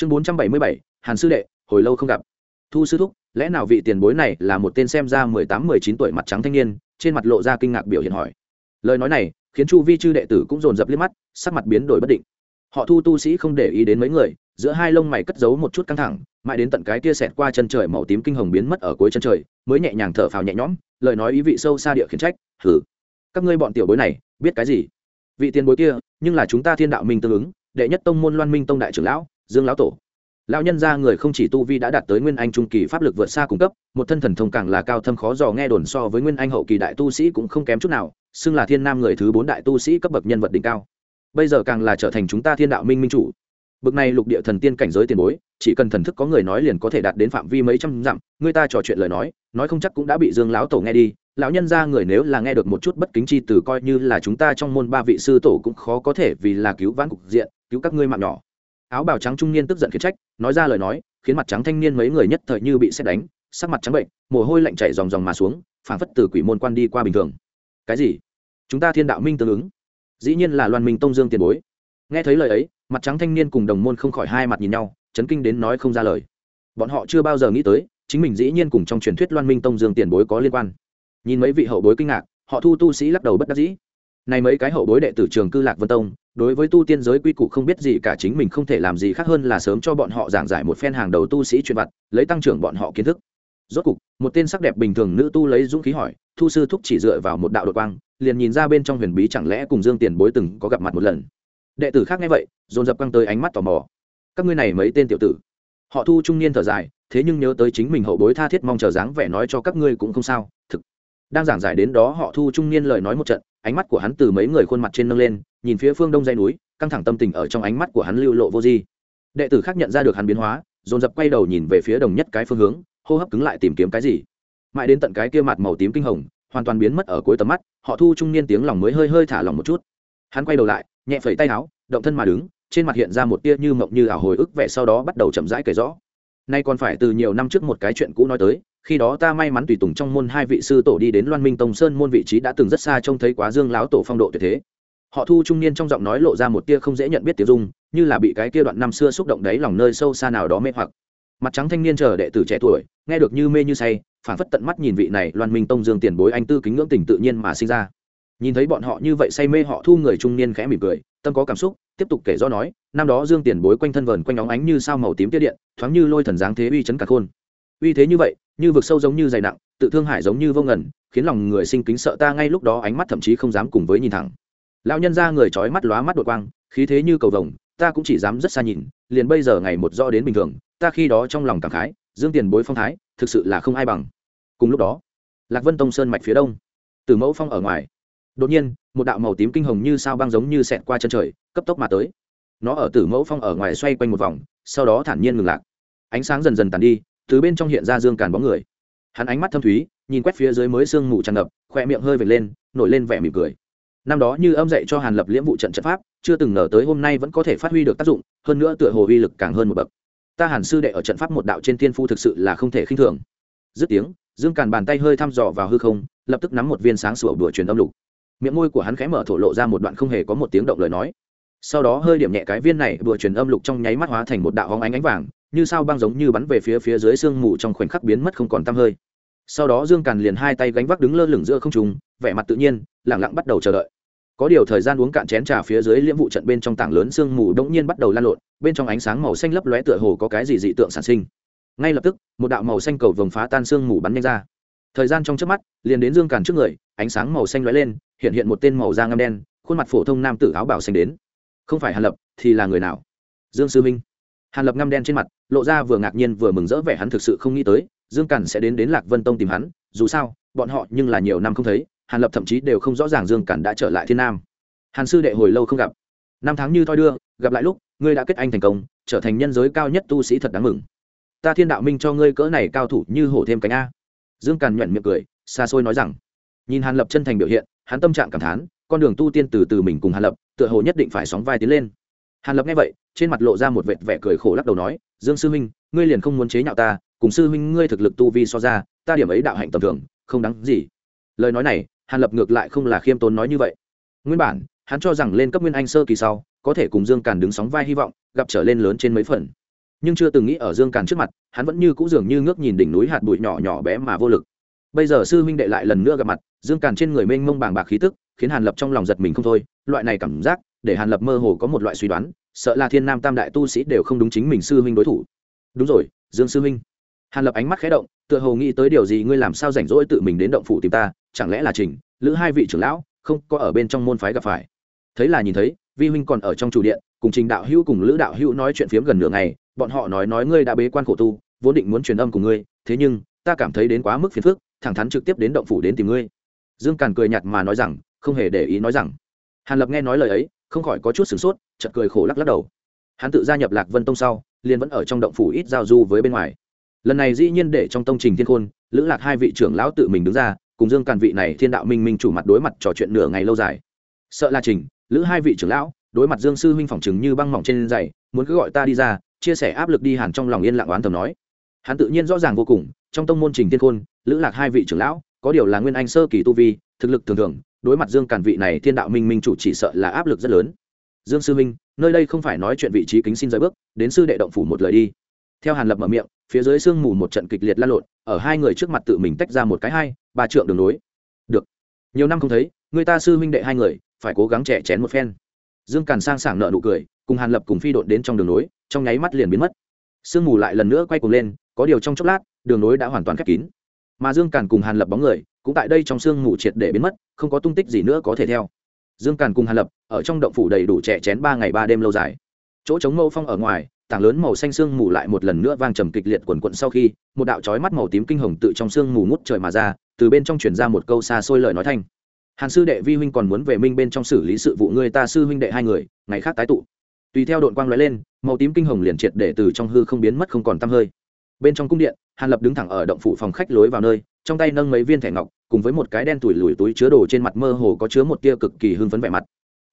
chương bốn trăm bảy mươi bảy, hàn sư đệ, hồi lâu không gặp. Thu sư thúc, lẽ nào vị tiền bối này là một tên xem ra mười tám, mười chín tuổi mặt trắng thanh niên, trên mặt lộ ra kinh ngạc biểu hiện hỏi. Lời nói này, khiến chu vi chư đệ tử cũng dồn dập liếc mắt, sắc mặt biến đổi bất định. Họ thu tu sĩ không để ý đến mấy người, giữa hai lông mày cất giấu một chút căng thẳng, mãi đến tận cái kia xẹt qua chân trời màu tím kinh hồng biến mất ở cuối chân trời, mới nhẹ nhàng thở phào nhẹ nhõm, lời nói ý vị sâu xa địa khiển trách hử các ngươi bọn tiểu bối này, biết cái gì? Vị tiền bối kia, nhưng là chúng ta thiên đạo minh tương ứng, đệ nhất tông môn loan minh tông đại trưởng lão dương lão tổ. Lão nhân gia người không chỉ tu vi đã đạt tới nguyên anh trung kỳ pháp lực vượt xa cung cấp, một thân thần thông càng là cao thâm khó dò nghe đồn so với nguyên anh hậu kỳ đại tu sĩ cũng không kém chút nào, xưng là thiên nam người thứ bốn đại tu sĩ cấp bậc nhân vật đỉnh cao. Bây giờ càng là trở thành chúng ta thiên đạo minh minh chủ. Bậc này lục địa thần tiên cảnh giới tiền bối, chỉ cần thần thức có người nói liền có thể đạt đến phạm vi mấy trăm dặm, người ta trò chuyện lời nói nói không chắc cũng đã bị dương lão tổ nghe đi. Lão nhân gia người nếu là nghe được một chút bất kính chi từ coi như là chúng ta trong môn ba vị sư tổ cũng khó có thể vì là cứu vãn cục diện, cứu các ngươi mạng nhỏ áo bào trắng trung niên tức giận khiển trách, nói ra lời nói, khiến mặt trắng thanh niên mấy người nhất thời như bị xét đánh, sắc mặt trắng bệnh, mồ hôi lạnh chảy dòng dòng mà xuống, phảng phất từ quỷ môn quan đi qua bình thường. Cái gì? Chúng ta thiên đạo minh tương ứng. Dĩ nhiên là loan minh tông dương tiền bối. Nghe thấy lời ấy, mặt trắng thanh niên cùng đồng môn không khỏi hai mặt nhìn nhau, chấn kinh đến nói không ra lời. Bọn họ chưa bao giờ nghĩ tới, chính mình dĩ nhiên cùng trong truyền thuyết loan minh tông dương tiền bối có liên quan. Nhìn mấy vị hậu bối kinh ngạc, họ thu tu sĩ lắc đầu bất đắc dĩ này mấy cái hậu bối đệ tử trường cư lạc vân tông, đối với tu tiên giới quy củ không biết gì cả, chính mình không thể làm gì khác hơn là sớm cho bọn họ giảng giải một phen hàng đầu tu sĩ truyền vật lấy tăng trưởng bọn họ kiến thức. Rốt cục, một tên sắc đẹp bình thường nữ tu lấy dũng khí hỏi, thu sư thúc chỉ dựa vào một đạo đội quang, liền nhìn ra bên trong huyền bí chẳng lẽ cùng dương tiền bối từng có gặp mặt một lần? Đệ tử khác nghe vậy, dồn dập căng tới ánh mắt tò mò. Các ngươi này mấy tên tiểu tử? Họ thu trung niên thở dài, thế nhưng nhớ tới chính mình hậu bối tha thiết mong chờ dáng vẻ nói cho các ngươi cũng không sao, thực. Đang giảng giải đến đó, họ thu trung niên lời nói một trận ánh mắt của hắn từ mấy người khuôn mặt trên nâng lên, nhìn phía phương đông dây núi, căng thẳng tâm tình ở trong ánh mắt của hắn lưu lộ vô di. Đệ tử khác nhận ra được hắn biến hóa, dồn dập quay đầu nhìn về phía đồng nhất cái phương hướng, hô hấp cứng lại tìm kiếm cái gì. Mãi đến tận cái kia mặt màu tím kinh hồng, hoàn toàn biến mất ở cuối tầm mắt, họ thu trung niên tiếng lòng mới hơi hơi thả lòng một chút. Hắn quay đầu lại, nhẹ phẩy tay áo, động thân mà đứng, trên mặt hiện ra một tia như mộng như ảo hồi ức vẻ sau đó bắt đầu chậm rãi kể rõ. Nay còn phải từ nhiều năm trước một cái chuyện cũ nói tới khi đó ta may mắn tùy tùng trong môn hai vị sư tổ đi đến loan minh tông sơn môn vị trí đã từng rất xa trông thấy quá dương láo tổ phong độ tuyệt thế. Họ thu trung niên trong giọng nói lộ ra một tia không dễ nhận biết tiếng dung như là bị cái kia đoạn năm xưa xúc động đáy lòng nơi sâu xa nào đó mê hoặc. Mặt trắng thanh niên chờ đệ tử trẻ tuổi, nghe được như mê như say phản phất tận mắt nhìn vị này loan minh tông dương tiền bối anh tư kính ngưỡng tình tự nhiên mà sinh ra. Nhìn thấy bọn họ như vậy say mê họ thu người trung niên khẽ mỉm cười, tâm có cảm xúc, tiếp tục kể do nói, năm đó dương tiền bối quanh thân vờn quanh óng ánh như sao màu tím tiết điện, thoáng như lôi thần dáng thế uy chấn cả khôn. Uy thế như vậy như vực sâu giống như dày nặng, tự thương hại giống như vô ngẩn khiến lòng người sinh kính sợ ta ngay lúc đó ánh mắt thậm chí không dám cùng với nhìn thẳng. Lão nhân ra người trói mắt lóa mắt đột quang, khí thế như cầu vồng, ta cũng chỉ dám rất xa nhìn, liền bây giờ ngày một rõ đến bình thường, ta khi đó trong lòng cảm khái, dương tiền bối phong thái, thực sự là không ai bằng. Cùng lúc đó, lạc vân tông sơn mạch phía đông từ mẫu phong ở ngoài. Đột nhiên, một đạo màu tím kinh hồng như sao băng giống như xẹt qua chân trời, cấp tốc mà tới. Nó ở tử mẫu phong ở ngoài xoay quanh một vòng, sau đó thản nhiên ngừng lạc ánh sáng dần dần tàn đi từ bên trong hiện ra dương càn bóng người. Hắn ánh mắt thâm thúy, nhìn quét phía dưới mới sương mù tràn ngập khoe miệng hơi vệt lên, nổi lên vẻ mỉm cười. Năm đó như âm dạy cho hàn lập liễm vụ trận trận pháp, chưa từng ngờ tới hôm nay vẫn có thể phát huy được tác dụng, hơn nữa tựa hồ uy lực càng hơn một bậc. Ta hàn sư đệ ở trận pháp một đạo trên tiên phu thực sự là không thể khinh thường. Dứt tiếng, dương càn bàn tay hơi thăm dò vào hư không, lập tức nắm một viên sáng sủa đùa truyền âm lục. Miệng môi của hắn khẽ mở thổ lộ ra một đoạn không hề có một tiếng động lời nói sau đó hơi điểm nhẹ cái viên này vừa truyền âm lục trong nháy mắt hóa thành một đạo hóng ánh ánh vàng, như sao băng giống như bắn về phía phía dưới sương mù trong khoảnh khắc biến mất không còn tăm hơi. Sau đó dương càn liền hai tay gánh vác đứng lơ lửng giữa không trùng vẻ mặt tự nhiên lẳng lặng bắt đầu chờ đợi. Có điều thời gian uống cạn chén trà phía dưới liễm vụ trận bên trong tảng lớn sương mù đống nhiên bắt đầu lan lộn, bên trong ánh sáng màu xanh lấp lóe tựa hồ có cái gì dị tượng sản sinh. Ngay lập tức, một đạo màu xanh cầu vồng phá tan sương mù bắn nhanh ra. Thời gian trong trước mắt, liền đến dương càn trước người, ánh sáng màu xanh lóe lên, hiện hiện một tên màu da ngâm đen, khuôn mặt phổ thông nam tử áo bảo xanh đến không phải hàn lập, thì là người nào? Dương sư minh. Hàn lập ngăm đen trên mặt, lộ ra vừa ngạc nhiên vừa mừng rỡ vẻ hắn thực sự không nghĩ tới, dương cản sẽ đến đến lạc vân tông tìm hắn, dù sao, bọn họ nhưng là nhiều năm không thấy, hàn lập thậm chí đều không rõ ràng dương cản đã trở lại thiên nam. Hàn sư đệ hồi lâu không gặp. Năm tháng như thoi đưa, gặp lại lúc, ngươi đã kết anh thành công, trở thành nhân giới cao nhất tu sĩ thật đáng mừng. Ta thiên đạo minh cho ngươi cỡ này cao thủ như hổ thêm cánh a. Dương càn nhuận miệng cười, xa xôi nói rằng. Nhìn hàn lập chân thành biểu hiện, hắn tâm trạng cảm thán, con đường tu tiên từ từ mình cùng hàn lập tựa hồ nhất định phải sóng vai tiến lên. Hàn lập nghe vậy, trên mặt lộ ra một vệt vẻ cười khổ lắc đầu nói, dương sư huynh, ngươi liền không muốn chế nhạo ta, cùng sư huynh ngươi thực lực tu vi so ra, ta điểm ấy đạo hạnh tầm thường, không đáng gì. Lời nói này, hàn lập ngược lại không là khiêm tốn nói như vậy. Nguyên bản, hắn cho rằng lên cấp nguyên anh sơ kỳ sau, có thể cùng dương càn đứng sóng vai hy vọng, gặp trở lên lớn trên mấy phần. Nhưng chưa từng nghĩ ở dương càn trước mặt, hắn vẫn như cũ dường như ngước nhìn đỉnh núi hạt bụi nhỏ nhỏ bé mà vô lực. Bây giờ sư huynh đệ lại lần nữa gặp mặt, dương càn trên người mênh mông bàng bạc khí tức, khiến hàn lập trong lòng giật mình không thôi loại này cảm giác, để hàn lập mơ hồ có một loại suy đoán, sợ là thiên nam tam đại tu sĩ đều không đúng chính mình sư huynh đối thủ. Đúng rồi, dương sư huynh. Hàn lập ánh mắt khé động, tựa hồ nghĩ tới điều gì ngươi làm sao rảnh rỗi tự mình đến động phủ tìm ta, chẳng lẽ là trình, lữ hai vị trưởng lão, không có ở bên trong môn phái gặp phải? Thấy là nhìn thấy, vi huynh còn ở trong chủ điện, cùng trình đạo hữu cùng lữ đạo hữu nói chuyện phiếm gần nửa ngày, bọn họ nói nói ngươi đã bế quan khổ tu, vốn định muốn truyền âm cùng ngươi, thế nhưng, ta cảm thấy đến quá mức phiền phức, thẳng thắn trực tiếp đến động phủ đến tìm ngươi. Dương càn cười nhạt mà nói rằng, không hề để ý nói rằng hàn lập nghe nói lời ấy, không khỏi có chút sửng sốt chật cười khổ lắc lắc đầu. Hắn tự gia nhập lạc vân tông sau, liền vẫn ở trong động phủ ít giao du với bên ngoài. Lần này dĩ nhiên để trong tông trình thiên khôn, lữ lạc hai vị trưởng lão tự mình đứng ra, cùng dương càn vị này thiên đạo minh minh chủ mặt đối mặt trò chuyện nửa ngày lâu dài. Sợ là trình, lữ hai vị trưởng lão, đối mặt dương sư huynh phỏng chừng như băng mỏng trên giày, muốn cứ gọi ta đi ra, chia sẻ áp lực đi hẳn trong lòng yên lặng oán thầm nói. Hắn tự nhiên rõ ràng vô cùng, trong tông môn trình thiên khôn, lữ lạc hai vị trưởng lão có điều là nguyên anh sơ kỳ tu vi, thực lực thường thường, đối mặt dương càn vị này thiên đạo minh minh chủ chỉ sợ là áp lực rất lớn. Dương sư minh nơi đây không phải nói chuyện vị trí kính xin rời bước, đến sư đệ động phủ một lời đi. Theo hàn lập mở miệng, phía dưới sương mù một trận kịch liệt lan lộn, ở hai người trước mặt tự mình tách ra một cái hai, ba trượng đường nối được. Nhiều năm không thấy, người ta sư minh đệ hai người, phải cố gắng trẻ chén một phen. Dương càn sang sảng nợ nụ cười, cùng hàn lập cùng phi độn đến trong đường nối trong nháy mắt liền biến mất. Sương mù lại lần nữa quay cuồng lên, có điều trong chốc lát, đường nối đã hoàn toàn khép kín mà dương càn cùng hàn lập bóng người cũng tại đây trong sương mù triệt để biến mất, không có tung tích gì nữa có thể theo. Dương càn cùng hàn lập ở trong động phủ đầy đủ trẻ chén ba ngày ba đêm lâu dài. Chỗ chống mâu phong ở ngoài, tảng lớn màu xanh sương mù lại một lần nữa vang trầm kịch liệt quần quận sau khi, một đạo chói mắt màu tím kinh hồng tự trong sương mù ngút trời mà ra, từ bên trong chuyển ra một câu xa xôi lời nói thanh. Hàn sư đệ vi huynh còn muốn về minh bên trong xử lý sự vụ ngươi ta sư huynh đệ hai người, ngày khác tái tụ. Tùy theo đội quang lóe lên, màu tím kinh hồng liền triệt để từ trong hư không biến mất không còn tăm hơi bên trong cung điện, hàn lập đứng thẳng ở động phủ phòng khách lối vào nơi, trong tay nâng mấy viên thẻ ngọc, cùng với một cái đen tủi lùi túi chứa đồ trên mặt mơ hồ có chứa một tia cực kỳ hưng phấn vẻ mặt.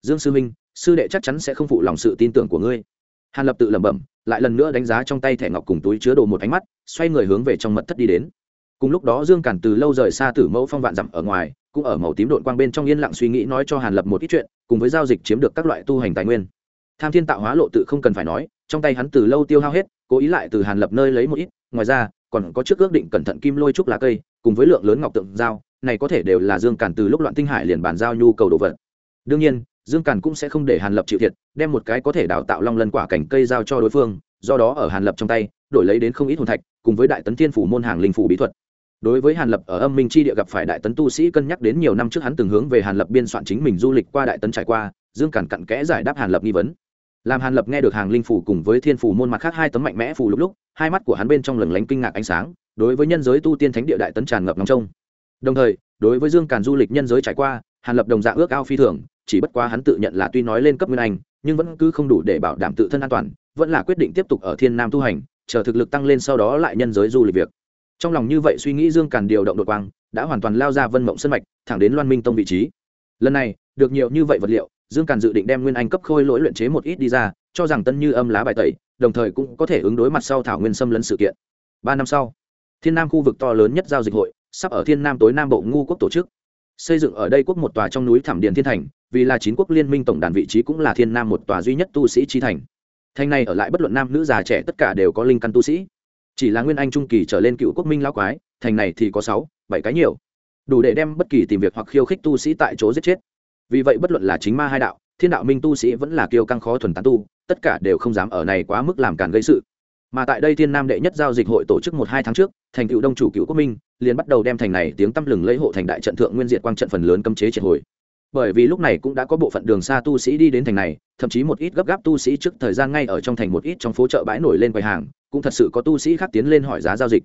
Dương sư minh sư đệ chắc chắn sẽ không phụ lòng sự tin tưởng của ngươi. Hàn lập tự lẩm bẩm, lại lần nữa đánh giá trong tay thẻ ngọc cùng túi chứa đồ một ánh mắt, xoay người hướng về trong mật thất đi đến. Cùng lúc đó dương cản từ lâu rời xa tử mẫu phong vạn dặm ở ngoài, cũng ở màu tím đội quang bên trong yên lặng suy nghĩ nói cho hàn lập một ít chuyện, cùng với giao dịch chiếm được các loại tu hành tài nguyên. Tham thiên tạo hóa lộ tự không cần phải nói, trong tay hắn từ lâu tiêu hao hết cố ý lại từ hàn lập nơi lấy một ít, ngoài ra, còn có trước ước định cẩn thận kim lôi trúc lá cây, cùng với lượng lớn ngọc tượng dao này có thể đều là dương cản từ lúc loạn tinh hải liền bàn giao nhu cầu đồ vật. Đương nhiên, dương càn cũng sẽ không để hàn lập chịu thiệt, đem một cái có thể đào tạo long lân quả cảnh cây giao cho đối phương, do đó ở hàn lập trong tay, đổi lấy đến không ít hồn thạch, cùng với đại tấn thiên phủ môn hàng linh phủ bí thuật. Đối với hàn lập ở âm minh chi địa gặp phải đại tấn tu sĩ cân nhắc đến nhiều năm trước hắn từng hướng về hàn lập biên soạn chính mình du lịch qua đại tấn trải qua, dương càn cặn kẽ giải đáp hàn lập nghi vấn làm hàn lập nghe được hàng linh phủ cùng với thiên phủ môn mặt khác hai tấm mạnh mẽ phủ lúc lúc, hai mắt của hắn bên trong lừng lánh kinh ngạc ánh sáng, đối với nhân giới tu tiên thánh địa đại tấn tràn ngập ngóng trông. Đồng thời, đối với dương càn du lịch nhân giới trải qua, hàn lập đồng dạng ước ao phi thường, chỉ bất quá hắn tự nhận là tuy nói lên cấp nguyên anh, nhưng vẫn cứ không đủ để bảo đảm tự thân an toàn, vẫn là quyết định tiếp tục ở thiên nam tu hành, chờ thực lực tăng lên sau đó lại nhân giới du lịch việc. Trong lòng như vậy suy nghĩ dương càn điều động đột quang, đã hoàn toàn lao ra vân mộng sân mạch, thẳng đến loan minh tông vị trí. Lần này, được nhiều như vậy vật liệu dương càn dự định đem nguyên anh cấp khôi lỗi luyện chế một ít đi ra, cho rằng tân như âm lá bài tẩy, đồng thời cũng có thể ứng đối mặt sau thảo nguyên xâm lấn sự kiện. Ba năm sau, thiên nam khu vực to lớn nhất giao dịch hội, sắp ở thiên nam tối nam bộ ngu quốc tổ chức. Xây dựng ở đây quốc một tòa trong núi thảm điền thiên thành, vì là chín quốc liên minh tổng đàn vị trí cũng là thiên nam một tòa duy nhất tu sĩ chi thành. Thành này ở lại bất luận nam nữ già trẻ tất cả đều có linh căn tu sĩ. Chỉ là nguyên anh trung kỳ trở lên cựu quốc minh lão quái, thành này thì có sáu, bảy cái nhiều. Đủ để đem bất kỳ tìm việc hoặc khiêu khích tu sĩ tại chỗ giết chết vì vậy bất luận là chính ma hai đạo, thiên đạo minh tu sĩ vẫn là kiêu căng khó thuần tán tu, tất cả đều không dám ở này quá mức làm càn gây sự. Mà tại đây thiên nam đệ nhất giao dịch hội tổ chức một hai tháng trước, thành cựu đông chủ cựu quốc minh, liền bắt đầu đem thành này tiếng tăm lừng lấy hộ thành đại trận thượng nguyên diệt quang trận phần lớn cấm chế triệt hồi. Bởi vì lúc này cũng đã có bộ phận đường xa tu sĩ đi đến thành này, thậm chí một ít gấp gáp tu sĩ trước thời gian ngay ở trong thành một ít trong phố chợ bãi nổi lên quầy hàng, cũng thật sự có tu sĩ khác tiến lên hỏi giá giao dịch.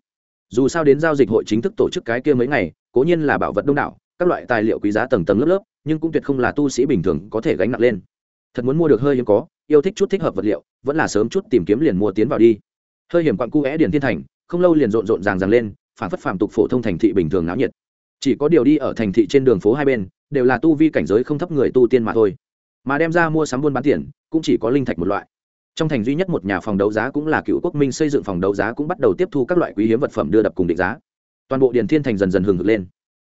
Dù sao đến giao dịch hội chính thức tổ chức cái kia mấy ngày, cố nhiên là bảo vật đông đảo các loại tài liệu quý giá tầng tầng lớp lớp, nhưng cũng tuyệt không là tu sĩ bình thường có thể gánh nặng lên. Thật muốn mua được hơi hiếm có, yêu thích chút thích hợp vật liệu, vẫn là sớm chút tìm kiếm liền mua tiến vào đi. Hơi hiểm quặn cu é điền thiên thành, không lâu liền rộn rộn ràng ràng lên, phản phất phàm tục phổ thông thành thị bình thường náo nhiệt. Chỉ có điều đi ở thành thị trên đường phố hai bên, đều là tu vi cảnh giới không thấp người tu tiên mà thôi. Mà đem ra mua sắm buôn bán tiền, cũng chỉ có linh thạch một loại. Trong thành duy nhất một nhà phòng đấu giá cũng là cựu quốc minh xây dựng phòng đấu giá cũng bắt đầu tiếp thu các loại quý hiếm vật phẩm đưa đập cùng định giá. Toàn bộ điền thiên thành dần dần hừng hực lên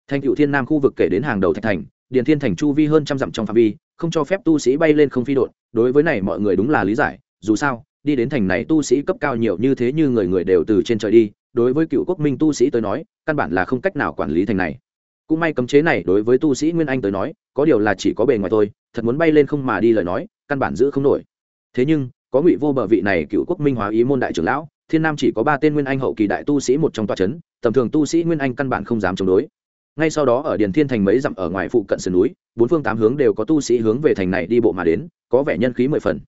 thành cựu thiên nam khu vực kể đến hàng đầu thạch thành, điền thiên thành chu vi hơn trăm dặm trong phạm vi, không cho phép tu sĩ bay lên không phi đột đối với này mọi người đúng là lý giải, dù sao, đi đến thành này tu sĩ cấp cao nhiều như thế như người người đều từ trên trời đi, đối với cựu quốc minh tu sĩ tới nói, căn bản là không cách nào quản lý thành này. Cũng may cấm chế này đối với tu sĩ nguyên anh tới nói, có điều là chỉ có bề ngoài thôi, thật muốn bay lên không mà đi lời nói, căn bản giữ không nổi. Thế nhưng, có ngụy vô bờ vị này cựu quốc minh hóa ý môn đại trưởng lão, thiên nam chỉ có ba tên nguyên anh hậu kỳ đại tu sĩ một trong tòa c h ấ n tầm thường tu sĩ nguyên anh căn bản không dám chống đối ngay sau đó ở điền thiên thành mấy dặm ở ngoài phụ cận sườn núi, bốn phương tám hướng đều có tu sĩ hướng về thành này đi bộ mà đến, có vẻ nhân khí mười phần.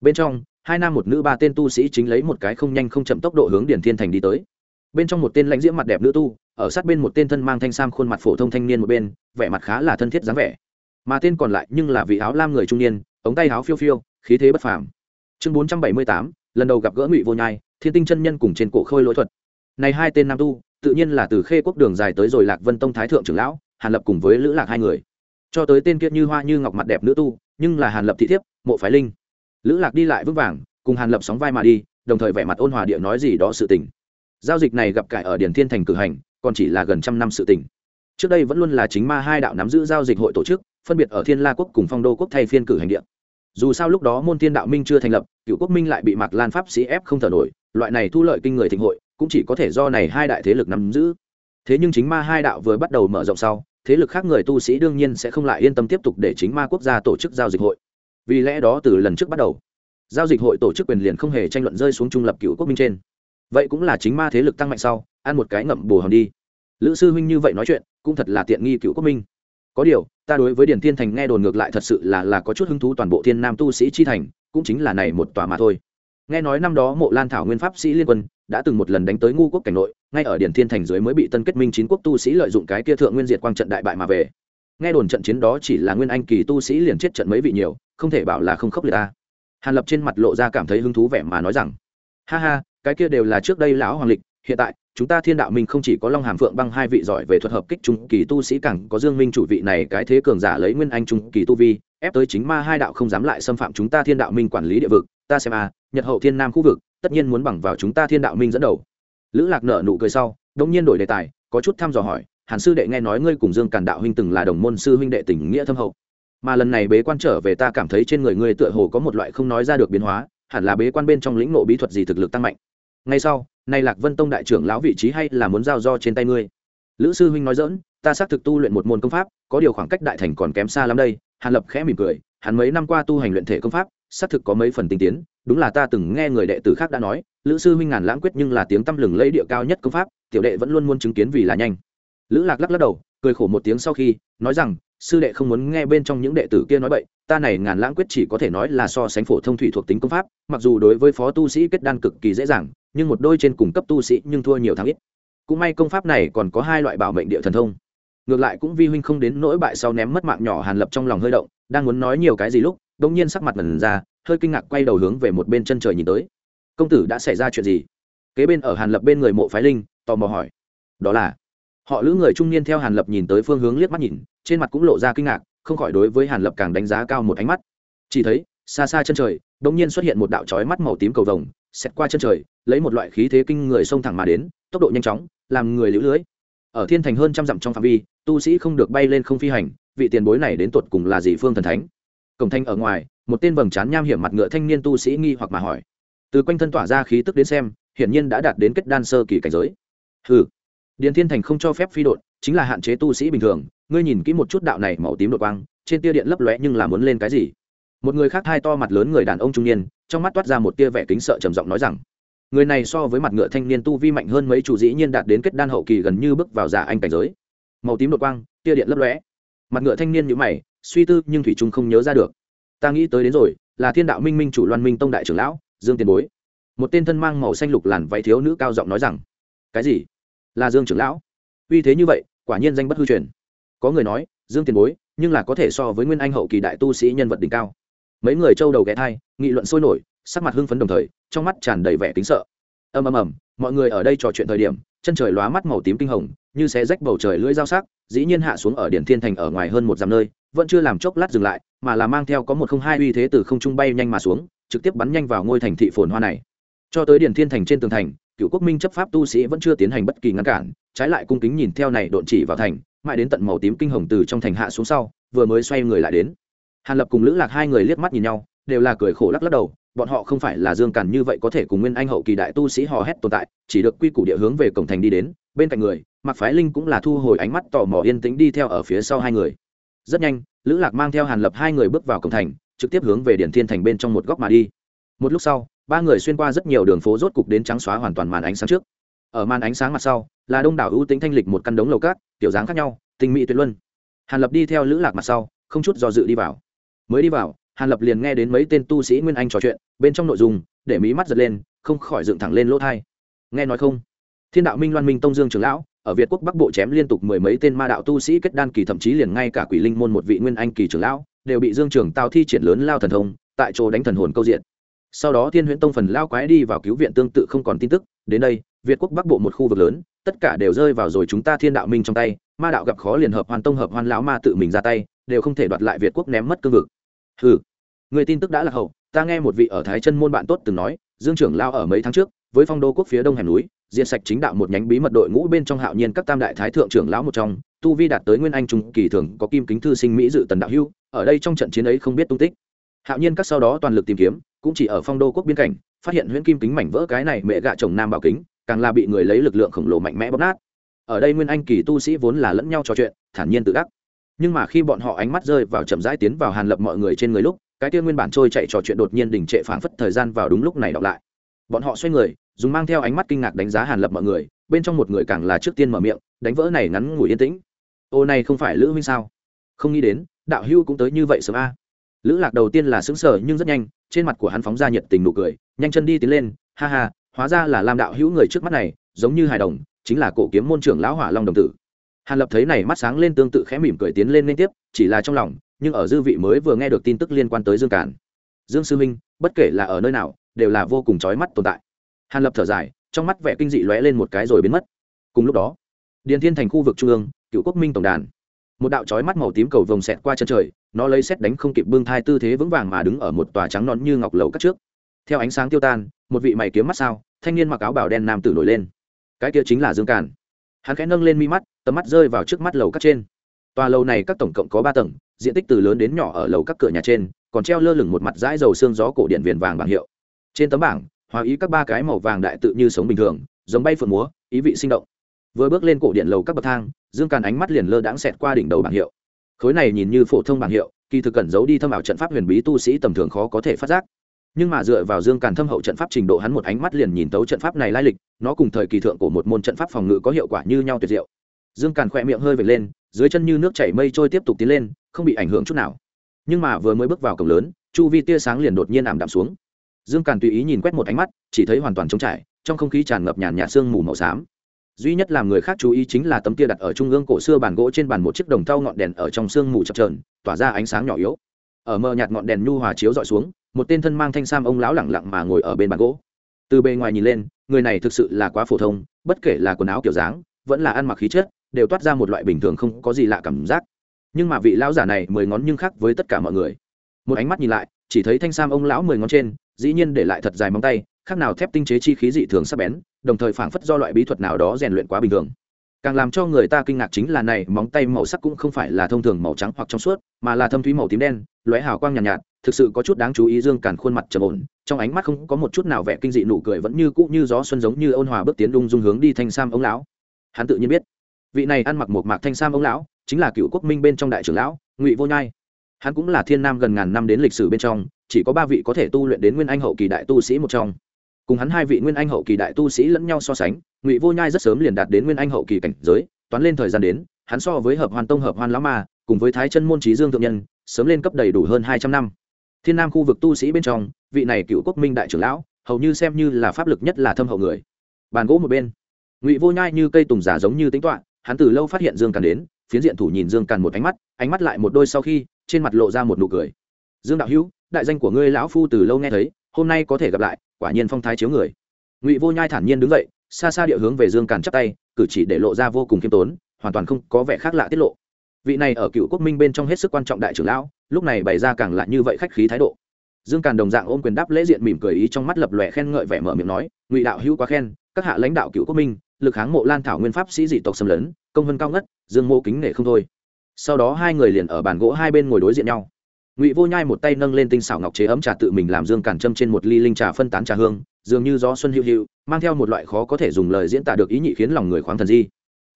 Bên trong, hai nam một nữ ba tên tu sĩ chính lấy một cái không nhanh không chậm tốc độ hướng điền thiên thành đi tới. Bên trong một tên lãnh diễm mặt đẹp nữ tu, ở sát bên một tên thân mang thanh sam khuôn mặt phổ thông thanh niên một bên, vẻ mặt khá là thân thiết dáng vẻ. Mà tên còn lại nhưng là vị áo lam người trung niên, ống tay áo phiêu phiêu, khí thế bất phàm. Chương bốn trăm bảy mươi tám, lần đầu gặp gỡ ngụy vô nhai, thiên tinh chân nhân cùng trên cổ khôi lỗi thuật. Này hai tên nam tu tự nhiên là từ khê quốc đường dài tới rồi lạc vân tông thái thượng trưởng lão, hàn lập cùng với lữ lạc hai người. Cho tới tên kia như hoa như ngọc mặt đẹp nữ tu, nhưng là hàn lập thị thiếp, mộ phái linh. Lữ lạc đi lại vững vàng, cùng hàn lập sóng vai mà đi, đồng thời vẻ mặt ôn hòa địa nói gì đó sự tình. Giao dịch này gặp cải ở điển thiên thành cử hành, còn chỉ là gần trăm năm sự tình. Trước đây vẫn luôn là chính ma hai đạo nắm giữ giao dịch hội tổ chức, phân biệt ở thiên la quốc cùng phong đô quốc thay phiên cử hành điện dù sao lúc đó môn thiên đạo minh chưa thành lập, cựu quốc minh lại bị mạc lan pháp sĩ ép không thở nổi, loại này thu lợi kinh người thịnh hội cũng chỉ có thể do này hai đại thế lực nắm giữ. Thế nhưng chính ma hai đạo vừa bắt đầu mở rộng sau, thế lực khác người tu sĩ đương nhiên sẽ không lại yên tâm tiếp tục để chính ma quốc gia tổ chức giao dịch hội. Vì lẽ đó từ lần trước bắt đầu, giao dịch hội tổ chức quyền liền không hề tranh luận rơi xuống trung lập cựu quốc minh trên. Vậy cũng là chính ma thế lực tăng mạnh sau, ăn một cái ngậm bồ hòn đi. Lữ sư huynh như vậy nói chuyện, cũng thật là tiện nghi cựu quốc minh. Có điều, ta đối với điển thiên thành nghe đồn ngược lại thật sự là là có chút hứng thú toàn bộ thiên nam tu sĩ chi thành, cũng chính là này một tòa mà thôi nghe nói năm đó mộ lan thảo nguyên pháp sĩ liên quân đã từng một lần đánh tới ngu quốc cảnh nội, ngay ở điển thiên thành dưới mới bị tân kết minh chín quốc tu sĩ lợi dụng cái kia thượng nguyên diệt quang trận đại bại mà về. Nghe đồn trận chiến đó chỉ là nguyên anh kỳ tu sĩ liền chết trận mấy vị nhiều, không thể bảo là không khốc liệt ta hàn lập trên mặt lộ ra cảm thấy hứng thú vẻ mà nói rằng, ha ha, cái kia đều là trước đây lão hoàng lịch, hiện tại, chúng ta thiên đạo minh không chỉ có long hàm phượng băng hai vị giỏi về thuật hợp kích trung kỳ tu sĩ cẳng có dương minh chủ vị này cái thế cường giả lấy nguyên anh trung kỳ tu vi, ép tới chính ma hai đạo không dám lại xâm phạm chúng ta thiên đạo minh quản lý địa vực ta xem a nhật hậu thiên nam khu vực, tất nhiên muốn bằng vào chúng ta thiên đạo minh dẫn đầu. Lữ lạc nợ nụ cười sau đông nhiên đổi đề tài, có chút thăm dò hỏi, hàn sư đệ nghe nói ngươi cùng dương càn đạo huynh từng là đồng môn sư huynh đệ tình nghĩa thâm hậu. Mà lần này bế quan trở về ta cảm thấy trên người ngươi tựa hồ có một loại không nói ra được biến hóa, hẳn là bế quan bên trong lĩnh ngộ bí thuật gì thực lực tăng mạnh. Ngay sau, nay lạc vân tông đại trưởng lão vị trí hay là muốn giao do trên tay ngươi. Lữ sư huynh nói dỡn ta xác thực tu luyện một môn công pháp, có điều khoảng cách đại thành còn kém xa lắm đây, hàn lập khẽ mỉm cười, hắn mấy năm qua tu hành luyện thể công pháp xác thực có mấy phần tinh tiến, đúng là ta từng nghe người đệ tử khác đã nói, lữ sư huynh ngàn lãng quyết nhưng là tiếng tăm lừng lấy địa cao nhất công pháp, tiểu đệ vẫn luôn muốn chứng kiến vì là nhanh. Lữ lạc lắc lắc đầu, cười khổ một tiếng sau khi, nói rằng, sư đệ không muốn nghe bên trong những đệ tử kia nói bậy, ta này ngàn lãng quyết chỉ có thể nói là so sánh phổ thông thủy thuộc tính công pháp, mặc dù đối với phó tu sĩ kết đan cực kỳ dễ dàng, nhưng một đôi trên cùng cấp tu sĩ nhưng thua nhiều tháng ít. Cũng may công pháp này còn có hai loại bảo mệnh địa thần thông. Ngược lại cũng vi huynh không đến nỗi bại sau ném mất mạng nhỏ hàn lập trong lòng hơi động, đang muốn nói nhiều cái gì lúc đ ỗ n g nhiên sắc mặt mần ra, hơi kinh ngạc quay đầu hướng về một bên chân trời nhìn tới. Công tử đã xảy ra chuyện gì? Kế bên ở hàn lập bên người mộ phái linh, tò mò hỏi. Đó là họ lữ người trung niên theo hàn lập nhìn tới phương hướng liếc mắt nhìn, trên mặt cũng lộ ra kinh ngạc, không khỏi đối với hàn lập càng đánh giá cao một ánh mắt. Chỉ thấy, xa xa chân trời, đ ỗ n g nhiên xuất hiện một đạo trói mắt màu tím cầu vồng, xẹt qua chân trời, lấy một loại khí thế kinh người xông thẳng mà đến, tốc độ nhanh chóng, làm người lũ lưới. Ở thiên thành hơn trăm dặm trong phạm vi, tu sĩ không được bay lên không phi hành, vị tiền bối này đến tột cùng là gì phương thần thánh? Cổng thanh ở ngoài, một tên vầng trán nham hiểm mặt ngựa thanh niên tu sĩ nghi hoặc mà hỏi. Từ quanh thân tỏa ra khí tức đến xem, hiển nhiên đã đạt đến kết đan sơ kỳ cảnh giới. Hừ điện thiên thành không cho phép phi đột chính là hạn chế tu sĩ bình thường, ngươi nhìn kỹ một chút đạo này màu tím đột quang, trên tia điện lấp lóe nhưng là muốn lên cái gì? Một người khác hai to mặt lớn người đàn ông trung niên, trong mắt toát ra một tia vẻ kính sợ trầm giọng nói rằng, người này so với mặt ngựa thanh niên tu vi mạnh hơn mấy chủ dĩ nhiên đạt đến kết đan hậu kỳ gần như bước vào giả anh cảnh giới. Màu tím đột quang, tia điện lấp lóe. Mặt ngựa thanh niên nhữ mày suy tư nhưng thủy trung không nhớ ra được. Ta nghĩ tới đến rồi, là thiên đạo minh minh chủ loan minh tông đại trưởng lão, dương tiền bối. Một tên thân mang màu xanh lục làn váy thiếu nữ cao giọng nói rằng, cái gì? Là dương trưởng lão? Uy thế như vậy, quả nhiên danh bất hư truyền. Có người nói, dương tiền bối, nhưng là có thể so với nguyên anh hậu kỳ đại tu sĩ nhân vật đỉnh cao. Mấy người trâu đầu ghé thai, nghị luận sôi nổi, sắc mặt hưng phấn đồng thời, trong mắt tràn đầy vẻ kính sợ. Ầm ầm ầm, mọi người ở đây trò chuyện thời điểm, chân trời lóa mắt màu tím kinh hồng như xé rách bầu trời lưỡi dao sắc, dĩ nhiên hạ xuống ở điện thiên thành ở ngoài hơn một dặm nơi, vẫn chưa làm chốc lát dừng lại, mà là mang theo có một không hai uy thế từ không trung bay nhanh mà xuống, trực tiếp bắn nhanh vào ngôi thành thị phồn hoa này. Cho tới điện thiên thành trên tường thành, cựu quốc minh chấp pháp tu sĩ vẫn chưa tiến hành bất kỳ ngăn cản, trái lại cung kính nhìn theo này độn chỉ vào thành, mãi đến tận màu tím kinh hồng từ trong thành hạ xuống sau, vừa mới xoay người lại đến. Hàn lập cùng lữ lạc hai người liếc mắt nhìn nhau, đều là cười khổ lắc lắc đầu, bọn họ không phải là dương càn như vậy có thể cùng nguyên anh hậu kỳ đại tu sĩ hò hét tồn tại, chỉ được quy củ địa hướng về cổng thành đi đến, bên cạnh người mặc phái linh cũng là thu hồi ánh mắt tò mò yên tĩnh đi theo ở phía sau hai người. Rất nhanh, lữ lạc mang theo hàn lập hai người bước vào cổng thành, trực tiếp hướng về điển thiên thành bên trong một góc mà đi. Một lúc sau, ba người xuyên qua rất nhiều đường phố rốt cục đến trắng xóa hoàn toàn màn ánh sáng trước. Ở màn ánh sáng mặt sau, là đông đảo ưu tính thanh lịch một căn đống lầu cát tiểu dáng khác nhau tình mỹ tuyệt luân. Hàn lập đi theo lữ lạc mặt sau, không chút do dự đi vào. Mới đi vào, hàn lập liền nghe đến mấy tên tu sĩ nguyên anh trò chuyện, bên trong nội dung, để mí mắt giật lên, không khỏi dựng thẳng lên lỗ thai. Nghe nói không? Thiên đạo minh loan minh tông dương trưởng lão ở việt quốc bắc bộ chém liên tục mười mấy tên ma đạo tu sĩ kết đan kỳ thậm chí liền ngay cả quỷ linh môn một vị nguyên anh kỳ trưởng lão, đều bị dương trưởng tao thi triển lớn lao thần thông, tại chỗ đánh thần hồn câu diện. Sau đó thiên huyễn tông phần lao quái đi vào cứu viện tương tự không còn tin tức, đến đây, việt quốc bắc bộ một khu vực lớn, tất cả đều rơi vào rồi chúng ta thiên đạo minh trong tay, ma đạo gặp khó liền hợp hoàn tông hợp hoàn lão ma tự mình ra tay, đều không thể đoạt lại việt quốc ném mất cương vực. Ừ người tin tức đã là hậu, ta nghe một vị ở thái chân môn bạn tốt từng nói, dương trưởng lao ở mấy tháng trước, với phong đô quốc phía đông hẻm núi diệt sạch chính đạo một nhánh bí mật đội ngũ bên trong hạo nhiên các tam đại thái thượng trưởng lão một trong, tu vi đạt tới nguyên anh trung kỳ thường có kim kính thư sinh mỹ dự tần đạo hưu, ở đây trong trận chiến ấy không biết tung tích. Hạo nhiên các sau đó toàn lực tìm kiếm, cũng chỉ ở phong đô quốc biên cảnh, phát hiện huyễn kim kính mảnh vỡ cái này mẹ gạ chồng nam bảo kính, càng là bị người lấy lực lượng khổng lồ mạnh mẽ bóp nát. Ở đây nguyên anh kỳ tu sĩ vốn là lẫn nhau trò chuyện, thản nhiên tự đắc. Nhưng mà khi bọn họ ánh mắt rơi vào chậm rãi tiến vào hàn lập mọi người trên người lúc, cái kia nguyên bản trôi chạy trò chuyện đột nhiên đình trệ phảng phất thời gian vào đúng lúc này đọc lại. Bọn họ xoay người dùng mang theo ánh mắt kinh ngạc đánh giá hàn lập mọi người, bên trong một người càng là trước tiên mở miệng, đánh vỡ này ngắn ngủi yên tĩnh. Ô, này không phải lữ huynh sao? Không nghĩ đến, đạo hưu cũng tới như vậy sớm a. Lữ lạc đầu tiên là xứng sở nhưng rất nhanh, trên mặt của hắn phóng ra nhiệt tình nụ cười, nhanh chân đi tiến lên, ha ha, hóa ra là lam đạo hữu người trước mắt này, giống như hài đồng, chính là cổ kiếm môn trưởng lão hỏa long đồng tử. Hàn lập thấy này mắt sáng lên tương tự khẽ mỉm cười tiến lên liên tiếp, chỉ là trong lòng, nhưng ở dư vị mới vừa nghe được tin tức liên quan tới dương cản dương sư minh bất kể là ở nơi nào, đều là vô cùng chói mắt tồn tại hàn lập thở dài, trong mắt vẻ kinh dị lóe lên một cái rồi biến mất. Cùng lúc đó, Điền thiên thành khu vực trung ương, cựu quốc minh tổng đàn. Một đạo chói mắt màu tím cầu vồng xẹt qua chân trời, nó lấy xét đánh không kịp bưng thai tư thế vững vàng mà đứng ở một tòa trắng non như ngọc lầu cắt trước. Theo ánh sáng tiêu tan, một vị mày kiếm mắt sao, thanh niên mặc áo bảo đen nam tử nổi lên. Cái kia chính là dương càn. Hắn khẽ nâng lên mi mắt, tầm mắt rơi vào trước mắt lầu cắt trên. Tòa lầu này các tổng cộng có ba tầng, diện tích từ lớn đến nhỏ ở lầu các cửa nhà trên, còn treo lơ lửng một mặt dãi dầu xương gió cổ điện viền vàng bảng hiệu. Trên tấm bảng hòa ý các ba cái màu vàng đại tự như sống bình thường, giống bay phượng múa, ý vị sinh động. Vừa bước lên cổ điện lầu các bậc thang, dương càn ánh mắt liền lơ đãng xẹt qua đỉnh đầu bảng hiệu. Khối này nhìn như phổ thông bảng hiệu, kỳ thực cẩn giấu đi thâm ảo trận pháp huyền bí tu sĩ tầm thường khó có thể phát giác. Nhưng mà dựa vào dương càn thâm hậu trận pháp trình độ hắn một ánh mắt liền nhìn tấu trận pháp này lai lịch, nó cùng thời kỳ thượng của một môn trận pháp phòng ngự có hiệu quả như nhau tuyệt diệu. Dương càn khỏe miệng hơi vệt lên, dưới chân như nước chảy mây trôi tiếp tục tiến lên, không bị ảnh hưởng chút nào. Nhưng mà vừa mới bước vào cổng lớn, chu vi tia sáng liền đột nhiên ảm đạm xuống dương càn tùy ý nhìn quét một ánh mắt, chỉ thấy hoàn toàn trống trải, trong không khí tràn ngập nhàn nhạt sương mù màu xám. Duy nhất làm người khác chú ý chính là tấm tia đặt ở trung ương cổ xưa bàn gỗ trên bàn một chiếc đồng thau ngọn đèn ở trong sương mù chập trờn tỏa ra ánh sáng nhỏ yếu. Ở mờ nhạt ngọn đèn nhu hòa chiếu dọi xuống, một tên thân mang thanh sam ông lão lẳng lặng mà ngồi ở bên bàn gỗ. Từ bề ngoài nhìn lên, người này thực sự là quá phổ thông, bất kể là quần áo kiểu dáng, vẫn là ăn mặc khí chất, đều toát ra một loại bình thường không có gì lạ cảm giác. Nhưng mà vị lão giả này mười ngón nhưng khác với tất cả mọi người. Một ánh mắt nhìn lại chỉ thấy thanh sam ông lão mười ngón trên dĩ nhiên để lại thật dài móng tay khác nào thép tinh chế chi khí dị thường sắc bén đồng thời phảng phất do loại bí thuật nào đó rèn luyện quá bình thường. Càng làm cho người ta kinh ngạc chính là này móng tay màu sắc cũng không phải là thông thường màu trắng hoặc trong suốt mà là thâm thúy màu tím đen lóe hào quang nhàn nhạt, nhạt thực sự có chút đáng chú ý dương càn khuôn mặt trầm ổn trong ánh mắt không có một chút nào vẻ kinh dị nụ cười vẫn như cũ như gió xuân giống như ôn hòa bước tiến đung dung hướng đi thanh sam ông lão. Hắn tự nhiên biết vị này ăn mặc một mạc thanh sam ông lão chính là cựu quốc minh bên trong đại trưởng lão ngụy vô nhai hắn cũng là thiên nam gần ngàn năm đến lịch sử bên trong, chỉ có ba vị có thể tu luyện đến nguyên anh hậu kỳ đại tu sĩ một trong. Cùng hắn hai vị nguyên anh hậu kỳ đại tu sĩ lẫn nhau so sánh, ngụy vô nhai rất sớm liền đạt đến nguyên anh hậu kỳ cảnh giới, toán lên thời gian đến, hắn so với hợp hoàn tông, hợp hoàn lão ma, cùng với thái chân môn trí dương thượng nhân, sớm lên cấp đầy đủ hơn hai trăm năm. Thiên nam khu vực tu sĩ bên trong, vị này cựu quốc minh đại trưởng lão, hầu như xem như là pháp lực nhất là thâm hậu người. Bàn gỗ một bên, ngụy vô nhai như cây tùng giả giống như tính toạ hắn từ lâu phát hiện dương càn đến, phiến diện thủ nhìn dương càn một ánh mắt ánh mắt lại một đôi sau khi trên mặt lộ ra một nụ cười. Dương đạo hữu, đại danh của ngươi lão phu từ lâu nghe thấy, hôm nay có thể gặp lại, quả nhiên phong thái chiếu người. Ngụy vô nhai thản nhiên đứng dậy, xa xa địa hướng về dương càn chắp tay, cử chỉ để lộ ra vô cùng khiêm tốn, hoàn toàn không có vẻ khác lạ tiết lộ. Vị này ở cựu quốc minh bên trong hết sức quan trọng đại trưởng lão, lúc này bày ra càng lại như vậy khách khí thái độ. Dương càn đồng dạng ôm quyền đáp lễ diện mỉm cười ý trong mắt lập lòe khen ngợi vẻ mở miệng nói, ngụy đạo hữu quá khen, các hạ lãnh đạo cựu quốc minh, lực kháng mộ lan thảo nguyên pháp sĩ dị tộc xâm lấn, công vân cao ngất, dương mô kính nể không thôi sau đó hai người liền ở bàn gỗ hai bên ngồi đối diện nhau. Ngụy vô nhai một tay nâng lên tinh xảo ngọc chế ấm trà tự mình làm dương cản châm trên một ly linh trà phân tán trà hương dường như gió xuân hữu hữu mang theo một loại khó có thể dùng lời diễn tả được ý nhị khiến lòng người khoáng thần di.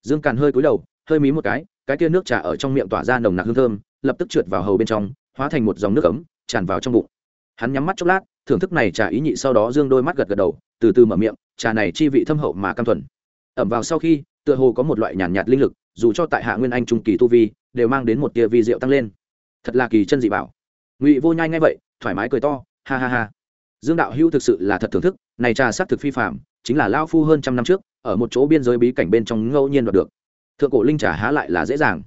Dương càn hơi cúi đầu hơi mí một cái cái kia nước trà ở trong miệng tỏa ra nồng nặc hương thơm lập tức trượt vào hầu bên trong hóa thành một dòng nước ấm tràn vào trong bụng. Hắn nhắm mắt chốc lát thưởng thức này trà ý nhị sau đó dương đôi mắt gật gật đầu từ từ mở miệng trà này chi vị thâm hậu mà cam thuần. Ẩm vào sau khi tựa hồ có một loại nhàn nhạt, nhạt linh lực dù cho tại hạ nguyên anh trung kỳ tu vi, đều mang đến một tia vi diệu tăng lên. Thật là kỳ chân dị bảo. Ngụy vô nhai ngay vậy, thoải mái cười to, ha ha ha. Dương đạo hữu thực sự là thật thưởng thức, này trà s thực phi phạm chính là lao phu hơn trăm năm trước, ở một chỗ biên giới bí cảnh bên trong ngẫu nhiên đoạt được. Thượng cổ linh trà há lại là dễ dàng.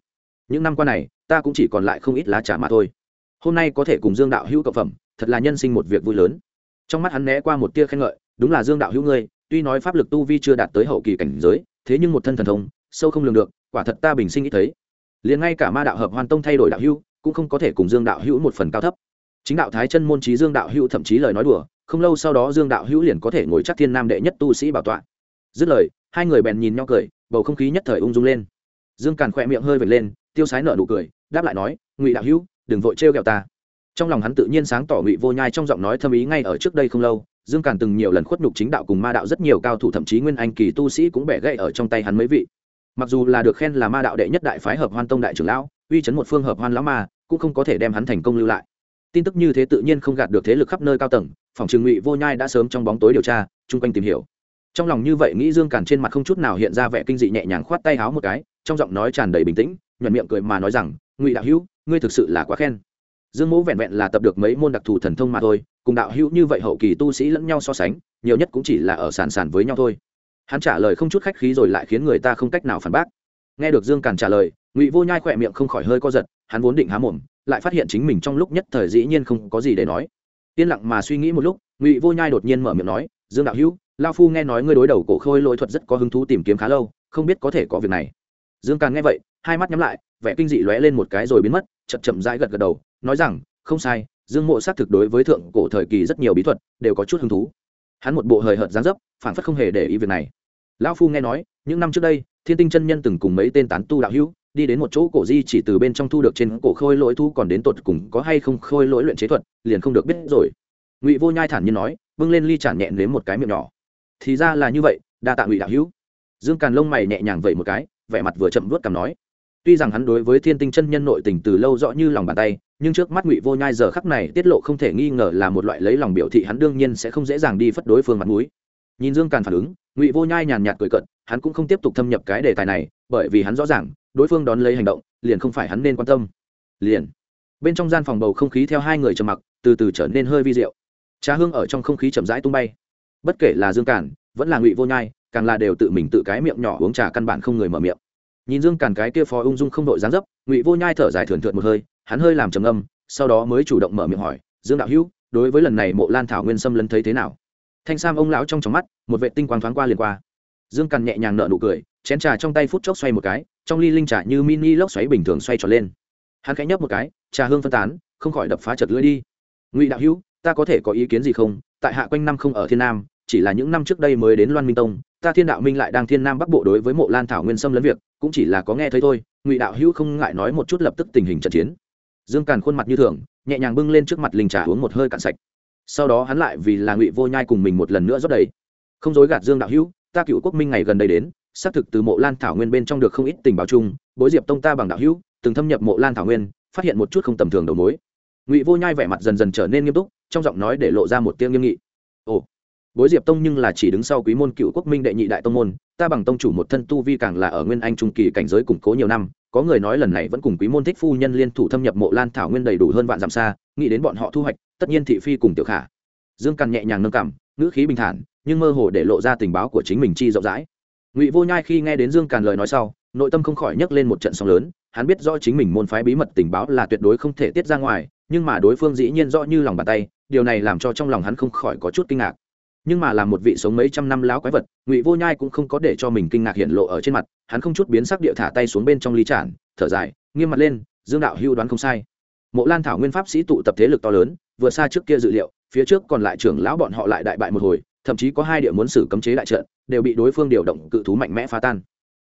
Những năm qua này, ta cũng chỉ còn lại không ít lá trà mà thôi. Hôm nay có thể cùng dương đạo hữu cộng phẩm, thật là nhân sinh một việc vui lớn. Trong mắt hắn né qua một tia khen ngợi, đúng là dương đạo hữu ngươi, tuy nói pháp lực tu vi chưa đạt tới hậu kỳ cảnh giới, thế nhưng một thân thần thông, sâu không lường được quả thật ta bình sinh ít thấy. Liền ngay cả ma đạo hợp hoàn tông thay đổi đạo hữu, cũng không có thể cùng dương đạo hữu một phần cao thấp. Chính đạo thái chân môn trí dương đạo hữu thậm chí lời nói đùa, không lâu sau đó dương đạo hữu liền có thể ngồi chắc thiên nam đệ nhất tu sĩ bảo tọa. Dứt lời, hai người bèn nhìn nhau cười, bầu không khí nhất thời ung dung lên. Dương càn khỏe miệng hơi vệt lên, tiêu sái nợ nụ cười, đáp lại nói, ngụy đạo hữu, đừng vội trêu ghẹo ta. Trong lòng hắn tự nhiên sáng tỏ ngụy vô nhai trong giọng nói thâm ý ngay ở trước đây không lâu, dương càn từng nhiều lần khuất nhục chính đạo cùng ma đạo rất nhiều cao thủ, thậm chí nguyên anh kỳ tu sĩ cũng bẻ gãy ở trong tay hắn mấy vị mặc dù là được khen là ma đạo đệ nhất đại phái hợp hoan tông đại trưởng lão, uy chấn một phương hợp hoan lão ma, cũng không có thể đem hắn thành công lưu lại. Tin tức như thế tự nhiên không gạt được thế lực khắp nơi cao tầng, phòng trường ngụy vô nhai đã sớm trong bóng tối điều tra, chung quanh tìm hiểu. Trong lòng như vậy nghĩ dương càn trên mặt không chút nào hiện ra vẻ kinh dị nhẹ nhàng khoát tay háo một cái, trong giọng nói tràn đầy bình tĩnh, nhuận miệng cười mà nói rằng, ngụy đạo hữu, ngươi thực sự là quá khen. Dương mỗ vẹn vẹn là tập được mấy môn đặc thù thần thông mà thôi, cùng đạo hữu như vậy hậu kỳ tu sĩ lẫn nhau so sánh, nhiều nhất cũng chỉ là ở sàn sàn với nhau thôi hắn trả lời không chút khách khí rồi lại khiến người ta không cách nào phản bác. Nghe được dương càn trả lời, ngụy vô nhai khỏe miệng không khỏi hơi co giật, hắn vốn định há mồm, lại phát hiện chính mình trong lúc nhất thời dĩ nhiên không có gì để nói. Yên lặng mà suy nghĩ một lúc, ngụy vô nhai đột nhiên mở miệng nói, dương đạo hữu lao phu nghe nói ngươi đối đầu cổ khôi lỗi thuật rất có hứng thú tìm kiếm khá lâu, không biết có thể có việc này. Dương càn nghe vậy, hai mắt nhắm lại, vẻ kinh dị lóe lên một cái rồi biến mất, chậm chậm rãi gật gật đầu, nói rằng, không sai, dương mộ xác thực đối với thượng cổ thời kỳ rất nhiều bí thuật đều có chút hứng thú. Hắn một bộ hời hợt gián dấp phản phất không hề để ý việc này lão phu nghe nói, những năm trước đây, thiên tinh chân nhân từng cùng mấy tên tán tu đạo hữu, đi đến một chỗ cổ di chỉ từ bên trong thu được trên cổ khôi lỗi thu còn đến tột cùng có hay không khôi lỗi luyện chế thuật, liền không được biết rồi. Ngụy vô nhai thản nhiên nói vâng lên ly chản nhẹ nếm một cái miệng nhỏ. Thì ra là như vậy, đa tạ ngụy đạo hữu. Dương càn lông mày nhẹ nhàng vậy một cái, vẻ mặt vừa chậm vuốt cằm nói. Tuy rằng hắn đối với thiên tinh chân nhân nội tình từ lâu rõ như lòng bàn tay, nhưng trước mắt ngụy vô nhai giờ khắc này tiết lộ không thể nghi ngờ là một loại lấy lòng biểu thị hắn đương nhiên sẽ không dễ dàng đi phất đối phương mặt mũi nhìn dương càn phản ứng, ngụy vô nhai nhàn nhạt cười cận hắn cũng không tiếp tục thâm nhập cái đề tài này, bởi vì hắn rõ ràng, đối phương đón lấy hành động, liền không phải hắn nên quan tâm. Liền, bên trong gian phòng bầu không khí theo hai người trầm mặc, từ từ trở nên hơi vi diệu. Trà hương ở trong không khí chậm rãi tung bay. Bất kể là dương càn, vẫn là ngụy vô nhai, càng là đều tự mình tự cái miệng nhỏ uống trà căn bản không người mở miệng. Nhìn dương càn cái kia phó ung dung không đội dáng dấp, ngụy vô nhai thở dài thườn thượt một hơi, hắn hơi làm trầm âm sau đó mới chủ động mở miệng hỏi, dương đạo hữu, đối với lần này mộ lan thảo nguyên Sâm lấn thấy thế nào? Thanh sam ông lão trong trong mắt, một vệ tinh quang thoáng qua liền qua. Dương càn nhẹ nhàng nợ nụ cười, chén trà trong tay phút chốc xoay một cái, trong ly linh trà như mini lốc xoáy bình thường xoay tròn lên. Hắn khẽ nhấp một cái, trà hương phân tán, không khỏi đập phá chật lưỡi đi. Ngụy đạo hữu, ta có thể có ý kiến gì không? Tại hạ quanh năm không ở thiên nam, chỉ là những năm trước đây mới đến loan minh tông, ta thiên đạo minh lại đang thiên nam bắc bộ đối với mộ lan thảo nguyên xâm lấn việc, cũng chỉ là có nghe thấy thôi. Ngụy đạo hữu không ngại nói một chút lập tức tình hình trận chiến. Dương càn khuôn mặt như thường, nhẹ nhàng bưng lên trước mặt linh trà uống một hơi cạn sạch sau đó hắn lại vì là ngụy vô nhai cùng mình một lần nữa rót đầy. Không dối gạt dương đạo hữu, ta cựu quốc minh ngày gần đây đến, xác thực từ mộ lan thảo nguyên bên trong được không ít tình báo chung, bối diệp tông ta bằng đạo hữu, từng thâm nhập mộ lan thảo nguyên, phát hiện một chút không tầm thường đầu mối. Ngụy vô nhai vẻ mặt dần dần trở nên nghiêm túc, trong giọng nói để lộ ra một tiếng nghiêm nghị. Ồ, bối diệp tông nhưng là chỉ đứng sau quý môn cựu quốc minh đệ nhị đại tông môn, ta bằng tông chủ một thân tu vi càng là ở nguyên anh trung kỳ cảnh giới củng cố nhiều năm, có người nói lần này vẫn cùng quý môn thích phu nhân liên thủ thâm nhập mộ lan thảo nguyên đầy đủ hơn vạn dặm xa, nghĩ đến bọn họ thu hoạch tất nhiên thị phi cùng tiểu khả. Dương càn nhẹ nhàng nâng cảm, ngữ khí bình thản, nhưng mơ hồ để lộ ra tình báo của chính mình chi rộng rãi. Ngụy vô nhai khi nghe đến dương càn lời nói sau, nội tâm không khỏi nhấc lên một trận sóng lớn, hắn biết rõ chính mình môn phái bí mật tình báo là tuyệt đối không thể tiết ra ngoài, nhưng mà đối phương dĩ nhiên rõ như lòng bàn tay, điều này làm cho trong lòng hắn không khỏi có chút kinh ngạc. Nhưng mà là một vị sống mấy trăm năm láo quái vật, ngụy vô nhai cũng không có để cho mình kinh ngạc hiện lộ ở trên mặt, hắn không chút biến sắc địa thả tay xuống bên trong ly trản thở dài, nghiêm mặt lên, dương đạo hưu đoán không sai. Mộ lan thảo nguyên pháp sĩ tụ tập thế lực to lớn vừa xa trước kia dự liệu, phía trước còn lại trưởng lão bọn họ lại đại bại một hồi, thậm chí có hai địa muốn xử cấm chế đại trận, đều bị đối phương điều động cự thú mạnh mẽ phá tan.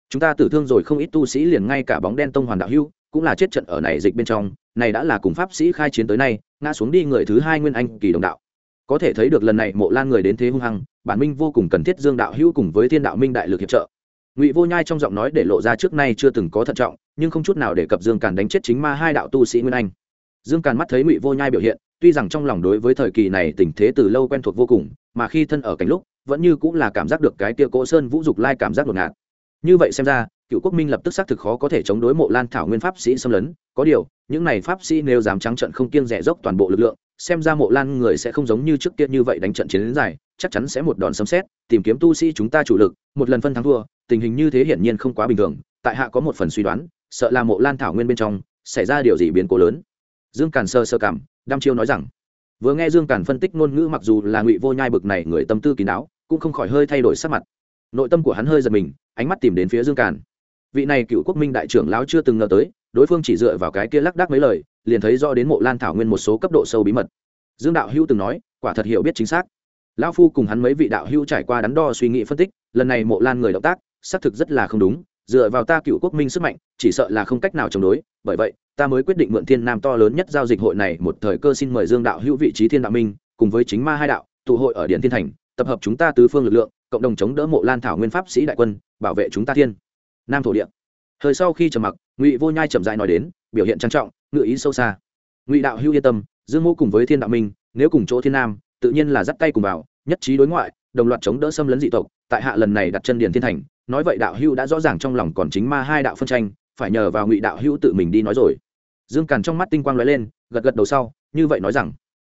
Chúng ta tử thương rồi không ít tu sĩ liền ngay cả bóng đen tông hoàn đạo hưu cũng là chết trận ở này dịch bên trong, này đã là cùng pháp sĩ khai chiến tới nay, ngã xuống đi người thứ hai nguyên anh kỳ đồng đạo. Có thể thấy được lần này mộ lan người đến thế hung hăng, bản minh vô cùng cần thiết dương đạo hữu cùng với thiên đạo minh đại lực hiệp trợ. Ngụy vô nhai trong giọng nói để lộ ra trước nay chưa từng có thận trọng, nhưng không chút nào để cập dương càn đánh chết chính ma hai đạo tu sĩ nguyên anh. Dương càn mắt thấy ngụy vô nhai biểu hiện tuy rằng trong lòng đối với thời kỳ này tình thế từ lâu quen thuộc vô cùng, mà khi thân ở cảnh lúc, vẫn như cũng là cảm giác được cái tia cỗ sơn vũ dục lai cảm giác ngột ngạt. Như vậy xem ra, cựu quốc minh lập tức xác thực khó có thể chống đối mộ lan thảo nguyên pháp sĩ xâm lấn, có điều, những này pháp sĩ nếu dám trắng trận không kiêng rẻ dốc toàn bộ lực lượng, xem ra mộ lan người sẽ không giống như trước kia như vậy đánh trận chiến đến dài, chắc chắn sẽ một đòn sấm xét tìm kiếm tu sĩ chúng ta chủ lực, một lần phân thắng thua, tình hình như thế hiển nhiên không quá bình thường, tại hạ có một phần suy đoán, sợ là mộ lan thảo nguyên bên trong, xảy ra điều gì biến cố lớn. Dương càn sơ sơ cảm đăm chiêu nói rằng, vừa nghe dương càn phân tích ngôn ngữ mặc dù là ngụy vô nhai bực này người tâm tư kín đáo, cũng không khỏi hơi thay đổi sắc mặt. Nội tâm của hắn hơi giật mình, ánh mắt tìm đến phía dương càn. Vị này cựu quốc minh đại trưởng lão chưa từng ngờ tới, đối phương chỉ dựa vào cái kia lắc đắc mấy lời, liền thấy do đến mộ lan thảo nguyên một số cấp độ sâu bí mật. Dương đạo hữu từng nói, quả thật hiểu biết chính xác. Lão phu cùng hắn mấy vị đạo hữu trải qua đắn đo suy nghĩ phân tích, lần này mộ lan người động tác, xác thực rất là không đúng dựa vào ta cựu quốc minh sức mạnh, chỉ sợ là không cách nào chống đối. Bởi vậy, ta mới quyết định mượn thiên nam to lớn nhất giao dịch hội này một thời cơ xin mời dương đạo hữu vị trí thiên đạo minh, cùng với chính ma hai đạo, tụ hội ở điện thiên thành, tập hợp chúng ta tứ phương lực lượng, cộng đồng chống đỡ mộ lan thảo nguyên pháp sĩ đại quân, bảo vệ chúng ta thiên nam thổ địa. Thời sau khi trầm mặc, ngụy vô nhai chậm dại nói đến, biểu hiện trang trọng ngự ý sâu xa. Ngụy đạo hữu yên tâm, dương mô cùng với thiên đạo minh, nếu cùng chỗ thiên nam, tự nhiên là dắt tay cùng vào, nhất trí đối ngoại, đồng loạt chống đỡ xâm lấn dị tộc, tại hạ lần này đặt chân điền thiên thành nói vậy đạo hữu đã rõ ràng trong lòng còn chính ma hai đạo phân tranh, phải nhờ vào ngụy đạo hữu tự mình đi nói rồi. Dương càn trong mắt tinh quang lóe lên, gật gật đầu sau, như vậy nói rằng,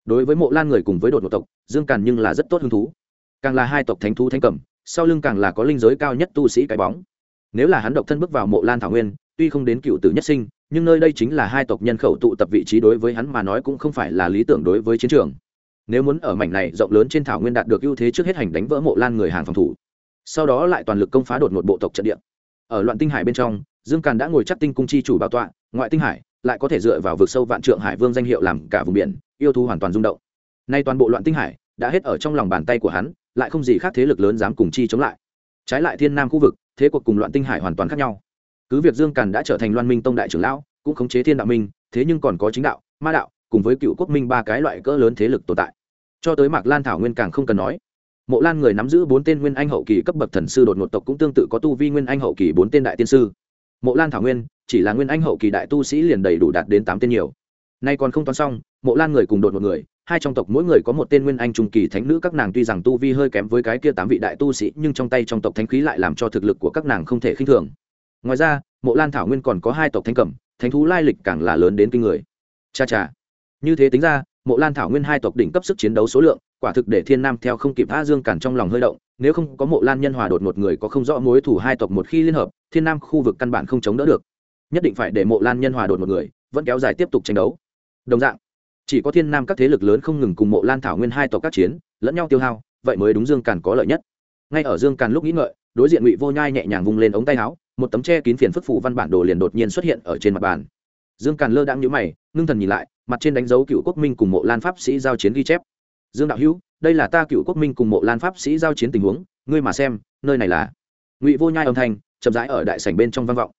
đối với mộ lan người cùng với đột một tộc, dương càn nhưng là rất tốt hứng thú. Càng là hai tộc thánh thú thánh cẩm sau lưng càng là có linh giới cao nhất tu sĩ cái bóng. Nếu là hắn độc thân bước vào mộ lan thảo nguyên, tuy không đến cựu tử nhất sinh, nhưng nơi đây chính là hai tộc nhân khẩu tụ tập vị trí đối với hắn mà nói cũng không phải là lý tưởng đối với chiến trường. Nếu muốn ở mảnh này rộng lớn trên thảo nguyên đạt được ưu thế trước hết hành đánh vỡ mộ lan người hàng phòng thủ sau đó lại toàn lực công phá đột một bộ tộc trận địa. Ở loạn tinh hải bên trong, dương càn đã ngồi chắc tinh cung chi chủ bảo tọa, ngoại tinh hải, lại có thể dựa vào vực sâu vạn trượng hải vương danh hiệu làm cả vùng biển, yêu thu hoàn toàn rung động. Nay toàn bộ loạn tinh hải đã hết ở trong lòng bàn tay của hắn, lại không gì khác thế lực lớn dám cùng chi chống lại. Trái lại thiên nam khu vực, thế cuộc cùng loạn tinh hải hoàn toàn khác nhau. Cứ việc dương càn đã trở thành loan minh tông đại trưởng lão, cũng khống chế thiên đạo minh, thế nhưng còn có chính đạo, ma đạo, cùng với cựu quốc minh ba cái loại cỡ lớn thế lực tồn tại. Cho tới mạc lan thảo nguyên càng không cần nói mộ lan người nắm giữ bốn tên nguyên anh hậu kỳ cấp bậc thần sư đột ngột tộc cũng tương tự có tu vi nguyên anh hậu kỳ bốn tên đại tiên sư. Mộ lan thảo nguyên, chỉ là nguyên anh hậu kỳ đại tu sĩ liền đầy đủ đạt đến tám tên nhiều. Nay còn không toán xong, mộ lan người cùng đột một người, hai trong tộc mỗi người có một tên nguyên anh trung kỳ thánh nữ, các nàng tuy rằng tu vi hơi kém với cái kia tám vị đại tu sĩ, nhưng trong tay trong tộc thánh khí lại làm cho thực lực của các nàng không thể khinh thường. Ngoài ra, mộ lan thảo nguyên còn có hai tộc thánh cẩm thánh thú lai lịch càng là lớn đến kinh người. Cha cha. Như thế tính ra, mộ lan thảo nguyên hai tộc đỉnh cấp sức chiến đấu số lượng quả thực để thiên nam theo không kịp a dương cản trong lòng hơi động, nếu không có mộ lan nhân hòa đột một người có không rõ mối thủ hai tộc một khi liên hợp, thiên nam khu vực căn bản không chống đỡ được. Nhất định phải để mộ lan nhân hòa đột một người, vẫn kéo dài tiếp tục tranh đấu. Đồng dạng, chỉ có thiên nam các thế lực lớn không ngừng cùng mộ lan thảo nguyên hai tộc các chiến, lẫn nhau tiêu hao, vậy mới đúng dương càn có lợi nhất. Ngay ở dương càn lúc nghĩ ngợi, đối diện ngụy vô nhai nhẹ nhàng vung lên ống tay áo, một tấm che kín phiền phức phủ văn bản đồ liền đột nhiên xuất hiện ở trên mặt bàn. Dương càn lơ đang nhũ mày, ngưng thần nhìn lại, mặt trên đánh dấu cựu quốc minh cùng mộ lan pháp sĩ giao chiến ghi chép dương đạo hữu, đây là ta cựu quốc minh cùng mộ lan pháp sĩ giao chiến tình huống, ngươi mà xem, nơi này là. Ngụy vô nhai âm thanh, chậm rãi ở đại sảnh bên trong vang vọng.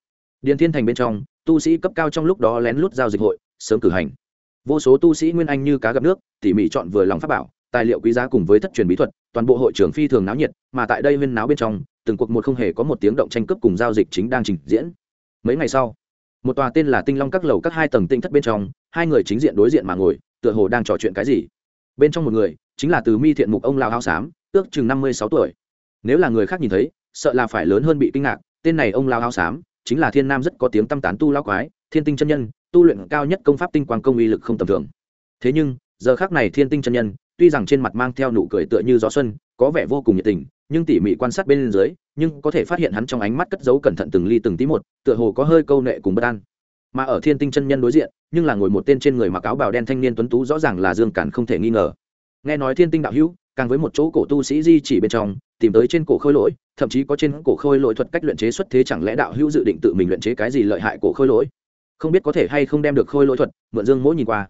Điền thiên thành bên trong, tu sĩ cấp cao trong lúc đó lén lút giao dịch hội, sớm cử hành. Vô số tu sĩ nguyên anh như cá gặp nước, tỉ mỉ chọn vừa lòng pháp bảo, tài liệu quý giá cùng với thất truyền bí thuật, toàn bộ hội trưởng phi thường náo nhiệt, mà tại đây huyên náo bên trong, từng cuộc một không hề có một tiếng động tranh cướp cùng giao dịch chính đang trình diễn. Mấy ngày sau, một tòa tên là tinh long các lầu các hai tầng tinh thất bên trong, hai người chính diện đối diện mà ngồi, tựa hồ đang trò chuyện cái gì bên trong một người, chính là từ mi thiện mục ông lao hao xám, ước chừng năm mươi sáu tuổi. Nếu là người khác nhìn thấy, sợ là phải lớn hơn bị kinh ngạc, tên này ông lao hao xám, chính là thiên nam rất có tiếng tăm tán tu lao quái, thiên tinh chân nhân, tu luyện cao nhất công pháp tinh quang công uy lực không tầm thường. Thế nhưng, giờ khác này thiên tinh chân nhân, tuy rằng trên mặt mang theo nụ cười tựa như gió xuân, có vẻ vô cùng nhiệt tình, nhưng tỉ mỉ quan sát bên dưới, nhưng có thể phát hiện hắn trong ánh mắt cất giấu cẩn thận từng ly từng tí một, tựa hồ có hơi câu nệ cùng bất an mà ở thiên tinh chân nhân đối diện, nhưng là ngồi một tên trên người mặc áo bào đen thanh niên tuấn tú rõ ràng là dương cản không thể nghi ngờ. Nghe nói thiên tinh đạo hữu, càng với một chỗ cổ tu sĩ di chỉ bên trong, tìm tới trên cổ khôi lỗi, thậm chí có trên cổ khôi lỗi thuật cách luyện chế xuất thế chẳng lẽ đạo hữu dự định tự mình luyện chế cái gì lợi hại cổ khôi lỗi? Không biết có thể hay không đem được khôi lỗi thuật, mượn dương mỗi nhìn qua.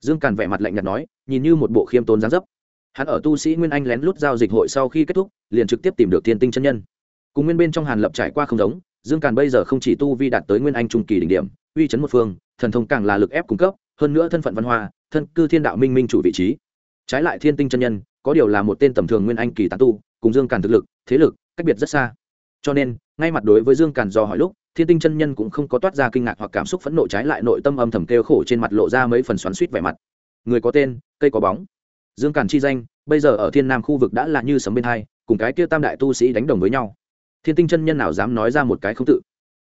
Dương càn vẻ mặt lạnh nhạt nói, nhìn như một bộ khiêm tốn gián dấp. Hắn ở tu sĩ nguyên anh lén lút giao dịch hội sau khi kết thúc, liền trực tiếp tìm được thiên tinh chân nhân. Cùng nguyên bên trong hàn lập trải qua không giống, dương càn bây giờ không chỉ tu vi đạt tới nguyên anh trung kỳ đỉnh điểm uy chấn một phương, thần thông càng là lực ép cung cấp, hơn nữa thân phận văn hoa, thân cư thiên đạo minh minh chủ vị trí. Trái lại thiên tinh chân nhân, có điều là một tên tầm thường nguyên anh kỳ tán tu, cùng dương càn thực lực, thế lực, cách biệt rất xa. Cho nên, ngay mặt đối với dương càn do hỏi lúc, thiên tinh chân nhân cũng không có toát ra kinh ngạc hoặc cảm xúc phẫn nộ, trái lại nội tâm âm thầm kêu khổ trên mặt lộ ra mấy phần xoắn suýt vẻ mặt. Người có tên, cây có bóng. Dương càn chi danh, bây giờ ở thiên nam khu vực đã là như sấm bên hai, cùng cái kia tam đại tu sĩ đánh đồng với nhau. Thiên tinh chân nhân nào dám nói ra một cái không tự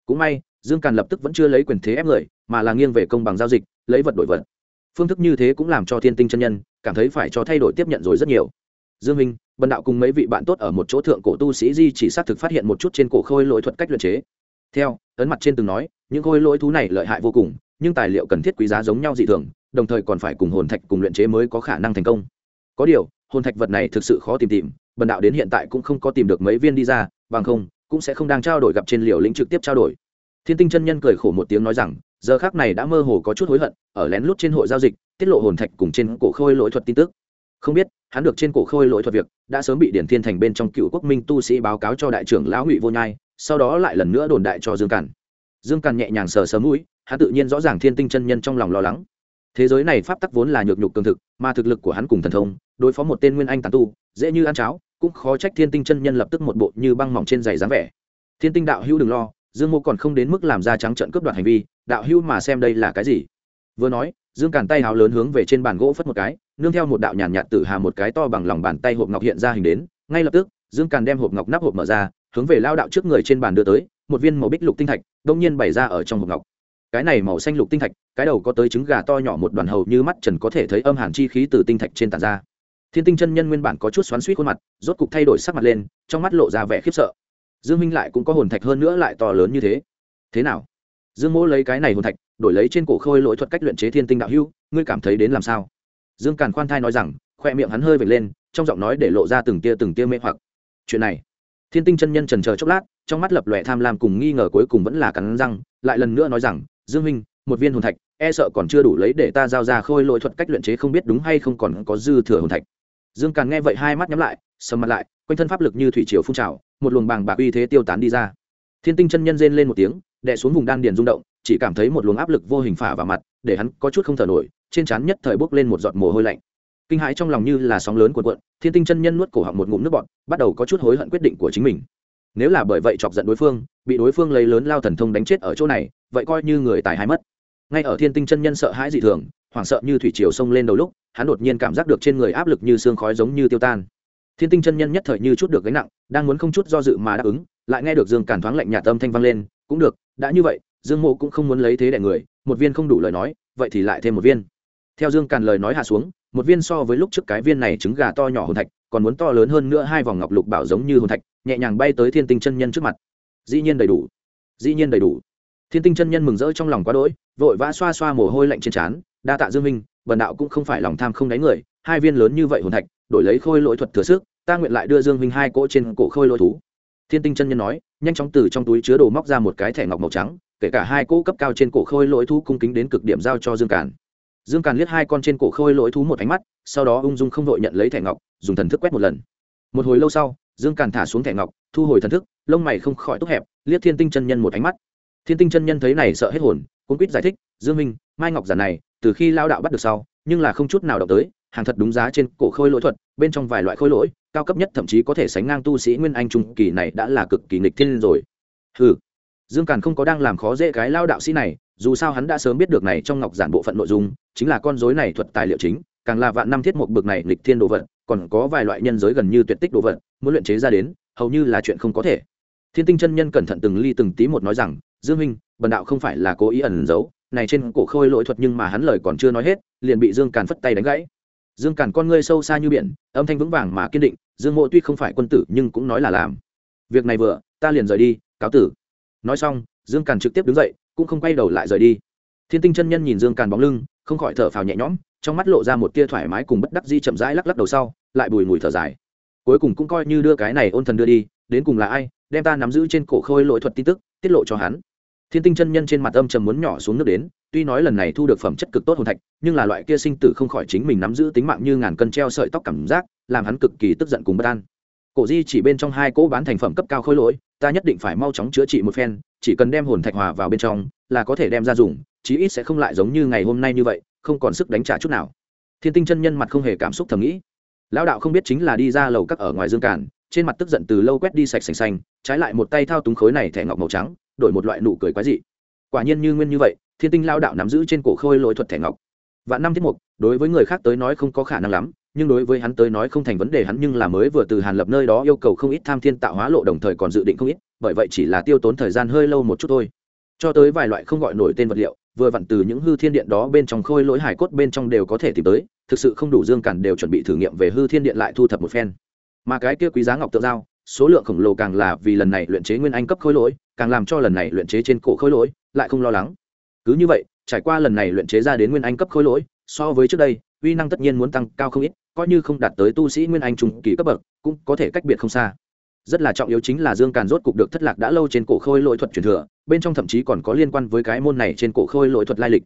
cũng may, dương càn lập tức vẫn chưa lấy quyền thế ép người, mà là nghiêng về công bằng giao dịch, lấy vật đổi vật. Phương thức như thế cũng làm cho thiên tinh chân nhân cảm thấy phải cho thay đổi tiếp nhận rồi rất nhiều. Dương minh, bần đạo cùng mấy vị bạn tốt ở một chỗ thượng cổ tu sĩ di chỉ xác thực phát hiện một chút trên cổ khôi lỗi thuật cách luyện chế. Theo, ấn mặt trên từng nói, những khôi lỗi thú này lợi hại vô cùng, nhưng tài liệu cần thiết quý giá giống nhau dị thường, đồng thời còn phải cùng hồn thạch cùng luyện chế mới có khả năng thành công. Có điều, hồn thạch vật này thực sự khó tìm tìm, bần đạo đến hiện tại cũng không có tìm được mấy viên đi ra, bằng không cũng sẽ không đang trao đổi gặp trên liều lĩnh trực tiếp trao đổi. Thiên tinh chân nhân cười khổ một tiếng nói rằng, giờ khác này đã mơ hồ có chút hối hận, ở lén lút trên hội giao dịch, tiết lộ hồn thạch cùng trên cổ khôi lỗi thuật tin tức. Không biết, hắn được trên cổ khôi lỗi thuật việc, đã sớm bị điển thiên thành bên trong cựu quốc minh tu sĩ báo cáo cho đại trưởng lão ngụy vô nhai, sau đó lại lần nữa đồn đại cho dương càn. Dương càn nhẹ nhàng sờ sớm mũi, hắn tự nhiên rõ ràng thiên tinh chân nhân trong lòng lo lắng. Thế giới này pháp tắc vốn là nhược nhục cường thực, mà thực lực của hắn cùng thần thông, đối phó một tên nguyên anh tàn tu, dễ như ăn cháo cũng khó trách thiên tinh chân nhân lập tức một bộ như băng mỏng trên giày dáng vẻ. Thiên tinh đạo hữu đừng lo, dương mô còn không đến mức làm ra trắng trận cướp đoạt hành vi, đạo hữu mà xem đây là cái gì? Vừa nói, dương càn tay háo lớn hướng về trên bàn gỗ phất một cái, nương theo một đạo nhàn nhạt tự hà một cái to bằng lòng bàn tay hộp ngọc hiện ra hình đến, ngay lập tức, dương càn đem hộp ngọc nắp hộp mở ra, hướng về lao đạo trước người trên bàn đưa tới, một viên màu bích lục tinh thạch, đông nhiên bày ra ở trong hộp ngọc. Cái này màu xanh lục tinh thạch, cái đầu có tới trứng gà to nhỏ một đoàn hầu như mắt trần có thể thấy âm hàn chi khí từ tinh thạch trên tàn ra thiên tinh chân nhân nguyên bản có chút xoắn suýt khuôn mặt, rốt cục thay đổi sắc mặt lên, trong mắt lộ ra vẻ khiếp sợ. Dương minh lại cũng có hồn thạch hơn nữa lại to lớn như thế. Thế nào? Dương mỗ lấy cái này hồn thạch, đổi lấy trên cổ khôi lỗi thuật cách luyện chế thiên tinh đạo hưu ngươi cảm thấy đến làm sao? Dương càn khoan thai nói rằng, khoe miệng hắn hơi vệt lên, trong giọng nói để lộ ra từng tia từng tia mê hoặc. Chuyện này, thiên tinh chân nhân trần chờ chốc lát, trong mắt lập lòe tham lam cùng nghi ngờ cuối cùng vẫn là cắn răng, lại lần nữa nói rằng, dương minh, một viên hồn thạch e sợ còn chưa đủ lấy để ta giao ra khôi lỗi thuật cách luyện chế không biết đúng hay không còn có dư thừa hồn thạch dương càn nghe vậy hai mắt nhắm lại, sầm mặt lại, quanh thân pháp lực như thủy triều phun trào, một luồng bàng bạc uy thế tiêu tán đi ra. Thiên tinh chân nhân rên lên một tiếng, đè xuống vùng đan điền rung động, chỉ cảm thấy một luồng áp lực vô hình phả vào mặt, để hắn có chút không thở nổi, trên trán nhất thời bốc lên một giọt mồ hôi lạnh. Kinh hãi trong lòng như là sóng lớn cuộn cuộn, thiên tinh chân nhân nuốt cổ họng một ngụm nước bọt, bắt đầu có chút hối hận quyết định của chính mình. Nếu là bởi vậy chọc giận đối phương, bị đối phương lấy lớn lao thần thông đánh chết ở chỗ này, vậy coi như người tài hai mất. Ngay ở thiên tinh chân nhân sợ hãi dị thường hoảng sợ như thủy triều sông lên đầu lúc, hắn đột nhiên cảm giác được trên người áp lực như xương khói giống như tiêu tan. Thiên tinh chân nhân nhất thời như chút được gánh nặng, đang muốn không chút do dự mà đáp ứng, lại nghe được dương cản thoáng lạnh nhạt âm thanh vang lên, cũng được, đã như vậy, dương mộ cũng không muốn lấy thế để người, một viên không đủ lời nói, vậy thì lại thêm một viên. Theo dương càn lời nói hạ xuống, một viên so với lúc trước cái viên này trứng gà to nhỏ hồn thạch, còn muốn to lớn hơn nữa hai vòng ngọc lục bảo giống như hồn thạch, nhẹ nhàng bay tới thiên tinh chân nhân trước mặt. Dĩ nhiên đầy đủ. Dĩ nhiên đầy đủ. Thiên tinh chân nhân mừng rỡ trong lòng quá đỗi, vội vã xoa xoa mồ hôi lạnh trên trán đa tạ dương minh, bần đạo cũng không phải lòng tham không đáy người, hai viên lớn như vậy hồn thạch, đổi lấy khôi lỗi thuật thừa sức, ta nguyện lại đưa dương minh hai cỗ trên cổ khôi lỗi thú. Thiên tinh chân nhân nói, nhanh chóng từ trong túi chứa đồ móc ra một cái thẻ ngọc màu trắng, kể cả hai cỗ cấp cao trên cổ khôi lỗi thú cung kính đến cực điểm giao cho dương càn. Dương càn liếc hai con trên cổ khôi lỗi thú một ánh mắt, sau đó ung dung không đội nhận lấy thẻ ngọc, dùng thần thức quét một lần. Một hồi lâu sau, dương càn thả xuống thẻ ngọc, thu hồi thần thức, lông mày không khỏi tốt hẹp, liếc thiên tinh chân nhân một ánh mắt. Thiên tinh chân nhân thấy này sợ hết hồn cũng quýt giải thích, dương minh, mai ngọc giản này từ khi lao đạo bắt được sau, nhưng là không chút nào động tới, hàng thật đúng giá trên cổ khôi lỗi thuật, bên trong vài loại khôi lỗi, cao cấp nhất thậm chí có thể sánh ngang tu sĩ nguyên anh trung kỳ này đã là cực kỳ nghịch thiên rồi. Ừ dương càn không có đang làm khó dễ cái lao đạo sĩ này, dù sao hắn đã sớm biết được này trong ngọc giản bộ phận nội dung, chính là con dối này thuật tài liệu chính, càng là vạn năm thiết một bực này lịch thiên đồ vật, còn có vài loại nhân giới gần như tuyệt tích đồ vật, muốn luyện chế ra đến, hầu như là chuyện không có thể. Thiên tinh chân nhân cẩn thận từng ly từng tí một nói rằng, dương minh bần đạo không phải là cố ý ẩn giấu này trên cổ khôi lỗi thuật nhưng mà hắn lời còn chưa nói hết, liền bị dương càn phất tay đánh gãy. Dương càn con ngươi sâu xa như biển, âm thanh vững vàng mà kiên định, dương mộ tuy không phải quân tử nhưng cũng nói là làm. Việc này vừa, ta liền rời đi, cáo tử. Nói xong, dương càn trực tiếp đứng dậy, cũng không quay đầu lại rời đi. Thiên tinh chân nhân nhìn dương càn bóng lưng, không khỏi thở phào nhẹ nhõm, trong mắt lộ ra một tia thoải mái cùng bất đắc di chậm rãi lắc lắc đầu sau, lại bùi mùi thở dài. Cuối cùng cũng coi như đưa cái này ôn thần đưa đi, đến cùng là ai, đem ta nắm giữ trên cổ khôi lỗi thuật tin tức, tiết lộ cho hắn thiên tinh chân nhân trên mặt âm trầm muốn nhỏ xuống nước đến, tuy nói lần này thu được phẩm chất cực tốt hồn thạch, nhưng là loại kia sinh tử không khỏi chính mình nắm giữ tính mạng như ngàn cân treo sợi tóc cảm giác, làm hắn cực kỳ tức giận cùng bất an. Cổ di chỉ bên trong hai cỗ bán thành phẩm cấp cao khối lỗi, ta nhất định phải mau chóng chữa trị một phen, chỉ cần đem hồn thạch hòa vào bên trong, là có thể đem ra dùng, chí ít sẽ không lại giống như ngày hôm nay như vậy, không còn sức đánh trả chút nào. Thiên tinh chân nhân mặt không hề cảm xúc thầm nghĩ. Lão đạo không biết chính là đi ra lầu các ở ngoài dương cản trên mặt tức giận từ lâu quét đi sạch sành xanh, trái lại một tay thao túng khối này thẻ ngọc màu trắng đổi một loại nụ cười quái dị. Quả nhiên như nguyên như vậy, thiên tinh lao đạo nắm giữ trên cổ khôi lỗi thuật thẻ ngọc. Vạn năm thiết mục, đối với người khác tới nói không có khả năng lắm, nhưng đối với hắn tới nói không thành vấn đề hắn nhưng là mới vừa từ hàn lập nơi đó yêu cầu không ít tham thiên tạo hóa lộ đồng thời còn dự định không ít, bởi vậy chỉ là tiêu tốn thời gian hơi lâu một chút thôi. Cho tới vài loại không gọi nổi tên vật liệu, vừa vặn từ những hư thiên điện đó bên trong khôi lỗi hải cốt bên trong đều có thể tìm tới, thực sự không đủ dương cản đều chuẩn bị thử nghiệm về hư thiên điện lại thu thập một phen. Mà cái kia quý giá ngọc tự giao số lượng khổng lồ càng là vì lần này luyện chế nguyên anh cấp khối lỗi, càng làm cho lần này luyện chế trên cổ khối lỗi, lại không lo lắng. Cứ như vậy, trải qua lần này luyện chế ra đến nguyên anh cấp khối lỗi, so với trước đây, uy năng tất nhiên muốn tăng cao không ít, coi như không đạt tới tu sĩ nguyên anh trung kỳ cấp bậc, cũng có thể cách biệt không xa. Rất là trọng yếu chính là dương càn rốt cục được thất lạc đã lâu trên cổ khôi lỗi thuật truyền thừa, bên trong thậm chí còn có liên quan với cái môn này trên cổ khôi lỗi thuật lai lịch.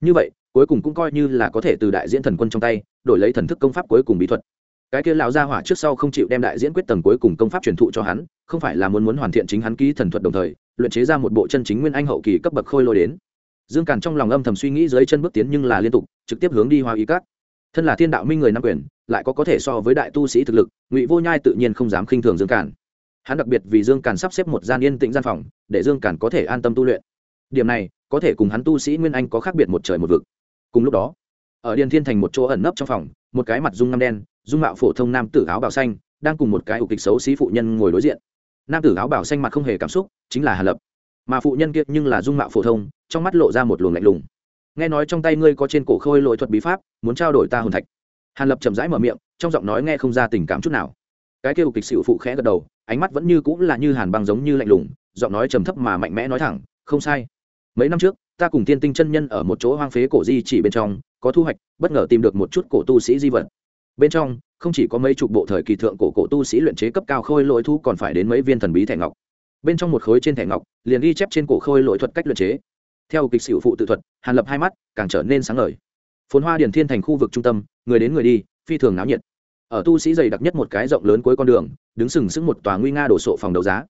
Như vậy, cuối cùng cũng coi như là có thể từ đại diễn thần quân trong tay, đổi lấy thần thức công pháp cuối cùng bí thuật cái kia lão gia hỏa trước sau không chịu đem đại diễn quyết tầng cuối cùng công pháp truyền thụ cho hắn, không phải là muốn muốn hoàn thiện chính hắn ký thần thuật đồng thời, luyện chế ra một bộ chân chính nguyên anh hậu kỳ cấp bậc khôi lôi đến. Dương càn trong lòng âm thầm suy nghĩ dưới chân bước tiến nhưng là liên tục, trực tiếp hướng đi hoa ý cát thân là thiên đạo minh người nam quyền, lại có có thể so với đại tu sĩ thực lực, ngụy vô nhai tự nhiên không dám khinh thường dương càn. Hắn đặc biệt vì dương càn sắp xếp một gian yên tĩnh gian phòng, để dương càn có thể an tâm tu luyện. Điểm này, có thể cùng hắn tu sĩ nguyên anh có khác biệt một trời một vực. Cùng lúc đó, ở điền thiên thành một chỗ ẩn nấp trong phòng, một cái mặt dung ngăm đen dung mạo phổ thông nam tử áo bào xanh, đang cùng một cái ục kịch xấu xí phụ nhân ngồi đối diện. Nam tử áo bào xanh mặt không hề cảm xúc, chính là hà lập. Mà phụ nhân kia nhưng là dung mạo phổ thông, trong mắt lộ ra một luồng lạnh lùng. Nghe nói trong tay ngươi có trên cổ khôi lội thuật bí pháp, muốn trao đổi ta hồn thạch. Hàn lập chậm rãi mở miệng, trong giọng nói nghe không ra tình cảm chút nào. Cái kêu kịch xịu phụ khẽ gật đầu, ánh mắt vẫn như cũng là như hàn băng giống như lạnh lùng, giọng nói trầm thấp mà mạnh mẽ nói thẳng, không sai. Mấy năm trước, ta cùng tiên tinh chân nhân ở một chỗ hoang phế cổ di chỉ bên trong, có thu hoạch, bất ngờ tìm được một chút cổ tu sĩ di vật bên trong, không chỉ có mấy chục bộ thời kỳ thượng cổ cổ tu sĩ luyện chế cấp cao khôi lỗi thu còn phải đến mấy viên thần bí thẻ ngọc. Bên trong một khối trên thẻ ngọc, liền ghi chép trên cổ khôi lỗi thuật cách luyện chế. Theo kịch sử phụ tự thuật, hàn lập hai mắt, càng trở nên sáng ngời. Phồn hoa điển thiên thành khu vực trung tâm, người đến người đi, phi thường náo nhiệt. Ở tu sĩ dày đặc nhất một cái rộng lớn cuối con đường, đứng sừng sững một tòa nguy nga đổ sộ phòng đấu giá.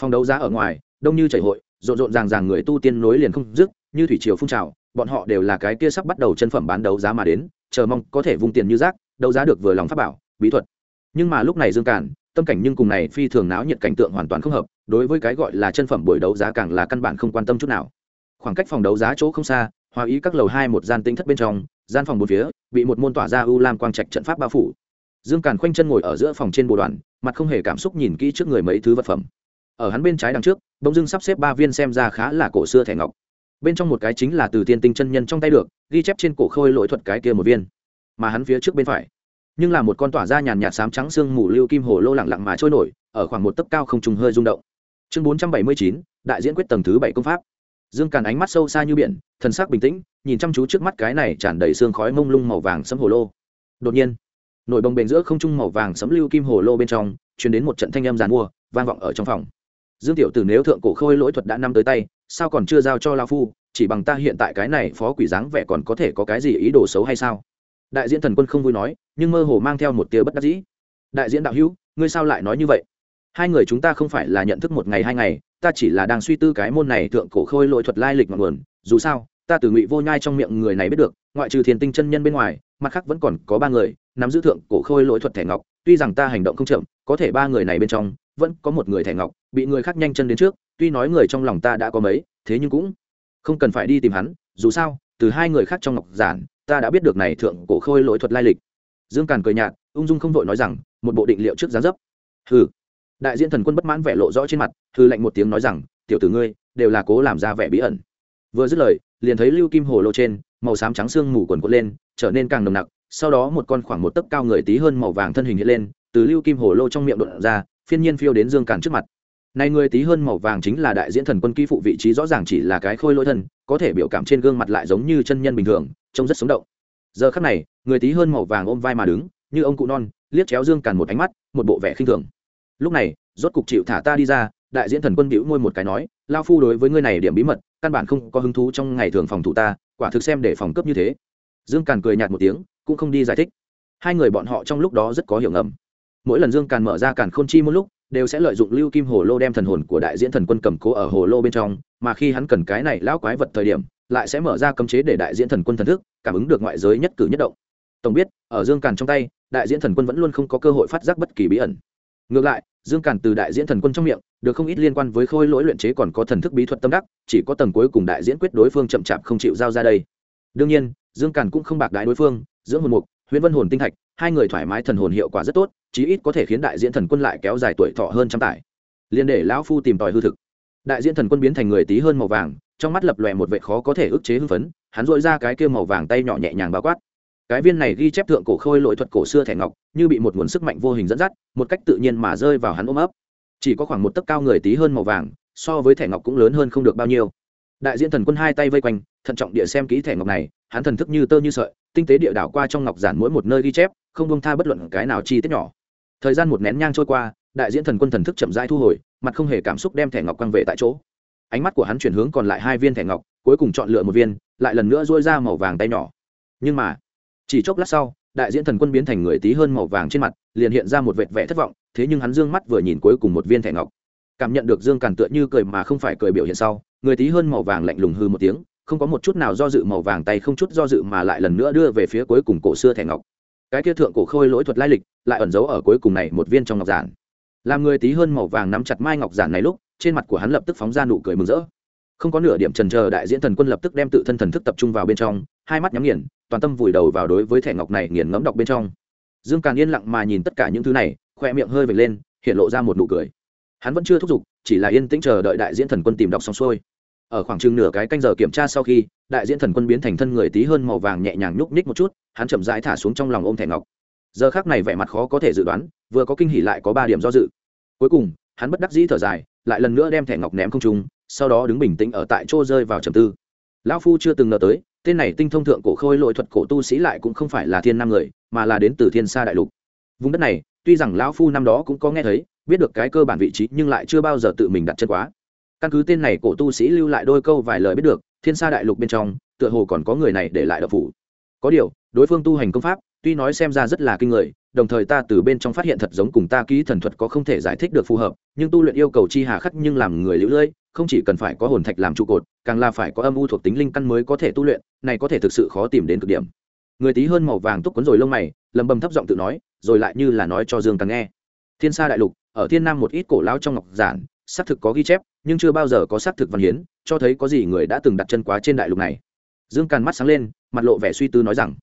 Phòng đấu giá ở ngoài, đông như chảy hội, rộn rộn ràng ràng người tu tiên nối liền không dứt, như thủy triều phun trào, bọn họ đều là cái kia sắp bắt đầu chân phẩm bán đấu giá mà đến, chờ mong có thể vung tiền như rác đấu giá được vừa lòng pháp bảo, bí thuật. Nhưng mà lúc này dương cản tâm cảnh nhưng cùng này phi thường náo nhiệt cảnh tượng hoàn toàn không hợp, đối với cái gọi là chân phẩm buổi đấu giá càng là căn bản không quan tâm chút nào. Khoảng cách phòng đấu giá chỗ không xa, hòa ý các lầu hai một gian tinh thất bên trong, gian phòng một phía, bị một môn tỏa ra ưu lam quang trạch trận pháp bao phủ. Dương càn khoanh chân ngồi ở giữa phòng trên bộ đoàn, mặt không hề cảm xúc nhìn kỹ trước người mấy thứ vật phẩm. Ở hắn bên trái đằng trước, bỗng dưng sắp xếp ba viên xem ra khá là cổ xưa thẻ ngọc. Bên trong một cái chính là từ tiên tinh chân nhân trong tay được, ghi chép trên cổ khôi lỗi thuật cái kia một viên mà hắn phía trước bên phải. Nhưng là một con tỏa ra nhàn nhạt xám trắng xương mù lưu kim hồ lô lẳng lặng mà trôi nổi, ở khoảng một tấc cao không trùng hơi rung động. Chương bốn trăm bảy mươi chín, đại diễn quyết tầng thứ bảy công pháp. Dương càn ánh mắt sâu xa như biển, thần sắc bình tĩnh, nhìn chăm chú trước mắt cái này tràn đầy xương khói mông lung màu vàng sấm hồ lô. Đột nhiên, nổi bồng bềnh giữa không trung màu vàng sấm lưu kim hồ lô bên trong chuyển đến một trận thanh âm giàn mua, vang vọng ở trong phòng. Dương tiểu tử nếu thượng cổ khôi lỗi thuật đã năm tới tay, sao còn chưa giao cho lao phu, chỉ bằng ta hiện tại cái này phó quỷ dáng vẻ còn có thể có cái gì ý đồ xấu hay sao? Đại diễn thần quân không vui nói, nhưng mơ hồ mang theo một tia bất đắc dĩ. Đại diễn đạo hữu, ngươi sao lại nói như vậy? Hai người chúng ta không phải là nhận thức một ngày hai ngày, ta chỉ là đang suy tư cái môn này thượng cổ khôi lỗi thuật lai lịch ngọn nguồn, dù sao, ta từ ngụy vô nhai trong miệng người này biết được, ngoại trừ thiền tinh chân nhân bên ngoài, mặt khác vẫn còn có ba người, nắm giữ thượng cổ khôi lỗi thuật thẻ ngọc, tuy rằng ta hành động không chậm, có thể ba người này bên trong, vẫn có một người thẻ ngọc, bị người khác nhanh chân đến trước, tuy nói người trong lòng ta đã có mấy, thế nhưng cũng không cần phải đi tìm hắn, dù sao, từ hai người khác trong ngọc giản ta đã biết được này thượng cổ khôi lỗi thuật lai lịch. Dương càn cười nhạt, ung dung không vội nói rằng, một bộ định liệu trước giá dấp. Hừ. Đại diện thần quân bất mãn vẻ lộ rõ trên mặt hư lạnh một tiếng nói rằng, tiểu tử ngươi, đều là cố làm ra vẻ bí ẩn. Vừa dứt lời, liền thấy lưu kim hồ lô trên, màu xám trắng xương mù quần quật lên, trở nên càng nồng nặc, sau đó một con khoảng một tấc cao người tí hơn màu vàng thân hình hiện lên, từ lưu kim hồ lô trong miệng đột ra, phiên nhiên phiêu đến dương càn trước mặt này người tí hơn màu vàng chính là đại diễn thần quân ký phụ vị trí rõ ràng chỉ là cái khôi lỗi thân, có thể biểu cảm trên gương mặt lại giống như chân nhân bình thường, trông rất sống động. Giờ khắc này, người tí hơn màu vàng ôm vai mà đứng, như ông cụ non, liếc chéo dương càn một ánh mắt, một bộ vẻ khinh thường. Lúc này, rốt cục chịu thả ta đi ra, đại diễn thần quân bĩu môi một cái nói lao phu đối với ngươi này điểm bí mật, căn bản không có hứng thú trong ngày thường phòng thủ ta, quả thực xem để phòng cấp như thế. Dương càn cười nhạt một tiếng, cũng không đi giải thích. Hai người bọn họ trong lúc đó rất có hiểu ngầm. Mỗi lần dương càn mở ra càn khôn chi một lúc đều sẽ lợi dụng lưu kim hồ lô đem thần hồn của đại diễn thần quân cầm cố ở hồ lô bên trong, mà khi hắn cần cái này lão quái vật thời điểm, lại sẽ mở ra cấm chế để đại diễn thần quân thần thức, cảm ứng được ngoại giới nhất cử nhất động. Tổng biết, ở dương càn trong tay, đại diễn thần quân vẫn luôn không có cơ hội phát giác bất kỳ bí ẩn. Ngược lại, dương càn từ đại diễn thần quân trong miệng, được không ít liên quan với khôi lỗi luyện chế còn có thần thức bí thuật tâm đắc, chỉ có tầng cuối cùng đại diễn quyết đối phương chậm chạp không chịu giao ra đây. Đương nhiên, dương càn cũng không bạc đại đối phương, dưỡng hồn mục, huyễn vân hồn tinh thạch, hai người thoải mái thần hồn hiệu quả rất tốt chí ít có thể khiến đại diễn thần quân lại kéo dài tuổi thọ hơn trăm tải. Liền để lão phu tìm tòi hư thực. Đại diễn thần quân biến thành người tí hơn màu vàng, trong mắt lập lòe một vệ khó có thể ức chế hưng phấn, hắn dội ra cái kia màu vàng tay nhỏ nhẹ nhàng bao quát. Cái viên này ghi chép thượng cổ khôi lội thuật cổ xưa thẻ ngọc, như bị một nguồn sức mạnh vô hình dẫn dắt, một cách tự nhiên mà rơi vào hắn ôm ấp. Chỉ có khoảng một tấc cao người tí hơn màu vàng, so với thẻ ngọc cũng lớn hơn không được bao nhiêu. Đại diễn thần quân hai tay vây quanh, thận trọng địa xem kỹ thẻ ngọc này, hắn thần thức như tơ như sợi, tinh tế địa đảo qua trong ngọc giản mỗi một nơi ghi chép, không bông tha bất luận cái nào chi tiết nhỏ thời gian một nén nhang trôi qua, đại diễn thần quân thần thức chậm rãi thu hồi, mặt không hề cảm xúc đem thẻ ngọc quăng về tại chỗ. Ánh mắt của hắn chuyển hướng còn lại hai viên thẻ ngọc, cuối cùng chọn lựa một viên, lại lần nữa dôi ra màu vàng tay nhỏ. Nhưng mà, chỉ chốc lát sau, đại diễn thần quân biến thành người tí hơn màu vàng trên mặt, liền hiện ra một vệt vẻ thất vọng, thế nhưng hắn dương mắt vừa nhìn cuối cùng một viên thẻ ngọc. Cảm nhận được dương càn tựa như cười mà không phải cười biểu hiện sau, người tí hơn màu vàng lạnh lùng hư một tiếng, không có một chút nào do dự màu vàng tay, không chút do dự mà lại lần nữa đưa về phía cuối cùng cổ xưa thẻ ngọc cái kia thượng cổ khôi lỗi thuật lai lịch lại ẩn giấu ở cuối cùng này một viên trong ngọc giản. Làm người tí hơn màu vàng nắm chặt mai ngọc giản này lúc, trên mặt của hắn lập tức phóng ra nụ cười mừng rỡ. Không có nửa điểm trần chờ đại diễn thần quân lập tức đem tự thân thần thức tập trung vào bên trong, hai mắt nhắm nghiền, toàn tâm vùi đầu vào đối với thẻ ngọc này nghiền ngẫm đọc bên trong. Dương càn yên lặng mà nhìn tất cả những thứ này, khoe miệng hơi vệt lên, hiện lộ ra một nụ cười. Hắn vẫn chưa thúc giục, chỉ là yên tĩnh chờ đợi đại diễn thần quân tìm đọc xong xuôi ở khoảng chừng nửa cái canh giờ kiểm tra sau khi, đại diễn thần quân biến thành thân người tí hơn màu vàng nhẹ nhàng nhúc nhích một chút, hắn chậm rãi thả xuống trong lòng ôm thẻ ngọc. Giờ khác này vẻ mặt khó có thể dự đoán, vừa có kinh hỉ lại có ba điểm do dự. Cuối cùng, hắn bất đắc dĩ thở dài, lại lần nữa đem thẻ ngọc ném không trung, sau đó đứng bình tĩnh ở tại chỗ rơi vào trầm tư. Lão phu chưa từng ngờ tới, tên này tinh thông thượng cổ khôi lội thuật cổ tu sĩ lại cũng không phải là thiên nam người, mà là đến từ thiên sa đại lục. Vùng đất này, tuy rằng lão phu năm đó cũng có nghe thấy, biết được cái cơ bản vị trí nhưng lại chưa bao giờ tự mình đặt chân quá căn cứ tên này cổ tu sĩ lưu lại đôi câu vài lời biết được, thiên sa đại lục bên trong, tựa hồ còn có người này để lại đậu phủ. Có điều, đối phương tu hành công pháp, tuy nói xem ra rất là kinh người, đồng thời ta từ bên trong phát hiện thật giống cùng ta ký thần thuật có không thể giải thích được phù hợp, nhưng tu luyện yêu cầu chi hà khắc nhưng làm người lũ lưỡi không chỉ cần phải có hồn thạch làm trụ cột, càng là phải có âm u thuộc tính linh căn mới có thể tu luyện, này có thể thực sự khó tìm đến cực điểm. Người tí hơn màu vàng túc quấn rồi lông mày lầm bầm thấp giọng tự nói, rồi lại như là nói cho dương càng nghe. Thiên sa đại lục, ở thiên nam một ít cổ lão trong ngọc giản xác thực có ghi chép, nhưng chưa bao giờ có xác thực văn hiến, cho thấy có gì người đã từng đặt chân quá trên đại lục này. Dương càn mắt sáng lên, mặt lộ vẻ suy tư nói rằng,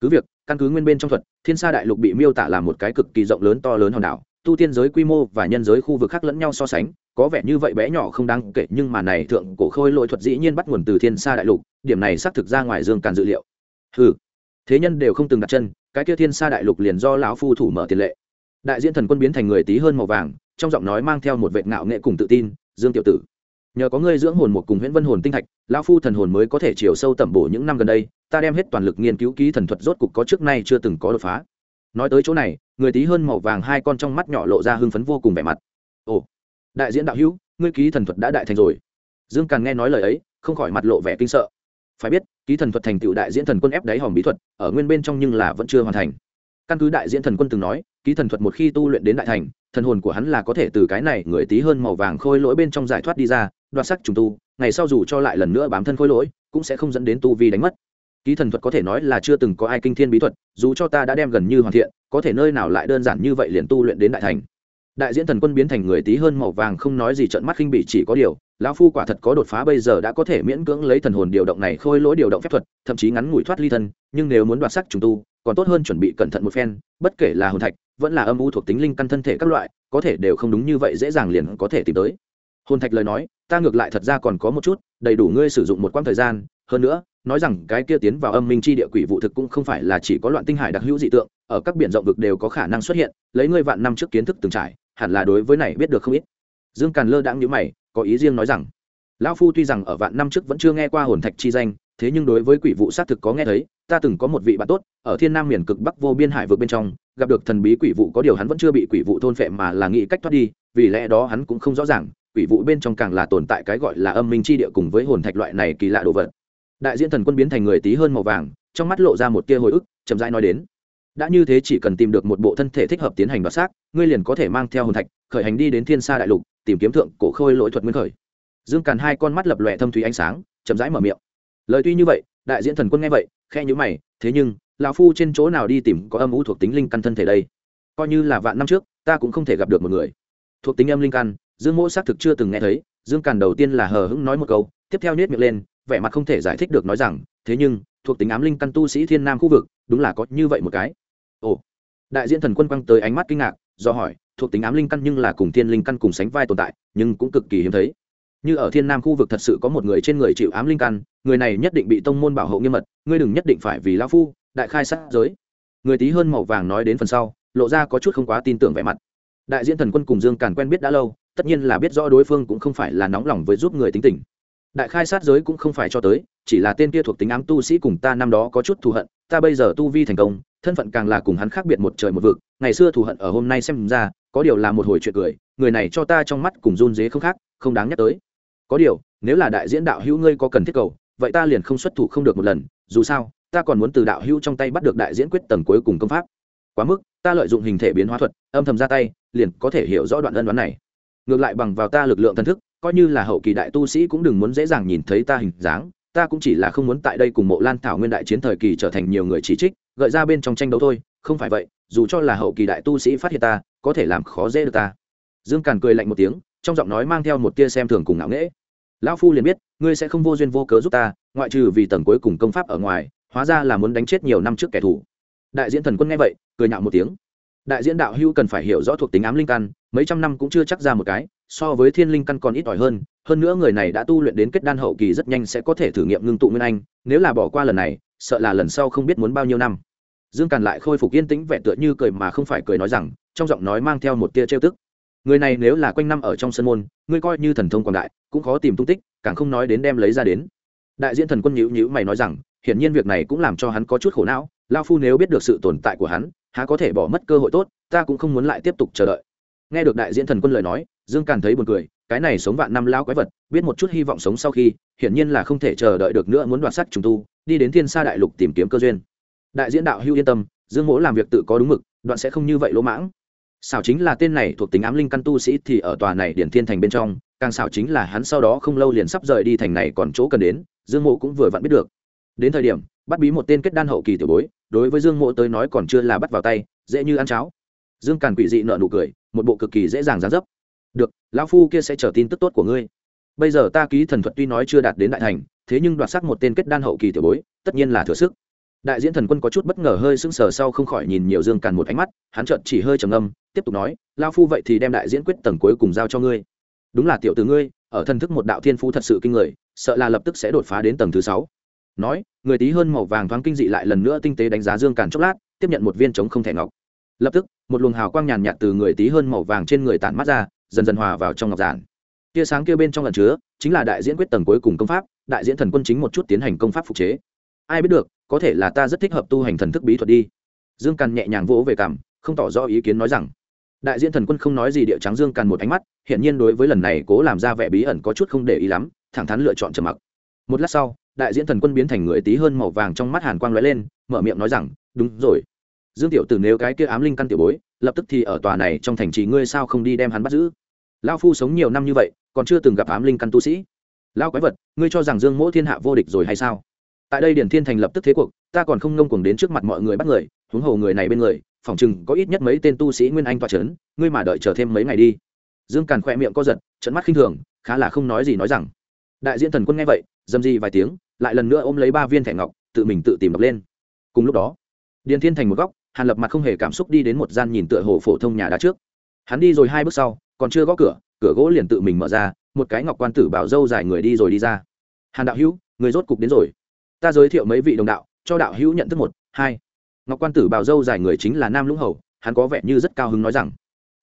cứ việc, căn cứ nguyên bên trong thuật, thiên sa đại lục bị miêu tả là một cái cực kỳ rộng lớn to lớn hòn đảo, tu tiên giới quy mô và nhân giới khu vực khác lẫn nhau so sánh, có vẻ như vậy bé nhỏ không đáng kể, nhưng mà này thượng cổ khôi lỗi thuật dĩ nhiên bắt nguồn từ thiên sa đại lục, điểm này xác thực ra ngoài dương càn dự liệu. Ừ thế nhân đều không từng đặt chân, cái kia thiên sa đại lục liền do lão phu thủ mở tiền lệ. Đại diễn thần quân biến thành người tí hơn màu vàng trong giọng nói mang theo một vệ ngạo nghệ cùng tự tin, dương tiểu tử, nhờ có ngươi dưỡng hồn một cùng huyễn vân hồn tinh thạch, lão phu thần hồn mới có thể chiều sâu tẩm bổ những năm gần đây, ta đem hết toàn lực nghiên cứu ký thần thuật rốt cục có trước nay chưa từng có đột phá. Nói tới chỗ này, người tí hơn màu vàng hai con trong mắt nhỏ lộ ra hưng phấn vô cùng vẻ mặt. Ồ, đại diễn đạo hữu, ngươi ký thần thuật đã đại thành rồi. Dương càng nghe nói lời ấy, không khỏi mặt lộ vẻ kinh sợ. Phải biết, ký thần thuật thành tựu đại diễn thần quân ép đáy hòm bí thuật, ở nguyên bên trong nhưng là vẫn chưa hoàn thành. Căn cứ đại diễn thần quân từng nói, ký thần thuật một khi tu luyện đến đại thành thần hồn của hắn là có thể từ cái này người tí hơn màu vàng khôi lỗi bên trong giải thoát đi ra, đoạt sắc trùng tu, ngày sau dù cho lại lần nữa bám thân khôi lỗi, cũng sẽ không dẫn đến tu vi đánh mất. Ký thần thuật có thể nói là chưa từng có ai kinh thiên bí thuật, dù cho ta đã đem gần như hoàn thiện, có thể nơi nào lại đơn giản như vậy liền tu luyện đến đại thành. Đại diễn thần quân biến thành người tí hơn màu vàng không nói gì trận mắt khinh bị chỉ có điều, lão phu quả thật có đột phá bây giờ đã có thể miễn cưỡng lấy thần hồn điều động này khôi lỗi điều động phép thuật, thậm chí ngắn ngủi thoát ly thân, nhưng nếu muốn đoạt sắc trùng tu, còn tốt hơn chuẩn bị cẩn thận một phen, bất kể là hồn thạch vẫn là âm u thuộc tính linh căn thân thể các loại, có thể đều không đúng như vậy dễ dàng liền có thể tìm tới. Hồn thạch lời nói, ta ngược lại thật ra còn có một chút, đầy đủ ngươi sử dụng một quãng thời gian, hơn nữa, nói rằng cái kia tiến vào âm minh chi địa quỷ vụ thực cũng không phải là chỉ có loạn tinh hải đặc hữu dị tượng, ở các biển rộng vực đều có khả năng xuất hiện, lấy ngươi vạn năm trước kiến thức từng trải, hẳn là đối với này biết được không ít. Dương càn lơ đãng nhữ mày, có ý riêng nói rằng, lão phu tuy rằng ở vạn năm trước vẫn chưa nghe qua hồn thạch chi danh, thế nhưng đối với quỷ vụ xác thực có nghe thấy, ta từng có một vị bạn tốt, ở thiên nam miền cực bắc vô biên hải vực bên trong gặp được thần bí quỷ vụ có điều hắn vẫn chưa bị quỷ vụ thôn phệ mà là nghĩ cách thoát đi, vì lẽ đó hắn cũng không rõ ràng, quỷ vụ bên trong càng là tồn tại cái gọi là âm minh chi địa cùng với hồn thạch loại này kỳ lạ đồ vật. Đại diễn thần quân biến thành người tí hơn màu vàng, trong mắt lộ ra một tia hồi ức, chậm rãi nói đến, đã như thế chỉ cần tìm được một bộ thân thể thích hợp tiến hành đoạt xác, ngươi liền có thể mang theo hồn thạch, khởi hành đi đến thiên sa đại lục, tìm kiếm thượng cổ khôi lỗi thuật nguyên khởi. Dương càn hai con mắt lập lòe thâm thủy ánh sáng, chậm rãi mở miệng. Lời tuy như vậy, đại diễn thần quân nghe vậy khe nhữ mày, thế nhưng lão phu trên chỗ nào đi tìm có âm u thuộc tính linh căn thân thể đây? Coi như là vạn năm trước, ta cũng không thể gặp được một người. Thuộc tính âm linh căn, dương mỗ xác thực chưa từng nghe thấy, dương càn đầu tiên là hờ hững nói một câu, tiếp theo nết miệng lên, vẻ mặt không thể giải thích được nói rằng, thế nhưng, thuộc tính ám linh căn tu sĩ thiên nam khu vực, đúng là có như vậy một cái. Ồ, đại diện thần quân quăng tới ánh mắt kinh ngạc, do hỏi, thuộc tính ám linh căn nhưng là cùng thiên linh căn cùng sánh vai tồn tại, nhưng cũng cực kỳ hiếm thấy. Như ở thiên nam khu vực thật sự có một người trên người chịu ám linh căn, người này nhất định bị tông môn bảo hộ nghiêm mật, ngươi đừng nhất định phải vì lao phu đại khai sát giới. Người tí hơn màu vàng nói đến phần sau, lộ ra có chút không quá tin tưởng vẻ mặt. Đại diễn thần quân cùng dương càn quen biết đã lâu, tất nhiên là biết rõ đối phương cũng không phải là nóng lòng với giúp người tính tình. Đại khai sát giới cũng không phải cho tới, chỉ là tên kia thuộc tính ám tu sĩ cùng ta năm đó có chút thù hận, ta bây giờ tu vi thành công, thân phận càng là cùng hắn khác biệt một trời một vực, ngày xưa thù hận ở hôm nay xem ra, có điều là một hồi chuyện cười, người này cho ta trong mắt cùng run dế không khác, không đáng nhắc tới. Có điều, nếu là đại diễn đạo hữu ngươi có cần thiết cầu, vậy ta liền không xuất thủ không được một lần, dù sao ta còn muốn từ đạo hữu trong tay bắt được đại diễn quyết tầng cuối cùng công pháp. Quá mức, ta lợi dụng hình thể biến hóa thuật, âm thầm ra tay, liền có thể hiểu rõ đoạn ân đoán này. Ngược lại bằng vào ta lực lượng thần thức, coi như là hậu kỳ đại tu sĩ cũng đừng muốn dễ dàng nhìn thấy ta hình dáng, ta cũng chỉ là không muốn tại đây cùng mộ lan thảo nguyên đại chiến thời kỳ trở thành nhiều người chỉ trích, gợi ra bên trong tranh đấu thôi, không phải vậy, dù cho là hậu kỳ đại tu sĩ phát hiện ta, có thể làm khó dễ được ta. Dương càn cười lạnh một tiếng, trong giọng nói mang theo một tia xem thường cùng ngạo nghễ. Lão phu liền biết, ngươi sẽ không vô duyên vô cớ giúp ta, ngoại trừ vì tầng cuối cùng công pháp ở ngoài hóa ra là muốn đánh chết nhiều năm trước kẻ thù. Đại diễn thần quân nghe vậy, cười nhạo một tiếng. Đại diễn đạo hưu cần phải hiểu rõ thuộc tính ám linh căn, mấy trăm năm cũng chưa chắc ra một cái, so với thiên linh căn còn ít ỏi hơn hơn nữa người này đã tu luyện đến kết đan hậu kỳ rất nhanh sẽ có thể thử nghiệm ngưng tụ nguyên anh, nếu là bỏ qua lần này, sợ là lần sau không biết muốn bao nhiêu năm. Dương càn lại khôi phục yên tĩnh vẻ tựa như cười mà không phải cười nói rằng, trong giọng nói mang theo một tia trêu tức. Người này nếu là quanh năm ở trong sân môn, ngươi coi như thần thông quảng đại, cũng khó tìm tung tích, càng không nói đến đem lấy ra đến. Đại diễn thần quân nhữ nhữ mày nói rằng hiển nhiên việc này cũng làm cho hắn có chút khổ não, lao phu nếu biết được sự tồn tại của hắn, há có thể bỏ mất cơ hội tốt, ta cũng không muốn lại tiếp tục chờ đợi. Nghe được đại diễn thần quân lời nói, dương càn thấy buồn cười, cái này sống vạn năm lao quái vật, biết một chút hy vọng sống sau khi, hiển nhiên là không thể chờ đợi được nữa muốn đoạt sắc trùng tu, đi đến thiên sa đại lục tìm kiếm cơ duyên. Đại diễn đạo hưu yên tâm, dương mỗ làm việc tự có đúng mực, đoạn sẽ không như vậy lỗ mãng. Xảo chính là tên này thuộc tính ám linh căn tu sĩ thì ở tòa này điển thiên thành bên trong, càng xảo chính là hắn sau đó không lâu liền sắp rời đi thành này còn chỗ cần đến, dương mộ cũng vừa vặn biết được đến thời điểm, bắt bí một tên kết đan hậu kỳ tiểu bối, đối với dương mộ tới nói còn chưa là bắt vào tay, dễ như ăn cháo. Dương càn quỷ dị nợ nụ cười, một bộ cực kỳ dễ dàng dán dấp. Được, lão phu kia sẽ chờ tin tức tốt của ngươi. Bây giờ ta ký thần thuật tuy nói chưa đạt đến đại thành, thế nhưng đoạt sắc một tên kết đan hậu kỳ tiểu bối, tất nhiên là thừa sức. Đại diễn thần quân có chút bất ngờ hơi sững sờ sau không khỏi nhìn nhiều dương càn một ánh mắt, hắn chợt chỉ hơi trầm âm tiếp tục nói lao phu vậy thì đem đại diễn quyết tầng cuối cùng giao cho ngươi. Đúng là tiểu từ ngươi, ở thần thức một đạo thiên phú thật sự kinh người, sợ là lập tức sẽ đột phá đến tầng thứ sáu nói, người tí hơn màu vàng thoáng kinh dị lại lần nữa tinh tế đánh giá dương càn chốc lát, tiếp nhận một viên trống không thể ngọc. Lập tức, một luồng hào quang nhàn nhạt từ người tí hơn màu vàng trên người tản mắt ra, dần dần hòa vào trong ngọc giản. Tia sáng kia bên trong lần chứa, chính là đại diễn quyết tầng cuối cùng công pháp, đại diễn thần quân chính một chút tiến hành công pháp phục chế. Ai biết được, có thể là ta rất thích hợp tu hành thần thức bí thuật đi. Dương càn nhẹ nhàng vỗ về cảm, không tỏ rõ ý kiến nói rằng, đại diễn thần quân không nói gì địa trắng dương càn một ánh mắt hiện nhiên đối với lần này cố làm ra vẻ bí ẩn có chút không để ý lắm, thẳng thắn lựa chọn trầm mặc. Một lát sau đại diễn thần quân biến thành người tí hơn màu vàng trong mắt hàn quang lóe lên, mở miệng nói rằng, đúng rồi. Dương tiểu tử nếu cái kia ám linh căn tiểu bối, lập tức thì ở tòa này trong thành trì ngươi sao không đi đem hắn bắt giữ? Lao phu sống nhiều năm như vậy, còn chưa từng gặp ám linh căn tu sĩ. Lao quái vật, ngươi cho rằng dương mỗ thiên hạ vô địch rồi hay sao? Tại đây điển thiên thành lập tức thế cuộc, ta còn không ngông cuồng đến trước mặt mọi người bắt người, huống hồ người này bên người, phỏng chừng có ít nhất mấy tên tu sĩ nguyên anh toa c ngươi mà đợi chờ thêm mấy ngày đi. Dương càn khỏe miệng co giật trận mắt khinh thường, khá là không nói gì nói rằng. Đại diễn thần quân nghe vậy dầm di vài tiếng, lại lần nữa ôm lấy ba viên thẻ ngọc, tự mình tự tìm đọc lên. Cùng lúc đó, điền thiên thành một góc, hàn lập mặt không hề cảm xúc đi đến một gian nhìn tựa hồ phổ thông nhà đá trước. Hắn đi rồi hai bước sau, còn chưa gõ cửa cửa gỗ liền tự mình mở ra, một cái ngọc quan tử bảo dâu dài người đi rồi đi ra. Hàn đạo hữu, người rốt cục đến rồi. Ta giới thiệu mấy vị đồng đạo, cho đạo hữu nhận thức một, hai. Ngọc quan tử bảo dâu dài người chính là nam lũng hầu, hắn có vẻ như rất cao hứng nói rằng,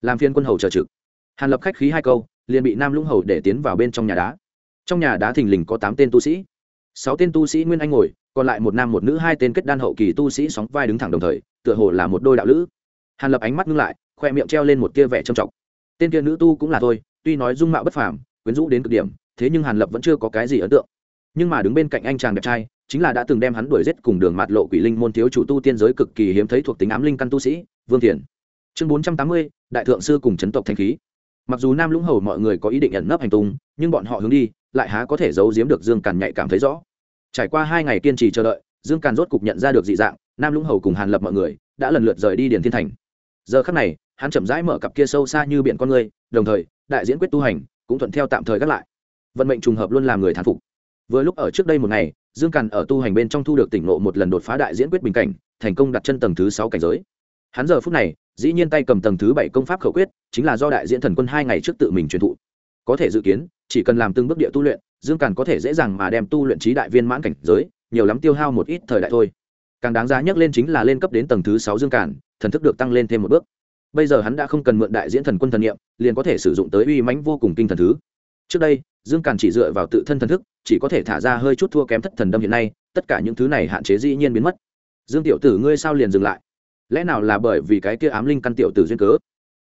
làm phiên quân hầu chờ trực. Hàn lập khách khí hai câu, liền bị nam lũng hầu để tiến vào bên trong nhà đá trong nhà đá thình lình có tám tên tu sĩ. Sáu tên tu sĩ nguyên anh ngồi, còn lại một nam một nữ hai tên kết đan hậu kỳ tu sĩ sóng vai đứng thẳng đồng thời, tựa hồ là một đôi đạo lữ. Hàn lập ánh mắt ngưng lại, khoe miệng treo lên một tia vẻ trầm trọng. Tên kia nữ tu cũng là thôi, tuy nói dung mạo bất phàm, quyến rũ đến cực điểm, thế nhưng hàn lập vẫn chưa có cái gì ấn tượng. Nhưng mà đứng bên cạnh anh chàng đẹp trai, chính là đã từng đem hắn đuổi giết cùng đường mạt lộ quỷ linh môn thiếu chủ tu tiên giới cực kỳ hiếm thấy thuộc tính ám linh căn tu sĩ, vương thiền. Chương bốn trăm tám mươi, đại thượng sư cùng chấn tộc thanh khí. Mặc dù nam lũng hầu mọi người có ý định ẩn nấp hành tung, nhưng bọn họ hướng đi lại há có thể giấu giếm được dương càn nhạy cảm thấy rõ. Trải qua hai ngày kiên trì chờ đợi, dương càn rốt cục nhận ra được dị dạng, nam lũng hầu cùng hàn lập mọi người đã lần lượt rời đi điền thiên thành. Giờ khắc này, hắn chậm rãi mở cặp kia sâu xa như biển con người, đồng thời, đại diễn quyết tu hành, cũng thuận theo tạm thời gác lại. Vận mệnh trùng hợp luôn làm người thán phục. Vừa lúc ở trước đây một ngày, dương càn ở tu hành bên trong thu được tỉnh ngộ một lần đột phá đại diễn quyết bình cảnh, thành công đặt chân tầng thứ sáu cảnh giới. Hắn giờ phút này, dĩ nhiên tay cầm tầng thứ bảy công pháp khẩu quyết, chính là do đại diễn thần quân hai ngày trước tự mình truyền thụ. Có thể dự kiến chỉ cần làm từng bước địa tu luyện, dương càn có thể dễ dàng mà đem tu luyện trí đại viên mãn cảnh giới, nhiều lắm tiêu hao một ít thời đại thôi. Càng đáng giá nhắc lên chính là lên cấp đến tầng thứ sáu dương càn, thần thức được tăng lên thêm một bước. Bây giờ hắn đã không cần mượn đại diễn thần quân thần nghiệm liền có thể sử dụng tới uy mãnh vô cùng kinh thần thứ. Trước đây, dương càn chỉ dựa vào tự thân thần thức, chỉ có thể thả ra hơi chút thua kém thất thần đâm hiện nay, tất cả những thứ này hạn chế dĩ nhiên biến mất. Dương tiểu tử ngươi sao liền dừng lại? Lẽ nào là bởi vì cái kia ám linh căn tiểu tử duyên cớ?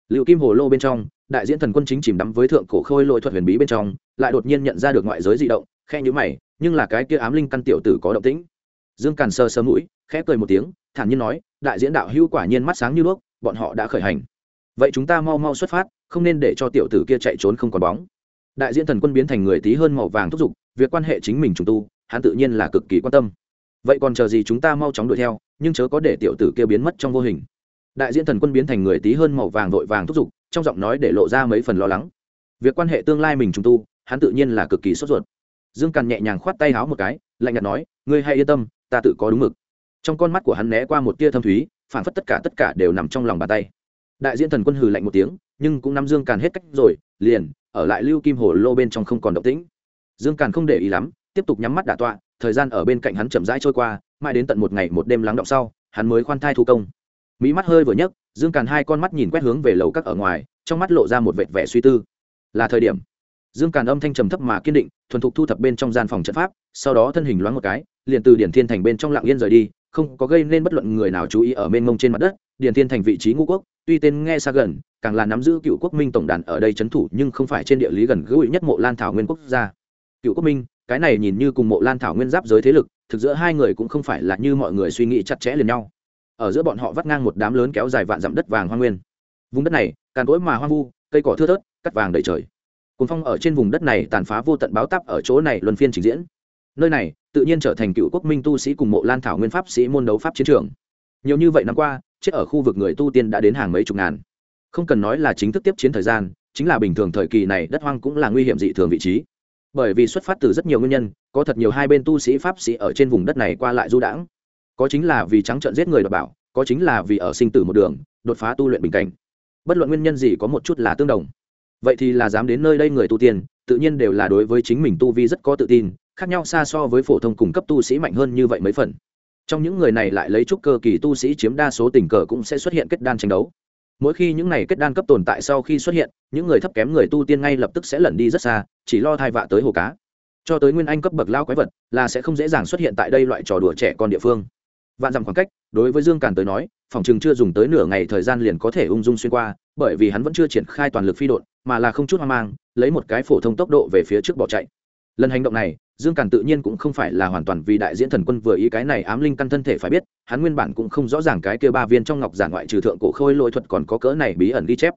Liệu kim hồ lô bên trong đại diễn thần quân chính chìm đắm với thượng cổ khôi lội thuật huyền bí bên trong, lại đột nhiên nhận ra được ngoại giới di động khe nhữ mày, nhưng là cái kia ám linh căn tiểu tử có động tĩnh. Dương càn sơ sơ mũi, khẽ cười một tiếng, thản nhiên nói, đại diễn đạo hữu quả nhiên mắt sáng như đuốc, bọn họ đã khởi hành. Vậy chúng ta mau mau xuất phát, không nên để cho tiểu tử kia chạy trốn không còn bóng. Đại diễn thần quân biến thành người tí hơn màu vàng thúc giục, việc quan hệ chính mình trùng tu, hắn tự nhiên là cực kỳ quan tâm. Vậy còn chờ gì chúng ta mau chóng đuổi theo, nhưng chớ có để tiểu tử kia biến mất trong vô hình. Đại diễn thần quân biến thành người tí hơn màu vàng vội vàng thúc giục trong giọng nói để lộ ra mấy phần lo lắng. Việc quan hệ tương lai mình trùng tu, hắn tự nhiên là cực kỳ sốt ruột. Dương càn nhẹ nhàng khoát tay háo một cái, lạnh nhạt nói, ngươi hãy yên tâm, ta tự có đúng mực. Trong con mắt của hắn né qua một tia thâm thúy, phản phất tất cả tất cả đều nằm trong lòng bàn tay. Đại diện thần quân hừ lạnh một tiếng, nhưng cũng nắm dương càn hết cách rồi, liền ở lại lưu kim hồ lô bên trong không còn động tĩnh. Dương càn không để ý lắm, tiếp tục nhắm mắt đả tọa, thời gian ở bên cạnh hắn chậm rãi trôi qua, mãi đến tận một ngày một đêm lắng động sau, hắn mới khoan thai thu công. Mỹ mắt hơi vừa nhấc dương càn hai con mắt nhìn quét hướng về lầu các ở ngoài, trong mắt lộ ra một vệt vẻ suy tư. Là thời điểm. Dương càn âm thanh trầm thấp mà kiên định, thuần thục thu thập bên trong gian phòng trận pháp, sau đó thân hình loáng một cái, liền từ điển thiên thành bên trong lạng yên rời đi, không có gây nên bất luận người nào chú ý ở mênh mông trên mặt đất. Điển thiên thành vị trí ngũ quốc, tuy tên nghe xa gần, càng là nắm giữ cựu quốc minh tổng đàn ở đây trấn thủ, nhưng không phải trên địa lý gần gũi nhất mộ lan thảo nguyên quốc gia. Cựu quốc minh, cái này nhìn như cùng mộ lan thảo nguyên giáp giới thế lực, thực giữa hai người cũng không phải là như mọi người suy nghĩ chặt chẽ liền nhau ở giữa bọn họ vắt ngang một đám lớn kéo dài vạn dặm đất vàng hoa nguyên. Vùng đất này, càn cỗi mà hoang vu, cây cỏ thưa thớt, cắt vàng đầy trời. Cuốn phong ở trên vùng đất này tàn phá vô tận báo tắp ở chỗ này luân phiên trình diễn. Nơi này, tự nhiên trở thành cựu quốc minh tu sĩ cùng mộ lan thảo nguyên pháp sĩ môn đấu pháp chiến trường. Nhiều như vậy năm qua, chết ở khu vực người tu tiên đã đến hàng mấy chục ngàn. Không cần nói là chính thức tiếp chiến thời gian, chính là bình thường thời kỳ này đất hoang cũng là nguy hiểm dị thường vị trí. Bởi vì xuất phát từ rất nhiều nguyên nhân, có thật nhiều hai bên tu sĩ pháp sĩ ở trên vùng đất này qua lại du đãng có chính là vì trắng trợn giết người đọc bảo, có chính là vì ở sinh tử một đường, đột phá tu luyện bình cảnh. Bất luận nguyên nhân gì có một chút là tương đồng. Vậy thì là dám đến nơi đây người tu tiên, tự nhiên đều là đối với chính mình tu vi rất có tự tin, khác nhau xa so với phổ thông cung cấp tu sĩ mạnh hơn như vậy mấy phần. Trong những người này lại lấy trúc cơ kỳ tu sĩ chiếm đa số tình cờ cũng sẽ xuất hiện kết đan tranh đấu. Mỗi khi những này kết đan cấp tồn tại sau khi xuất hiện, những người thấp kém người tu tiên ngay lập tức sẽ lẩn đi rất xa, chỉ lo thai vạ tới hồ cá. Cho tới nguyên anh cấp bậc lao quái vật, là sẽ không dễ dàng xuất hiện tại đây loại trò đùa trẻ con địa phương vạn dặm khoảng cách, đối với dương càn tới nói, phòng chừng chưa dùng tới nửa ngày thời gian liền có thể ung dung xuyên qua, bởi vì hắn vẫn chưa triển khai toàn lực phi đột mà là không chút hoang mang, lấy một cái phổ thông tốc độ về phía trước bỏ chạy. Lần hành động này, dương càn tự nhiên cũng không phải là hoàn toàn vì đại diễn thần quân vừa ý cái này ám linh căn thân thể phải biết, hắn nguyên bản cũng không rõ ràng cái kia ba viên trong ngọc giả ngoại trừ thượng cổ khôi lỗi thuật còn có cỡ này bí ẩn ghi chép.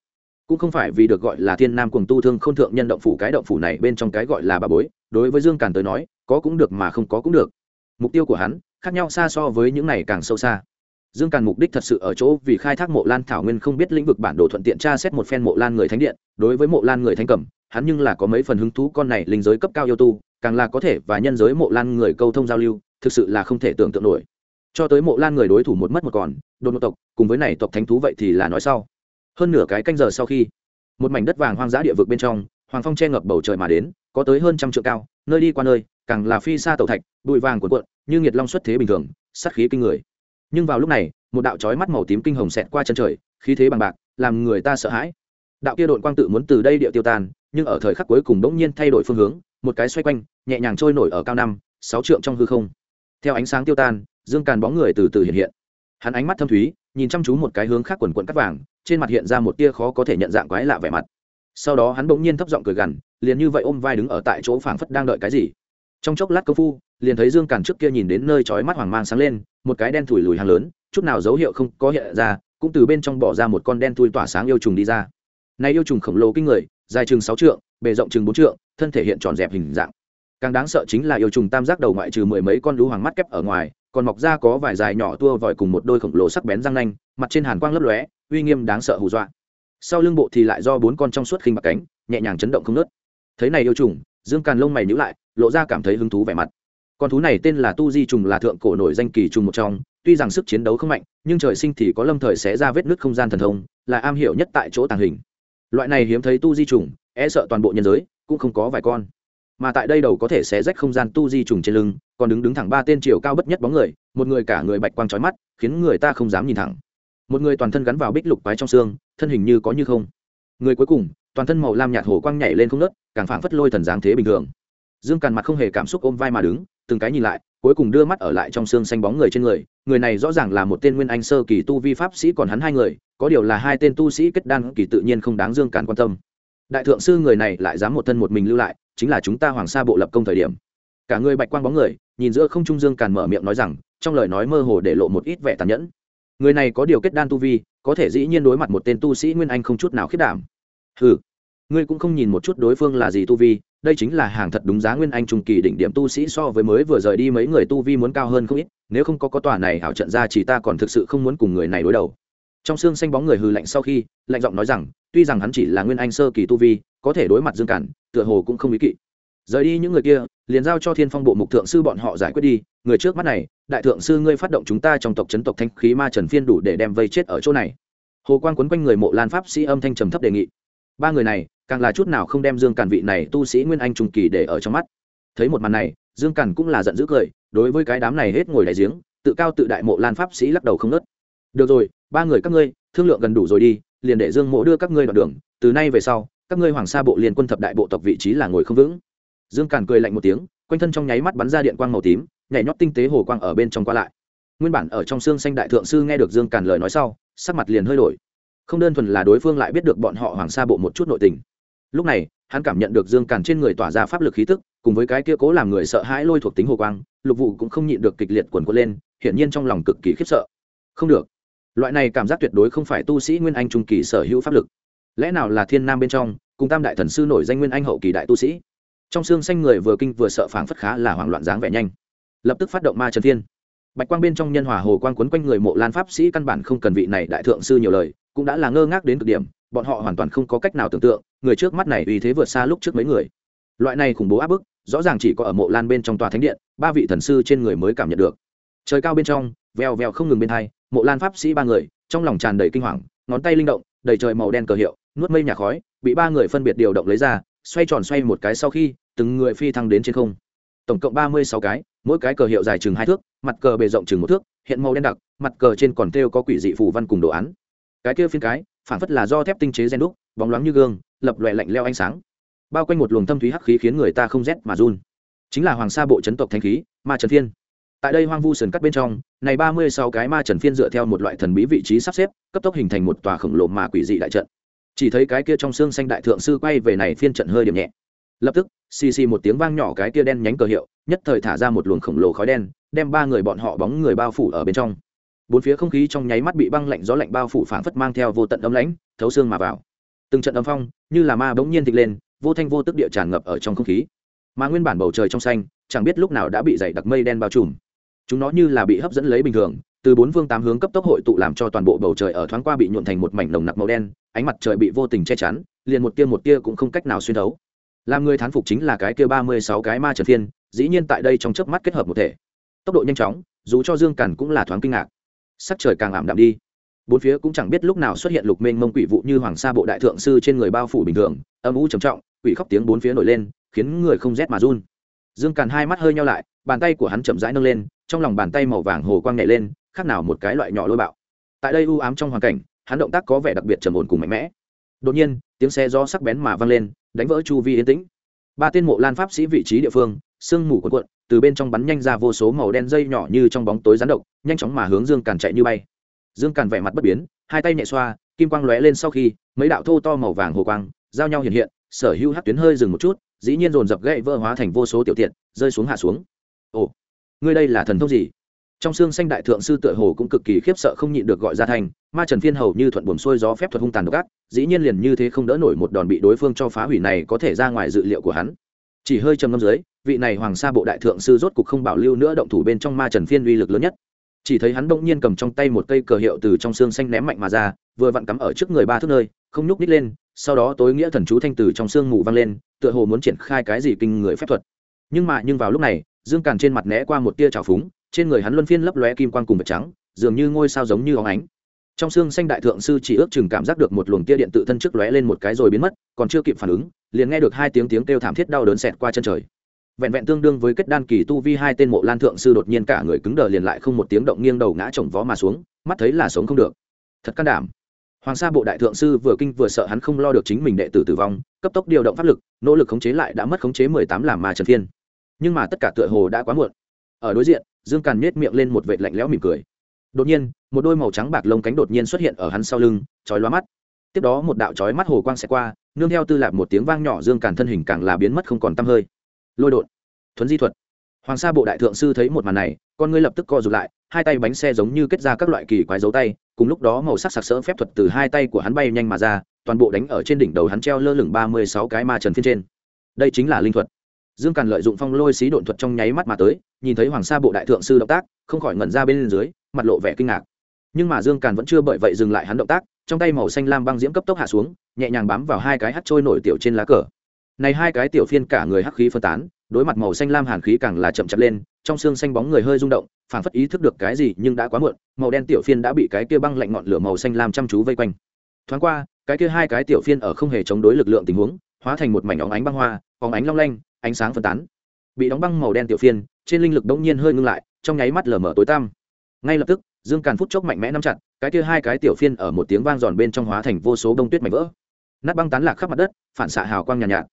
Cũng không phải vì được gọi là thiên nam cùng tu thương k h ô n thượng nhân động phủ cái động phủ này bên trong cái gọi là bà bối, đối với dương càn tới nói, có cũng được mà không có cũng được. Mục tiêu của hắn khác nhau xa so với những này càng sâu xa. Dương càn mục đích thật sự ở chỗ vì khai thác mộ lan thảo nguyên không biết lĩnh vực bản đồ thuận tiện tra xét một phen mộ lan người thánh điện. Đối với mộ lan người thánh cẩm, hắn nhưng là có mấy phần hứng thú con này linh giới cấp cao yêu tu càng là có thể và nhân giới mộ lan người câu thông giao lưu thực sự là không thể tưởng tượng nổi. Cho tới mộ lan người đối thủ một mất một còn đột một tộc cùng với này tộc thánh thú vậy thì là nói sau. Hơn nửa cái canh giờ sau khi một mảnh đất vàng hoang dã địa vực bên trong hoàng phong che ngập bầu trời mà đến có tới hơn trăm trượng cao nơi đi qua nơi càng là phi xa tàu thạch bụi vàng cuộn cuộn như nghiệt long xuất thế bình thường, sát khí kinh người. Nhưng vào lúc này, một đạo trói mắt màu tím kinh hồng xẹt qua chân trời, khí thế bằng bạc, làm người ta sợ hãi. Đạo kia đội quang tự muốn từ đây địa tiêu tan, nhưng ở thời khắc cuối cùng bỗng nhiên thay đổi phương hướng, một cái xoay quanh, nhẹ nhàng trôi nổi ở cao năm, sáu trượng trong hư không. Theo ánh sáng tiêu tan, dương càn bóng người từ từ hiện hiện. Hắn ánh mắt thâm thúy, nhìn chăm chú một cái hướng khác quần quận cắt vàng, trên mặt hiện ra một tia khó có thể nhận dạng quái lạ vẻ mặt. Sau đó hắn bỗng nhiên thấp giọng cười gằn, liền như vậy ôm vai đứng ở tại chỗ phảng phất đang đợi cái gì trong chốc lát công phu, liền thấy dương càn trước kia nhìn đến nơi trói mắt hoàng mang sáng lên, một cái đen thủi lùi hàng lớn, chút nào dấu hiệu không có hiện ra, cũng từ bên trong bỏ ra một con đen thui tỏa sáng yêu trùng đi ra. Này yêu trùng khổng lồ kinh người, dài chừng sáu trượng, bề rộng chừng bốn trượng, thân thể hiện tròn dẹp hình dạng. Càng đáng sợ chính là yêu trùng tam giác đầu ngoại trừ mười mấy con lũ hoàng mắt kép ở ngoài, còn mọc ra có vài dài nhỏ tua vòi cùng một đôi khổng lồ sắc bén răng nanh, mặt trên hàn quang lấp lóe, uy nghiêm đáng sợ hù dọa. Sau lưng bộ thì lại do bốn con trong suốt khinh bạc cánh, nhẹ nhàng chấn động không nớt thấy này yêu trùng dương càn lông mày nhữ lại, lộ ra cảm thấy hứng thú vẻ mặt. Con thú này tên là tu di trùng là thượng cổ nổi danh kỳ trùng một trong, tuy rằng sức chiến đấu không mạnh, nhưng trời sinh thì có lâm thời sẽ ra vết nứt không gian thần thông, là am hiểu nhất tại chỗ tàng hình. Loại này hiếm thấy tu di trùng e sợ toàn bộ nhân giới cũng không có vài con. Mà tại đây đầu có thể xé rách không gian tu di trùng trên lưng, còn đứng đứng thẳng ba tên chiều cao bất nhất bóng người, một người cả người bạch quang trói mắt, khiến người ta không dám nhìn thẳng. Một người toàn thân gắn vào bích lục quái trong xương, thân hình như có như không. Người cuối cùng toàn thân màu lam nhạt hồ quang nhảy lên không nớt càng phảng phất lôi thần dáng thế bình thường. Dương càn mặt không hề cảm xúc ôm vai mà đứng, từng cái nhìn lại, cuối cùng đưa mắt ở lại trong xương xanh bóng người trên người người này rõ ràng là một tên nguyên anh sơ kỳ tu vi pháp sĩ còn hắn hai người, có điều là hai tên tu sĩ kết đan kỳ tự nhiên không đáng dương càn quan tâm. Đại thượng sư người này lại dám một thân một mình lưu lại, chính là chúng ta hoàng sa bộ lập công thời điểm. Cả người bạch quang bóng người, nhìn giữa không trung dương càn mở miệng nói rằng, trong lời nói mơ hồ để lộ một ít vẻ tàn nhẫn. Người này có điều kết đan tu vi, có thể dĩ nhiên đối mặt một tên tu sĩ nguyên anh không chút nào khiết đảm ừ ngươi cũng không nhìn một chút đối phương là gì tu vi, đây chính là hàng thật đúng giá nguyên anh trung kỳ đỉnh điểm tu sĩ so với mới vừa rời đi mấy người tu vi muốn cao hơn không ít, nếu không có có tòa này hảo trận ra chỉ ta còn thực sự không muốn cùng người này đối đầu. Trong xương xanh bóng người hư lạnh sau khi, lạnh giọng nói rằng, tuy rằng hắn chỉ là nguyên anh sơ kỳ tu vi, có thể đối mặt dương cản, tựa hồ cũng không ý kỵ. Rời đi những người kia, liền giao cho thiên phong bộ mục thượng sư bọn họ giải quyết đi, người trước mắt này, đại thượng sư ngươi phát động chúng ta trong tộc chấn tộc thanh khí ma trần phiên đủ để đem vây chết ở chỗ này. Hồ quan quấn quanh người mộ lan pháp sĩ âm thanh trầm thấp đề nghị ba người này càng là chút nào không đem dương càn vị này tu sĩ nguyên anh trung kỳ để ở trong mắt thấy một màn này dương càn cũng là giận dữ cười đối với cái đám này hết ngồi đại giếng tự cao tự đại mộ lan pháp sĩ lắc đầu không nớt được rồi ba người các ngươi thương lượng gần đủ rồi đi liền để dương mộ đưa các ngươi đoạn đường từ nay về sau các ngươi hoàng sa bộ liền quân thập đại bộ tộc vị trí là ngồi không vững dương càn cười lạnh một tiếng quanh thân trong nháy mắt bắn ra điện quang màu tím nhảy nhót tinh tế hồ quang ở bên trong qua lại nguyên bản ở trong xương xanh đại thượng sư nghe được dương càn lời nói sau sắc mặt liền hơi đổi không đơn thuần là đối phương lại biết được bọn họ hoàng sa bộ một chút nội tình. Lúc này, hắn cảm nhận được dương càn trên người tỏa ra pháp lực khí tức, cùng với cái kia cố làm người sợ hãi lôi thuộc tính hồ quang, lục vụ cũng không nhịn được kịch liệt quần quật lên, hiển nhiên trong lòng cực kỳ khiếp sợ. Không được. Loại này cảm giác tuyệt đối không phải tu sĩ nguyên anh trung kỳ sở hữu pháp lực. Lẽ nào là thiên nam bên trong, cùng tam đại thần sư nổi danh nguyên anh hậu kỳ đại tu sĩ? Trong xương xanh người vừa kinh vừa sợ phảng phất khá là hoảng loạn dáng vẻ nhanh. Lập tức phát động ma trần thiên. Bạch quang bên trong nhân hòa hồ quang quấn quanh người mộ lan pháp sĩ căn bản không cần vị này đại thượng sư nhiều lời cũng đã là ngơ ngác đến cực điểm bọn họ hoàn toàn không có cách nào tưởng tượng người trước mắt này uy thế vượt xa lúc trước mấy người. Loại này khủng bố áp bức rõ ràng chỉ có ở mộ lan bên trong tòa thánh điện ba vị thần sư trên người mới cảm nhận được. Trời cao bên trong vèo vèo không ngừng bên thay, mộ lan pháp sĩ ba người trong lòng tràn đầy kinh hoàng ngón tay linh động đầy trời màu đen cờ hiệu nuốt mây nhà khói bị ba người phân biệt điều động lấy ra xoay tròn xoay một cái sau khi từng người phi thăng đến trên không. Tổng cộng ba mươi sáu cái mỗi cái cờ hiệu dài chừng hai thước mặt cờ bề rộng chừng một thước hiện màu đen đặc mặt cờ trên còn thêu có quỷ dị phù văn cùng đồ án cái kia phiên cái phản phất là do thép tinh chế gen đúc, bóng loáng như gương, lập lòe lạnh leo ánh sáng. Bao quanh một luồng tâm thúy hắc khí khiến người ta không rét mà run. Chính là hoàng sa bộ chấn tộc thanh khí, ma trần phiên. Tại đây hoang vu sườn cắt bên trong, này ba mươi sáu cái ma trần phiên dựa theo một loại thần bí vị trí sắp xếp, cấp tốc hình thành một tòa khổng lồ mà quỷ dị đại trận. Chỉ thấy cái kia trong xương xanh đại thượng sư quay về này phiên trận hơi điểm nhẹ. Lập tức, xì xì một tiếng vang nhỏ cái kia đen nhánh cờ hiệu, nhất thời thả ra một luồng khổng lồ khói đen, đem ba người bọn họ bóng người bao phủ ở bên trong bốn phía không khí trong nháy mắt bị băng lạnh gió lạnh bao phủ phảng phất mang theo vô tận ấm lãnh, thấu xương mà vào. Từng trận âm phong, như là ma bỗng nhiên thịt lên, vô thanh vô tức địa tràn ngập ở trong không khí. Mà nguyên bản bầu trời trong xanh, chẳng biết lúc nào đã bị dày đặc mây đen bao trùm. Chúng nó như là bị hấp dẫn lấy bình thường, từ bốn phương tám hướng cấp tốc hội tụ làm cho toàn bộ bầu trời ở thoáng qua bị nhuộn thành một mảnh nồng nặc màu đen, ánh mặt trời bị vô tình che chắn, liền một tia một tia cũng không cách nào xuyên thấu. Làm người thán phục chính là cái kia ba mươi sáu cái ma trần thiên dĩ nhiên tại đây trong chớp mắt kết hợp một thể. Tốc độ nhanh chóng, dù cho dương cằn cũng là thoáng kinh ngạc sắc trời càng ảm đạm đi. Bốn phía cũng chẳng biết lúc nào xuất hiện lục mênh mông quỷ vụ như hoàng sa bộ đại thượng sư trên người bao phủ bình thường, âm u trầm trọng, quỷ khóc tiếng bốn phía nổi lên, khiến người không rét mà run. Dương càn hai mắt hơi nhau lại, bàn tay của hắn chậm rãi nâng lên, trong lòng bàn tay màu vàng hồ quang nhảy lên, khác nào một cái loại nhỏ lôi bạo. Tại đây u ám trong hoàn cảnh, hắn động tác có vẻ đặc biệt trầm ổn cùng mạnh mẽ. Đột nhiên, tiếng xe do sắc bén mà vang lên, đánh vỡ chu vi yên tĩnh. Ba tên mộ lan pháp sĩ vị trí địa phương, sương mù quần cuộn từ bên trong bắn nhanh ra vô số màu đen dây nhỏ như trong bóng tối rắn độc, nhanh chóng mà hướng dương càn chạy như bay. Dương càn vẻ mặt bất biến, hai tay nhẹ xoa, kim quang lóe lên sau khi, mấy đạo thô to màu vàng hồ quang, giao nhau hiện hiện, sở hữu hát tuyến hơi dừng một chút, dĩ nhiên dồn dập gậy vỡ hóa thành vô số tiểu tiện, rơi xuống hạ xuống. Ồ, ngươi đây là thần thông gì? Trong xương xanh đại thượng sư tựa hồ cũng cực kỳ khiếp sợ không nhịn được gọi ra thành, ma trần phiên hầu như thuận buồm xuôi gió phép thuật hung tàn độc ác, dĩ nhiên liền như thế không đỡ nổi một đòn bị đối phương cho phá hủy này có thể ra ngoài dự liệu của hắn. Chỉ hơi trầm ngâm dưới vị này hoàng sa bộ đại thượng sư rốt cục không bảo lưu nữa động thủ bên trong ma trần phiên uy lực lớn nhất. Chỉ thấy hắn bỗng nhiên cầm trong tay một cây cờ hiệu từ trong xương xanh ném mạnh mà ra, vừa vặn cắm ở trước người ba thước nơi, không nhúc nít lên, sau đó tối nghĩa thần chú thanh từ trong xương mù vang lên, tựa hồ muốn triển khai cái gì kinh người phép thuật. Nhưng mà nhưng vào lúc này, dương càn trên mặt né qua một tia trào phúng, trên người hắn luân phiên lấp lóe kim quang cùng vật trắng, dường như ngôi sao giống như óng ánh. Trong xương xanh đại thượng sư chỉ ước chừng cảm giác được một luồng tia điện tự thân trước lóe lên một cái rồi biến mất, còn chưa kịp phản ứng, liền nghe được hai tiếng tiếng kêu thảm thiết đau đớn xẹt qua chân trời vẹn vẹn tương đương với kết đan kỳ tu vi hai tên mộ lan thượng sư đột nhiên cả người cứng đờ liền lại không một tiếng động nghiêng đầu ngã chồng vó mà xuống, mắt thấy là sống không được. Thật can đảm. Hoàng sa bộ đại thượng sư vừa kinh vừa sợ hắn không lo được chính mình đệ tử tử vong, cấp tốc điều động pháp lực, nỗ lực khống chế lại đã mất khống chế mười tám làm mà trần phiên nhưng mà tất cả tựa hồ đã quá muộn. Ở đối diện, dương càn nết miệng lên một vệt lạnh lẽo mỉm cười. Đột nhiên, một đôi màu trắng bạc lông cánh đột nhiên xuất hiện ở hắn sau lưng, chói lóa mắt. Tiếp đó một đạo chói mắt hồ quang sẽ qua, nương theo tư lạc một tiếng vang nhỏ dương càn thân hình càng là biến mất không còn tăm hơi lôi đột thuấn di thuật. Hoàng sa bộ đại thượng sư thấy một màn này, con ngươi lập tức co rụt lại, hai tay bánh xe giống như kết ra các loại kỳ quái dấu tay, cùng lúc đó màu sắc sặc sỡ phép thuật từ hai tay của hắn bay nhanh mà ra, toàn bộ đánh ở trên đỉnh đầu hắn treo lơ lửng ba mươi sáu cái ma trần phiên trên. Đây chính là linh thuật. Dương càn lợi dụng phong lôi xí độn thuật trong nháy mắt mà tới, nhìn thấy hoàng sa bộ đại thượng sư động tác, không khỏi ngẩn ra bên dưới, mặt lộ vẻ kinh ngạc. Nhưng mà dương càn vẫn chưa bởi vậy dừng lại hắn động tác, trong tay màu xanh lam băng diễm cấp tốc hạ xuống, nhẹ nhàng bám vào hai cái hắt trôi nổi tiểu trên lá cờ này hai cái tiểu phiên cả người hắc khí phân tán đối mặt màu xanh lam hàn khí càng là chậm chậm lên trong xương xanh bóng người hơi rung động phản phất ý thức được cái gì nhưng đã quá muộn màu đen tiểu phiên đã bị cái kia băng lạnh ngọn lửa màu xanh lam chăm chú vây quanh. Thoáng qua cái kia hai cái tiểu phiên ở không hề chống đối lực lượng tình huống hóa thành một mảnh óng ánh băng hoa óng ánh long lanh ánh sáng phân tán. Bị đóng băng màu đen tiểu phiên trên linh lực đống nhiên hơi ngưng lại trong nháy mắt lở mở tối tăm. Ngay lập tức dương càn phút chốc mạnh mẽ nắm chặt cái kia hai cái tiểu phiên ở một tiếng vang giòn bên trong hóa thành vô số bông tuyết mảnh vỡ. Nát băng tán lạc khắp mặt đất phản xạ hào quang nhàn nhạt, nhạt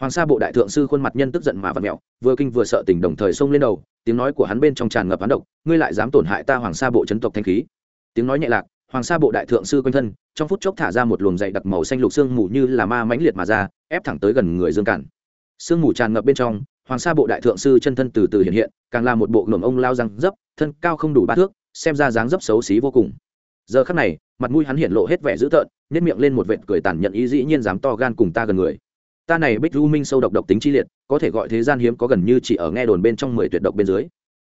hoàng sa bộ đại thượng sư khuôn mặt nhân tức giận mà vặt mẹo vừa kinh vừa sợ tình đồng thời xông lên đầu, tiếng nói của hắn bên trong tràn ngập hắn độc, ngươi lại dám tổn hại ta hoàng sa bộ chấn tộc thanh khí. Tiếng nói nhẹ lạc, hoàng sa bộ đại thượng sư quanh thân, trong phút chốc thả ra một luồng dậy đặc màu xanh lục xương mù như là ma mãnh liệt mà ra, ép thẳng tới gần người dương cản. Sương mù tràn ngập bên trong, hoàng sa bộ đại thượng sư chân thân từ từ hiện hiện, càng là một bộ nổm ông lao răng dấp, thân cao không đủ ba thước, xem ra dáng dấp xấu xí vô cùng. Giờ khắc này, mặt mũi hắn hiện lộ hết vẻ dữ tợn nhét miệng lên một vệt cười tàn nhận ý dĩ nhiên dám to gan cùng ta gần người ta này bích du minh sâu độc độc tính chi liệt, có thể gọi thế gian hiếm có gần như chỉ ở nghe đồn bên trong mười tuyệt độc bên dưới.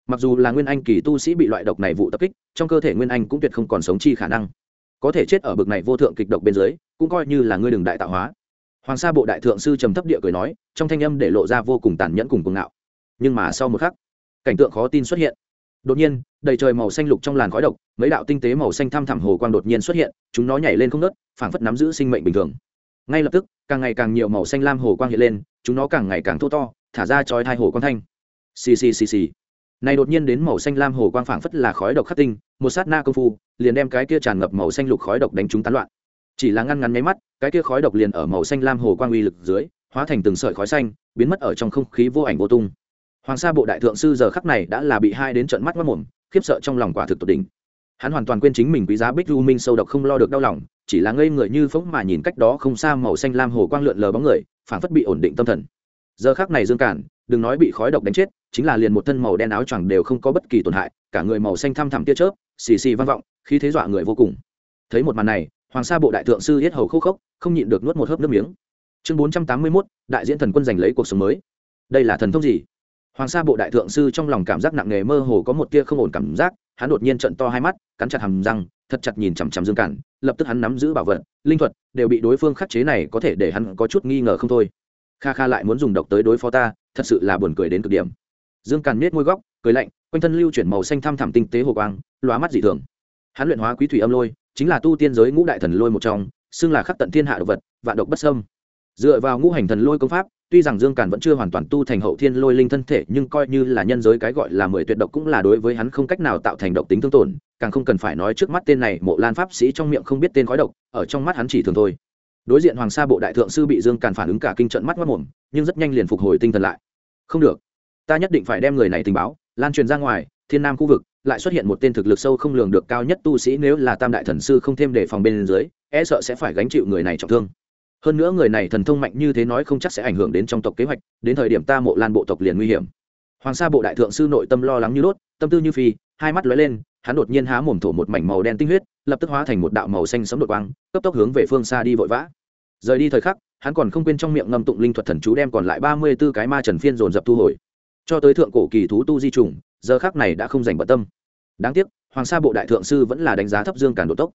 Mặc dù là nguyên anh kỳ tu sĩ bị loại độc này vụ tập kích, trong cơ thể nguyên anh cũng tuyệt không còn sống chi khả năng. Có thể chết ở bực này vô thượng kịch độc bên dưới, cũng coi như là ngươi đường đại tạo hóa. Hoàng sa bộ đại thượng sư trầm thấp địa cười nói, trong thanh âm để lộ ra vô cùng tàn nhẫn cùng cuồng ngạo. Nhưng mà sau một khắc, cảnh tượng khó tin xuất hiện. Đột nhiên, đầy trời màu xanh lục trong làn khói độc, mấy đạo tinh tế màu xanh thăm thẳm hồ quang đột nhiên xuất hiện, chúng nó nhảy lên không nớt phảng phất nắm giữ sinh mệnh bình thường ngay lập tức, càng ngày càng nhiều màu xanh lam hồ quang hiện lên, chúng nó càng ngày càng thô to, thả ra chói thai hồ quang thanh. Xì xì xì xì. Này đột nhiên đến màu xanh lam hồ quang phảng phất là khói độc khắc tinh, một sát na công phu, liền đem cái kia tràn ngập màu xanh lục khói độc đánh chúng tán loạn. Chỉ là ngăn ngắn nháy mắt, cái kia khói độc liền ở màu xanh lam hồ quang uy lực dưới, hóa thành từng sợi khói xanh, biến mất ở trong không khí vô ảnh vô tung. Hoàng sa bộ đại thượng sư giờ khắc này đã là bị hai đến trận mắt mất mồm, khiếp sợ trong lòng quả thực tột đỉnh hắn hoàn toàn quên chính mình quý giá bích du minh sâu độc không lo được đau lòng, chỉ là ngây người như phóng mà nhìn cách đó không xa màu xanh lam hồ quang lượn lờ bóng người phản phất bị ổn định tâm thần. Giờ khắc này dương cản, đừng nói bị khói độc đánh chết, chính là liền một thân màu đen áo choàng đều không có bất kỳ tổn hại, cả người màu xanh thăm thẳm tia chớp, xì xì vang vọng khi thế dọa người vô cùng. Thấy một màn này, hoàng sa bộ đại thượng sư yết hầu khô khốc, không nhịn được nuốt một hớp nước miếng. Chương bốn trăm tám mươi mốt, đại diễn thần quân giành lấy cuộc sống mới. Đây là thần thông gì? Hoàng sa bộ đại thượng sư trong lòng cảm giác nặng nề mơ hồ có một tia không ổn cảm giác hắn đột nhiên trận to hai mắt, cắn chặt hầm răng, thật chặt nhìn chằm chằm dương cản, lập tức hắn nắm giữ bảo vật, linh thuật, đều bị đối phương khắc chế này có thể để hắn có chút nghi ngờ không thôi. Kha kha lại muốn dùng độc tới đối phó ta, thật sự là buồn cười đến cực điểm. Dương càn nết môi góc, cười lạnh, quanh thân lưu chuyển màu xanh thăm thẳm tinh tế hồ quang, lóa mắt dị thường. Hắn luyện hóa quý thủy âm lôi, chính là tu tiên giới ngũ đại thần lôi một trong, xưng là khắc tận thiên hạ độc vật, vạn độc bất sâm dựa vào ngũ hành thần lôi công pháp tuy rằng dương càn vẫn chưa hoàn toàn tu thành hậu thiên lôi linh thân thể, nhưng coi như là nhân giới cái gọi là mười tuyệt độc cũng là đối với hắn không cách nào tạo thành độc tính thương tổn, càng không cần phải nói trước mắt tên này mộ lan pháp sĩ trong miệng không biết tên khói độc, ở trong mắt hắn chỉ thường thôi. Đối diện hoàng sa bộ đại thượng sư bị dương càn phản ứng cả kinh trận mắt mất mồm, nhưng rất nhanh liền phục hồi tinh thần lại. Không được. Ta nhất định phải đem người này tình báo, lan truyền ra ngoài, thiên nam khu vực, lại xuất hiện một tên thực lực sâu không lường được cao nhất tu sĩ nếu là tam đại thần sư không thêm đề phòng bên dưới e sợ sẽ phải gánh chịu người này trọng thương hơn nữa người này thần thông mạnh như thế nói không chắc sẽ ảnh hưởng đến trong tộc kế hoạch, đến thời điểm ta mộ lan bộ tộc liền nguy hiểm. Hoàng sa bộ đại thượng sư nội tâm lo lắng như đốt, tâm tư như phi, hai mắt lóe lên, hắn đột nhiên há mồm thổ một mảnh màu đen tinh huyết, lập tức hóa thành một đạo màu xanh sấm đột quang, cấp tốc hướng về phương xa đi vội vã. Rời đi thời khắc, hắn còn không quên trong miệng ngâm tụng linh thuật thần chú đem còn lại ba mươi b ố cái ma trần phiên dồn dập thu hồi. Cho tới thượng cổ kỳ thú tu di trùng, giờ khác này đã không dành bận tâm. Đáng tiếc, hoàng sa bộ đại thượng sư vẫn là đánh giá thấp dương càn độ tốc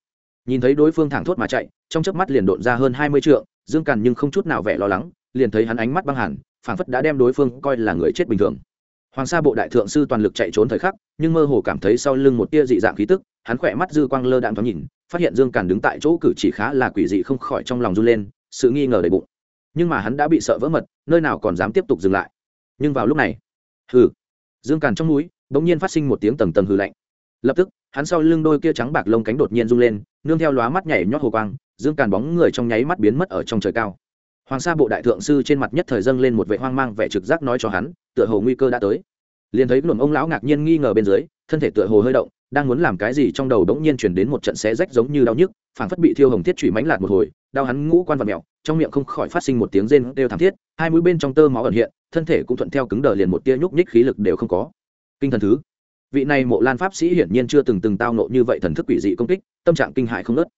nhìn thấy đối phương thẳng thốt mà chạy, trong chớp mắt liền độn ra hơn hai mươi trượng, dương càn nhưng không chút nào vẻ lo lắng, liền thấy hắn ánh mắt băng hẳn, phảng phất đã đem đối phương coi là người chết bình thường. Hoàng sa bộ đại thượng sư toàn lực chạy trốn thời khắc, nhưng mơ hồ cảm thấy sau lưng một tia dị dạng khí tức, hắn khỏe mắt dư quang lơ đạn thoáng nhìn, phát hiện dương càn đứng tại chỗ cử chỉ khá là quỷ dị không khỏi trong lòng run lên, sự nghi ngờ đầy bụng. Nhưng mà hắn đã bị sợ vỡ mật, nơi nào còn dám tiếp tục dừng lại. Nhưng vào lúc này, hừ, dương càn trong núi, bỗng nhiên phát sinh một tiếng tầng tầng hư lạnh lập tức, hắn sau lưng đôi kia trắng bạc lông cánh đột nhiên rung lên, nương theo lóa mắt nhảy nhót hồ quang, dương càn bóng người trong nháy mắt biến mất ở trong trời cao. Hoàng sa bộ đại thượng sư trên mặt nhất thời dâng lên một vệ hoang mang vẻ trực giác nói cho hắn, tựa hồ nguy cơ đã tới. Liền thấy luồng ông lão ngạc nhiên nghi ngờ bên dưới, thân thể tựa hồ hơi động, đang muốn làm cái gì trong đầu đống nhiên chuyển đến một trận xé rách giống như đau nhức, phảng phất bị thiêu hồng thiết chủy mánh lạt một hồi, đau hắn ngũ quan vật mẹo trong miệng không khỏi phát sinh một tiếng rên đều thảm thiết, hai mũi bên trong tơ máu ẩn hiện, thân thể cũng thuận theo cứng đờ liền một tia nhúc nhích khí lực đều không có. Kinh thần thứ vị này mộ lan pháp sĩ hiển nhiên chưa từng từng tao nộ như vậy thần thức quỷ dị công kích, tâm trạng kinh hại không nớt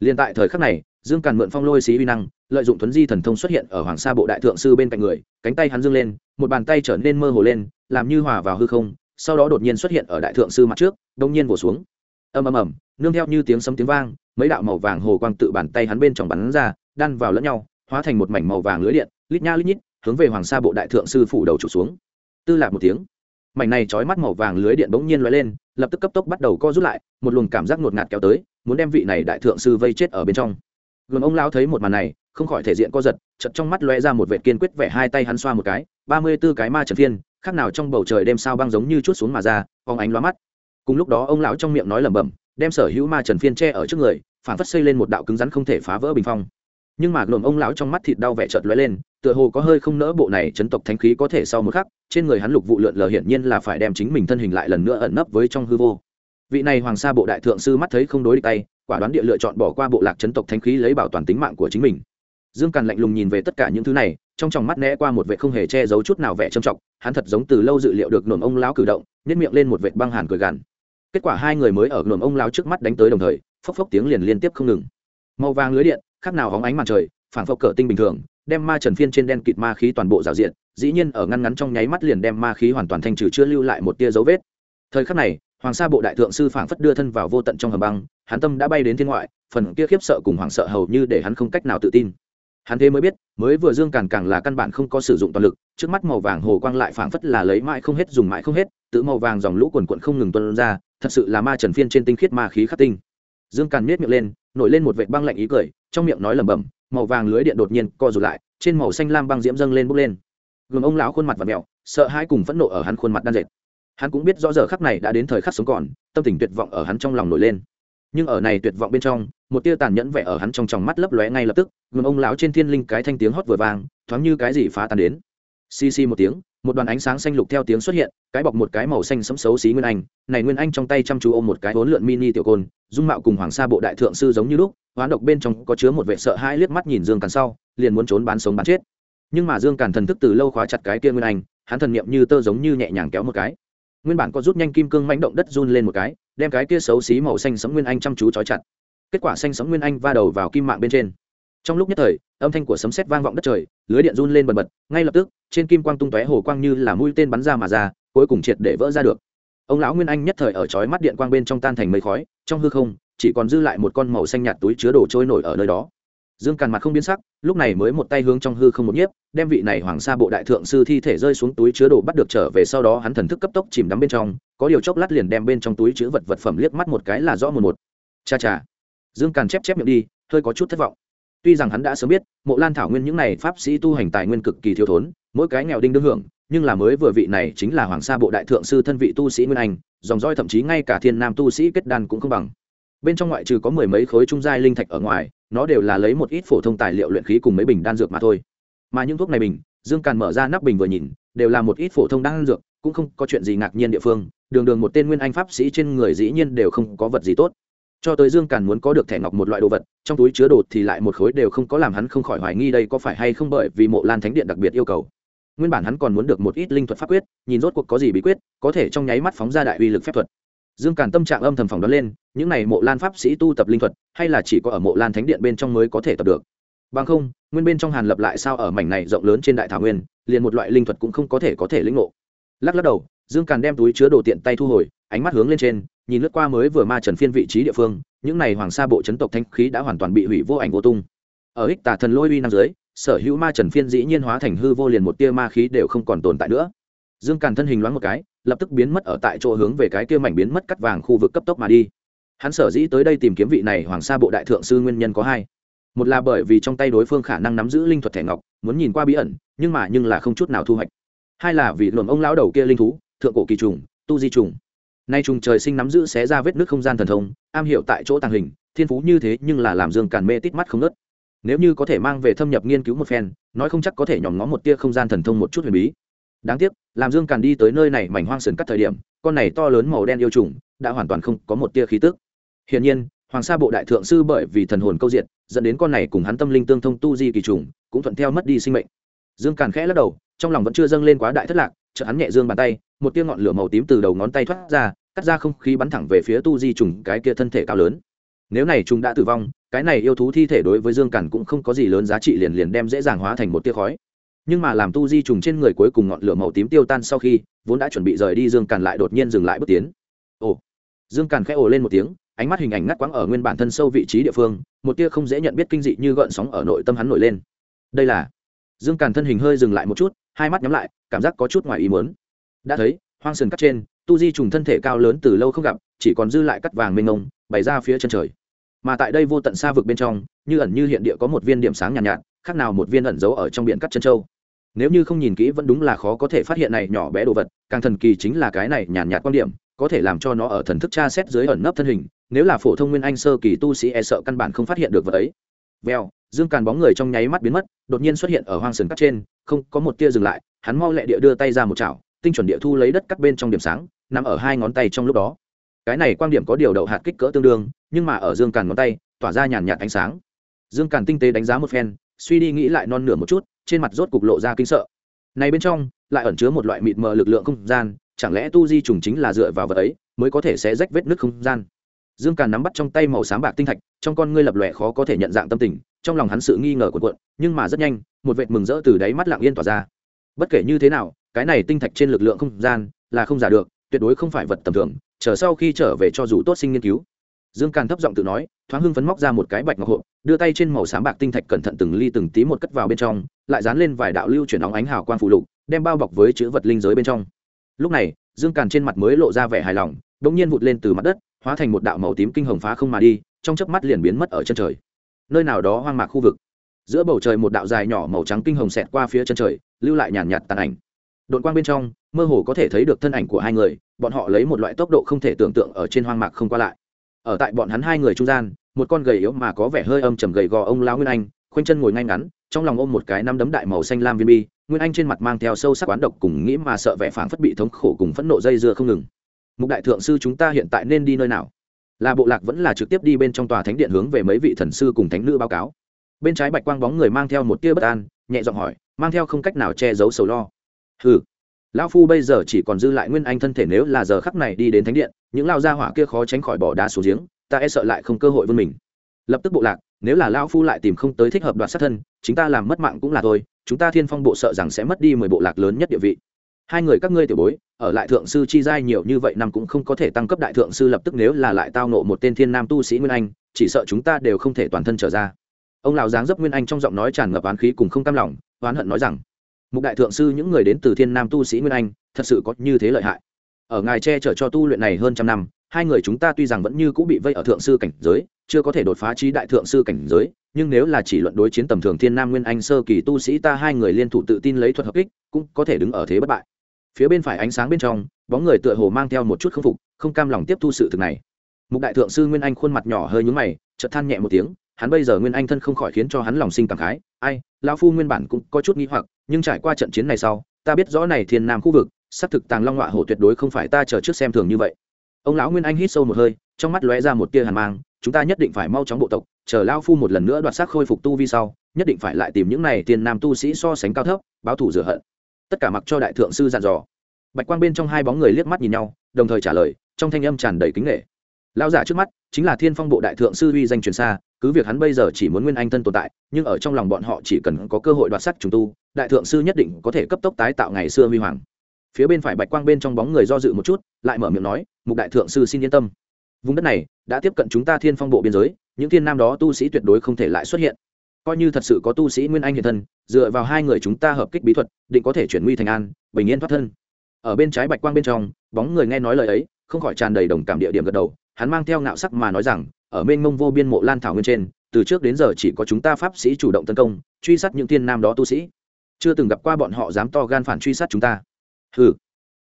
liền tại thời khắc này, dương càn mượn phong lôi xí uy năng, lợi dụng thuấn di thần thông xuất hiện ở hoàng sa bộ đại thượng sư bên cạnh người, cánh tay hắn dương lên, một bàn tay trở nên mơ hồ lên, làm như hòa vào hư không, sau đó đột nhiên xuất hiện ở đại thượng sư mặt trước, đông nhiên vỗ xuống. Ầm ầm ầm, nương theo như tiếng sấm tiếng vang, mấy đạo màu vàng hồ quang tự bàn tay hắn bên trong bắn ra, đan vào lẫn nhau, hóa thành một mảnh màu vàng lưới điện, lít nha lít nhít, hướng về hoàng sa bộ đại thượng sư phủ đầu trụ xuống. Tư lạc một tiếng mảnh này trói mắt màu vàng lưới điện bỗng nhiên lóe lên, lập tức cấp tốc bắt đầu co rút lại, một luồng cảm giác ngột ngạt kéo tới, muốn đem vị này đại thượng sư vây chết ở bên trong. Gồm ông lão thấy một màn này, không khỏi thể diện co giật chật trong mắt lóe ra một vệ kiên quyết vẻ hai tay hắn xoa một cái, ba mươi b ố cái ma trần phiên, khác nào trong bầu trời đêm sao băng giống như chút xuống mà ra, phóng ánh lóa mắt. Cùng lúc đó ông lão trong miệng nói lẩm bẩm, đem sở hữu ma trần phiên tre ở trước người, phản phất xây lên một đạo cứng rắn không thể phá vỡ bình phong. Nhưng mà gồm ông lão trong mắt thịt đau vẻ chợt lóe lên, tựa hồ có hơi không nỡ bộ này chấn tộc thánh khí có thể sau một khắc trên người hắn lục vụ lượn lờ hiển nhiên là phải đem chính mình thân hình lại lần nữa ẩn nấp với trong hư vô. Vị này hoàng sa bộ đại thượng sư mắt thấy không đối địch tay, quả đoán địa lựa chọn bỏ qua bộ lạc chấn tộc thánh khí lấy bảo toàn tính mạng của chính mình. Dương càn lạnh lùng nhìn về tất cả những thứ này, trong tròng mắt né qua một vệ không hề che giấu chút nào vẻ trầm trọng, hắn thật giống từ lâu dự liệu được nổm ông lão cử động nhét miệng lên một vệ băng hàn cười gằn. Kết quả hai người mới ở nổm ông lão trước mắt đánh tới đồng thời, phốc phốc tiếng liền liên tiếp không ngừng. Màu vàng lưới điện, khác nào hóng ánh mặt trời, phản phốc cỡ tinh bình thường, đem ma trần phiên trên đen kịt ma khí toàn bộ rào diện dĩ nhiên ở ngăn ngắn trong nháy mắt liền đem ma khí hoàn toàn thanh trừ chưa lưu lại một tia dấu vết. Thời khắc này, hoàng sa bộ đại thượng sư phảng phất đưa thân vào vô tận trong hầm băng, hắn tâm đã bay đến thiên ngoại, phần kia khiếp sợ cùng hoàng sợ hầu như để hắn không cách nào tự tin. Hắn thế mới biết, mới vừa dương càn càng là căn bản không có sử dụng toàn lực, trước mắt màu vàng hồ quang lại phảng phất là lấy mãi không hết dùng mãi không hết, tự màu vàng dòng lũ quần quận không ngừng tuân ra, thật sự là ma trần phiên trên tinh khiết ma khí khắc tinh. Dương càn miết miệng lên, nổi lên một vệt băng lạnh ý cười, trong miệng nói lẩm bẩm, màu vàng lưới điện đột nhiên co rụt lại, trên màu xanh lam băng diễm dâng lên bốc lên gồm ông lão khuôn mặt và mẹo, sợ hãi cùng phẫn nộ ở hắn khuôn mặt đan dệt. Hắn cũng biết rõ giờ khắc này đã đến thời khắc sống còn, tâm tình tuyệt vọng ở hắn trong lòng nổi lên. Nhưng ở này tuyệt vọng bên trong, một tia tàn nhẫn vẻ ở hắn trong tròng mắt lấp lóe ngay lập tức gồm ông lão trên thiên linh cái thanh tiếng hót vừa vang, thoáng như cái gì phá tan đến. Xi xi một tiếng, một đoàn ánh sáng xanh lục theo tiếng xuất hiện, cái bọc một cái màu xanh sẫm xấu xí nguyên anh, này nguyên anh trong tay chăm chú ôm một cái hỗn lượn mini tiểu côn, dung mạo cùng hoàng sa bộ đại thượng sư giống như lúc, hoán độc bên trong có chứa một vệ sợ hãi liếc mắt nhìn dương càn sau, liền muốn trốn bán sống bán chết nhưng mà dương càn thần thức từ lâu khóa chặt cái kia nguyên anh, hắn thần niệm như tơ giống như nhẹ nhàng kéo một cái. Nguyên bản có rút nhanh kim cương mãnh động đất run lên một cái, đem cái kia xấu xí màu xanh sẫm nguyên anh chăm chú trói chặt. Kết quả xanh sẫm nguyên anh va đầu vào kim mạng bên trên. Trong lúc nhất thời, âm thanh của sấm sét vang vọng đất trời, lưới điện run lên bần bật, ngay lập tức, trên kim quang tung tóe hồ quang như là mũi tên bắn ra mà ra, cuối cùng triệt để vỡ ra được. Ông lão nguyên anh nhất thời ở chói mắt điện quang bên trong tan thành mây khói, trong hư không, chỉ còn dư lại một con màu xanh nhạt túi chứa đồ trôi nổi ở nơi đó. Dương càn mặt không biến sắc, lúc này mới một tay hướng trong hư không một nhiếp đem vị này hoàng sa bộ đại thượng sư thi thể rơi xuống túi chứa đồ bắt được trở về sau đó hắn thần thức cấp tốc chìm đắm bên trong, có điều chốc lát liền đem bên trong túi chứa vật vật phẩm liếc mắt một cái là rõ một một. Cha cha. Dương càn chép chép miệng đi, hơi có chút thất vọng. Tuy rằng hắn đã sớm biết, mộ lan thảo nguyên những này pháp sĩ tu hành tài nguyên cực kỳ thiếu thốn, mỗi cái nghèo đinh đương hưởng, nhưng là mới vừa vị này chính là hoàng sa bộ đại thượng sư thân vị tu sĩ nguyên anh, dòng roi thậm chí ngay cả thiên nam tu sĩ kết đan cũng không bằng. Bên trong ngoại trừ có mười mấy khối trung giai linh thạch ở ngoài, nó đều là lấy một ít phổ thông tài liệu luyện khí cùng mấy bình đan dược mà thôi mà những thuốc này bình, dương càn mở ra nắp bình vừa nhìn, đều là một ít phổ thông đan dược, cũng không có chuyện gì ngạc nhiên địa phương, đường đường một tên nguyên anh pháp sĩ trên người dĩ nhiên đều không có vật gì tốt. Cho tới dương càn muốn có được thẻ ngọc một loại đồ vật, trong túi chứa đồ thì lại một khối đều không có làm hắn không khỏi hoài nghi đây có phải hay không bởi vì mộ lan thánh điện đặc biệt yêu cầu. Nguyên bản hắn còn muốn được một ít linh thuật pháp quyết, nhìn rốt cuộc có gì bí quyết, có thể trong nháy mắt phóng ra đại uy lực phép thuật. Dương càn tâm trạng âm thầm phỏng đoán lên, những này mộ lan pháp sĩ tu tập linh thuật, hay là chỉ có ở mộ lan thánh điện bên trong mới có thể tập được bằng không, nguyên bên trong hàn lập lại sao ở mảnh này rộng lớn trên đại thảo nguyên, liền một loại linh thuật cũng không có thể có thể lĩnh ngộ. Lắc lắc đầu, dương càn đem túi chứa đồ tiện tay thu hồi, ánh mắt hướng lên trên, nhìn lướt qua mới vừa ma trần phiên vị trí địa phương, những này hoàng sa bộ chấn tộc thanh khí đã hoàn toàn bị hủy vô ảnh vô tung. Ở ích tà thần lôi uy nam dưới, sở hữu ma trần phiên dĩ nhiên hóa thành hư vô liền một tia ma khí đều không còn tồn tại nữa. Dương càn thân hình loáng một cái, lập tức biến mất ở tại chỗ hướng về cái kia mảnh biến mất cắt vàng khu vực cấp tốc mà đi. Hắn sở dĩ tới đây tìm kiếm vị này hoàng sa bộ đại thượng sư nguyên nhân có hai một là bởi vì trong tay đối phương khả năng nắm giữ linh thuật thẻ ngọc, muốn nhìn qua bí ẩn, nhưng mà nhưng là không chút nào thu hoạch. Hai là vì luồng ông lão đầu kia linh thú, thượng cổ kỳ trùng, tu di trùng. Nay trùng trời sinh nắm giữ xé ra vết nước không gian thần thông, am hiểu tại chỗ tàng hình, thiên phú như thế nhưng là làm dương càn mê tít mắt không ngớt. Nếu như có thể mang về thâm nhập nghiên cứu một phen, nói không chắc có thể nhòm ngó một tia không gian thần thông một chút huyền bí. Đáng tiếc, làm dương càn đi tới nơi này mảnh hoang sườn cắt thời điểm, con này to lớn màu đen yêu trùng, đã hoàn toàn không có một tia khí tức. Hiển nhiên hoàng sa bộ đại thượng sư bởi vì thần hồn câu diện dẫn đến con này cùng hắn tâm linh tương thông tu di kỳ trùng, cũng thuận theo mất đi sinh mệnh. Dương càn khẽ lắc đầu, trong lòng vẫn chưa dâng lên quá đại thất lạc, chợt hắn nhẹ dương bàn tay, một tia ngọn lửa màu tím từ đầu ngón tay thoát ra, cắt ra không khí bắn thẳng về phía tu di trùng, cái kia thân thể cao lớn. Nếu này chúng đã tử vong, cái này yêu thú thi thể đối với dương càn cũng không có gì lớn giá trị liền liền đem dễ dàng hóa thành một tia khói. Nhưng mà làm tu di trùng trên người cuối cùng ngọn lửa màu tím tiêu tan sau khi, vốn đã chuẩn bị rời đi, dương càn lại đột nhiên dừng lại bước tiến. Ồ! Dương càn khẽ ồ lên một tiếng ánh mắt hình ảnh ngắt quãng ở nguyên bản thân sâu vị trí địa phương một tia không dễ nhận biết kinh dị như gợn sóng ở nội tâm hắn nổi lên. Đây là dương càn thân hình hơi dừng lại một chút hai mắt nhắm lại cảm giác có chút ngoài ý muốn. Đã thấy hoang sườn cắt trên tu di trùng thân thể cao lớn từ lâu không gặp chỉ còn dư lại cắt vàng mênh mông bày ra phía chân trời. Mà tại đây vô tận xa vực bên trong như ẩn như hiện địa có một viên điểm sáng nhàn nhạt, nhạt khác nào một viên ẩn giấu ở trong biển cắt chân châu. Nếu như không nhìn kỹ vẫn đúng là khó có thể phát hiện này nhỏ bé đồ vật càng thần kỳ chính là cái này nhàn nhạt quan điểm có thể làm cho nó ở thần thức tra xét dưới ẩn nấp thân hình nếu là phổ thông nguyên anh sơ kỳ tu sĩ e sợ căn bản không phát hiện được vật ấy. Vèo, dương càn bóng người trong nháy mắt biến mất, đột nhiên xuất hiện ở hoang sườn cắt trên, không, có một tia dừng lại, hắn mau lẹ địa đưa tay ra một chảo, tinh chuẩn địa thu lấy đất cắt bên trong điểm sáng, nằm ở hai ngón tay trong lúc đó. Cái này quan điểm có điều đậu hạt kích cỡ tương đương, nhưng mà ở dương càn ngón tay, tỏa ra nhàn nhạt ánh sáng. Dương càn tinh tế đánh giá một phen, suy đi nghĩ lại non nửa một chút, trên mặt rốt cục lộ ra kinh sợ. Này bên trong, lại ẩn chứa một loại mịt mờ lực lượng không gian, chẳng lẽ tu di trùng chính là dựa vào vật ấy, mới có thể sẽ rách vết nứt không gian? Dương càn nắm bắt trong tay màu sáng bạc tinh thạch, trong con ngươi lập lòe khó có thể nhận dạng tâm tình, trong lòng hắn sự nghi ngờ cuộn cuộn, nhưng mà rất nhanh, một vệt mừng rỡ từ đáy mắt lặng yên tỏa ra. Bất kể như thế nào, cái này tinh thạch trên lực lượng không gian là không giả được, tuyệt đối không phải vật tầm thường, chờ sau khi trở về cho dù tốt sinh nghiên cứu. Dương càn thấp giọng tự nói, thoáng hưng phấn móc ra một cái bạch ngọc hộp, đưa tay trên màu sáng bạc tinh thạch cẩn thận từng ly từng tí một cất vào bên trong, lại dán lên vài đạo lưu chuyển óng ánh hào quang phụ lục, đem bao bọc với chữ vật linh giới bên trong. Lúc này, dương càn trên mặt mới lộ ra vẻ hài lòng đ ỗ n g nhiên vụt lên từ mặt đất hóa thành một đạo màu tím kinh hồng phá không mà đi, trong chớp mắt liền biến mất ở chân trời. Nơi nào đó hoang mạc khu vực. Giữa bầu trời một đạo dài nhỏ màu trắng kinh hồng xẹt qua phía chân trời, lưu lại nhàn nhạt tàn ảnh. Đội quang bên trong, mơ hồ có thể thấy được thân ảnh của hai người, bọn họ lấy một loại tốc độ không thể tưởng tượng ở trên hoang mạc không qua lại. Ở tại bọn hắn hai người trung gian, một con gầy yếu mà có vẻ hơi âm trầm gầy gò ông lão nguyên anh, khoanh chân ngồi ngay ngắn, trong lòng ôm một cái năm đấm đại màu xanh lam viên bi, nguyên anh trên mặt mang theo sâu sắc quán độc cùng nghĩ mà sợ vẻ phảng phất bị thống khổ cùng phẫn nộ dây dưa không ngừng mục đại thượng sư chúng ta hiện tại nên đi nơi nào? Là bộ lạc vẫn là trực tiếp đi bên trong tòa thánh điện hướng về mấy vị thần sư cùng thánh nữ báo cáo. Bên trái bạch quang bóng người mang theo một tia bất an, nhẹ giọng hỏi, mang theo không cách nào che giấu sầu lo. Ừ lão phu bây giờ chỉ còn dư lại nguyên anh thân thể nếu là giờ khắc này đi đến thánh điện, những lao gia hỏa kia khó tránh khỏi bỏ đá xuống giếng, ta e sợ lại không cơ hội vươn mình. Lập tức bộ lạc, nếu là lão phu lại tìm không tới thích hợp đoạt sát thân chúng ta làm mất mạng cũng là thôi, chúng ta thiên phong bộ sợ rằng sẽ mất đi mười bộ lạc lớn nhất địa vị hai người các ngươi tiểu bối, ở lại thượng sư chi giai nhiều như vậy năm cũng không có thể tăng cấp đại thượng sư lập tức nếu là lại tao nộ một tên thiên nam tu sĩ nguyên anh, chỉ sợ chúng ta đều không thể toàn thân trở ra. Ông lão dáng dấp nguyên anh trong giọng nói tràn ngập oán khí cùng không cam lòng, oán hận nói rằng, mục đại thượng sư những người đến từ thiên nam tu sĩ nguyên anh, thật sự có như thế lợi hại. Ở ngài che chở cho tu luyện này hơn trăm năm, hai người chúng ta tuy rằng vẫn như cũng bị vây ở thượng sư cảnh giới, chưa có thể đột phá trí đại thượng sư cảnh giới, nhưng nếu là chỉ luận đối chiến tầm thường thiên nam nguyên anh sơ kỳ tu sĩ ta hai người liên thủ tự tin lấy thuật hợp kích, cũng có thể đứng ở thế bất bại phía bên phải ánh sáng bên trong, bóng người tựa hồ mang theo một chút k phục, không cam lòng tiếp thu sự thực này. Mục đại thượng sư nguyên anh khuôn mặt nhỏ hơi nhúng mày, chợt than nhẹ một tiếng, hắn bây giờ nguyên anh thân không khỏi khiến cho hắn lòng sinh cảm khái, ai, lão phu nguyên bản cũng có chút nghi hoặc, nhưng trải qua trận chiến này sau, ta biết rõ này thiên nam khu vực, xác thực tàng long họa hổ tuyệt đối không phải ta chờ trước xem thường như vậy. Ông lão nguyên anh hít sâu một hơi, trong mắt lóe ra một tia hàn mang, chúng ta nhất định phải mau chóng bộ tộc, chờ lao phu một lần nữa đoạt xác khôi phục tu vi sau, nhất định phải lại tìm những này tiền nam tu sĩ so sánh cao thấp, báo thủ rửa hận tất cả mặc cho đại thượng sư dặn dò. Bạch quang bên trong hai bóng người liếc mắt nhìn nhau, đồng thời trả lời, trong thanh âm tràn đầy kính nghệ lao giả trước mắt chính là thiên phong bộ đại thượng sư uy danh truyền xa, cứ việc hắn bây giờ chỉ muốn nguyên anh thân tồn tại, nhưng ở trong lòng bọn họ chỉ cần có cơ hội đoạt sắc trùng tu, đại thượng sư nhất định có thể cấp tốc tái tạo ngày xưa huy hoàng. Phía bên phải bạch quang bên trong bóng người do dự một chút, lại mở miệng nói, mục đại thượng sư xin yên tâm. Vùng đất này đã tiếp cận chúng ta thiên phong bộ biên giới, những thiên nam đó tu sĩ tuyệt đối không thể lại xuất hiện coi như thật sự có tu sĩ nguyên anh hiện thân, dựa vào hai người chúng ta hợp kích bí thuật, định có thể chuyển nguy thành an, bình yên thoát thân. Ở bên trái bạch quang bên trong, bóng người nghe nói lời ấy, không khỏi tràn đầy đồng cảm địa điểm gật đầu, hắn mang theo ngạo sắc mà nói rằng, ở mênh mông vô biên mộ lan thảo nguyên trên, từ trước đến giờ chỉ có chúng ta pháp sĩ chủ động tấn công, truy sát những thiên nam đó tu sĩ. Chưa từng gặp qua bọn họ dám to gan phản truy sát chúng ta. Hừ.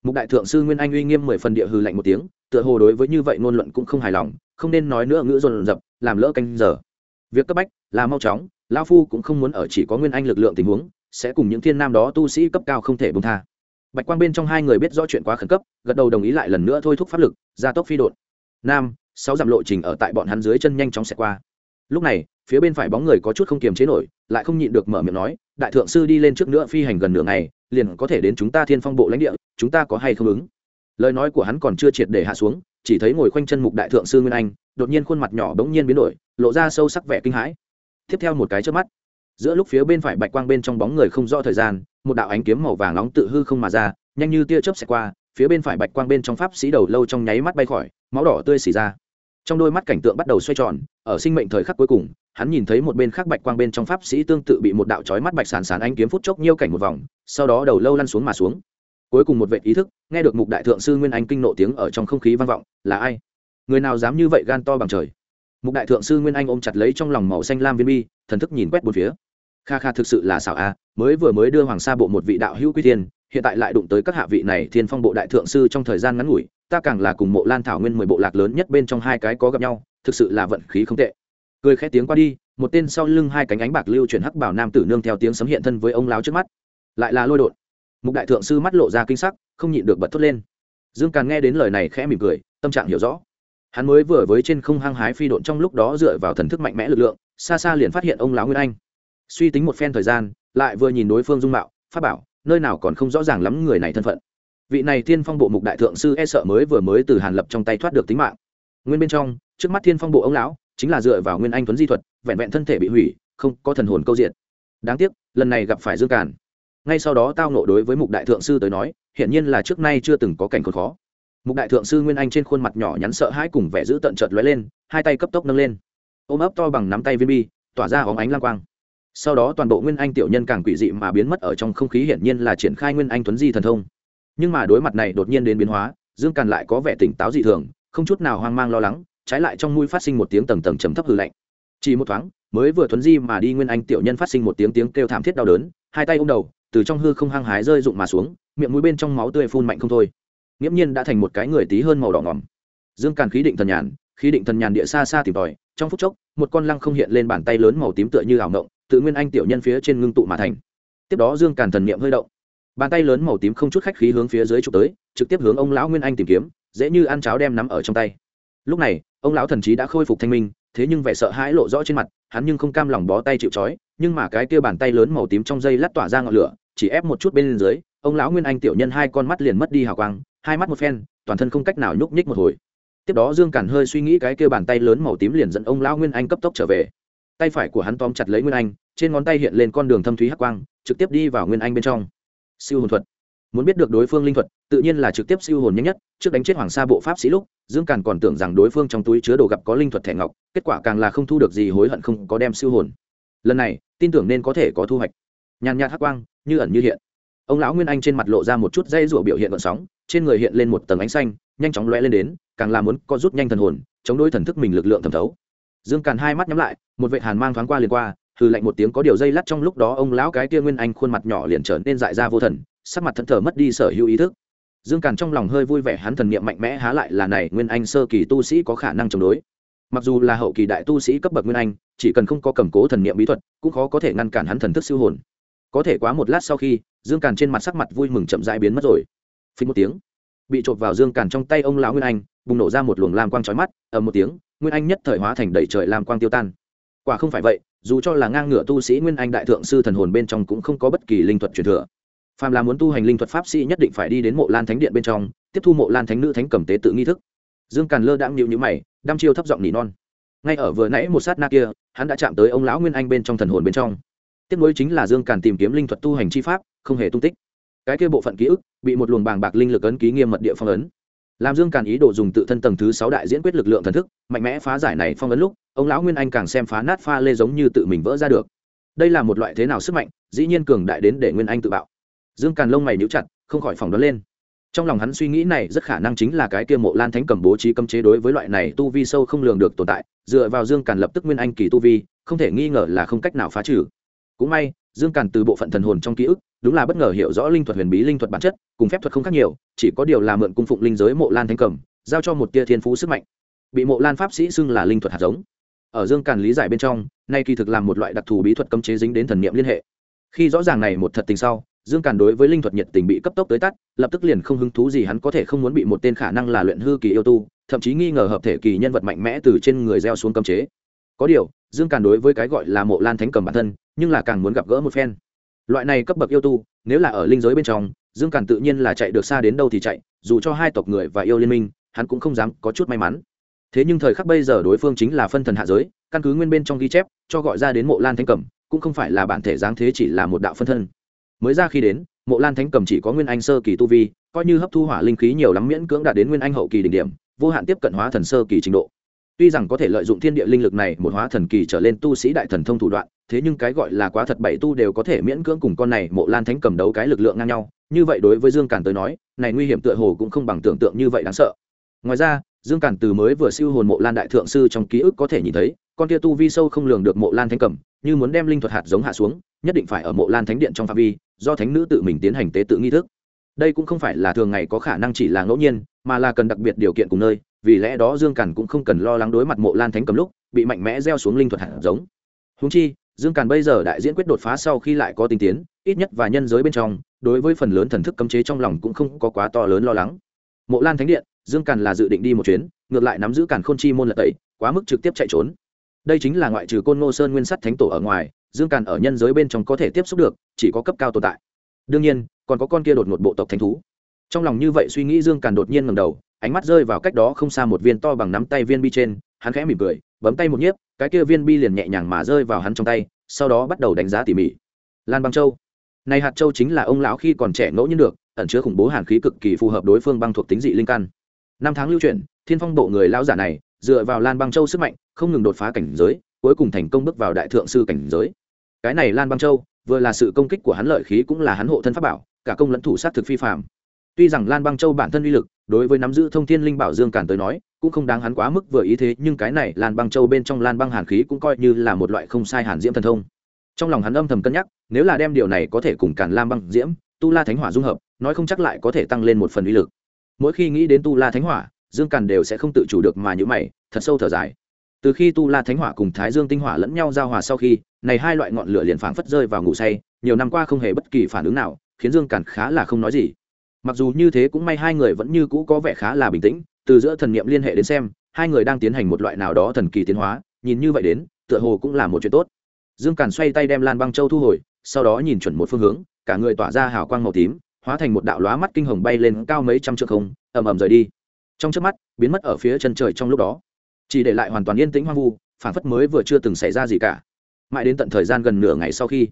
Mục đại thượng sư nguyên anh uy nghiêm mười phần địa hừ lạnh một tiếng, tựa hồ đối với như vậy ngôn luận cũng không hài lòng, không nên nói nữa ngữ dồn dập, làm lỡ canh giờ. Việc cấp bách là mau chóng lao phu cũng không muốn ở chỉ có nguyên anh lực lượng tình huống, sẽ cùng những thiên nam đó tu sĩ cấp cao không thể bông tha. Bạch quang bên trong hai người biết rõ chuyện quá khẩn cấp, gật đầu đồng ý lại lần nữa thôi thúc pháp lực, gia tốc phi đột nam, sáu dặm lộ trình ở tại bọn hắn dưới chân nhanh chóng xẹt qua. Lúc này, phía bên phải bóng người có chút không kiềm chế nổi, lại không nhịn được mở miệng nói, đại thượng sư đi lên trước nữa phi hành gần nửa ngày, liền có thể đến chúng ta thiên phong bộ lãnh địa, chúng ta có hay không ứng? Lời nói của hắn còn chưa triệt để hạ xuống, chỉ thấy ngồi khoanh chân mục đại thượng sư nguyên anh, đột nhiên khuôn mặt nhỏ bỗng nhiên biến đổi, lộ ra sâu sắc vẻ kinh hãi tiếp theo một cái trước mắt. Giữa lúc phía bên phải bạch quang bên trong bóng người không rõ thời gian, một đạo ánh kiếm màu vàng nóng tự hư không mà ra, nhanh như tia chớp xẹt qua, phía bên phải bạch quang bên trong pháp sĩ đầu lâu trong nháy mắt bay khỏi, máu đỏ tươi xì ra. Trong đôi mắt cảnh tượng bắt đầu xoay tròn, ở sinh mệnh thời khắc cuối cùng, hắn nhìn thấy một bên khác bạch quang bên trong pháp sĩ tương tự bị một đạo chói mắt bạch sàn sàn ánh kiếm phút chốc nhiêu cảnh một vòng, sau đó đầu lâu lăn xuống mà xuống. Cuối cùng một vệ ý thức, nghe được mục đại thượng sư nguyên anh kinh nộ tiếng ở trong không khí vang vọng, là ai? Người nào dám như vậy gan to bằng trời? Mục đại thượng sư nguyên anh ôm chặt lấy trong lòng màu xanh lam viên bi, thần thức nhìn quét bốn phía. Kha kha thực sự là xảo a, mới vừa mới đưa hoàng sa bộ một vị đạo hữu quy thiên, hiện tại lại đụng tới các hạ vị này thiên phong bộ đại thượng sư trong thời gian ngắn ngủi, ta càng là cùng mộ lan thảo nguyên mười bộ lạc lớn nhất bên trong hai cái có gặp nhau, thực sự là vận khí không tệ. Cười khẽ tiếng qua đi, một tên sau lưng hai cánh ánh bạc lưu chuyển hắc bảo nam tử nương theo tiếng sấm hiện thân với ông láo trước mắt. Lại là lôi đột. Mục đại thượng sư mắt lộ ra kinh sắc, không nhịn được bật thốt lên. Dương càn nghe đến lời này khẽ mỉm cười, tâm trạng hiểu rõ hắn mới vừa với trên không hăng hái phi độn trong lúc đó dựa vào thần thức mạnh mẽ lực lượng, xa xa liền phát hiện ông lão nguyên anh. Suy tính một phen thời gian, lại vừa nhìn đối phương dung mạo phát bảo, nơi nào còn không rõ ràng lắm người này thân phận. Vị này thiên phong bộ mục đại thượng sư e sợ mới vừa mới từ hàn lập trong tay thoát được tính mạng. Nguyên bên trong, trước mắt thiên phong bộ ông lão, chính là dựa vào nguyên anh tuấn di thuật, vẹn vẹn thân thể bị hủy, không có thần hồn câu diện. Đáng tiếc, lần này gặp phải dương càn. Ngay sau đó tao nộ đối với mục đại thượng sư tới nói hiện nhiên là trước nay chưa từng có cảnh còn khó mục đại thượng sư nguyên anh trên khuôn mặt nhỏ nhắn sợ hãi cùng vẻ giữ tận trợt lóe lên, hai tay cấp tốc nâng lên. Ôm ấp to bằng nắm tay viên bi, tỏa ra óng ánh lang quang. Sau đó toàn bộ nguyên anh tiểu nhân càng quỷ dị mà biến mất ở trong không khí hiển nhiên là triển khai nguyên anh tuấn di thần thông. Nhưng mà đối mặt này đột nhiên đến biến hóa, dương càn lại có vẻ tỉnh táo dị thường, không chút nào hoang mang lo lắng, trái lại trong mũi phát sinh một tiếng tầng tầng trầm thấp hư lạnh. Chỉ một thoáng, mới vừa thuấn di mà đi nguyên anh tiểu nhân phát sinh một tiếng tiếng kêu thảm thiết đau đớn, hai tay ôm đầu, từ trong hư không hăng hái rơi rụng mà xuống, miệng mũi bên trong máu tươi phun mạnh không thôi nghiễm nhiên đã thành một cái người tí hơn màu đỏ ngỏm. Dương càn khí định thần nhàn, khí định thần nhàn địa xa xa tìm tòi, trong phút chốc, một con lăng không hiện lên bàn tay lớn màu tím tựa như ảo ngộng tự nguyên anh tiểu nhân phía trên ngưng tụ mà thành. Tiếp đó dương càn thần niệm hơi động. Bàn tay lớn màu tím không chút khách khí hướng phía dưới trục tới, trực tiếp hướng ông lão nguyên anh tìm kiếm, dễ như ăn cháo đem nắm ở trong tay. Lúc này, ông lão thần trí đã khôi phục thanh minh, thế nhưng vẻ sợ hãi lộ rõ trên mặt, hắn nhưng không cam lòng bó tay chịu trói, nhưng mà cái kia bàn tay lớn màu tím trong dây lát tỏa ra ngọn lửa, chỉ ép một chút bên dưới, ông lão nguyên anh tiểu nhân hai con mắt liền mất đi hào quang hai mắt một phen, toàn thân không cách nào nhúc nhích một hồi. Tiếp đó dương Càn hơi suy nghĩ cái kia bàn tay lớn màu tím liền dẫn ông lão nguyên anh cấp tốc trở về. Tay phải của hắn tóm chặt lấy nguyên anh, trên ngón tay hiện lên con đường thâm thúy hắc quang, trực tiếp đi vào nguyên anh bên trong. Siêu hồn thuật. Muốn biết được đối phương linh thuật, tự nhiên là trực tiếp siêu hồn nhanh nhất, trước đánh chết hoàng sa bộ pháp sĩ lúc, dương càn còn tưởng rằng đối phương trong túi chứa đồ gặp có linh thuật thẻ ngọc, kết quả càng là không thu được gì, hối hận không có đem siêu hồn. Lần này, tin tưởng nên có thể có thu hoạch. Nhàn nhạt hắc quang, như ẩn như hiện ông lão nguyên anh trên mặt lộ ra một chút dây rủa biểu hiện vận sóng, trên người hiện lên một tầng ánh xanh, nhanh chóng lóe lên đến, càng làm muốn co rút nhanh thần hồn, chống đối thần thức mình lực lượng thẩm thấu. Dương càn hai mắt nhắm lại, một vệ hàn mang thoáng qua liền qua, hừ lạnh một tiếng có điều dây lắt trong lúc đó ông lão cái kia nguyên anh khuôn mặt nhỏ liền trở nên dại ra vô thần, sắc mặt thẫn thờ mất đi sở hữu ý thức. Dương càn trong lòng hơi vui vẻ, hắn thần niệm mạnh mẽ há lại là này, nguyên anh sơ kỳ tu sĩ có khả năng chống đối. Mặc dù là hậu kỳ đại tu sĩ cấp bậc nguyên anh, chỉ cần không có cầm cố thần niệm bí thuật, cũng khó có thể ngăn cản hắn thần thức siêu hồn có thể quá một lát sau khi, dương càn trên mặt sắc mặt vui mừng chậm rãi biến mất rồi. Phình một tiếng, bị trộm vào dương càn trong tay ông lão nguyên anh, bùng nổ ra một luồng lam quang trói mắt, ầm một tiếng, nguyên anh nhất thời hóa thành đầy trời lam quang tiêu tan. Quả không phải vậy, dù cho là ngang ngửa tu sĩ nguyên anh đại thượng sư thần hồn bên trong cũng không có bất kỳ linh thuật truyền thừa. Phàm là muốn tu hành linh thuật pháp sĩ nhất định phải đi đến mộ lan thánh điện bên trong, tiếp thu mộ lan thánh nữ thánh cầm tế tự nghi thức. Dương càn lơ đãng nhịu nhữ mày, đăm chiêu thấp giọng nỉ non. Ngay ở vừa nãy một sát na kia, hắn đã chạm tới ông lão nguyên anh bên trong thần hồn bên trong tiếp nối chính là dương càn tìm kiếm linh thuật tu hành chi pháp, không hề tung tích. Cái kia bộ phận ký ức bị một luồng bàng bạc linh lực ấn ký nghiêm mật địa phong ấn. Làm dương càn ý đồ dùng tự thân tầng thứ sáu đại diễn quyết lực lượng thần thức, mạnh mẽ phá giải này phong ấn lúc, ông lão nguyên anh càng xem phá nát pha lê giống như tự mình vỡ ra được. Đây là một loại thế nào sức mạnh, dĩ nhiên cường đại đến để nguyên anh tự bạo. Dương càn lông mày níu chặt, không khỏi phỏng đoán lên. Trong lòng hắn suy nghĩ này rất khả năng chính là cái kia mộ lan thánh cầm bố trí cấm chế đối với loại này tu vi sâu không lường được tồn tại, dựa vào dương càn lập tức nguyên anh kỳ tu vi, không thể nghi ngờ là không cách nào phá trừ cũng may, dương càn từ bộ phận thần hồn trong ký ức, đúng là bất ngờ hiểu rõ linh thuật huyền bí linh thuật bản chất, cùng phép thuật không khác nhiều, chỉ có điều là mượn cung phụng linh giới mộ lan thánh cầm, giao cho một tia thiên phú sức mạnh. Bị mộ lan pháp sĩ xưng là linh thuật hạt giống. Ở dương càn lý giải bên trong, nay kỳ thực làm một loại đặc thù bí thuật cấm chế dính đến thần niệm liên hệ. Khi rõ ràng này một thật tình sau, dương càn đối với linh thuật nhiệt tình bị cấp tốc tới tắt, lập tức liền không hứng thú gì hắn có thể không muốn bị một tên khả năng là luyện hư kỳ yêu tu, thậm chí nghi ngờ hợp thể kỳ nhân vật mạnh mẽ từ trên người gieo xuống cấm chế. Có điều, dương càn đối với cái gọi là mộ lan thánh cầm bản thân nhưng là càng muốn gặp gỡ một phen. Loại này cấp bậc yêu tu, nếu là ở linh giới bên trong, dương càn tự nhiên là chạy được xa đến đâu thì chạy, dù cho hai tộc người và yêu liên minh, hắn cũng không dám có chút may mắn. Thế nhưng thời khắc bây giờ đối phương chính là phân thần hạ giới, căn cứ nguyên bên trong ghi chép, cho gọi ra đến mộ lan thánh cẩm cũng không phải là bản thể dáng thế chỉ là một đạo phân thân. Mới ra khi đến, mộ lan thánh cẩm chỉ có nguyên anh sơ kỳ tu vi, coi như hấp thu hỏa linh khí nhiều lắm miễn cưỡng đạt đến nguyên anh hậu kỳ đỉnh điểm, vô hạn tiếp cận hóa thần sơ kỳ trình độ tuy rằng có thể lợi dụng thiên địa linh lực này một hóa thần kỳ trở lên tu sĩ đại thần thông thủ đoạn, thế nhưng cái gọi là quá thật bảy tu đều có thể miễn cưỡng cùng con này mộ lan thánh cầm đấu cái lực lượng ngang nhau. Như vậy đối với dương càn tới nói, này nguy hiểm tựa hồ cũng không bằng tưởng tượng như vậy đáng sợ. Ngoài ra, dương càn từ mới vừa siêu hồn mộ lan đại thượng sư trong ký ức có thể nhìn thấy, con kia tu vi sâu không lường được mộ lan thánh cầm, như muốn đem linh thuật hạt giống hạ xuống, nhất định phải ở mộ lan thánh điện trong phạm vi, do thánh nữ tự mình tiến hành tế tự nghi thức. Đây cũng không phải là thường ngày có khả năng chỉ là ngẫu nhiên, mà là cần đặc biệt điều kiện cùng nơi vì lẽ đó dương càn cũng không cần lo lắng đối mặt mộ lan thánh cầm lúc, bị mạnh mẽ gieo xuống linh thuật hạt giống. Húng chi, dương càn bây giờ đại diễn quyết đột phá sau khi lại có tinh tiến, ít nhất và nhân giới bên trong, đối với phần lớn thần thức cấm chế trong lòng cũng không có quá to lớn lo lắng. Mộ lan thánh điện, dương càn là dự định đi một chuyến, ngược lại nắm giữ càn khôn chi môn lật tẩy, quá mức trực tiếp chạy trốn. Đây chính là ngoại trừ côn ngô sơn nguyên sắt thánh tổ ở ngoài, dương càn ở nhân giới bên trong có thể tiếp xúc được, chỉ có cấp cao tồn tại. Đương nhiên, còn có con kia đột một bộ tộc thánh thú. Trong lòng như vậy suy nghĩ dương càn đột nhiên ngầm đầu ánh mắt rơi vào cách đó không xa một viên to bằng nắm tay viên bi trên, hắn khẽ mỉm cười, bấm tay một nhiếp, cái kia viên bi liền nhẹ nhàng mà rơi vào hắn trong tay, sau đó bắt đầu đánh giá tỉ mỉ. Lan băng châu. Này hạt châu chính là ông lão khi còn trẻ ngẫu nhiên được, ẩn chứa khủng bố hàn khí cực kỳ phù hợp đối phương băng thuộc tính dị linh căn. Năm tháng lưu truyền thiên phong bộ người lão giả này, dựa vào lan băng châu sức mạnh, không ngừng đột phá cảnh giới, cuối cùng thành công bước vào đại thượng sư cảnh giới. Cái này lan băng châu, vừa là sự công kích của hắn lợi khí cũng là hắn hộ thân pháp bảo, cả công lẫn thủ sát thực phi phạm tuy rằng lan băng châu bản thân uy lực, đối với nắm giữ thông thiên linh bảo dương càn tới nói, cũng không đáng hắn quá mức vừa ý thế, nhưng cái này lan băng châu bên trong lan băng hàn khí cũng coi như là một loại không sai hàn diễm thần thông. Trong lòng hắn âm thầm cân nhắc, nếu là đem điều này có thể cùng càn lan băng diễm, tu la thánh hỏa dung hợp, nói không chắc lại có thể tăng lên một phần uy lực. Mỗi khi nghĩ đến tu la thánh hỏa, dương càn đều sẽ không tự chủ được mà nhữ mày, thật sâu thở dài. Từ khi tu la thánh hỏa cùng thái dương tinh hỏa lẫn nhau giao hòa sau khi, này hai loại ngọn lửa liền phảng phất rơi vào ngủ say, nhiều năm qua không hề bất kỳ phản ứng nào, khiến dương càn khá là không nói gì mặc dù như thế cũng may hai người vẫn như cũ có vẻ khá là bình tĩnh, từ giữa thần niệm liên hệ đến xem, hai người đang tiến hành một loại nào đó thần kỳ tiến hóa, nhìn như vậy đến, tựa hồ cũng là một chuyện tốt. Dương càn xoay tay đem lan băng châu thu hồi, sau đó nhìn chuẩn một phương hướng, cả người tỏa ra hào quang màu tím, hóa thành một đạo lóa mắt kinh hồng bay lên cao mấy trăm trượng không, ầm ầm rời đi. Trong trước mắt, biến mất ở phía chân trời trong lúc đó. Chỉ để lại hoàn toàn yên tĩnh hoang vu, phản phất mới vừa chưa từng xảy ra gì cả. Mãi đến tận thời gian gần nửa ngày sau khi,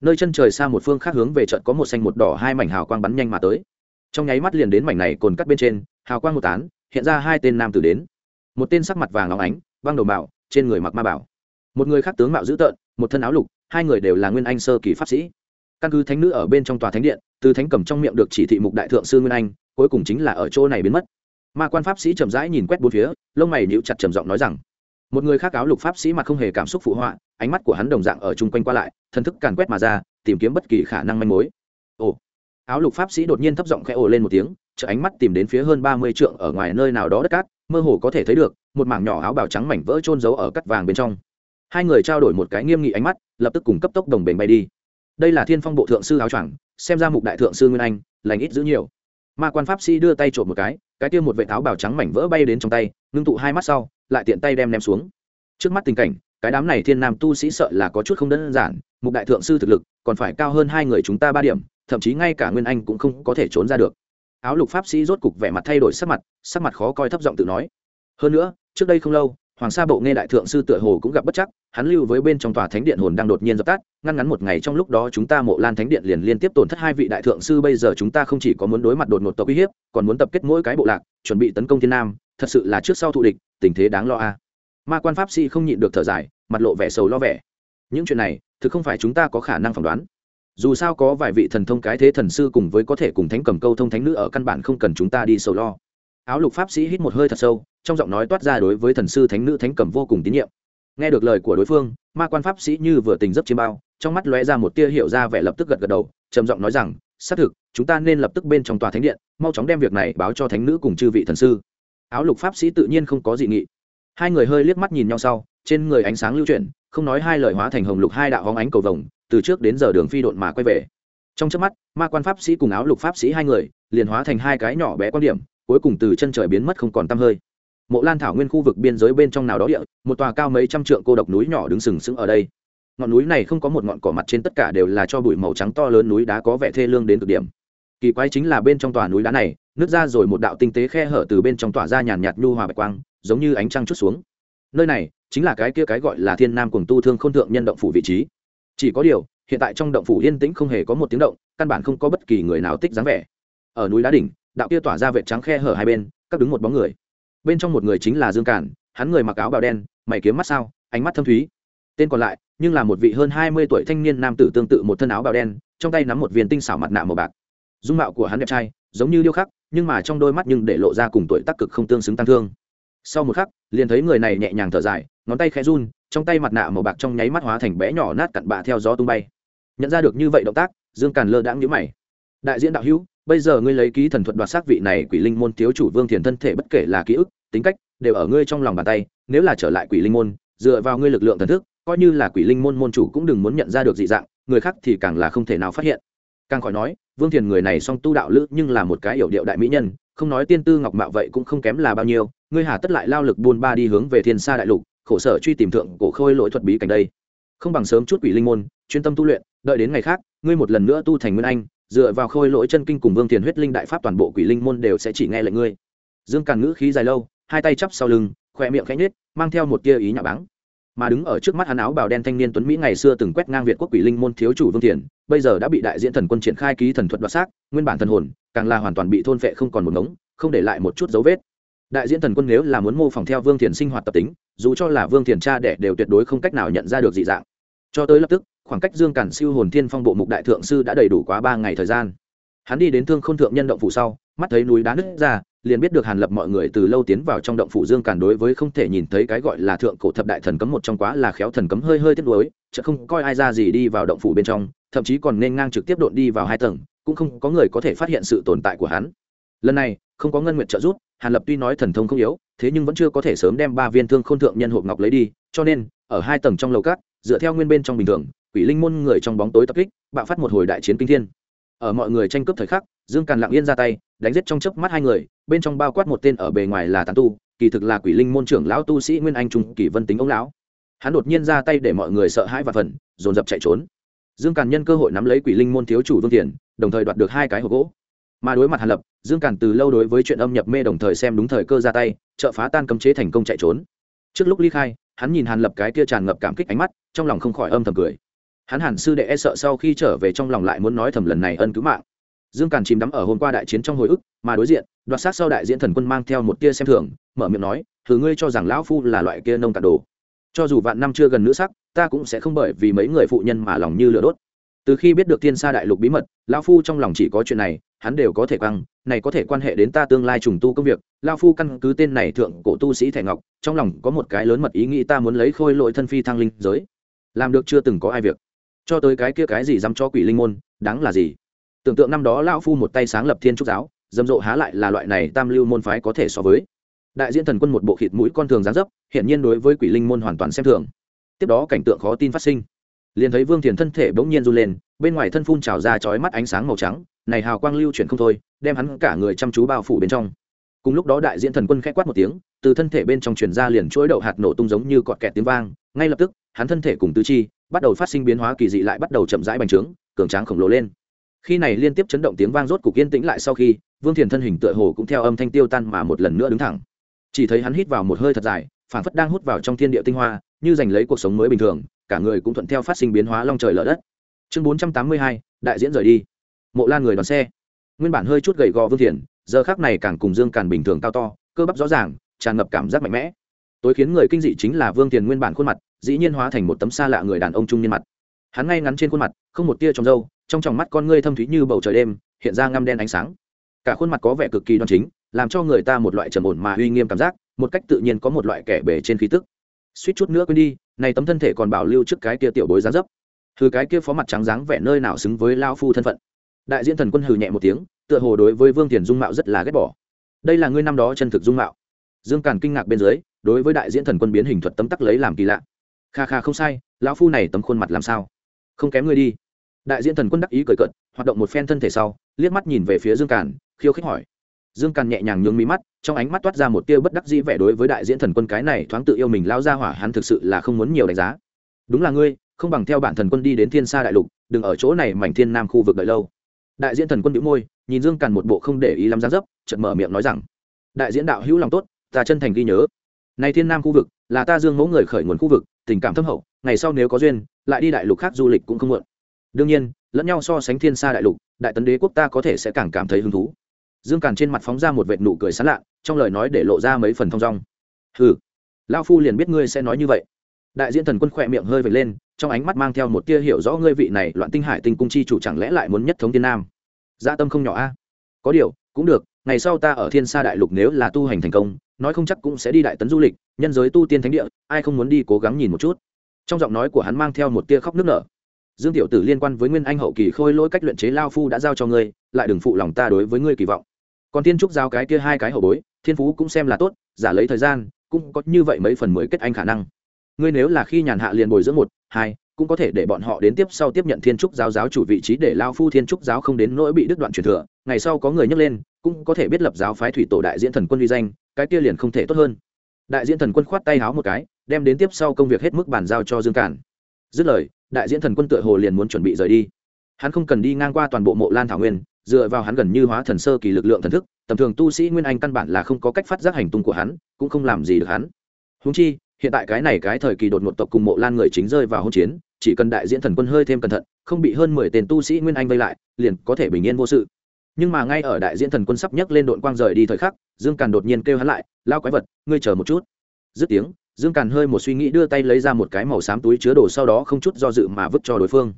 nơi chân trời xa một phương khác hướng về trận có một xanh một đỏ hai mảnh hào quang bắn nhanh mà tới trong nháy mắt liền đến mảnh này cồn cắt bên trên, hào quang một tán, hiện ra hai tên nam tử đến. Một tên sắc mặt vàng óng ánh, băng đầu mạo, trên người mặc ma bảo. Một người khác tướng mạo dữ tợn, một thân áo lục, hai người đều là nguyên anh sơ kỳ pháp sĩ. Căn cứ thánh nữ ở bên trong tòa thánh điện, từ thánh cầm trong miệng được chỉ thị mục đại thượng sư nguyên anh, cuối cùng chính là ở chỗ này biến mất. Ma quan pháp sĩ chậm rãi nhìn quét bốn phía, lông mày nhíu chặt trầm giọng nói rằng, một người khác áo lục pháp sĩ mà không hề cảm xúc phụ họa, ánh mắt của hắn đồng dạng ở chung quanh qua lại, thần thức càn quét mà ra, tìm kiếm bất kỳ khả năng manh mối. Ồ áo lục pháp sĩ đột nhiên thấp giọng khẽ ồ lên một tiếng chợ ánh mắt tìm đến phía hơn ba mươi trượng ở ngoài nơi nào đó đất cát, mơ hồ có thể thấy được, một mảng nhỏ áo bào trắng mảnh vỡ trôn giấu ở cắt vàng bên trong. Hai người trao đổi một cái nghiêm nghị ánh mắt, lập tức cùng cấp tốc đồng bền bay đi. Đây là thiên phong bộ thượng sư áo choàng, xem ra mục đại thượng sư nguyên anh, lành ít giữ nhiều. Ma quan pháp sĩ đưa tay trộm một cái cái kia một vệ áo bào trắng mảnh vỡ bay đến trong tay, ngưng tụ hai mắt sau, lại tiện tay đem ném xuống. Trước mắt tình cảnh, cái đám này thiên nam tu sĩ sợ là có chút không đơn giản, mục đại thượng sư thực lực, còn phải cao hơn hai người chúng ta ba điểm thậm chí ngay cả nguyên anh cũng không có thể trốn ra được. Áo lục pháp sĩ rốt cục vẻ mặt thay đổi sắc mặt sắc mặt khó coi thấp giọng tự nói. Hơn nữa, trước đây không lâu, hoàng sa bộ nghe đại thượng sư tựa hồ cũng gặp bất chắc, hắn lưu với bên trong tòa thánh điện hồn đang đột nhiên dập tắt, ngăn ngắn một ngày trong lúc đó chúng ta mộ lan thánh điện liền liên tiếp tổn thất hai vị đại thượng sư, bây giờ chúng ta không chỉ có muốn đối mặt đột ngột tộc uy hiếp, còn muốn tập kết mỗi cái bộ lạc, chuẩn bị tấn công thiên nam, thật sự là trước sau thụ địch, tình thế đáng lo a. Ma quan pháp sĩ không nhịn được thở dài, mặt lộ vẻ sầu lo vẻ. Những chuyện này, thực không phải chúng ta có khả năng phỏng đoán dù sao có vài vị thần thông cái thế thần sư cùng với có thể cùng thánh cầm câu thông thánh nữ ở căn bản không cần chúng ta đi sầu lo. Áo lục pháp sĩ hít một hơi thật sâu, trong giọng nói toát ra đối với thần sư thánh nữ thánh cầm vô cùng tín nhiệm. Nghe được lời của đối phương, ma quan pháp sĩ như vừa tình giấc chiêm bao, trong mắt lóe ra một tia hiệu ra vẻ lập tức gật gật đầu, trầm giọng nói rằng, xác thực, chúng ta nên lập tức bên trong tòa thánh điện, mau chóng đem việc này báo cho thánh nữ cùng chư vị thần sư. Áo lục pháp sĩ tự nhiên không có dị nghị hai người hơi liếc mắt nhìn nhau sau, trên người ánh sáng lưu chuyển, không nói hai lời hóa thành hồng lục hai đạo hóng ánh cầu vồng, từ trước đến giờ đường phi độn mà quay về. Trong trước mắt, ma quan pháp sĩ cùng áo lục pháp sĩ hai người, liền hóa thành hai cái nhỏ bé quan điểm, cuối cùng từ chân trời biến mất không còn tăm hơi. Mộ lan thảo nguyên khu vực biên giới bên trong nào đó địa, một tòa cao mấy trăm trượng cô độc núi nhỏ đứng sừng sững ở đây. Ngọn núi này không có một ngọn cỏ mặt trên tất cả đều là cho bụi màu trắng to lớn núi đá có vẻ thê lương đến cực điểm. Kỳ quái chính là bên trong tòa núi đá này, nứt ra rồi một đạo tinh tế khe hở từ bên trong tỏa ra nhàn nhạt nhu hòa bạch quang giống như ánh trăng chút xuống. Nơi này chính là cái kia cái gọi là thiên nam cùng tu thương k h ô n thượng nhân động phủ vị trí. Chỉ có điều, hiện tại trong động phủ yên tĩnh không hề có một tiếng động, căn bản không có bất kỳ người nào tích dáng vẻ. Ở núi đá đỉnh, đạo kia tỏa ra vệ trắng khe hở hai bên, các đứng một bóng người. Bên trong một người chính là dương cản, hắn người mặc áo bào đen, mày kiếm mắt sao, ánh mắt thâm thúy. Tên còn lại, nhưng là một vị hơn hai mươi tuổi thanh niên nam tử tương tự một thân áo bào đen, trong tay nắm một viên tinh xảo mặt nạ màu bạc. Dung mạo của hắn đẹp trai, giống như điêu khắc, nhưng mà trong đôi mắt nhưng để lộ ra cùng tuổi tác cực không tương xứng tăng thương sau một khắc, liền thấy người này nhẹ nhàng thở dài, ngón tay khẽ run, trong tay mặt nạ màu bạc trong nháy mắt hóa thành bé nhỏ nát cặn bạ theo gió tung bay. Nhận ra được như vậy động tác, dương càn lơ đãng nhíu mày. Đại diễn đạo hữu, bây giờ ngươi lấy ký thần thuật đoạt xác vị này quỷ linh môn thiếu chủ vương thiền thân thể bất kể là ký ức, tính cách, đều ở ngươi trong lòng bàn tay, nếu là trở lại quỷ linh môn, dựa vào ngươi lực lượng thần thức, coi như là quỷ linh môn môn chủ cũng đừng muốn nhận ra được dị dạng, người khác thì càng là không thể nào phát hiện. Càng khỏi nói, vương thiền người này song tu đạo lữ nhưng là một cái yểu điệu đại mỹ nhân, không nói tiên tư ngọc mạo vậy cũng không kém là bao nhiêu ngươi hà tất lại lao lực buôn ba đi hướng về thiên sa đại lục, khổ sở truy tìm thượng cổ khôi lỗi thuật bí cảnh đây. Không bằng sớm chút quỷ linh môn, chuyên tâm tu luyện, đợi đến ngày khác, ngươi một lần nữa tu thành nguyên anh, dựa vào khôi lỗi chân kinh cùng vương thiền huyết linh đại pháp toàn bộ quỷ linh môn đều sẽ chỉ nghe lệnh ngươi. Dương càn ngữ khí dài lâu, hai tay chắp sau lưng khoe miệng khẽ nhết mang theo một tia ý nhà báng. Mà đứng ở trước mắt hắn áo bào đen thanh niên tuấn mỹ ngày xưa từng quét ngang việt quốc quỷ linh môn thiếu chủ vương thiền, bây giờ đã bị đại diện thần quân triển khai ký thần thuật đoạt xác, nguyên bản thần hồn, càng là hoàn toàn bị thôn phệ không còn một ngống, không để lại một chút dấu vết đại diễn thần quân nếu là muốn mô phỏng theo vương thiền sinh hoạt tập tính, dù cho là vương thiền cha đẻ đều tuyệt đối không cách nào nhận ra được dị dạng. Cho tới lập tức, khoảng cách dương cản siêu hồn thiên phong bộ mục đại thượng sư đã đầy đủ quá ba ngày thời gian. Hắn đi đến thương k h ô n thượng nhân động phủ sau, mắt thấy núi đá nứt ra, liền biết được hàn lập mọi người từ lâu tiến vào trong động phủ dương cản đối với không thể nhìn thấy cái gọi là thượng cổ thập đại thần cấm một trong quá là khéo thần cấm hơi hơi tiếc nuối chợ không coi ai ra gì đi vào động phủ bên trong, thậm chí còn nên ngang trực tiếp đột đi vào hai tầng, cũng không có người có thể phát hiện sự tồn tại của hắn. Lần này, không có ngân nguyện trợ giúp hàn lập tuy nói thần thông không yếu, thế nhưng vẫn chưa có thể sớm đem ba viên thương khôn thượng nhân hộp ngọc lấy đi, cho nên, ở hai tầng trong lầu cát dựa theo nguyên bên trong bình thường, quỷ linh môn người trong bóng tối tập kích, bạo phát một hồi đại chiến kinh thiên. Ở mọi người tranh cướp thời khắc, dương càn lặng yên ra tay, đánh giết trong chớp mắt hai người, bên trong bao quát một tên ở bề ngoài là tàn tu, kỳ thực là quỷ linh môn trưởng lão tu sĩ nguyên anh trung, kỳ vân tính ông lão. Hắn đột nhiên ra tay để mọi người sợ hãi và phần, dồn dập chạy trốn. Dương càn nhân cơ hội nắm lấy quỷ linh môn thiếu chủ vương tiền đồng thời đoạt được hai cái hộp gỗ mà đối mặt hàn lập, dương càn từ lâu đối với chuyện âm nhập mê đồng thời xem đúng thời cơ ra tay, trợ phá tan cấm chế thành công chạy trốn. Trước lúc ly khai, hắn nhìn hàn lập cái kia tràn ngập cảm kích ánh mắt, trong lòng không khỏi âm thầm cười. Hắn hàn sư đệ e sợ sau khi trở về trong lòng lại muốn nói thầm lần này ân cứu mạng. Dương càn chìm đắm ở hôm qua đại chiến trong hồi ức, mà đối diện, đoạt sát sau đại diễn thần quân mang theo một tia xem thường, mở miệng nói, thử ngươi cho rằng lão phu là loại kia nông tạc đồ. Cho dù vạn năm chưa gần nữ sắc, ta cũng sẽ không bởi vì mấy người phụ nhân mà lòng như lửa đốt. Từ khi biết được tiên sa đại lục bí mật, lão phu trong lòng chỉ có chuyện này hắn đều có thể quăng, này có thể quan hệ đến ta tương lai trùng tu công việc. Lao phu căn cứ tên này thượng cổ tu sĩ thẻ ngọc, trong lòng có một cái lớn mật ý nghĩ ta muốn lấy khôi lội thân phi thăng linh giới. Làm được chưa từng có ai việc. Cho tới cái kia cái gì dám cho quỷ linh môn, đáng là gì? Tưởng tượng năm đó lao phu một tay sáng lập thiên trúc giáo dâm rộ há lại là loại này tam lưu môn phái có thể so với. Đại diễn thần quân một bộ khịt mũi con thường gián dấp, hiển nhiên đối với quỷ linh môn hoàn toàn xem thường. Tiếp đó cảnh tượng khó tin phát sinh liền thấy vương thiền thân thể bỗng nhiên run lên, bên ngoài thân phun trào ra chói mắt ánh sáng màu trắng, này hào quang lưu chuyển không thôi, đem hắn cả người chăm chú bao phủ bên trong. Cùng lúc đó đại diện thần quân k h ẽ quát một tiếng, từ thân thể bên trong truyền ra liền chuỗi đậu hạt nổ tung giống như cọt kẹt tiếng vang, ngay lập tức, hắn thân thể cùng tứ chi, bắt đầu phát sinh biến hóa kỳ dị lại bắt đầu chậm rãi bành trướng, cường tráng khổng lồ lên. Khi này liên tiếp chấn động tiếng vang rốt cục yên tĩnh lại sau khi, vương thiền thân hình tựa hồ cũng theo âm thanh tiêu tan mà một lần nữa đứng thẳng. Chỉ thấy hắn hít vào một hơi thật dài phản phất đang hút vào trong thiên địa tinh hoa, như giành lấy cuộc sống mới bình thường cả người cũng thuận theo phát sinh biến hóa long trời lở đất. Chương bốn trăm tám mươi hai, đại diễn rời đi. Mộ lan người đoàn xe. Nguyên bản hơi chút gầy gò vương thiền, giờ khác này càng cùng dương càn bình thường cao to, cơ bắp rõ ràng, tràn ngập cảm giác mạnh mẽ. Tối khiến người kinh dị chính là vương thiền nguyên bản khuôn mặt, dĩ nhiên hóa thành một tấm xa lạ người đàn ông trung niên mặt. Hắn ngay ngắn trên khuôn mặt, không một tia trong râu, trong tròng mắt con ngươi thâm thúy như bầu trời đêm, hiện ra ngăm đen ánh sáng. Cả khuôn mặt có vẻ cực kỳ đoan chính, làm cho người ta một loại trầm ổn mà uy nghiêm cảm giác, một cách tự nhiên có một loại kẻ bể trên khí tức suýt chút nữa quên đi, này tấm thân thể còn bảo lưu trước cái kia tiểu bối giá dấp. Thư cái kia phó mặt trắng dáng vẻ nơi nào xứng với lao phu thân phận. Đại diễn thần quân hừ nhẹ một tiếng, tựa hồ đối với vương tiền dung mạo rất là ghét bỏ. Đây là ngươi năm đó chân thực dung mạo. Dương càn kinh ngạc bên dưới, đối với đại diễn thần quân biến hình thuật tấm tắc lấy làm kỳ lạ. Kha kha không sai, lão phu này tấm khuôn mặt làm sao? Không kém ngươi đi. Đại diễn thần quân đắc ý cười cợt, hoạt động một phen thân thể sau, liếc mắt nhìn về phía dương càn, khiêu khích hỏi dương càn nhẹ nhàng nhướng mí mắt, trong ánh mắt toát ra một tia bất đắc dĩ vẻ đối với đại diễn thần quân cái này thoáng tự yêu mình lao ra hỏa, hắn thực sự là không muốn nhiều đánh giá. Đúng là ngươi, không bằng theo bản thần quân đi đến thiên sa đại lục, đừng ở chỗ này mảnh thiên nam khu vực đợi lâu. Đại diễn thần quân đĩu môi, nhìn dương càn một bộ không để ý lắm dáng dấp, chợt mở miệng nói rằng, đại diễn đạo hữu lòng tốt, ta chân thành ghi nhớ. Này thiên nam khu vực, là ta dương mẫu người khởi nguồn khu vực, tình cảm thâm hậu, ngày sau nếu có duyên, lại đi đại lục khác du lịch cũng không muộn. Đương nhiên, lẫn nhau so sánh thiên sa đại lục, đại tấn đế quốc ta có thể sẽ càng cảm thấy hứng thú dương càn trên mặt phóng ra một vệt nụ cười sán lạ, trong lời nói để lộ ra mấy phần thong dong. Hừ lao phu liền biết ngươi sẽ nói như vậy. Đại diễn thần quân khỏe miệng hơi vệt lên, trong ánh mắt mang theo một tia hiểu rõ ngươi vị này loạn tinh hải tinh cung chi chủ chẳng lẽ lại muốn nhất thống thiên nam. Gia tâm không nhỏ a. Có điều, cũng được, ngày sau ta ở thiên sa đại lục nếu là tu hành thành công, nói không chắc cũng sẽ đi đại tấn du lịch, nhân giới tu tiên thánh địa, ai không muốn đi cố gắng nhìn một chút. Trong giọng nói của hắn mang theo một tia khóc nước nở dương tiểu tử liên quan với nguyên anh hậu kỳ khôi lỗi cách luyện chế lao phu đã giao cho ngươi, lại đừng phụ lòng ta đối với ngươi kỳ vọng. Còn thiên trúc giao cái kia hai cái hậu bối, thiên phú cũng xem là tốt, giả lấy thời gian, cũng có như vậy mấy phần mới kết anh khả năng. Ngươi nếu là khi nhàn hạ liền bồi dưỡng một, hai, cũng có thể để bọn họ đến tiếp sau tiếp nhận thiên trúc giáo giáo chủ vị trí để lao phu thiên trúc giáo không đến nỗi bị đứt đoạn truyền thừa, ngày sau có người nhấc lên, cũng có thể biết lập giáo phái thủy tổ đại diễn thần quân uy danh, cái kia liền không thể tốt hơn. Đại diễn thần quân khoát tay háo một cái, đem đến tiếp sau công việc hết mức bàn giao cho dương cản dứt lời, đại diễn thần quân tựa hồ liền muốn chuẩn bị rời đi. Hắn không cần đi ngang qua toàn bộ mộ lan thảo nguyên, dựa vào hắn gần như hóa thần sơ kỳ lực lượng thần thức, tầm thường tu sĩ nguyên anh căn bản là không có cách phát giác hành tung của hắn, cũng không làm gì được hắn. Húng chi, hiện tại cái này cái thời kỳ đột ngột tộc cùng mộ lan người chính rơi vào hôn chiến, chỉ cần đại diễn thần quân hơi thêm cẩn thận, không bị hơn mười tên tu sĩ nguyên anh vây lại, liền có thể bình yên vô sự. Nhưng mà ngay ở đại diễn thần quân sắp nhấc lên đội quang rời đi thời khắc, dương càn đột nhiên kêu hắn lại lao quái vật, ngươi chờ một chút. Dứt tiếng dương càn hơi một suy nghĩ đưa tay lấy ra một cái màu xám túi chứa đồ sau đó không chút do dự mà vứt cho đối phương.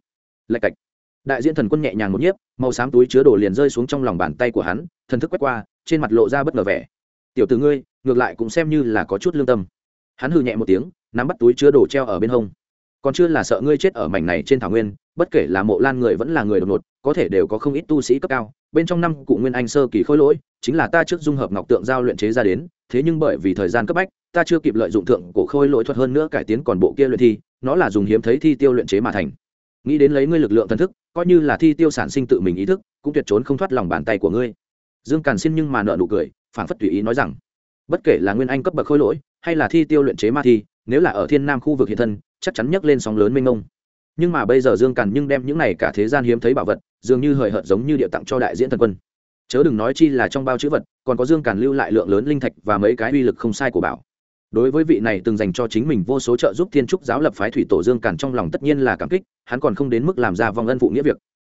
Lạch cạch. Đại diện thần quân nhẹ nhàng một nhiếp, màu xám túi chứa đồ liền rơi xuống trong lòng bàn tay của hắn, thần thức quét qua, trên mặt lộ ra bất ngờ vẻ. Tiểu t ử ngươi, ngược lại cũng xem như là có chút lương tâm. Hắn hừ nhẹ một tiếng, nắm bắt túi chứa đồ treo ở bên hông. Còn chưa là sợ ngươi chết ở mảnh này trên thảo nguyên bất kể là mộ lan người vẫn là người đột ngột, có thể đều có không ít tu sĩ cấp cao. Bên trong năm cụ nguyên anh sơ kỳ khôi lỗi, chính là ta trước dung hợp ngọc tượng giao luyện chế ra đến, thế nhưng bởi vì thời gian cấp bách, ta chưa kịp lợi dụng thượng cổ khôi lỗi thuật hơn nữa cải tiến còn bộ kia luyện thi, nó là dùng hiếm thấy thi tiêu luyện chế mà thành. Nghĩ đến lấy ngươi lực lượng thần thức, coi như là thi tiêu sản sinh tự mình ý thức, cũng tuyệt trốn không thoát lòng bàn tay của ngươi. Dương càn xin nhưng mà nợ nụ cười phản phất tùy ý nói rằng, bất kể là nguyên anh cấp bậc khôi lỗi, hay là thi tiêu luyện chế ma thi, nếu là ở thiên nam khu vực hiện thân, chắc chắn nhấc lên sóng lớn mênh mông nhưng mà bây giờ dương càn nhưng đem những này cả thế gian hiếm thấy bảo vật, dường như hời hợt giống như địa tặng cho đại diễn thần quân. Chớ đừng nói chi là trong bao chữ vật, còn có dương càn lưu lại lượng lớn linh thạch và mấy cái uy lực không sai của bảo. Đối với vị này từng dành cho chính mình vô số trợ giúp thiên trúc giáo lập phái thủy tổ dương càn trong lòng tất nhiên là cảm kích, hắn còn không đến mức làm ra vong ân phụ nghĩa việc.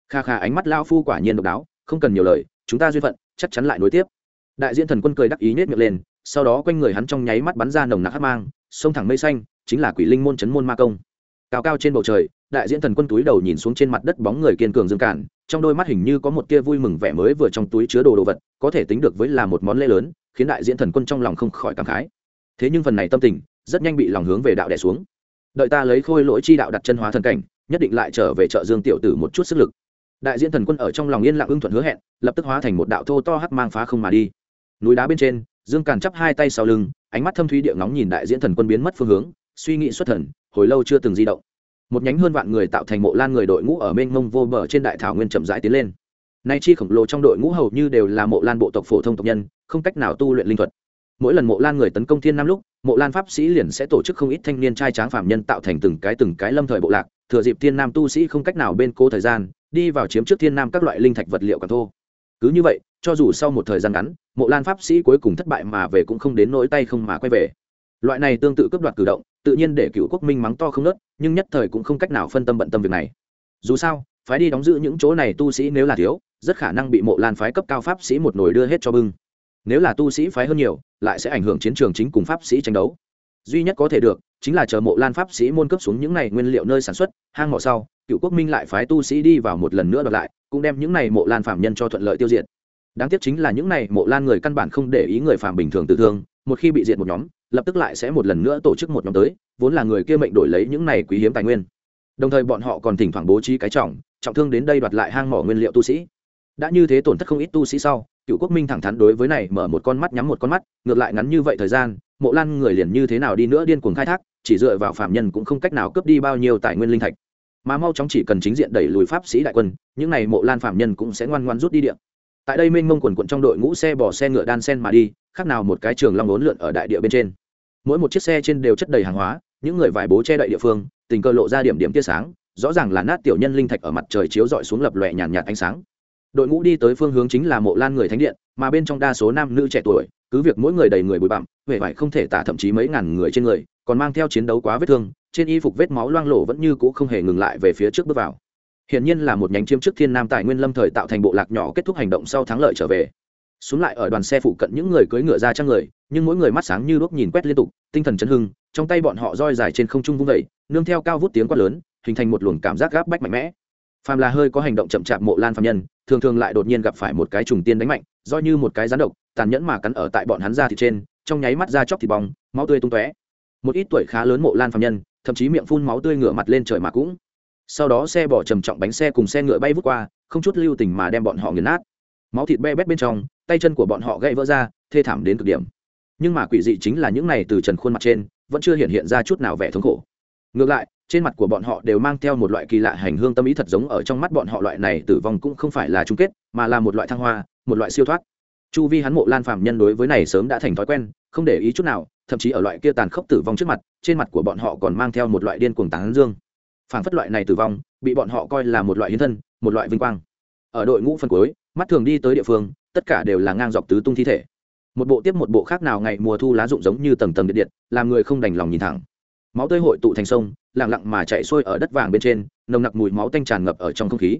Kha kha ánh mắt lao phu quả nhiên độc đáo, không cần nhiều lời, chúng ta duyên phận, chắc chắn lại nối tiếp. Đại diện thần quân cười đắc ý nhét miệng lên, sau đó quanh người hắn trong nháy mắt bắn ra nồng nặc hát mang sông thẳng mây xanh, chính là quỷ linh môn chấn môn ma công. Cao cao trên bầu trời đại diễn thần quân túi đầu nhìn xuống trên mặt đất bóng người kiên cường dương cản, trong đôi mắt hình như có một tia vui mừng vẻ mới vừa trong túi chứa đồ đồ vật, có thể tính được với là một món lễ lớn, khiến đại diễn thần quân trong lòng không khỏi cảm khái. Thế nhưng phần này tâm tình, rất nhanh bị lòng hướng về đạo đẻ xuống. Đợi ta lấy khôi lỗi chi đạo đặt chân hóa thần cảnh, nhất định lại trở về chợ dương tiểu tử một chút sức lực. Đại diễn thần quân ở trong lòng yên lặng ưng thuận hứa hẹn, lập tức hóa thành một đạo thô to hắc mang phá không mà đi. Núi đá bên trên, dương càn chắp hai tay sau lưng, ánh mắt thâm thúy địa ngóng nhìn đại diễn thần quân biến mất phương hướng, suy nghĩ xuất thần, hồi lâu chưa từng di động một nhánh hơn vạn người tạo thành mộ lan người đội ngũ ở mênh mông vô bờ trên đại thảo nguyên chậm rãi tiến lên. Nay chi khổng lồ trong đội ngũ hầu như đều là mộ lan bộ tộc phổ thông tộc nhân, không cách nào tu luyện linh thuật. Mỗi lần mộ lan người tấn công thiên nam lúc, mộ lan pháp sĩ liền sẽ tổ chức không ít thanh niên trai tráng phạm nhân tạo thành từng cái từng cái lâm thời bộ lạc, thừa dịp thiên nam tu sĩ không cách nào bên cố thời gian, đi vào chiếm trước thiên nam các loại linh thạch vật liệu càng thô. Cứ như vậy, cho dù sau một thời gian ngắn, mộ lan pháp sĩ cuối cùng thất bại mà về cũng không đến nỗi tay không mà quay về. Loại này tương tự cướp đoạt cử động tự nhiên để cựu quốc minh mắng to không nớt, nhưng nhất thời cũng không cách nào phân tâm bận tâm việc này. Dù sao, phái đi đóng giữ những chỗ này tu sĩ nếu là thiếu, rất khả năng bị mộ lan phái cấp cao pháp sĩ một nồi đưa hết cho bưng. Nếu là tu sĩ phái hơn nhiều, lại sẽ ảnh hưởng chiến trường chính cùng pháp sĩ tranh đấu. Duy nhất có thể được, chính là chờ mộ lan pháp sĩ môn cấp xuống những này nguyên liệu nơi sản xuất, hang mỏ sau, cựu quốc minh lại phái tu sĩ đi vào một lần nữa đợt lại, cũng đem những này mộ lan phạm nhân cho thuận lợi tiêu diệt. Đáng tiếc chính là những này mộ lan người căn bản không để ý người phạm bình thường tự thương, một khi bị diệt một nhóm lập tức lại sẽ một lần nữa tổ chức một nhóm tới, vốn là người kia mệnh đổi lấy những này quý hiếm tài nguyên. Đồng thời bọn họ còn thỉnh thoảng bố trí cái trọng trọng thương đến đây đoạt lại hang mỏ nguyên liệu tu sĩ. Đã như thế tổn thất không ít tu sĩ sau, cựu quốc minh thẳng thắn đối với này mở một con mắt nhắm một con mắt, ngược lại ngắn như vậy thời gian, mộ lan người liền như thế nào đi nữa điên cuồng khai thác, chỉ dựa vào phạm nhân cũng không cách nào cướp đi bao nhiêu tài nguyên linh thạch. Mà mau chóng chỉ cần chính diện đẩy lùi pháp sĩ đại quân, những n à y mộ lan phạm nhân cũng sẽ ngoan ngoan rút đi điện tại đây mênh mông quần quận trong đội ngũ xe bỏ xe ngựa đan sen mà đi, khác nào một cái trường long lốn lượn ở đại địa bên trên mỗi một chiếc xe trên đều chất đầy hàng hóa, những người vải bố che đậy địa phương, tình cờ lộ ra điểm điểm tia sáng, rõ ràng là nát tiểu nhân linh thạch ở mặt trời chiếu rọi xuống lập lòe nhàn nhạt ánh sáng. Đội ngũ đi tới phương hướng chính là mộ lan người thánh điện, mà bên trong đa số nam nữ trẻ tuổi, cứ việc mỗi người đầy người bụi bặm huệ vải không thể tả thậm chí mấy ngàn người trên người, còn mang theo chiến đấu quá vết thương, trên y phục vết máu loang lổ vẫn như cũ không hề ngừng lại về phía trước bước vào. Hiển nhiên là một nhánh chiêm trước thiên nam tài nguyên lâm thời tạo thành bộ lạc nhỏ kết thúc hành động sau thắng lợi trở về xuống lại ở đoàn xe phụ cận những người cưỡi ngựa ra trang người, nhưng mỗi người mắt sáng như đuốc nhìn quét liên tục, tinh thần chấn hưng, trong tay bọn họ roi dài trên không trung vung vẩy nương theo cao vút tiếng quát lớn, hình thành một luồng cảm giác gáp bách mạnh mẽ. Phàm là hơi có hành động chậm chạp mộ lan phàm nhân, thường thường lại đột nhiên gặp phải một cái trùng tiên đánh mạnh do như một cái rắn độc, tàn nhẫn mà cắn ở tại bọn hắn ra thì trên, trong nháy mắt ra chóc thịt bong, máu tươi tung tóe. Một ít tuổi khá lớn mộ lan phàm nhân, thậm chí miệng phun máu tươi ngửa mặt lên trời mà cũng. Sau đó xe bỏ trầm trọng bánh xe cùng xe ngựa bay vút qua, không chút lưu tình mà đem bọn họ nghiền nát máu thịt be bét bên trong, tay chân của bọn họ gãy vỡ ra, thê thảm đến cực điểm. Nhưng mà quỷ dị chính là những này từ trần khuôn mặt trên, vẫn chưa hiện hiện ra chút nào vẻ thống khổ. Ngược lại, trên mặt của bọn họ đều mang theo một loại kỳ lạ hành hương tâm ý thật giống ở trong mắt bọn họ loại này tử vong cũng không phải là chung kết, mà là một loại thăng hoa, một loại siêu thoát. Chu vi hắn mộ lan phàm nhân đối với này sớm đã thành thói quen, không để ý chút nào, thậm chí ở loại kia tàn khốc tử vong trước mặt, trên mặt của bọn họ còn mang theo một loại điên cuồng tán dương. Phản phất loại này tử vong, bị bọn họ coi là một loại hiến thân, một loại vinh quang. Ở đội ngũ phân cuối mắt thường đi tới địa phương, tất cả đều là ngang dọc tứ tung thi thể. Một bộ tiếp một bộ khác nào ngày mùa thu lá rụng giống như tầng tầng điện điện, làm người không đành lòng nhìn thẳng. Máu tươi hội tụ thành sông, lặng lặng mà chạy xuôi ở đất vàng bên trên, nồng nặc mùi máu tanh tràn ngập ở trong không khí.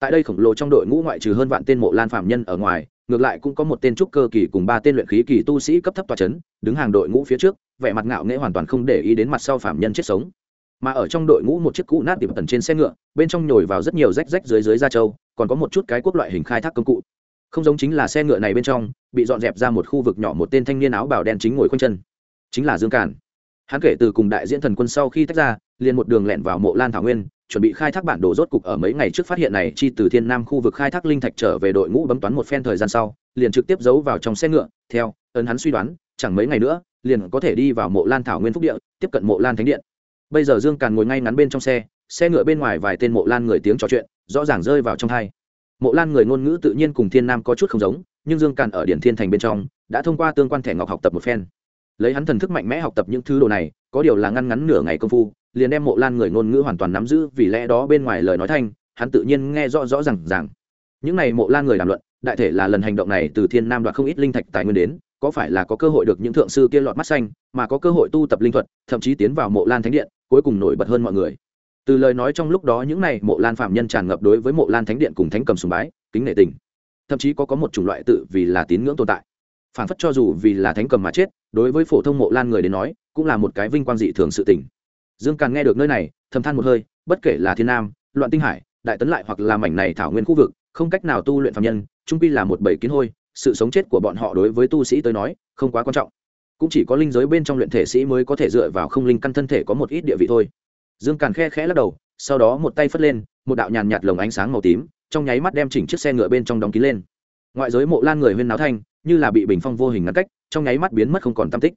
Tại đây khổng lồ trong đội ngũ ngoại trừ hơn vạn tên mộ lan phạm nhân ở ngoài, ngược lại cũng có một tên trúc cơ kỳ cùng ba tên luyện khí kỳ tu sĩ cấp thấp tòa chấn, đứng hàng đội ngũ phía trước, vẻ mặt ngạo nghễ hoàn toàn không để ý đến mặt sau phạm nhân chết sống. Mà ở trong đội ngũ một chiếc cũ nát điểm tần trên xe ngựa, bên trong nhồi vào rất nhiều rách rách dưới dưới da trâu còn có một chút cái quốc loại hình khai thác công cụ. Không giống chính là xe ngựa này bên trong, bị dọn dẹp ra một khu vực nhỏ một tên thanh niên áo bào đen chính ngồi khoanh chân. Chính là dương cản. Hắn kể từ cùng đại diễn thần quân sau khi tách ra, liền một đường lẹn vào mộ lan thảo nguyên, chuẩn bị khai thác bản đồ rốt cục ở mấy ngày trước phát hiện này chi từ thiên nam khu vực khai thác linh thạch trở về đội ngũ bấm toán một phen thời gian sau, liền trực tiếp giấu vào trong xe ngựa, theo, ấn hắn suy đoán, chẳng mấy ngày nữa, liền có thể đi vào mộ lan thảo nguyên phúc địa, tiếp cận mộ lan thánh điện. Bây giờ dương càn ngồi ngay ngắn bên trong xe xe ngựa bên ngoài vài tên mộ lan người tiếng trò chuyện, rõ ràng rơi vào trong thai mộ lan người ngôn ngữ tự nhiên cùng thiên nam có chút không giống, nhưng dương càn ở điện thiên thành bên trong, đã thông qua tương quan thẻ ngọc học tập một phen. Lấy hắn thần thức mạnh mẽ học tập những thứ đồ này, có điều là ngăn ngắn nửa ngày công phu, liền đem mộ lan người ngôn ngữ hoàn toàn nắm giữ, vì lẽ đó bên ngoài lời nói thanh, hắn tự nhiên nghe rõ rõ r à n g rằng những này mộ lan người đàm luận, đại thể là lần hành động này từ thiên nam đoạt không ít linh thạch tài nguyên đến, có phải là có cơ hội được những thượng sư kia lọt mắt xanh, mà có cơ hội tu tập linh thuật, thậm chí tiến vào mộ lan thánh điện, cuối cùng nổi bật hơn mọi người từ lời nói trong lúc đó những này, mộ lan phạm nhân tràn ngập đối với mộ lan thánh điện cùng thánh cầm sùng bái, kính nể tình. Thậm chí có có một chủng loại tự vì là tín ngưỡng tồn tại. Phản phất cho dù vì là thánh cầm mà chết, đối với phổ thông mộ lan người đến nói, cũng là một cái vinh quang dị thường sự tình. Dương càng nghe được nơi này, thầm than một hơi, bất kể là thiên nam, loạn tinh hải, đại tấn lại hoặc là mảnh này thảo nguyên khu vực, không cách nào tu luyện phạm nhân, trung pi là một bầy kiến hôi, sự sống chết của bọn họ đối với tu sĩ tới nói, không quá quan trọng. Cũng chỉ có linh giới bên trong luyện thể sĩ mới có thể dựa vào không linh căn thân thể có một ít địa vị thôi dương càn khe khẽ lắc đầu, sau đó một tay phất lên, một đạo nhàn nhạt lồng ánh sáng màu tím, trong nháy mắt đem chỉnh chiếc xe ngựa bên trong đóng kín lên. Ngoại giới mộ lan người huyên náo thanh, như là bị bình phong vô hình ngăn cách, trong nháy mắt biến mất không còn tam tích.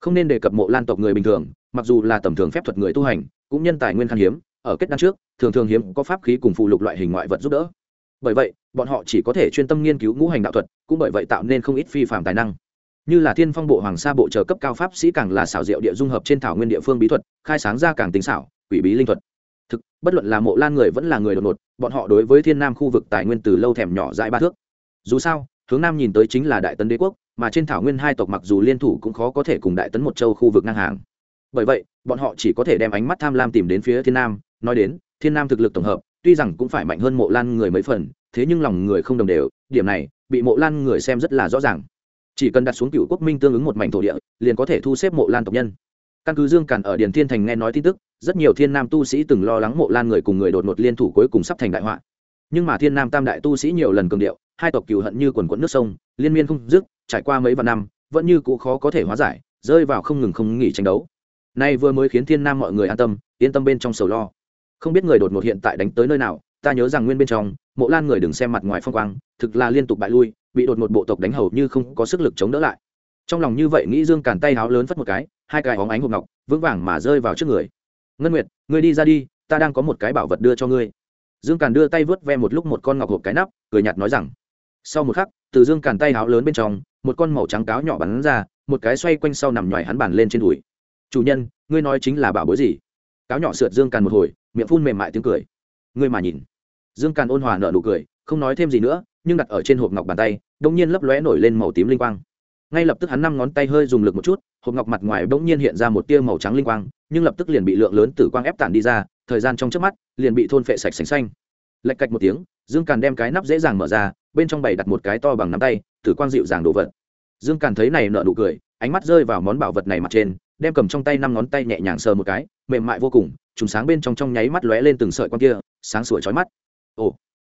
Không nên đề cập mộ lan tộc người bình thường, mặc dù là tầm thường phép thuật người tu hành, cũng nhân tài nguyên khan hiếm, ở kết đan trước, thường thường hiếm có pháp khí cùng phụ lục loại hình ngoại vật giúp đỡ. Bởi vậy, bọn họ chỉ có thể chuyên tâm nghiên cứu ngũ hành đạo thuật, cũng bởi vậy tạo nên không ít phi phạm tài năng. Như là thiên phong bộ hoàng sa bộ chờ cấp cao pháp sĩ càng là xảo diệu địa dung hợp trên thảo nguyên địa phương bí thuật, khai sáng ra càng tính xảo quỷ bí linh thuật. Thực, bất luận là mộ lan người vẫn là người đột ngột, bọn họ đối với thiên nam khu vực tài nguyên từ lâu thèm nhỏ dãi ba thước. Dù sao, hướng nam nhìn tới chính là đại tấn đế quốc, mà trên thảo nguyên hai tộc mặc dù liên thủ cũng khó có thể cùng đại tấn một châu khu vực ngang hàng. Bởi vậy, bọn họ chỉ có thể đem ánh mắt tham lam tìm đến phía thiên nam, nói đến, thiên nam thực lực tổng hợp, tuy rằng cũng phải mạnh hơn mộ lan người mấy phần, thế nhưng lòng người không đồng đều, điểm này, bị mộ lan người xem rất là rõ ràng. Chỉ cần đặt xuống cựu quốc minh tương ứng một mảnh thổ địa, liền có thể thu xếp mộ lan tộc nhân căn cứ dương càn ở điền thiên thành nghe nói tin tức, rất nhiều thiên nam tu sĩ từng lo lắng mộ lan người cùng người đột ngột liên thủ cuối cùng sắp thành đại họa. Nhưng mà thiên nam tam đại tu sĩ nhiều lần cường điệu, hai tộc cừu hận như quần quẫn nước sông, liên miên không dứt, trải qua mấy vạn năm, vẫn như cũ khó có thể hóa giải, rơi vào không ngừng không nghỉ tranh đấu. Nay vừa mới khiến thiên nam mọi người an tâm, yên tâm bên trong sầu lo. Không biết người đột ngột hiện tại đánh tới nơi nào, ta nhớ rằng nguyên bên trong, mộ lan người đừng xem mặt ngoài phong quang, thực là liên tục bại lui, bị đột một bộ tộc đánh hầu như không có sức lực chống đỡ lại trong lòng như vậy nghĩ dương càn tay háo lớn phất một cái, hai cái óng ánh hộp ngọc vững vàng mà rơi vào trước người. Ngân nguyệt, ngươi đi ra đi, ta đang có một cái bảo vật đưa cho ngươi. Dương càn đưa tay vớt ve một lúc một con ngọc hộp cái nắp, cười nhạt nói rằng, sau một khắc, từ dương càn tay háo lớn bên trong, một con màu trắng cáo nhỏ bắn ra, một cái xoay quanh sau nằm nhoài hắn bàn lên trên đùi. Chủ nhân, ngươi nói chính là bảo bối gì? Cáo nhỏ sượt dương càn một hồi, miệng phun mềm mại tiếng cười. Ngươi mà nhìn. Dương càn ôn hòa nợ nụ cười, không nói thêm gì nữa, nhưng đặt ở trên hộp ngọc bàn tay đông nhiên lấp lóe nổi lên màu tím linh quang ngay lập tức hắn năm ngón tay hơi dùng lực một chút, hộp ngọc mặt ngoài bỗng nhiên hiện ra một tia màu trắng linh quang, nhưng lập tức liền bị lượng lớn tử quang ép tản đi ra, thời gian trong trước mắt, liền bị thôn phệ sạch sành xanh. Lạch cạch một tiếng, dương càn đem cái nắp dễ dàng mở ra, bên trong bày đặt một cái to bằng nắm tay, tử quang dịu dàng đồ vật. Dương càn thấy này nợ nụ cười, ánh mắt rơi vào món bảo vật này mặt trên, đem cầm trong tay năm ngón tay nhẹ nhàng sờ một cái, mềm mại vô cùng chúng sáng bên trong trong nháy mắt lóe lên từng sợi con kia, sáng sủa chói mắt. Ồ.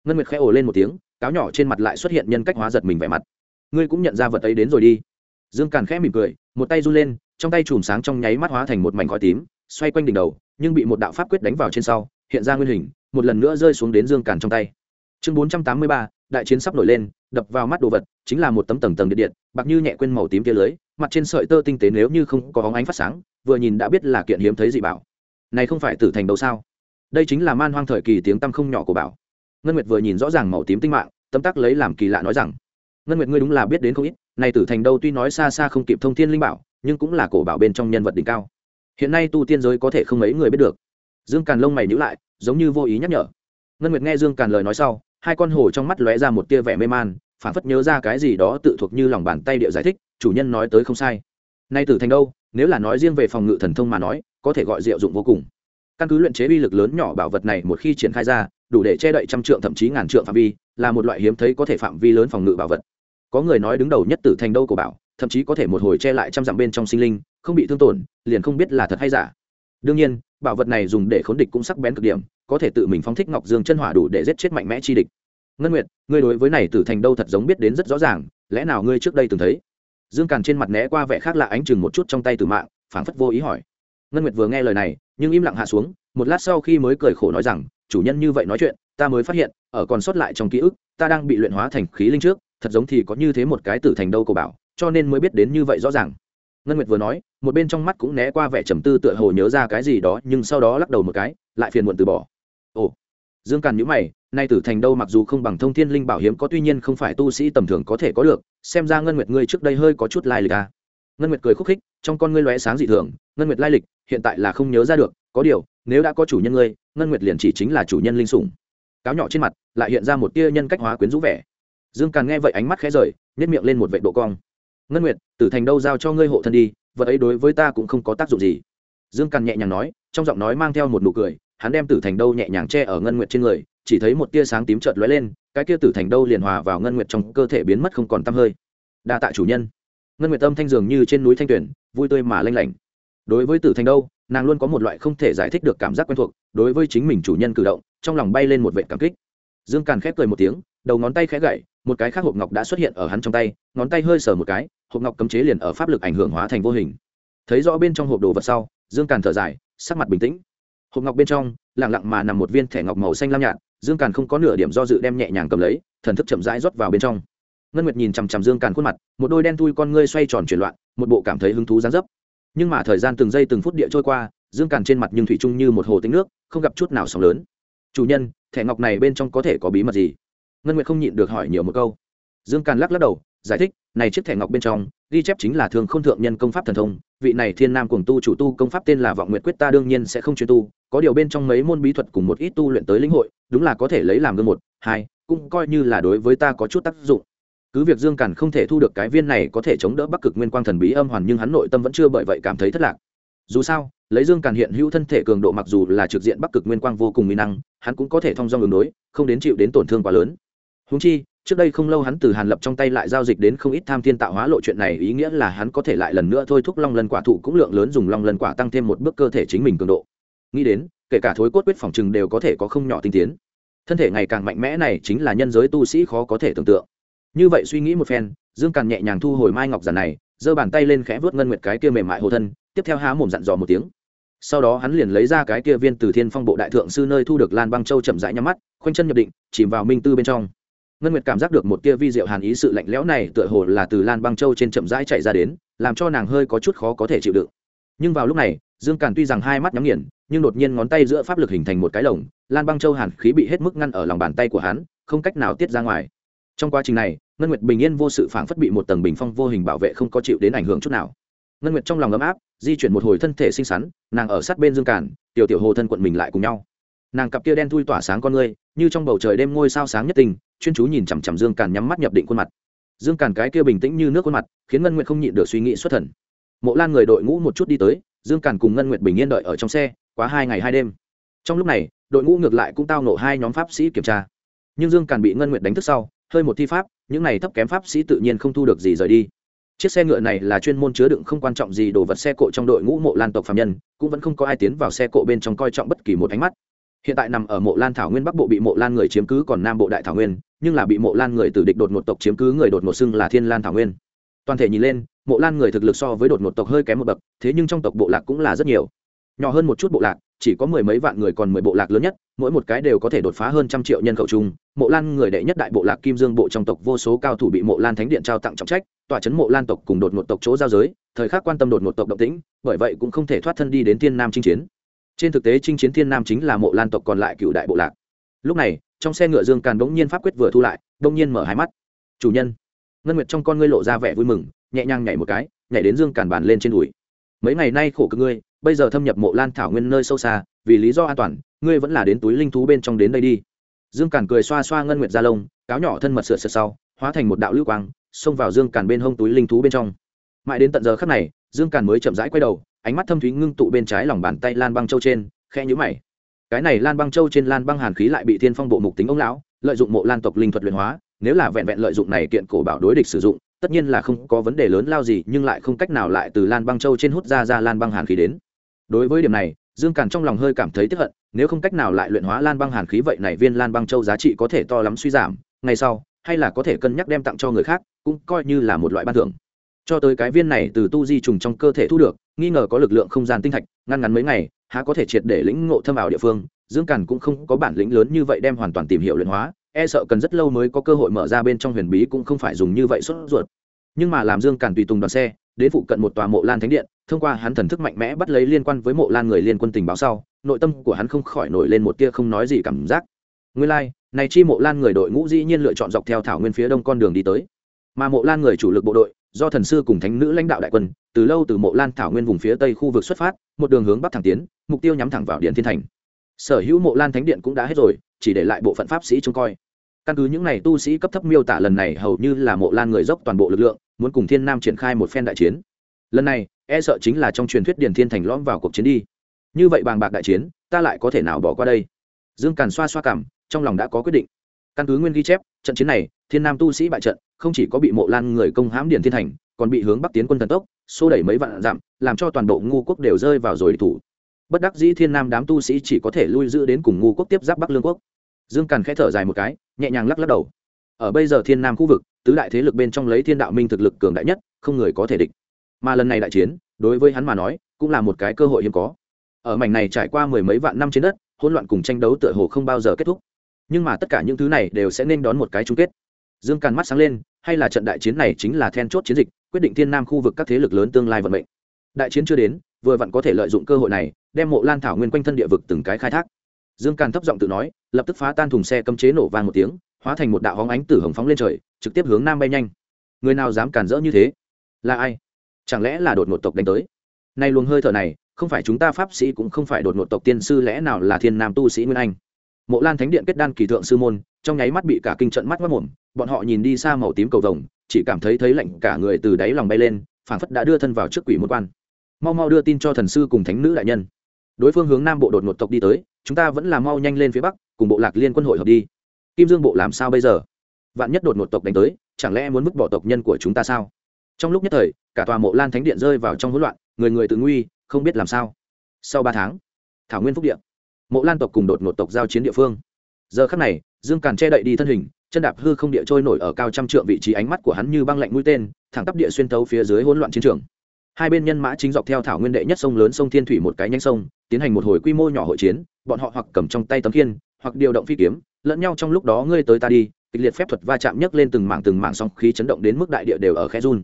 Ngân nguyệt khẽ ồ lên một tiếng, cáo nhỏ trên mặt lại xuất hiện nhân cách hóa giật mình vẻ mặt ngươi cũng nhận ra vật ấy đến rồi đi. Dương càn khẽ mỉm cười, một tay run lên, trong tay chùm sáng trong nháy mắt hóa thành một mảnh khói tím, xoay quanh đỉnh đầu, nhưng bị một đạo pháp quyết đánh vào trên sau, hiện ra nguyên hình, một lần nữa rơi xuống đến dương càn trong tay. Chương bốn trăm tám mươi ba, đại chiến sắp nổi lên, đập vào mắt đồ vật, chính là một tấm tầng tầng điện điện, bạc như nhẹ quên màu tím kia lưới, mặt trên sợi tơ tinh tế nếu như không có bóng ánh phát sáng, vừa nhìn đã biết là kiện hiếm thấy dị bảo. Này không phải tử thành đâu sao? Đây chính là man hoang thời kỳ tiếng tăm không nhỏ của bảo. Ngân nguyệt vừa nhìn rõ ràng màu tím tinh mạng tâm tác lấy làm kỳ lạ nói rằng ngân nguyệt ngươi đúng là biết đến không ít này tử thành đâu tuy nói xa xa không kịp thông thiên linh bảo, nhưng cũng là cổ bảo bên trong nhân vật đỉnh cao. Hiện nay tu tiên giới có thể không mấy người biết được. Dương càn lông mày nhữ lại, giống như vô ý nhắc nhở. Ngân nguyệt nghe dương càn lời nói sau, hai con hổ trong mắt lóe ra một tia vẻ mê man, phản phất nhớ ra cái gì đó tự thuộc như lòng bàn tay địa giải thích, chủ nhân nói tới không sai. Nay tử thành đâu, nếu là nói riêng về phòng ngự thần thông mà nói, có thể gọi diệu dụng vô cùng. Căn cứ luyện chế uy lực lớn nhỏ bảo vật này một khi triển khai ra, đủ để che đậy trăm trượng thậm chí ngàn trượng phạm vi, là một loại hiếm thấy có thể phạm vi lớn phòng ngự bảo vật có người nói đứng đầu nhất tử thành đâu của bảo, thậm chí có thể một hồi che lại trăm dặm bên trong sinh linh, không bị thương tổn, liền không biết là thật hay giả. Đương nhiên, bảo vật này dùng để khốn địch cũng sắc bén cực điểm, có thể tự mình phóng thích ngọc dương chân hỏa đủ để giết chết mạnh mẽ chi địch. Ngân nguyệt, ngươi đối với này tử thành đâu thật giống biết đến rất rõ ràng, lẽ nào ngươi trước đây từng thấy? Dương càn trên mặt né qua vẻ khác lạ ánh chừng một chút trong tay tử mạng, phảng phất vô ý hỏi. Ngân nguyệt vừa nghe lời này, nhưng im lặng hạ xuống, một lát sau khi mới cười khổ nói rằng, chủ nhân như vậy nói chuyện ta mới phát hiện, ở còn sót lại trong ký ức, ta đang bị luyện hóa thành khí linh trước, thật giống thì có như thế một cái tử thành đâu cầu bảo, cho nên mới biết đến như vậy rõ ràng. Ngân nguyệt vừa nói, một bên trong mắt cũng né qua vẻ trầm tư tựa hồ nhớ ra cái gì đó, nhưng sau đó lắc đầu một cái, lại phiền muộn từ bỏ. Ồ. Dương càn nhữ mày, nay tử thành đâu mặc dù không bằng thông thiên linh bảo hiếm có tuy nhiên không phải tu sĩ tầm thường có thể có được, xem ra ngân nguyệt ngươi trước đây hơi có chút lai lịch à. ngân nguyệt cười khúc khích, trong con ngươi lóe sáng dị thường, ngân nguyệt lai lịch, hiện tại là không nhớ ra được, có điều, nếu đã có chủ nhân ngươi, ngân nguyệt liền chỉ chính là chủ nhân linh sủng cáo nhỏ trên mặt, lại hiện ra một tia nhân cách hóa quyến rũ vẻ. Dương càn nghe vậy ánh mắt khẽ rời nhét miệng lên một vệ độ cong. Ngân nguyệt, tử thành đâu giao cho ngươi hộ thân đi, vật ấy đối với ta cũng không có tác dụng gì. Dương càn nhẹ nhàng nói, trong giọng nói mang theo một nụ cười, hắn đem tử thành đâu nhẹ nhàng che ở ngân nguyệt trên người, chỉ thấy một tia sáng tím chợt lóe lên, cái kia tử thành đâu liền hòa vào ngân nguyệt trong cơ thể biến mất không còn tăm hơi. Đa tạ chủ nhân. Ngân nguyệt tâm thanh dường như trên núi thanh tuyển vui tươi mà lanh lảnh. Đối với tử thành đâu nàng luôn có một loại không thể giải thích được cảm giác quen thuộc, đối với chính mình chủ nhân cử động, trong lòng bay lên một vệ cảm kích. Dương càn khép cười một tiếng, đầu ngón tay khẽ gậy, một cái khác hộp ngọc đã xuất hiện ở hắn trong tay, ngón tay hơi sờ một cái, hộp ngọc cấm chế liền ở pháp lực ảnh hưởng hóa thành vô hình. Thấy rõ bên trong hộp đồ vật sau, dương càn thở dài, sắc mặt bình tĩnh. Hộp ngọc bên trong lẳng lặng mà nằm một viên thẻ ngọc màu xanh lam nhạt, dương càn không có nửa điểm do dự đem nhẹ nhàng cầm lấy, thần thức chậm rãi rót vào bên trong. Ngân nguyệt nhìn chằm chằm dương càn khuôn mặt, một đôi đen thui con ngươi xoay tròn chuyển loạn, một bộ cảm thấy hứng thú gián dấp nhưng mà thời gian từng giây từng phút địa trôi qua, dương càn trên mặt nhưng thủy chung như một hồ tính nước, không gặp chút nào sóng lớn. Chủ nhân, thẻ ngọc này bên trong có thể có bí mật gì? Ngân nguyệt không nhịn được hỏi nhiều một câu. Dương càn lắc lắc đầu, giải thích, này chiếc thẻ ngọc bên trong, ghi chép chính là thường không thượng nhân công pháp thần thông, vị này thiên nam cùng tu chủ tu công pháp tên là vọng nguyệt quyết ta đương nhiên sẽ không chuyên tu, có điều bên trong mấy môn bí thuật cùng một ít tu luyện tới lĩnh hội, đúng là có thể lấy làm gương một, hai, cũng coi như là đối với ta có chút tác dụng cứ việc dương càn không thể thu được cái viên này có thể chống đỡ bắc cực nguyên quang thần bí âm hoàn, nhưng hắn nội tâm vẫn chưa bởi vậy cảm thấy thất lạc. Dù sao, lấy dương càn hiện hữu thân thể cường độ mặc dù là trực diện bắc cực nguyên quang vô cùng mỹ năng, hắn cũng có thể thông dong ứng đối, không đến chịu đến tổn thương quá lớn. Húng chi, trước đây không lâu hắn từ hàn lập trong tay lại giao dịch đến không ít tham thiên tạo hóa lộ chuyện này, ý nghĩa là hắn có thể lại lần nữa thôi thúc long lần quả thụ cũng lượng lớn dùng long lần quả tăng thêm một bước cơ thể chính mình cường độ. Nghĩ đến, kể cả thối cốt quyết phòng trừng đều có thể có không nhỏ tinh tiến. Thân thể ngày càng mạnh mẽ này chính là nhân giới tu sĩ khó có thể tưởng tượng như vậy suy nghĩ một phen, dương càn nhẹ nhàng thu hồi mai ngọc giản này, giơ bàn tay lên khẽ vớt ngân nguyệt cái kia mềm mại hồ thân, tiếp theo há mồm dặn dò một tiếng. Sau đó hắn liền lấy ra cái kia viên từ thiên phong bộ đại thượng sư nơi thu được lan băng châu chậm rãi nhắm mắt, khoanh chân nhập định, chìm vào minh tư bên trong. Ngân nguyệt cảm giác được một tia vi diệu hàn ý sự lạnh lẽo này tựa hồ là từ lan băng châu trên chậm rãi chạy ra đến, làm cho nàng hơi có chút khó có thể chịu đựng. Nhưng vào lúc này, dương càn tuy rằng hai mắt nhắm nghiền, nhưng đột nhiên ngón tay giữa pháp lực hình thành một cái lồng, lan băng châu hàn khí bị hết mức ngăn ở lòng bàn tay của hắn, không cách nào tiết ra ngoài trong quá trình này ngân nguyệt bình yên vô sự phảng phất bị một tầng bình phong vô hình bảo vệ không có chịu đến ảnh hưởng chút nào. Ngân nguyệt trong lòng ấm áp di chuyển một hồi thân thể xinh xắn nàng ở sát bên dương cản, tiểu tiểu hồ thân quận mình lại cùng nhau. Nàng cặp kia đen thui tỏa sáng con ngươi như trong bầu trời đêm ngôi sao sáng nhất tình chuyên chú nhìn chằm chằm dương càn nhắm mắt nhập định khuôn mặt. Dương càn cái kia bình tĩnh như nước khuôn mặt khiến ngân nguyệt không nhịn được suy nghĩ xuất thần. Mộ lan người đội ngũ một chút đi tới dương càn cùng ngân nguyệt bình yên đợi ở trong xe quá hai ngày hai đêm. Trong lúc này đội ngũ ngược lại cũng tao nổ hai nhóm pháp sĩ kiểm tra. Nhưng dương càn bị ngân nguyệt đánh thức sau hơi một thi pháp, những này thấp kém pháp sĩ tự nhiên không thu được gì rời đi. Chiếc xe ngựa này là chuyên môn chứa đựng không quan trọng gì đồ vật xe cộ trong đội ngũ mộ lan tộc phạm nhân, cũng vẫn không có ai tiến vào xe cộ bên trong coi trọng bất kỳ một ánh mắt. Hiện tại nằm ở mộ lan thảo nguyên bắc bộ bị mộ lan người chiếm cứ còn nam bộ đại thảo nguyên, nhưng là bị mộ lan người từ địch đột một tộc chiếm cứ người đột một xưng là thiên lan thảo nguyên. Toàn thể nhìn lên, mộ lan người thực lực so với đột một tộc hơi kém một bậc, thế nhưng trong tộc bộ lạc cũng là rất nhiều. Nhỏ hơn một chút bộ lạc chỉ có mười mấy vạn người còn mười bộ lạc lớn nhất, mỗi một cái đều có thể đột phá hơn trăm triệu nhân khẩu chung mộ lan người đệ nhất đại bộ lạc kim dương bộ trong tộc vô số cao thủ bị mộ lan thánh điện trao tặng trọng trách, tòa chấn mộ lan tộc cùng đột một tộc chỗ giao giới, thời khắc quan tâm đột một tộc động tĩnh, bởi vậy cũng không thể thoát thân đi đến thiên nam chinh chiến. Trên thực tế chinh chiến thiên nam chính là mộ lan tộc còn lại cựu đại bộ lạc. Lúc này, trong xe ngựa dương càn bỗng nhiên pháp quyết vừa thu lại, bỗng nhiên mở hai mắt. Chủ nhân. Ngân nguyệt trong con ngươi lộ ra vẻ vui mừng, nhẹ nhàng nhảy một cái, nhảy đến dương càn bàn lên trên đùi. Mấy ngày nay khổ cực ngươi bây giờ thâm nhập mộ lan thảo nguyên nơi sâu xa, vì lý do an toàn, ngươi vẫn là đến túi linh thú bên trong đến đây đi. Dương càn cười xoa xoa ngân nguyệt gia lông cáo nhỏ thân mật sượt sượt sau, hóa thành một đạo lưu quang, xông vào dương càn bên hông túi linh thú bên trong. Mãi đến tận giờ khắc này, dương càn mới chậm rãi quay đầu, ánh mắt thâm thúy ngưng tụ bên trái lòng bàn tay lan băng châu trên khe nhũ mày. Cái này lan băng châu trên lan băng hàn khí lại bị thiên phong bộ mục tính ông lão, lợi dụng mộ lan tộc linh thuật luyện hóa, nếu là vẹn vẹn lợi dụng này kiện cổ bảo đối địch sử dụng, tất nhiên là không có vấn đề lớn lao gì, nhưng lại không cách nào lại từ lan băng châu trên hút ra ra lan băng hàn khí đến đối với điểm này, dương càn trong lòng hơi cảm thấy tiếp hận, nếu không cách nào lại luyện hóa lan băng hàn khí vậy này viên lan băng châu giá trị có thể to lắm suy giảm ngay sau, hay là có thể cân nhắc đem tặng cho người khác, cũng coi như là một loại ban thưởng. Cho tới cái viên này từ tu di trùng trong cơ thể thu được, nghi ngờ có lực lượng không gian tinh thạch, ngăn ngắn mấy ngày, há có thể triệt để lĩnh ngộ thâm ảo địa phương, dương càn cũng không có bản lĩnh lớn như vậy đem hoàn toàn tìm hiểu luyện hóa e sợ cần rất lâu mới có cơ hội mở ra bên trong huyền bí cũng không phải dùng như vậy sốt ruột. Nhưng mà làm dương càn tùy tùng đoàn xe đến phụ cận một tòa mộ lan thánh điện thông qua hắn thần thức mạnh mẽ bắt lấy liên quan với mộ lan người liên quân tình báo sau nội tâm của hắn không khỏi nổi lên một tia không nói gì cảm giác. Nguyên lai、like, này chi mộ lan người đội ngũ dĩ nhiên lựa chọn dọc theo thảo nguyên phía đông con đường đi tới. Mà mộ lan người chủ lực bộ đội do thần sư cùng thánh nữ lãnh đạo đại quân từ lâu từ mộ lan thảo nguyên vùng phía tây khu vực xuất phát một đường hướng bắc thẳng tiến mục tiêu nhắm thẳng vào điện thiên thành. Sở hữu mộ lan thánh điện cũng đã hết rồi chỉ để lại bộ phận pháp sĩ trông coi. Căn cứ những n à y tu sĩ cấp thấp miêu tả lần này hầu như là mộ lan người dốc toàn bộ lực lượng muốn cùng thiên nam triển khai một phen đại chiến. Lần này e sợ chính là trong truyền thuyết điền thiên thành lõm vào cuộc chiến đi. Như vậy bàng bạc đại chiến, ta lại có thể nào bỏ qua đây? Dương càn xoa xoa cảm, trong lòng đã có quyết định. Căn cứ nguyên ghi chép, trận chiến này, thiên nam tu sĩ bại trận, không chỉ có bị mộ lan người công hãm điền thiên thành, còn bị hướng bắc tiến quân thần tốc, xô đẩy mấy vạn dặm, làm cho toàn bộ ngu quốc đều rơi vào rồi thủ. Bất đắc dĩ thiên nam đám tu sĩ chỉ có thể lui giữ đến cùng ngu quốc tiếp giáp bắc lương quốc. Dương càn khẽ thở dài một cái, nhẹ nhàng lắc lắc đầu. Ở bây giờ thiên nam khu vực tứ đại thế lực bên trong lấy thiên đạo minh thực lực cường đại nhất, không người có thể địch. Mà lần này đại chiến, đối với hắn mà nói, cũng là một cái cơ hội hiếm có. Ở mảnh này trải qua mười mấy vạn năm trên đất, hỗn loạn cùng tranh đấu tựa hồ không bao giờ kết thúc. Nhưng mà tất cả những thứ này đều sẽ nên đón một cái chung kết. Dương càn mắt sáng lên, hay là trận đại chiến này chính là then chốt chiến dịch, quyết định thiên nam khu vực các thế lực lớn tương lai vận mệnh. Đại chiến chưa đến, vừa vặn có thể lợi dụng cơ hội này, đem mộ lan thảo nguyên quanh thân địa vực từng cái khai thác. Dương càn thấp giọng tự nói, lập tức phá tan thùng xe cấm chế nổ vang một tiếng hóa thành một đạo hóng ánh tử hồng phóng lên trời, trực tiếp hướng nam bay nhanh. Người nào dám cản rỡ như thế? Là ai? Chẳng lẽ là đột ngột tộc đánh tới? Nay luồng hơi thở này, không phải chúng ta pháp sĩ cũng không phải đột ngột tộc tiên sư, lẽ nào là thiên nam tu sĩ nguyên anh? Mộ lan thánh điện kết đan kỳ thượng sư môn, trong nháy mắt bị cả kinh trận mắt mất mồm, bọn họ nhìn đi xa màu tím cầu vồng, chỉ cảm thấy thấy lạnh cả người từ đáy lòng bay lên, phảng phất đã đưa thân vào trước quỷ một quan. Mau mau đưa tin cho thần sư cùng thánh nữ đại nhân. Đối phương hướng nam bộ đột ngột tộc đi tới, chúng ta vẫn là mau nhanh lên phía bắc, cùng bộ lạc liên quân hội hợp đi kim dương bộ làm sao bây giờ? Vạn nhất đột ngột tộc đánh tới, chẳng lẽ muốn vứt bỏ tộc nhân của chúng ta sao? Trong lúc nhất thời, cả tòa mộ lan thánh điện rơi vào trong hỗn loạn, người người tự nguy, không biết làm sao. Sau ba tháng, thảo nguyên phúc điện mộ lan tộc cùng đột ngột tộc giao chiến địa phương. Giờ khắc này, dương càn che đậy đi thân hình, chân đạp hư không địa trôi nổi ở cao trăm trượng vị trí ánh mắt của hắn như băng lạnh mũi tên, thẳng tắp địa xuyên tấu phía dưới hỗn loạn chiến trường. Hai bên nhân mã chính dọc theo thảo nguyên đệ nhất sông lớn sông thiên thủy một cái nhánh sông, tiến hành một hồi quy mô nhỏ hội chiến, bọn họ hoặc cầm trong tay tấm khiên, hoặc điều động phi kiếm lẫn nhau trong lúc đó ngươi tới ta đi, kịch liệt phép thuật va chạm nhấc lên từng mảng từng mảng song khí chấn động đến mức đại địa đều ở khe run.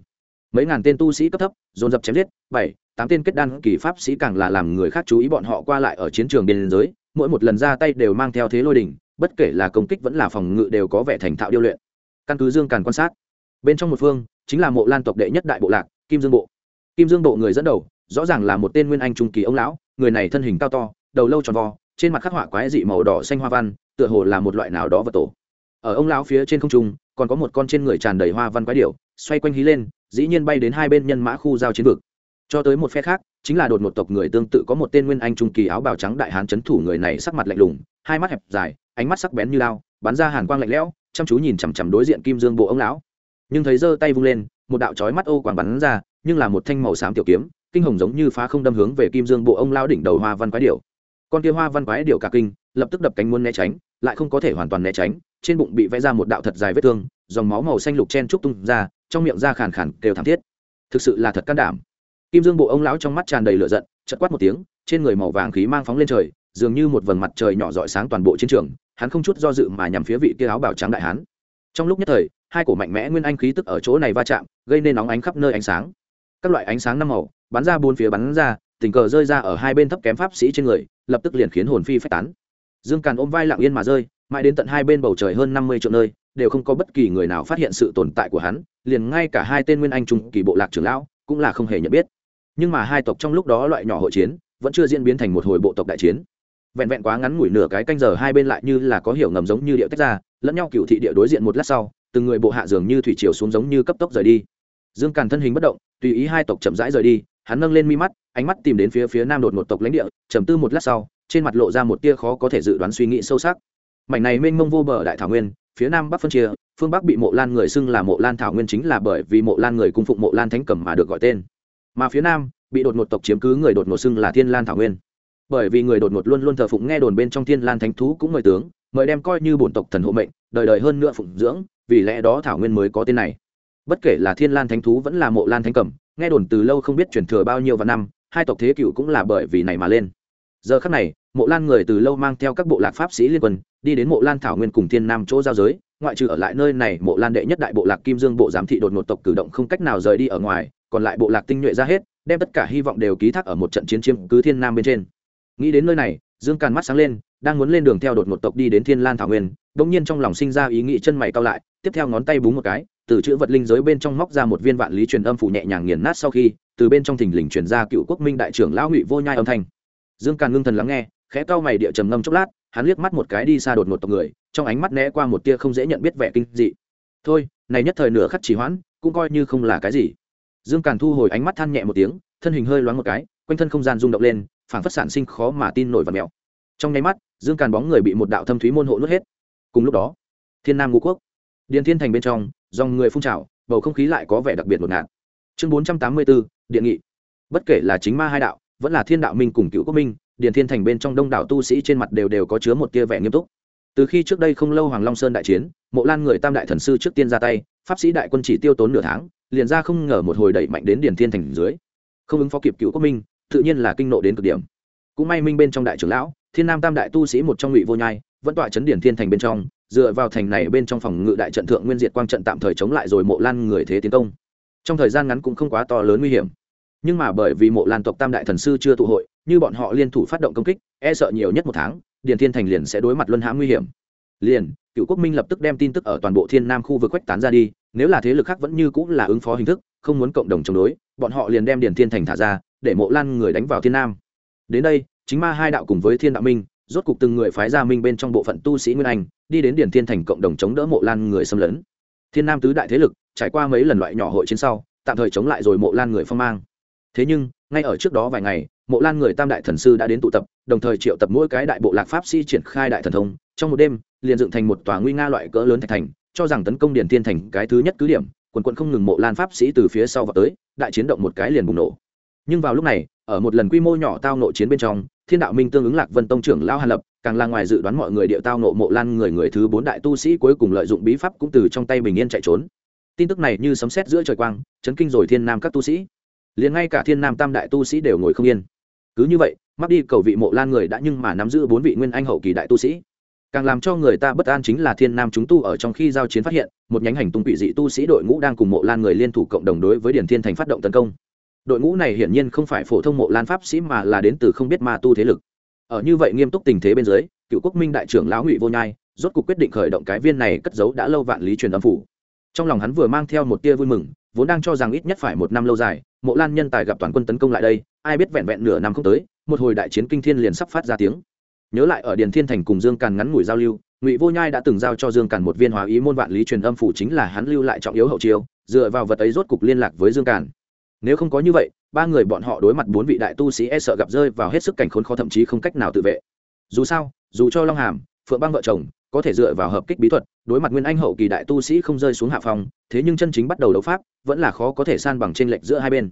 Mấy ngàn tên tu sĩ cấp thấp, dồn dập chém giết, bảy, tám tên kết đan kỳ pháp sĩ càng là làm người khác chú ý bọn họ qua lại ở chiến trường biên giới, mỗi một lần ra tay đều mang theo thế lôi đỉnh bất kể là công kích vẫn là phòng ngự đều có vẻ thành thạo điêu luyện. Căn cứ dương càn quan sát, bên trong một phương chính là mộ lan tộc đệ nhất đại bộ lạc, kim dương bộ. Kim dương bộ người dẫn đầu, rõ ràng là một tên nguyên anh trung kỳ ông lão, người này thân hình cao to, đầu lâu tròn vo, trên mặt khắc họa quái dị màu đỏ xanh hoa văn tựa hồ là một loại nào đó vật tổ. Ở ông lão phía trên không trung, còn có một con trên người tràn đầy hoa văn quái điểu, xoay quanh hí lên, dĩ nhiên bay đến hai bên nhân mã khu giao chiến vực. Cho tới một phe khác, chính là đột một tộc người tương tự có một tên nguyên anh trung kỳ áo bào trắng đại hán c thủ người này sắc mặt lạnh lùng, hai mắt hẹp dài, ánh mắt sắc bén như lao, bắn ra hàn quang lạnh lẽo, chăm chú nhìn chằm chằm đối diện kim dương bộ ông lão. Nhưng thấy giơ tay vung lên, một đạo chói mắt ô quảng bắn ra, nhưng là một thanh màu xám tiểu kiếm, kinh hồng giống như phá không đâm hướng về kim dương bộ ông lão đỉnh đầu hoa văn quái điểu con kia hoa văn quái điệu cả kinh, lập tức đập cánh muốn né tránh, lại không có thể hoàn toàn né tránh, trên bụng bị vẽ ra một đạo thật dài vết thương, dòng máu màu xanh lục chen trúc tung ra, trong miệng ra khàn khàn, kêu thảm thiết. Thực sự là thật can đảm. Kim dương bộ ông lão trong mắt tràn đầy lửa giận chật quát một tiếng, trên người màu vàng khí mang phóng lên trời, dường như một vầng mặt trời nhỏ rọi sáng toàn bộ chiến trường, hắn không chút do dự mà nhằm phía vị kia áo bảo trắng đại hán. Trong lúc nhất thời, hai cổ mạnh mẽ nguyên anh khí tức ở chỗ này va chạm, gây nên nóng ánh khắp nơi ánh sáng. Các loại ánh sáng năm màu, bắn ra bốn phía bắn ra tình cờ rơi ra ở hai bên thấp kém pháp sĩ trên người, lập tức liền khiến hồn phi phách tán. Dương càn ôm vai lặng yên mà rơi, mãi đến tận hai bên bầu trời hơn năm mươi triệu nơi, đều không có bất kỳ người nào phát hiện sự tồn tại của hắn, liền ngay cả hai tên nguyên anh trung kỳ bộ lạc trưởng lão cũng là không hề nhận biết. Nhưng mà hai tộc trong lúc đó loại nhỏ hội chiến, vẫn chưa diễn biến thành một hồi bộ tộc đại chiến. Vẹn vẹn quá ngắn ngủi nửa cái canh giờ hai bên lại như là có hiểu ngầm giống như điệu tách ra, lẫn nhau cựu thị địa đối diện một lát sau, từng người bộ hạ dường như thủy chiều xuống giống như cấp tốc rời đi. Dương càn thân hình bất động, tùy ý hai tộc chậm rãi rời đi, hắn nâng lên mi mắt ánh mắt tìm đến phía phía nam đột một tộc lãnh địa, trầm tư một lát sau, trên mặt lộ ra một tia khó có thể dự đoán suy nghĩ sâu sắc. Mảnh này mênh mông vô bờ đại thảo nguyên, phía nam bắc phân chia, phương bắc bị mộ lan người xưng là mộ lan thảo nguyên chính là bởi vì mộ lan người cung phụng mộ lan thánh cẩm mà được gọi tên. Mà phía nam, bị đột ngột tộc chiếm cứ người đột ngột xưng là thiên lan thảo nguyên. Bởi vì người đột ngột luôn luôn thờ phụng nghe đồn bên trong thiên lan thánh thú cũng mời tướng, mời đem coi như bổn tộc thần hộ mệnh, đời đời hơn nữa phụng dưỡng, vì lẽ đó thảo nguyên mới có tên này. Bất kể là thiên lan thánh thú vẫn là mộ lan thánh cẩm nghe đồn từ lâu không biết truyền thừa bao nhiêu và năm hai tộc thế cựu cũng là bởi vì này mà lên. Giờ khắc này, mộ lan người từ lâu mang theo các bộ lạc pháp sĩ liên quân, đi đến mộ lan thảo nguyên cùng thiên nam chỗ giao giới, ngoại trừ ở lại nơi này, mộ lan đệ nhất đại bộ lạc kim dương bộ giám thị đột ngột tộc cử động không cách nào rời đi ở ngoài, còn lại bộ lạc tinh nhuệ ra hết, đem tất cả hy vọng đều ký thác ở một trận chiến chiếm cứ thiên nam bên trên. Nghĩ đến nơi này, dương càn mắt sáng lên, đang muốn lên đường theo đột ngột tộc đi đến thiên lan thảo nguyên đ ỗ n g nhiên trong lòng sinh ra ý nghĩ chân mày cao lại, tiếp theo ngón tay búng một cái từ chữ vật linh giới bên trong móc ra một viên vạn lý truyền âm phủ nhẹ nhàng nghiền nát sau khi, từ bên trong thình lình truyền ra cựu quốc minh đại trưởng lão ngụy vô nhai âm thanh. Dương càn ngưng thần lắng nghe, khẽ cau mày địa trầm ngâm chốc lát, hắn liếc mắt một cái đi xa đột ngột tộc người, trong ánh mắt né qua một tia không dễ nhận biết vẻ kinh dị. Thôi, này nhất thời nửa khắc chỉ hoãn, cũng coi như không là cái gì. Dương càn thu hồi ánh mắt than nhẹ một tiếng, thân hình hơi loáng một cái, quanh thân không gian rung động lên, phảng phất sản sinh khó mà tin nổi và mèo. Trong nháy mắt, dương càn bóng người bị một đạo thâm thúy môn hộ nuốt hết. Cùng lúc đó, thiên nam ngũ quốc điện thiên thành bên trong dòng người phun trào, bầu không khí lại có vẻ đặc biệt ngột ngạt. Chương bốn trăm tám mươi bốn điện nghị. Bất kể là chính ma hai đạo, vẫn là thiên đạo minh cùng cựu quốc minh điện thiên thành bên trong đông đảo tu sĩ trên mặt đều đều có chứa một tia vẻ nghiêm túc. Từ khi trước đây không lâu hoàng long sơn đại chiến, mộ lan người tam đại thần sư trước tiên ra tay, pháp sĩ đại quân chỉ tiêu tốn nửa tháng, liền ra không ngờ một hồi đẩy mạnh đến điền thiên thành dưới. Không ứng phó kịp cựu quốc minh, tự nhiên là kinh nộ đến cực điểm. Cũng may minh bên trong đại trưởng lão, thiên nam tam đại tu sĩ một trong ngụy vô nhai, vẫn tọa chấn điển thiên thành bên trong dựa vào thành này bên trong phòng ngự đại trận thượng nguyên diệt quang trận tạm thời chống lại rồi mộ lan người thế tiến công. Trong thời gian ngắn cũng không quá to lớn nguy hiểm. Nhưng mà bởi vì mộ lan tộc tam đại thần sư chưa tụ hội, như bọn họ liên thủ phát động công kích e sợ nhiều nhất một tháng, điền thiên thành liền sẽ đối mặt luân hãm nguy hiểm. Liền, cựu quốc minh lập tức đem tin tức ở toàn bộ thiên nam khu vực quách tán ra đi, nếu là thế lực khác vẫn như cũng là ứng phó hình thức, không muốn cộng đồng chống đối, bọn họ liền đem điền thiên thành thả ra, để mộ lan người đánh vào thiên nam. Đến đây, chính ma hai đạo cùng với thiên đạo minh rốt cục từng người phái ra minh bên trong bộ phận tu sĩ nguyên anh, đi đến điển thiên thành cộng đồng chống đỡ mộ lan người xâm lấn. Thiên nam tứ đại thế lực, trải qua mấy lần loại nhỏ hội chiến sau, tạm thời chống lại rồi mộ lan người phong mang. Thế nhưng, ngay ở trước đó vài ngày, mộ lan người tam đại thần sư đã đến tụ tập, đồng thời triệu tập mỗi cái đại bộ lạc pháp sĩ triển khai đại thần thông. Trong một đêm, liền dựng thành một tòa nguy nga loại cỡ lớn thạch thành, cho rằng tấn công điển thiên thành cái thứ nhất cứ điểm, quần quận không ngừng mộ lan pháp sĩ từ phía sau vào tới, đại chiến động một cái liền bùng nổ. Nhưng vào lúc này ở một lần quy mô nhỏ tao nội chiến bên trong, thiên đạo minh tương ứng lạc vân tông trưởng lao hàn lập, càng là ngoài dự đoán mọi người địa tao nộ mộ lan người người thứ bốn đại tu sĩ cuối cùng lợi dụng bí pháp cũng từ trong tay bình yên chạy trốn. Tin tức này như sấm sét giữa trời quang, chấn kinh rồi thiên nam các tu sĩ. Liền ngay cả thiên nam tam đại tu sĩ đều ngồi không yên. Cứ như vậy, mắc đi cầu vị mộ lan người đã nhưng mà nắm giữ bốn vị nguyên anh hậu kỳ đại tu sĩ. Càng làm cho người ta bất an chính là thiên nam chúng tu ở trong khi giao chiến phát hiện, một nhánh hành tung quỷ dị tu sĩ đội ngũ đang cùng mộ lan người liên thủ cộng đồng đối với điển thiên thành phát động tấn công đội ngũ này hiển nhiên không phải phổ thông mộ lan pháp sĩ mà là đến từ không biết ma tu thế lực. Ở như vậy nghiêm túc tình thế bên dưới, cựu quốc minh đại trưởng lão ngụy vô nhai, rốt cuộc quyết định khởi động cái viên này cất giấu đã lâu vạn lý truyền âm phủ. Trong lòng hắn vừa mang theo một tia vui mừng, vốn đang cho rằng ít nhất phải một năm lâu dài, mộ lan nhân tài gặp toàn quân tấn công lại đây, ai biết vẹn vẹn nửa năm không tới, một hồi đại chiến kinh thiên liền sắp phát ra tiếng. Nhớ lại ở điền thiên thành cùng dương càn ngắn ngủi giao lưu, ngụy vô nhai đã từng giao cho dương càn một viên hóa ý môn vạn lý truyền âm phủ chính là hắn lưu lại trọng yếu hậu chiêu, dựa vào vật ấy rốt cục liên lạc với dương càn nếu không có như vậy, ba người bọn họ đối mặt bốn vị đại tu sĩ e sợ gặp rơi vào hết sức cảnh khốn khó thậm chí không cách nào tự vệ. Dù sao, dù cho long hàm, phượng băng vợ chồng, có thể dựa vào hợp kích bí thuật, đối mặt nguyên anh hậu kỳ đại tu sĩ không rơi xuống hạ phòng thế nhưng chân chính bắt đầu đấu pháp, vẫn là khó có thể san bằng trên lệch giữa hai bên.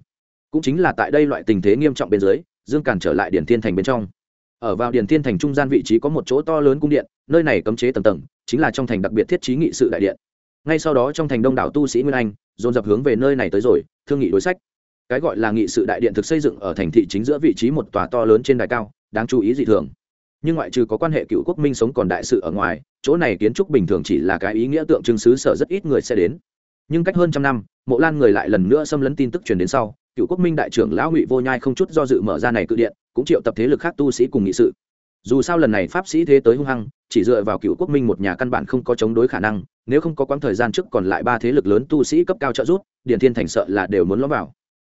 Cũng chính là tại đây loại tình thế nghiêm trọng bên dưới, dương càn trở lại điển thiên thành bên trong. Ở vào điển thiên thành trung gian vị trí có một chỗ to lớn cung điện, nơi này cấm chế tầng tầng, chính là trong thành đặc biệt thiết trí nghị sự đại điện. Ngay sau đó trong thành đông đảo tu sĩ nguyên anh, dồn dập hướng về nơi này tới rồi, thương nghị đối sách cái gọi là nghị sự đại điện thực xây dựng ở thành thị chính giữa vị trí một tòa to lớn trên đài cao, đáng chú ý dị thường. Nhưng ngoại trừ có quan hệ cựu quốc minh sống còn đại sự ở ngoài, chỗ này kiến trúc bình thường chỉ là cái ý nghĩa tượng trưng xứ sở rất ít người sẽ đến. Nhưng cách hơn trăm năm, mộ lan người lại lần nữa xâm lấn tin tức truyền đến sau, cựu quốc minh đại trưởng lão ngụy vô nhai không chút do dự mở ra này cự điện, cũng triệu tập thế lực khác tu sĩ cùng nghị sự. Dù sao lần này pháp sĩ thế tới hung hăng, chỉ dựa vào cựu quốc minh một nhà căn bản không có chống đối khả năng, nếu không có quãng thời gian trước còn lại ba thế lực lớn tu sĩ cấp cao trợ giúp điện thiên thành sợ là đều muốn lõm vào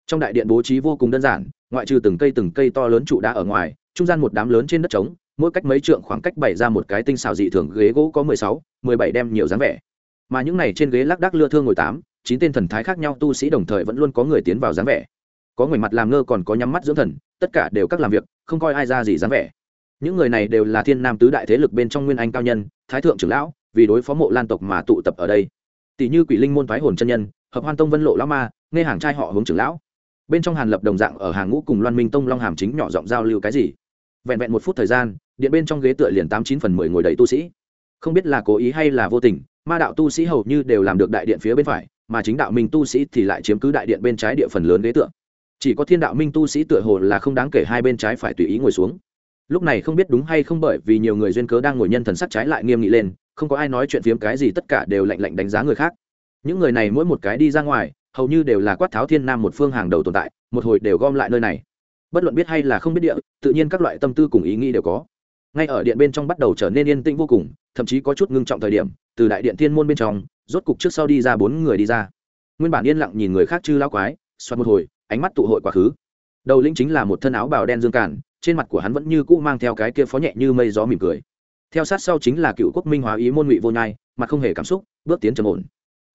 trong đại điện bố trí vô cùng đơn giản, ngoại trừ từng cây từng cây to lớn trụ đá ở ngoài, trung gian một đám lớn trên đất trống, mỗi cách mấy trượng khoảng cách bày ra một cái tinh xào dị thường ghế gỗ có mười sáu, mười bảy đem nhiều dáng vẻ. Mà những này trên ghế lác đác lưa thương ngồi tám, chín tên thần thái khác nhau tu sĩ đồng thời vẫn luôn có người tiến vào dáng vẻ. Có ngoảnh mặt làm ngơ còn có nhắm mắt dưỡng thần, tất cả đều các làm việc, không coi ai ra gì dáng vẻ. Những người này đều là thiên nam tứ đại thế lực bên trong nguyên anh cao nhân, thái thượng trưởng lão, vì đối phó mộ lan tộc mà tụ tập ở đây. Tỷ như quỷ linh môn thoái hồn chân nhân, hợp hoan tông vân lộ lão ma, nghe hàng trai họ hướng trưởng lão bên trong hàn lập đồng dạng ở hàng ngũ cùng loan minh tông long hàm chính nhỏ giọng giao lưu cái gì? Vẹn vẹn một phút thời gian, điện bên trong ghế tựa liền tám chín phần mười ngồi đầy tu sĩ. Không biết là cố ý hay là vô tình, ma đạo tu sĩ hầu như đều làm được đại điện phía bên phải, mà chính đạo minh tu sĩ thì lại chiếm cứ đại điện bên trái địa phần lớn ghế tựa. Chỉ có thiên đạo minh tu sĩ tựa hồ là không đáng kể hai bên trái phải tùy ý ngồi xuống. Lúc này không biết đúng hay không bởi vì nhiều người duyên cớ đang ngồi nhân thần sắc trái lại nghiêm nghị lên, không có ai nói chuyện phiếm cái gì tất cả đều lạnh lạnh đánh giá người khác. Những người này mỗi một cái đi ra ngoài hầu như đều là quát tháo thiên nam một phương hàng đầu tồn tại, một hồi đều gom lại nơi này. Bất luận biết hay là không biết địa, tự nhiên các loại tâm tư cùng ý nghĩ đều có. Ngay ở điện bên trong bắt đầu trở nên yên tĩnh vô cùng, thậm chí có chút ngưng trọng thời điểm, từ đại điện thiên môn bên trong, rốt cục trước sau đi ra bốn người đi ra. Nguyên bản yên lặng nhìn người khác chư lao quái xoát một hồi, ánh mắt tụ hội quá khứ. Đầu lĩnh chính là một thân áo bào đen dương cản, trên mặt của hắn vẫn như cũ mang theo cái kia phó nhẹ như mây gió mỉm cười. Theo sát sau chính là cựu quốc minh hóa ý môn ngụy vô nhai, mặt không hề cảm xúc, bước tiến trầm ổn.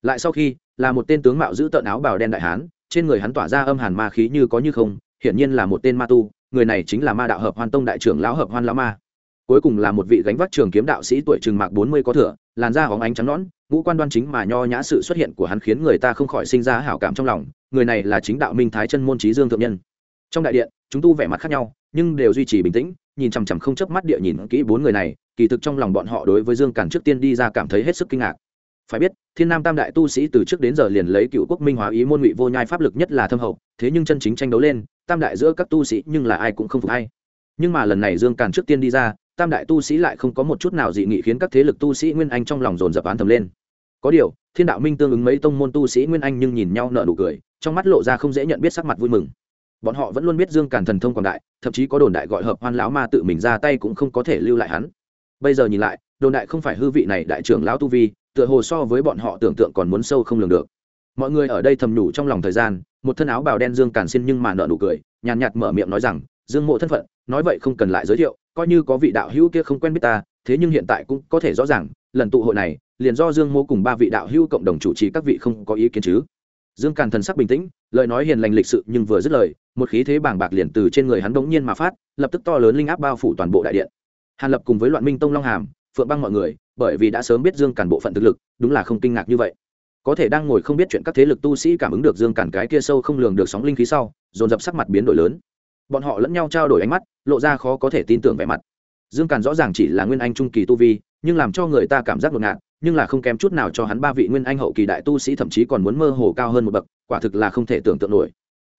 Lại sau khi là một tên tướng mạo giữ tợn áo bào đen đại hán, trên người hắn tỏa ra âm hàn ma khí như có như không, hiển nhiên là một tên ma tu, người này chính là ma đạo hợp hoan tông đại trưởng lão hợp hoan lão ma. Cuối cùng là một vị gánh vác trường kiếm đạo sĩ tuổi trừng mạc bốn mươi có thừa, làn da hóng ánh trắng nõn, ngũ quan đoan chính mà nho nhã sự xuất hiện của hắn khiến người ta không khỏi sinh ra hảo cảm trong lòng, người này là chính đạo minh thái chân môn trí dương thượng nhân. Trong đại điện, chúng tu vẻ mặt khác nhau, nhưng đều duy trì bình tĩnh, nhìn chằm chằm không chớp mắt địa nhìn kỹ bốn người này, kỳ thực trong lòng bọn họ đối với dương càn trước tiên đi ra cảm thấy hết sức kinh ngạc phải biết, thiên nam tam đại tu sĩ từ trước đến giờ liền lấy cựu quốc minh hóa ý môn ngụy vô nhai pháp lực nhất là thâm hậu, thế nhưng chân chính tranh đấu lên, tam đại giữa các tu sĩ nhưng là ai cũng không phục hay. Nhưng mà lần này dương càn trước tiên đi ra, tam đại tu sĩ lại không có một chút nào dị nghị khiến các thế lực tu sĩ nguyên anh trong lòng dồn dập án thầm lên. Có điều, thiên đạo minh tương ứng mấy tông môn tu sĩ nguyên anh nhưng nhìn nhau nợ nụ cười, trong mắt lộ ra không dễ nhận biết sắc mặt vui mừng. Bọn họ vẫn luôn biết dương càn thần thông quảng đại, thậm chí có đồn đại gọi hợp hoan lão ma tự mình ra tay cũng không có thể lưu lại hắn. Bây giờ nhìn lại, đồn đại không phải hư vị này đại trưởng lão tu vi tựa hồ so với bọn họ tưởng tượng còn muốn sâu không lường được. Mọi người ở đây thầm nhủ trong lòng thời gian, một thân áo bào đen dương càn xin nhưng mà nợ nụ cười, nhàn nhạt mở miệng nói rằng, dương mộ thân phận, nói vậy không cần lại giới thiệu, coi như có vị đạo hữu kia không quen biết ta, thế nhưng hiện tại cũng có thể rõ ràng, lần tụ hội này, liền do dương mô cùng ba vị đạo hữu cộng đồng chủ trì các vị không có ý kiến chứ. Dương càn thần sắc bình tĩnh, lời nói hiền lành lịch sự nhưng vừa dứt lời, một khí thế bàng bạc liền từ trên người hắn bỗng nhiên mà phát, lập tức to lớn linh áp bao phủ toàn bộ đại điện. Hàn lập cùng với loạn minh tông long hàm phượng băng mọi người, bởi vì đã sớm biết dương Cản bộ phận thực lực, đúng là không kinh ngạc như vậy. Có thể đang ngồi không biết chuyện các thế lực tu sĩ cảm ứng được dương Cản cái kia sâu không lường được sóng linh khí sau, dồn dập sắc mặt biến đổi lớn. Bọn họ lẫn nhau trao đổi ánh mắt, lộ ra khó có thể tin tưởng vẻ mặt. Dương Cản rõ ràng chỉ là nguyên anh trung kỳ tu vi, nhưng làm cho người ta cảm giác ngột ngạt, nhưng là không kém chút nào cho hắn ba vị nguyên anh hậu kỳ đại tu sĩ thậm chí còn muốn mơ hồ cao hơn một bậc, quả thực là không thể tưởng tượng nổi.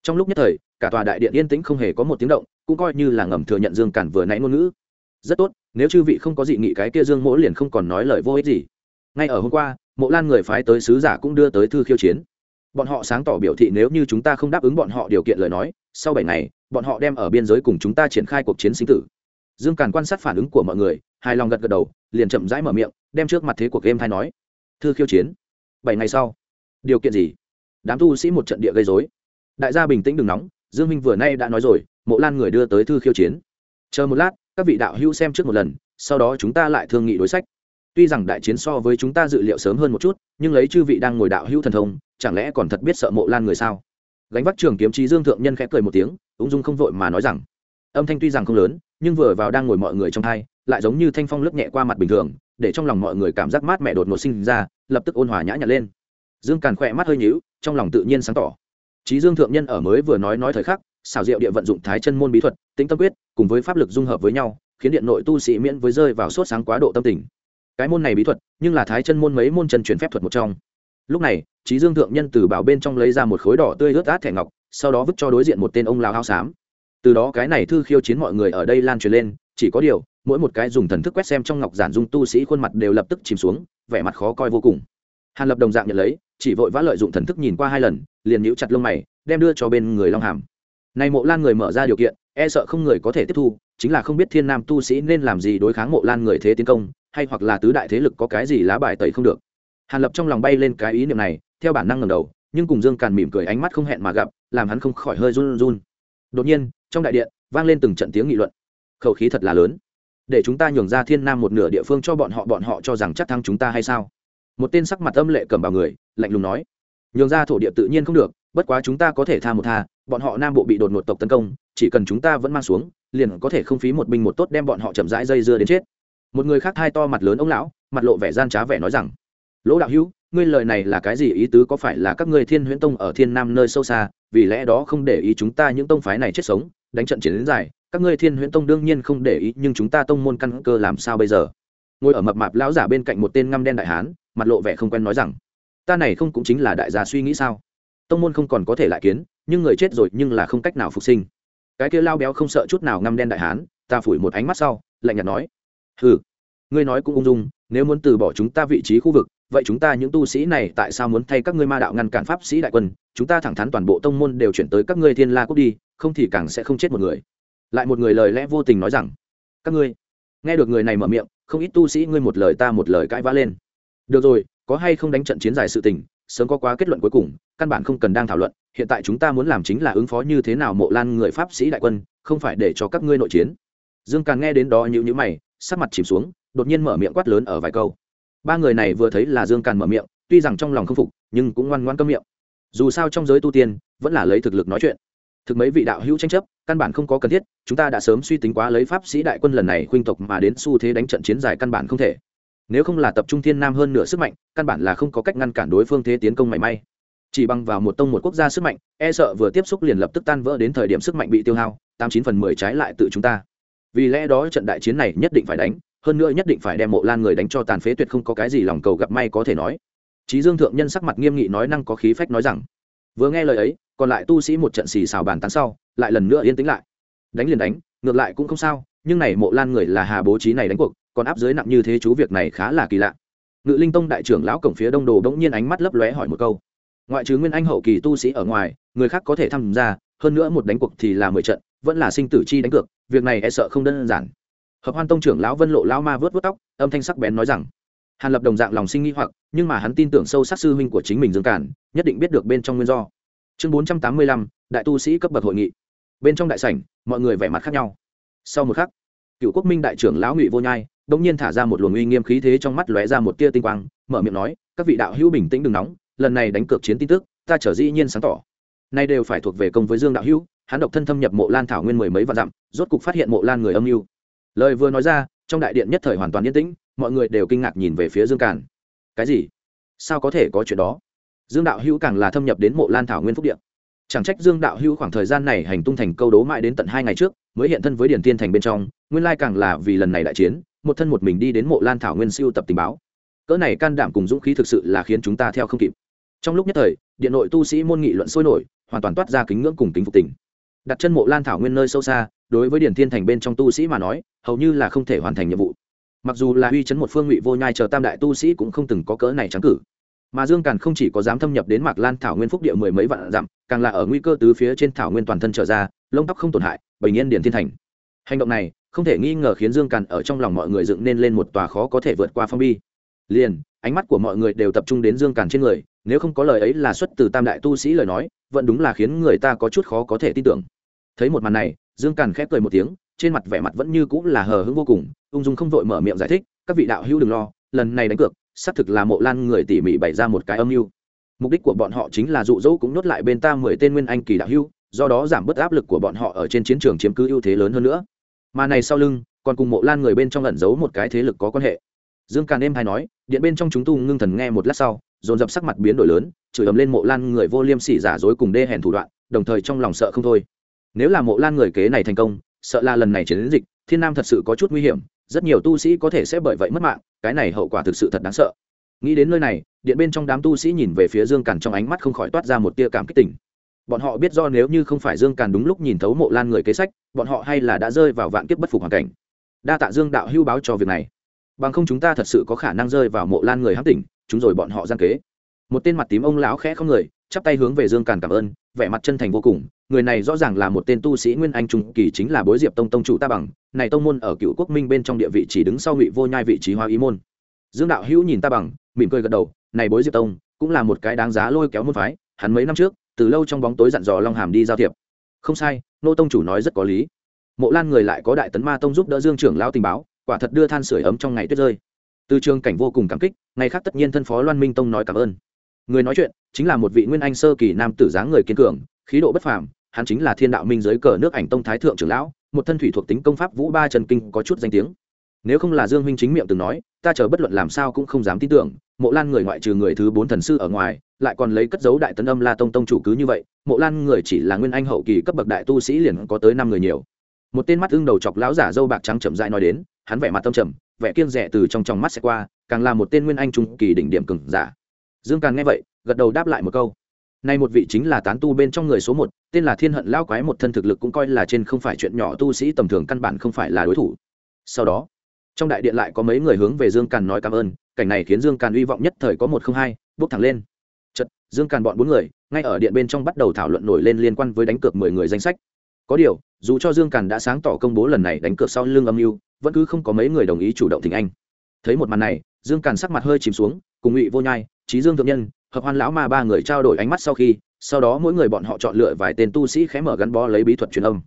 Trong lúc nhất thời, cả tòa đại điện yên tĩnh không hề có một tiếng động, cũng coi như là ngầm thừa nhận dương Cản vừa nãy ngôn ngữ rất tốt, nếu chư vị không có dị nghị cái kia dương mỗ liền không còn nói lời vô ích gì. Ngay ở hôm qua, mộ lan người phái tới sứ giả cũng đưa tới thư khiêu chiến. Bọn họ sáng tỏ biểu thị nếu như chúng ta không đáp ứng bọn họ điều kiện lời nói, sau bảy ngày, bọn họ đem ở biên giới cùng chúng ta triển khai cuộc chiến sinh tử. Dương càn quan sát phản ứng của mọi người, hài lòng gật gật đầu, liền chậm rãi mở miệng, đem trước mặt thế cuộc game thay nói. Thư khiêu chiến. Bảy ngày sau. Điều kiện gì? Đám tu sĩ một trận địa gây dối đại gia bình tĩnh đừng nóng, dương minh vừa nay đã nói rồi, mộ lan người đưa tới thư khiêu chiến. Chờ một lát các vị đạo hữu xem trước một lần, sau đó chúng ta lại thương nghị đối sách. Tuy rằng đại chiến so với chúng ta dự liệu sớm hơn một chút, nhưng lấy chư vị đang ngồi đạo hữu thần thông, chẳng lẽ còn thật biết sợ mộ lan người sao? Gánh vác trường kiếm trí dương thượng nhân khẽ cười một tiếng, ung dung không vội mà nói rằng, âm thanh tuy rằng không lớn, nhưng vừa vào đang ngồi mọi người trong thai lại giống như thanh phong lướt nhẹ qua mặt bình thường, để trong lòng mọi người cảm giác mát mẹ đột ngột sinh ra, lập tức ôn hòa nhã nhặn lên. Dương càn khỏe mắt hơi nhíu, trong lòng tự nhiên sáng tỏ. Trí dương thượng nhân ở mới vừa nói nói thời khắc xảo diệu địa vận dụng thái chân môn bí thuật tính tâm quyết, cùng với pháp lực dung hợp với nhau, khiến điện nội tu sĩ miễn với rơi vào sốt sáng quá độ tâm tình. Cái môn này bí thuật, nhưng là thái chân môn mấy môn chân truyền phép thuật một trong. Lúc này trí dương thượng nhân từ bảo bên trong lấy ra một khối đỏ tươi ướt át thẻ ngọc, sau đó vứt cho đối diện một tên ông lao hao xám. Từ đó cái này thư khiêu chiến mọi người ở đây lan truyền lên, chỉ có điều, mỗi một cái dùng thần thức quét xem trong ngọc giản dung tu sĩ khuôn mặt đều lập tức chìm xuống, vẻ mặt khó coi vô cùng. Hàn lập đồng dạng nhận lấy, chỉ vội vã lợi dụng thần thức nhìn qua hai lần, liền nhíu chặt lông mày, đem đưa cho bên người long hàm này mộ lan người mở ra điều kiện e sợ không người có thể tiếp thu, chính là không biết thiên nam tu sĩ nên làm gì đối kháng mộ lan người thế tiến công, hay hoặc là tứ đại thế lực có cái gì lá bài tẩy không được. Hàn lập trong lòng bay lên cái ý niệm này, theo bản năng ngầm đầu, nhưng cùng dương càn mỉm cười ánh mắt không hẹn mà gặp, làm hắn không khỏi hơi run run. Đột nhiên, trong đại điện, vang lên từng trận tiếng nghị luận. Khẩu khí thật là lớn. Để chúng ta nhường ra thiên nam một nửa địa phương cho bọn họ bọn họ cho rằng chắc thắng chúng ta hay sao? Một tên sắc mặt âm lệ cầm vào người, lạnh lùng nói. Nhường ra thổ địa tự nhiên không được bất quá chúng ta có thể tha một tha, bọn họ nam bộ bị đột ngột tộc tấn công, chỉ cần chúng ta vẫn mang xuống, liền có thể không phí một binh một tốt đem bọn họ chậm rãi dây dưa đến chết. Một người khác hai to mặt lớn ông lão, mặt lộ vẻ gian trá vẻ nói rằng, lỗ đạo hữu, ngươi lời này là cái gì ý tứ có phải là các ngươi thiên huyễn tông ở thiên nam nơi sâu xa, vì lẽ đó không để ý chúng ta những tông phái này chết sống, đánh trận chiến đến dài, các ngươi thiên huyễn tông đương nhiên không để ý, nhưng chúng ta tông môn căn cơ làm sao bây giờ? Ngồi ở mập mạp lão giả bên cạnh một tên ngăm đen đại hán, mặt lộ vẻ không quen nói rằng, ta này không cũng chính là đại gia suy nghĩ sao? Tông môn không còn có thể lại kiến, nhưng người chết rồi nhưng là không cách nào phục sinh. Cái kia lao béo không sợ chút nào ngăm đen đại hán, ta phủi một ánh mắt sau, lạnh nhạt nói. Ừ ngươi nói cũng ung dung, nếu muốn từ bỏ chúng ta vị trí khu vực, vậy chúng ta những tu sĩ này tại sao muốn thay các ngươi ma đạo ngăn cản pháp sĩ đại quân? Chúng ta thẳng thắn toàn bộ tông môn đều chuyển tới các ngươi thiên la quốc đi, không thì càng sẽ không chết một người. Lại một người lời lẽ vô tình nói rằng, các ngươi, nghe được người này mở miệng, không ít tu sĩ ngươi một lời ta một lời cãi vã lên. Được rồi, có hay không đánh trận chiến dài sự tình sớm có quá kết luận cuối cùng, căn bản không cần đang thảo luận, hiện tại chúng ta muốn làm chính là ứng phó như thế nào mộ lan người pháp sĩ đại quân, không phải để cho các ngươi nội chiến. Dương càng nghe đến đó nhíu nhữ mày, sắc mặt chìm xuống, đột nhiên mở miệng quát lớn ở vài câu. Ba người này vừa thấy là dương càn mở miệng, tuy rằng trong lòng không phục, nhưng cũng ngoan ngoan câm miệng. Dù sao trong giới tu tiên, vẫn là lấy thực lực nói chuyện. Thực mấy vị đạo hữu tranh chấp, căn bản không có cần thiết, chúng ta đã sớm suy tính quá lấy pháp sĩ đại quân lần này khuynh tộc mà đến xu thế đánh trận chiến dài căn bản không thể nếu không là tập trung thiên nam hơn nửa sức mạnh, căn bản là không có cách ngăn cản đối phương thế tiến công mảy may. Chỉ bằng vào một tông một quốc gia sức mạnh e sợ vừa tiếp xúc liền lập tức tan vỡ đến thời điểm sức mạnh bị tiêu hao, tám chín phần mười trái lại tự chúng ta. Vì lẽ đó trận đại chiến này nhất định phải đánh, hơn nữa nhất định phải đem mộ lan người đánh cho tàn phế tuyệt không có cái gì lòng cầu gặp may có thể nói. Trí dương thượng nhân sắc mặt nghiêm nghị nói năng có khí phách nói rằng, vừa nghe lời ấy, còn lại tu sĩ một trận xì xào bàn tán sau, lại lần nữa yên tĩnh lại. Đánh liền đánh, ngược lại cũng không sao, nhưng này mộ lan người là hà bố trí này đánh cuộc còn áp dưới nặng như thế chú việc này khá là kỳ lạ. Ngự linh tông đại trưởng lão cổng phía đông đồ đ ỗ n g nhiên ánh mắt lấp lóe hỏi một câu. Ngoại trừ nguyên anh hậu kỳ tu sĩ ở ngoài, người khác có thể tham gia, hơn nữa một đánh cuộc thì là mười trận, vẫn là sinh tử chi đánh cược, việc này e sợ không đơn giản. Hợp hoan tông trưởng lão vân lộ lão ma vớt vớt tóc, âm thanh sắc bén nói rằng, hàn lập đồng dạng lòng sinh nghi hoặc, nhưng mà hắn tin tưởng sâu sắc sư huynh của chính mình dương cản, nhất định biết được bên trong nguyên do. Chương bốn trăm tám mươi lăm, đại tu sĩ cấp bậc hội nghị. Bên trong đại sảnh, mọi người vẻ mặt khác nhau. Sau một khắc, cựu quốc minh đại trưởng lão ngụy vô nhai đông nhiên thả ra một luồng uy nghiêm khí thế trong mắt lóe ra một tia tinh quang, mở miệng nói, các vị đạo hữu bình tĩnh đừng nóng, lần này đánh cược chiến tin tức, ta trở dĩ nhiên sáng tỏ. Nay đều phải thuộc về công với dương đạo hữu, hắn độc thân thâm nhập mộ lan thảo nguyên mười mấy vạn dặm, rốt cục phát hiện mộ lan người âm mưu. Lời vừa nói ra, trong đại điện nhất thời hoàn toàn yên tĩnh, mọi người đều kinh ngạc nhìn về phía dương càn. Cái gì? Sao có thể có chuyện đó? Dương đạo hữu càng là thâm nhập đến mộ lan thảo nguyên phúc điện chẳng trách dương đạo hữu khoảng thời gian này hành tung thành câu đố mãi đến tận hai ngày trước, mới hiện thân với điển tiên thành bên trong, nguyên lai càng là vì lần này đại chiến một thân một mình đi đến mộ lan thảo nguyên siêu tập tình báo. Cỡ này can đảm cùng dũng khí thực sự là khiến chúng ta theo không kịp. Trong lúc nhất thời, điện nội tu sĩ môn nghị luận sôi nổi, hoàn toàn toát ra kính ngưỡng cùng kính phục tình. Đặt chân mộ lan thảo nguyên nơi sâu xa, đối với điển thiên thành bên trong tu sĩ mà nói, hầu như là không thể hoàn thành nhiệm vụ. Mặc dù là uy chấn một phương ngụy vô nhai chờ tam đại tu sĩ cũng không từng có cỡ này trắng cử. Mà dương càn không chỉ có dám thâm nhập đến mạc lan thảo nguyên phúc địa mười mấy vạn dặm, càng là ở nguy cơ tứ phía trên thảo nguyên toàn thân trở ra, lông tóc không tổn hại, bình yên điển thiên thành. Hành động này không thể nghi ngờ khiến dương càn ở trong lòng mọi người dựng nên lên một tòa khó có thể vượt qua phong bi. Liền, ánh mắt của mọi người đều tập trung đến dương càn trên người, nếu không có lời ấy là xuất từ tam đại tu sĩ lời nói, vẫn đúng là khiến người ta có chút khó có thể tin tưởng. Thấy một màn này, dương càn khép cười một tiếng, trên mặt vẻ mặt vẫn như cũng là hờ hững vô cùng, ung dung không vội mở miệng giải thích, các vị đạo hữu đừng lo, lần này đánh cược, xác thực là mộ lan người tỉ mỉ bày ra một cái âm mưu. Mục đích của bọn họ chính là dụ dỗ cũng nhốt lại bên ta mười tên nguyên anh kỳ đạo hữu, do đó giảm bớt áp lực của bọn họ ở trên chiến trường chiếm cứ ưu thế lớn hơn nữa mà này sau lưng, còn cùng mộ lan người bên trong lẩn giấu một cái thế lực có quan hệ. Dương càn êm hay nói, điện bên trong chúng tu ngưng thần nghe một lát sau, dồn dập sắc mặt biến đổi lớn, chửi ầm lên mộ lan người vô liêm sỉ giả dối cùng đê hèn thủ đoạn, đồng thời trong lòng sợ không thôi. Nếu là mộ lan người kế này thành công, sợ là lần này chiến dịch, thiên nam thật sự có chút nguy hiểm, rất nhiều tu sĩ có thể sẽ bởi vậy mất mạng, cái này hậu quả thực sự thật đáng sợ. Nghĩ đến nơi này, điện bên trong đám tu sĩ nhìn về phía dương càn trong ánh mắt không khỏi toát ra một tia cảm kích tỉnh bọn họ biết do nếu như không phải dương càn đúng lúc nhìn thấu mộ lan người kế sách, bọn họ hay là đã rơi vào vạn kiếp bất phục hoàn cảnh. Đa tạ dương đạo hưu báo cho việc này. Bằng không chúng ta thật sự có khả năng rơi vào mộ lan người hám tỉnh, chúng rồi bọn họ gian kế. Một tên mặt tím ông lão khẽ không người, chắp tay hướng về dương càn cảm ơn, vẻ mặt chân thành vô cùng. Người này rõ ràng là một tên tu sĩ nguyên anh trung kỳ, chính là bối diệp tông tông chủ ta bằng. Này tông môn ở cựu quốc minh bên trong địa vị chỉ đứng sau ngụy vô nhai vị trí hoa ý môn. Dương đạo hữu nhìn ta bằng, mỉm cười gật đầu. Này bối diệp tông, cũng là một cái đáng giá lôi kéo môn phái. Hắn mấy năm trước từ lâu trong bóng tối dặn dò long hàm đi giao thiệp. Không sai, nô tông chủ nói rất có lý. Mộ lan người lại có đại tấn ma tông giúp đỡ dương trưởng lão tình báo, quả thật đưa than sửa ấm trong ngày tuyết rơi. Từ trường cảnh vô cùng cảm kích, ngày khác tất nhiên thân phó loan minh tông nói cảm ơn. Người nói chuyện chính là một vị nguyên anh sơ kỳ nam tử dáng người kiên cường, khí độ bất phàm, hắn chính là thiên đạo minh giới cờ nước ảnh tông thái thượng trưởng lão, một thân thủy thuộc tính công pháp vũ ba trần kinh có chút danh tiếng. Nếu không là dương minh chính miệng từng nói, ta chờ bất luận làm sao cũng không dám tin tưởng, mộ lan người ngoại trừ người thứ bốn thần sư ở ngoài lại còn lấy cất dấu đại tấn âm la tông tông chủ cứ như vậy, mộ lan người chỉ là nguyên anh hậu kỳ cấp bậc đại tu sĩ liền có tới năm người nhiều. Một tên mắt ưng đầu chọc lão giả dâu bạc trắng chậm dại nói đến, hắn vẻ mặt tâm trầm, vẻ kiêng rẻ từ trong tròng mắt sẽ qua, càng là một tên nguyên anh trung kỳ đỉnh điểm cừng giả. Dương càng nghe vậy, gật đầu đáp lại một câu. Nay một vị chính là tán tu bên trong người số một, tên là thiên hận lao quái một thân thực lực cũng coi là trên không phải chuyện nhỏ, tu sĩ tầm thường căn bản không phải là đối thủ. Sau đó, trong đại điện lại có mấy người hướng về dương càn nói cảm ơn, cảnh này khiến dương càn hy vọng nhất thời có một không hai, bước thẳng lên chật, dương càn bọn bốn người, ngay ở điện bên trong bắt đầu thảo luận nổi lên liên quan với đánh cược mười người danh sách. Có điều, dù cho dương càn đã sáng tỏ công bố lần này đánh cược sau lưng âm mưu, vẫn cứ không có mấy người đồng ý chủ động thỉnh anh. Thấy một màn này, dương càn sắc mặt hơi chìm xuống, cùng ngụy vô nhai trí dương thượng nhân, hợp hoan lão ma ba người trao đổi ánh mắt sau khi, sau đó mỗi người bọn họ chọn lựa vài tên tu sĩ khẽ mở gắn bó lấy bí thuật truyền âm.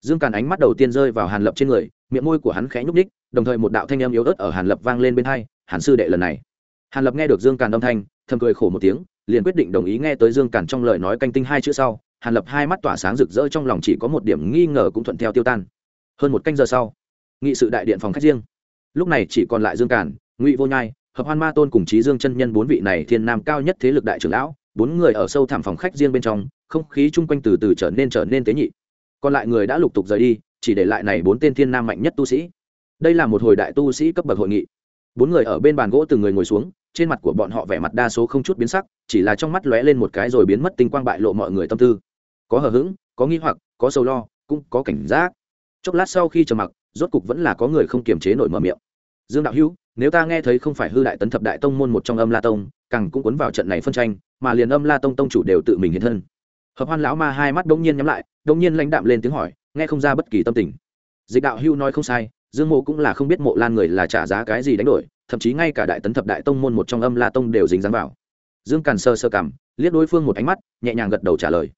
Dương càn ánh mắt đầu tiên rơi vào hàn lập trên người, miệng môi của hắn khẽ nhúc ních đồng thời một đạo thanh âm yếu ớt ở hàn lập vang lên bên hai, hàn sư đệ, lần này. Hàn lập nghe được dương càn âm thanh, thầm cười khổ một tiếng liền quyết định đồng ý nghe tới dương Cản trong lời nói canh tinh hai chữ sau hàn lập hai mắt tỏa sáng rực rỡ trong lòng chỉ có một điểm nghi ngờ cũng thuận theo tiêu tan. Hơn một canh giờ sau nghị sự đại điện phòng khách riêng. Lúc này chỉ còn lại dương Cản, ngụy vô nhai hợp hoan ma tôn cùng trí dương chân nhân bốn vị này thiên nam cao nhất thế lực đại trưởng lão bốn người ở sâu thẳm phòng khách riêng bên trong không khí chung quanh từ từ trở nên trở nên tế nhị. Còn lại người đã lục tục rời đi chỉ để lại này bốn tên thiên nam mạnh nhất tu sĩ. Đây là một hồi đại tu sĩ cấp bậc hội nghị. Bốn người ở bên bàn gỗ từng người ngồi xuống trên mặt của bọn họ vẻ mặt đa số không chút biến sắc, chỉ là trong mắt lóe lên một cái rồi biến mất tinh quang bại lộ mọi người tâm tư. Có hờ hững, có nghi hoặc, có sâu lo, cũng có cảnh giác. Chốc lát sau khi trầm mặc, rốt cục vẫn là có người không kiềm chế nổi mở miệng. Dương đạo hữu, nếu ta nghe thấy không phải hư đại tấn thập đại tông môn một trong âm la tông, càng cũng cuốn vào trận này phân tranh, mà liền âm la tông tông chủ đều tự mình hiện thân. Hợp hoan lão ma hai mắt đông nhiên nhắm lại đông nhiên lãnh đạm lên tiếng hỏi, nghe không ra bất kỳ tâm tình. Dịch đạo hưu nói không sai, dương mộ cũng là không biết mộ lan người là trả giá cái gì đánh đổi thậm chí ngay cả đại tấn thập đại tông môn một trong âm la tông đều dính dáng vào. Dương càn sơ sơ cảm, liếc đối phương một ánh mắt, nhẹ nhàng gật đầu trả lời.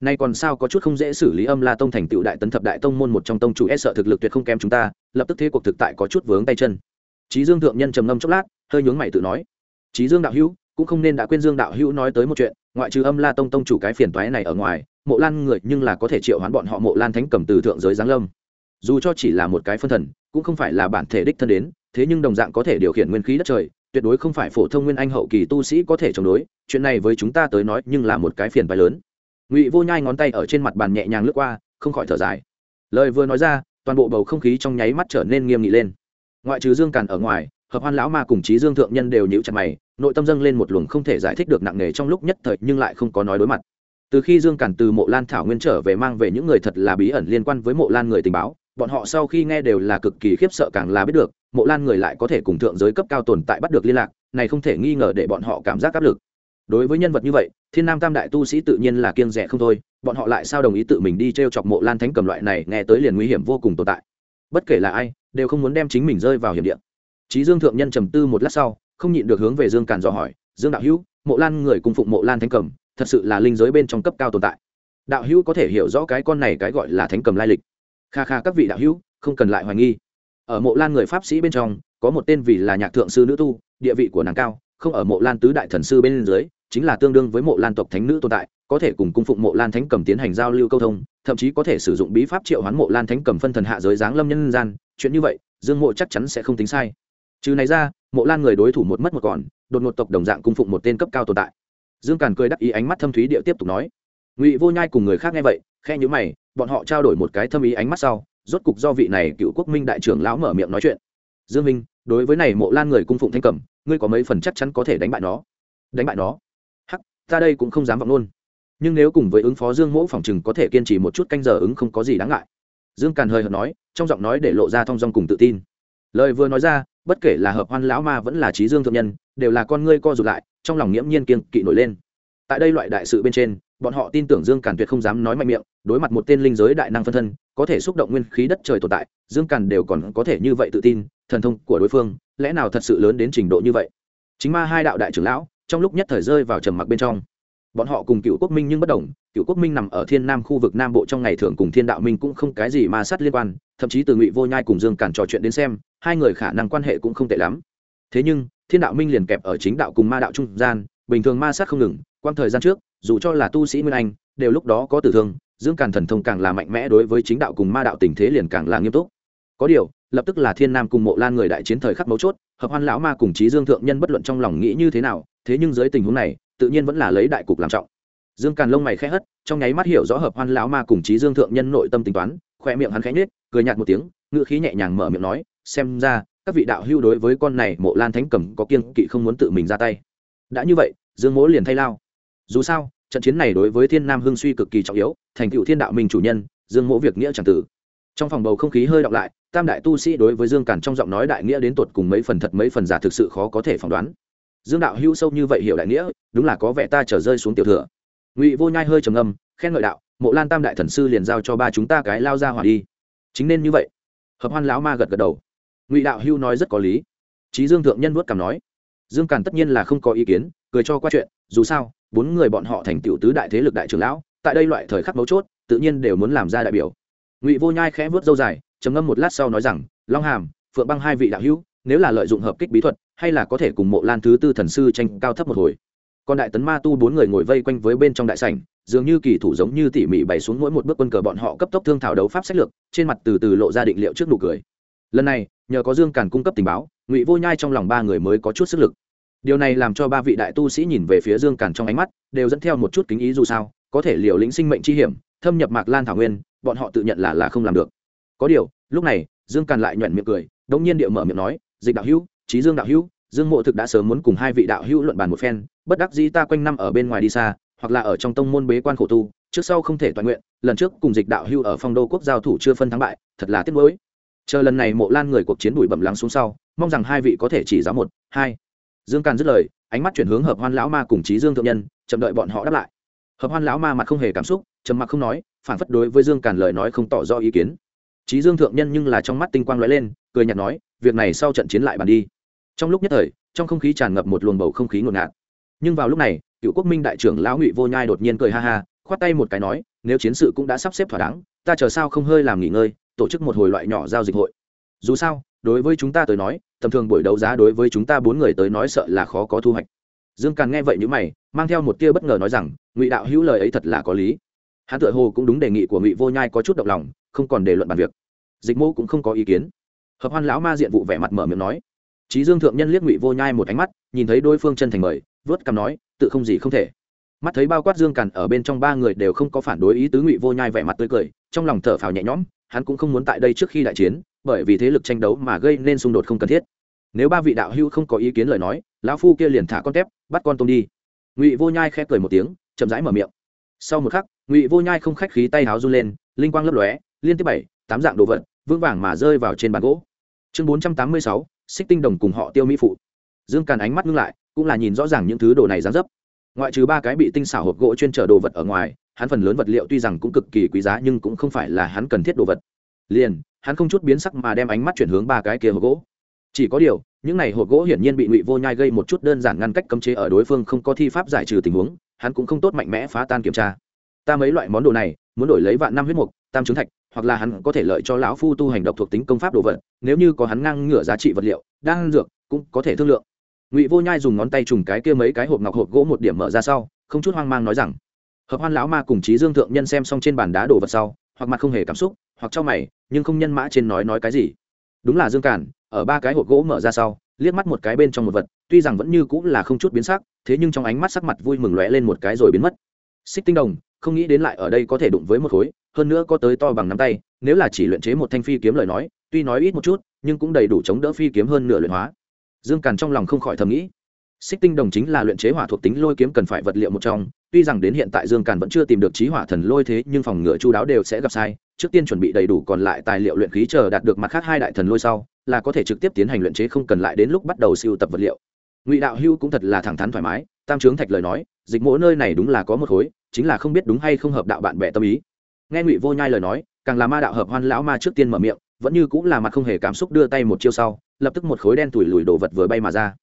Nay còn sao có chút không dễ xử lý âm la tông thành tựu đại tấn thập đại tông môn một trong tông chủ e sợ thực lực tuyệt không kém chúng ta, lập tức thế cuộc thực tại có chút vướng tay chân. Trí dương thượng nhân trầm ngâm chốc lát, hơi nhướng mày tự nói. Trí dương đạo hữu, cũng không nên đã quên dương đạo hữu nói tới một chuyện, ngoại trừ âm la tông tông chủ cái phiền toái này ở ngoài, mộ lan người nhưng là có thể triệu hoán bọn họ mộ lan thánh cầm từ thượng giới giáng lâm dù cho chỉ là một cái phân thần, cũng không phải là bản thể đích thân đến, thế nhưng đồng dạng có thể điều khiển nguyên khí đất trời, tuyệt đối không phải phổ thông nguyên anh hậu kỳ tu sĩ có thể chống đối, chuyện này với chúng ta tới nói nhưng là một cái phiền bài lớn. Ngụy vô nhai ngón tay ở trên mặt bàn nhẹ nhàng lướt qua, không khỏi thở dài. Lời vừa nói ra, toàn bộ bầu không khí trong nháy mắt trở nên nghiêm nghị lên. Ngoại trừ dương càn ở ngoài, hợp hoan lão ma cùng chí dương thượng nhân đều nhíu chặt mày, nội tâm dâng lên một luồng không thể giải thích được nặng nề trong lúc nhất thời nhưng lại không có nói đối mặt. Từ khi dương càn từ mộ lan thảo nguyên trở về mang về những người thật là bí ẩn liên quan với mộ lan người tình báo bọn họ sau khi nghe đều là cực kỳ khiếp sợ càng là biết được, mộ lan người lại có thể cùng thượng giới cấp cao tồn tại bắt được liên lạc, này không thể nghi ngờ để bọn họ cảm giác áp lực. Đối với nhân vật như vậy, thiên nam tam đại tu sĩ tự nhiên là kiêng rẻ không thôi, bọn họ lại sao đồng ý tự mình đi t r e o chọc mộ lan thánh cầm loại này nghe tới liền nguy hiểm vô cùng tồn tại. Bất kể là ai, đều không muốn đem chính mình rơi vào hiểm điện trí dương thượng nhân trầm tư một lát sau, không nhịn được hướng về dương càn dò hỏi, dương đạo hữu, mộ lan người cung phụng mộ lan thánh cầm, thật sự là linh giới bên trong cấp cao tồn tại. Đạo hữu có thể hiểu rõ cái con này cái gọi là thánh cầm lai lịch kha kha các vị đạo hữu, không cần lại hoài nghi. Ở mộ lan người pháp sĩ bên trong, có một tên vì là nhạc thượng sư nữ tu, địa vị của nàng cao, không ở mộ lan tứ đại thần sư bên dưới, chính là tương đương với mộ lan tộc thánh nữ tồn tại, có thể cùng cung phụng mộ lan thánh cầm tiến hành giao lưu câu thông, thậm chí có thể sử dụng bí pháp triệu hoán mộ lan thánh cầm phân thần hạ giới giáng lâm nhân gian, chuyện như vậy, dương mộ chắc chắn sẽ không tính sai. Trừ này ra, mộ lan người đối thủ một mất một còn, đột ngột tộc đồng dạng cung phụng một tên cấp cao tồn tại. Dương càn cười đắc ý ánh mắt thâm thúy địa tiếp tục nói. Ngụy vô nhai cùng người khác nghe vậy khe nhữ mày bọn họ trao đổi một cái thâm ý ánh mắt sau, rốt cục do vị này cựu quốc minh đại trưởng lão mở miệng nói chuyện. Dương minh, đối với này mộ lan người cung phụng thanh cẩm, ngươi có mấy phần chắc chắn có thể đánh bại nó? Đánh bại nó? Hắc, ta đây cũng không dám vọng luôn. Nhưng nếu cùng với ứng phó dương mỗ phòng chừng có thể kiên trì một chút canh giờ ứng không có gì đáng ngại. Dương càn hơi hợt nói, trong giọng nói để lộ ra thong dong cùng tự tin. Lời vừa nói ra, bất kể là hợp hoan lão ma vẫn là trí dương thượng nhân, đều là con ngươi co rụt lại, trong lòng nghiễm nhiên kiên kỵ nổi lên. Tại đây loại đại sự bên trên bọn họ tin tưởng dương càn tuyệt không dám nói mạnh miệng, đối mặt một tên linh giới đại năng phân thân, có thể xúc động nguyên khí đất trời tồn tại, dương càn đều còn có thể như vậy tự tin, thần thông của đối phương, lẽ nào thật sự lớn đến trình độ như vậy? Chính ma hai đạo đại trưởng lão, trong lúc nhất thời rơi vào trầm mặc bên trong. Bọn họ cùng cựu quốc minh nhưng bất đồng, cựu quốc minh nằm ở thiên nam khu vực nam bộ trong ngày thường cùng thiên đạo minh cũng không cái gì ma sát liên quan, thậm chí từ ngụy vô nhai cùng dương càn trò chuyện đến xem, hai người khả năng quan hệ cũng không tệ lắm. Thế nhưng, thiên đạo minh liền kẹp ở chính đạo cùng ma đạo trung gian, bình thường ma sát không ngừng quang thời gian trước, dù cho là tu sĩ nguyên anh, đều lúc đó có tử thương, dương càn thần thông càng là mạnh mẽ đối với chính đạo cùng ma đạo tình thế liền càng là nghiêm túc. Có điều, lập tức là thiên nam cùng mộ lan người đại chiến thời khắc mấu chốt, hợp hoan lão ma cùng trí dương thượng nhân bất luận trong lòng nghĩ như thế nào, thế nhưng dưới tình huống này, tự nhiên vẫn là lấy đại cục làm trọng. Dương càn lông mày khẽ hất, trong nháy mắt hiểu rõ hợp hoan lão ma cùng trí dương thượng nhân nội tâm tính toán, khoe miệng hắn khẽ nhết cười nhạt một tiếng ngựa khí nhẹ nhàng mở miệng nói, xem ra, các vị đạo hưu đối với con này mộ lan thánh cầm có kiên kỵ không muốn tự mình ra tay. Đã như vậy, dương mỗ liền thay lao dù sao, trận chiến này đối với thiên nam hưng suy cực kỳ trọng yếu, thành cựu thiên đạo minh chủ nhân, dương mỗ việc nghĩa c tử. Trong phòng bầu không khí hơi đọc lại, tam đại tu sĩ đối với dương càn trong giọng nói đại nghĩa đến tột cùng mấy phần thật mấy phần giả thực sự khó có thể phỏng đoán. Dương đạo hữu sâu như vậy hiểu đại nghĩa, đúng là có vẻ ta trở rơi xuống tiểu thừa. Ngụy vô nhai hơi trầm âm khen ngợi đạo, mộ lan tam đại thần sư liền giao cho ba chúng ta cái lao ra hỏa đi. Chính nên như vậy. Hợp hoan lão ma gật gật đầu. Ngụy đạo hữu nói rất có lý. Trí dương thượng nhân vuốt cảm nói dương càn tất nhiên là không có ý kiến, cười cho qua chuyện, dù sao, bốn người bọn họ thành tiểu tứ đại thế lực đại trưởng lão, tại đây loại thời khắc mấu chốt, tự nhiên đều muốn làm ra đại biểu. Ngụy vô nhai khẽ vớt dâu dài, trầm ngâm một lát sau nói rằng, long hàm, phượng băng hai vị đạo hữu, nếu là lợi dụng hợp kích bí thuật, hay là có thể cùng mộ lan thứ tư thần sư tranh cao thấp một hồi. Còn đại tấn ma tu bốn người ngồi vây quanh với bên trong đại sảnh, dường như kỳ thủ giống như tỉ mỉ bày xuống mỗi một bước quân cờ bọn họ cấp tốc thương thảo đấu pháp sách lược, trên mặt từ từ lộ ra định liệu trước nụ cười lần này, nhờ có dương càn cung cấp tình báo, ngụy vô nhai trong lòng ba người mới có chút sức lực. Điều này làm cho ba vị đại tu sĩ nhìn về phía dương càn trong ánh mắt, đều dẫn theo một chút kính ý dù sao, có thể liều lĩnh sinh mệnh chi hiểm, thâm nhập mạc lan thảo nguyên, bọn họ tự nhận là là không làm được. Có điều, lúc này, dương càn lại nhuận miệng cười, đống nhiên địa mở miệng nói, dịch đạo hữu trí dương đạo hữu, dương mộ thực đã sớm muốn cùng hai vị đạo hữu luận bàn một phen, bất đắc dĩ ta quanh năm ở bên ngoài đi xa, hoặc là ở trong tông môn bế quan khổ tu, trước sau không thể toàn nguyện, lần trước cùng dịch đạo hữu ở phong đô quốc giao thủ chưa phân thắng bại, thật là tiếc nuối chờ lần này mộ lan người cuộc chiến đuổi bẩm lắng xuống sau, mong rằng hai vị có thể chỉ giáo một, hai. Dương càn dứt lời, ánh mắt chuyển hướng hợp hoan lão ma cùng trí dương thượng nhân, chậm đợi bọn họ đáp lại. Hợp hoan lão ma mặt không hề cảm xúc, trầm mặc không nói, phản phất đối với dương càn lời nói không tỏ rõ ý kiến. Trí dương thượng nhân nhưng là trong mắt tinh quang lóe lên, cười nhạt nói, việc này sau trận chiến lại bàn đi. Trong lúc nhất thời, trong không khí tràn ngập một luồng bầu không khí ngột ngạt. Nhưng vào lúc này, cựu quốc minh đại trưởng lão ngụy vô nhai đột nhiên cười ha ha, khoát tay một cái nói, nếu chiến sự cũng đã sắp xếp thỏa đáng, ta chờ sao không hơi làm nghỉ ngơi tổ chức một hồi loại nhỏ giao dịch hội. Dù sao, đối với chúng ta tới nói, tầm thường buổi đấu giá đối với chúng ta bốn người tới nói sợ là khó có thu hoạch. Dương càn nghe vậy n mày, mang theo một tia bất ngờ nói rằng, ngụy đạo hữu lời ấy thật là có lý. Hắn tự hồ cũng đúng đề nghị của ngụy vô nhai có chút động lòng, không còn để luận bàn việc. Dịch mô cũng không có ý kiến. Hợp hoan lão ma diện vụ vẻ mặt mở miệng nói. Trí dương thượng nhân liếc ngụy vô nhai một ánh mắt, nhìn thấy đối phương chân thành mời, vớt cằm nói, tự không gì không thể. Mắt thấy bao quát dương càn ở bên trong ba người đều không có phản đối ý tứ ngụy vô nhai vẻ mặt tươi cười, trong lòng thở phào nhẹ nhõm hắn cũng không muốn tại đây trước khi đại chiến, bởi vì thế lực tranh đấu mà gây nên xung đột không cần thiết. Nếu ba vị đạo hữu không có ý kiến lời nói, lão phu kia liền thả con tép, bắt con tôm đi. Ngụy vô nhai khẽ cười một tiếng, chậm rãi mở miệng. Sau một khắc, ngụy vô nhai không khách khí tay háo run lên, linh quang lấp lóe, liên tiếp bảy, tám dạng đồ vật, vững vàng mà rơi vào trên bàn gỗ. Chương bốn trăm tám mươi sáu, xích tinh đồng cùng họ tiêu mỹ phụ. Dương càn ánh mắt ngưng lại, cũng là nhìn rõ ràng những thứ đồ này dán dấp. Ngoại trừ ba cái bị tinh xảo hộp gỗ chuyên chở đồ vật ở ngoài hắn phần lớn vật liệu tuy rằng cũng cực kỳ quý giá nhưng cũng không phải là hắn cần thiết đồ vật. Liền, hắn không chút biến sắc mà đem ánh mắt chuyển hướng ba cái kia hộp gỗ. Chỉ có điều, những này hộp gỗ hiển nhiên bị ngụy vô nhai gây một chút đơn giản ngăn cách cấm chế ở đối phương không có thi pháp giải trừ tình huống, hắn cũng không tốt mạnh mẽ phá tan kiểm tra. Ta mấy loại món đồ này, muốn đổi lấy vạn năm huyết mục, tam trứng thạch, hoặc là hắn có thể lợi cho lão phu tu hành độc thuộc tính công pháp đồ vật, nếu như có hắn ngang ngửa giá trị vật liệu đang dược, cũng có thể thương lượng. Ngụy vô nhai dùng ngón tay trùng cái kia mấy cái hộp ngọc hộp gỗ một điểm mở ra sau, không chút hoang mang nói rằng hợp hoan lão ma cùng trí dương thượng nhân xem xong trên bàn đá đồ vật sau, hoặc mặt không hề cảm xúc, hoặc trong mày, nhưng không nhân mã trên nói nói cái gì. Đúng là dương cản, ở ba cái hộp gỗ mở ra sau, liếc mắt một cái bên trong một vật, tuy rằng vẫn như cũng là không chút biến sắc, thế nhưng trong ánh mắt sắc mặt vui mừng lóe lên một cái rồi biến mất. Xích tinh đồng, không nghĩ đến lại ở đây có thể đụng với một khối, hơn nữa có tới to bằng nắm tay, nếu là chỉ luyện chế một thanh phi kiếm lời nói, tuy nói ít một chút, nhưng cũng đầy đủ chống đỡ phi kiếm hơn nửa luyện hóa. Dương càn trong lòng không khỏi thầm nghĩ xích tinh đồng chính là luyện chế hỏa thuộc tính lôi kiếm cần phải vật liệu một trong, tuy rằng đến hiện tại dương càn vẫn chưa tìm được trí hỏa thần lôi thế, nhưng phòng ngựa chu đáo đều sẽ gặp sai, trước tiên chuẩn bị đầy đủ còn lại tài liệu luyện khí chờ đạt được mặt khác hai đại thần lôi sau, là có thể trực tiếp tiến hành luyện chế không cần lại đến lúc bắt đầu siêu tập vật liệu. Ngụy đạo hưu cũng thật là thẳng thắn thoải mái, tam trướng thạch lời nói, dịch mỗi nơi này đúng là có một khối, chính là không biết đúng hay không hợp đạo bạn bè tâm ý. Nghe ngụy vô nhai lời nói, càng là ma đạo hợp hoan lão ma trước tiên mở miệng, vẫn như cũng là mặt không hề cảm xúc đưa tay một chiêu sau, lập tức một khối đen tủi lùi đồ vật vừa bay mà ra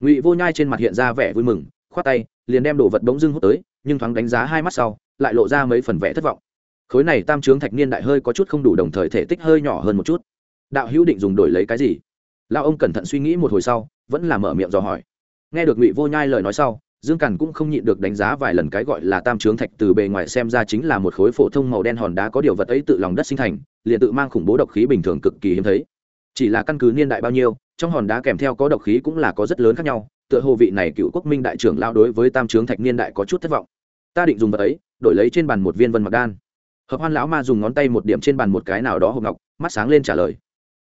ngụy vô nhai trên mặt hiện ra vẻ vui mừng khoát tay liền đem đồ vật bỗng dưng hút tới nhưng thoáng đánh giá hai mắt sau lại lộ ra mấy phần vẻ thất vọng khối này tam trướng thạch niên đại hơi có chút không đủ đồng thời thể tích hơi nhỏ hơn một chút đạo hữu định dùng đổi lấy cái gì lao ông cẩn thận suy nghĩ một hồi sau vẫn là mở miệng dò hỏi nghe được ngụy vô nhai lời nói sau dương càn cũng không nhịn được đánh giá vài lần cái gọi là tam trướng thạch từ bề ngoài xem ra chính là một khối phổ thông màu đen hòn đá có điều vật ấy tự lòng đất sinh thành liền tự mang khủng bố độc khí bình thường cực kỳ hiếm thấy chỉ là căn cứ niên đại bao nhiêu trong hòn đá kèm theo có độc khí cũng là có rất lớn khác nhau, tựa hồ vị này cựu quốc minh đại trưởng lao đối với tam trướng thạch niên đại có chút thất vọng. Ta định dùng vật ấy, đổi lấy trên bàn một viên vân mặc đan. Hợp hoan lão ma dùng ngón tay một điểm trên bàn một cái nào đó hộp ngọc, mắt sáng lên trả lời.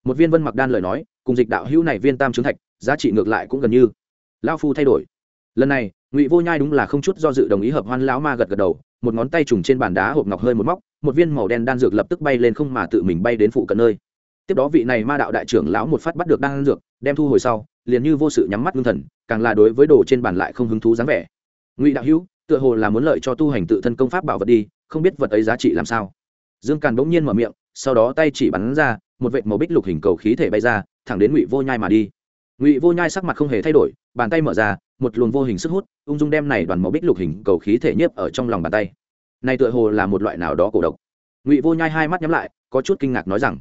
Một viên vân mặc đan lời nói, cùng dịch đạo hữu này viên tam trướng thạch, giá trị ngược lại cũng gần như. Lao phu thay đổi. Lần này, ngụy vô nhai đúng là không chút do dự đồng ý hợp hoan lão ma gật gật đầu, một ngón tay trùng trên bàn đá hộp ngọc hơi một móc, một viên màu đen đan dược lập tức bay lên không mà tự mình bay đến phụ cận nơi tiếp đó vị này ma đạo đại trưởng lão một phát bắt được đan dược, đem thu hồi sau, liền như vô sự nhắm mắt ngưng thần, càng là đối với đồ trên bàn lại không hứng thú dáng vẻ. Ngụy đạo hữu, tựa hồ là muốn lợi cho tu hành tự thân công pháp bảo vật đi, không biết vật ấy giá trị làm sao. Dương càn bỗng nhiên mở miệng, sau đó tay chỉ bắn ra, một vệt màu bích lục hình cầu khí thể bay ra, thẳng đến ngụy vô nhai mà đi. Ngụy vô nhai sắc mặt không hề thay đổi, bàn tay mở ra, một luồng vô hình sức hút, ung dung đem này đoàn màu bích lục hình cầu khí thể nhiếp ở trong lòng bàn tay. Này tựa hồ là một loại nào đó cổ độc. Ngụy vô nhai hai mắt nhắm lại, có chút kinh ngạc nói rằng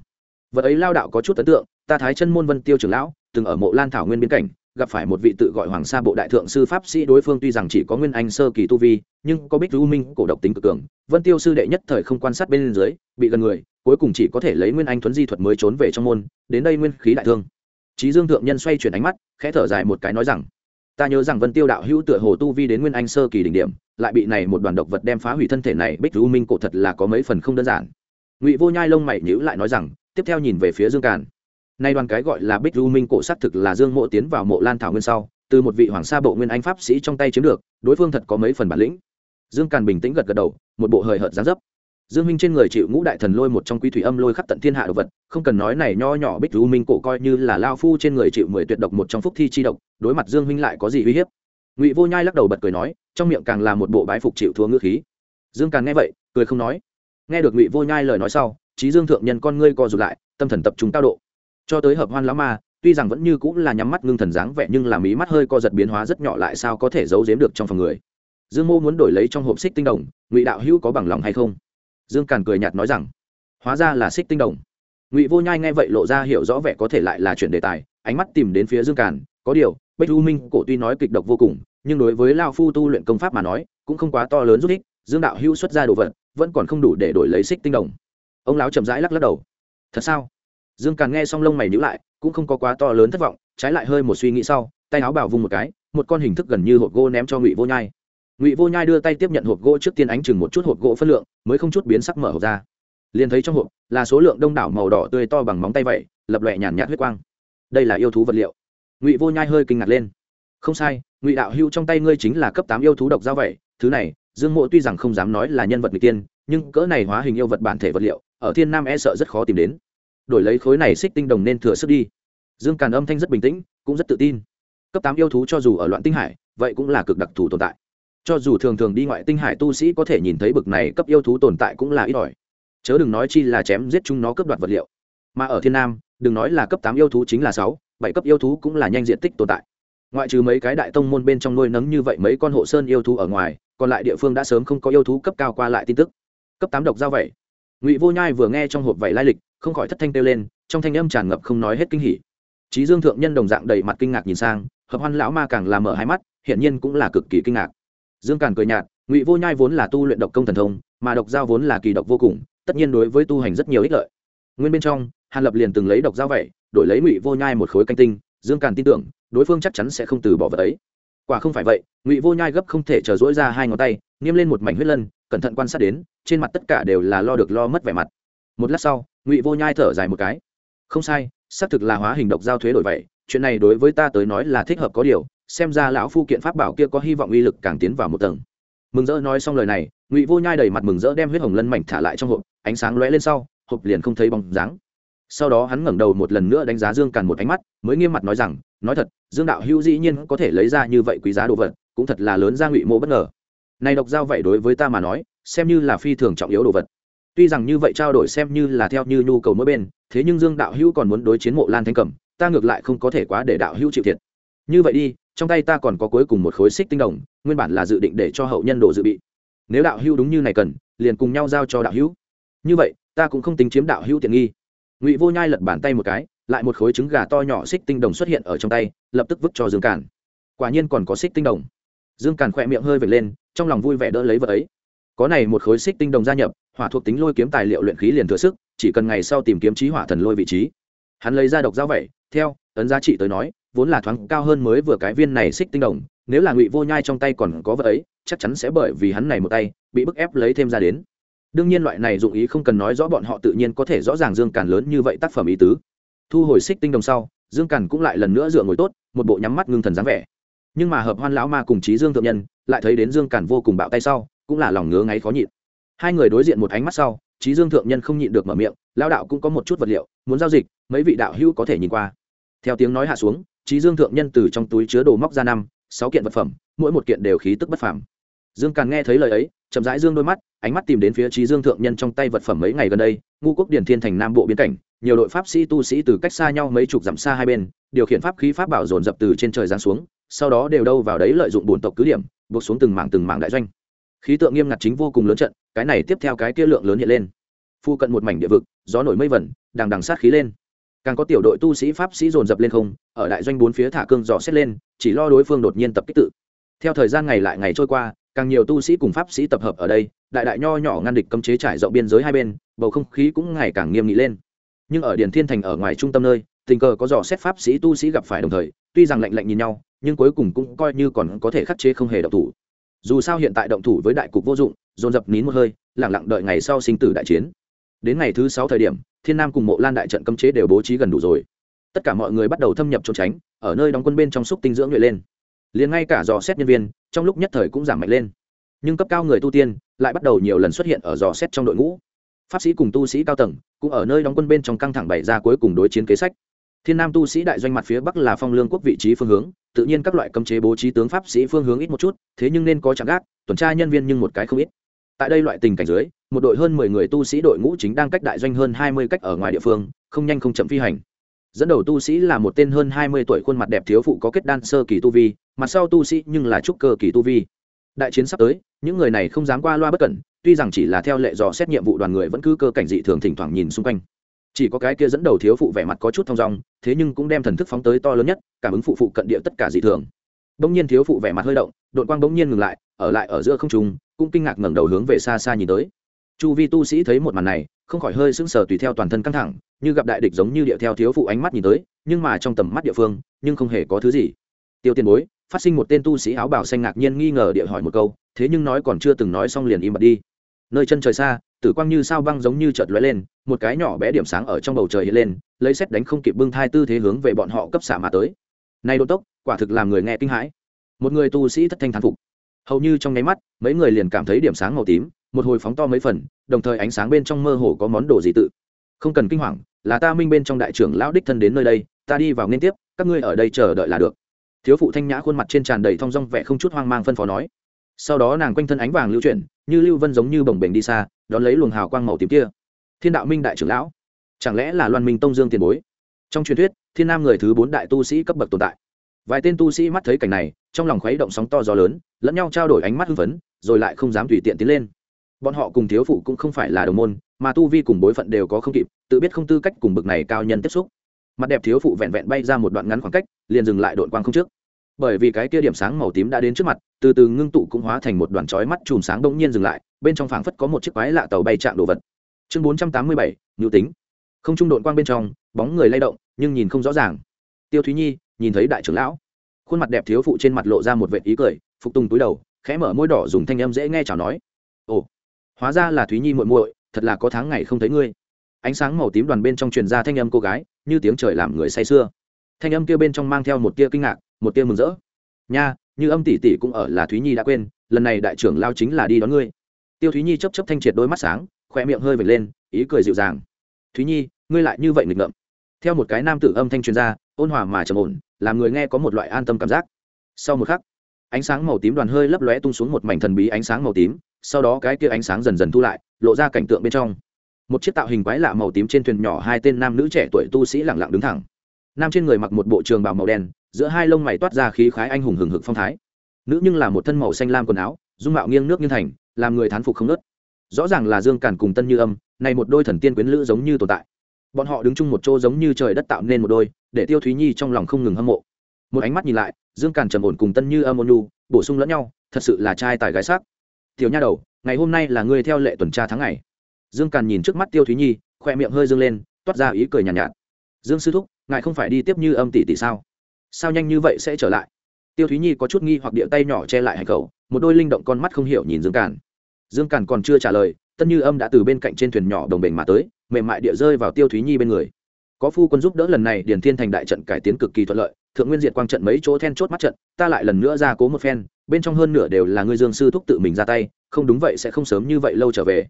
vật ấy lao đạo có chút ấn tượng, ta thái chân môn vân tiêu trưởng lão, từng ở mộ lan thảo nguyên biên cảnh, gặp phải một vị tự gọi hoàng sa bộ đại thượng sư pháp sĩ đối phương tuy rằng chỉ có nguyên anh sơ kỳ tu vi, nhưng có bích lưu minh, cổ độc tính cực cường. Vân tiêu sư đệ nhất thời không quan sát bên dưới, bị gần người, cuối cùng chỉ có thể lấy nguyên anh thuấn di thuật mới trốn về trong môn, đến đây nguyên khí đại thương. Trí dương thượng nhân xoay chuyển ánh mắt, khẽ thở dài một cái nói rằng, ta nhớ rằng vân tiêu đạo hữu tựa hồ tu vi đến nguyên anh sơ kỳ đỉnh điểm, lại bị này một đoàn độc vật đem phá hủy thân thể này, bích lưu minh cổ thật là có mấy phần không đơn giản. Ngụy vô nhai lông mày nhữ lại nói rằng tiếp theo nhìn về phía dương càn. Nay đoàn cái gọi là bích lưu minh cổ xác thực là dương mộ tiến vào mộ lan thảo nguyên sau, từ một vị hoàng sa bộ nguyên anh pháp sĩ trong tay chiếm được, đối phương thật có mấy phần bản lĩnh. Dương càn bình tĩnh gật gật đầu, một bộ hời hợt gián dấp. Dương minh trên người chịu ngũ đại thần lôi một trong quý thủy âm lôi khắp tận thiên hạ đồ vật, không cần nói này nho nhỏ bích lưu minh cổ coi như là lao phu trên người chịu mười tuyệt độc một trong phúc thi chi độc, đối mặt dương minh lại có gì uy hiếp? Ngụy vô nhai lắc đầu bật cười nói, trong miệng càng là một bộ bái phục chịu thua ngữ khí. Dương càn nghe vậy, cười không nói. Nghe được ngụy vô nhai lời nói sau trí dương thượng nhân con ngươi co rụt lại, tâm thần tập trung cao độ. Cho tới hợp hoan lão ma, tuy rằng vẫn như cũng là nhắm mắt ngưng thần dáng vẻ nhưng là mí mắt hơi co giật biến hóa rất nhỏ lại sao có thể giấu giếm được trong phòng người. Dương mô muốn đổi lấy trong hộp xích tinh đồng, ngụy đạo hữu có bằng lòng hay không? Dương càn cười nhạt nói rằng, hóa ra là xích tinh đồng. Ngụy vô nhai nghe vậy lộ ra hiểu rõ vẻ có thể lại là chuyện đề tài, ánh mắt tìm đến phía dương càn, có điều, bách u minh cổ tuy nói kịch độc vô cùng, nhưng đối với lao phu tu luyện công pháp mà nói, cũng không quá to lớn giúp ích, dương đạo hữu xuất ra đồ vật, vẫn còn không đủ để đổi lấy xích tinh đồng ông lão chậm rãi lắc lắc đầu. Thật sao? Dương càn nghe xong lông mày nhữ lại, cũng không có quá to lớn thất vọng, trái lại hơi một suy nghĩ sau, tay áo bảo vung một cái, một con hình thức gần như hộp gỗ ném cho ngụy vô nhai. Ngụy vô nhai đưa tay tiếp nhận hộp gỗ trước tiên ánh chừng một chút hộp gỗ phân lượng, mới không chút biến sắc mở hộp ra. Liền thấy trong hộp là số lượng đông đảo màu đỏ tươi to bằng móng tay vậy, lập lòe nhàn nhạt huyết quang. Đây là yêu thú vật liệu. Ngụy vô nhai hơi kinh ngạc lên. Không sai, ngụy đạo hưu trong tay ngươi chính là cấp tám yêu thú độc giao vậy, thứ này, dương mộ tuy rằng không dám nói là nhân vật người tiên, nhưng cỡ này hóa hình yêu vật bản thể vật liệu ở thiên nam e sợ rất khó tìm đến. Đổi lấy khối này xích tinh đồng nên thừa sức đi. Dương càn âm thanh rất bình tĩnh, cũng rất tự tin. Cấp tám yêu thú cho dù ở loạn tinh hải, vậy cũng là cực đặc thù tồn tại. Cho dù thường thường đi ngoại tinh hải tu sĩ có thể nhìn thấy bực này cấp yêu thú tồn tại cũng là ít ỏi. Chớ đừng nói chi là chém giết chúng nó cấp đoạt vật liệu. Mà ở thiên nam, đừng nói là cấp tám yêu thú chính là sáu, bảy cấp yêu thú cũng là nhanh diện tích tồn tại. Ngoại trừ mấy cái đại tông môn bên trong nuôi nấng như vậy mấy con hộ sơn yêu thú ở ngoài, còn lại địa phương đã sớm không có yêu thú cấp cao qua lại tin tức. Cấp tám độc giao vậy ngụy vô nhai vừa nghe trong hộp vảy lai lịch không khỏi thất thanh kêu lên trong thanh âm tràn ngập không nói hết kinh hỉ trí dương thượng nhân đồng dạng đầy mặt kinh ngạc nhìn sang hợp hoan lão ma càng làm mở hai mắt hiển nhiên cũng là cực kỳ kinh ngạc dương càn cười nhạt ngụy vô nhai vốn là tu luyện độc công thần thông mà độc giao vốn là kỳ độc vô cùng tất nhiên đối với tu hành rất nhiều ích lợi nguyên bên trong hàn lập liền từng lấy độc giao vậy đổi lấy ngụy vô nhai một khối canh tinh dương càn tin tưởng đối phương chắc chắn sẽ không từ bỏ vật ấy quả không phải vậy ngụy vô nhai gấp không thể chờ dỗi ra hai ngón tay nghiêm lên một mảnh huyết lân cẩn thận quan sát đến trên mặt tất cả đều là lo được lo mất vẻ mặt. Một lát sau, ngụy vô nhai thở dài một cái. Không sai, xác thực là hóa hình độc giao thuế đổi vậy, chuyện này đối với ta tới nói là thích hợp có điều, xem ra lão phu kiện pháp bảo kia có hy vọng uy lực càng tiến vào một tầng. Mừng rỡ nói xong lời này, ngụy vô nhai đầy mặt mừng rỡ đem huyết hồng lân mảnh thả lại trong hộp, ánh sáng lóe lên sau, hộp liền không thấy bóng dáng. Sau đó hắn ngẩng đầu một lần nữa đánh giá dương càn một ánh mắt, mới nghiêm mặt nói rằng, nói thật, dương đạo hữu dĩ nhiên có thể lấy ra như vậy quý giá đồ vật, cũng thật là lớn ra ngụy mộ bất ngờ. Này độc giao vậy đối với ta mà nói xem như là phi thường trọng yếu đồ vật. Tuy rằng như vậy trao đổi xem như là theo như nhu cầu mỗi bên, thế nhưng dương đạo hữu còn muốn đối chiến mộ lan thanh cẩm, ta ngược lại không có thể quá để đạo hữu chịu thiệt. Như vậy đi, trong tay ta còn có cuối cùng một khối xích tinh đồng, nguyên bản là dự định để cho hậu nhân đồ dự bị. Nếu đạo hữu đúng như này cần, liền cùng nhau giao cho đạo hữu. Như vậy, ta cũng không tính chiếm đạo hữu tiện nghi. Ngụy vô nhai lật bàn tay một cái, lại một khối trứng gà to nhỏ xích tinh đồng xuất hiện ở trong tay, lập tức vứt cho dương càn. Quả nhiên còn có xích tinh đồng. Dương càn khỏe miệng hơi vệt lên, trong lòng vui vẻ đỡ lấy vật ấy có này một khối xích tinh đồng gia nhập, hỏa thuộc tính lôi kiếm tài liệu luyện khí liền thừa sức, chỉ cần ngày sau tìm kiếm trí hỏa thần lôi vị trí. Hắn lấy ra độc giao vậy, theo, ấn giá trị tới nói, vốn là thoáng cao hơn mới vừa cái viên này xích tinh đồng, nếu là ngụy vô nhai trong tay còn có vật ấy, chắc chắn sẽ bởi vì hắn này một tay, bị bức ép lấy thêm ra đến. Đương nhiên loại này dụng ý không cần nói rõ bọn họ tự nhiên có thể rõ ràng dương càn lớn như vậy tác phẩm ý tứ. Thu hồi xích tinh đồng sau, dương càn cũng lại lần nữa dựa ngồi tốt, một bộ nhắm mắt ngưng thần dáng vẻ. Nhưng mà hợp hoan lão ma cùng trí dương thượng nhân, lại thấy đến dương càn vô cùng bạo tay sau cũng là lòng ngứa ngáy khó nhịn. Hai người đối diện một ánh mắt sau trí dương thượng nhân không nhịn được mở miệng lao đạo cũng có một chút vật liệu, muốn giao dịch, mấy vị đạo hữu có thể nhìn qua. Theo tiếng nói hạ xuống trí dương thượng nhân từ trong túi chứa đồ móc ra năm, sáu kiện vật phẩm, mỗi một kiện đều khí tức bất phàm. Dương càn nghe thấy lời ấy, chậm rãi dương đôi mắt, ánh mắt tìm đến phía trí dương thượng nhân trong tay vật phẩm mấy ngày gần đây ngu quốc điển thiên thành nam bộ biên cảnh, nhiều đội pháp sĩ tu sĩ từ cách xa nhau mấy chục dặm xa hai bên, điều khiển pháp khí pháp bảo dồn dập từ trên trời giáng xuống, sau đó đều đâu vào đấy lợi dụng bổn tộc cứ điểm, buộc xuống từng mảng từng mảng đại doanh khí tượng nghiêm ngặt chính vô cùng lớn trận, cái này tiếp theo cái kia lượng lớn hiện lên. Phu cận một mảnh địa vực, gió nổi mây vẩn, đằng đằng sát khí lên. Càng có tiểu đội tu sĩ pháp sĩ dồn dập lên không, ở đại doanh bốn phía thả cương dò xét lên, chỉ lo đối phương đột nhiên tập kích tự. Theo thời gian ngày lại ngày trôi qua, càng nhiều tu sĩ cùng pháp sĩ tập hợp ở đây, đại đại nho nhỏ ngăn địch cấm chế trải rộng biên giới hai bên, bầu không khí cũng ngày càng nghiêm nghị lên. Nhưng ở điển thiên thành ở ngoài trung tâm nơi, tình cờ có dò xét pháp sĩ tu sĩ gặp phải đồng thời, tuy rằng lạnh lạnh nhìn nhau, nhưng cuối cùng cũng coi như còn có thể khắc chế không hề động thủ dù sao hiện tại động thủ với đại cục vô dụng, dồn dập nín một hơi, lẳng lặng đợi ngày sau sinh tử đại chiến. Đến ngày thứ sáu thời điểm, thiên nam cùng mộ lan đại trận cấm chế đều bố trí gần đủ rồi. Tất cả mọi người bắt đầu thâm nhập trốn tránh, ở nơi đóng quân bên trong xúc tinh dưỡng nhuệ lên. Liền ngay cả dò xét nhân viên, trong lúc nhất thời cũng giảm mạnh lên. Nhưng cấp cao người tu tiên lại bắt đầu nhiều lần xuất hiện ở dò xét trong đội ngũ. Pháp sĩ cùng tu sĩ cao tầng cũng ở nơi đóng quân bên trong căng thẳng bày ra cuối cùng đối chiến kế sách thiên nam tu sĩ đại doanh mặt phía bắc là phong lương quốc vị trí phương hướng, tự nhiên các loại cấm chế bố trí tướng pháp sĩ phương hướng ít một chút, thế nhưng nên có chẳng gác, tuần tra nhân viên nhưng một cái không ít. Tại đây loại tình cảnh dưới, một đội hơn mười người tu sĩ đội ngũ chính đang cách đại doanh hơn hai mươi cách ở ngoài địa phương, không nhanh không chậm phi hành. Dẫn đầu tu sĩ là một tên hơn hai mươi tuổi khuôn mặt đẹp thiếu phụ có kết đan sơ kỳ tu vi, mặt sau tu sĩ nhưng là trúc cơ kỳ tu vi. Đại chiến sắp tới, những người này không dám qua loa bất cẩn, tuy rằng chỉ là theo lệ dò xét nhiệm vụ đoàn người vẫn cứ cơ cảnh dị thường thỉnh thoảng nhìn xung quanh chỉ có cái kia dẫn đầu thiếu phụ vẻ mặt có chút thong dong, thế nhưng cũng đem thần thức phóng tới to lớn nhất, cảm ứng phụ phụ cận địa tất cả dị thường. Bỗng nhiên thiếu phụ vẻ mặt hơi động đội quang bỗng nhiên ngừng lại, ở lại ở giữa không trung, cũng kinh ngạc ngẩng đầu hướng về xa xa nhìn tới. Chu vi tu sĩ thấy một màn này, không khỏi hơi sững sờ tùy theo toàn thân căng thẳng, như gặp đại địch giống như địa theo thiếu phụ ánh mắt nhìn tới, nhưng mà trong tầm mắt địa phương, nhưng không hề có thứ gì. Tiêu tiền bối, phát sinh một tên tu sĩ áo bào xanh ngạc nhiên nghi ngờ địa hỏi một câu, thế nhưng nói còn chưa từng nói xong liền im bặt đi. Nơi chân trời xa, tử quang như sao băng giống như chợt lóe lên một cái nhỏ bé điểm sáng ở trong bầu trời hiện lên, lấy xét đánh không kịp bưng thai tư thế hướng về bọn họ cấp xả mà tới. Nay đột tốc, quả thực làm người nghe kinh hãi. Một người tu sĩ thất thanh thán phục. Hầu như trong nháy mắt, mấy người liền cảm thấy điểm sáng màu tím, một hồi phóng to mấy phần, đồng thời ánh sáng bên trong mơ hồ có món đồ gì tự. Không cần kinh hoàng, là ta minh bên trong đại trưởng lão đích thân đến nơi đây, ta đi vào liên tiếp, các ngươi ở đây chờ đợi là được. Thiếu phụ thanh nhã khuôn mặt trên tràn đầy thong dong vẻ không chút hoang mang phân phó nói. Sau đó nàng quanh thân ánh vàng lưu chuyển, như lưu vân giống như bồng bềnh đi xa, đón lấy luồng hào quang màu tím kia thiên đạo minh đại trưởng lão, chẳng lẽ là loan minh tông dương tiền bối? Trong truyền thuyết, thiên nam người thứ bốn đại tu sĩ cấp bậc tồn tại. Vài tên tu sĩ mắt thấy cảnh này, trong lòng khuấy động sóng to gió lớn, lẫn nhau trao đổi ánh mắt hưng phấn, rồi lại không dám tùy tiện tiến lên. Bọn họ cùng thiếu phụ cũng không phải là đồng môn, mà tu vi cùng bối phận đều có không kịp, tự biết không tư cách cùng bậc này cao nhân tiếp xúc. Mặt đẹp thiếu phụ vẹn vẹn bay ra một đoạn ngắn khoảng cách, liền dừng lại đội quang không trước. Bởi vì cái kia điểm sáng màu tím đã đến trước mặt, từ từ ngưng tụ cũng hóa thành một đoàn chói mắt chùm sáng đông nhiên dừng lại, bên trong phảng phất có một chiếc quái lạ tàu bay chạm đồ vật chương bốn trăm tám mươi bảy ngưu tính. Không trung đội quang bên trong, bóng người lay động, nhưng nhìn không rõ ràng. Tiêu thúy nhi, nhìn thấy đại trưởng lão. Khuôn mặt đẹp thiếu phụ trên mặt lộ ra một vệ ý cười, phục tùng túi đầu, khẽ mở môi đỏ dùng thanh âm dễ nghe chào nói. Ồ, hóa ra là thúy nhi muội muội, thật là có tháng ngày không thấy ngươi. Ánh sáng màu tím đoàn bên trong truyền ra thanh âm cô gái, như tiếng trời làm người say sưa. Thanh âm kia bên trong mang theo một tia kinh ngạc, một tia mừng rỡ. Nha, như âm tỷ tỷ cũng ở là thúy nhi đã quên, lần này đại trưởng lao chính là đi đón ngươi. Tiêu thúy nhi chấp chấp thanh triệt đôi mắt sáng khoe miệng hơi vệt lên, ý cười dịu dàng. Thúy nhi, ngươi lại như vậy nghịch ngợm. Theo một cái nam tử âm thanh truyền ra, ôn hòa mà trầm ổn, làm người nghe có một loại an tâm cảm giác. Sau một khắc, ánh sáng màu tím đoàn hơi lấp lóe tung xuống một mảnh thần bí ánh sáng màu tím, sau đó cái kia ánh sáng dần dần thu lại, lộ ra cảnh tượng bên trong. Một chiếc tạo hình quái lạ màu tím trên thuyền nhỏ hai tên nam nữ trẻ tuổi tu sĩ lẳng lặng đứng thẳng. Nam trên người mặc một bộ trường bào màu đen, giữa hai lông mày toát ra khí khái anh hùng hừng hực phong thái. Nữ nhưng là một thân màu xanh lam quần áo, dung mạo nghiêng nước nghiêng thành, làm người thán phục không nớt rõ ràng là dương càn cùng tân như âm này một đôi thần tiên quyến lữ giống như tồn tại. Bọn họ đứng chung một chỗ giống như trời đất tạo nên một đôi để tiêu thúy nhi trong lòng không ngừng hâm mộ. Một ánh mắt nhìn lại dương càn trầm ổn cùng tân như âm ôn nhu bổ sung lẫn nhau thật sự là trai tài gái sắc. Tiểu nha đầu ngày hôm nay là ngươi theo lệ tuần tra tháng ngày. Dương càn nhìn trước mắt tiêu thúy nhi khoe miệng hơi dương lên toát ra ý cười nhàn nhạt, nhạt. Dương sư thúc ngài không phải đi tiếp như âm tỷ tỷ sao? Sao nhanh như vậy sẽ trở lại? Tiêu thúy nhi có chút nghi hoặc địa tay nhỏ che lại hành khẩu một đôi linh động con mắt không hiểu nhìn dương càn dương càn còn chưa trả lời, tân như âm đã từ bên cạnh trên thuyền nhỏ đồng bình mà tới, mềm mại địa rơi vào tiêu thúy nhi bên người. Có phu quân giúp đỡ lần này, điền thiên thành đại trận cải tiến cực kỳ thuận lợi, thượng nguyên diệt quang trận mấy chỗ then chốt mắt trận, ta lại lần nữa ra cố một phen, bên trong hơn nửa đều là ngươi dương sư thúc tự mình ra tay, không đúng vậy sẽ không sớm như vậy lâu trở về.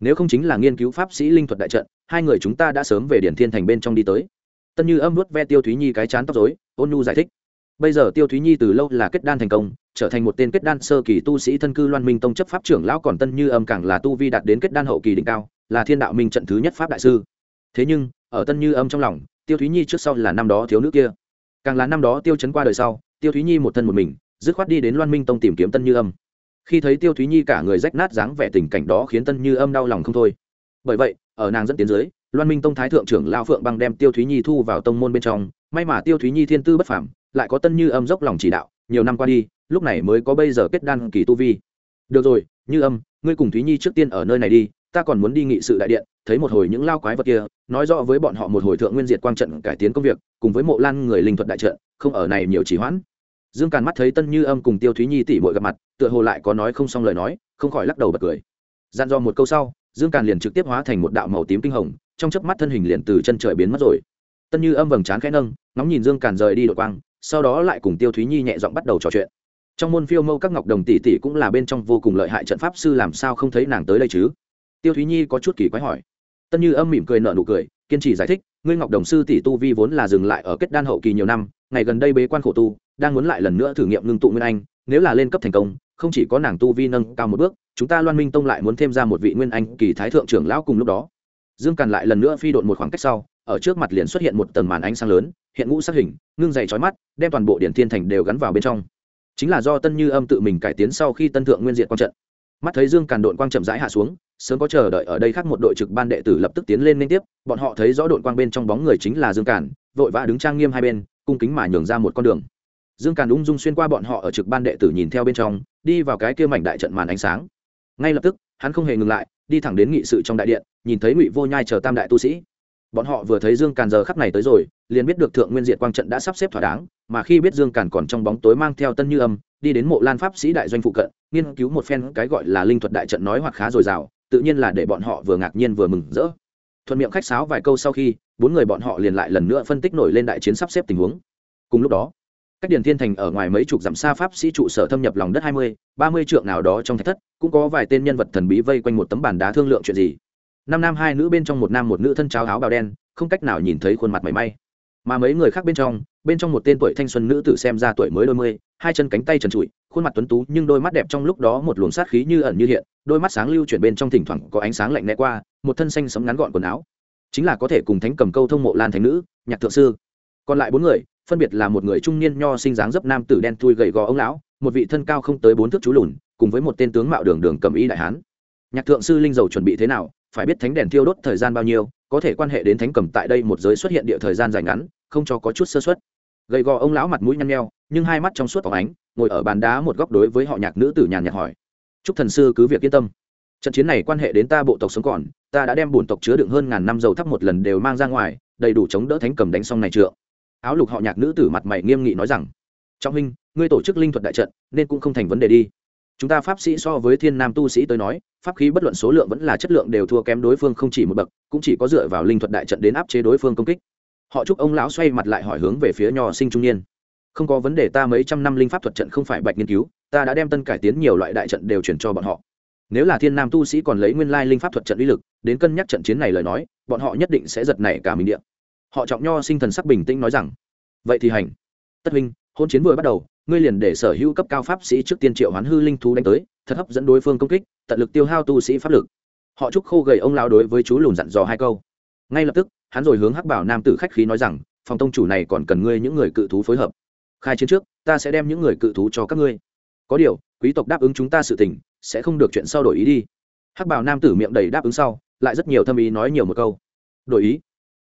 Nếu không chính là nghiên cứu pháp sĩ linh thuật đại trận, hai người chúng ta đã sớm về điển thiên thành bên trong đi tới. Tân như âm nuốt ve tiêu thúy nhi cái chán tóc dối ôn nhu giải thích. Bây giờ tiêu thúy nhi từ lâu là kết đan thành công trở thành một tên kết đan sơ kỳ tu sĩ thân cư loan minh tông chấp pháp trưởng lão còn tân như âm càng là tu vi đạt đến kết đan hậu kỳ đỉnh cao, là thiên đạo minh trận thứ nhất pháp đại sư. Thế nhưng, ở tân như âm trong lòng, tiêu thúy nhi trước sau là năm đó thiếu nữ kia. Càng là năm đó tiêu chấn qua đời sau, tiêu thúy nhi một thân một mình, dứt khoát đi đến loan minh tông tìm kiếm tân như âm. Khi thấy tiêu thúy nhi cả người rách nát dáng vẻ tình cảnh đó khiến tân như âm đau lòng không thôi. Bởi vậy, ở nàng dẫn tiến dưới, loan minh tông thái thượng trưởng lao phượng băng đem tiêu thúy nhi thu vào tông môn bên trong. May mà tiêu thúy nhi thiên tư bất phảm lại có tân như âm dốc lòng chỉ đạo, nhiều năm qua đi lúc này mới có bây giờ kết đan kỳ tu vi. Được rồi, như âm, ngươi cùng thúy nhi trước tiên ở nơi này đi, ta còn muốn đi nghị sự đại điện, thấy một hồi những lao quái vật kia, nói rõ với bọn họ một hồi thượng nguyên diệt quang trận cải tiến công việc, cùng với mộ lan người linh thuật đại trận, không ở này nhiều chỉ hoãn. Dương càn mắt thấy tân như âm cùng tiêu thúy nhi tỉ mội gặp mặt, tựa hồ lại có nói không xong lời nói, không khỏi lắc đầu bật cười. Dặn dò một câu sau, dương càn liền trực tiếp hóa thành một đạo màu tím kinh hồng, trong chớp mắt thân hình liền từ chân trời biến mất rồi. Tân như âm vầng trán khẽ nâng, ngóng nhìn dương càn rời đi đội quang, sau đó lại cùng tiêu thúy nhi nhẹ giọng bắt đầu trò chuyện trong môn phiêu mâu các ngọc đồng tỷ tỷ cũng là bên trong vô cùng lợi hại trận pháp sư, làm sao không thấy nàng tới đây chứ? Tiêu thúy nhi có chút kỳ quái hỏi. Tân như âm mỉm cười nợ nụ cười, kiên trì giải thích, ngươi ngọc đồng sư tỷ tu vi vốn là dừng lại ở kết đan hậu kỳ nhiều năm, ngày gần đây bế quan khổ tu, đang muốn lại lần nữa thử nghiệm ngưng tụ nguyên anh, nếu là lên cấp thành công, không chỉ có nàng tu vi nâng cao một bước, chúng ta loan minh tông lại muốn thêm ra một vị nguyên anh kỳ thái thượng trưởng lão cùng lúc đó. Dương càn lại lần nữa phi độn một khoảng cách sau, ở trước mặt liền xuất hiện một tầng màn ánh sáng lớn, hiện ngũ sắc hình, ngưng dày trói mắt, đem toàn bộ điện thiên thành đều gắn vào bên trong chính là do tân như âm tự mình cải tiến sau khi tân thượng nguyên diện quang trận mắt thấy dương càn đội quang chậm rãi hạ xuống sớm có chờ đợi ở đây khác một đội trực ban đệ tử lập tức tiến lên liên tiếp bọn họ thấy rõ đội quang bên trong bóng người chính là dương càn vội vã đứng trang nghiêm hai bên cung kính mà nhường ra một con đường dương càn ung dung xuyên qua bọn họ ở trực ban đệ tử nhìn theo bên trong đi vào cái kia mảnh đại trận màn ánh sáng ngay lập tức hắn không hề ngừng lại đi thẳng đến nghị sự trong đại điện nhìn thấy ngụy vô nhai chờ tam đại tu sĩ bọn họ vừa thấy dương càn giờ khắp này tới rồi, liền biết được thượng nguyên diệt quang trận đã sắp xếp thỏa đáng, mà khi biết dương càn còn trong bóng tối mang theo tân như âm, đi đến mộ lan pháp sĩ đại doanh phụ cận, nghiên cứu một phen cái gọi là linh thuật đại trận nói hoặc khá dồi dào, tự nhiên là để bọn họ vừa ngạc nhiên vừa mừng rỡ. Thuận miệng khách sáo vài câu sau khi, bốn người bọn họ liền lại lần nữa phân tích nổi lên đại chiến sắp xếp tình huống. Cùng lúc đó, cách điền thiên thành ở ngoài mấy chục dặm xa pháp sĩ trụ sở thâm nhập lòng đất hai mươi, ba mươi trượng nào đó trong thạch thất, cũng có vài tên nhân vật thần bí vây quanh một tấm bàn đá thương lượng chuyện gì năm nam hai nữ bên trong một nam một nữ thân cháo áo bào đen, không cách nào nhìn thấy khuôn mặt mảy may. Mà mấy người khác bên trong bên trong một tên tuổi thanh xuân nữ tử xem ra tuổi mới đôi mươi, hai chân cánh tay trần trụi, khuôn mặt tuấn tú nhưng đôi mắt đẹp trong lúc đó một luồng sát khí như ẩn như hiện, đôi mắt sáng lưu chuyển bên trong thỉnh thoảng có ánh sáng lạnh né qua, một thân xanh sấm ngắn gọn quần áo. Chính là có thể cùng thánh cầm câu thông mộ lan thánh nữ, nhạc thượng sư. Còn lại bốn người, phân biệt là một người trung niên nho sinh dáng dấp nam tử đen thui gầy gò ông lão, một vị thân cao không tới bốn thước chú lùn, cùng với một tên tướng mạo đường đường cầm y đại hán. Nhạc thượng sư linh dầu chuẩn bị thế nào phải biết thánh đèn thiêu đốt thời gian bao nhiêu, có thể quan hệ đến thánh cầm tại đây một giới xuất hiện địa thời gian dài ngắn, không cho có chút sơ xuất gầy gò ông lão mặt mũi nhăn nheo, nhưng hai mắt trong suốt phóng ánh, ngồi ở bàn đá một góc đối với họ nhạc nữ tử nhàn nhạt hỏi. Chúc thần sư cứ việc yên tâm. Trận chiến này quan hệ đến ta bộ tộc sống còn, ta đã đem bổn tộc chứa đựng hơn ngàn năm dầu thắp một lần đều mang ra ngoài, đầy đủ chống đỡ thánh cầm đánh xong này trượng. Áo lục họ nhạc nữ tử mặt mày nghiêm nghị nói rằng, trọng huynh, ngươi tổ chức linh thuật đại trận, nên cũng không thành vấn đề đi chúng ta pháp sĩ so với thiên nam tu sĩ tới nói, pháp khí bất luận số lượng vẫn là chất lượng đều thua kém đối phương không chỉ một bậc, cũng chỉ có dựa vào linh thuật đại trận đến áp chế đối phương công kích. Họ chúc ông lão xoay mặt lại hỏi hướng về phía nho sinh trung niên. Không có vấn đề, ta mấy trăm năm linh pháp thuật trận không phải bạch nghiên cứu, ta đã đem tân cải tiến nhiều loại đại trận đều chuyển cho bọn họ. Nếu là thiên nam tu sĩ còn lấy nguyên lai linh pháp thuật trận uy lực, đến cân nhắc trận chiến này lời nói, bọn họ nhất định sẽ giật nảy cả mình điện họ trọng nho sinh thần sắc bình tĩnh nói rằng, vậy thì hành. Tất huynh, hôn chiến vừa bắt đầu ngươi liền để sở hữu cấp cao pháp sĩ trước tiên triệu hoán hư linh thú đánh tới, thật hấp dẫn đối phương công kích, tận lực tiêu hao tu sĩ pháp lực. Họ chúc khô gầy ông lao đối với chú lùn dặn dò hai câu. Ngay lập tức, hắn rồi hướng hắc bảo nam tử khách khí nói rằng, phòng tông chủ này còn cần ngươi những người cự thú phối hợp. Khai chiến trước, ta sẽ đem những người cự thú cho các ngươi. Có điều, quý tộc đáp ứng chúng ta sự tình, sẽ không được chuyện sau đổi ý đi. Hắc bảo nam tử miệng đầy đáp ứng sau, lại rất nhiều thâm ý nói nhiều một câu. Đổi ý?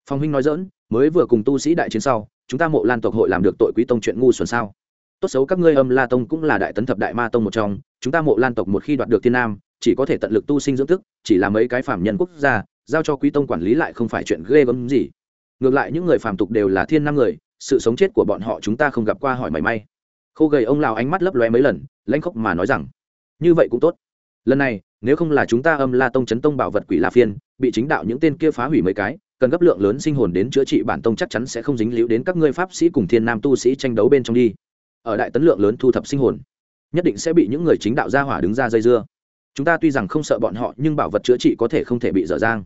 Phong huynh nói dỡn mới vừa cùng tu sĩ đại chiến sau, chúng ta mộ lan tộc hội làm được tội quý tông chuyện ngu xuẩn sao? Tốt xấu các ngươi âm la tông cũng là đại tấn thập đại ma tông một trong, chúng ta mộ lan tộc một khi đoạt được thiên nam, chỉ có thể tận lực tu sinh dưỡng thức, chỉ là mấy cái phạm nhân quốc gia, giao cho quý tông quản lý lại không phải chuyện ghê gớm gì. Ngược lại những người phàm tục đều là thiên nam người, sự sống chết của bọn họ chúng ta không gặp qua hỏi mảy may. Khô gầy ông lào ánh mắt lấp lóe mấy lần, lãnh khóc mà nói rằng, như vậy cũng tốt. Lần này, nếu không là chúng ta âm la tông chấn tông bảo vật quỷ la phiên, bị chính đạo những tên kia phá hủy mấy cái, cần gấp lượng lớn sinh hồn đến chữa trị bản tông chắc chắn sẽ không dính líu đến các ngươi pháp sĩ cùng thiên nam tu sĩ tranh đấu bên trong đi ở đại tấn lượng lớn thu thập sinh hồn, nhất định sẽ bị những người chính đạo gia hỏa đứng ra dây dưa. Chúng ta tuy rằng không sợ bọn họ, nhưng bảo vật chữa trị có thể không thể bị dở dang.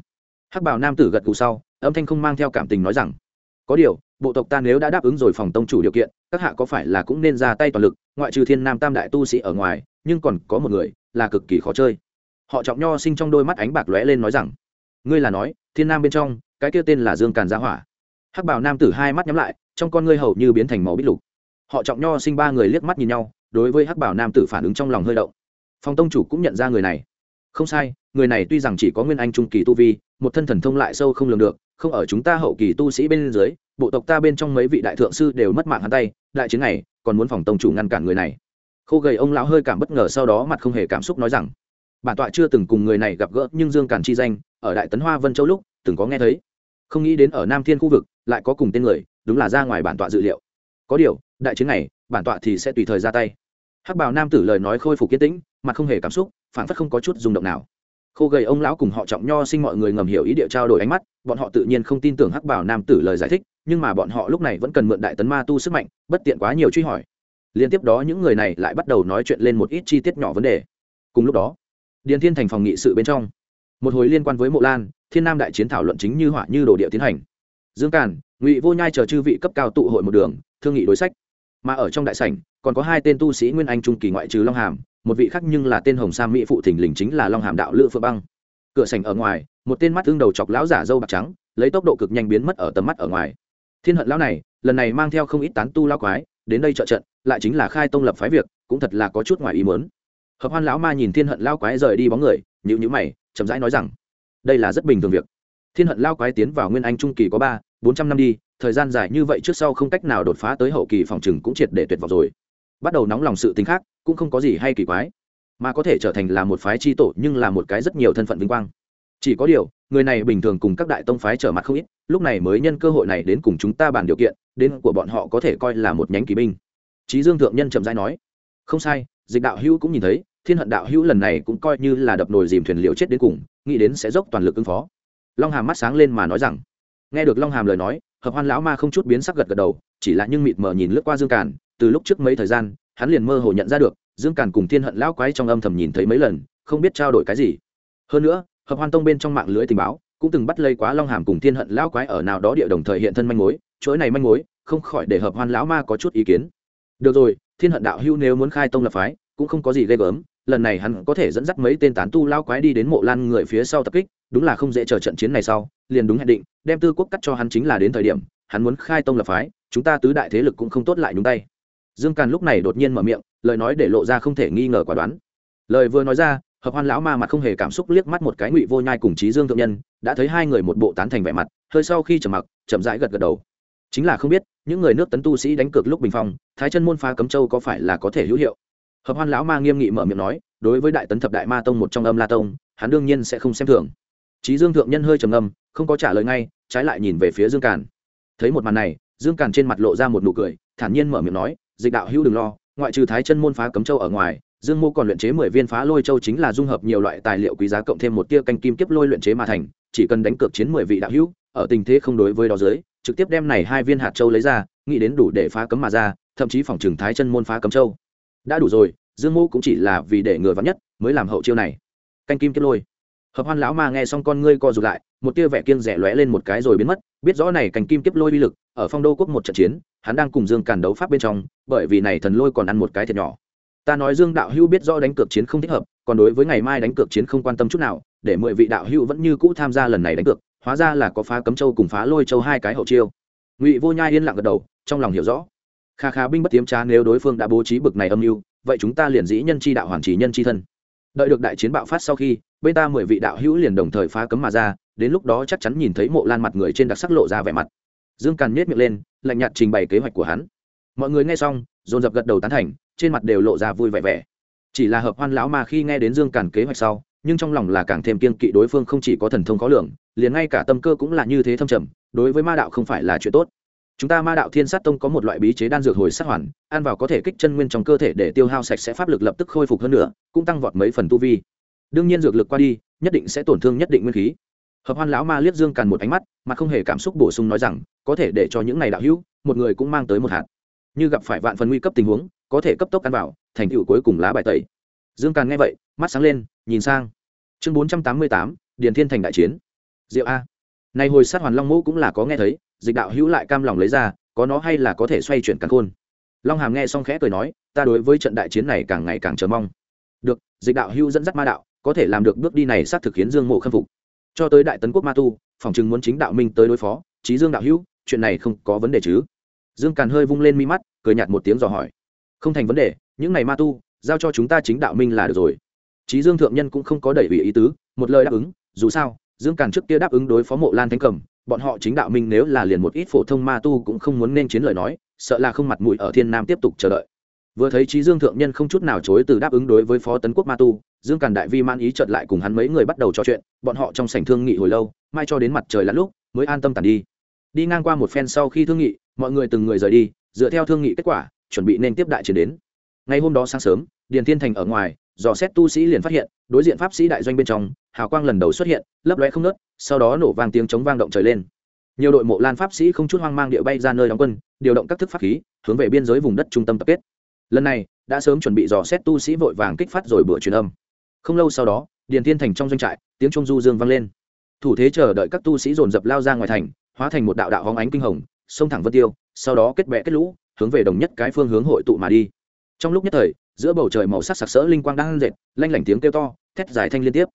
Hắc bảo nam tử gật gù sau, âm thanh không mang theo cảm tình nói rằng, có điều, bộ tộc ta nếu đã đáp ứng rồi phòng tông chủ điều kiện, các hạ có phải là cũng nên ra tay toàn lực, ngoại trừ thiên nam tam đại tu sĩ ở ngoài, nhưng còn có một người là cực kỳ khó chơi. Họ trọng nho sinh trong đôi mắt ánh bạc lóe lên nói rằng, ngươi là nói, thiên nam bên trong, cái kia tên là dương càn gia hỏa. Hắc bảo nam tử hai mắt nhắm lại, trong con ngươi hầu như biến thành màu bít lục họ trọng nho sinh ba người liếc mắt nhìn nhau, đối với hắc bảo nam tử phản ứng trong lòng hơi động. Phòng tông chủ cũng nhận ra người này. Không sai, người này tuy rằng chỉ có nguyên anh trung kỳ tu vi, một thân thần thông lại sâu không lường được, không ở chúng ta hậu kỳ tu sĩ bên dưới, bộ tộc ta bên trong mấy vị đại thượng sư đều mất mạng hắn tay, đại chiến này, còn muốn phòng tông chủ ngăn cản người này. Khô gầy ông lão hơi cảm bất ngờ sau đó mặt không hề cảm xúc nói rằng, bản tọa chưa từng cùng người này gặp gỡ, nhưng dương cản chi danh, ở đại tấn hoa vân châu lúc, từng có nghe thấy. Không nghĩ đến ở nam thiên khu vực, lại có cùng tên người, đúng là ra ngoài bản tọa dự liệu có điều, đại chiến này, bản tọa thì sẽ tùy thời ra tay. Hắc bào nam tử lời nói khôi phục kiên tĩnh, mặt không hề cảm xúc phản phất không có chút rung động nào. Khô gầy ông lão cùng họ trọng nho sinh mọi người ngầm hiểu ý địa trao đổi ánh mắt, bọn họ tự nhiên không tin tưởng hắc bảo nam tử lời giải thích, nhưng mà bọn họ lúc này vẫn cần mượn đại tấn ma tu sức mạnh, bất tiện quá nhiều truy hỏi. Liên tiếp đó những người này lại bắt đầu nói chuyện lên một ít chi tiết nhỏ vấn đề. Cùng lúc đó, điền thiên thành phòng nghị sự bên trong, một hồi liên quan với mộ lan, thiên nam đại chiến thảo luận chính như hỏa như đồ địa tiến hành. Dương càn ngụy vô nhai chờ chư vị cấp cao tụ hội một đường, thương nghị đối sách. Mà ở trong đại sảnh, còn có hai tên tu sĩ nguyên anh trung kỳ ngoại trừ long hàm, một vị khác nhưng là tên hồng sa mỹ phụ thình lình chính là long hàm đạo lữ phượng băng. Cửa sảnh ở ngoài, một tên mắt tương đầu chọc lão giả dâu bạc trắng, lấy tốc độ cực nhanh biến mất ở tầm mắt ở ngoài. Thiên hận lão này, lần này mang theo không ít tán tu lao quái, đến đây trợ trận, lại chính là khai tông lập phái việc, cũng thật là có chút ngoài ý muốn. Hợp hoan lão ma nhìn thiên hận lao quái rời đi bóng người nhữ nhữ mày, chậm rãi nói rằng, đây là rất bình thường việc. Thiên hận lao quái tiến vào nguyên anh trung kỳ có ba bốn trăm năm đi, thời gian dài như vậy trước sau không cách nào đột phá tới hậu kỳ phòng trừng cũng triệt để tuyệt vọng rồi. Bắt đầu nóng lòng sự tính khác, cũng không có gì hay kỳ quái, mà có thể trở thành là một phái tri tổ nhưng là một cái rất nhiều thân phận vinh quang. Chỉ có điều, người này bình thường cùng các đại tông phái trở mặt không ít, lúc này mới nhân cơ hội này đến cùng chúng ta bàn điều kiện, đến của bọn họ có thể coi là một nhánh kỳ binh. Trí dương thượng nhân chậm rãi nói, không sai, dịch đạo hữu cũng nhìn thấy, thiên hận đạo hữu lần này cũng coi như là đập nồi dìm thuyền liều chết đến cùng, nghĩ đến sẽ dốc toàn lực ứng phó. Long hàm mắt sáng lên mà nói rằng nghe được long hàm lời nói, hợp hoan lão ma không chút biến sắc gật gật đầu, chỉ là nhưng mịt mờ nhìn lướt qua dương càn, từ lúc trước mấy thời gian, hắn liền mơ hồ nhận ra được, dương càn cùng thiên hận lão quái trong âm thầm nhìn thấy mấy lần, không biết trao đổi cái gì. Hơn nữa, hợp hoan tông bên trong mạng lưới tình báo, cũng từng bắt lây quá long hàm cùng thiên hận lão quái ở nào đó địa đồng thời hiện thân manh mối, chuỗi này manh mối, không khỏi để hợp hoan lão ma có chút ý kiến. Được rồi, thiên hận đạo hưu nếu muốn khai tông lập phái, cũng không có gì ghê gớm, lần này hắn có thể dẫn dắt mấy tên tán tu lao quái đi đến mộ lan người phía sau tập kích, đúng là không dễ chờ trận chiến này sau, liền đúng hẹn định đem tư quốc cắt cho hắn chính là đến thời điểm, hắn muốn khai tông lập phái, chúng ta tứ đại thế lực cũng không tốt lại nhúng tay. Dương càn lúc này đột nhiên mở miệng, lời nói để lộ ra không thể nghi ngờ quả đoán. Lời vừa nói ra, hợp hoan lão ma mặt không hề cảm xúc liếc mắt một cái ngụy vô nhai cùng trí dương thượng nhân, đã thấy hai người một bộ tán thành vẻ mặt, hơi sau khi trầm mặc, chậm rãi gật gật đầu. Chính là không biết, những người nước tấn tu sĩ đánh cược lúc bình phong, thái chân môn phá cấm châu có phải là có thể hữu hiệu? Hợp hoan lão ma nghiêm nghị mở miệng nói, đối với đại tấn thập đại ma tông một trong âm la tông, hắn đương nhiên sẽ không xem thường trí dương thượng nhân hơi trầm ngâm, không có trả lời ngay, trái lại nhìn về phía dương càn. Thấy một màn này, dương càn trên mặt lộ ra một nụ cười, thản nhiên mở miệng nói, dịch đạo hữu đừng lo, ngoại trừ thái chân môn phá cấm châu ở ngoài, dương mô còn luyện chế mười viên phá lôi châu chính là dung hợp nhiều loại tài liệu quý giá cộng thêm một tia canh kim kiếp lôi luyện chế mà thành, chỉ cần đánh cược chiến mười vị đạo hữu, ở tình thế không đối với đó dưới, trực tiếp đem này hai viên hạt châu lấy ra, nghĩ đến đủ để phá cấm mà ra, thậm chí phòng trường thái chân môn phá cấm châu. Đã đủ rồi, dương mô cũng chỉ là vì để người vắn nhất, mới làm hậu chiêu này. Canh kim kiếp lôi hợp hoan lão ma nghe xong con ngươi co rụt lại, một tia vẻ kiêng rẻ lóe lên một cái rồi biến mất, biết rõ này cành kim kiếp lôi uy lực, ở phong đô quốc một trận chiến, hắn đang cùng dương càn đấu pháp bên trong, bởi vì này thần lôi còn ăn một cái thiệt nhỏ. Ta nói dương đạo hữu biết rõ đánh cược chiến không thích hợp, còn đối với ngày mai đánh cược chiến không quan tâm chút nào, để mười vị đạo hữu vẫn như cũ tham gia lần này đánh cược, hóa ra là có phá cấm châu cùng phá lôi châu hai cái hậu chiêu. Ngụy vô nhai yên lặng gật đầu, trong lòng hiểu rõ. Kha kha binh bất tiếm trá, nếu đối phương đã bố trí bực này âm mưu, vậy chúng ta liền dĩ nhân chi đạo hoàn chỉ nhân chi thân đợi được đại chiến bạo phát sau khi, bên ta mười vị đạo hữu liền đồng thời phá cấm mà ra, đến lúc đó chắc chắn nhìn thấy mộ lan mặt người trên đặc sắc lộ ra vẻ mặt. Dương càn nhét miệng lên, lạnh nhạt trình bày kế hoạch của hắn. Mọi người nghe xong, dồn dập gật đầu tán thành, trên mặt đều lộ ra vui vẻ vẻ. Chỉ là hợp hoan lão mà khi nghe đến dương càn kế hoạch sau, nhưng trong lòng là càng thêm kiên kỵ đối phương không chỉ có thần thông khó lường, liền ngay cả tâm cơ cũng là như thế thâm trầm, đối với ma đạo không phải là chuyện tốt chúng ta ma đạo thiên sát tông có một loại bí chế đan dược hồi sát hoàn, ăn vào có thể kích chân nguyên trong cơ thể để tiêu hao sạch sẽ pháp lực lập tức khôi phục hơn nữa, cũng tăng vọt mấy phần tu vi. Đương nhiên dược lực qua đi, nhất định sẽ tổn thương nhất định nguyên khí. Hợp hoan lão ma liếc dương càn một ánh mắt, mà không hề cảm xúc bổ sung nói rằng, có thể để cho những này đạo hữu, một người cũng mang tới một hạt. Như gặp phải vạn phần nguy cấp tình huống, có thể cấp tốc ăn vào, thành tựu cuối cùng lá bài tẩy. Dương càn nghe vậy, mắt sáng lên, nhìn sang. Chương bốn trăm tám mươi tám, điền thiên thành đại chiến. Diệu a. Này hồi sát hoàn long mẫu cũng là có nghe thấy dịch đạo hữu lại cam lòng lấy ra, có nó hay là có thể xoay chuyển càng khôn. Long hàm nghe xong khẽ cười nói, ta đối với trận đại chiến này càng ngày càng chờ mong. Được, dịch đạo hữu dẫn dắt ma đạo, có thể làm được bước đi này xác thực khiến dương mộ khâm phục. Cho tới đại tấn quốc ma tu, phòng chừng muốn chính đạo minh tới đối phó trí dương đạo hữu, chuyện này không có vấn đề chứ? Dương càn hơi vung lên mi mắt, cười nhạt một tiếng dò hỏi. Không thành vấn đề, những này ma tu, giao cho chúng ta chính đạo minh là được rồi. Trí dương thượng nhân cũng không có đẩy ủy ý tứ, một lời đáp ứng, dù sao, dương càn trước kia đáp ứng đối phó mộ lan thánh cầm bọn họ chính đạo minh nếu là liền một ít phổ thông ma tu cũng không muốn nên chiến lời nói, sợ là không mặt mũi ở thiên nam tiếp tục chờ đợi. Vừa thấy trí dương thượng nhân không chút nào chối từ đáp ứng đối với phó tấn quốc ma tu, dương càn đại vi man ý chợt lại cùng hắn mấy người bắt đầu trò chuyện, bọn họ trong sảnh thương nghị hồi lâu, mai cho đến mặt trời lặn lúc, mới an tâm tàn đi. Đi ngang qua một phen sau khi thương nghị, mọi người từng người rời đi, dựa theo thương nghị kết quả, chuẩn bị nên tiếp đại chiến đến. Ngày hôm đó sáng sớm, điền thiên thành ở ngoài, dò xét tu sĩ liền phát hiện, đối diện pháp sĩ đại doanh bên trong hào quang lần đầu xuất hiện, lấp lóe không nớt sau đó nổ vang tiếng chống vang động trời lên. Nhiều đội mộ lan pháp sĩ không chút hoang mang địa bay ra nơi đóng quân, điều động các thức pháp khí, hướng về biên giới vùng đất trung tâm tập kết. Lần này, đã sớm chuẩn bị dò xét tu sĩ vội vàng kích phát rồi bữa truyền âm. Không lâu sau đó, điền thiên thành trong doanh trại, tiếng trung du dương vang lên. Thủ thế chờ đợi các tu sĩ dồn dập lao ra ngoài thành, hóa thành một đạo đạo hóng ánh kinh hồng, xông thẳng vân tiêu, sau đó kết bệ kết lũ, hướng về đồng nhất cái phương hướng hội tụ mà đi. Trong lúc nhất thời, giữa bầu trời màu sắc sặc sỡ linh quang đang dệt, lanh lảnh tiếng kêu to, thét dài thanh liên tiếp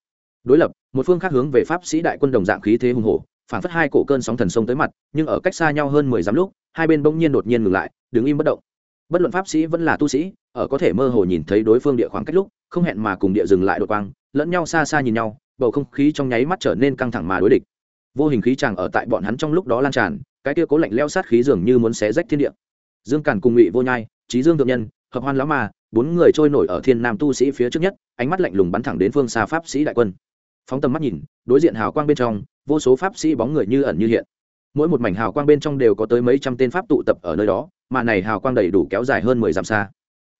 đối lập một phương khác hướng về pháp sĩ đại quân đồng dạng khí thế hùng hổ phản phất hai cổ cơn sóng thần sông tới mặt nhưng ở cách xa nhau hơn mười dặm lúc hai bên bỗng nhiên đột nhiên ngừng lại đứng im bất động. Bất luận pháp sĩ vẫn là tu sĩ ở có thể mơ hồ nhìn thấy đối phương địa khoảng cách lúc không hẹn mà cùng địa dừng lại đột quang lẫn nhau xa xa nhìn nhau bầu không khí trong nháy mắt trở nên căng thẳng mà đối địch. Vô hình khí chàng ở tại bọn hắn trong lúc đó lan tràn cái kia cố lạnh leo sát khí dường như muốn xé rách thiên địa. Dương càn cùng ngụy vô nhai trí dương thượng nhân hợp hoan lão mà, bốn người trôi nổi ở thiên nam tu sĩ phía trước nhất ánh mắt lạnh lùng bắn thẳng đến phương xa pháp sĩ đại quân phóng tầm mắt nhìn, đối diện hào quang bên trong, vô số pháp sĩ bóng người như ẩn như hiện. Mỗi một mảnh hào quang bên trong đều có tới mấy trăm tên pháp tụ tập ở nơi đó, mà này hào quang đầy đủ kéo dài hơn mười dặm xa.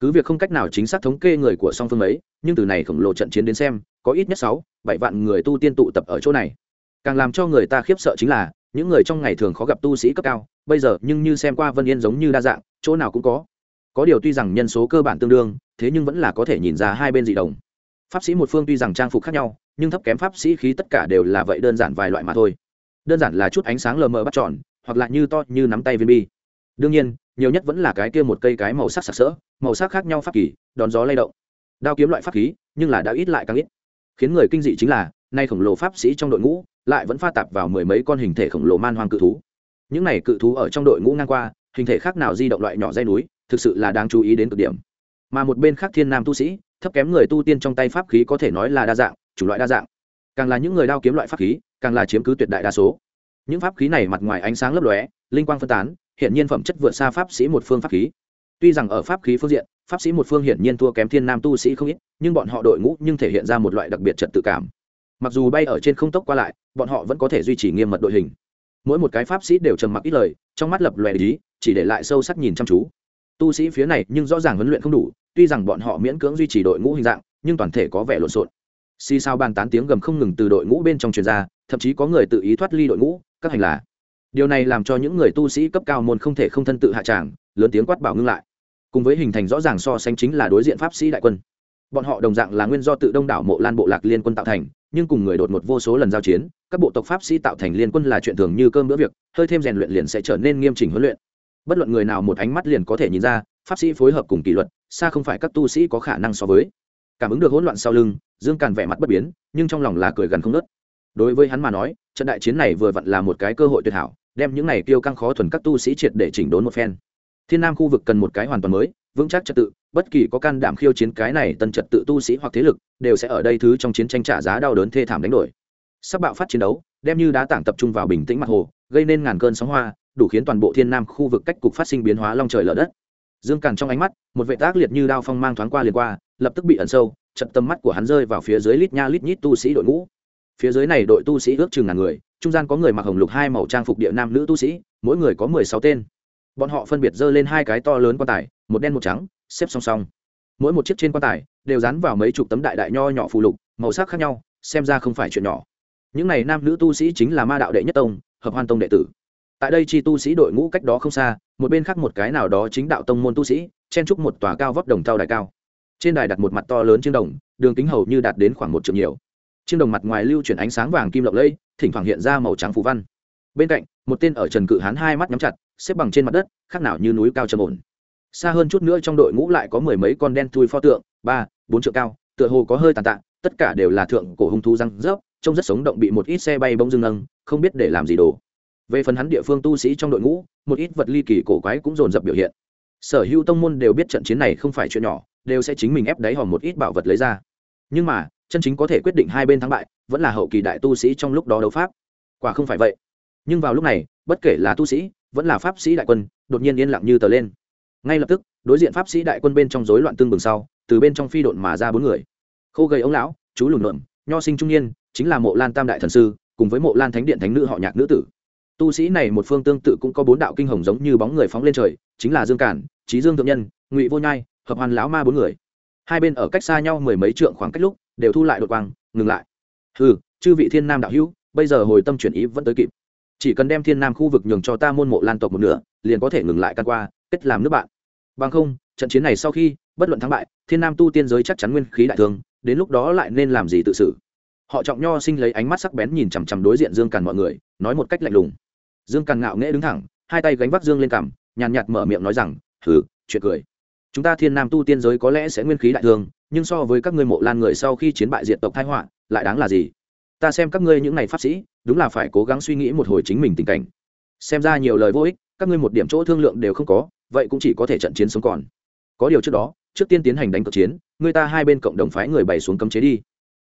Cứ việc không cách nào chính xác thống kê người của song phương ấy, nhưng từ này khổng lồ trận chiến đến xem, có ít nhất sáu, bảy vạn người tu tiên tụ tập ở chỗ này. Càng làm cho người ta khiếp sợ chính là, những người trong ngày thường khó gặp tu sĩ cấp cao, bây giờ nhưng như xem qua vân yên giống như đa dạng, chỗ nào cũng có. Có điều tuy rằng nhân số cơ bản tương đương, thế nhưng vẫn là có thể nhìn ra hai bên dị đồng. Pháp sĩ một phương tuy rằng trang phục khác nhau nhưng thấp kém pháp sĩ khí tất cả đều là vậy đơn giản vài loại mà thôi. Đơn giản là chút ánh sáng lờ mờ bắt tròn, hoặc là như to như nắm tay viên bi. Đương nhiên, nhiều nhất vẫn là cái kia một cây cái màu sắc sặc sỡ, màu sắc khác nhau pháp kỳ, đón gió lay động. Đao kiếm loại pháp khí, nhưng là đã ít lại càng ít. Khiến người kinh dị chính là, nay khổng lồ pháp sĩ trong đội ngũ lại vẫn pha tạp vào mười mấy con hình thể khổng lồ man hoang cự thú. Những này cự thú ở trong đội ngũ ngang qua, hình thể khác nào di động loại nhỏ dây núi, thực sự là đáng chú ý đến cực điểm. Mà một bên khác thiên nam tu sĩ, thấp kém người tu tiên trong tay pháp khí có thể nói là đa dạng chủ loại đa dạng. Càng là những người đao kiếm loại pháp khí, càng là chiếm cứ tuyệt đại đa số. Những pháp khí này mặt ngoài ánh sáng lấp lóe, linh quang phân tán hiện nhiên phẩm chất vượt xa pháp sĩ một phương pháp khí. Tuy rằng ở pháp khí phương diện, pháp sĩ một phương hiển nhiên thua kém thiên nam tu sĩ không ít, nhưng bọn họ đội ngũ nhưng thể hiện ra một loại đặc biệt trật tự cảm. Mặc dù bay ở trên không tốc qua lại, bọn họ vẫn có thể duy trì nghiêm mật đội hình. Mỗi một cái pháp sĩ đều trầm mặc ít lời, trong mắt lập lòe lý chỉ để lại sâu sắc nhìn chăm chú. Tu sĩ phía này nhưng rõ ràng huấn luyện không đủ, tuy rằng bọn họ miễn cưỡng duy trì đội ngũ hình dạng, nhưng toàn thể có vẻ lộn xộn xì sao bàn tán tiếng gầm không ngừng từ đội ngũ bên trong truyền ra, thậm chí có người tự ý thoát ly đội ngũ, các hành là. Điều này làm cho những người tu sĩ cấp cao môn không thể không thân tự hạ tràng, lớn tiếng quát bảo ngưng lại. Cùng với hình thành rõ ràng so sánh chính là đối diện pháp sĩ đại quân. Bọn họ đồng dạng là nguyên do tự đông đảo mộ lan bộ lạc liên quân tạo thành, nhưng cùng người đột một vô số lần giao chiến, các bộ tộc pháp sĩ tạo thành liên quân là chuyện thường như cơm bữa việc, hơi thêm rèn luyện liền sẽ trở nên nghiêm chỉnh huấn luyện. Bất luận người nào một ánh mắt liền có thể nhìn ra, pháp sĩ phối hợp cùng kỷ luật, xa không phải các tu sĩ có khả năng so với. Cảm ứng được hỗn loạn sau lưng dương càn vẻ mặt bất biến, nhưng trong lòng là cười gần không nớt đối với hắn mà nói, trận đại chiến này vừa vặn là một cái cơ hội tuyệt hảo, đem những này tiêu căng khó thuần các tu sĩ triệt để chỉnh đốn một phen. Thiên nam khu vực cần một cái hoàn toàn mới, vững chắc trật tự, bất kỳ có can đảm khiêu chiến cái này tân trật tự tu sĩ hoặc thế lực, đều sẽ ở đây thứ trong chiến tranh trả giá đau đớn thê thảm đánh đổi. Sắc bạo phát chiến đấu, đem như đá tảng tập trung vào bình tĩnh mặt hồ, gây nên ngàn cơn sóng hoa, đủ khiến toàn bộ thiên nam khu vực cách cục phát sinh biến hóa long trời lở đất dương càn trong ánh mắt, một vệ tác liệt như đao phong mang thoáng qua liền qua, lập tức bị ẩn sâu trận tầm mắt của hắn rơi vào phía dưới lít nha lít nhít tu sĩ đội ngũ. Phía dưới này đội tu sĩ ước chừng ngàn người, trung gian có người mặc hồng lục hai màu trang phục địa nam nữ tu sĩ, mỗi người có mười sáu tên. Bọn họ phân biệt dơ lên hai cái to lớn quan tài, một đen một trắng, xếp song song. Mỗi một chiếc trên quan tài đều dán vào mấy chục tấm đại đại nho nhỏ phù lục, màu sắc khác nhau, xem ra không phải chuyện nhỏ. Những này nam nữ tu sĩ chính là ma đạo đệ nhất tông, hợp hoan tông đệ tử. Tại đây chi tu sĩ đội ngũ cách đó không xa một bên khác một cái nào đó chính đạo tông môn tu sĩ, chen trúc một tòa cao vóc đồng thau đài cao. Trên đài đặt một mặt to lớn trên đồng, đường kính hầu như đạt đến khoảng một triệu nhiều. Trên đồng mặt ngoài lưu chuyển ánh sáng vàng kim lộng lẫy, thỉnh thoảng hiện ra màu trắng phù văn. Bên cạnh, một tên ở trần cự hán hai mắt nhắm chặt, xếp bằng trên mặt đất, khác nào như núi cao trầm ổn. Xa hơn chút nữa trong đội ngũ lại có mười mấy con đen thui pho tượng, ba, bốn triệu cao, tựa hồ có hơi tàn tạ, tất cả đều là thượng cổ hung thú răng rớp, trông rất sống động bị một ít xe bay bông dưng nâng, không biết để làm gì đồ về phần hắn địa phương tu sĩ trong đội ngũ, một ít vật ly kỳ cổ quái cũng dồn dập biểu hiện. Sở hữu tông môn đều biết trận chiến này không phải chuyện nhỏ, đều sẽ chính mình ép đáy hòm một ít bảo vật lấy ra. Nhưng mà, chân chính có thể quyết định hai bên thắng bại, vẫn là hậu kỳ đại tu sĩ trong lúc đó đấu pháp. Quả không phải vậy. Nhưng vào lúc này, bất kể là tu sĩ, vẫn là pháp sĩ đại quân, đột nhiên yên lặng như tờ lên. Ngay lập tức, đối diện pháp sĩ đại quân bên trong rối loạn tương bừng sau, từ bên trong phi độn mà ra bốn người. Khô gầy ông lão, chú lùn lượm, nho sinh trung niên, chính là mộ lan tam đại thần sư, cùng với mộ lan thánh điện thánh nữ họ nhạc nữ tử tu sĩ này một phương tương tự cũng có bốn đạo kinh hồng giống như bóng người phóng lên trời, chính là dương cản trí dương thượng nhân, ngụy vô nhai, hợp hoàn lão ma bốn người. Hai bên ở cách xa nhau mười mấy trượng khoảng cách lúc, đều thu lại đột quang, ngừng lại. Ừ chư vị thiên nam đạo hữu, bây giờ hồi tâm chuyển ý vẫn tới kịp. Chỉ cần đem thiên nam khu vực nhường cho ta môn mộ lan tộc một nửa, liền có thể ngừng lại căn qua, kết làm nước bạn. Bằng không, trận chiến này sau khi, bất luận thắng bại, thiên nam tu tiên giới chắc chắn nguyên khí đại thương, đến lúc đó lại nên làm gì tự xử. Họ trọng nho sinh lấy ánh mắt sắc bén nhìn chằm chằm đối diện dương càn mọi người, nói một cách lạnh lùng dương càn ngạo nghễ đứng thẳng, hai tay gánh vác dương lên cằm nhàn nhạt mở miệng nói rằng thử chuyện cười. Chúng ta thiên nam tu tiên giới có lẽ sẽ nguyên khí đại thương nhưng so với các ngươi mộ lan người sau khi chiến bại diện tộc thái họa, lại đáng là gì? Ta xem các ngươi những n à y pháp sĩ, đúng là phải cố gắng suy nghĩ một hồi chính mình tình cảnh. Xem ra nhiều lời vô ích, các ngươi một điểm chỗ thương lượng đều không có, vậy cũng chỉ có thể trận chiến sống còn. Có điều trước đó, trước tiên tiến hành đánh cược chiến, người ta hai bên cộng đồng phái người bày xuống cấm chế đi.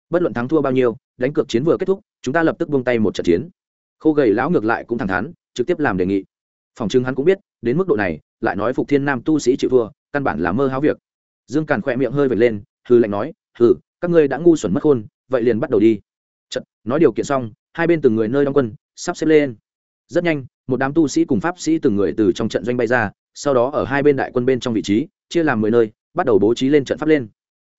Bất luận thắng thua bao nhiêu, đánh cược chiến vừa kết thúc, chúng ta lập tức buông tay một trận chiến khô gầy lão ngược lại cũng thẳng thắn trực tiếp làm đề nghị. Phòng chứng hắn cũng biết đến mức độ này lại nói phục thiên nam tu sĩ chịu thua căn bản là mơ háo việc. Dương càn khỏe miệng hơi vệt lên hư lạnh nói hừ các ngươi đã ngu xuẩn mất khôn vậy liền bắt đầu đi. Chật, nói điều kiện xong hai bên từng người nơi đóng quân sắp xếp lên. Rất nhanh một đám tu sĩ cùng pháp sĩ từng người từ trong trận doanh bay ra sau đó ở hai bên đại quân bên trong vị trí chia làm mười nơi bắt đầu bố trí lên trận pháp lên.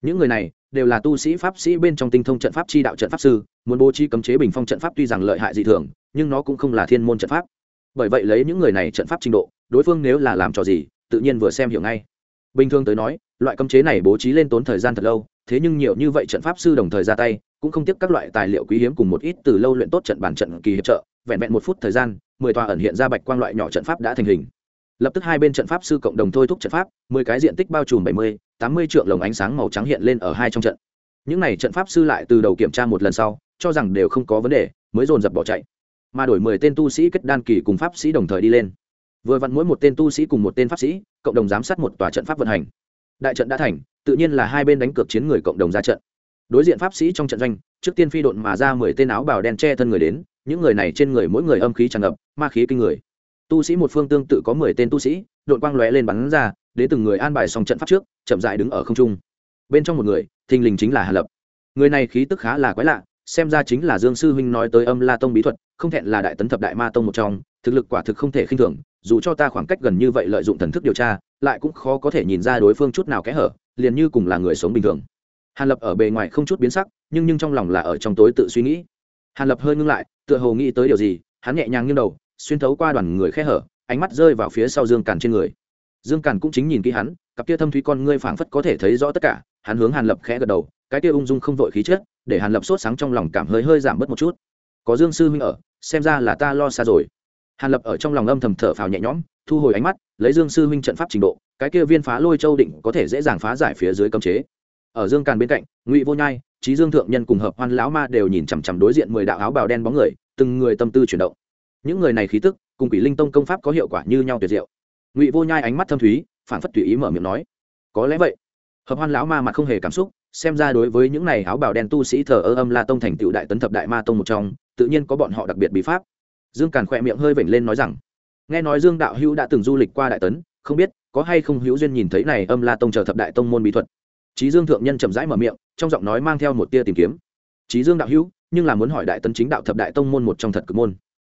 Những người này đều là tu sĩ pháp sĩ bên trong tinh thông trận pháp chi đạo trận pháp sư muốn bố trí cấm chế bình phong trận pháp tuy rằng lợi hại dị thường nhưng nó cũng không là thiên môn trận pháp. Bởi vậy lấy những người này trận pháp trình độ, đối phương nếu là làm trò gì, tự nhiên vừa xem hiểu ngay. Bình thường tới nói, loại cấm chế này bố trí lên tốn thời gian thật lâu, thế nhưng nhiều như vậy trận pháp sư đồng thời ra tay, cũng không tiếc các loại tài liệu quý hiếm cùng một ít từ lâu luyện tốt trận bản trận kỳ hiệp trợ, vẹn vẹn một phút thời gian, mười tòa ẩn hiện ra bạch quang loại nhỏ trận pháp đã thành hình. Lập tức hai bên trận pháp sư cộng đồng thôi thúc trận pháp, mười cái diện tích bao trùm bảy mươi, tám mươi trượng lồng ánh sáng màu trắng hiện lên ở hai trong trận. Những này trận pháp sư lại từ đầu kiểm tra một lần sau, cho rằng đều không có vấn đề, mới dồn dập bỏ chạy mà đổi mười tên tu sĩ kết đan kỳ cùng pháp sĩ đồng thời đi lên. Vừa vặn mỗi một tên tu sĩ cùng một tên pháp sĩ, cộng đồng giám sát một tòa trận pháp vận hành. Đại trận đã thành, tự nhiên là hai bên đánh cược chiến người cộng đồng ra trận. Đối diện pháp sĩ trong trận doanh, trước tiên phi độn mà ra mười tên áo bào đen che thân người đến, những người này trên người mỗi người âm khí tràn ngập, ma khí kinh người. Tu sĩ một phương tương tự có mười tên tu sĩ đội quang lóe lên bắn ra, đến từng người an bài xong trận pháp trước, chậm dại đứng ở không trung. Bên trong một người, thình lình chính là hà lập. Người này khí tức khá là quái lạ xem ra chính là dương sư huynh nói tới âm la tông bí thuật, không thẹn là đại tấn thập đại ma tông một trong, thực lực quả thực không thể khinh thường, dù cho ta khoảng cách gần như vậy lợi dụng thần thức điều tra, lại cũng khó có thể nhìn ra đối phương chút nào kẽ hở, liền như cùng là người sống bình thường. Hàn lập ở bề ngoài không chút biến sắc, nhưng nhưng trong lòng là ở trong tối tự suy nghĩ. Hàn lập hơi ngưng lại, tựa hồ nghĩ tới điều gì, hắn nhẹ nhàng nghiêng đầu, xuyên thấu qua đoàn người khe hở, ánh mắt rơi vào phía sau dương càn trên người. Dương càn cũng chính nhìn kỹ hắn, cặp kia thâm thúy con ngươi phảng phất có thể thấy rõ tất cả, hắn hướng hàn lập khẽ gật đầu cái kia ung dung không vội khí chết để hàn lập sốt sáng trong lòng cảm hơi hơi giảm bớt một chút. Có dương sư huynh ở, xem ra là ta lo xa rồi. Hàn lập ở trong lòng âm thầm thở phào nhẹ nhõm, thu hồi ánh mắt, lấy dương sư huynh trận pháp trình độ, cái kia viên phá lôi châu định có thể dễ dàng phá giải phía dưới cấm chế. Ở dương càn bên cạnh, ngụy vô nhai trí dương thượng nhân cùng hợp hoan lão ma đều nhìn chằm chằm đối diện mười đạo áo bào đen bóng người, từng người tâm tư chuyển động. Những người này khí tức, cùng quỷ linh tông công pháp có hiệu quả như nhau tuyệt diệu. Ngụy vô nhai ánh mắt thâm thúy, phản phất tùy ý mở miệng nói, có lẽ vậy. Hợp hoan lão ma mặt không hề cảm xúc xem ra đối với những này áo bào đen tu sĩ thờ ơ âm la tông thành tựu đại tấn thập đại ma tông một trong, tự nhiên có bọn họ đặc biệt bí pháp. Dương càn khỏe miệng hơi vểnh lên nói rằng, nghe nói dương đạo hữu đã từng du lịch qua đại tấn, không biết có hay không hữu duyên nhìn thấy này âm la tông chờ thập đại tông môn bí thuật. Trí dương thượng nhân chậm rãi mở miệng, trong giọng nói mang theo một tia tìm kiếm. Trí dương đạo hữu, nhưng là muốn hỏi đại tấn chính đạo thập đại tông môn một trong thật cực môn.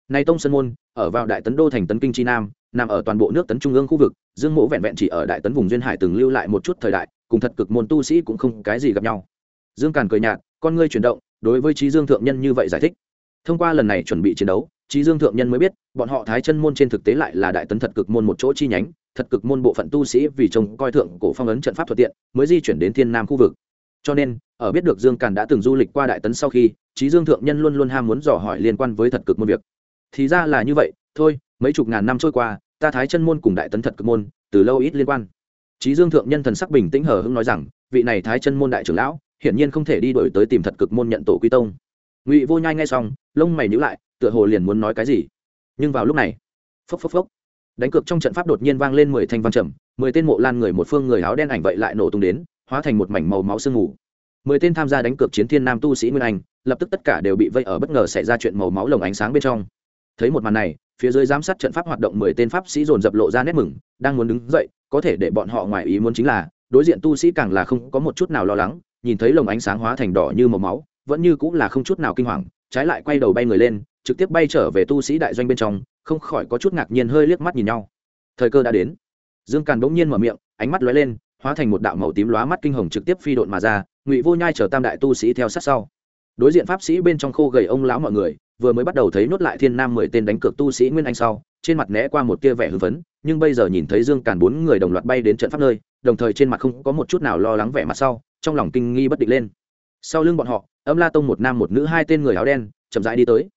Này tông sơn môn, ở vào đại tấn đô thành tấn kinh chi nam, nằm ở toàn bộ nước tấn trung ương khu vực, dương mộ vẹn vẹn chỉ ở đại tấn vùng duyên hải từng lưu lại một chút thời đại cùng thật cực môn tu sĩ cũng không cái gì gặp nhau. Dương càn cười nhạt, con ngươi chuyển động, đối với trí dương thượng nhân như vậy giải thích. Thông qua lần này chuẩn bị chiến đấu trí dương thượng nhân mới biết, bọn họ thái chân môn trên thực tế lại là đại tấn thật cực môn một chỗ chi nhánh, thật cực môn bộ phận tu sĩ vì trông coi thượng cổ phong ấn trận pháp thuận tiện, mới di chuyển đến thiên nam khu vực. Cho nên, ở biết được dương càn đã từng du lịch qua đại tấn sau khi trí dương thượng nhân luôn luôn ham muốn dò hỏi liên quan với thật cực môn việc. Thì ra là như vậy, thôi, mấy chục ngàn năm trôi qua, ta thái chân môn cùng đại tấn thật cực môn, từ lâu ít liên quan. Chí dương thượng nhân thần sắc bình tĩnh hờ hững nói rằng, vị này thái chân môn đại trưởng lão, hiển nhiên không thể đi đổi tới tìm thật cực môn nhận tổ quy tông. Ngụy vô nhai ngay xong, lông mày nhíu lại, tựa hồ liền muốn nói cái gì. Nhưng vào lúc này, phốc phốc phốc, đánh cược trong trận pháp đột nhiên vang lên mười thanh văn trầm, mười tên mộ lan người một phương người áo đen ảnh vậy lại nổ tung đến, hóa thành một mảnh màu máu sương mù. Mười tên tham gia đánh cược chiến thiên nam tu sĩ nguyên anh, lập tức tất cả đều bị vây ở bất ngờ xảy ra chuyện màu máu lồng ánh sáng bên trong. Thấy một màn này, phía dưới giám sát trận pháp hoạt động mười tên pháp sĩ dồn dập lộ ra nét mừng, đang muốn đứng dậy có thể để bọn họ ngoài ý muốn chính là, đối diện tu sĩ càng là không có một chút nào lo lắng, nhìn thấy lồng ánh sáng hóa thành đỏ như màu máu, vẫn như cũng là không chút nào kinh hoàng, trái lại quay đầu bay người lên, trực tiếp bay trở về tu sĩ đại doanh bên trong, không khỏi có chút ngạc nhiên hơi liếc mắt nhìn nhau. Thời cơ đã đến. Dương càn bỗng nhiên mở miệng, ánh mắt lóe lên, hóa thành một đạo màu tím lóa mắt kinh hồng trực tiếp phi độn mà ra, ngụy vô nhai chở tam đại tu sĩ theo sát sau. Đối diện pháp sĩ bên trong khô gầy ông lão mọi người, vừa mới bắt đầu thấy nốt lại thiên nam mười tên đánh cược tu sĩ nguyên anh sau, trên mặt né qua một tia vẻ hưng phấn nhưng bây giờ nhìn thấy dương càn bốn người đồng loạt bay đến trận pháp nơi, đồng thời trên mặt không có một chút nào lo lắng vẻ mặt sau, trong lòng kinh nghi bất định lên. Sau lưng bọn họ, âm la tông một nam một nữ hai tên người áo đen, chậm rãi đi tới.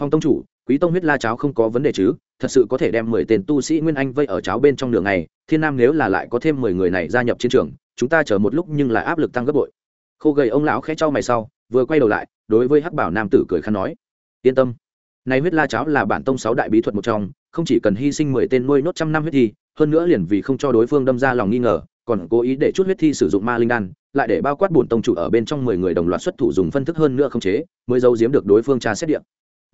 Phong tông chủ, quý tông huyết la cháo không có vấn đề chứ? Thật sự có thể đem mười tên tu sĩ nguyên anh vây ở cháo bên trong đường này thiên nam nếu là lại có thêm mười người này gia nhập chiến trường, chúng ta chờ một lúc nhưng lại áp lực tăng gấp bội. Khô gầy ông lão khẽ trao mày sau, vừa quay đầu lại, đối với hắc bảo nam tử cười khăn nói, yên tâm này huyết la cháo là bản tông sáu đại bí thuật một trong, không chỉ cần hy sinh mười tên nuôi nốt trăm năm huyết thi, hơn nữa liền vì không cho đối phương đâm ra lòng nghi ngờ, còn cố ý để chút huyết thi sử dụng ma linh đan, lại để bao quát bổn tông chủ ở bên trong mười người đồng loạt xuất thủ dùng phân thức hơn nữa không chế, mới giấu giếm được đối phương tra xét điện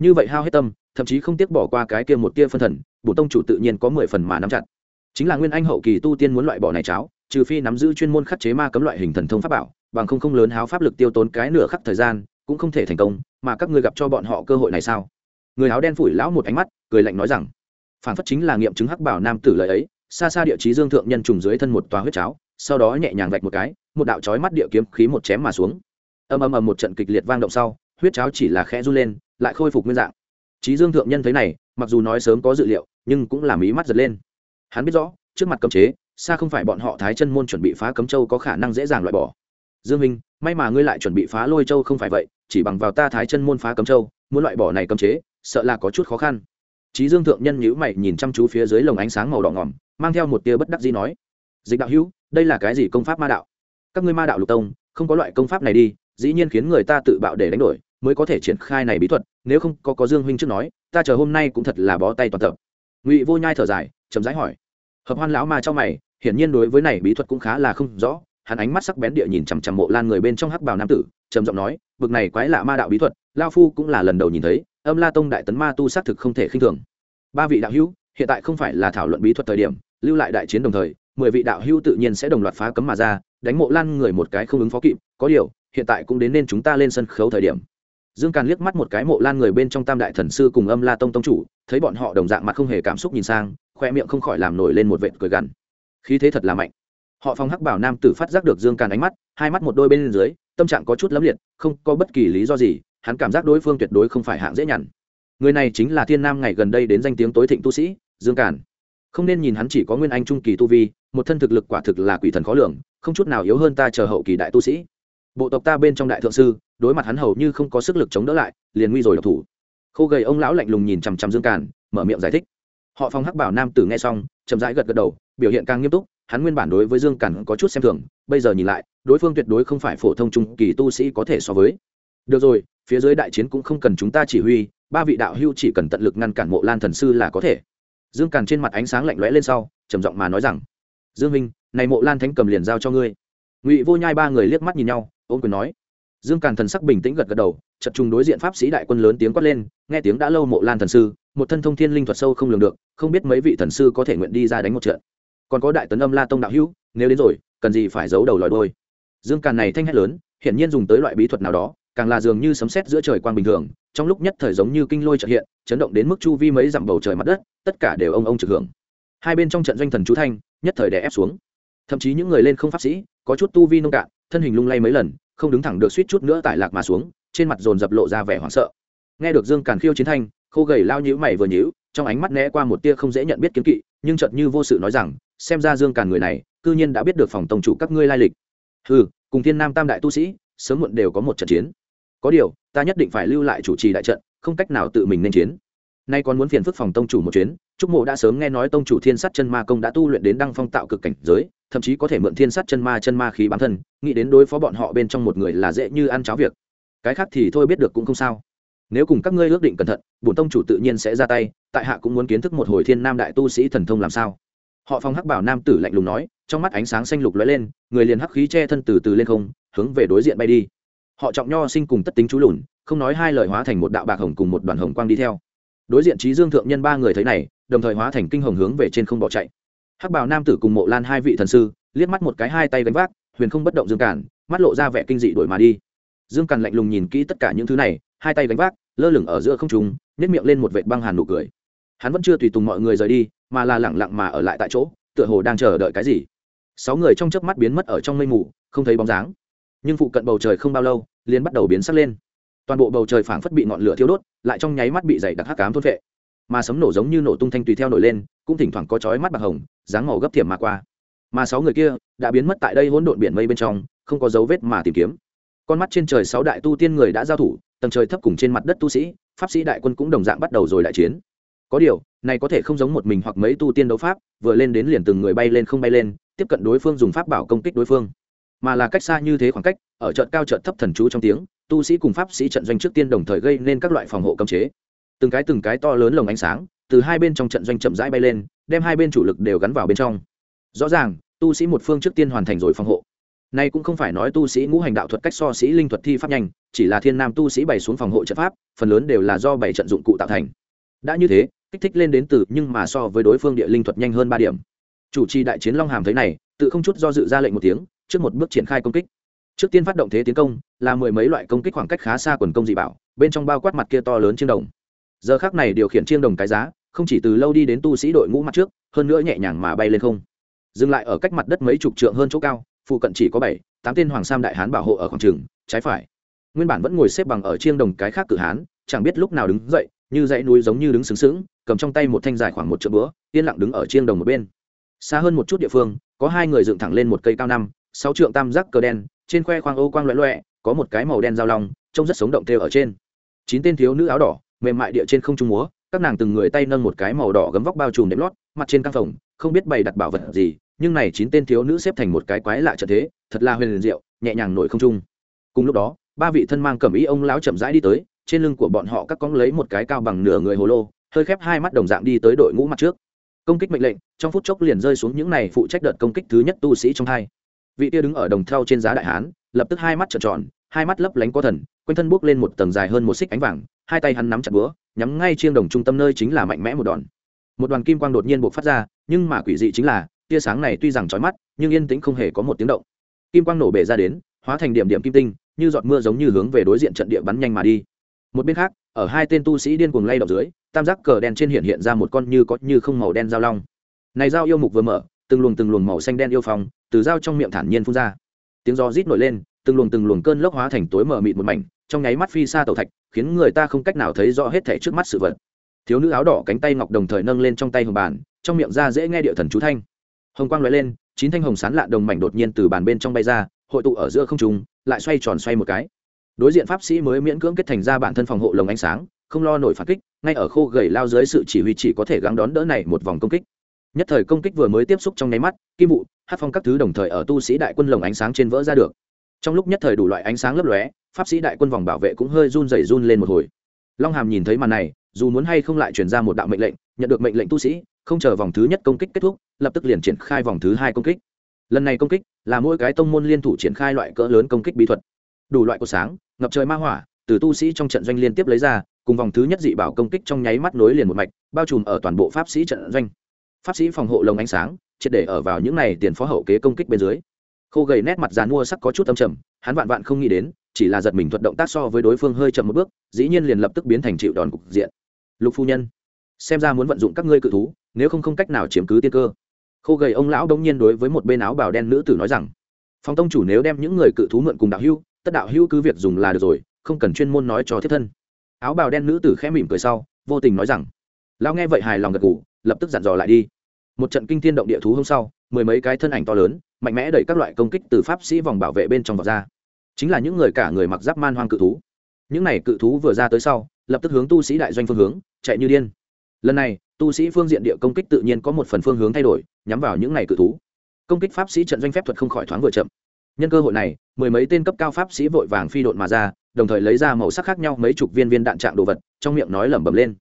như vậy hao hết tâm, thậm chí không tiếc bỏ qua cái kia một tia phân thần, bổn tông chủ tự nhiên có mười phần mà nắm chặt. Chính là nguyên anh hậu kỳ tu tiên muốn loại bỏ này cháo, trừ phi nắm giữ chuyên môn khắc chế ma cấm loại hình thần thông pháp bảo, bằng không không lớn háo pháp lực tiêu tốn cái nửa khắc thời gian, cũng không thể thành công, mà các ngươi gặp cho bọn họ cơ hội này sao? Người áo đen phủi lão một ánh mắt, cười lạnh nói rằng, phản phất chính là nghiệm chứng hắc bảo nam tử lời ấy, xa xa địa chí dương thượng nhân trùng dưới thân một tòa huyết cháo, sau đó nhẹ nhàng vạch một cái, một đạo chói mắt địa kiếm khí một chém mà xuống. Ầm ầm ầm một trận kịch liệt vang động sau, huyết cháo chỉ là khẽ run lên, lại khôi phục nguyên dạng. Chí dương thượng nhân thấy này, mặc dù nói sớm có dự liệu, nhưng cũng làm ý mắt giật lên. Hắn biết rõ, trước mặt cấm chế, xa không phải bọn họ thái chân môn chuẩn bị phá cấm châu có khả năng dễ dàng loại bỏ. Dương minh may mà ngươi lại chuẩn bị phá lôi châu không phải vậy, chỉ bằng vào ta thái chân môn phá cấm châu, muốn loại bỏ này cấm chế sợ là có chút khó khăn Chí Dương thượng nhân nhíu mày nhìn chăm chú phía dưới lồng ánh sáng màu đỏ ngỏm, mang theo một tia bất đắc dĩ nói: "Dịch đạo hữu, đây là cái gì công pháp ma đạo? Các ngươi ma đạo lục tông, không có loại công pháp này đi, dĩ nhiên khiến người ta tự bạo để đánh đổi, mới có thể triển khai này bí thuật, nếu không có có Dương huynh trước nói, ta chờ hôm nay cũng thật là bó tay toàn tập." Ngụy Vô Nhai thở dài, chậm rãi hỏi: "Hợp Hoan lão ma trong mày, hiển nhiên đối với này bí thuật cũng khá là không rõ." Hắn ánh mắt sắc bén địa nhìn chằm chằm Mộ Lan người bên trong hắc bào nam tử, trầm giọng nói: "Bực này quái lạ ma đạo bí thuật, lão phu cũng là lần đầu nhìn thấy, Âm La Tông đại tấn ma tu xác thực không thể khinh thường." ba vị đạo hữu, hiện tại không phải là thảo luận bí thuật thời điểm, lưu lại đại chiến đồng thời, mười vị đạo hữu tự nhiên sẽ đồng loạt phá cấm mà ra, đánh mộ lan người một cái không ứng phó kịp, có điều, hiện tại cũng đến nên chúng ta lên sân khấu thời điểm. Dương càn liếc mắt một cái mộ lan người bên trong tam đại thần sư cùng âm la tông tông chủ, thấy bọn họ đồng dạng mặt không hề cảm xúc nhìn sang, khoe miệng không khỏi làm nổi lên một vệt cười gằn. Khí thế thật là mạnh. Họ phong hắc bảo nam tử phát giác được dương càn ánh mắt, hai mắt một đôi bên dưới, tâm trạng có chút lấm liệt, không có bất kỳ lý do gì hắn cảm giác đối phương tuyệt đối không phải hạng dễ nhằn. Người này chính là thiên nam ngày gần đây đến danh tiếng tối thịnh tu sĩ dương Cản, không nên nhìn hắn chỉ có nguyên anh trung kỳ tu vi một thân thực lực quả thực là quỷ thần khó lường không chút nào yếu hơn ta chờ hậu kỳ đại tu sĩ. Bộ tộc ta bên trong đại thượng sư đối mặt hắn hầu như không có sức lực chống đỡ lại liền nguy rồi độc thủ. Khô gầy ông lão lạnh lùng nhìn chằm chằm dương càn mở miệng giải thích. Họ phong hắc bảo nam tử nghe xong chậm rãi gật gật đầu biểu hiện càng nghiêm túc hắn nguyên bản đối với dương càn có chút xem thường bây giờ nhìn lại đối phương tuyệt đối không phải phổ thông trung kỳ tu sĩ có thể so với. Được rồi phía dưới đại chiến cũng không cần chúng ta chỉ huy, ba vị đạo hưu chỉ cần tận lực ngăn cản mộ lan thần sư là có thể. Dương càn trên mặt ánh sáng lạnh lẽo lên sau, trầm giọng mà nói rằng, dương minh này mộ lan thánh cầm liền giao cho ngươi. Ngụy vô nhai ba người liếc mắt nhìn nhau ôm quyền nói. Dương càn thần sắc bình tĩnh gật gật đầu chật trùng đối diện pháp sĩ đại quân lớn tiếng quát lên, nghe tiếng đã lâu mộ lan thần sư, một thân thông thiên linh thuật sâu không lường được, không biết mấy vị thần sư có thể nguyện đi ra đánh một trận. Còn có đại tấn âm la tông đạo hữu, nếu đến rồi, cần gì phải giấu đầu lòi đôi? Dương càn này thanh hét lớn, hiển nhiên dùng tới loại bí thuật nào đó càng là dường như sấm sét giữa trời quang bình thường, trong lúc nhất thời giống như kinh lôi trợ hiện, chấn động đến mức chu vi mấy dặm bầu trời mặt đất, tất cả đều ông ông trực hưởng. Hai bên trong trận doanh thần chú thanh, nhất thời đè ép xuống. Thậm chí những người lên không pháp sĩ, có chút tu vi nông cạn, thân hình lung lay mấy lần, không đứng thẳng được suýt chút nữa tại lạc mà xuống, trên mặt dồn dập lộ ra vẻ hoảng sợ. Nghe được dương càn khiêu chiến thanh, khô gầy lao nhíu mày vừa nhíu, trong ánh mắt né qua một tia không dễ nhận biết kiến kỵ, nhưng chợt như vô sự nói rằng, xem ra dương càn người này, cư nhiên đã biết được phòng tổng chủ các ngươi lai lịch. Hừ, cùng thiên nam tam đại tu sĩ, sớm muộn đều có một trận chiến có điều, ta nhất định phải lưu lại chủ trì đại trận, không cách nào tự mình nên chiến. Nay còn muốn phiền phức phòng tông chủ một chuyến, trúc mộ đã sớm nghe nói tông chủ thiên sát chân ma công đã tu luyện đến đăng phong tạo cực cảnh giới, thậm chí có thể mượn thiên sát chân ma chân ma khí bản thân, nghĩ đến đối phó bọn họ bên trong một người là dễ như ăn cháo việc. Cái khác thì thôi biết được cũng không sao. Nếu cùng các ngươi ước định cẩn thận, bổn tông chủ tự nhiên sẽ ra tay, tại hạ cũng muốn kiến thức một hồi thiên nam đại tu sĩ thần thông làm sao. Họ phong hắc bảo nam tử lạnh lùng nói, trong mắt ánh sáng xanh lục lóe lên, người liền hắc khí che thân từ từ lên không, hướng về đối diện bay đi họ trọng nho sinh cùng tất tính chú lùn, không nói hai lời hóa thành một đạo bạc hồng cùng một đoàn hồng quang đi theo. Đối diện trí dương thượng nhân ba người thấy này, đồng thời hóa thành kinh hồng hướng về trên không bỏ chạy. Hắc bào nam tử cùng mộ lan hai vị thần sư, liếc mắt một cái hai tay gánh vác, huyền không bất động dương cản mắt lộ ra vẻ kinh dị đổi mà đi. Dương càn lạnh lùng nhìn kỹ tất cả những thứ này, hai tay gánh vác, lơ lửng ở giữa không trung nhét miệng lên một vệt băng hàn nụ cười. Hắn vẫn chưa tùy tùng mọi người rời đi, mà là lẳng lặng mà ở lại tại chỗ, tựa hồ đang chờ đợi cái gì. Sáu người trong chớp mắt biến mất ở trong mây mù, không thấy bóng dáng nhưng phụ cận bầu trời không bao lâu, liền bắt đầu biến sắc lên. Toàn bộ bầu trời phảng phất bị ngọn lửa thiêu đốt, lại trong nháy mắt bị dày đặc hắc cám thôn vệ mà sấm nổ giống như nổ tung thanh tùy theo nổi lên, cũng thỉnh thoảng có chói mắt bạc hồng, dáng màu gấp thiểm mà qua. Mà sáu người kia đã biến mất tại đây hỗn độn biển mây bên trong, không có dấu vết mà tìm kiếm. Con mắt trên trời sáu đại tu tiên người đã giao thủ, tầng trời thấp cùng trên mặt đất tu sĩ, pháp sĩ đại quân cũng đồng dạng bắt đầu rồi đại chiến. Có điều, này có thể không giống một mình hoặc mấy tu tiên đấu pháp, vừa lên đến liền từng người bay lên không bay lên, tiếp cận đối phương dùng pháp bảo công kích đối phương mà là cách xa như thế khoảng cách, ở trận cao trận thấp thần chú trong tiếng, tu sĩ cùng pháp sĩ trận doanh trước tiên đồng thời gây nên các loại phòng hộ cấm chế. Từng cái từng cái to lớn lồng ánh sáng, từ hai bên trong trận doanh chậm rãi bay lên, đem hai bên chủ lực đều gắn vào bên trong. Rõ ràng, tu sĩ một phương trước tiên hoàn thành rồi phòng hộ. Nay cũng không phải nói tu sĩ ngũ hành đạo thuật cách so sĩ linh thuật thi pháp nhanh, chỉ là thiên nam tu sĩ bày xuống phòng hộ trận pháp, phần lớn đều là do bảy trận dụng cụ tạo thành. Đã như thế, kích thích lên đến từ, nhưng mà so với đối phương địa linh thuật nhanh hơn ba điểm. Chủ trì đại chiến long hàm thấy này, tự không chút do dự ra lệnh một tiếng trước một bước triển khai công kích. Trước tiên phát động thế tiến công, là mười mấy loại công kích khoảng cách khá xa quần công dị bảo, bên trong bao quát mặt kia to lớn chiêng đồng. Giờ khác này điều khiển chiêng đồng cái giá, không chỉ từ lâu đi đến tu sĩ đội ngũ mặt trước, hơn nữa nhẹ nhàng mà bay lên không. Dừng lại ở cách mặt đất mấy chục trượng hơn chỗ cao, phụ cận chỉ có bảy, tám tên hoàng sam đại hán bảo hộ ở khoảng trường, trái phải. Nguyên bản vẫn ngồi xếp bằng ở chiêng đồng cái khác cử hán, chẳng biết lúc nào đứng dậy, như dãy núi giống như đứng sướng sướng cầm trong tay một thanh dài khoảng một trượng búa, yên lặng đứng ở chiêng đồng một bên. Xa hơn một chút địa phương, có hai người dựng thẳng lên một cây cao năm sáu trượng tam giác cờ đen, trên khoe khoang ô quang loẹ loẹ có một cái màu đen dao long, trông rất sống động thêu ở trên. Chín tên thiếu nữ áo đỏ, mềm mại địa trên không trung múa, các nàng từng người tay nâng một cái màu đỏ gấm vóc bao trùm đệm lót, mặt trên căn phòng không biết bày đặt bảo vật gì, nhưng này chín tên thiếu nữ xếp thành một cái quái lạ trợ thế, thật là huyền liền diệu, nhẹ nhàng nổi không trung. Cùng lúc đó, ba vị thân mang cẩm ý ông lão chậm rãi đi tới, trên lưng của bọn họ các cóng lấy một cái cao bằng nửa người hồ lô, hơi khép hai mắt đồng dạng đi tới đội ngũ mặt trước. Công kích mệnh lệnh, trong phút chốc liền rơi xuống những này phụ trách đợt công kích thứ nhất tu sĩ trong hai vị tia đứng ở đồng thau trên giá đại hán, lập tức hai mắt trợn tròn, hai mắt lấp lánh có thần, quanh thân buốc lên một tầng dài hơn một xích ánh vàng, hai tay hắn nắm chặt búa, nhắm ngay chiêng đồng trung tâm nơi chính là mạnh mẽ một đòn. Một đoàn kim quang đột nhiên buộc phát ra, nhưng mà quỷ dị chính là, tia sáng này tuy rằng chói mắt, nhưng yên tĩnh không hề có một tiếng động. Kim quang nổ bể ra đến, hóa thành điểm điểm kim tinh, như giọt mưa giống như hướng về đối diện trận địa bắn nhanh mà đi. Một bên khác, ở hai tên tu sĩ điên cuồng lay động dưới, tam giác cờ đen trên hiện hiện ra một con như có như không màu đen dao long. Này dao yêu mục vừa mở từng luồng từng luồng màu xanh đen yêu phong từ dao trong miệng thản nhiên phun ra. Tiếng gió rít nổi lên, từng luồng từng luồng cơn lốc hóa thành tối mờ mịt một mảnh, trong nháy mắt phi xa tàu thạch, khiến người ta không cách nào thấy rõ hết thẻ trước mắt sự vật. Thiếu nữ áo đỏ cánh tay ngọc đồng thời nâng lên trong tay hồng bàn, trong miệng ra dễ nghe điệu thần chú thanh. Hồng quang nói lên, chín thanh hồng sán lạ đồng mảnh đột nhiên từ bàn bên trong bay ra, hội tụ ở giữa không trung, lại xoay tròn xoay một cái. Đối diện pháp sĩ mới miễn cưỡng kết thành ra bản thân phòng hộ lồng ánh sáng, không lo nổi phản kích, ngay ở khô gầy lao dưới sự chỉ huy chỉ có thể gắng đón đỡ này một vòng công kích nhất thời công kích vừa mới tiếp xúc trong nháy mắt, kim vụ hát phong các thứ đồng thời ở tu sĩ đại quân lồng ánh sáng trên vỡ ra được. Trong lúc nhất thời đủ loại ánh sáng lấp lóe, pháp sĩ đại quân vòng bảo vệ cũng hơi run rẩy run lên một hồi. Long hàm nhìn thấy màn này, dù muốn hay không lại chuyển ra một đạo mệnh lệnh, nhận được mệnh lệnh tu sĩ, không chờ vòng thứ nhất công kích kết thúc, lập tức liền triển khai vòng thứ hai công kích. Lần này công kích là mỗi cái tông môn liên thủ triển khai loại cỡ lớn công kích bí thuật. Đủ loại của sáng, ngập trời ma hỏa, từ tu sĩ trong trận doanh liên tiếp lấy ra, cùng vòng thứ nhất dị bảo công kích trong nháy mắt nối liền một mạch, bao trùm ở toàn bộ pháp sĩ trận doanh pháp sĩ phòng hộ lồng ánh sáng, triệt để ở vào những này tiền phó hậu kế công kích bên dưới. Khô gầy nét mặt dàn mua sắc có chút âm trầm, hắn vạn vạn không nghĩ đến, chỉ là giật mình thuật động tác so với đối phương hơi chậm một bước, dĩ nhiên liền lập tức biến thành chịu đòn cục diện. Lục phu nhân, xem ra muốn vận dụng các ngươi cự thú, nếu không không cách nào chiếm cứ tiên cơ. Khô gầy ông lão đông nhiên đối với một bên áo bào đen nữ tử nói rằng phòng tông chủ nếu đem những người cự thú mượn cùng đạo hưu tất đạo hưu cứ việc dùng là được rồi, không cần chuyên môn nói cho thiết thân. Áo bào đen nữ tử khẽ mỉm cười sau, vô tình nói rằng, lão nghe vậy hài lòng gật gù lập tức dặn dò lại đi. Một trận kinh thiên động địa thú hôm sau, mười mấy cái thân ảnh to lớn, mạnh mẽ đẩy các loại công kích từ pháp sĩ vòng bảo vệ bên trong vọt ra. Chính là những người cả người mặc giáp man hoang cự thú. Những này cự thú vừa ra tới sau, lập tức hướng tu sĩ đại doanh phương hướng, chạy như điên. Lần này, tu sĩ phương diện địa công kích tự nhiên có một phần phương hướng thay đổi, nhắm vào những này cự thú. Công kích pháp sĩ trận doanh phép thuật không khỏi thoáng vừa chậm. Nhân cơ hội này, mười mấy tên cấp cao pháp sĩ vội vàng phi độn mà ra, đồng thời lấy ra màu sắc khác nhau mấy chục viên viên đạn trạng đồ vật, trong miệng nói lẩm bẩm lên.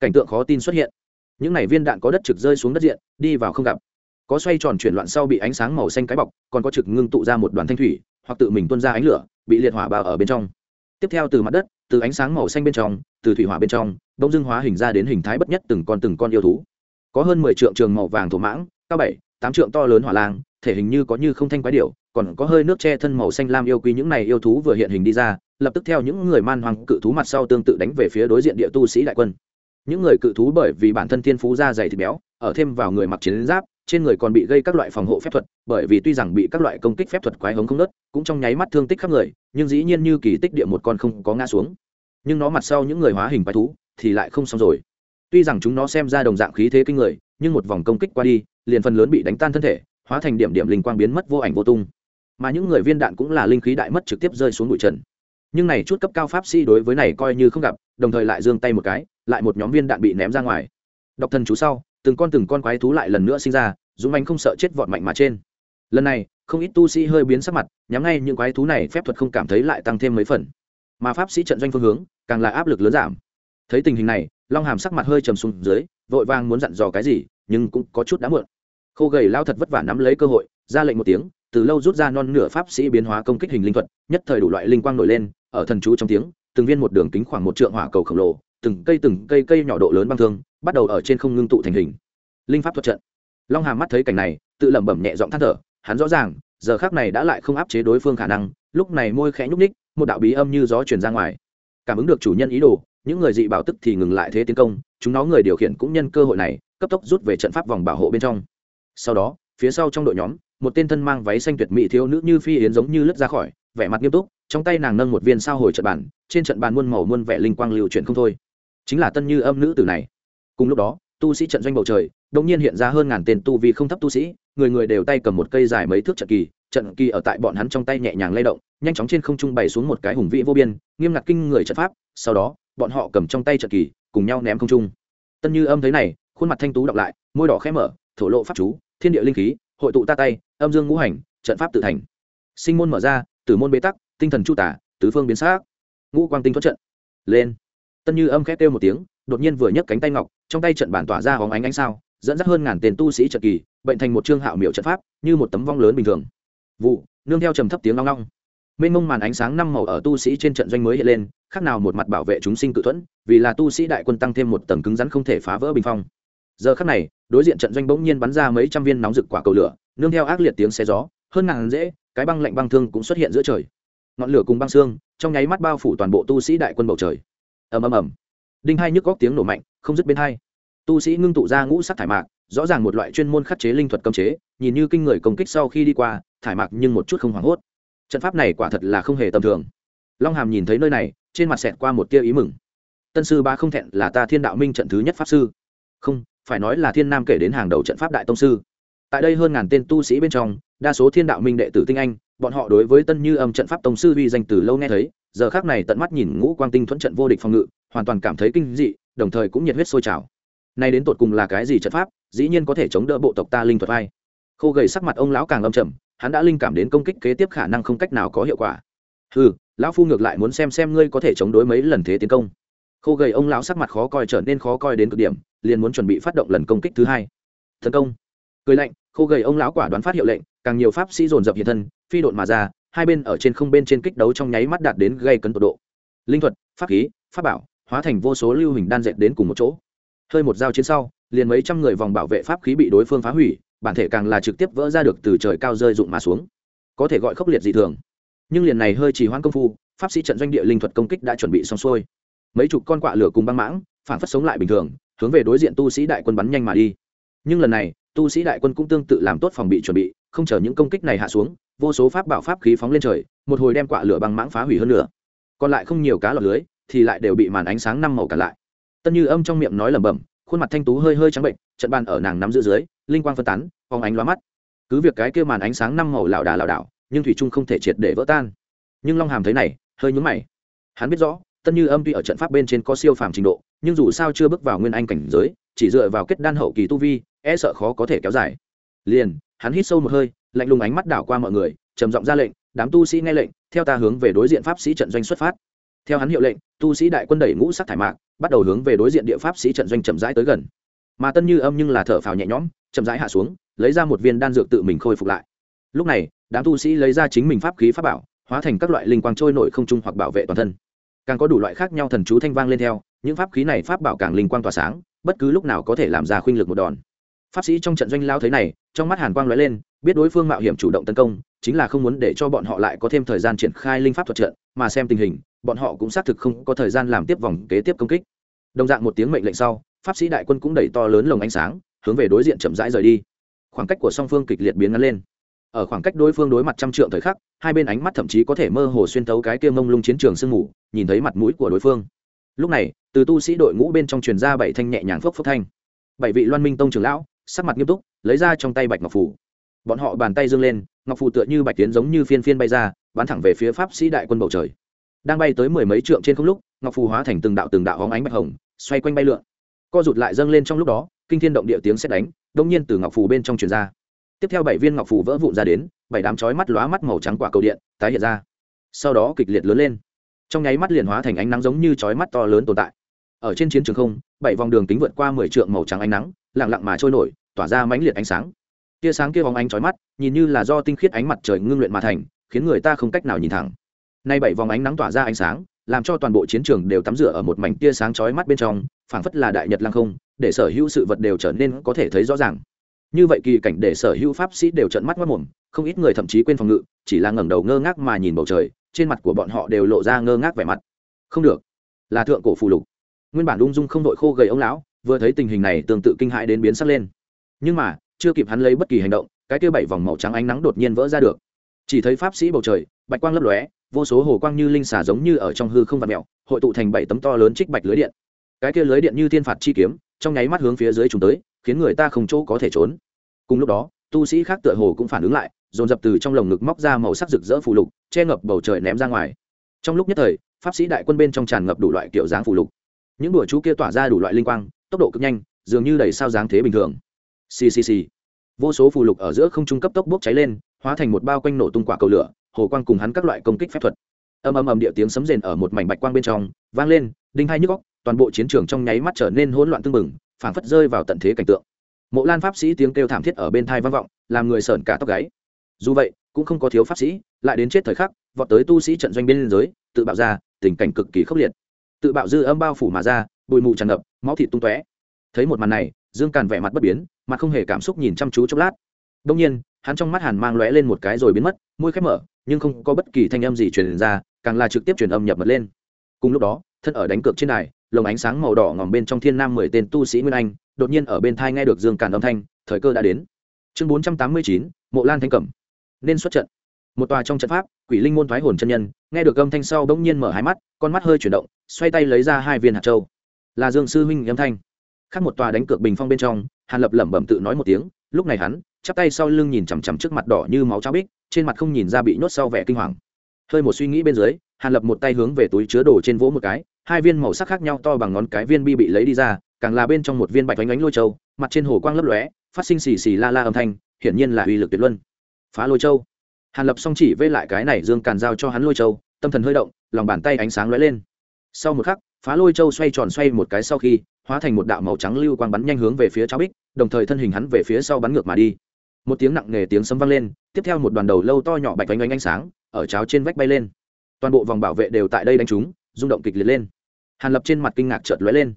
Cảnh tượng khó tin xuất hiện những này viên đạn có đất trực rơi xuống đất diện, đi vào không gặp. Có xoay tròn chuyển loạn sau bị ánh sáng màu xanh cái bọc, còn có trực ngưng tụ ra một đoàn thanh thủy, hoặc tự mình tuôn ra ánh lửa, bị liệt hỏa bao ở bên trong. Tiếp theo từ mặt đất, từ ánh sáng màu xanh bên trong, từ thủy hỏa bên trong, đông dưng hóa hình ra đến hình thái bất nhất từng con từng con yêu thú. Có hơn mười trượng trường màu vàng thổ mãng, cao bảy, tám trượng to lớn hỏa lang, thể hình như có như không thanh quái điệu còn có hơi nước che thân màu xanh lam yêu quý những này yêu thú vừa hiện hình đi ra, lập tức theo những người man hoàng cự thú mặt sau tương tự đánh về phía đối diện địa tu sĩ đại quân những người cự thú bởi vì bản thân thiên phú da dày thịt béo, ở thêm vào người mặc chiến giáp, trên người còn bị gây các loại phòng hộ phép thuật, bởi vì tuy rằng bị các loại công kích phép thuật quái hống không nớt cũng trong nháy mắt thương tích khắp người, nhưng dĩ nhiên như kỳ tích địa một con không có ngã xuống. Nhưng nó mặt sau những người hóa hình quái thú thì lại không xong rồi. Tuy rằng chúng nó xem ra đồng dạng khí thế kinh người, nhưng một vòng công kích qua đi, liền phần lớn bị đánh tan thân thể, hóa thành điểm điểm linh quang biến mất vô ảnh vô tung. Mà những người viên đạn cũng là linh khí đại mất trực tiếp rơi xuống bụi trần nhưng này chút cấp cao pháp sĩ đối với này coi như không gặp, đồng thời lại giương tay một cái, lại một nhóm viên đạn bị ném ra ngoài. Đọc thần chú sau, từng con từng con quái thú lại lần nữa sinh ra, dũng anh không sợ chết vọt mạnh mà trên. Lần này, không ít tu sĩ hơi biến sắc mặt, nhắm ngay những quái thú này phép thuật không cảm thấy lại tăng thêm mấy phần. Mà pháp sĩ trận doanh phương hướng, càng là áp lực lớn giảm. Thấy tình hình này, long hàm sắc mặt hơi trầm xuống dưới, vội vàng muốn dặn dò cái gì, nhưng cũng có chút đã muộn. Khô gầy lao thật vất vả nắm lấy cơ hội, ra lệnh một tiếng, từ lâu rút ra non nửa pháp sĩ biến hóa công kích hình linh thuật, nhất thời đủ loại linh quang nổi lên ở thần chú trong tiếng, từng viên một đường kính khoảng một trượng hỏa cầu khổng lồ, từng cây từng cây cây nhỏ độ lớn băng thương, bắt đầu ở trên không ngưng tụ thành hình. Linh pháp thuật trận. Long hàm mắt thấy cảnh này, tự lẩm bẩm nhẹ giọng than thở, hắn rõ ràng, giờ khác này đã lại không áp chế đối phương khả năng, lúc này môi khẽ nhúc ních một đạo bí âm như gió truyền ra ngoài. Cảm ứng được chủ nhân ý đồ, những người dị bảo tức thì ngừng lại thế tiến công, chúng nó người điều khiển cũng nhân cơ hội này, cấp tốc rút về trận pháp vòng bảo hộ bên trong. Sau đó, phía sau trong đội nhóm, một tên thân mang váy xanh tuyệt mỹ thiếu nữ như phi yến giống như lướt ra khỏi, vẻ mặt nghiêm túc trong tay nàng nâng một viên sao hồi trận bàn, trên trận bàn muôn màu muôn vẻ linh quang lưu chuyển không thôi. Chính là tân như âm nữ tử này. Cùng lúc đó, tu sĩ trận doanh bầu trời đông nhiên hiện ra hơn ngàn tên tu vi không thấp tu sĩ, người người đều tay cầm một cây dài mấy thước trận kỳ trận kỳ ở tại bọn hắn trong tay nhẹ nhàng lay động, nhanh chóng trên không trung bày xuống một cái hùng vĩ vô biên, nghiêm ngặt kinh người trận pháp, sau đó, bọn họ cầm trong tay trận kỳ, cùng nhau ném không trung. Tân như âm thấy này, khuôn mặt thanh tú đọc lại, môi đỏ khẽ mở, thổ lộ pháp chú, thiên địa linh khí, hội tụ ta tay, âm dương ngũ hành, trận pháp tự thành. Sinh môn mở ra, tử môn bế tắc tinh thần chu tả, tứ phương biến xác ngũ quang tinh thoát trận. Lên. Tân như âm khét kêu một tiếng, đột nhiên vừa nhấc cánh tay ngọc, trong tay trận bản tỏa ra hóng ánh ánh sao, dẫn dắt hơn ngàn tên tu sĩ trận kỳ, bệnh thành một trương hạo miệu trận pháp, như một tấm vong lớn bình thường. Vụ, nương theo trầm thấp tiếng long long. Mênh mông màn ánh sáng năm màu ở tu sĩ trên trận doanh mới hiện lên, khác nào một mặt bảo vệ chúng sinh tự thuẫn, vì là tu sĩ đại quân tăng thêm một tầng cứng rắn không thể phá vỡ bình phong. Giờ khắc này, đối diện trận doanh bỗng nhiên bắn ra mấy trăm viên nóng rực quả cầu lửa, nương theo ác liệt tiếng xe gió, hơn ngàn dễ, cái băng lạnh băng thương cũng xuất hiện giữa trời ngọn lửa cùng băng xương, trong nháy mắt bao phủ toàn bộ tu sĩ đại quân bầu trời. Ầm ầm ầm. Đinh hai nhức góc tiếng nổ mạnh, không dứt bên hai. Tu sĩ ngưng tụ ra ngũ sắc thải mạc, rõ ràng một loại chuyên môn khắc chế linh thuật cấm chế, nhìn như kinh người công kích sau khi đi qua, thải mạc nhưng một chút không hoảng hốt. Trận pháp này quả thật là không hề tầm thường. Long hàm nhìn thấy nơi này, trên mặt xẹt qua một tia ý mừng. Tân sư ba không thẹn là ta thiên đạo minh trận thứ nhất pháp sư. Không, phải nói là thiên nam kể đến hàng đầu trận pháp đại tông sư. Tại đây hơn ngàn tên tu sĩ bên trong, đa số thiên đạo minh đệ tử tinh anh bọn họ đối với tân như âm trận pháp tông sư uy danh từ lâu nghe thấy, giờ khác này tận mắt nhìn ngũ quang tinh thuẫn trận vô địch phòng ngự, hoàn toàn cảm thấy kinh dị, đồng thời cũng nhiệt huyết sôi trào. Nay đến tột cùng là cái gì trận pháp, dĩ nhiên có thể chống đỡ bộ tộc ta linh thuật vai. Khô gầy sắc mặt ông lão càng âm trầm, hắn đã linh cảm đến công kích kế tiếp khả năng không cách nào có hiệu quả. Ừ lão phu ngược lại muốn xem xem ngươi có thể chống đối mấy lần thế tiến công. Khô gầy ông lão sắc mặt khó coi trở nên khó coi đến cực điểm, liền muốn chuẩn bị phát động lần công kích thứ hai. Tấn công. Cười lạnh, khô gầy ông lão quả đoán phát hiệu lệnh, càng nhiều pháp sĩ dồn dập hiện thân phi độn mà ra, hai bên ở trên không bên trên kích đấu trong nháy mắt đạt đến gây cấn tột độ. Linh thuật, pháp khí, pháp bảo, hóa thành vô số lưu hình đan dệt đến cùng một chỗ. Hơi một dao chiến sau, liền mấy trăm người vòng bảo vệ pháp khí bị đối phương phá hủy, bản thể càng là trực tiếp vỡ ra được từ trời cao rơi rụng mà xuống. Có thể gọi khốc liệt dị thường. Nhưng liền này hơi trì hoãn công phu, pháp sĩ trận doanh địa linh thuật công kích đã chuẩn bị xong xuôi. Mấy chục con quạ lửa cùng băng mãng, phản phất sống lại bình thường, hướng về đối diện tu sĩ đại quân bắn nhanh mà đi. Nhưng lần này, tu sĩ đại quân cũng tương tự làm tốt phòng bị chuẩn bị không chờ những công kích này hạ xuống, vô số pháp bảo pháp khí phóng lên trời, một hồi đem quạ lửa băng mãng phá hủy hơn nữa còn lại không nhiều cá lọt lưới, thì lại đều bị màn ánh sáng năm màu cả lại. Tân như âm trong miệng nói lẩm bẩm, khuôn mặt thanh tú hơi hơi trắng bệnh, trận bàn ở nàng nắm giữ dưới, linh quang phân tán, phóng ánh lóa mắt. Cứ việc cái kia màn ánh sáng năm màu lảo đà lảo đảo, nhưng thủy trung không thể triệt để vỡ tan. Nhưng long hàm thấy này, hơi nhúng mày. Hắn biết rõ, tân như âm tuy ở trận pháp bên trên có siêu phàm trình độ, nhưng dù sao chưa bước vào nguyên anh cảnh giới, chỉ dựa vào kết đan hậu kỳ tu vi e sợ khó có thể kéo dài. Liền hắn hít sâu một hơi, lạnh lùng ánh mắt đảo qua mọi người, trầm giọng ra lệnh, đám tu sĩ nghe lệnh, theo ta hướng về đối diện pháp sĩ trận doanh xuất phát. Theo hắn hiệu lệnh, tu sĩ đại quân đẩy ngũ sắc thải mạc, bắt đầu hướng về đối diện địa pháp sĩ trận doanh chậm rãi tới gần. Mà tân như âm nhưng là thở phào nhẹ nhõm, chậm rãi hạ xuống, lấy ra một viên đan dược tự mình khôi phục lại. Lúc này, đám tu sĩ lấy ra chính mình pháp khí pháp bảo, hóa thành các loại linh quang trôi nổi không trung hoặc bảo vệ toàn thân. Càng có đủ loại khác nhau thần chú thanh vang lên theo, những pháp khí này pháp bảo càng linh quang tỏa sáng, bất cứ lúc nào có thể làm ra khuynh lực một đòn pháp sĩ trong trận doanh lao thấy này, trong mắt hàn quang lóe lên, biết đối phương mạo hiểm chủ động tấn công, chính là không muốn để cho bọn họ lại có thêm thời gian triển khai linh pháp thuật trận, mà xem tình hình, bọn họ cũng xác thực không có thời gian làm tiếp vòng kế tiếp công kích. Đồng dạng một tiếng mệnh lệnh sau, pháp sĩ đại quân cũng đẩy to lớn lồng ánh sáng, hướng về đối diện chậm rãi rời đi. Khoảng cách của song phương kịch liệt biến ngắn lên. Ở khoảng cách đối phương đối mặt trăm trượng thời khắc, hai bên ánh mắt thậm chí có thể mơ hồ xuyên thấu cái kia mông lung chiến trường sương mù, nhìn thấy mặt mũi của đối phương. Lúc này, từ tu sĩ đội ngũ bên trong truyền ra bảy thanh nhẹ nhàng phốc phốc thanh. Bảy vị loan minh tông trưởng lão sắc mặt nghiêm túc, lấy ra trong tay bạch ngọc phủ bọn họ bàn tay dâng lên, ngọc phù tựa như bạch tiến giống như phiên phiên bay ra, bắn thẳng về phía pháp sĩ đại quân bầu trời. Đang bay tới mười mấy trượng trên không lúc, ngọc phù hóa thành từng đạo từng đạo hóng ánh bạch hồng, xoay quanh bay lượn. Co rụt lại dâng lên trong lúc đó, kinh thiên động địa tiếng xét đánh, đông nhiên từ ngọc phù bên trong truyền ra. Tiếp theo bảy viên ngọc phù vỡ vụn ra đến, bảy đám chói mắt lóa mắt màu trắng quả cầu điện tái hiện ra. Sau đó kịch liệt lớn lên. Trong nháy mắt liền hóa thành ánh nắng giống như chói mắt to lớn tồn tại ở trên chiến trường không, bảy vòng đường kính vượt qua mười trượng màu trắng ánh nắng, lặng lặng mà trôi nổi, tỏa ra mãnh liệt ánh sáng. Tia sáng kia vòng ánh chói mắt, nhìn như là do tinh khiết ánh mặt trời ngưng luyện mà thành, khiến người ta không cách nào nhìn thẳng. Nay bảy vòng ánh nắng tỏa ra ánh sáng, làm cho toàn bộ chiến trường đều tắm rửa ở một mảnh tia sáng chói mắt bên trong, phảng phất là đại nhật lăng không, để sở hữu sự vật đều trở nên có thể thấy rõ ràng. Như vậy kỳ cảnh để sở hữu pháp sĩ đều trợn mắt mất mồm không ít người thậm chí quên phòng ngự, chỉ là ngẩng đầu ngơ ngác mà nhìn bầu trời, trên mặt của bọn họ đều lộ ra ngơ ngác vẻ mặt. Không được, là thượng cổ phù lục nguyên bản ung dung không đội khô gầy ông lão, vừa thấy tình hình này tương tự kinh hãi đến biến sắc lên. Nhưng mà, chưa kịp hắn lấy bất kỳ hành động, cái kia bảy vòng màu trắng ánh nắng đột nhiên vỡ ra được. Chỉ thấy pháp sĩ bầu trời, bạch quang lấp lóe, vô số hồ quang như linh xà giống như ở trong hư không vạt mẹo hội tụ thành bảy tấm to lớn trích bạch lưới điện. Cái kia lưới điện như thiên phạt chi kiếm, trong nháy mắt hướng phía dưới chúng tới, khiến người ta không chỗ có thể trốn. Cùng lúc đó, tu sĩ khác tựa hồ cũng phản ứng lại, dồn dập từ trong lồng ngực móc ra màu sắc rực rỡ phù lục, che ngập bầu trời ném ra ngoài. Trong lúc nhất thời, pháp sĩ đại quân bên trong tràn ngập đủ loại kiểu dáng phù lục những đùa chú kia tỏa ra đủ loại linh quang, tốc độ cực nhanh, dường như đầy sao dáng thế bình thường. Ccc vô số phù lục ở giữa không trung cấp tốc bốc cháy lên, hóa thành một bao quanh nổ tung quả cầu lửa, hồ quang cùng hắn các loại công kích phép thuật. Ầm ầm ầm địa tiếng sấm rền ở một mảnh bạch quang bên trong, vang lên, đinh hai nhức góc toàn bộ chiến trường trong nháy mắt trở nên hỗn loạn tưng bừng, phảng phất rơi vào tận thế cảnh tượng. Mộ lan pháp sĩ tiếng kêu thảm thiết ở bên thai vang vọng, làm người sởn cả tóc gáy. Dù vậy, cũng không có thiếu pháp sĩ, lại đến chết thời khắc, vọt tới tu sĩ trận doanh bên giới, tự bạo ra, tình cảnh cực kỳ khốc liệt tự bạo dư âm bao phủ mà ra, bụi mù tràn ngập, máu thịt tung tóe. Thấy một màn này, dương càn vẻ mặt bất biến, mặt không hề cảm xúc nhìn chăm chú chốc lát. Đông nhiên, hắn trong mắt hàn mang lóe lên một cái rồi biến mất, môi khép mở, nhưng không có bất kỳ thanh âm gì truyền ra, càng là trực tiếp truyền âm nhập mật lên. Cùng lúc đó, thân ở đánh cược trên đài, lồng ánh sáng màu đỏ ngòm bên trong thiên nam mười tên tu sĩ nguyên anh, đột nhiên ở bên thai nghe được dương càn âm thanh, thời cơ đã đến. Chương bốn trăm tám mươi chín, mộ lan thanh cẩm. Nên xuất trận một tòa trong trận pháp, quỷ linh môn thoái hồn chân nhân, nghe được âm thanh sau bỗng nhiên mở hai mắt, con mắt hơi chuyển động, xoay tay lấy ra hai viên hạt châu. Là dương sư huynh âm thanh. Khác một tòa đánh cược bình phong bên trong, hàn lập lẩm bẩm tự nói một tiếng, lúc này hắn, chắp tay sau lưng nhìn chằm chằm trước mặt đỏ như máu cháo bích, trên mặt không nhìn ra bị nhốt sau vẻ kinh hoàng. Hơi một suy nghĩ bên dưới, hàn lập một tay hướng về túi chứa đồ trên vỗ một cái, hai viên màu sắc khác nhau to bằng ngón cái viên bi bị lấy đi ra, càng là bên trong một viên bạch ánh ánh lôi châu, mặt trên hồ quang lấp lóe, phát sinh xì xì la la âm thanh, hiển nhiên là uy lực tuyệt luân. Phá lôi châu hàn lập song chỉ vây lại cái này dương càn giao cho hắn lôi châu, tâm thần hơi động, lòng bàn tay ánh sáng lóe lên. Sau một khắc, phá lôi châu xoay tròn xoay một cái sau khi, hóa thành một đạo màu trắng lưu quang bắn nhanh hướng về phía cháo bích, đồng thời thân hình hắn về phía sau bắn ngược mà đi. Một tiếng nặng nề tiếng sấm vang lên, tiếp theo một đoàn đầu lâu to nhỏ bạch vánh ánh ánh sáng, ở cháo trên vách bay lên. Toàn bộ vòng bảo vệ đều tại đây đánh chúng, rung động kịch liệt lên. Hàn lập trên mặt kinh ngạc chợt lóe lên.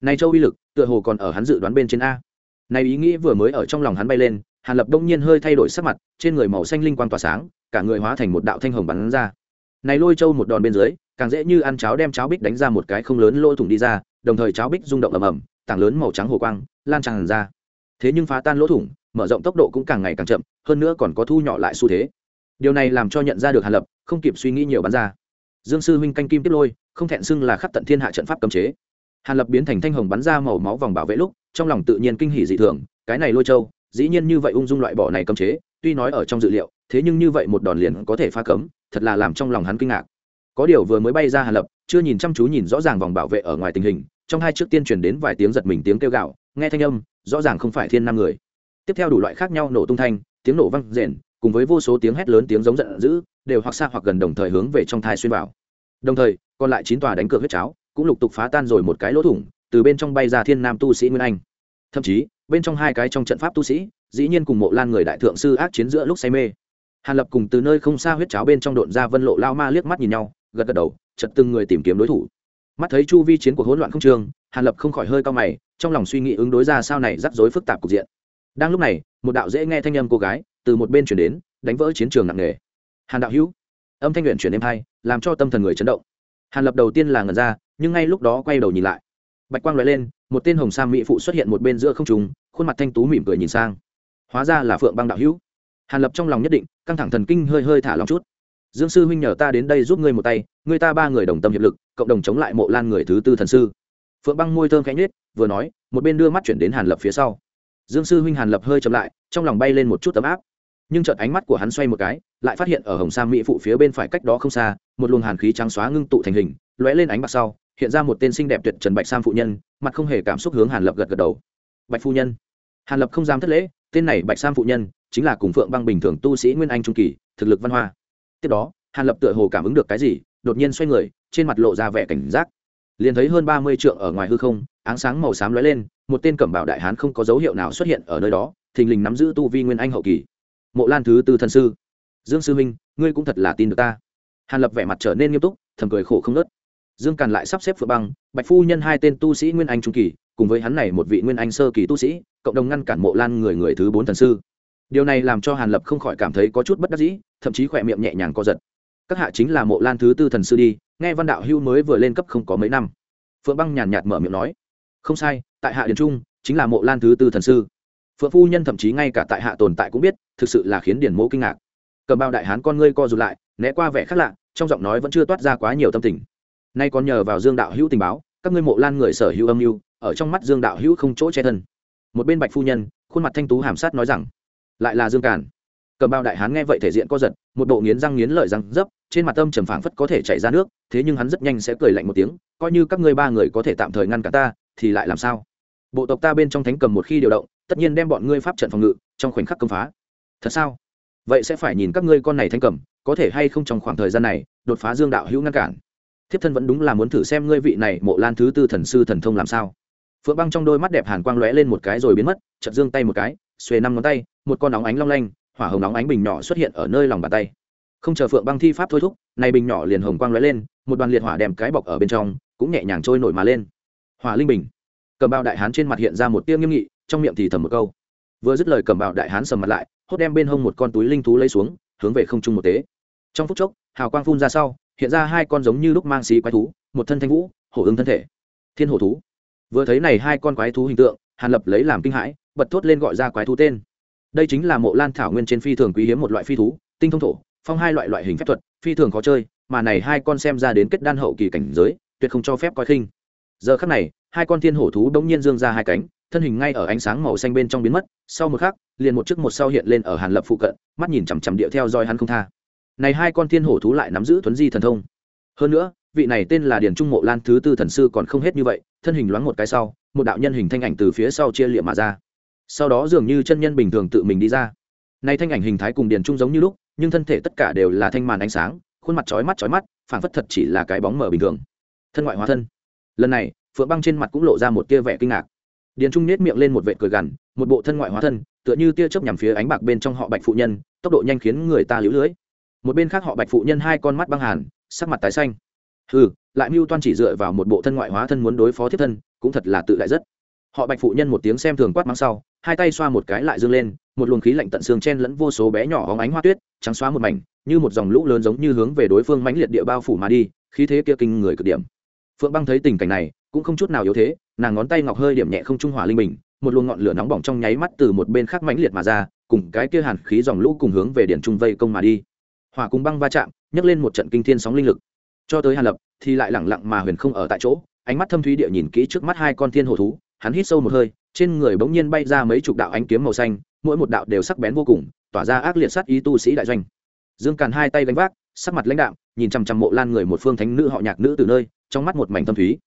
Này châu uy lực, tựa hồ còn ở hắn dự đoán bên trên a. Này ý nghĩ vừa mới ở trong lòng hắn bay lên hàn lập đông nhiên hơi thay đổi sắc mặt, trên người màu xanh linh quang tỏa sáng, cả người hóa thành một đạo thanh hồng bắn ra. Này lôi châu một đòn bên dưới, càng dễ như ăn cháo đem cháo bích đánh ra một cái không lớn lỗ thủng đi ra, đồng thời cháo bích rung động ầm ầm, tảng lớn màu trắng hồ quang lan tràn ra. Thế nhưng phá tan lỗ thủng, mở rộng tốc độ cũng càng ngày càng chậm, hơn nữa còn có thu nhỏ lại xu thế. Điều này làm cho nhận ra được hàn lập không kịp suy nghĩ nhiều bắn ra. Dương sư huynh canh kim tiếp lôi, không thẹn xưng là khắp tận thiên hạ trận pháp cấm chế. Hàn lập biến thành thanh hồng bắn ra màu máu vòng bảo vệ lúc, trong lòng tự nhiên kinh hỉ dị thường, cái này lôi châu dĩ nhiên như vậy ung dung loại bỏ này cấm chế, tuy nói ở trong dự liệu, thế nhưng như vậy một đòn liền có thể phá cấm, thật là làm trong lòng hắn kinh ngạc. Có điều vừa mới bay ra hàn lập, chưa nhìn chăm chú nhìn rõ ràng vòng bảo vệ ở ngoài tình hình, trong hai trước tiên truyền đến vài tiếng giật mình tiếng kêu gạo nghe thanh âm, rõ ràng không phải thiên nam người. Tiếp theo đủ loại khác nhau nổ tung thanh, tiếng nổ vang rền, cùng với vô số tiếng hét lớn tiếng giống giận dữ, đều hoặc xa hoặc gần đồng thời hướng về trong thai xuyên vào. Đồng thời, còn lại chín tòa đánh cược huyết cháo cũng lục tục phá tan rồi một cái lỗ thủng, từ bên trong bay ra thiên nam tu sĩ nguyên anh. Thậm chí bên trong hai cái trong trận pháp tu sĩ, dĩ nhiên cùng mộ lan người đại thượng sư ác chiến giữa lúc say mê. Hàn lập cùng từ nơi không xa huyết cháo bên trong độn ra vân lộ lao ma liếc mắt nhìn nhau, gật gật đầu chật từng người tìm kiếm đối thủ. Mắt thấy chu vi chiến cuộc hỗn loạn không trường, hàn lập không khỏi hơi cao mày, trong lòng suy nghĩ ứng đối ra sao này rắc rối phức tạp cục diện. Đang lúc này, một đạo dễ nghe thanh âm cô gái từ một bên chuyển đến, đánh vỡ chiến trường nặng nề. Hàn đạo hữu. Âm thanh luyện chuyển đêm hai, làm cho tâm thần người chấn động. Hàn lập đầu tiên là ngẩn ra, nhưng ngay lúc đó quay đầu nhìn lại bạch quang loại lên, một tên hồng sam mỹ phụ xuất hiện một bên giữa không trùng khuôn mặt thanh tú mỉm cười nhìn sang. Hóa ra là phượng băng đạo hữu. Hàn lập trong lòng nhất định, căng thẳng thần kinh hơi hơi thả lòng chút. Dương sư huynh nhờ ta đến đây giúp ngươi một tay, ngươi ta ba người đồng tâm hiệp lực, cộng đồng chống lại mộ lan người thứ tư thần sư. Phượng băng môi thơm khẽ nhết vừa nói, một bên đưa mắt chuyển đến hàn lập phía sau. Dương sư huynh hàn lập hơi chậm lại, trong lòng bay lên một chút tấm áp. Nhưng chợt ánh mắt của hắn xoay một cái, lại phát hiện ở hồng sa mỹ phụ phía bên phải cách đó không xa, một luồng hàn khí trắng xóa ngưng tụ thành hình, lóe lên ánh bạc sau hiện ra một tên xinh đẹp tuyệt trần bạch sam phụ nhân, mặt không hề cảm xúc hướng hàn lập gật gật đầu. Bạch phu nhân. Hàn lập không dám thất lễ, tên này bạch sam phụ nhân chính là cùng phượng băng bình thường tu sĩ nguyên anh trung kỳ, thực lực văn hoa. Tiếp đó, hàn lập tựa hồ cảm ứng được cái gì, đột nhiên xoay người, trên mặt lộ ra vẻ cảnh giác. Liền thấy hơn ba mươi trượng ở ngoài hư không áng sáng màu xám lóe lên, một tên cẩm bảo đại hán không có dấu hiệu nào xuất hiện ở nơi đó, thình lình nắm giữ tu vi nguyên anh hậu kỳ. Mộ lan thứ tư thần sư. Dương sư minh ngươi cũng thật là tin được ta. Hàn lập vẻ mặt trở nên nghiêm túc, thầm cười khổ không nớt dương càn lại sắp xếp phượng băng, bạch phu nhân hai tên tu sĩ nguyên anh trung kỳ, cùng với hắn này một vị nguyên anh sơ kỳ tu sĩ, cộng đồng ngăn cản mộ lan người người thứ bốn thần sư. Điều này làm cho hàn lập không khỏi cảm thấy có chút bất đắc dĩ, thậm chí khỏe miệng nhẹ nhàng co giật. Các hạ chính là mộ lan thứ tư thần sư đi, nghe văn đạo hưu mới vừa lên cấp không có mấy năm. Phượng băng nhàn nhạt mở miệng nói, không sai, tại hạ điền trung chính là mộ lan thứ tư thần sư. Phượng phu nhân thậm chí ngay cả tại hạ tồn tại cũng biết, thực sự là khiến điền mẫu kinh ngạc. Cầm bao đại hán con ngươi co rụt lại, né qua vẻ khác lạ, trong giọng nói vẫn chưa toát ra quá nhiều tâm tình nay còn nhờ vào dương đạo hữu tình báo, các ngươi mộ lan người sở hữu âm mưu, ở trong mắt dương đạo hữu không chỗ che thân. Một bên bạch phu nhân, khuôn mặt thanh tú hàm sát nói rằng, lại là dương càn. Cầm bao đại hán nghe vậy thể diện co giật, một bộ nghiến răng nghiến lợi răng dấp, trên mặt tâm trầm phảng phất có thể chảy ra nước, thế nhưng hắn rất nhanh sẽ cười lạnh một tiếng, coi như các ngươi ba người có thể tạm thời ngăn cả ta, thì lại làm sao? Bộ tộc ta bên trong thánh cầm một khi điều động, tất nhiên đem bọn ngươi pháp trận phòng ngự, trong khoảnh khắc công phá. Thật sao? Vậy sẽ phải nhìn các ngươi con này thánh cầm, có thể hay không trong khoảng thời gian này, đột phá dương đạo hữu ngăn cản thiếp thân vẫn đúng là muốn thử xem ngươi vị này mộ lan thứ tư thần sư thần thông làm sao. Phượng băng trong đôi mắt đẹp hàn quang lóe lên một cái rồi biến mất chật dương tay một cái, xuề năm ngón tay, một con nóng ánh long lanh, hỏa hồng nóng ánh bình nhỏ xuất hiện ở nơi lòng bàn tay. Không chờ phượng băng thi pháp thôi thúc, này bình nhỏ liền hồng quang lóe lên, một đoàn liệt hỏa đem cái bọc ở bên trong, cũng nhẹ nhàng trôi nổi mà lên. Hỏa linh bình. Cầm bao đại hán trên mặt hiện ra một tia nghiêm nghị, trong miệng thì thầm một câu. Vừa dứt lời cầm bào đại hán sầm mặt lại, hốt đem bên hông một con túi linh thú lấy xuống, hướng về không trung một tế. Trong phút chốc, hào quang phun ra sau hiện ra hai con giống như lúc mang xí quái thú, một thân thanh vũ, hổ ưng thân thể. Thiên hổ thú. Vừa thấy này hai con quái thú hình tượng, hàn lập lấy làm kinh hãi, bật thốt lên gọi ra quái thú tên. Đây chính là mộ lan thảo nguyên trên phi thường quý hiếm một loại phi thú, tinh thông thổ, phong hai loại loại hình phép thuật, phi thường khó chơi, mà này hai con xem ra đến kết đan hậu kỳ cảnh giới, tuyệt không cho phép coi khinh. Giờ khắc này, hai con thiên hổ thú đ nhiên dương ra hai cánh, thân hình ngay ở ánh sáng màu xanh bên trong biến mất, sau một khắc, liền một chiếc một sau hiện lên ở hàn lập phụ cận, mắt nhìn chằm chằm điệu theo dõi hắn không tha này hai con thiên hổ thú lại nắm giữ thuấn di thần thông. Hơn nữa, vị này tên là điền trung mộ lan thứ tư thần sư còn không hết như vậy, thân hình loáng một cái sau, một đạo nhân hình thanh ảnh từ phía sau chia liệm mà ra. Sau đó dường như chân nhân bình thường tự mình đi ra. Nay thanh ảnh hình thái cùng điền trung giống như lúc, nhưng thân thể tất cả đều là thanh màn ánh sáng, khuôn mặt chói mắt chói mắt phản phất thật chỉ là cái bóng mở bình thường. Thân ngoại hóa thân. Lần này, phượng băng trên mặt cũng lộ ra một tia vẻ kinh ngạc. Điền trung nết miệng lên một vệ cười gằn, một bộ thân ngoại hóa thân, tựa như tia chớp nhằm phía ánh bạc bên trong họ bạch phụ nhân, tốc độ nhanh khiến người ta lũ lưỡi một bên khác họ bạch phụ nhân hai con mắt băng hàn, sắc mặt tái xanh. Ừ lại mưu toan chỉ dựa vào một bộ thân ngoại hóa thân muốn đối phó thiết thân, cũng thật là tự đại rất. Họ bạch phụ nhân một tiếng xem thường quát mắng sau, hai tay xoa một cái lại dương lên, một luồng khí lạnh tận xương chen lẫn vô số bé nhỏ hóng ánh hoa tuyết, trắng xóa một mảnh, như một dòng lũ lớn giống như hướng về đối phương mãnh liệt địa bao phủ mà đi, khí thế kia kinh người cực điểm. Phượng băng thấy tình cảnh này, cũng không chút nào yếu thế, nàng ngón tay ngọc hơi điểm nhẹ không trung hỏa linh bình, một luồng ngọn lửa nóng bỏng trong nháy mắt từ một bên khác mãnh liệt mà ra, cùng cái kia hàn khí dòng lũ cùng hướng về điển trung vây công mà đi hỏa cùng băng va chạm, nhấc lên một trận kinh thiên sóng linh lực. Cho tới hàn lập, thì lại lẳng lặng mà huyền không ở tại chỗ, ánh mắt thâm thúy địa nhìn kỹ trước mắt hai con thiên hồ thú, hắn hít sâu một hơi, trên người bỗng nhiên bay ra mấy chục đạo ánh kiếm màu xanh, mỗi một đạo đều sắc bén vô cùng, tỏa ra ác liệt sát ý tu sĩ đại doanh. Dương càn hai tay gánh vác, sắc mặt lãnh đạo nhìn chằm chằm mộ lan người một phương thánh nữ họ nhạc nữ từ nơi, trong mắt một mảnh thâm thúy.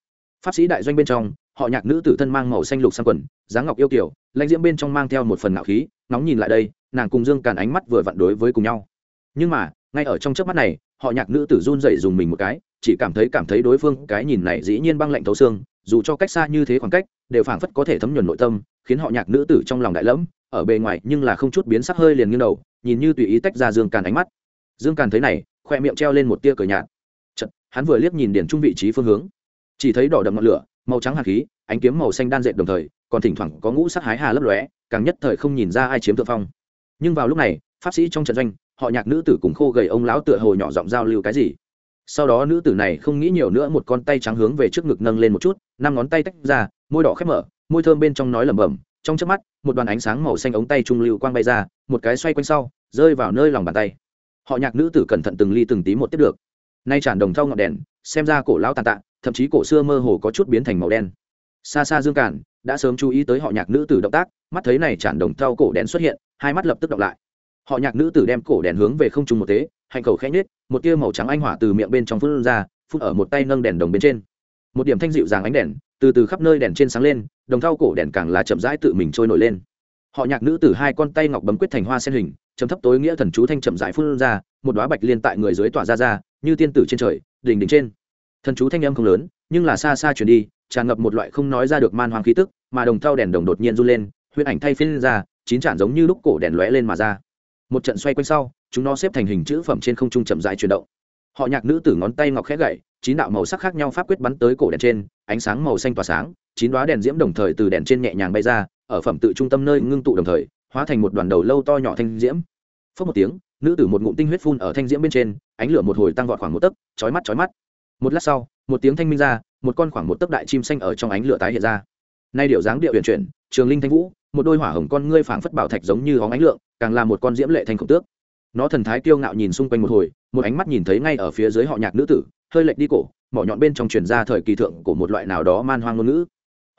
Pháp sĩ đại doanh bên trong, họ nhạc nữ tử thân mang màu xanh lục sang quần, dáng ngọc yêu kiểu lãnh diễm bên trong mang theo một phần ngạo khí nóng nhìn lại đây, nàng cùng dương càn ánh mắt vừa vặn đối với cùng nhau nhưng mà ngay ở trong trước mắt này họ nhạc nữ tử run dậy dùng mình một cái chỉ cảm thấy cảm thấy đối phương cái nhìn này dĩ nhiên băng lạnh thấu xương dù cho cách xa như thế khoảng cách đều phảng phất có thể thấm nhuần nội tâm khiến họ nhạc nữ tử trong lòng đại lẫm ở bề ngoài nhưng là không chút biến sắc hơi liền nghiêng đầu nhìn như tùy ý tách ra dương càn ánh mắt. Dương càn thấy này khoe miệng treo lên một tia cờ nhạt. Chật, hắn vừa liếc nhìn điển trung vị trí phương hướng chỉ thấy đỏ đậm ngọn lửa màu trắng hạt khí ánh kiếm màu xanh đan dệt đồng thời còn thỉnh thoảng có ngũ sắc hái hà lấp lóe càng nhất thời không nhìn ra ai chiếm thượng phong. Nhưng vào lúc này pháp sĩ trong trận doanh họ nhạc nữ tử cùng khô gầy ông lão tựa hồ nhỏ giọng giao lưu cái gì. Sau đó nữ tử này không nghĩ nhiều nữa, một con tay trắng hướng về trước ngực nâng lên một chút, năm ngón tay tách ra, môi đỏ khép mở, môi thơm bên trong nói lẩm bẩm, trong chớp mắt, một đoàn ánh sáng màu xanh ống tay trung lưu quang bay ra, một cái xoay quanh sau, rơi vào nơi lòng bàn tay. Họ nhạc nữ tử cẩn thận từng ly từng tí một tiếp được. Nay tràn đồng thau ngọn đèn, xem ra cổ lão tàn tạ, thậm chí cổ xưa mơ hồ có chút biến thành màu đen. Xa xa dương cản đã sớm chú ý tới họ nhạc nữ tử động tác, mắt thấy này tràn đồng thau cổ đèn xuất hiện, hai mắt lập tức đọc lại họ nhạc nữ tử đem cổ đèn hướng về không trung một thế hành cầu khẽ nhết một tia màu trắng anh hỏa từ miệng bên trong phun ra phun ở một tay nâng đèn đồng bên trên. Một điểm thanh dịu dàng ánh đèn, từ từ khắp nơi đèn trên sáng lên, đồng thau cổ đèn càng là chậm rãi tự mình trôi nổi lên. Họ nhạc nữ tử hai con tay ngọc bấm quyết thành hoa sen hình, chấm thấp tối nghĩa thần chú thanh chậm rãi phun ra, một đoá bạch liên tại người dưới tỏa ra ra, như tiên tử trên trời, đỉnh đỉnh trên. Thần chú thanh âm không lớn, nhưng là xa xa chuyển đi, tràn ngập một loại không nói ra được man hoang khí tức, mà đồng thau đèn đồng đột nhiên run lên, huyễn ảnh thay phiên ra, chín chản giống như lúc cổ đèn lóe lên mà ra một trận xoay quanh sau, chúng nó xếp thành hình chữ phẩm trên không trung chậm rãi chuyển động. Họ nhạc nữ tử ngón tay ngọc khẽ gậy chín đạo màu sắc khác nhau pháp quyết bắn tới cổ đèn trên, ánh sáng màu xanh tỏa sáng, chín đoá đèn diễm đồng thời từ đèn trên nhẹ nhàng bay ra, ở phẩm tự trung tâm nơi ngưng tụ đồng thời, hóa thành một đoàn đầu lâu to nhỏ thanh diễm. Phớt một tiếng, nữ tử một ngụm tinh huyết phun ở thanh diễm bên trên, ánh lửa một hồi tăng vọt khoảng một tấc, chói mắt chói mắt. Một lát sau, một tiếng thanh minh ra, một con khoảng một tấc đại chim xanh ở trong ánh lửa tái hiện ra. Nay điệu dáng điệu huyền chuyển trường linh thanh vũ, một đôi hỏa hồng con ngươi phảng phất bảo thạch giống như hóng ánh lượng, càng là một con diễm lệ thanh khổng tước. Nó thần thái kiêu ngạo nhìn xung quanh một hồi, một ánh mắt nhìn thấy ngay ở phía dưới họ nhạc nữ tử, hơi lệch đi cổ, mỏ nhọn bên trong truyền ra thời kỳ thượng của một loại nào đó man hoang ngôn ngữ.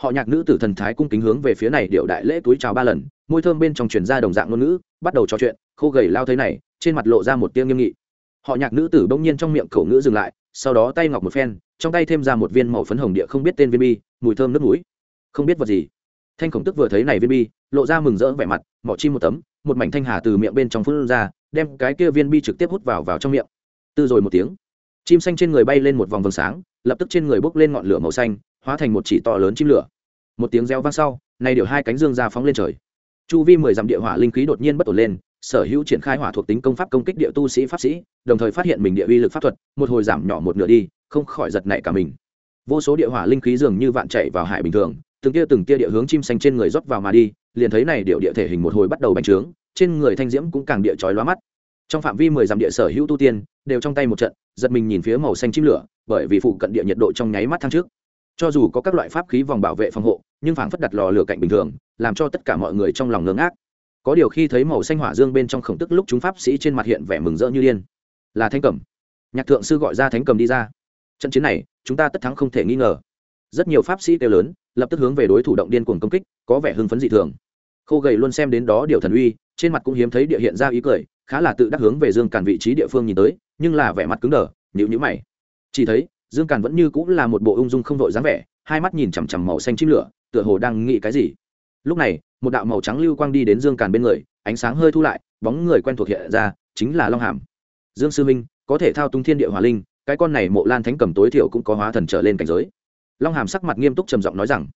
Họ nhạc nữ tử thần thái cung kính hướng về phía này điệu đại lễ túi chào ba lần, môi thơm bên trong truyền ra đồng dạng ngôn ngữ, bắt đầu trò chuyện, khô gầy lao thế này, trên mặt lộ ra một tiếng nghiêm nghị. Họ nhạc nữ tử bỗng nhiên trong miệng khẩu ngữ dừng lại, sau đó tay ngọc một phen, trong tay thêm ra một viên màu phấn hồng địa không biết tên viên bi, mùi thơm nước mũi. Không biết vật gì thanh khổng tức vừa thấy này viên bi, lộ ra mừng rỡ vẻ mặt, mỏ chim một tấm, một mảnh thanh hà từ miệng bên trong phun ra, đem cái kia viên bi trực tiếp hút vào vào trong miệng. Tư rồi một tiếng, chim xanh trên người bay lên một vòng vầng sáng, lập tức trên người bốc lên ngọn lửa màu xanh, hóa thành một chỉ to lớn chim lửa. Một tiếng reo vang sau này điều hai cánh dương ra phóng lên trời. Chu vi mười dặm địa hỏa linh khí đột nhiên bất ổn lên, sở hữu triển khai hỏa thuộc tính công pháp công kích địa tu sĩ pháp sĩ, đồng thời phát hiện mình địa uy lực pháp thuật, một hồi giảm nhỏ một nửa đi, không khỏi giật nảy cả mình. Vô số địa hỏa linh khí dường như vạn chạy vào hải bình thường từng tia từng tia địa hướng chim xanh trên người rót vào mà đi, liền thấy này điệu địa thể hình một hồi bắt đầu bành trướng, trên người thanh diễm cũng càng địa chói lóa mắt. Trong phạm vi mười dặm địa sở hữu tu tiên, đều trong tay một trận, giật mình nhìn phía màu xanh chim lửa, bởi vì phụ cận địa nhiệt độ trong nháy mắt thăng trước. Cho dù có các loại pháp khí vòng bảo vệ phòng hộ, nhưng phảng phất đặt lò lửa cạnh bình thường, làm cho tất cả mọi người trong lòng ngưỡng ác có điều khi thấy màu xanh hỏa dương bên trong khổng tức lúc chúng pháp sĩ trên mặt hiện vẻ mừng rỡ như điên. Là thánh cầm nhạc thượng sư gọi ra thánh cầm đi ra. Trận chiến này, chúng ta tất thắng không thể nghi ngờ. Rất nhiều pháp sĩ kêu lớn lập tức hướng về đối thủ động điên cuồng công kích, có vẻ hưng phấn dị thường. Khô gầy luôn xem đến đó điều thần uy, trên mặt cũng hiếm thấy địa hiện ra ý cười, khá là tự đắc hướng về dương càn vị trí địa phương nhìn tới, nhưng là vẻ mặt cứng đờ nhịu nhữ mày. Chỉ thấy, dương càn vẫn như cũng là một bộ ung dung không vội dáng vẻ, hai mắt nhìn chằm chằm màu xanh chim lửa, tựa hồ đang nghĩ cái gì. Lúc này, một đạo màu trắng lưu quang đi đến dương càn bên người, ánh sáng hơi thu lại, bóng người quen thuộc hiện ra, chính là long hàm. Dương sư minh có thể thao túng thiên địa hòa linh, cái con này mộ lan thánh cầm tối thiểu cũng có hóa thần trở lên cảnh giới long hàm sắc mặt nghiêm túc trầm giọng nói rằng,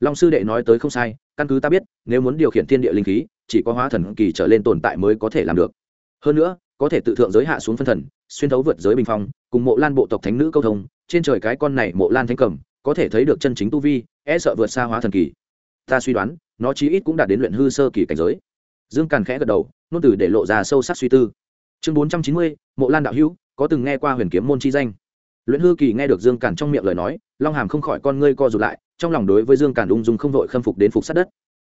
long sư đệ nói tới không sai, căn cứ ta biết, nếu muốn điều khiển thiên địa linh khí, chỉ có hóa thần kỳ trở lên tồn tại mới có thể làm được. Hơn nữa, có thể tự thượng giới hạ xuống phân thần, xuyên thấu vượt giới bình phong, cùng mộ lan bộ tộc thánh nữ câu thông, trên trời cái con này mộ lan thánh cầm, có thể thấy được chân chính tu vi e sợ vượt xa hóa thần kỳ. Ta suy đoán, nó chí ít cũng đạt đến luyện hư sơ kỳ cảnh giới. Dương càn khẽ gật đầu, nôn từ để lộ ra sâu sắc suy tư. Chương bốn trăm chín mươi, mộ lan đạo hữu, có từng nghe qua huyền kiếm môn chi danh? Luyện hư kỳ nghe được dương càn trong miệng lời nói, long hàm không khỏi con ngươi co rụt lại, trong lòng đối với dương càn ung dung không vội khâm phục đến phục sát đất.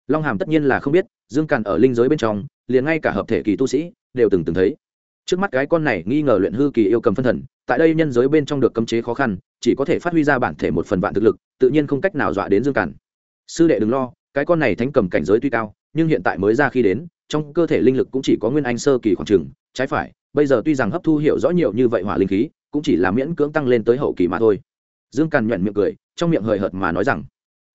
Long hàm tất nhiên là không biết, dương càn ở linh giới bên trong, liền ngay cả hợp thể kỳ tu sĩ, đều từng từng thấy. Trước mắt cái con này nghi ngờ luyện hư kỳ yêu cầm phân thần, tại đây nhân giới bên trong được cấm chế khó khăn, chỉ có thể phát huy ra bản thể một phần vạn thực lực, tự nhiên không cách nào dọa đến dương càn. Sư đệ đừng lo, cái con này thánh cầm cảnh giới tuy cao, nhưng hiện tại mới ra khi đến, trong cơ thể linh lực cũng chỉ có nguyên anh sơ kỳ khoảng trừng trái phải, bây giờ tuy rằng hấp thu hiểu rõ nhiều như vậy hỏa linh khí cũng chỉ là miễn cưỡng tăng lên tới hậu kỳ mà thôi. Dương càn nhuận miệng cười, trong miệng hời hợt mà nói rằng,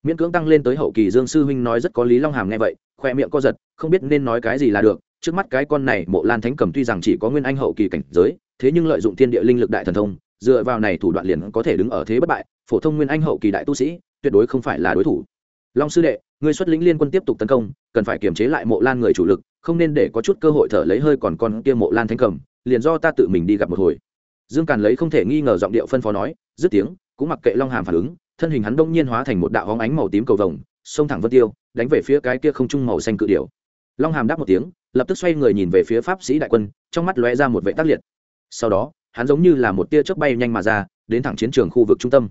miễn cưỡng tăng lên tới hậu kỳ dương sư huynh nói rất có lý long hàm nghe vậy, khoe miệng co giật, không biết nên nói cái gì là được, trước mắt cái con này mộ lan thánh cầm tuy rằng chỉ có nguyên anh hậu kỳ cảnh giới, thế nhưng lợi dụng thiên địa linh lực đại thần thông, dựa vào này thủ đoạn liền có thể đứng ở thế bất bại, phổ thông nguyên anh hậu kỳ đại tu sĩ, tuyệt đối không phải là đối thủ. Long sư đệ người xuất lĩnh liên quân tiếp tục tấn công, cần phải kiềm chế lại mộ lan người chủ lực, không nên để có chút cơ hội thở lấy hơi còn con kia mộ lan thánh cầm, liền do ta tự mình đi gặp một hồi dương càn lấy không thể nghi ngờ giọng điệu phân phó nói, dứt tiếng, cũng mặc kệ long hàm phản ứng, thân hình hắn đông nhiên hóa thành một đạo hóng ánh màu tím cầu vồng, xông thẳng vân tiêu, đánh về phía cái kia không trung màu xanh cự điểu. Long hàm đáp một tiếng, lập tức xoay người nhìn về phía pháp sĩ đại quân, trong mắt lóe ra một vệ tác liệt. Sau đó, hắn giống như là một tia chớp bay nhanh mà ra, đến thẳng chiến trường khu vực trung tâm.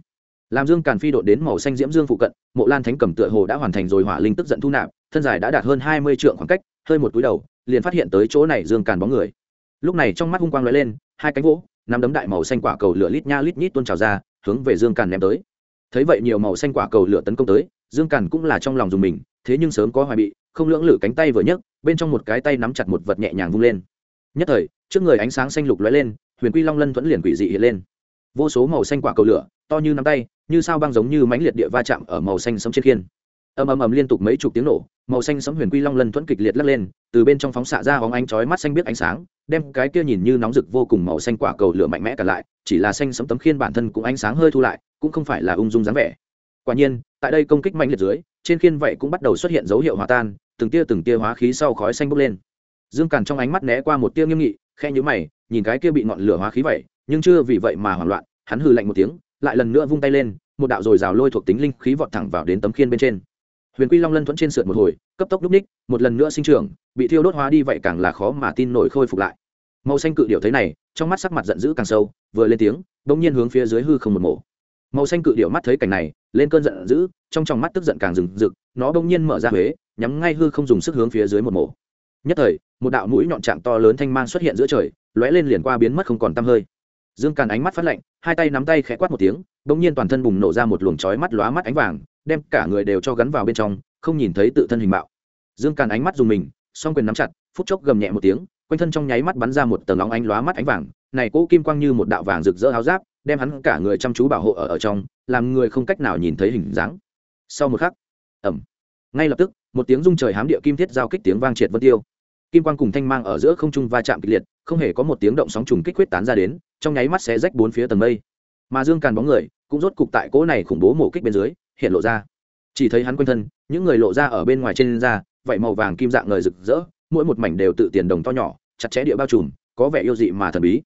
Làm dương càn phi đội đến màu xanh diễm dương phụ cận, mộ lan thánh cầm tựa hồ đã hoàn thành rồi hỏa linh tức giận thu nạp, thân dài đã đạt hơn hai mươi trượng khoảng cách, hơi một túi đầu, liền phát hiện tới chỗ này dương càn bóng người. Lúc này trong mắt hung quang lóe lên, hai cánh vỗ nắm đấm đại màu xanh quả cầu lửa lít nha lít nhít tuôn trào ra, hướng về dương càn ném tới. Thấy vậy nhiều màu xanh quả cầu lửa tấn công tới, dương càn cũng là trong lòng dùng mình, thế nhưng sớm có hoài bị, không lưỡng lự cánh tay vừa nhấc, bên trong một cái tay nắm chặt một vật nhẹ nhàng vung lên. Nhất thời, trước người ánh sáng xanh lục lóe lên, huyền quy long lân thuẫn liền quỷ dị hiện lên. Vô số màu xanh quả cầu lửa, to như nắm tay, như sao băng giống như mãnh liệt địa va chạm ở màu xanh sống trên khiên ầm ầm ầm liên tục mấy chục tiếng nổ, màu xanh sẫm huyền quy long lân thuẫn kịch liệt lắc lên, từ bên trong phóng xạ ra hóng ánh chói mắt xanh biết ánh sáng, đem cái kia nhìn như nóng rực vô cùng màu xanh quả cầu lửa mạnh mẽ cả lại, chỉ là xanh sẫm tấm khiên bản thân cũng ánh sáng hơi thu lại, cũng không phải là ung dung dáng vẻ. Quả nhiên, tại đây công kích mạnh liệt dưới, trên khiên vậy cũng bắt đầu xuất hiện dấu hiệu hòa tan, từng tia từng tia hóa khí sau khói xanh bốc lên. Dương càn trong ánh mắt né qua một tia nghiêm nghị khe nhữ mày, nhìn cái kia bị ngọn lửa hóa khí vậy, nhưng chưa vì vậy mà hoảng loạn, hắn hừ lạnh một tiếng, lại lần nữa vung tay lên, một đạo dồi rào lôi thuộc tính linh khí vọt thẳng vào đến tấm khiên bên trên huyền quy long lân thuẫn trên sượt một hồi, cấp tốc núp ních, một lần nữa sinh trưởng, bị thiêu đốt hóa đi vậy càng là khó mà tin nổi khôi phục lại. Màu xanh cự điểu thấy này, trong mắt sắc mặt giận dữ càng sâu, vừa lên tiếng, bỗng nhiên hướng phía dưới hư không một mổ màu xanh cự điểu mắt thấy cảnh này, lên cơn giận dữ, trong tròng mắt tức giận càng rừng rực, nó bỗng nhiên mở ra huế, nhắm ngay hư không dùng sức hướng phía dưới một mổ nhất thời, một đạo mũi nhọn trạng to lớn thanh man xuất hiện giữa trời, lóe lên liền qua biến mất không còn tăm hơi. Dương càn ánh mắt phát lạnh, hai tay nắm tay khẽ quát một tiếng, bỗng nhiên toàn thân bùng nổ ra một luồng chói mắt lóa mắt ánh vàng đem cả người đều cho gắn vào bên trong, không nhìn thấy tự thân hình mạo. Dương càn ánh mắt dùng mình, song quyền nắm chặt, phút chốc gầm nhẹ một tiếng, quanh thân trong nháy mắt bắn ra một tầng óng ánh lóa mắt ánh vàng, này cỗ kim quang như một đạo vàng rực rỡ áo giáp, đem hắn cả người chăm chú bảo hộ ở ở trong, làm người không cách nào nhìn thấy hình dáng. Sau một khắc ẩm ngay lập tức, một tiếng rung trời hám địa kim thiết giao kích tiếng vang triệt vân tiêu. Kim quang cùng thanh mang ở giữa không trung va chạm kịch liệt, không hề có một tiếng động sóng trùng kích quyết tán ra đến, trong nháy mắt sẽ rách bốn phía tầng mây. Mà dương càn bóng người, cũng rốt cục tại cỗ này khủng bố mổ kích bên dưới hiện lộ ra. Chỉ thấy hắn quanh thân, những người lộ ra ở bên ngoài trên da vậy màu vàng kim dạng ngời rực rỡ, mỗi một mảnh đều tự tiền đồng to nhỏ, chặt chẽ địa bao trùm, có vẻ yêu dị mà thần bí.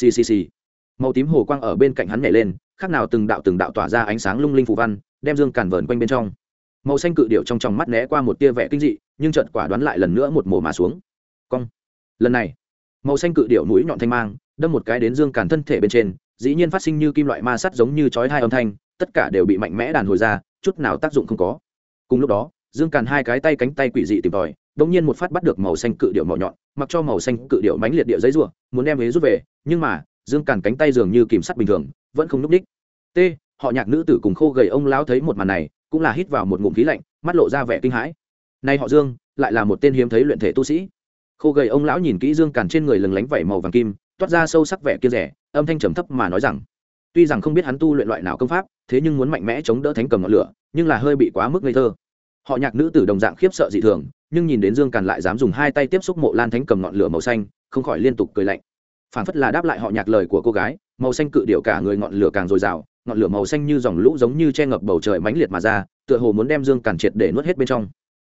Ccc màu tím hồ quang ở bên cạnh hắn nhảy lên, khác nào từng đạo từng đạo tỏa ra ánh sáng lung linh phù văn, đem dương càn vờn quanh bên trong. Màu xanh cự điệu trong tròng mắt né qua một tia vẻ kinh dị, nhưng chợt quả đoán lại lần nữa một mổ mà xuống. Cong. Lần này, màu xanh cự điệu mũi nhọn thanh mang, đâm một cái đến dương càn thân thể bên trên, dĩ nhiên phát sinh như kim loại ma sắt giống như chói hai âm thanh tất cả đều bị mạnh mẽ đàn hồi ra, chút nào tác dụng không có. Cùng lúc đó, dương càn hai cái tay cánh tay quỷ dị tìm tòi, đột nhiên một phát bắt được màu xanh cự điệu màu nhọn, mặc cho màu xanh cự điệu mánh liệt địa giấy rùa, muốn đem huế rút về, nhưng mà, dương càn cánh tay dường như kìm sắt bình thường, vẫn không núp đích t, họ nhạc nữ tử cùng khô gầy ông lão thấy một màn này, cũng là hít vào một ngụm khí lạnh, mắt lộ ra vẻ kinh hãi. Nay họ dương, lại là một tên hiếm thấy luyện thể tu sĩ. Khô gầy ông lão nhìn kỹ dương càn trên người lừng lánh vảy màu vàng kim, toát ra sâu sắc vẻ kia rẻ, âm thanh trầm thấp mà nói rằng tuy rằng không biết hắn tu luyện loại nào công pháp, thế nhưng muốn mạnh mẽ chống đỡ thánh cầm ngọn lửa, nhưng là hơi bị quá mức ngây thơ. Họ nhạc nữ tử đồng dạng khiếp sợ dị thường, nhưng nhìn đến dương càn lại dám dùng hai tay tiếp xúc mộ lan thánh cầm ngọn lửa màu xanh, không khỏi liên tục cười lạnh. Phản phất là đáp lại họ nhạc lời của cô gái, màu xanh cự điệu cả người ngọn lửa càng dồi dào, ngọn lửa màu xanh như dòng lũ giống như che ngập bầu trời mãnh liệt mà ra, tựa hồ muốn đem dương càn triệt để nuốt hết bên trong.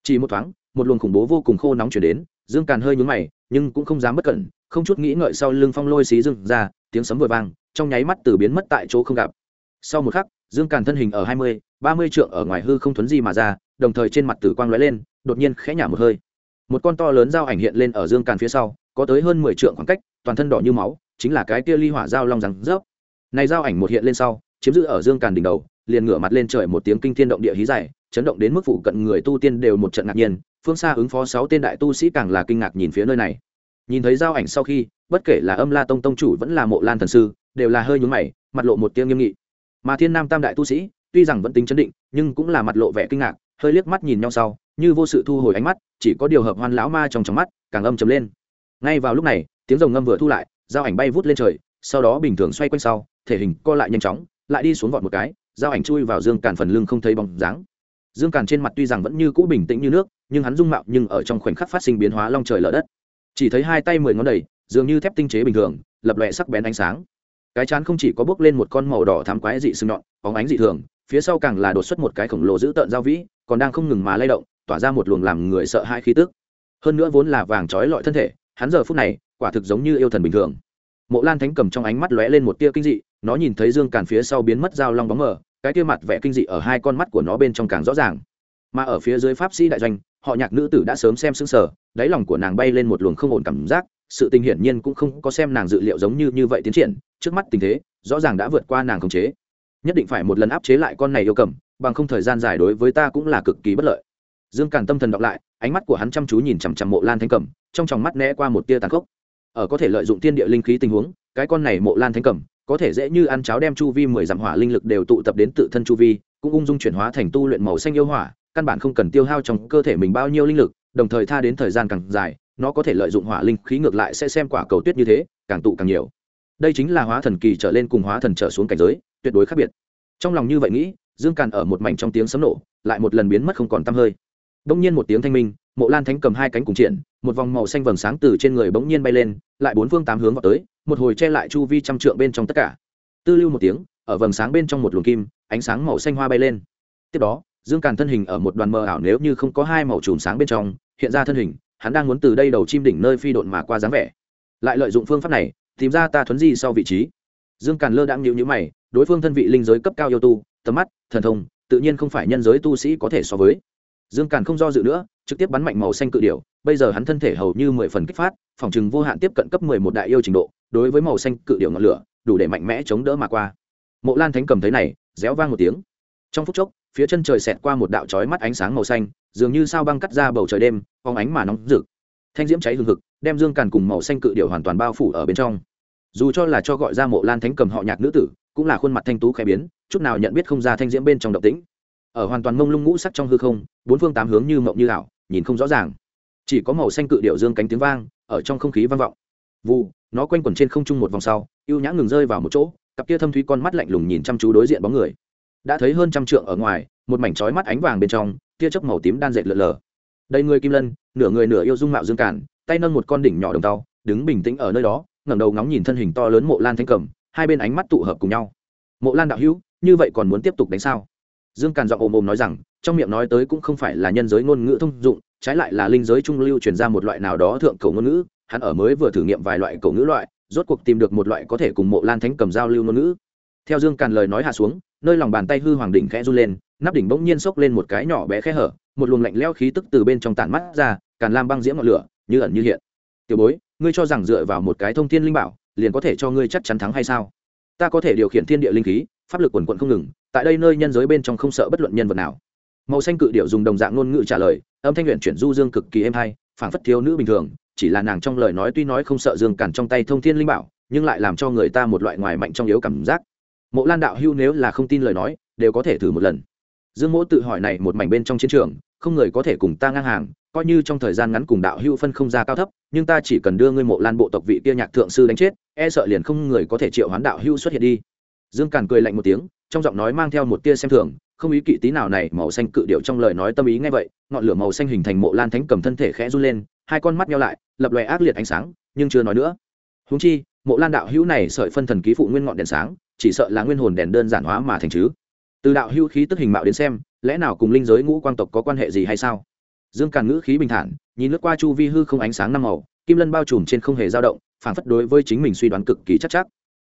Chỉ một thoáng, một luồng khủng bố vô cùng khô nóng chuyển đến, dương càn hơi nhúng mày, nhưng cũng không dám bất cẩn, không chút nghĩ ngợi sau lưng phong lôi xí dương ra, tiếng sấm vội vang trong nháy mắt từ biến mất tại chỗ không gặp. Sau một khắc, dương càn thân hình ở hai mươi, ba mươi trượng ở ngoài hư không thuấn gì mà ra, đồng thời trên mặt tử quang lóe lên, đột nhiên khẽ nhả một hơi. Một con to lớn dao ảnh hiện lên ở dương càn phía sau, có tới hơn mười trượng khoảng cách, toàn thân đỏ như máu, chính là cái kia ly hỏa dao long rằng rớp. Này dao ảnh một hiện lên sau, chiếm giữ ở dương càn đỉnh đầu, liền ngửa mặt lên trời một tiếng kinh thiên động địa hí dài, chấn động đến mức phụ cận người tu tiên đều một trận ngạc nhiên, phương xa ứng phó sáu tên đại tu sĩ càng là kinh ngạc nhìn phía nơi này. Nhìn thấy giao ảnh sau khi, bất kể là âm la tông tông chủ vẫn là mộ lan thần sư đều là hơi nhúng mày, mặt lộ một tiếng nghiêm nghị. Mà thiên nam tam đại tu sĩ, tuy rằng vẫn tính chấn định, nhưng cũng là mặt lộ vẻ kinh ngạc, hơi liếc mắt nhìn nhau sau, như vô sự thu hồi ánh mắt, chỉ có điều hợp hoan lão ma trong trong mắt, càng âm chấm lên. Ngay vào lúc này, tiếng rồng ngâm vừa thu lại, giao ảnh bay vút lên trời, sau đó bình thường xoay quanh sau, thể hình co lại nhanh chóng, lại đi xuống vọt một cái, giao ảnh chui vào dương càn phần lưng không thấy bóng dáng. Dương càn trên mặt tuy rằng vẫn như cũ bình tĩnh như nước, nhưng hắn dung mạo nhưng ở trong khoảnh khắc phát sinh biến hóa long trời lở đất. Chỉ thấy hai tay mười ngón đầy, dường như thép tinh chế bình thường, lập lòe sắc bén ánh sáng cái chán không chỉ có bước lên một con màu đỏ thám quái dị sừng nhọn bóng ánh dị thường, phía sau càng là đột xuất một cái khổng lồ dữ tợn giao vĩ, còn đang không ngừng mà lay động, tỏa ra một luồng làm người sợ hãi khí tức. Hơn nữa vốn là vàng trói lọi thân thể, hắn giờ phút này, quả thực giống như yêu thần bình thường. Mộ lan thánh cầm trong ánh mắt lóe lên một tia kinh dị, nó nhìn thấy dương càn phía sau biến mất dao long bóng mờ, cái tia mặt vẻ kinh dị ở hai con mắt của nó bên trong càng rõ ràng. Mà ở phía dưới pháp sĩ đại doanh, họ nhạc nữ tử đã sớm xem xứng sở đáy lòng của nàng bay lên một luồng không ổn cảm giác sự tình hiển nhiên cũng không có xem nàng dự liệu giống như như vậy tiến triển, trước mắt tình thế, rõ ràng đã vượt qua nàng khống chế. Nhất định phải một lần áp chế lại con này yêu cầm, bằng không thời gian dài đối với ta cũng là cực kỳ bất lợi. Dương càn tâm thần đọc lại, ánh mắt của hắn chăm chú nhìn chằm chằm mộ lan thanh cầm, trong tròng mắt né qua một tia tàn khốc. Ở có thể lợi dụng tiên địa linh khí tình huống, cái con này mộ lan thanh cầm, có thể dễ như ăn cháo đem chu vi mười dặm hỏa linh lực đều tụ tập đến tự thân chu vi, cũng ung dung chuyển hóa thành tu luyện màu xanh yêu hỏa, căn bản không cần tiêu hao trong cơ thể mình bao nhiêu linh lực, đồng thời tha đến thời gian càng dài nó có thể lợi dụng hỏa linh khí ngược lại sẽ xem quả cầu tuyết như thế, càng tụ càng nhiều. Đây chính là hóa thần kỳ trở lên cùng hóa thần trở xuống cảnh giới, tuyệt đối khác biệt. Trong lòng như vậy nghĩ, dương càn ở một mảnh trong tiếng sấm nổ, lại một lần biến mất không còn tăm hơi. Bỗng nhiên một tiếng thanh minh, mộ lan thánh cầm hai cánh cùng triển, một vòng màu xanh vầng sáng từ trên người bỗng nhiên bay lên, lại bốn phương tám hướng vào tới, một hồi che lại chu vi trăm trượng bên trong tất cả. Tư lưu một tiếng, ở vầng sáng bên trong một luồng kim, ánh sáng màu xanh hoa bay lên. Tiếp đó, dương càn thân hình ở một đoàn mờ ảo nếu như không có hai màu chùm sáng bên trong, hiện ra thân hình hắn đang muốn từ đây đầu chim đỉnh nơi phi độn mà qua dáng vẻ. Lại lợi dụng phương pháp này, tìm ra ta thuấn di sau vị trí. Dương càn lơ đang nhịu nhữ mày, đối phương thân vị linh giới cấp cao yêu tu, tầm mắt, thần thông, tự nhiên không phải nhân giới tu sĩ có thể so với. Dương càn không do dự nữa, trực tiếp bắn mạnh màu xanh cự điểu, bây giờ hắn thân thể hầu như mười phần kích phát, phòng chừng vô hạn tiếp cận cấp mười một đại yêu trình độ, đối với màu xanh cự điểu ngọn lửa, đủ để mạnh mẽ chống đỡ mà qua. Mộ lan thánh cầm thấy này, réo vang một tiếng. Trong phút chốc, phía chân trời xẹt qua một đạo chói mắt ánh sáng màu xanh dường như sao băng cắt ra bầu trời đêm, phóng ánh mà nóng rực. Thanh diễm cháy hừng hực, đem dương càn cùng màu xanh cự điệu hoàn toàn bao phủ ở bên trong. Dù cho là cho gọi ra mộ lan thánh cầm họ nhạc nữ tử, cũng là khuôn mặt thanh tú khẽ biến, chút nào nhận biết không ra thanh diễm bên trong động tĩnh. Ở hoàn toàn mông lung ngũ sắc trong hư không, bốn phương tám hướng như mộng như ảo, nhìn không rõ ràng. Chỉ có màu xanh cự điệu dương cánh tiếng vang, ở trong không khí vang vọng. Vụ nó quanh quẩn trên không trung một vòng sau, ưu nhã ngừng rơi vào một chỗ, cặp kia thâm thúy con mắt lạnh lùng nhìn chăm chú đối diện bóng người. Đã thấy hơn trăm trượng ở ngoài, một mảnh trói mắt ánh vàng bên trong tia chớp màu tím đan dệt lượn lờ. Đầy người kim lân, nửa người nửa yêu dung mạo dương cản, tay nâng một con đỉnh nhỏ đồng tàu đứng bình tĩnh ở nơi đó, ngẩng đầu ngóng nhìn thân hình to lớn mộ lan thanh cầm, hai bên ánh mắt tụ hợp cùng nhau. Mộ lan đạo hữu, như vậy còn muốn tiếp tục đánh sao? Dương càn giọng ồm ồm nói rằng, trong miệng nói tới cũng không phải là nhân giới ngôn ngữ thông dụng, trái lại là linh giới trung lưu truyền ra một loại nào đó thượng cổ ngôn ngữ, hắn ở mới vừa thử nghiệm vài loại cổ ngữ loại, rốt cuộc tìm được một loại có thể cùng mộ lan thánh cầm giao lưu ngôn ngữ. Theo dương càn lời nói hạ xuống, nơi lòng bàn tay hư hoàng đỉnh khẽ run lên nắp đỉnh bỗng nhiên xốc lên một cái nhỏ bé khe hở, một luồng lạnh leo khí tức từ bên trong tản mắt ra, càn lam băng diễm ngọn lửa, như ẩn như hiện. Tiểu bối, ngươi cho rằng dựa vào một cái thông thiên linh bảo, liền có thể cho ngươi chắc chắn thắng hay sao? Ta có thể điều khiển thiên địa linh khí, pháp lực quần quận không ngừng, tại đây nơi nhân giới bên trong không sợ bất luận nhân vật nào. Màu xanh cự điệu dùng đồng dạng ngôn ngữ trả lời, âm thanh luyện chuyển du dương cực kỳ êm hay, phảng phất thiếu nữ bình thường, chỉ là nàng trong lời nói tuy nói không sợ dương cản trong tay thông thiên linh bảo, nhưng lại làm cho người ta một loại ngoài mạnh trong yếu cảm giác. Mộ lan đạo hưu nếu là không tin lời nói, đều có thể thử một lần dương mỗ tự hỏi này một mảnh bên trong chiến trường, không người có thể cùng ta ngang hàng, coi như trong thời gian ngắn cùng đạo hưu phân không ra cao thấp, nhưng ta chỉ cần đưa ngươi mộ lan bộ tộc vị kia nhạc thượng sư đánh chết e sợ liền không người có thể triệu hoán đạo hưu xuất hiện đi. Dương càn cười lạnh một tiếng, trong giọng nói mang theo một tia xem thường, không ý kỵ tí nào này, màu xanh cự điệu trong lời nói tâm ý ngay vậy, ngọn lửa màu xanh hình thành mộ lan thánh cầm thân thể khẽ run lên, hai con mắt nhau lại, lập loè ác liệt ánh sáng, nhưng chưa nói nữa. Húng chi, mộ lan đạo hữu này sợi phân thần ký phụ nguyên ngọn đèn sáng, chỉ sợ là nguyên hồn đèn đơn giản hóa mà thành chứ từ đạo hữu khí tức hình mạo đến xem, lẽ nào cùng linh giới ngũ quang tộc có quan hệ gì hay sao? Dương càn ngữ khí bình thản, nhìn lướt qua chu vi hư không ánh sáng năm màu, kim lân bao trùm trên không hề dao động phản phất đối với chính mình suy đoán cực kỳ chắc chắc.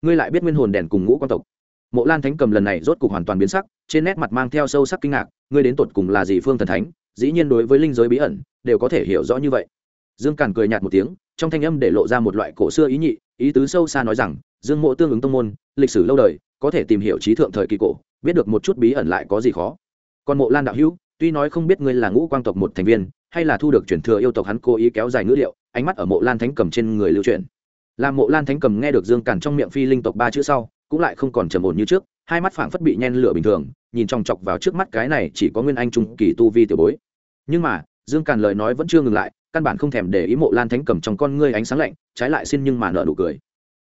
Ngươi lại biết nguyên hồn đèn cùng ngũ quang tộc. Mộ lan thánh cầm lần này rốt cục hoàn toàn biến sắc, trên nét mặt mang theo sâu sắc kinh ngạc, ngươi đến tột cùng là gì phương thần thánh? Dĩ nhiên đối với linh giới bí ẩn, đều có thể hiểu rõ như vậy. Dương càn cười nhạt một tiếng, trong thanh âm để lộ ra một loại cổ xưa ý nhị, ý tứ sâu xa nói rằng, dương mộ tương ứng tông môn, lịch sử lâu đời có thể tìm hiểu trí thượng thời kỳ cổ, biết được một chút bí ẩn lại có gì khó. Còn mộ lan đạo hữu, tuy nói không biết ngươi là ngũ quang tộc một thành viên, hay là thu được truyền thừa yêu tộc hắn cố ý kéo dài ngữ liệu, ánh mắt ở mộ lan thánh cầm trên người lưu truyền làm mộ lan thánh cầm nghe được dương càn trong miệng phi linh tộc ba chữ sau, cũng lại không còn trầm ổn như trước, hai mắt phảng phất bị nhen lửa bình thường, nhìn chòng chọc vào trước mắt cái này chỉ có nguyên anh trung kỳ tu vi tiểu bối. Nhưng mà, dương càn lời nói vẫn chưa ngừng lại, căn bản không thèm để ý mộ lan thánh cầm trong con ngươi ánh sáng lạnh, trái lại xin nhưng mà nợ nụ cười.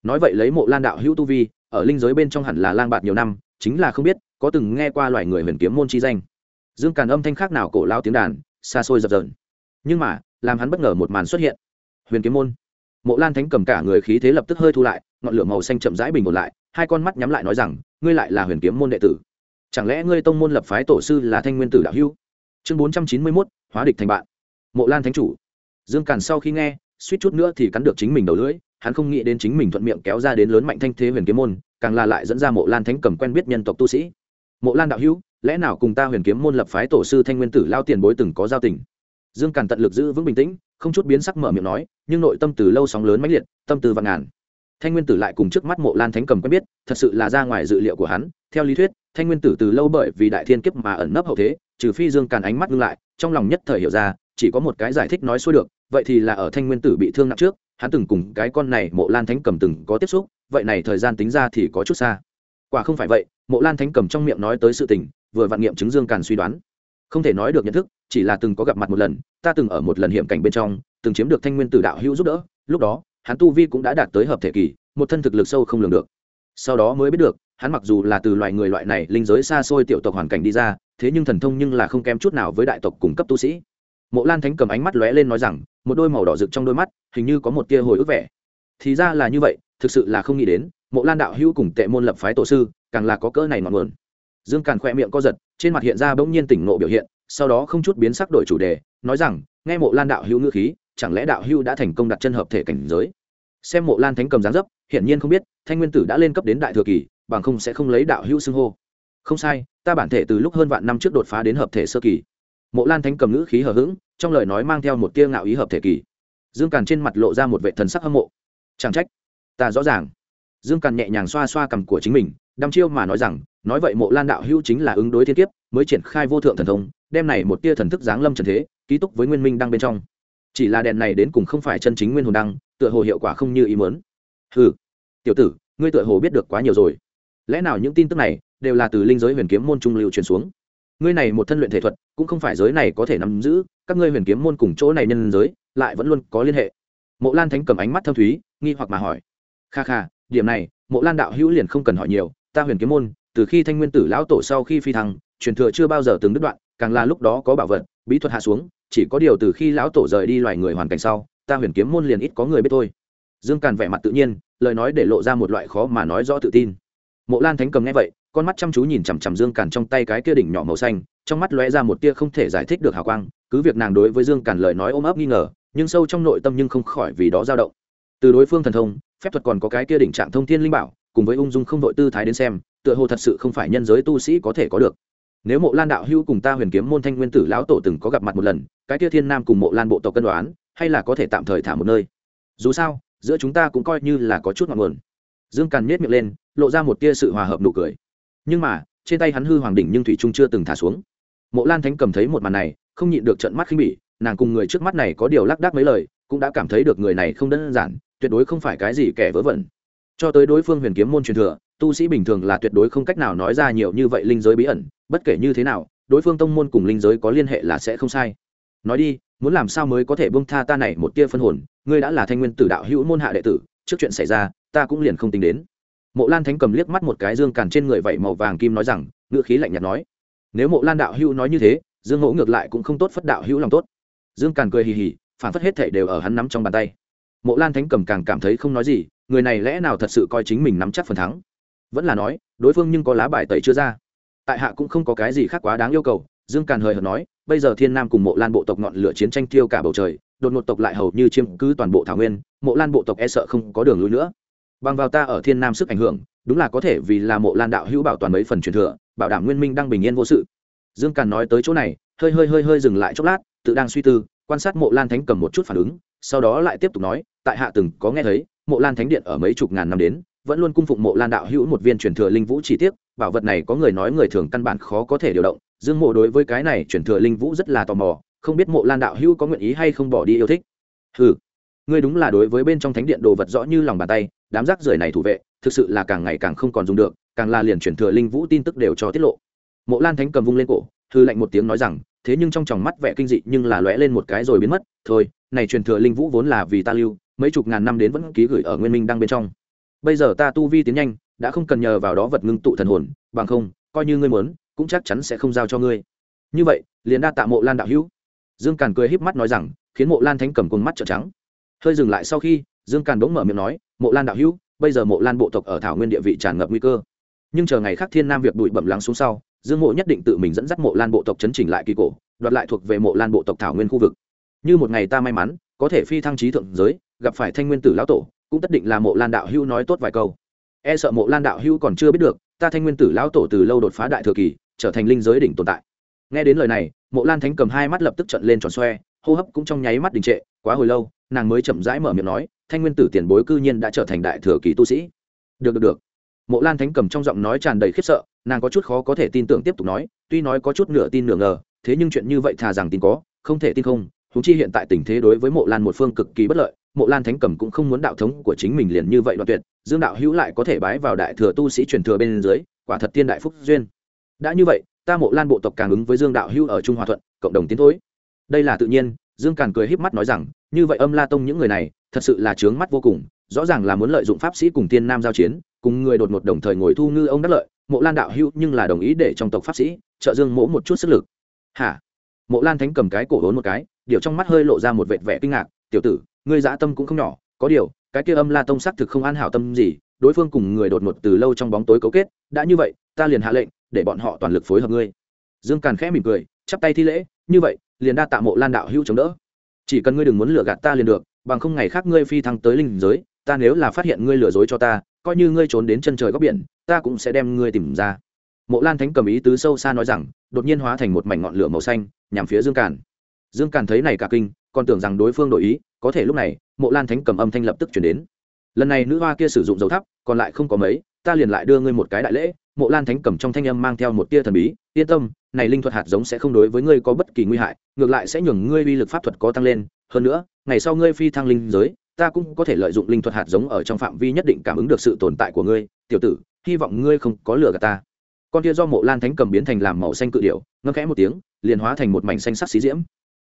Nói vậy lấy mộ lan đạo hữu tu vi ở linh giới bên trong hẳn là lang bạt nhiều năm, chính là không biết, có từng nghe qua loài người huyền kiếm môn chi danh. Dương càn âm thanh khác nào cổ lao tiếng đàn, xa xôi dập dờn. Nhưng mà, làm hắn bất ngờ một màn xuất hiện. Huyền kiếm môn. Mộ lan thánh cầm cả người khí thế lập tức hơi thu lại, ngọn lửa màu xanh chậm rãi bình ổn lại, hai con mắt nhắm lại nói rằng, ngươi lại là huyền kiếm môn đệ tử. Chẳng lẽ ngươi tông môn lập phái tổ sư là thanh nguyên tử đạo hưu chương bốn trăm chín mươi mốt, hóa địch thành bạn. Mộ lan thánh chủ. Dương càn sau khi nghe suýt chút nữa thì cắn được chính mình đầu lưỡi, hắn không nghĩ đến chính mình thuận miệng kéo ra đến lớn mạnh thanh thế huyền kiếm môn, càng là lại dẫn ra mộ lan thánh cầm quen biết nhân tộc tu sĩ. Mộ lan đạo hữu, lẽ nào cùng ta huyền kiếm môn lập phái tổ sư thanh nguyên tử lao tiền bối từng có giao tình? Dương càn tận lực giữ vững bình tĩnh, không chút biến sắc mở miệng nói, nhưng nội tâm từ lâu sóng lớn mãnh liệt, tâm từ vạn ngàn. Thanh nguyên tử lại cùng trước mắt mộ lan thánh cầm quen biết, thật sự là ra ngoài dự liệu của hắn, theo lý thuyết, thanh nguyên tử từ lâu bởi vì đại thiên kiếp mà ẩn nấp hậu thế, trừ phi dương càn ánh mắt ngưng lại, trong lòng nhất thời hiểu ra, chỉ có một cái giải thích nói xuôi được vậy thì là ở thanh nguyên tử bị thương nặng trước, hắn từng cùng cái con này mộ lan thánh cầm từng có tiếp xúc, vậy này thời gian tính ra thì có chút xa. Quả không phải vậy, mộ lan thánh cầm trong miệng nói tới sự tình, vừa vạn nghiệm chứng dương càn suy đoán. Không thể nói được nhận thức, chỉ là từng có gặp mặt một lần, ta từng ở một lần hiểm cảnh bên trong, từng chiếm được thanh nguyên tử đạo hữu giúp đỡ, lúc đó, hắn tu vi cũng đã đạt tới hợp thể kỳ, một thân thực lực sâu không lường được. Sau đó mới biết được, hắn mặc dù là từ loài người loại này linh giới xa xôi tiểu tộc hoàn cảnh đi ra, thế nhưng thần thông nhưng là không kém chút nào với đại tộc cung cấp tu sĩ mộ lan thánh cầm ánh mắt lóe lên nói rằng, một đôi màu đỏ rực trong đôi mắt, hình như có một tia hồi ức vẻ. Thì ra là như vậy, thực sự là không nghĩ đến, mộ lan đạo hữu cùng tệ môn lập phái tổ sư, càng là có cỡ này ngọn nguồn. Dương càn khoe miệng co giật, trên mặt hiện ra bỗng nhiên tỉnh nộ biểu hiện, sau đó không chút biến sắc đổi chủ đề, nói rằng, nghe mộ lan đạo hữu ngữ khí, chẳng lẽ đạo hữu đã thành công đặt chân hợp thể cảnh giới? Xem mộ lan thánh cầm gián dấp, hiển nhiên không biết, thanh nguyên tử đã lên cấp đến đại thừa kỳ, bằng không sẽ không lấy đạo hữu xưng hô. Không sai, ta bản thể từ lúc hơn vạn năm trước đột phá đến hợp thể sơ kỳ mộ lan thánh cầm ngữ khí hờ hững, trong lời nói mang theo một tia ngạo ý hợp thể kỳ. Dương càn trên mặt lộ ra một vệ thần sắc hâm mộ. Chẳng trách, ta rõ ràng. Dương càn nhẹ nhàng xoa xoa cằm của chính mình, đăm chiêu mà nói rằng, nói vậy mộ lan đạo hữu chính là ứng đối thiên kiếp, mới triển khai vô thượng thần thông, đem này một tia thần thức giáng lâm trần thế, ký túc với nguyên minh đang bên trong. Chỉ là đèn này đến cùng không phải chân chính nguyên hồn đăng, tựa hồ hiệu quả không như ý muốn. Hừ, tiểu tử, ngươi tựa hồ biết được quá nhiều rồi. Lẽ nào những tin tức này đều là từ linh giới huyền kiếm môn trung lưu truyền xuống? Ngươi này một thân luyện thể thuật, cũng không phải giới này có thể nắm giữ, các ngươi huyền kiếm môn cùng chỗ này nhân giới, lại vẫn luôn có liên hệ. Mộ lan thánh cầm ánh mắt thâm thúy, nghi hoặc mà hỏi. Kha kha, điểm này, mộ lan đạo hữu liền không cần hỏi nhiều, ta huyền kiếm môn, từ khi thanh nguyên tử lão tổ sau khi phi thăng, truyền thừa chưa bao giờ từng đứt đoạn, càng là lúc đó có bảo vật, bí thuật hạ xuống, chỉ có điều từ khi lão tổ rời đi loài người hoàn cảnh sau, ta huyền kiếm môn liền ít có người biết thôi. Dương càn vẻ mặt tự nhiên, lời nói để lộ ra một loại khó mà nói rõ tự tin. Mộ lan thánh cầm nghe vậy con mắt chăm chú nhìn chằm chằm dương càn trong tay cái kia đỉnh nhỏ màu xanh, trong mắt lóe ra một tia không thể giải thích được hào quang, cứ việc nàng đối với dương càn lời nói ôm ấp nghi ngờ, nhưng sâu trong nội tâm nhưng không khỏi vì đó dao động. Từ đối phương thần thông, phép thuật còn có cái kia đỉnh trạng thông thiên linh bảo, cùng với ung dung không đội tư thái đến xem, tựa hồ thật sự không phải nhân giới tu sĩ có thể có được. Nếu mộ lan đạo hưu cùng ta huyền kiếm môn thanh nguyên tử lão tổ từng có gặp mặt một lần, cái kia thiên nam cùng mộ lan bộ tộc cân đoán, hay là có thể tạm thời thả một nơi. Dù sao, giữa chúng ta cũng coi như là có chút ngọn nguồn. Dương càn nhét miệng lên, lộ ra một tia sự hòa hợp nụ cười nhưng mà, trên tay hắn hư hoàng đỉnh nhưng thủy trung chưa từng thả xuống. Mộ lan thánh cầm thấy một màn này, không nhịn được trận mắt khinh bỉ, nàng cùng người trước mắt này có điều lác đác mấy lời, cũng đã cảm thấy được người này không đơn giản, tuyệt đối không phải cái gì kẻ vớ vẩn. Cho tới đối phương huyền kiếm môn truyền thừa, tu sĩ bình thường là tuyệt đối không cách nào nói ra nhiều như vậy linh giới bí ẩn, bất kể như thế nào, đối phương tông môn cùng linh giới có liên hệ là sẽ không sai. Nói đi, muốn làm sao mới có thể bông tha ta này một tia phân hồn, ngươi đã là thanh nguyên tử đạo hữu môn hạ đệ tử, trước chuyện xảy ra, ta cũng liền không tính đến mộ lan thánh cầm liếc mắt một cái dương càn trên người vảy màu vàng kim nói rằng, ngữ khí lạnh nhạt nói, nếu mộ lan đạo hữu nói như thế, dương mẫu ngược lại cũng không tốt phất đạo hữu lòng tốt. Dương càn cười hì hì, phản phất hết thể đều ở hắn nắm trong bàn tay. Mộ lan thánh cầm càng cảm thấy không nói gì, người này lẽ nào thật sự coi chính mình nắm chắc phần thắng? Vẫn là nói, đối phương nhưng có lá bài tẩy chưa ra. Tại hạ cũng không có cái gì khác quá đáng yêu cầu, dương càn hời hợt nói, bây giờ thiên nam cùng mộ lan bộ tộc ngọn lửa chiến tranh tiêu cả bầu trời, đột ngột tộc lại hầu như chiếm cứ toàn bộ thảo nguyên, mộ lan bộ tộc e sợ không có đường lui nữa bằng vào ta ở thiên nam sức ảnh hưởng đúng là có thể vì là mộ lan đạo hữu bảo toàn mấy phần truyền thừa bảo đảm nguyên minh đang bình yên vô sự. Dương càn nói tới chỗ này hơi hơi hơi hơi dừng lại chốc lát tự đang suy tư quan sát mộ lan thánh cầm một chút phản ứng sau đó lại tiếp tục nói tại hạ từng có nghe thấy mộ lan thánh điện ở mấy chục ngàn năm đến vẫn luôn cung phụng mộ lan đạo hữu một viên truyền thừa linh vũ chỉ tiếc, bảo vật này có người nói người thường căn bản khó có thể điều động. Dương mộ đối với cái này truyền thừa linh vũ rất là tò mò không biết mộ lan đạo hữu có nguyện ý hay không bỏ đi yêu thích. Ừ ngươi đúng là đối với bên trong thánh điện đồ vật rõ như lòng bàn tay, đám rác rưởi này thủ vệ, thực sự là càng ngày càng không còn dùng được, càng là liền truyền thừa linh vũ tin tức đều cho tiết lộ. Mộ lan thánh cầm vung lên cổ thư lạnh một tiếng nói rằng, thế nhưng trong tròng mắt vẻ kinh dị nhưng là lóe lên một cái rồi biến mất, thôi, này truyền thừa linh vũ vốn là vì ta lưu, mấy chục ngàn năm đến vẫn ký gửi ở nguyên minh đang bên trong. Bây giờ ta tu vi tiến nhanh, đã không cần nhờ vào đó vật ngưng tụ thần hồn, bằng không, coi như ngươi muốn, cũng chắc chắn sẽ không giao cho ngươi. Như vậy, liền đa tạ mộ lan đạo hữu. Dương càn cười híp mắt nói rằng, khiến mộ lan thánh cầm cuồng mắt trợn trắng hơi dừng lại sau khi, dương càn bỗng mở miệng nói, mộ lan đạo hữu, bây giờ mộ lan bộ tộc ở thảo nguyên địa vị tràn ngập nguy cơ. Nhưng chờ ngày khác thiên nam việc bụi bẩm lắng xuống sau, dương mộ nhất định tự mình dẫn dắt mộ lan bộ tộc chấn chỉnh lại kỳ cổ, đoạt lại thuộc về mộ lan bộ tộc thảo nguyên khu vực. Như một ngày ta may mắn, có thể phi thăng trí thượng giới, gặp phải thanh nguyên tử lão tổ, cũng tất định là mộ lan đạo hữu nói tốt vài câu. E sợ mộ lan đạo hữu còn chưa biết được, ta thanh nguyên tử lão tổ từ lâu đột phá đại thừa kỳ, trở thành linh giới đỉnh tồn tại. Nghe đến lời này, mộ lan thánh cầm hai mắt lập tức trận lên tròn xoe, hô hấp cũng trong nháy mắt đình trệ, quá hồi lâu nàng mới chậm rãi mở miệng nói, thanh nguyên tử tiền bối cư nhiên đã trở thành đại thừa kỳ tu sĩ. Được được được. Mộ lan thánh cầm trong giọng nói tràn đầy khiếp sợ, nàng có chút khó có thể tin tưởng tiếp tục nói, tuy nói có chút nửa tin nửa ngờ, thế nhưng chuyện như vậy thà rằng tin có, không thể tin không thú chi hiện tại tình thế đối với mộ lan một phương cực kỳ bất lợi, mộ lan thánh cầm cũng không muốn đạo thống của chính mình liền như vậy đoạn tuyệt, dương đạo hữu lại có thể bái vào đại thừa tu sĩ truyền thừa bên dưới, quả thật tiên đại phúc duyên. Đã như vậy, ta mộ lan bộ tộc càng ứng với dương đạo hữu ở trung hòa thuận, cộng đồng tiến thối. Đây là tự nhiên, dương càn cười híp mắt nói rằng như vậy âm la tông những người này, thật sự là trướng mắt vô cùng, rõ ràng là muốn lợi dụng pháp sĩ cùng tiên nam giao chiến, cùng người đột ngột đồng thời ngồi thu ngư ông đắc lợi, mộ lan đạo hữu nhưng là đồng ý để trong tộc pháp sĩ, trợ dương mỗ một chút sức lực. Hả? Mộ lan thánh cầm cái cổ hốn một cái, điều trong mắt hơi lộ ra một vệt vẻ kinh ngạc, tiểu tử, ngươi dã tâm cũng không nhỏ, có điều, cái kia âm la tông xác thực không an hảo tâm gì, đối phương cùng người đột ngột từ lâu trong bóng tối cấu kết, đã như vậy, ta liền hạ lệnh, để bọn họ toàn lực phối hợp ngươi. Dương càn khẽ mỉm cười, chắp tay thi lễ, như vậy, liền đa tạ mộ lan đạo hữu chống đỡ chỉ cần ngươi đừng muốn lừa gạt ta liền được, bằng không ngày khác ngươi phi thăng tới linh giới, ta nếu là phát hiện ngươi lừa dối cho ta, coi như ngươi trốn đến chân trời góc biển, ta cũng sẽ đem ngươi tìm ra. Mộ lan thánh cầm ý tứ sâu xa nói rằng, đột nhiên hóa thành một mảnh ngọn lửa màu xanh, nhằm phía dương càn. Dương càn thấy này cả kinh, còn tưởng rằng đối phương đổi ý, có thể lúc này, mộ lan thánh cầm âm thanh lập tức chuyển đến. Lần này nữ hoa kia sử dụng dầu thắp, còn lại không có mấy, ta liền lại đưa ngươi một cái đại lễ mộ lan thánh cầm trong thanh âm mang theo một tia thần bí, yên tâm, này linh thuật hạt giống sẽ không đối với ngươi có bất kỳ nguy hại, ngược lại sẽ nhường ngươi uy lực pháp thuật có tăng lên. Hơn nữa, ngày sau ngươi phi thăng linh giới, ta cũng có thể lợi dụng linh thuật hạt giống ở trong phạm vi nhất định cảm ứng được sự tồn tại của ngươi. Tiểu tử, hy vọng ngươi không có lừa gạt ta. Con tia do mộ lan thánh cầm biến thành làm màu xanh cự điệu ngâm khẽ một tiếng, liền hóa thành một mảnh xanh sắc xí diễm.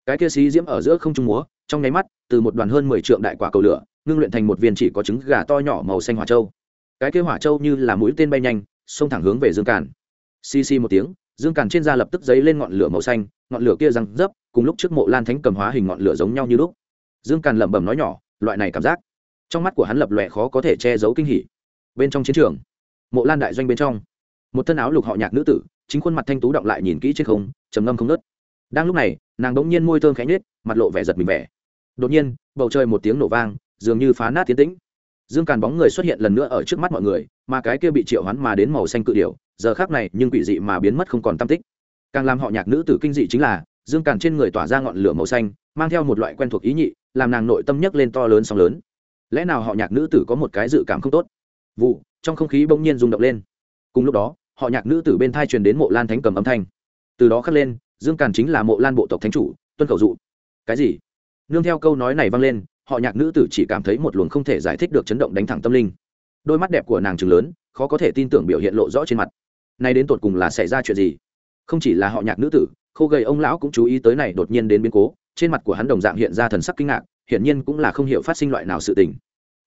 Cái kia xí diễm ở giữa không trung múa, trong nháy mắt, từ một đoàn hơn mười trượng đại quả cầu lửa, ngưng luyện thành một viên chỉ có trứng gà to nhỏ màu xanh hỏa châu. Cái kia hỏa châu như là mũi tên bay nhanh xông thẳng hướng về dương càn. Xì xì một tiếng, dương càn trên da lập tức dấy lên ngọn lửa màu xanh, ngọn lửa kia răng dấp cùng lúc trước mộ lan thánh cầm hóa hình ngọn lửa giống nhau như lúc. Dương càn lẩm bẩm nói nhỏ, loại này cảm giác, trong mắt của hắn lập lòe khó có thể che giấu kinh hỉ. Bên trong chiến trường, mộ lan đại doanh bên trong, một thân áo lục họ nhạc nữ tử, chính khuôn mặt thanh tú động lại nhìn kỹ trên không, trầm ngâm không nớt đang lúc này, nàng đống nhiên môi thơm khẽ nhết mặt lộ vẻ giật mình vẻ. Đột nhiên, bầu trời một tiếng nổ vang, dường như phá nát tiến tĩnh. Dương càn bóng người xuất hiện lần nữa ở trước mắt mọi người mà cái kia bị triệu hoán mà đến màu xanh cự điểu, giờ khác này nhưng quỷ dị mà biến mất không còn tam tích. Càng làm họ nhạc nữ tử kinh dị chính là, dương càn trên người tỏa ra ngọn lửa màu xanh, mang theo một loại quen thuộc ý nhị, làm nàng nội tâm nhấc lên to lớn sóng lớn. Lẽ nào họ nhạc nữ tử có một cái dự cảm không tốt? Vụ, trong không khí bỗng nhiên rung động lên. Cùng lúc đó, họ nhạc nữ tử bên thai truyền đến mộ lan thánh cầm âm thanh. Từ đó khắc lên, dương càn chính là mộ lan bộ tộc thánh chủ, tuân khẩu dụ. Cái gì? Nương theo câu nói này vang lên, họ nhạc nữ tử chỉ cảm thấy một luồng không thể giải thích được chấn động đánh thẳng tâm linh đôi mắt đẹp của nàng trừng lớn, khó có thể tin tưởng biểu hiện lộ rõ trên mặt. Nay đến tột cùng là xảy ra chuyện gì? Không chỉ là họ nhạc nữ tử, khô gầy ông lão cũng chú ý tới này đột nhiên đến biến cố, trên mặt của hắn đồng dạng hiện ra thần sắc kinh ngạc, hiển nhiên cũng là không hiểu phát sinh loại nào sự tình.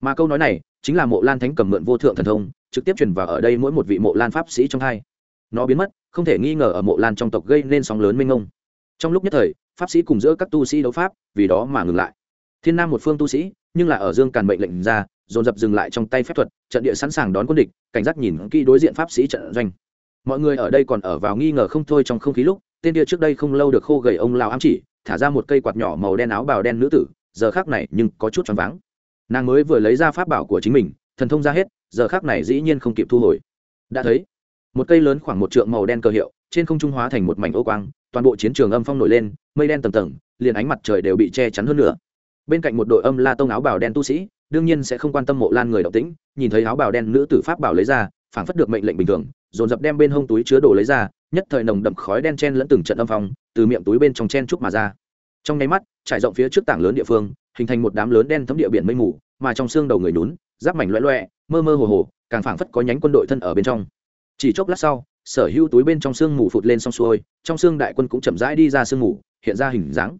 Mà câu nói này, chính là mộ lan thánh cầm mượn vô thượng thần thông, trực tiếp truyền vào ở đây mỗi một vị mộ lan pháp sĩ trong hai. Nó biến mất, không thể nghi ngờ ở mộ lan trong tộc gây nên sóng lớn mênh ngông trong lúc nhất thời, pháp sĩ cùng giữa các tu sĩ đấu pháp, vì đó mà ngừng lại. Thiên nam một phương tu sĩ, nhưng là ở dương càn mệnh lệnh ra dồn dập dừng lại trong tay phép thuật, trận địa sẵn sàng đón quân địch, cảnh giác nhìn kỹ đối diện pháp sĩ trận doanh. Mọi người ở đây còn ở vào nghi ngờ không thôi trong không khí lúc, tên kia trước đây không lâu được khô gầy ông lao ám chỉ, thả ra một cây quạt nhỏ màu đen áo bào đen nữ tử, giờ khác này nhưng có chút choáng váng. Nàng mới vừa lấy ra pháp bảo của chính mình, thần thông ra hết, giờ khác này dĩ nhiên không kịp thu hồi. Đã thấy, một cây lớn khoảng một trượng màu đen cơ hiệu, trên không trung hóa thành một mảnh ô quang, toàn bộ chiến trường âm phong nổi lên, mây đen tầng tầng, liền ánh mặt trời đều bị che chắn hơn nữa. Bên cạnh một đội âm la tông áo bào đen tu sĩ đương nhiên sẽ không quan tâm mộ lan người động tĩnh, nhìn thấy áo bào đen nữ tử pháp bảo lấy ra, phảng phất được mệnh lệnh bình thường, dồn dập đem bên hông túi chứa đồ lấy ra, nhất thời nồng đậm khói đen chen lẫn từng trận âm phong, từ miệng túi bên trong chen trúc mà ra. Trong nháy mắt, trải rộng phía trước tảng lớn địa phương, hình thành một đám lớn đen thấm địa biển mây mù, mà trong xương đầu người nhún, giáp mảnh loẹ loẹ, mơ mơ hồ hồ, càng phảng phất có nhánh quân đội thân ở bên trong. Chỉ chốc lát sau, sở hữu túi bên trong xương mù phụt lên xong xuôi, trong xương đại quân cũng chậm rãi đi ra xương mù, hiện ra hình dáng.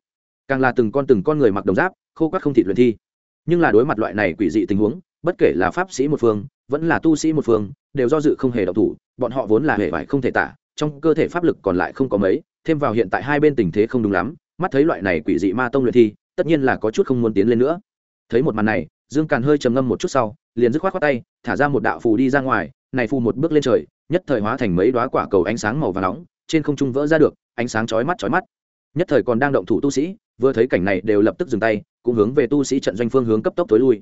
Càng là từng con từng con người mặc đồng giáp, khô quát không thịt luyện thi nhưng là đối mặt loại này quỷ dị tình huống, bất kể là pháp sĩ một phương, vẫn là tu sĩ một phương, đều do dự không hề độc thủ, bọn họ vốn là hề vải không thể tả, trong cơ thể pháp lực còn lại không có mấy, thêm vào hiện tại hai bên tình thế không đúng lắm, mắt thấy loại này quỷ dị ma tông luyện thi, tất nhiên là có chút không muốn tiến lên nữa. Thấy một màn này, dương càn hơi trầm ngâm một chút sau, liền dứt khoát khoát tay, thả ra một đạo phù đi ra ngoài, này phù một bước lên trời, nhất thời hóa thành mấy đoá quả cầu ánh sáng màu và nóng, trên không trung vỡ ra được, ánh sáng chói mắt chói mắt nhất thời còn đang động thủ tu sĩ, vừa thấy cảnh này đều lập tức dừng tay, cũng hướng về tu sĩ trận doanh phương hướng cấp tốc tối lui.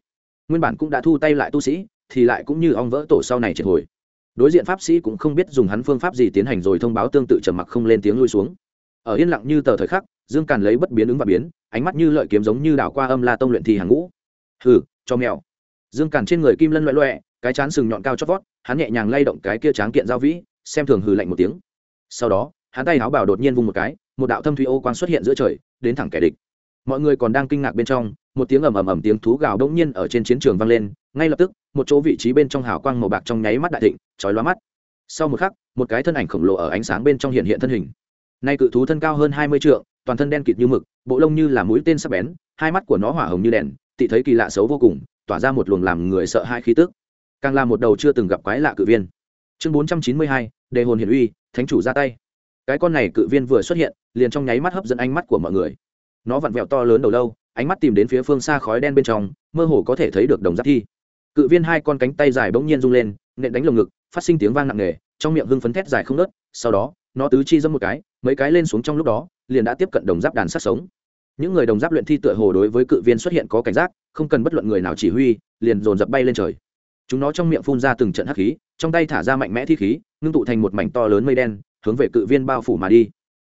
Nguyên bản cũng đã thu tay lại tu sĩ, thì lại cũng như ong vỡ tổ sau này triệt hồi. Đối diện pháp sĩ cũng không biết dùng hắn phương pháp gì tiến hành rồi thông báo tương tự trầm mặc không lên tiếng lui xuống. Ở yên lặng như tờ thời khắc, dương càn lấy bất biến ứng và biến, ánh mắt như lợi kiếm giống như đảo qua âm la tông luyện thi hàng ngũ. Hừ, cho mèo. Dương càn trên người kim lân loẹ loẹ cái chán sừng nhọn cao chót vót, hắn nhẹ nhàng lay động cái kia tráng kiện giao vĩ, xem thường hừ lạnh một tiếng. Sau đó, hắn tay áo bảo đột nhiên vung một cái một đạo thâm thủy ô quang xuất hiện giữa trời, đến thẳng kẻ địch. Mọi người còn đang kinh ngạc bên trong, một tiếng ầm ầm ầm tiếng thú gào đống nhiên ở trên chiến trường vang lên, ngay lập tức, một chỗ vị trí bên trong hào quang màu bạc trong nháy mắt đại thịnh, chói lóa mắt. Sau một khắc, một cái thân ảnh khổng lồ ở ánh sáng bên trong hiện hiện thân hình. Nay cự thú thân cao hơn hai mươi trượng, toàn thân đen kịt như mực, bộ lông như là mũi tên sắc bén, hai mắt của nó hỏa hồng như đèn, tị thấy kỳ lạ xấu vô cùng, tỏa ra một luồng làm người sợ hai khí tức. Càng là một đầu chưa từng gặp quái lạ cự viên. Chương bốn trăm chín mươi hai, đề hồn hiển uy, thánh chủ ra tay cái con này cự viên vừa xuất hiện, liền trong nháy mắt hấp dẫn ánh mắt của mọi người. Nó vặn vẹo to lớn đầu lâu, ánh mắt tìm đến phía phương xa khói đen bên trong, mơ hồ có thể thấy được đồng giáp thi. Cự viên hai con cánh tay dài bỗng nhiên rung lên, nện đánh lồng ngực, phát sinh tiếng vang nặng nề, trong miệng hưng phấn thét dài không nớt sau đó, nó tứ chi dâm một cái, mấy cái lên xuống trong lúc đó, liền đã tiếp cận đồng giáp đàn sát sống. Những người đồng giáp luyện thi tựa hồ đối với cự viên xuất hiện có cảnh giác, không cần bất luận người nào chỉ huy, liền dồn dập bay lên trời. Chúng nó trong miệng phun ra từng trận hắc khí, trong tay thả ra mạnh mẽ thi khí, ngưng tụ thành một mảnh to lớn mây đen hướng về cự viên bao phủ mà đi.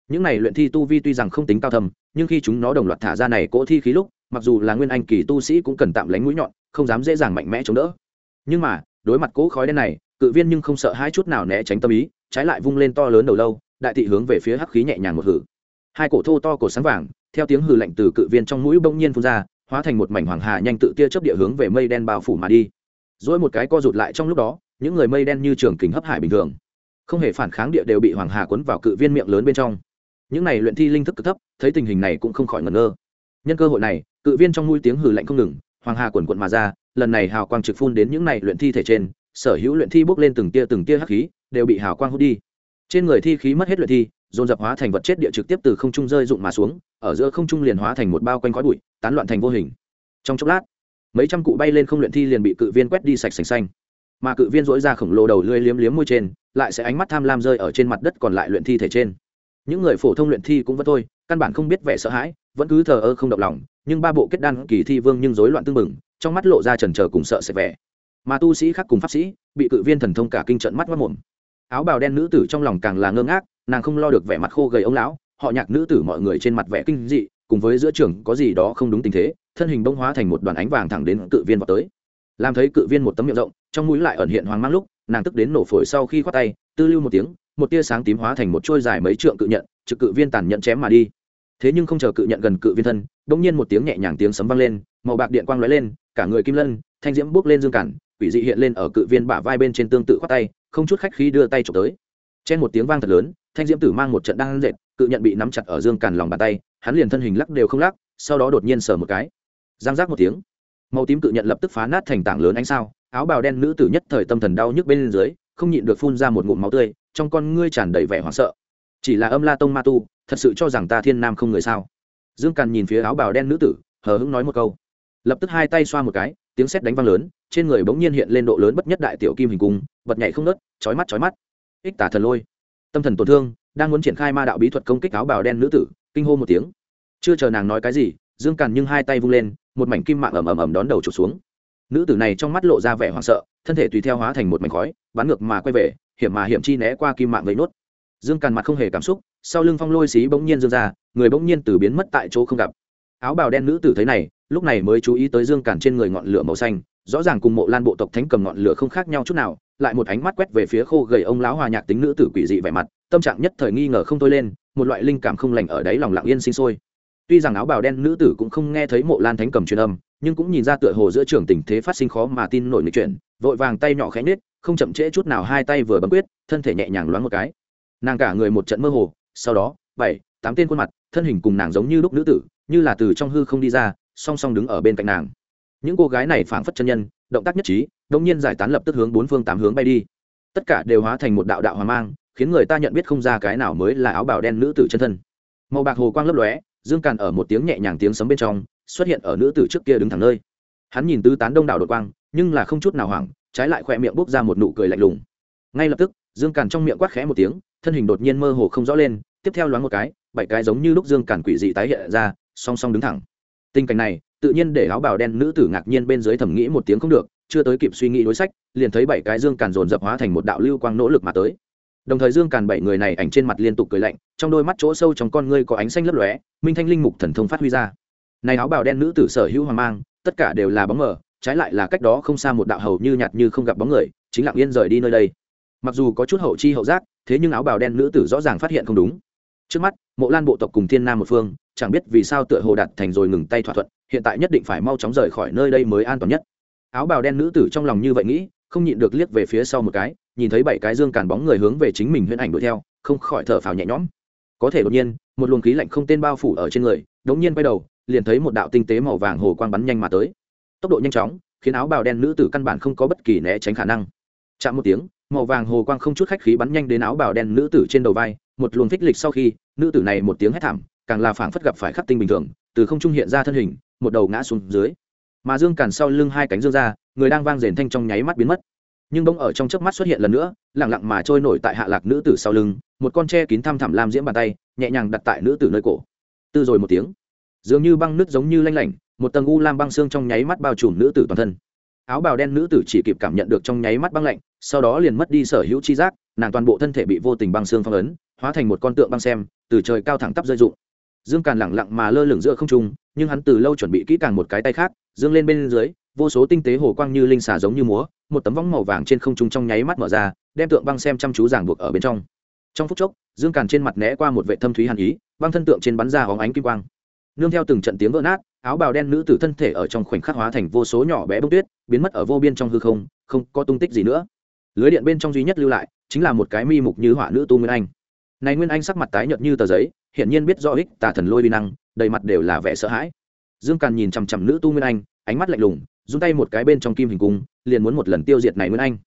Những này luyện thi tu vi tuy rằng không tính cao thầm nhưng khi chúng nó đồng loạt thả ra này cỗ thi khí lúc, mặc dù là nguyên anh kỳ tu sĩ cũng cần tạm lánh mũi nhọn, không dám dễ dàng mạnh mẽ chống đỡ. Nhưng mà, đối mặt cỗ khói đen này, cự viên nhưng không sợ hai chút nào né tránh tâm ý, trái lại vung lên to lớn đầu lâu, đại thị hướng về phía hắc khí nhẹ nhàng một hử. Hai cổ thô to cổ sáng vàng, theo tiếng hừ lạnh từ cự viên trong mũi bỗng nhiên phun ra, hóa thành một mảnh hoàng hà nhanh tự tia chớp địa hướng về mây đen bao phủ mà đi. Rồi một cái co rụt lại trong lúc đó, những người mây đen như trường kính hấp hải bình thường không hề phản kháng địa đều bị hoàng hà cuốn vào cự viên miệng lớn bên trong. Những này luyện thi linh thức cực thấp, thấy tình hình này cũng không khỏi ngẩn ngơ. Nhân cơ hội này, cự viên trong mũi tiếng hừ lạnh không ngừng, hoàng hà quần quận mà ra, lần này hào quang trực phun đến những này luyện thi thể trên, sở hữu luyện thi bốc lên từng tia từng tia hắc khí, đều bị hào quang hút đi. Trên người thi khí mất hết luyện thi, dồn dập hóa thành vật chết địa trực tiếp từ không trung rơi rụng mà xuống, ở giữa không trung liền hóa thành một bao quanh khói bụi, tán loạn thành vô hình. Trong chốc lát, mấy trăm cụ bay lên không luyện thi liền bị cự viên quét đi sạch sành xanh. Mà cự viên dỗi ra khổng lồ đầu lưỡi liếm liếm môi trên lại sẽ ánh mắt tham lam rơi ở trên mặt đất còn lại luyện thi thể trên. Những người phổ thông luyện thi cũng vẫn thôi, căn bản không biết vẻ sợ hãi, vẫn cứ thờ ơ không động lòng, nhưng ba bộ kết đan kỳ thi vương nhưng rối loạn tương mừng trong mắt lộ ra trần trờ cùng sợ sệt vẻ. Mà tu sĩ khác cùng pháp sĩ, bị cự viên thần thông cả kinh trận mắt mất mồm áo bào đen nữ tử trong lòng càng là ngơ ngác, nàng không lo được vẻ mặt khô gầy ông lão, họ nhạc nữ tử mọi người trên mặt vẻ kinh dị, cùng với giữa trường có gì đó không đúng tình thế, thân hình bông hóa thành một đoàn ánh vàng thẳng đến cự viên vào tới. Làm thấy cự viên một tấm miệng rộng, trong mũi lại ẩn hiện hoàng mang lúc nàng tức đến nổ phổi sau khi khoát tay, tư lưu một tiếng, một tia sáng tím hóa thành một trôi dài mấy trượng cự nhận, trực cự viên tàn nhận chém mà đi. Thế nhưng không chờ cự nhận gần cự viên thân, bỗng nhiên một tiếng nhẹ nhàng tiếng sấm vang lên, màu bạc điện quang lóe lên, cả người kim lân, thanh diễm bước lên dương cản, quỷ dị hiện lên ở cự viên bả vai bên trên tương tự khoát tay, không chút khách khí đưa tay trộm tới. Trên một tiếng vang thật lớn, thanh diễm tử mang một trận đang dệt, cự nhận bị nắm chặt ở dương cản lòng bàn tay, hắn liền thân hình lắc đều không lắc, sau đó đột nhiên sờ một cái. Giang giác một tiếng, màu tím cự nhận lập tức phá nát thành tảng lớn ánh sao áo bào đen nữ tử nhất thời tâm thần đau nhức bên dưới, không nhịn được phun ra một ngụm máu tươi, trong con ngươi tràn đầy vẻ hoảng sợ. Chỉ là âm la tông ma tu, thật sự cho rằng ta thiên nam không người sao? Dương càn nhìn phía áo bào đen nữ tử, hờ hững nói một câu. Lập tức hai tay xoa một cái, tiếng sét đánh vang lớn, trên người bỗng nhiên hiện lên độ lớn bất nhất đại tiểu kim hình cung bật nhảy không nớt chói mắt chói mắt. Ích tả thần lôi. Tâm thần tổn thương, đang muốn triển khai ma đạo bí thuật công kích áo bào đen nữ tử, kinh hô một tiếng. Chưa chờ nàng nói cái gì, dương càn nhưng hai tay vung lên, một mảnh kim mạng ầm ầm ầm đón đầu trục xuống nữ tử này trong mắt lộ ra vẻ hoảng sợ, thân thể tùy theo hóa thành một mảnh khói, bắn ngược mà quay về, hiểm mà hiểm chi né qua kim mạng vây nốt. Dương càn mặt không hề cảm xúc, sau lưng phong lôi xí bỗng nhiên dương ra, người bỗng nhiên từ biến mất tại chỗ không gặp. Áo bào đen nữ tử thấy này, lúc này mới chú ý tới dương càn trên người ngọn lửa màu xanh, rõ ràng cùng mộ lan bộ tộc thánh cầm ngọn lửa không khác nhau chút nào, lại một ánh mắt quét về phía khô gầy ông lão hòa nhạc tính nữ tử quỷ dị vẻ mặt, tâm trạng nhất thời nghi ngờ không thôi lên, một loại linh cảm không lành ở đáy lòng lặng yên sinh sôi. Tuy rằng áo bào đen nữ tử cũng không nghe thấy mộ lan thánh cầm truyền âm nhưng cũng nhìn ra tựa hồ giữa trường tình thế phát sinh khó mà tin nổi người chuyện, vội vàng tay nhỏ khẽ nết không chậm trễ chút nào hai tay vừa bấm quyết, thân thể nhẹ nhàng loáng một cái. Nàng cả người một trận mơ hồ, sau đó, bảy, tám tên khuôn mặt, thân hình cùng nàng giống như lúc nữ tử, như là từ trong hư không đi ra, song song đứng ở bên cạnh nàng. Những cô gái này phảng phất chân nhân, động tác nhất trí đông nhiên giải tán lập tức hướng bốn phương tám hướng bay đi. Tất cả đều hóa thành một đạo đạo hòa mang, khiến người ta nhận biết không ra cái nào mới là áo bào đen nữ tử chân thân. Màu bạc hồ quang lấp lóe, dương càn ở một tiếng nhẹ nhàng tiếng sấm bên trong xuất hiện ở nữ tử trước kia đứng thẳng nơi. Hắn nhìn tứ tán đông đảo đột quang, nhưng là không chút nào hoảng, trái lại khỏe miệng bốc ra một nụ cười lạnh lùng. Ngay lập tức, dương càn trong miệng quát khẽ một tiếng, thân hình đột nhiên mơ hồ không rõ lên, tiếp theo loáng một cái, bảy cái giống như lúc dương càn quỷ dị tái hiện ra, song song đứng thẳng. Tình cảnh này, tự nhiên để áo bào đen nữ tử ngạc nhiên bên dưới thầm nghĩ một tiếng không được, chưa tới kịp suy nghĩ đối sách, liền thấy bảy cái dương càn dồn dập hóa thành một đạo lưu quang nỗ lực mà tới. Đồng thời dương càn bảy người này ảnh trên mặt liên tục cười lạnh, trong đôi mắt chỗ sâu trong con ngươi có ánh xanh lấp lóe, minh thanh linh mục thần thông phát huy ra này áo bào đen nữ tử sở hữu hoàng mang, tất cả đều là bóng mờ, trái lại là cách đó không xa một đạo hầu như nhạt như không gặp bóng người, chính lặng yên rời đi nơi đây. Mặc dù có chút hậu chi hậu giác, thế nhưng áo bào đen nữ tử rõ ràng phát hiện không đúng. Trước mắt, mộ lan bộ tộc cùng thiên nam một phương, chẳng biết vì sao tựa hồ đạt thành rồi ngừng tay thỏa thuận, hiện tại nhất định phải mau chóng rời khỏi nơi đây mới an toàn nhất. Áo bào đen nữ tử trong lòng như vậy nghĩ, không nhịn được liếc về phía sau một cái, nhìn thấy bảy cái dương càn bóng người hướng về chính mình huyễn ảnh đuổi theo, không khỏi thở phào nhẹ nhõm. Có thể đột nhiên, một luồng khí lạnh không tên bao phủ ở trên người đống nhiên quay đầu liền thấy một đạo tinh tế màu vàng hồ quang bắn nhanh mà tới. Tốc độ nhanh chóng, khiến áo bào đen nữ tử căn bản không có bất kỳ né tránh khả năng. Chạm một tiếng, màu vàng hồ quang không chút khách khí bắn nhanh đến áo bào đen nữ tử trên đầu vai, một luồng thích lịch sau khi, nữ tử này một tiếng hét thảm, càng là phảng phất gặp phải khắc tinh bình thường, từ không trung hiện ra thân hình, một đầu ngã xuống dưới. Mà dương càn sau lưng hai cánh dương ra, người đang vang rền thanh trong nháy mắt biến mất. Nhưng bỗng ở trong chớp mắt xuất hiện lần nữa lẳng lặng mà trôi nổi tại hạ lạc nữ tử sau lưng, một con tre kín thăm thẳm lam diễm bàn tay, nhẹ nhàng đặt tại nữ tử nơi cổ. Tư rồi một tiếng dường như băng nước giống như lanh lảnh, một tầng u lam băng xương trong nháy mắt bao trùm nữ tử toàn thân. Áo bào đen nữ tử chỉ kịp cảm nhận được trong nháy mắt băng lạnh, sau đó liền mất đi sở hữu chi giác, nàng toàn bộ thân thể bị vô tình băng xương phong ấn, hóa thành một con tượng băng xem, từ trời cao thẳng tắp rơi rụng. Dương càn lẳng lặng mà lơ lửng giữa không trung, nhưng hắn từ lâu chuẩn bị kỹ càng một cái tay khác, dương lên bên dưới, vô số tinh tế hồ quang như linh xà giống như múa, một tấm võng màu vàng trên không trung trong nháy mắt mở ra, đem tượng băng xem chăm chú giảng buộc ở bên trong. Trong phút chốc, dương càn trên mặt né qua một vệ thâm thúy hàn ý, băng thân tượng trên bắn ra hóng ánh kim quang nương theo từng trận tiếng vỡ nát, áo bào đen nữ tử thân thể ở trong khoảnh khắc hóa thành vô số nhỏ bé bông tuyết, biến mất ở vô biên trong hư không không có tung tích gì nữa. Lưới điện bên trong duy nhất lưu lại, chính là một cái mi mục như hỏa nữ tu nguyên anh. Này nguyên anh sắc mặt tái nhợt như tờ giấy hiện nhiên biết rõ ích tà thần lôi vi năng, đầy mặt đều là vẻ sợ hãi. Dương càn nhìn chằm chằm nữ tu nguyên anh, ánh mắt lạnh lùng, run tay một cái bên trong kim hình cung, liền muốn một lần tiêu diệt này nguyên anh.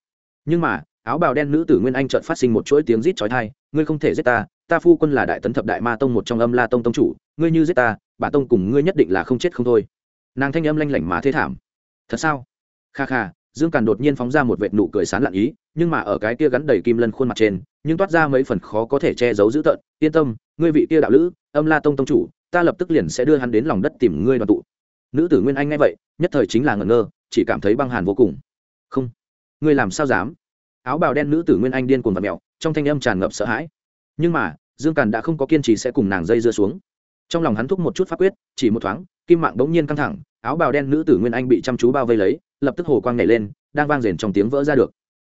Nhưng mà, áo bào đen nữ tử nguyên anh chợt phát sinh một chuỗi tiếng rít chói tai, ngươi không thể giết ta ta phu quân là đại tấn thập đại ma tông một trong âm la tông tông chủ ngươi như giết ta bà tông cùng ngươi nhất định là không chết không thôi. Nàng thanh âm lanh lảnh má thế thảm. Thật sao? Kha kha, dương càn đột nhiên phóng ra một vệt nụ cười sán lạn ý, nhưng mà ở cái kia gắn đầy kim lân khuôn mặt trên, nhưng toát ra mấy phần khó có thể che giấu dữ tợn. Yên tâm, ngươi vị kia đạo lữ, âm la tông tông chủ, ta lập tức liền sẽ đưa hắn đến lòng đất tìm ngươi đoàn tụ. Nữ tử nguyên anh nghe vậy, nhất thời chính là ngẩn ngơ, chỉ cảm thấy băng hàn vô cùng. Không, ngươi làm sao dám? Áo bào đen nữ tử nguyên anh điên cuồng và mẹo trong thanh âm tràn ngập sợ hãi. Nhưng mà, dương càn đã không có kiên trì sẽ cùng nàng dây dưa xuống trong lòng hắn thúc một chút pháp quyết, chỉ một thoáng, kim mạng bỗng nhiên căng thẳng, áo bào đen nữ tử nguyên anh bị chăm chú bao vây lấy, lập tức hồ quang nhảy lên, đang vang rền trong tiếng vỡ ra được.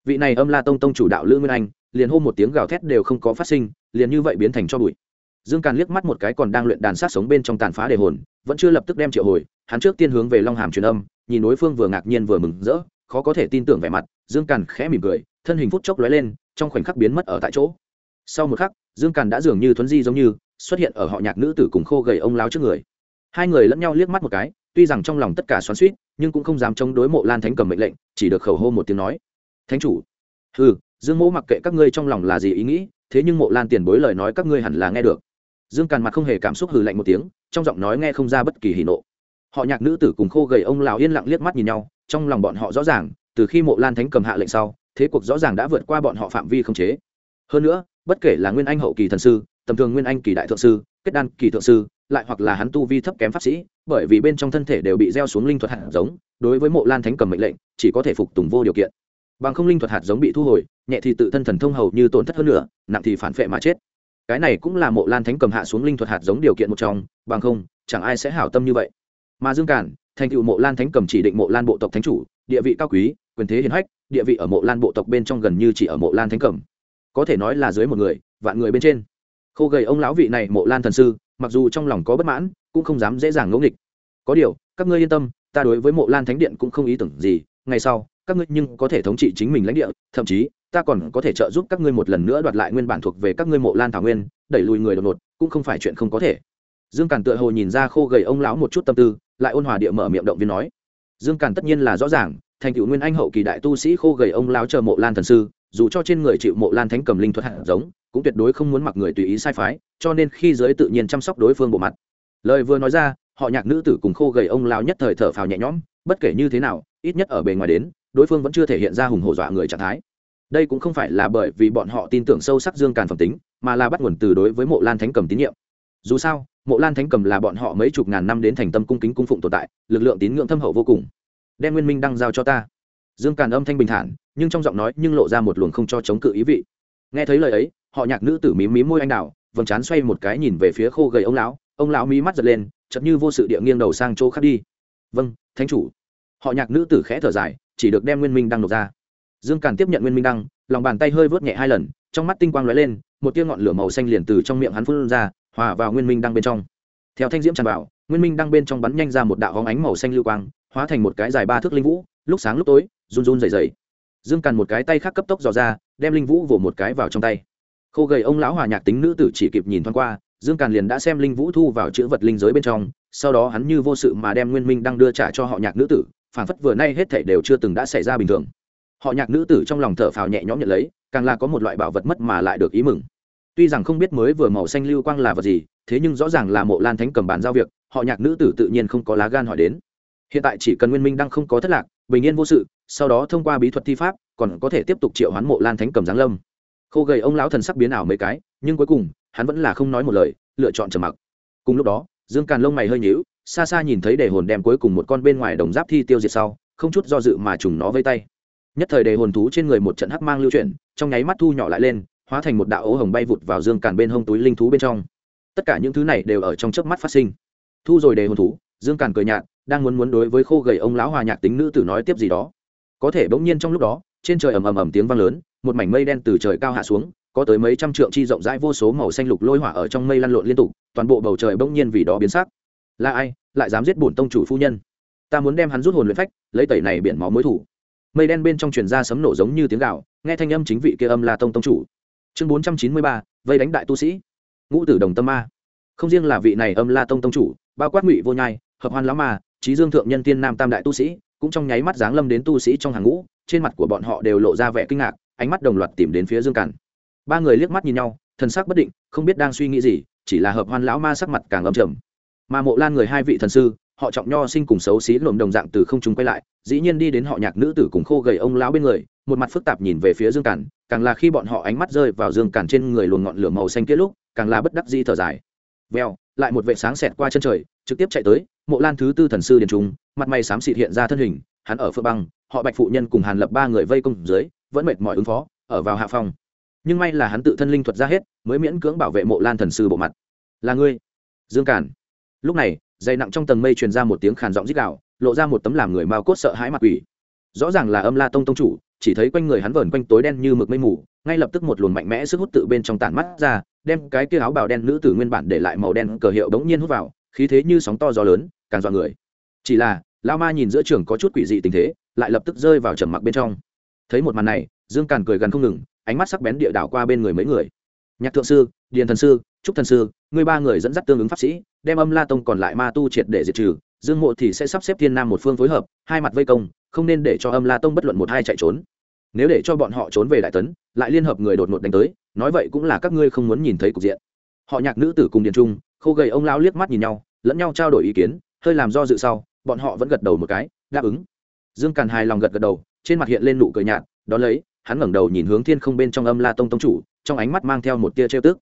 Vị này âm la tông tông chủ đạo lữ nguyên anh, liền hô một tiếng gào thét đều không có phát sinh, liền như vậy biến thành cho bụi. Dương càn liếc mắt một cái còn đang luyện đàn sát sống bên trong tàn phá đề hồn, vẫn chưa lập tức đem triệu hồi, hắn trước tiên hướng về long hàm truyền âm, nhìn đối phương vừa ngạc nhiên vừa mừng rỡ, khó có thể tin tưởng vẻ mặt, dương càn khẽ mỉm cười, thân hình phút chốc lóe lên, trong khoảnh khắc biến mất ở tại chỗ. Sau một khắc, dương càn đã dường như thuấn di giống như xuất hiện ở họ nhạc nữ tử cùng khô gầy ông lão trước người. Hai người lẫn nhau liếc mắt một cái, tuy rằng trong lòng tất cả xoắn suýt nhưng cũng không dám chống đối mộ lan thánh cầm mệnh lệnh, chỉ được khẩu hô một tiếng nói, thánh chủ ừ dương mỗ mặc kệ các ngươi trong lòng là gì ý nghĩ, thế nhưng mộ lan tiền bối lời nói các ngươi hẳn là nghe được. Dương càn mặt không hề cảm xúc hừ lạnh một tiếng, trong giọng nói nghe không ra bất kỳ hỉ nộ. Họ nhạc nữ tử cùng khô gầy ông lào yên lặng liếc mắt nhìn nhau, trong lòng bọn họ rõ ràng, từ khi mộ lan thánh cầm hạ lệnh sau, thế cuộc rõ ràng đã vượt qua bọn họ phạm vi không chế. Hơn nữa, bất kể là nguyên anh hậu kỳ thần sư tầm thường nguyên anh kỳ đại thượng sư, kết đan kỳ thượng sư, lại hoặc là hắn tu vi thấp kém pháp sĩ, bởi vì bên trong thân thể đều bị gieo xuống linh thuật hạt giống, đối với mộ lan thánh cầm mệnh lệnh, chỉ có thể phục tùng vô điều kiện. Bằng không linh thuật hạt giống bị thu hồi, nhẹ thì tự thân thần thông hầu như tổn thất hơn nữa, nặng thì phản phệ mà chết. Cái này cũng là mộ lan thánh cầm hạ xuống linh thuật hạt giống điều kiện một trong, bằng không, chẳng ai sẽ hảo tâm như vậy. Mà dương cản, thành tựu mộ lan thánh cầm chỉ định mộ lan bộ tộc thánh chủ, địa vị cao quý, quyền thế hiền hách, địa vị ở mộ lan bộ tộc bên trong gần như chỉ ở mộ lan thánh cầm. Có thể nói là dưới một người, vạn người bên trên khô gầy ông lão vị này mộ lan thần sư, mặc dù trong lòng có bất mãn, cũng không dám dễ dàng ngẫu nghịch. Có điều, các ngươi yên tâm, ta đối với mộ lan thánh điện cũng không ý tưởng gì, ngày sau, các ngươi nhưng có thể thống trị chính mình lãnh địa, thậm chí, ta còn có thể trợ giúp các ngươi một lần nữa đoạt lại nguyên bản thuộc về các ngươi mộ lan thảo nguyên, đẩy lùi người đột ngột, cũng không phải chuyện không có thể. Dương càn tựa hồ nhìn ra khô gầy ông lão một chút tâm tư, lại ôn hòa địa mở miệng động viên nói. Dương càn tất nhiên là rõ ràng, thành cựu nguyên anh hậu kỳ đại tu sĩ khô gầy ông lão chờ mộ lan thần sư, dù cho trên người chịu mộ lan thánh cầm linh thuật hạt giống cũng tuyệt đối không muốn mặc người tùy ý sai phái, cho nên khi giới tự nhiên chăm sóc đối phương bộ mặt. Lời vừa nói ra, họ nhạc nữ tử cùng khô gầy ông lão nhất thời thở phào nhẹ nhõm, bất kể như thế nào, ít nhất ở bề ngoài đến, đối phương vẫn chưa thể hiện ra hùng hổ dọa người trạng thái. Đây cũng không phải là bởi vì bọn họ tin tưởng sâu sắc dương càn phẩm tính, mà là bắt nguồn từ đối với mộ lan thánh cầm tín nhiệm. Dù sao, mộ lan thánh cầm là bọn họ mấy chục ngàn năm đến thành tâm cung kính cung phụng tồn tại, lực lượng tín ngưỡng thâm hậu vô cùng. Đem nguyên minh đăng giao cho ta. Dương càn âm thanh bình thản, nhưng trong giọng nói nhưng lộ ra một luồng không cho chống cự ý vị nghe thấy lời ấy, họ nhạc nữ tử mím mím môi anh đào, vầng trán xoay một cái nhìn về phía khô gầy ông lão ông lão mí mắt giật lên chậm như vô sự địa nghiêng đầu sang chỗ khác đi. Vâng thánh chủ. Họ nhạc nữ tử khẽ thở dài, chỉ được đem nguyên minh đăng nộp ra. Dương càn tiếp nhận nguyên minh đăng, lòng bàn tay hơi vớt nhẹ hai lần, trong mắt tinh quang lóe lên, một tia ngọn lửa màu xanh liền từ trong miệng hắn phun ra, hòa vào nguyên minh đăng bên trong. Theo thanh diễm tràn vào, nguyên minh đăng bên trong bắn nhanh ra một đạo hóng ánh màu xanh lưu quang, hóa thành một cái dài ba thước linh vũ, lúc sáng lúc tối, run run dày dày dương càn một cái tay khác cấp tốc dò ra đem linh vũ vỗ một cái vào trong tay. Khô gầy ông lão hòa nhạc tính nữ tử chỉ kịp nhìn thoáng qua, dương càn liền đã xem linh vũ thu vào chữ vật linh giới bên trong, sau đó hắn như vô sự mà đem nguyên minh đang đưa trả cho họ nhạc nữ tử phản phất vừa nay hết thảy đều chưa từng đã xảy ra bình thường. Họ nhạc nữ tử trong lòng thở phào nhẹ nhõm nhận lấy, càng là có một loại bảo vật mất mà lại được ý mừng. Tuy rằng không biết mới vừa màu xanh lưu quang là vật gì, thế nhưng rõ ràng là mộ lan thánh cầm bàn giao việc, họ nhạc nữ tử tự nhiên không có lá gan hỏi đến. Hiện tại chỉ cần nguyên minh đang không có thất lạc, bình yên vô sự sau đó thông qua bí thuật thi pháp, còn có thể tiếp tục triệu hoán mộ lan thánh cầm giáng lâm. Khô gầy ông lão thần sắc biến ảo mấy cái, nhưng cuối cùng, hắn vẫn là không nói một lời, lựa chọn trầm mặc. Cùng lúc đó, dương càn lông mày hơi nhíu, xa xa nhìn thấy đề hồn đem cuối cùng một con bên ngoài đồng giáp thi tiêu diệt sau, không chút do dự mà trùng nó vây tay. Nhất thời đề hồn thú trên người một trận hắc mang lưu chuyển, trong nháy mắt thu nhỏ lại lên, hóa thành một đạo ố hồng bay vụt vào dương càn bên hông túi linh thú bên trong. Tất cả những thứ này đều ở trong chớp mắt phát sinh. Thu rồi đề hồn thú, dương càn cười nhạt, đang muốn muốn đối với khô gầy ông lão hòa nhạc tính nữ tử nói tiếp gì đó có thể bỗng nhiên trong lúc đó, trên trời ầm ầm ầm tiếng vang lớn, một mảnh mây đen từ trời cao hạ xuống, có tới mấy trăm trượng chi rộng rãi vô số màu xanh lục lôi hỏa ở trong mây lăn lộn liên tục, toàn bộ bầu trời bỗng nhiên vì đó biến sắc. Là ai? Lại dám giết bổn tông chủ phu nhân? Ta muốn đem hắn rút hồn luyện phách, lấy tẩy này biển máu mối thủ. Mây đen bên trong truyền ra sấm nổ giống như tiếng gạo nghe thanh âm chính vị kia âm là tông tông chủ. Chương bốn trăm chín mươi ba, vây đánh đại tu sĩ. Ngũ tử đồng tâm ma. Không riêng là vị này âm la tông tông chủ, bao quát ngụy vô nhai, hợp hoan lão ma trí dương thượng nhân tiên nam tam đại tu sĩ cũng trong nháy mắt giáng lâm đến tu sĩ trong hàng ngũ, trên mặt của bọn họ đều lộ ra vẻ kinh ngạc, ánh mắt đồng loạt tìm đến phía dương càn. Ba người liếc mắt nhìn nhau, thần sắc bất định, không biết đang suy nghĩ gì, chỉ là hợp hoan lão ma sắc mặt càng âm trầm. Mà mộ lan người hai vị thần sư, họ trọng nho sinh cùng xấu xí lộm đồng dạng từ không trung quay lại, dĩ nhiên đi đến họ nhạc nữ tử cùng khô gầy ông lão bên người, một mặt phức tạp nhìn về phía dương càn, càng là khi bọn họ ánh mắt rơi vào dương càn trên người luồng ngọn lửa màu xanh kia lúc, càng là bất đắc di thở dài vèo, lại một vệ sáng xẹt qua chân trời, trực tiếp chạy tới, mộ lan thứ tư thần sư điền trung, mặt mày xám xịt hiện ra thân hình, hắn ở phượng băng, họ bạch phụ nhân cùng hàn lập ba người vây công dưới, vẫn mệt mỏi ứng phó, ở vào hạ phòng. Nhưng may là hắn tự thân linh thuật ra hết, mới miễn cưỡng bảo vệ mộ lan thần sư bộ mặt. Là ngươi, dương cản. Lúc này, dày nặng trong tầng mây truyền ra một tiếng khàn giọng rít gạo lộ ra một tấm làm người mao cốt sợ hãi mặt quỷ. Rõ ràng là âm la tông tông chủ, chỉ thấy quanh người hắn vờn quanh tối đen như mực mây mù, ngay lập tức một luồng mạnh mẽ sức hút tự bên trong tản mắt ra đem cái kia áo bào đen nữ tử nguyên bản để lại màu đen cờ hiệu đống nhiên hút vào, khí thế như sóng to gió lớn, càng dọa người. Chỉ là lao ma nhìn giữa trường có chút quỷ dị tình thế, lại lập tức rơi vào trầm mặc bên trong. Thấy một màn này, dương càn cười gần không ngừng, ánh mắt sắc bén địa đảo qua bên người mấy người. Nhạc thượng sư, điền thần sư, trúc thần sư người ba người dẫn dắt tương ứng pháp sĩ, đem âm la tông còn lại ma tu triệt để diệt trừ, dương mộ thì sẽ sắp xếp thiên nam một phương phối hợp, hai mặt vây công, không nên để cho âm la tông bất luận một hai chạy trốn. Nếu để cho bọn họ trốn về đại tấn, lại liên hợp người đột ngột đánh tới nói vậy cũng là các ngươi không muốn nhìn thấy cục diện. Họ nhạc nữ tử cùng điền trung, khô gầy ông lão liếc mắt nhìn nhau, lẫn nhau trao đổi ý kiến, hơi làm do dự sau, bọn họ vẫn gật đầu một cái, đáp ứng. Dương càn hài lòng gật gật đầu, trên mặt hiện lên nụ cười nhạt, đón lấy, hắn ngẩng đầu nhìn hướng thiên không bên trong âm la tông tông chủ, trong ánh mắt mang theo một tia trêu tức.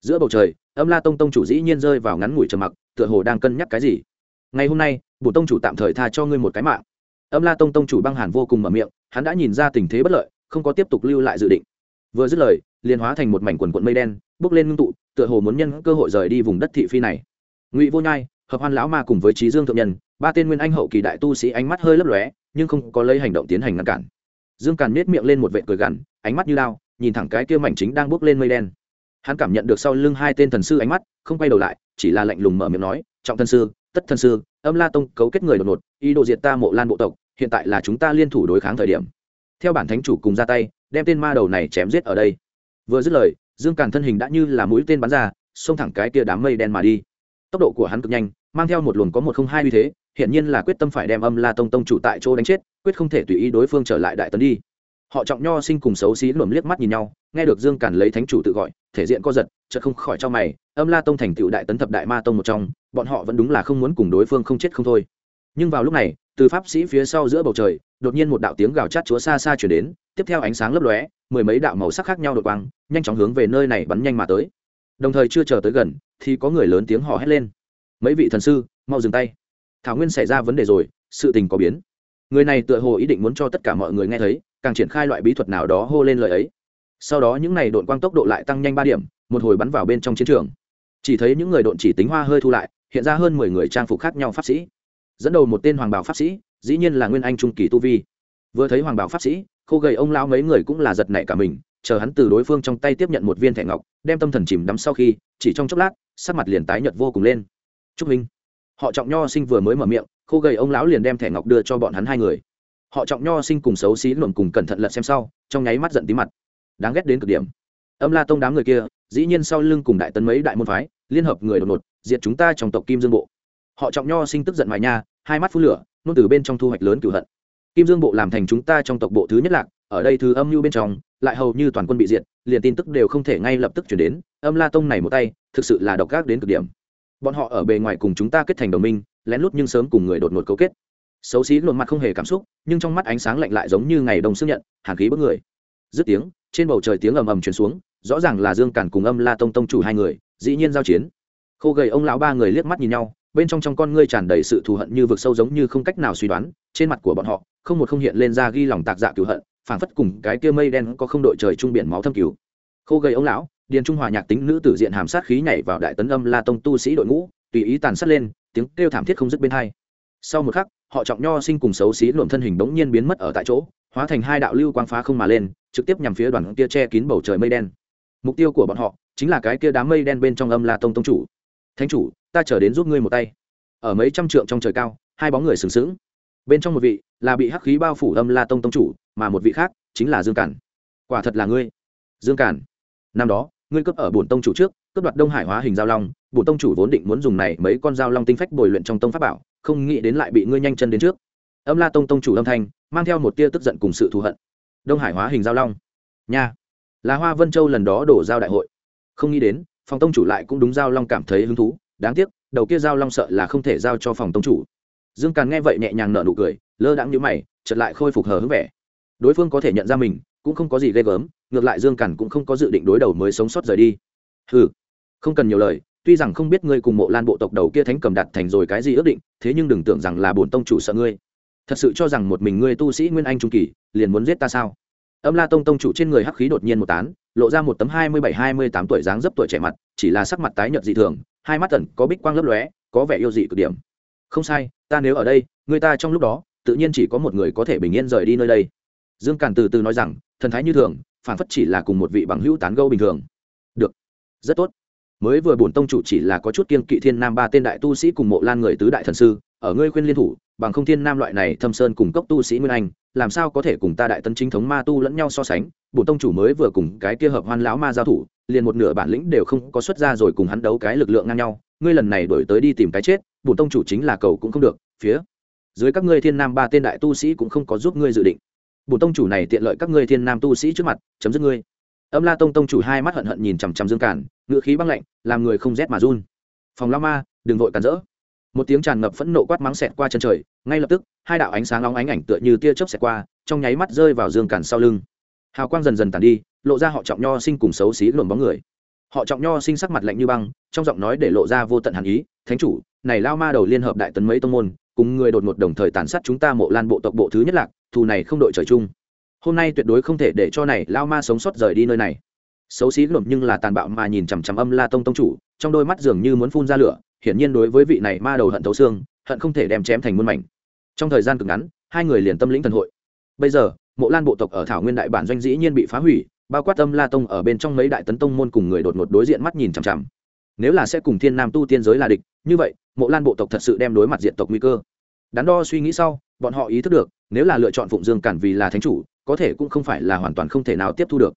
Giữa bầu trời, âm la tông tông chủ dĩ nhiên rơi vào ngắn ngủi trầm mặc, tựa hồ đang cân nhắc cái gì. Ngày hôm nay, bổ tông chủ tạm thời tha cho ngươi một cái mạng. Âm la tông tông chủ băng hàn vô cùng mở miệng, hắn đã nhìn ra tình thế bất lợi, không có tiếp tục lưu lại dự định. Vừa dứt lời liền hóa thành một mảnh quần quận mây đen, bước lên ngưng tụ, tựa hồ muốn nhân cơ hội rời đi vùng đất thị phi này. Ngụy vô nhai, hợp hoan lão ma cùng với trí dương thượng nhân, ba tên nguyên anh hậu kỳ đại tu sĩ ánh mắt hơi lấp lóe, nhưng không có lấy hành động tiến hành ngăn cản. Dương càn miết miệng lên một vệ cười gằn, ánh mắt như lao, nhìn thẳng cái kia mảnh chính đang bước lên mây đen. Hắn cảm nhận được sau lưng hai tên thần sư ánh mắt, không quay đầu lại, chỉ là lạnh lùng mở miệng nói, trọng thần sư, tất thần sư, âm la tông cấu kết người đột ngột, ý đồ diệt ta mộ lan bộ tộc, hiện tại là chúng ta liên thủ đối kháng thời điểm. Theo bản thánh chủ cùng ra tay, đem tên ma đầu này chém giết ở đây vừa dứt lời, dương càn thân hình đã như là mũi tên bắn ra, xông thẳng cái kia đám mây đen mà đi. Tốc độ của hắn cực nhanh, mang theo một luồng có một không hai uy thế hiện nhiên là quyết tâm phải đem âm la tông tông chủ tại chỗ đánh chết, quyết không thể tùy ý đối phương trở lại đại tấn đi. Họ trọng nho sinh cùng xấu xí luồm liếc mắt nhìn nhau, nghe được dương càn lấy thánh chủ tự gọi, thể diện co giật, chợt không khỏi cho mày, âm la tông thành tựu đại tấn thập đại ma tông một trong, bọn họ vẫn đúng là không muốn cùng đối phương không chết không thôi. Nhưng vào lúc này, từ pháp sĩ phía sau giữa bầu trời đột nhiên một đạo tiếng gào chát chúa xa xa chuyển đến, tiếp theo ánh sáng lấp lóe, mười mấy đạo màu sắc khác nhau đột quang, nhanh chóng hướng về nơi này bắn nhanh mà tới. Đồng thời chưa chờ tới gần, thì có người lớn tiếng hò hét lên. Mấy vị thần sư, mau dừng tay. Thảo nguyên xảy ra vấn đề rồi, sự tình có biến. Người này tựa hồ ý định muốn cho tất cả mọi người nghe thấy, càng triển khai loại bí thuật nào đó hô lên lời ấy. Sau đó những này đột quang tốc độ lại tăng nhanh ba điểm, một hồi bắn vào bên trong chiến trường. Chỉ thấy những người đột chỉ tính hoa hơi thu lại, hiện ra hơn mười người trang phục khác nhau pháp sĩ. Dẫn đầu một tên hoàng bảo pháp sĩ dĩ nhiên là nguyên anh trung kỳ tu vi. Vừa thấy hoàng bảo pháp sĩ, khô gầy ông lao mấy người cũng là giật nảy cả mình, chờ hắn từ đối phương trong tay tiếp nhận một viên thẻ ngọc, đem tâm thần chìm đắm sau khi, chỉ trong chốc lát, sắc mặt liền tái nhợt vô cùng lên. Chúc minh họ trọng nho sinh vừa mới mở miệng, khô gầy ông lão liền đem thẻ ngọc đưa cho bọn hắn hai người. Họ trọng nho sinh cùng xấu xí luận cùng cẩn thận lật xem sau, trong nháy mắt giận tí mặt. Đáng ghét đến cực điểm. Âm la tông đám người kia, dĩ nhiên sau lưng cùng đại tấn mấy đại môn phái, liên hợp người đột ngột, diệt chúng ta trong tộc kim dương bộ. Họ trọng nho sinh tức giận ngoài nha hai mắt phun lửa nôn từ bên trong thu hoạch lớn cửu hận. Kim dương bộ làm thành chúng ta trong tộc bộ thứ nhất lạc, ở đây thứ âm mưu bên trong, lại hầu như toàn quân bị diệt, liền tin tức đều không thể ngay lập tức chuyển đến, âm la tông này một tay, thực sự là độc ác đến cực điểm. Bọn họ ở bề ngoài cùng chúng ta kết thành đồng minh, lén lút nhưng sớm cùng người đột ngột cấu kết. Xấu xí luồn mặt không hề cảm xúc, nhưng trong mắt ánh sáng lạnh lại giống như ngày đông sức nhận hàng khí bước người. Dứt tiếng, trên bầu trời tiếng ầm ầm truyền xuống, rõ ràng là dương cản cùng âm la tông tông chủ hai người, dĩ nhiên giao chiến. Khô gầy ông lão ba người liếc mắt nhìn nhau bên trong trong con ngươi tràn đầy sự thù hận như vực sâu giống như không cách nào suy đoán, trên mặt của bọn họ, không một không hiện lên ra ghi lòng tạc dạ cửu hận, phảng phất cùng cái kia mây đen có không đội trời trung biển máu thâm cứu. Khô gầy ông lão, điền trung hòa nhạc tính nữ tử diện hàm sát khí nhảy vào đại tấn âm la tông tu sĩ đội ngũ, tùy ý tàn sát lên, tiếng kêu thảm thiết không dứt bên hai. Sau một khắc, họ trọng nho sinh cùng xấu xí luộm thân hình bỗng nhiên biến mất ở tại chỗ, hóa thành hai đạo lưu quang phá không mà lên, trực tiếp nhằm phía đoàn kia che kín bầu trời mây đen. Mục tiêu của bọn họ chính là cái kia đám mây đen bên trong âm la tông tông chủ thánh chủ, ta trở đến giúp ngươi một tay. Ở mấy trăm trượng trong trời cao, hai bóng người sừng sững. Bên trong một vị là bị hắc khí bao phủ âm la tông tông chủ, mà một vị khác chính là dương cản. Quả thật là ngươi. Dương cản, năm đó, ngươi cướp ở bổn tông chủ trước, cướp đoạt đông hải hóa hình giao long, bổn tông chủ vốn định muốn dùng này mấy con giao long tinh phách bồi luyện trong tông pháp bảo, không nghĩ đến lại bị ngươi nhanh chân đến trước. Âm la tông tông chủ âm thanh mang theo một tia tức giận cùng sự thù hận. Đông hải hóa hình giao long, nha, là hoa vân châu lần đó đổ giao đại hội. Không nghĩ đến phòng tông chủ lại cũng đúng giao long cảm thấy hứng thú, đáng tiếc, đầu kia giao long sợ là không thể giao cho phòng tông chủ. Dương càn nghe vậy nhẹ nhàng nở nụ cười, lơ đãng nhữ mày, chợt lại khôi phục hờ hứng vẻ. Đối phương có thể nhận ra mình, cũng không có gì ghê gớm, ngược lại dương càn cũng không có dự định đối đầu mới sống sót rời đi. Ừ không cần nhiều lời, tuy rằng không biết ngươi cùng mộ lan bộ tộc đầu kia thánh cầm đặt thành rồi cái gì ước định, thế nhưng đừng tưởng rằng là bổn tông chủ sợ ngươi. Thật sự cho rằng một mình ngươi tu sĩ nguyên anh trung kỳ, liền muốn giết ta sao? Âm la tông tông chủ trên người hắc khí đột nhiên một tán, lộ ra một tấm hai mươi bảy, hai mươi tám tuổi dáng dấp tuổi trẻ mặt, chỉ là sắc mặt tái nhợt dị thường, hai mắt tẩn có bích quang lấp lóe, có vẻ yêu dị cực điểm. Không sai, ta nếu ở đây, người ta trong lúc đó, tự nhiên chỉ có một người có thể bình yên rời đi nơi đây. Dương càn từ từ nói rằng, thần thái như thường phản phất chỉ là cùng một vị bằng hữu tán gâu bình thường. Được, rất tốt. Mới vừa bổn tông chủ chỉ là có chút kiên kỵ thiên nam ba tên đại tu sĩ cùng mộ lan người tứ đại thần sư, ở ngươi khuyên liên thủ bằng không thiên nam loại này thâm sơn cùng cốc tu sĩ nguyên anh, làm sao có thể cùng ta đại tân chính thống ma tu lẫn nhau so sánh? Bổn tông chủ mới vừa cùng cái kia hợp hoan lão ma giao thủ, liền một nửa bản lĩnh đều không có xuất ra rồi cùng hắn đấu cái lực lượng ngang nhau. Ngươi lần này đổi tới đi tìm cái chết, bổn tông chủ chính là cầu cũng không được. Phía dưới các ngươi thiên nam ba tên đại tu sĩ cũng không có giúp ngươi dự định. Bổn tông chủ này tiện lợi các ngươi thiên nam tu sĩ trước mặt, chấm dứt ngươi. Âm la tông tông chủ hai mắt hận hận nhìn chằm chằm dương cản ngựa khí băng lạnh, làm người không rét mà run. Phòng lao ma, đừng vội cản rỡ. Một tiếng tràn ngập phẫn nộ quát mắng xẹt qua chân trời ngay lập tức, hai đạo ánh sáng nóng ánh ảnh tựa như tia chớp xẹt qua, trong nháy mắt rơi vào dương cản sau lưng. Hào quang dần dần tàn đi, lộ ra họ trọng nho sinh cùng xấu xí luồn bóng người. Họ trọng nho sinh sắc mặt lạnh như băng, trong giọng nói để lộ ra vô tận hàn ý, thánh chủ, này lao ma đầu liên hợp đại tấn mấy tông môn, cùng người đột ngột đồng thời tàn sát chúng ta mộ lan bộ tộc bộ thứ nhất lạc, thù này không đội trời chung. Hôm nay tuyệt đối không thể để cho này lao ma sống sót rời đi nơi này. Xấu xí luộm nhưng là tàn bạo mà nhìn chằm chằm âm la tông tông chủ, trong đôi mắt dường như muốn phun ra lửa, hiển nhiên đối với vị này ma đầu hận thấu xương hận không thể đem chém thành muôn mảnh. Trong thời gian cực ngắn, hai người liền tâm lĩnh thần hội. Bây giờ, mộ lan bộ tộc ở thảo nguyên đại bản doanh dĩ nhiên bị phá hủy, bao quát âm la tông ở bên trong mấy đại tấn tông môn cùng người đột ngột đối diện mắt nhìn chằm chằm. Nếu là sẽ cùng thiên nam tu tiên giới là địch, như vậy, mộ lan bộ tộc thật sự đem đối mặt diện tộc nguy cơ. Đắn đo suy nghĩ sau, bọn họ ý thức được, nếu là lựa chọn phụng dương cản vì là thánh chủ, có thể cũng không phải là hoàn toàn không thể nào tiếp thu được.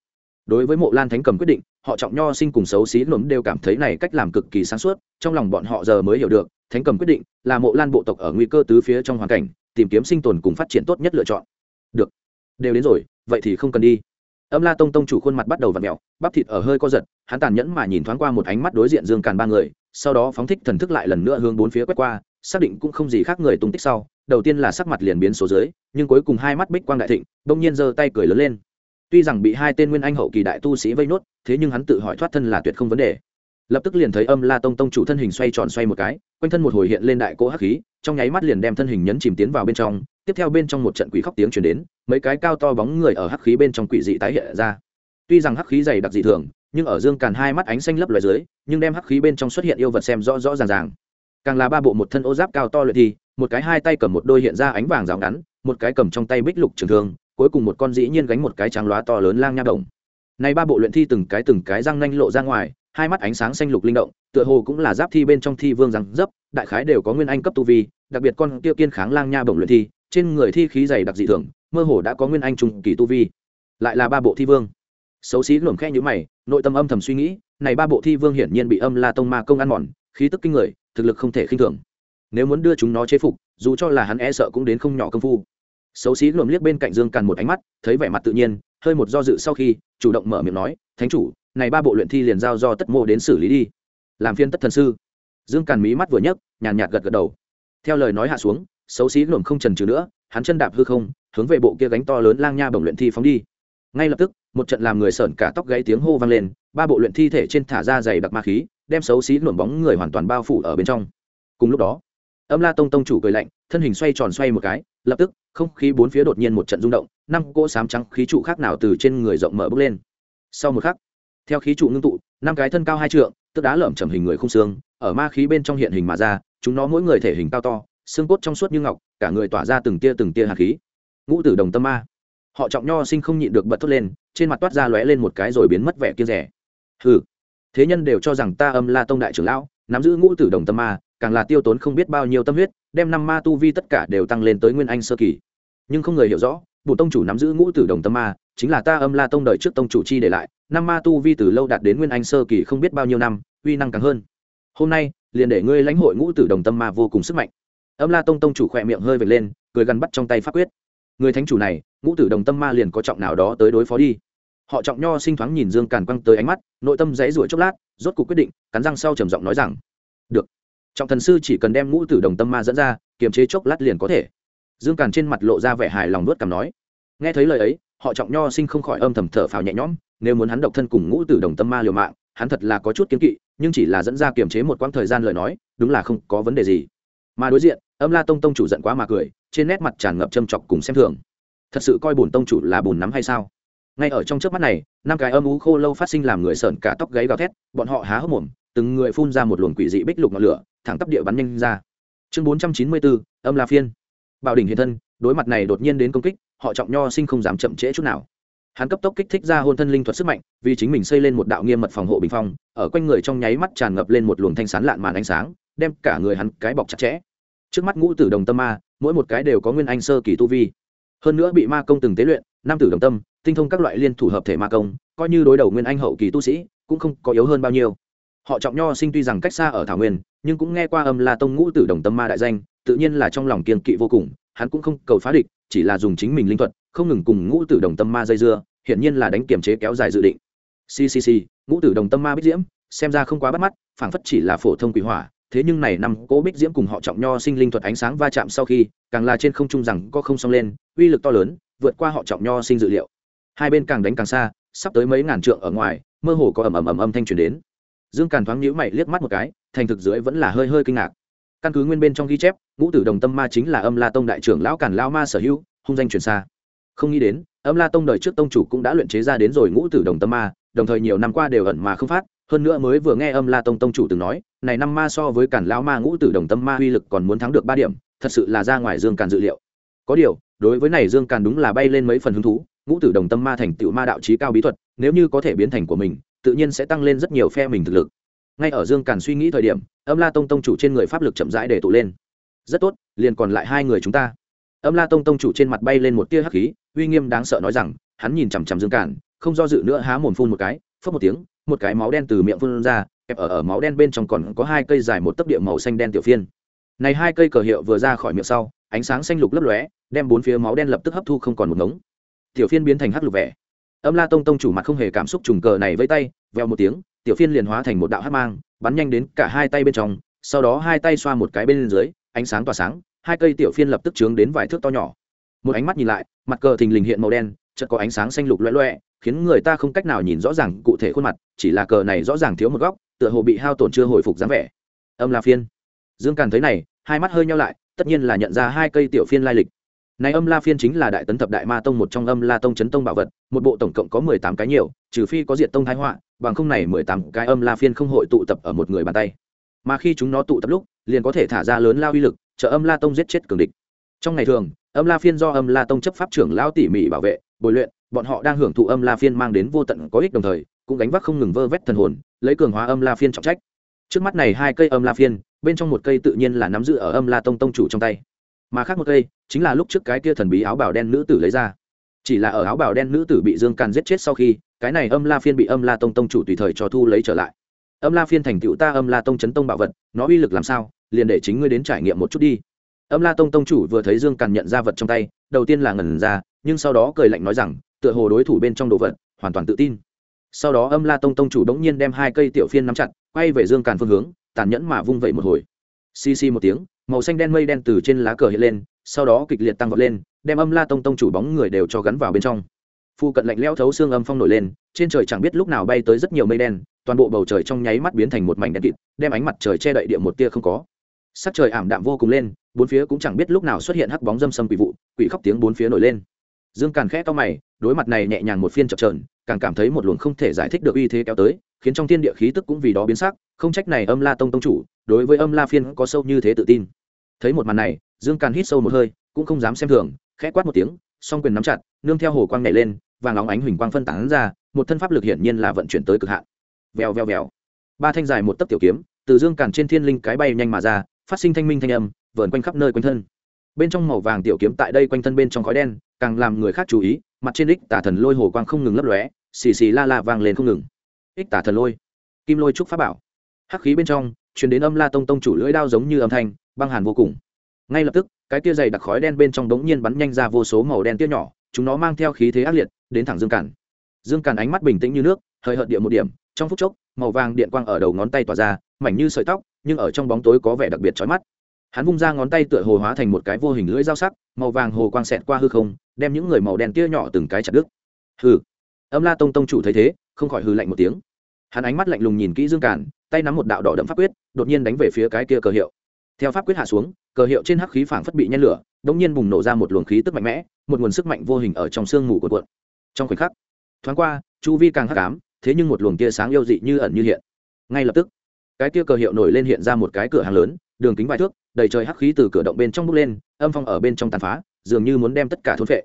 Đối với mộ lan thánh cầm quyết định, họ trọng nho sinh cùng xấu xí lùm đều cảm thấy này cách làm cực kỳ sáng suốt, trong lòng bọn họ giờ mới hiểu được thánh cầm quyết định, là mộ lan bộ tộc ở nguy cơ tứ phía trong hoàn cảnh, tìm kiếm sinh tồn cùng phát triển tốt nhất lựa chọn. Được. Đều đến rồi, vậy thì không cần đi. Âm la tông tông chủ khuôn mặt bắt đầu v ặ mẹo bắp thịt ở hơi co giật, hắn tàn nhẫn mà nhìn thoáng qua một ánh mắt đối diện dương càn ba người, sau đó phóng thích thần thức lại lần nữa hướng bốn phía quét qua, xác định cũng không gì khác người tung tích sau, đầu tiên là sắc mặt liền biến số dưới, nhưng cuối cùng hai mắt bích quang đại thịnh đông nhiên giơ tay cười lớn lên. Tuy rằng bị hai tên nguyên anh hậu kỳ đại tu sĩ vây nốt, thế nhưng hắn tự hỏi thoát thân là tuyệt không vấn đề lập tức liền thấy âm la tông tông chủ thân hình xoay tròn xoay một cái, quanh thân một hồi hiện lên đại cỗ hắc khí, trong nháy mắt liền đem thân hình nhấn chìm tiến vào bên trong, tiếp theo bên trong một trận quỷ khóc tiếng chuyển đến, mấy cái cao to bóng người ở hắc khí bên trong quỷ dị tái hiện ra. Tuy rằng hắc khí dày đặc dị thường, nhưng ở dương càn hai mắt ánh xanh lấp loài dưới, nhưng đem hắc khí bên trong xuất hiện yêu vật xem rõ rõ ràng ràng. Càng là ba bộ một thân ô giáp cao to luyện thi, một cái hai tay cầm một đôi hiện ra ánh vàng rào ngắn, một cái cầm trong tay bích lục trường thương, cuối cùng một con dĩ nhiên gánh một cái trắng loá to lớn lang nha đồng. Này ba bộ luyện thi từng cái từng cái răng nanh lộ ra ngoài hai mắt ánh sáng xanh lục linh động, tựa hồ cũng là giáp thi bên trong thi vương rằng dấp, đại khái đều có nguyên anh cấp tu vi, đặc biệt con kia kiên kháng lang nha bổng luyện thi, trên người thi khí dày đặc dị thường, mơ hồ đã có nguyên anh trùng kỳ tu vi. Lại là ba bộ thi vương. Xấu xí luồng khe như mày, nội tâm âm thầm suy nghĩ, này ba bộ thi vương hiển nhiên bị âm la tông ma công ăn mòn, khí tức kinh người, thực lực không thể khinh thường. Nếu muốn đưa chúng nó chế phục, dù cho là hắn e sợ cũng đến không nhỏ công phu. Xấu xí luồm liếc bên cạnh dương càn một ánh mắt, thấy vẻ mặt tự nhiên, hơi một do dự sau khi, chủ động mở miệng nói, thánh chủ này ba bộ luyện thi liền giao do tất mô đến xử lý đi. Làm phiên tất thần sư. Dương càn mí mắt vừa nhấc, nhàn nhạt gật gật đầu. Theo lời nói hạ xuống, xấu xí luồng không trần trừ nữa, hắn chân đạp hư không, hướng về bộ kia gánh to lớn lang nha bồng luyện thi phóng đi. Ngay lập tức, một trận làm người sởn cả tóc gáy tiếng hô vang lên, ba bộ luyện thi thể trên thả ra dày đặc ma khí, đem xấu xí luồn bóng người hoàn toàn bao phủ ở bên trong. Cùng lúc đó, âm la tông tông chủ cười lạnh, thân hình xoay tròn xoay một cái, lập tức, không khí bốn phía đột nhiên một trận rung động, năm cỗ sám trắng khí trụ khác nào từ trên người rộng mở bước lên. Sau một khắc theo khí trụ ngưng tụ, năm cái thân cao hai trượng, tức đá lởm chầm hình người không xương, ở ma khí bên trong hiện hình mà ra, chúng nó mỗi người thể hình cao to, xương cốt trong suốt như ngọc, cả người tỏa ra từng tia từng tia hạt khí. Ngũ tử đồng tâm ma. Họ trọng nho sinh không nhịn được bật thốt lên, trên mặt toát ra lóe lên một cái rồi biến mất vẻ kia rẻ. Hừ, thế nhân đều cho rằng ta âm la tông đại trưởng lão, nắm giữ ngũ tử đồng tâm ma, càng là tiêu tốn không biết bao nhiêu tâm huyết, đem năm ma tu vi tất cả đều tăng lên tới nguyên anh sơ kỳ. Nhưng không người hiểu rõ bùn tông chủ nắm giữ ngũ tử đồng tâm ma, chính là ta âm la tông đời trước tông chủ chi để lại năm ma tu vi từ lâu đạt đến nguyên anh sơ kỳ không biết bao nhiêu năm, uy năng càng hơn. Hôm nay, liền để ngươi lãnh hội ngũ tử đồng tâm ma vô cùng sức mạnh. Âm la tông tông chủ khỏe miệng hơi vệt lên, cười gắn bắt trong tay pháp quyết. Người thánh chủ này, ngũ tử đồng tâm ma liền có trọng nào đó tới đối phó đi. Họ trọng nho sinh thoáng nhìn dương càn quăng tới ánh mắt, nội tâm dãy ruổi chốc lát, rốt cuộc quyết định, cắn răng sau trầm giọng nói rằng, được. Trọng thần sư chỉ cần đem ngũ tử đồng tâm ma dẫn ra, kiềm chế chốc lát liền có thể. Dương càn trên mặt lộ ra vẻ hài lòng nuốt cảm nói. Nghe thấy lời ấy, họ trọng nho sinh không khỏi âm thầm thở phào nhẹ nhõm nếu muốn hắn độc thân cùng ngũ tử đồng tâm ma liều mạng, hắn thật là có chút kiến kỵ, nhưng chỉ là dẫn ra kiềm chế một quãng thời gian lời nói, đúng là không có vấn đề gì. Mà đối diện, âm la tông tông chủ giận quá mà cười, trên nét mặt tràn ngập châm chọc cùng xem thường. Thật sự coi bùn tông chủ là bùn nắm hay sao? Ngay ở trong trước mắt này, năm cái âm ú khô lâu phát sinh làm người sợn cả tóc gáy gào thét, bọn họ há hốc mồm, từng người phun ra một luồng quỷ dị bích lục ngọn lửa, thẳng tắp địa bắn nhanh ra. Chương bốn trăm chín mươi bốn âm la phiên. Bảo đỉnh hiện thân, đối mặt này đột nhiên đến công kích, họ trọng nho sinh không dám chậm trễ chút nào hắn cấp tốc kích thích ra hôn thân linh thuật sức mạnh, vì chính mình xây lên một đạo nghiêm mật phòng hộ bình phong, ở quanh người trong nháy mắt tràn ngập lên một luồng thanh sán lạn màn ánh sáng, đem cả người hắn cái bọc chặt chẽ. Trước mắt ngũ tử đồng tâm ma, mỗi một cái đều có nguyên anh sơ kỳ tu vi. Hơn nữa bị ma công từng tế luyện, nam tử đồng tâm, tinh thông các loại liên thủ hợp thể ma công, coi như đối đầu nguyên anh hậu kỳ tu sĩ, cũng không có yếu hơn bao nhiêu. Họ trọng nho sinh tuy rằng cách xa ở thảo nguyên, nhưng cũng nghe qua âm la tông ngũ tử đồng tâm ma đại danh, tự nhiên là trong lòng kiên kỵ vô cùng, hắn cũng không cầu phá địch, chỉ là dùng chính mình linh thuật không ngừng cùng ngũ tử đồng tâm ma dây dưa, hiển nhiên là đánh kiểm chế kéo dài dự định. Ccc ngũ tử đồng tâm ma bích diễm, xem ra không quá bắt mắt, phảng phất chỉ là phổ thông quỷ hỏa, thế nhưng này năm cố bích diễm cùng họ trọng nho sinh linh thuật ánh sáng va chạm sau khi, càng là trên không trung rằng có không xong lên, uy lực to lớn, vượt qua họ trọng nho sinh dự liệu. Hai bên càng đánh càng xa, sắp tới mấy ngàn trượng ở ngoài, mơ hồ có ầm ầm ầm âm thanh truyền đến. Dương càn thoáng nhíu mày liếc mắt một cái, thành thực dưới vẫn là hơi hơi kinh ngạc. Căn cứ nguyên bên trong ghi chép, ngũ tử đồng tâm ma chính là âm la tông đại trưởng lão càn lao ma sở hữu, hung danh truyền xa không nghĩ đến, âm la tông đời trước tông chủ cũng đã luyện chế ra đến rồi ngũ tử đồng tâm ma, đồng thời nhiều năm qua đều ẩn mà không phát, hơn nữa mới vừa nghe âm la tông tông chủ từng nói, này năm ma so với cản lão ma ngũ tử đồng tâm ma uy lực còn muốn thắng được ba điểm, thật sự là ra ngoài dương càn dự liệu. Có điều, đối với này dương càn đúng là bay lên mấy phần hứng thú, ngũ tử đồng tâm ma thành tựu ma đạo trí cao bí thuật, nếu như có thể biến thành của mình, tự nhiên sẽ tăng lên rất nhiều phe mình thực lực. Ngay ở dương càn suy nghĩ thời điểm, âm la tông tông chủ trên người pháp lực chậm rãi để tụ lên. Rất tốt, liền còn lại hai người chúng ta âm la tông tông chủ trên mặt bay lên một tia hắc khí uy nghiêm đáng sợ nói rằng hắn nhìn chằm chằm dương cản, không do dự nữa há mồm phun một cái phớt một tiếng một cái máu đen từ miệng phun ra kẹp ở ở máu đen bên trong còn có hai cây dài một tấc địa màu xanh đen tiểu phiên. Này hai cây cờ hiệu vừa ra khỏi miệng sau ánh sáng xanh lục lấp lóe đem bốn phía máu đen lập tức hấp thu không còn một ngống. Tiểu phiên biến thành hắc lục vẻ. Âm la tông tông chủ mặt không hề cảm xúc trùng cờ này với tay veo một tiếng tiểu phiên liền hóa thành một đạo hắc mang bắn nhanh đến cả hai tay bên trong sau đó hai tay xoa một cái bên dưới ánh sáng tỏa sáng hai cây tiểu phiên lập tức trướng đến vài thước to nhỏ. Một ánh mắt nhìn lại, mặt cờ thình lình hiện màu đen, chợt có ánh sáng xanh lục loẹ loẹ khiến người ta không cách nào nhìn rõ ràng cụ thể khuôn mặt, chỉ là cờ này rõ ràng thiếu một góc, tựa hồ bị hao tổn chưa hồi phục dáng vẻ. Âm la phiên. Dương càn thấy này, hai mắt hơi nhau lại, tất nhiên là nhận ra hai cây tiểu phiên lai lịch. Này âm la phiên chính là đại tấn thập đại ma tông một trong âm la tông chấn tông bảo vật, một bộ tổng cộng có mười tám cái nhiều, trừ phi có diện tông thái họa, bằng không này mười tám cái âm la phiên không hội tụ tập ở một người bàn tay. Mà khi chúng nó tụ tập lúc, liền có thể thả ra lớn lao uy lực trợ âm la tông giết chết cường địch trong ngày thường âm la phiên do âm la tông chấp pháp trưởng lao tỉ mỉ bảo vệ bồi luyện bọn họ đang hưởng thụ âm la phiên mang đến vô tận có ích đồng thời cũng gánh vác không ngừng vơ vét thần hồn lấy cường hóa âm la phiên trọng trách trước mắt này hai cây âm la phiên bên trong một cây tự nhiên là nắm giữ ở âm la tông tông chủ trong tay mà khác một cây chính là lúc trước cái kia thần bí áo bào đen nữ tử lấy ra chỉ là ở áo bào đen nữ tử bị dương càn giết chết sau khi cái này âm la phiên bị âm la tông tông chủ tùy thời cho thu lấy trở lại âm la phiên thành tựu ta âm la tông chấn tông bảo vật nó uy lực làm sao liền để chính ngươi đến trải nghiệm một chút đi. Âm la tông tông chủ vừa thấy dương càn nhận ra vật trong tay, đầu tiên là ngẩn ra, nhưng sau đó cười lạnh nói rằng, tựa hồ đối thủ bên trong đồ vật, hoàn toàn tự tin. Sau đó âm la tông tông chủ đ ố n g nhiên đem hai cây tiểu phiên nắm chặt, quay về dương càn phương hướng, tàn nhẫn mà vung vẩy một hồi. Xì xì một tiếng, màu xanh đen mây đen từ trên lá cờ hiện lên, sau đó kịch liệt tăng vọt lên, đem âm la tông tông chủ bóng người đều cho gắn vào bên trong. Phu cận lạnh leo thấu xương âm phong nổi lên, trên trời chẳng biết lúc nào bay tới rất nhiều mây đen, toàn bộ bầu trời trong nháy mắt biến thành một mảnh đen kịt, đem ánh mặt trời che đậy địa một tia không có sắc trời ảm đạm vô cùng lên, bốn phía cũng chẳng biết lúc nào xuất hiện hắc bóng dâm sâm quỷ vụ, quỷ khóc tiếng bốn phía nổi lên. Dương càn khẽ to mày, đối mặt này nhẹ nhàng một phiên chập trờn càng cảm thấy một luồng không thể giải thích được uy thế kéo tới, khiến trong thiên địa khí tức cũng vì đó biến sắc, không trách này âm la tông tông chủ, đối với âm la phiên có sâu như thế tự tin. Thấy một màn này, dương càn hít sâu một hơi, cũng không dám xem thường, khẽ quát một tiếng, song quyền nắm chặt, nương theo hồ quang nhảy lên, vàng óng ánh huỳnh quang phân tán ra, một thân pháp lực hiển nhiên là vận chuyển tới cực hạn. Vèo vèo vèo. Ba thanh dài một tấc tiểu kiếm, từ dương càn trên thiên linh cái bay nhanh mà ra phát sinh thanh minh thanh âm, vờn quanh khắp nơi quanh thân. Bên trong màu vàng tiểu kiếm tại đây quanh thân bên trong khói đen, càng làm người khác chú ý, mặt trên đích tả thần lôi hồ quang không ngừng lấp lóe, xì xì la la vang lên không ngừng. Ích tả thần lôi, kim lôi trúc pháp bảo. Hắc khí bên trong chuyển đến âm la tông tông chủ lưỡi đao giống như âm thanh, băng hàn vô cùng. Ngay lập tức, cái tia dày đặc khói đen bên trong đống nhiên bắn nhanh ra vô số màu đen tia nhỏ, chúng nó mang theo khí thế ác liệt, đến thẳng dương cản. Dương cản ánh mắt bình tĩnh như nước, hơi hợt địa một điểm, trong phút chốc, màu vàng điện quang ở đầu ngón tay tỏa ra, mảnh như sợi tóc nhưng ở trong bóng tối có vẻ đặc biệt chói mắt. Hắn vung ra ngón tay tựa hồ hóa thành một cái vô hình lưỡi dao sắc, màu vàng hồ quang xẹt qua hư không, đem những người màu đen tia nhỏ từng cái chặt đứt. Hừ. âm la tông tông chủ thấy thế, không khỏi hư lạnh một tiếng. Hắn ánh mắt lạnh lùng nhìn kỹ dương cản tay nắm một đạo đỏ đậm pháp quyết, đột nhiên đánh về phía cái kia cờ hiệu. Theo pháp quyết hạ xuống, cờ hiệu trên hắc khí phảng phất bị nhen lửa, đột nhiên bùng nổ ra một luồng khí tức mạnh mẽ, một nguồn sức mạnh vô hình ở trong xương ngủ của cuộn. Trong khoảnh khắc, thoáng qua, chu vi càng hắc ám, thế nhưng một luồng tia sáng yêu dị như ẩn như hiện. Ngay lập tức cái kia cờ hiệu nổi lên hiện ra một cái cửa hàng lớn, đường kính vài thước, đầy trời hắc khí từ cửa động bên trong bốc lên, âm phong ở bên trong tàn phá, dường như muốn đem tất cả thôn phệ.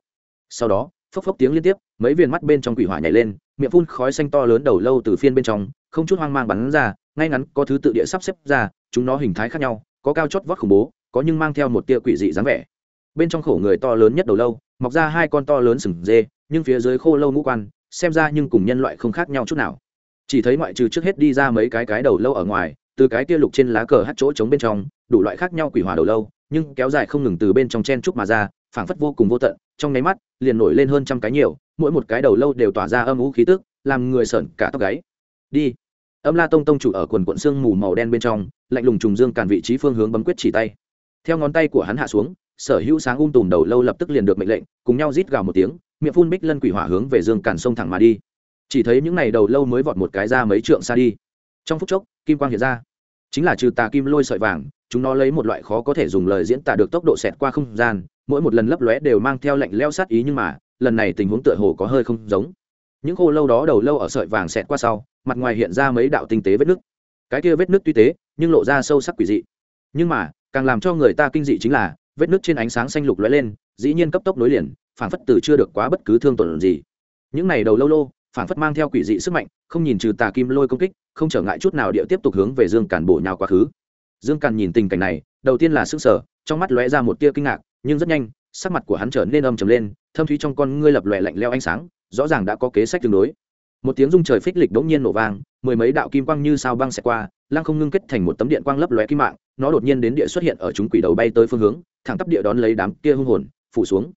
Sau đó, phốc phốc tiếng liên tiếp, mấy viên mắt bên trong quỷ hỏa nhảy lên, miệng phun khói xanh to lớn đầu lâu từ phiên bên trong, không chút hoang mang bắn ra, ngay ngắn có thứ tự địa sắp xếp ra, chúng nó hình thái khác nhau, có cao chót vót khủng bố, có nhưng mang theo một tia quỷ dị dáng vẻ. Bên trong khổ người to lớn nhất đầu lâu, mọc ra hai con to lớn sừng dê, nhưng phía dưới khô lâu ngũ quan, xem ra nhưng cùng nhân loại không khác nhau chút nào chỉ thấy ngoại trừ trước hết đi ra mấy cái cái đầu lâu ở ngoài, từ cái kia lục trên lá cờ hát chỗ trống bên trong, đủ loại khác nhau quỷ hỏa đầu lâu, nhưng kéo dài không ngừng từ bên trong chen trúc mà ra, phảng phất vô cùng vô tận, trong nháy mắt, liền nổi lên hơn trăm cái nhiều, mỗi một cái đầu lâu đều tỏa ra âm ú khí tức, làm người sợn cả tóc gáy. Đi. Âm la tông tông chủ ở quần quận xương mù màu đen bên trong, lạnh lùng trùng dương càn vị trí phương hướng bấm quyết chỉ tay. Theo ngón tay của hắn hạ xuống, sở hữu sáng um tùm đầu lâu lập tức liền được mệnh lệnh, cùng nhau rít gào một tiếng, miệng phun bích lân quỷ hỏa hướng về dương càn sông thẳng mà đi chỉ thấy những này đầu lâu mới vọt một cái ra mấy trượng xa đi. Trong phút chốc, kim quang hiện ra. Chính là trừ tà kim lôi sợi vàng, chúng nó lấy một loại khó có thể dùng lời diễn tả được tốc độ xẹt qua không gian, mỗi một lần lấp lóe đều mang theo lệnh leo sát ý nhưng mà, lần này tình huống tựa hồ có hơi không giống. Những khô lâu đó đầu lâu ở sợi vàng xẹt qua sau, mặt ngoài hiện ra mấy đạo tinh tế vết nứt. Cái kia vết nứt tuy tế, nhưng lộ ra sâu sắc quỷ dị. Nhưng mà, càng làm cho người ta kinh dị chính là, vết nứt trên ánh sáng xanh lục lóe lên, dĩ nhiên cấp tốc nối liền phản phất từ chưa được quá bất cứ thương tổn gì. Những này đầu lâu lô phản phất mang theo quỷ dị sức mạnh, không nhìn trừ tà kim lôi công kích, không trở ngại chút nào địa tiếp tục hướng về dương càn bổ nhào quá khứ. Dương càn nhìn tình cảnh này, đầu tiên là sức sở trong mắt lóe ra một tia kinh ngạc, nhưng rất nhanh, sắc mặt của hắn trở nên âm trầm lên, thâm thúy trong con ngươi lập lòe lạnh leo ánh sáng, rõ ràng đã có kế sách tương đối. Một tiếng rung trời phích lịch đống nhiên nổ vang, mười mấy đạo kim quang như sao băng xẹt qua, lăng không ngưng kết thành một tấm điện quang lấp lóe kim mạng, nó đột nhiên đến địa xuất hiện ở chúng quỷ đầu bay tới phương hướng, thẳng tắp địa đón lấy đám kia hung hồn, phủ xuống.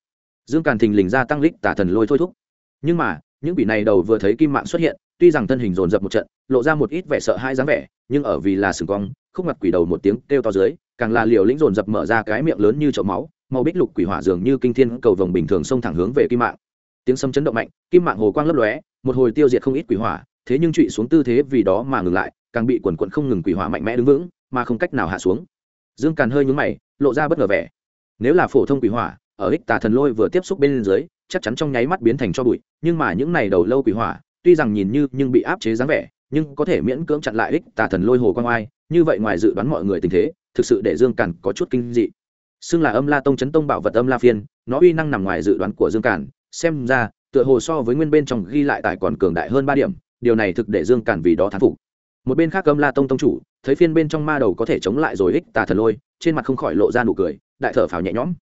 Dương càn thình lình ra tăng lích tả thần lôi thôi thúc. Nhưng mà những quỷ này đầu vừa thấy kim mạng xuất hiện, tuy rằng thân hình dồn dập một trận, lộ ra một ít vẻ sợ hai dáng vẻ, nhưng ở vì là sừng cong, khúc mặt quỷ đầu một tiếng kêu to dưới, càng là liều lĩnh dồn dập mở ra cái miệng lớn như chậu máu, màu bích lục quỷ hỏa dường như kinh thiên cầu vồng bình thường xông thẳng hướng về kim mạng. Tiếng sấm chấn động mạnh, kim mạng hồ quang lấp lóe, một hồi tiêu diệt không ít quỷ hỏa, thế nhưng trụy xuống tư thế vì đó mà ngừng lại, càng bị quần quận không ngừng quỷ hỏa mạnh mẽ đứng vững, mà không cách nào hạ xuống. Dương càn hơi nhúng mày, lộ ra bất ngờ vẻ. Nếu là phổ thông quỷ hỏa ở ích tà thần lôi vừa tiếp xúc bên dưới, chắc chắn trong nháy mắt biến thành cho bụi, nhưng mà những này đầu lâu quỷ hỏa, tuy rằng nhìn như nhưng bị áp chế dáng vẻ, nhưng có thể miễn cưỡng chặn lại ích tà thần lôi hồ quang oai, như vậy ngoài dự đoán mọi người tình thế, thực sự để dương càn có chút kinh dị. Xưng là âm la tông chấn tông bảo vật âm la phiên, nó uy năng nằm ngoài dự đoán của dương càn, xem ra, tựa hồ so với nguyên bên trong ghi lại tài còn cường đại hơn ba điểm, điều này thực để dương càn vì đó thán phục. Một bên khác âm la tông tông chủ, thấy phiên bên trong ma đầu có thể chống lại rồi ích tà thần lôi, trên mặt không khỏi lộ ra nụ cười, đại thở phào nhẹ nhõm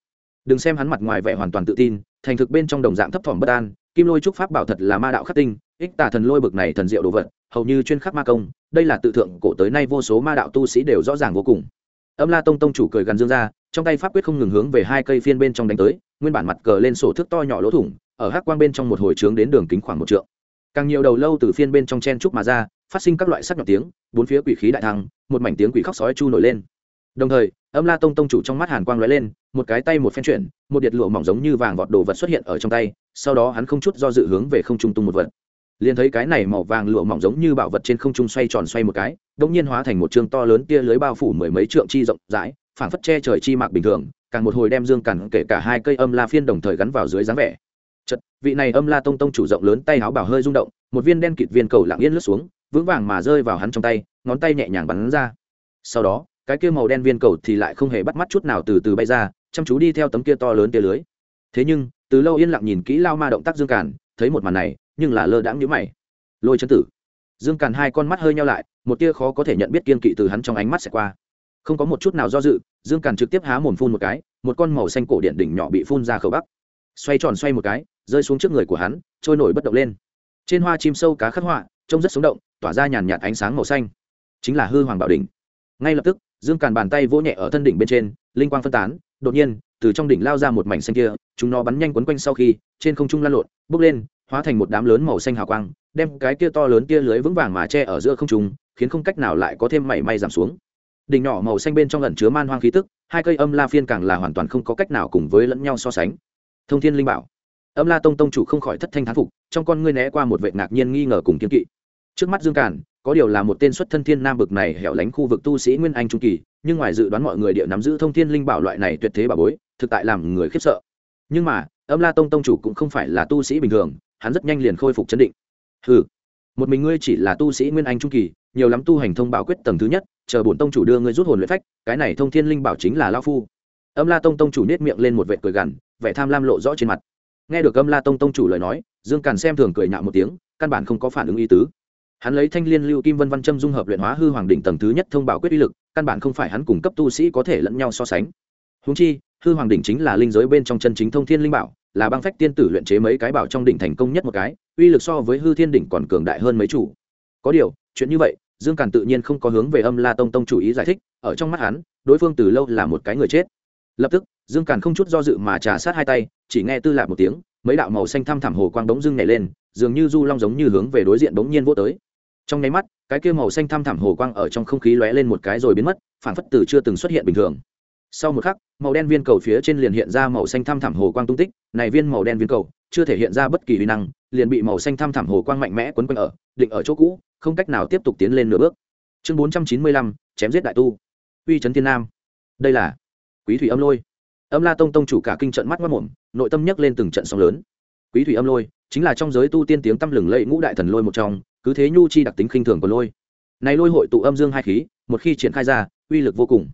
đừng xem hắn mặt ngoài vẻ hoàn toàn tự tin, thành thực bên trong đồng dạng thấp thỏm bất an, kim lôi trúc pháp bảo thật là ma đạo khắc tinh, ích tà thần lôi bực này thần diệu đồ vật, hầu như chuyên khắc ma công, đây là tự thượng cổ tới nay vô số ma đạo tu sĩ đều rõ ràng vô cùng. Âm la tông tông chủ cười gần dương ra, trong tay pháp quyết không ngừng hướng về hai cây phiên bên trong đánh tới, nguyên bản mặt cờ lên sổ thước to nhỏ lỗ thủng, ở hắc quang bên trong một hồi trướng đến đường kính khoảng một trượng. Càng nhiều đầu lâu từ phiên bên trong chen trúc mà ra, phát sinh các loại sắc nhọn tiếng, bốn phía quỷ khí đại thăng, một mảnh tiếng quỷ khóc sói chu nổi lên. Đồng thời âm la tông tông chủ trong mắt hàn quang lóe lên, một cái tay một phen chuyển, một điện lụa mỏng giống như vàng vọt đồ vật xuất hiện ở trong tay, sau đó hắn không chút do dự hướng về không trung tung một vật. Liền thấy cái này màu vàng lụa mỏng giống như bảo vật trên không trung xoay tròn xoay một cái đông nhiên hóa thành một chương to lớn tia lưới bao phủ mười mấy trượng chi rộng rãi, phảng phất che trời chi mạc bình thường, càng một hồi đem dương cản kể cả hai cây âm la phiên đồng thời gắn vào dưới dáng vẻ. Chật vị này âm la tông tông chủ rộng lớn tay áo bảo hơi rung động, một viên đen kịt viên cầu lặng yên lướt xuống, vững vàng mà rơi vào hắn trong tay, ngón tay nhẹ nhàng bắn ra. Sau đó cái kia màu đen viên cầu thì lại không hề bắt mắt chút nào từ từ bay ra, chăm chú đi theo tấm kia to lớn tia lưới. Thế nhưng, từ lâu yên lặng nhìn kỹ lao ma động tác dương càn, thấy một màn này, nhưng là lơ đãng nhũ mày. Lôi chân tử. Dương càn hai con mắt hơi nhau lại, một tia khó có thể nhận biết kiên kỵ từ hắn trong ánh mắt sẽ qua. Không có một chút nào do dự, dương càn trực tiếp há mồm phun một cái, một con màu xanh cổ điện đỉnh nhỏ bị phun ra khẩu bắc. Xoay tròn xoay một cái, rơi xuống trước người của hắn, trôi nổi bất động lên. Trên hoa chim sâu cá khắc họa, trông rất sống động, tỏa ra nhàn nhạt ánh sáng màu xanh. Chính là hư hoàng bảo đỉnh. Ngay lập tức dương càn bàn tay vỗ nhẹ ở thân đỉnh bên trên, linh quang phân tán, đột nhiên, từ trong đỉnh lao ra một mảnh xanh kia, chúng nó bắn nhanh quấn quanh sau khi, trên không trung lan lộn, bước lên, hóa thành một đám lớn màu xanh hào quang, đem cái kia to lớn kia lưới vững vàng mà che ở giữa không trung, khiến không cách nào lại có thêm mảy may giảm xuống. Đỉnh nhỏ màu xanh bên trong lẩn chứa man hoang khí tức, hai cây âm la phiên càng là hoàn toàn không có cách nào cùng với lẫn nhau so sánh. Thông thiên linh bảo. Âm la tông tông chủ không khỏi thất thanh thán phục, trong con ngươi né qua một vệ ngạc nhiên nghi ngờ cùng kiên kỵ. Trước mắt dương Càn có điều là một tên xuất thân thiên nam bực này hẻo lánh khu vực tu sĩ nguyên anh trung kỳ, nhưng ngoài dự đoán mọi người địa nắm giữ thông thiên linh bảo loại này tuyệt thế bảo bối, thực tại làm người khiếp sợ. Nhưng mà, âm la tông tông chủ cũng không phải là tu sĩ bình thường, hắn rất nhanh liền khôi phục chấn định. Ừ một mình ngươi chỉ là tu sĩ nguyên anh trung kỳ, nhiều lắm tu hành thông bảo quyết tầng thứ nhất, chờ bổn tông chủ đưa ngươi rút hồn luyện phách, cái này thông thiên linh bảo chính là lao phu. Âm la tông tông chủ nết miệng lên một vệ cười gằn, vẻ tham lam lộ rõ trên mặt. Nghe được âm la tông tông chủ lời nói, dương càn xem thường cười nhạo một tiếng, căn bản không có phản ứng ý tứ hắn lấy thanh liên lưu kim vân văn châm dung hợp luyện hóa hư hoàng đỉnh tầng thứ nhất thông bảo quyết uy lực, căn bản không phải hắn cùng cấp tu sĩ có thể lẫn nhau so sánh. Húng chi, hư hoàng đỉnh chính là linh giới bên trong chân chính thông thiên linh bảo, là băng phách tiên tử luyện chế mấy cái bảo trong đỉnh thành công nhất một cái, uy lực so với hư thiên đỉnh còn cường đại hơn mấy chủ. Có điều, chuyện như vậy, dương càn tự nhiên không có hướng về âm la tông tông chủ ý giải thích, ở trong mắt hắn, đối phương từ lâu là một cái người chết. Lập tức, dương càn không chút do dự mà trà sát hai tay, chỉ nghe tư lạc một tiếng, mấy đạo màu xanh thăm thẳm hồ quang bỗng dưng nhảy lên, dường như du long giống như hướng về đối diện bỗng nhiên vô tới trong nháy mắt, cái kia màu xanh thăm thẳm hồ quang ở trong không khí lóe lên một cái rồi biến mất phản phất từ chưa từng xuất hiện bình thường. Sau một khắc, màu đen viên cầu phía trên liền hiện ra màu xanh thăm thẳm hồ quang tung tích, này viên màu đen viên cầu, chưa thể hiện ra bất kỳ uy năng, liền bị màu xanh thăm thẳm hồ quang mạnh mẽ quấn quanh ở, định ở chỗ cũ, không cách nào tiếp tục tiến lên nửa bước. Chương bốn trăm chín mươi lăm, chém giết đại tu. Uy trấn thiên nam. Đây là quý thủy âm lôi. Âm la tông tông chủ cả kinh trận mắt mất mồm, nội tâm nhấc lên từng trận sóng lớn. Quý thủy âm lôi chính là trong giới tu tiên tiếng tăm lừng lẫy ngũ đại thần lôi một trong, cứ thế nhu chi đặc tính khinh thường của lôi. Này lôi hội tụ âm dương hai khí, một khi triển khai ra, uy lực vô cùng.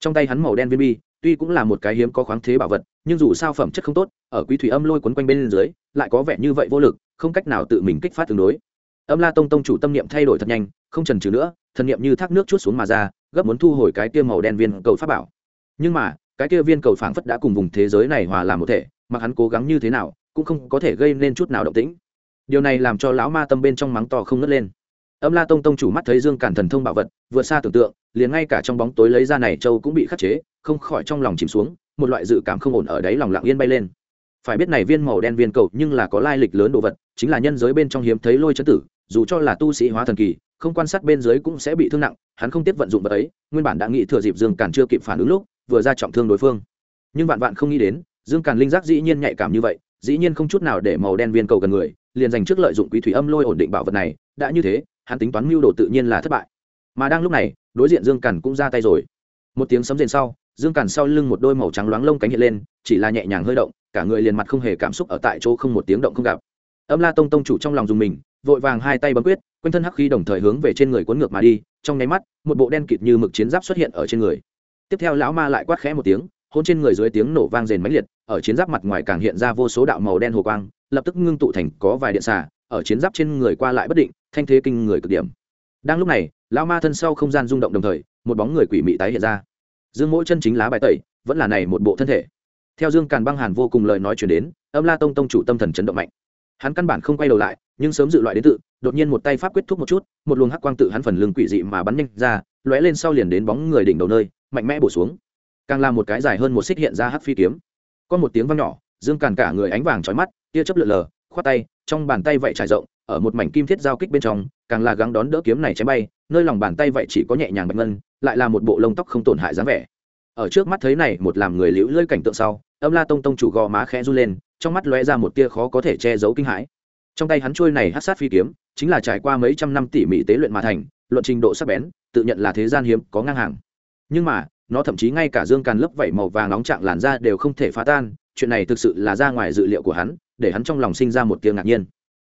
Trong tay hắn màu đen viên bi, tuy cũng là một cái hiếm có khoáng thế bảo vật, nhưng dù sao phẩm chất không tốt, ở quý thủy âm lôi quấn quanh bên dưới, lại có vẻ như vậy vô lực, không cách nào tự mình kích phát tương đối. Âm la tông tông chủ tâm niệm thay đổi thật nhanh, không trần trừ nữa, thần niệm như thác nước chút xuống mà ra, gấp muốn thu hồi cái kia màu đen viên cầu pháp bảo. Nhưng mà, cái kia viên cầu phảng phất đã cùng vùng thế giới này hòa làm một thể, mặc hắn cố gắng như thế nào cũng không có thể gây nên chút nào động tĩnh. Điều này làm cho lão ma tâm bên trong mắng to không ngất lên. Âm la tông tông chủ mắt thấy dương cản thần thông bảo vật, vượt xa tưởng tượng, liền ngay cả trong bóng tối lấy ra này châu cũng bị khắc chế, không khỏi trong lòng chìm xuống, một loại dự cảm không ổn ở đấy lòng lặng yên bay lên. Phải biết này viên màu đen viên cầu nhưng là có lai lịch lớn đồ vật, chính là nhân giới bên trong hiếm thấy lôi chấn tử, dù cho là tu sĩ hóa thần kỳ, không quan sát bên dưới cũng sẽ bị thương nặng, hắn không tiếp vận dụng vật ấy, nguyên bản đã nghĩ thừa dịp dương càn chưa kịp phản ứng lúc, vừa ra trọng thương đối phương. Nhưng vạn vạn không nghĩ đến, dương càn linh giác dĩ nhiên nhạy cảm như vậy dĩ nhiên không chút nào để màu đen viên cầu gần người, liền dành trước lợi dụng quý thủy âm lôi ổn định bảo vật này, đã như thế, hắn tính toán mưu đồ tự nhiên là thất bại. Mà đang lúc này, đối diện dương cằn cũng ra tay rồi. Một tiếng sấm rền sau, dương cằn sau lưng một đôi màu trắng loáng lông cánh hiện lên, chỉ là nhẹ nhàng hơi động, cả người liền mặt không hề cảm xúc ở tại chỗ không một tiếng động không gặp. Âm la tông tông chủ trong lòng dùng mình, vội vàng hai tay bấm quyết, quanh thân hắc khí đồng thời hướng về trên người cuốn ngược mà đi, trong nháy mắt, một bộ đen kịt như mực chiến giáp xuất hiện ở trên người. Tiếp theo lão ma lại quát khẽ một tiếng, hôn trên người dưới tiếng nổ vang rền mãnh liệt ở chiến giáp mặt ngoài càng hiện ra vô số đạo màu đen hồ quang, lập tức ngưng tụ thành có vài điện xà, ở chiến giáp trên người qua lại bất định, thanh thế kinh người cực điểm. Đang lúc này, lão ma thân sau không gian rung động đồng thời, một bóng người quỷ mị tái hiện ra. Dương mỗi chân chính lá bài tẩy, vẫn là này một bộ thân thể. Theo dương càn băng hàn vô cùng lời nói chuyển đến, âm la tông tông chủ tâm thần chấn động mạnh. Hắn căn bản không quay đầu lại, nhưng sớm dự loại đến tự, đột nhiên một tay pháp quyết thúc một chút, một luồng hắc quang tự hắn phần lưng quỷ dị mà bắn nhanh ra, lóe lên sau liền đến bóng người đỉnh đầu nơi, mạnh mẽ bổ xuống. Càng là một cái dài hơn một xích hiện ra hắc phi kiếm có một tiếng vang nhỏ, dương càn cả người ánh vàng trói mắt, tia chớp lượn lờ, khoát tay, trong bàn tay vậy trải rộng, ở một mảnh kim thiết giao kích bên trong, càng là gắng đón đỡ kiếm này chém bay, nơi lòng bàn tay vậy chỉ có nhẹ nhàng bạch ngân, lại là một bộ lông tóc không tổn hại dáng vẻ. Ở trước mắt thấy này, một làm người liễu lơi cảnh tượng sau, âm la tông tông chủ gò má khẽ run lên, trong mắt lóe ra một tia khó có thể che giấu kinh hãi. Trong tay hắn trôi này hát sát phi kiếm, chính là trải qua mấy trăm năm tỉ mỉ tế luyện mà thành, luận trình độ sắc bén, tự nhận là thế gian hiếm, có ngang hàng. Nhưng mà nó thậm chí ngay cả dương càn lớp vẩy màu vàng nóng trạng làn da đều không thể phá tan, chuyện này thực sự là ra ngoài dự liệu của hắn, để hắn trong lòng sinh ra một tiếng ngạc nhiên.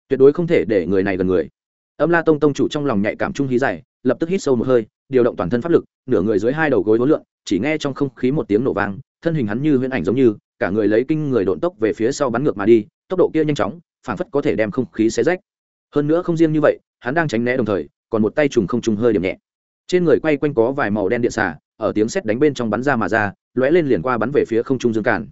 Tuyệt đối không thể để người này gần người. Âm la tông tông chủ trong lòng nhạy cảm trung hí dày lập tức hít sâu một hơi, điều động toàn thân pháp lực, nửa người dưới hai đầu gối hối lượng chỉ nghe trong không khí một tiếng nổ vang, thân hình hắn như huyễn ảnh giống như, cả người lấy kinh người độn tốc về phía sau bắn ngược mà đi, tốc độ kia nhanh chóng, phảng phất có thể đem không khí xé rách. Hơn nữa không riêng như vậy, hắn đang tránh né đồng thời, còn một tay trùng không trùng hơi điểm nhẹ. Trên người quay quanh có vài màu đen điện xả ở tiếng sét đánh bên trong bắn ra mà ra, lóe lên liền qua bắn về phía không trung dương cản.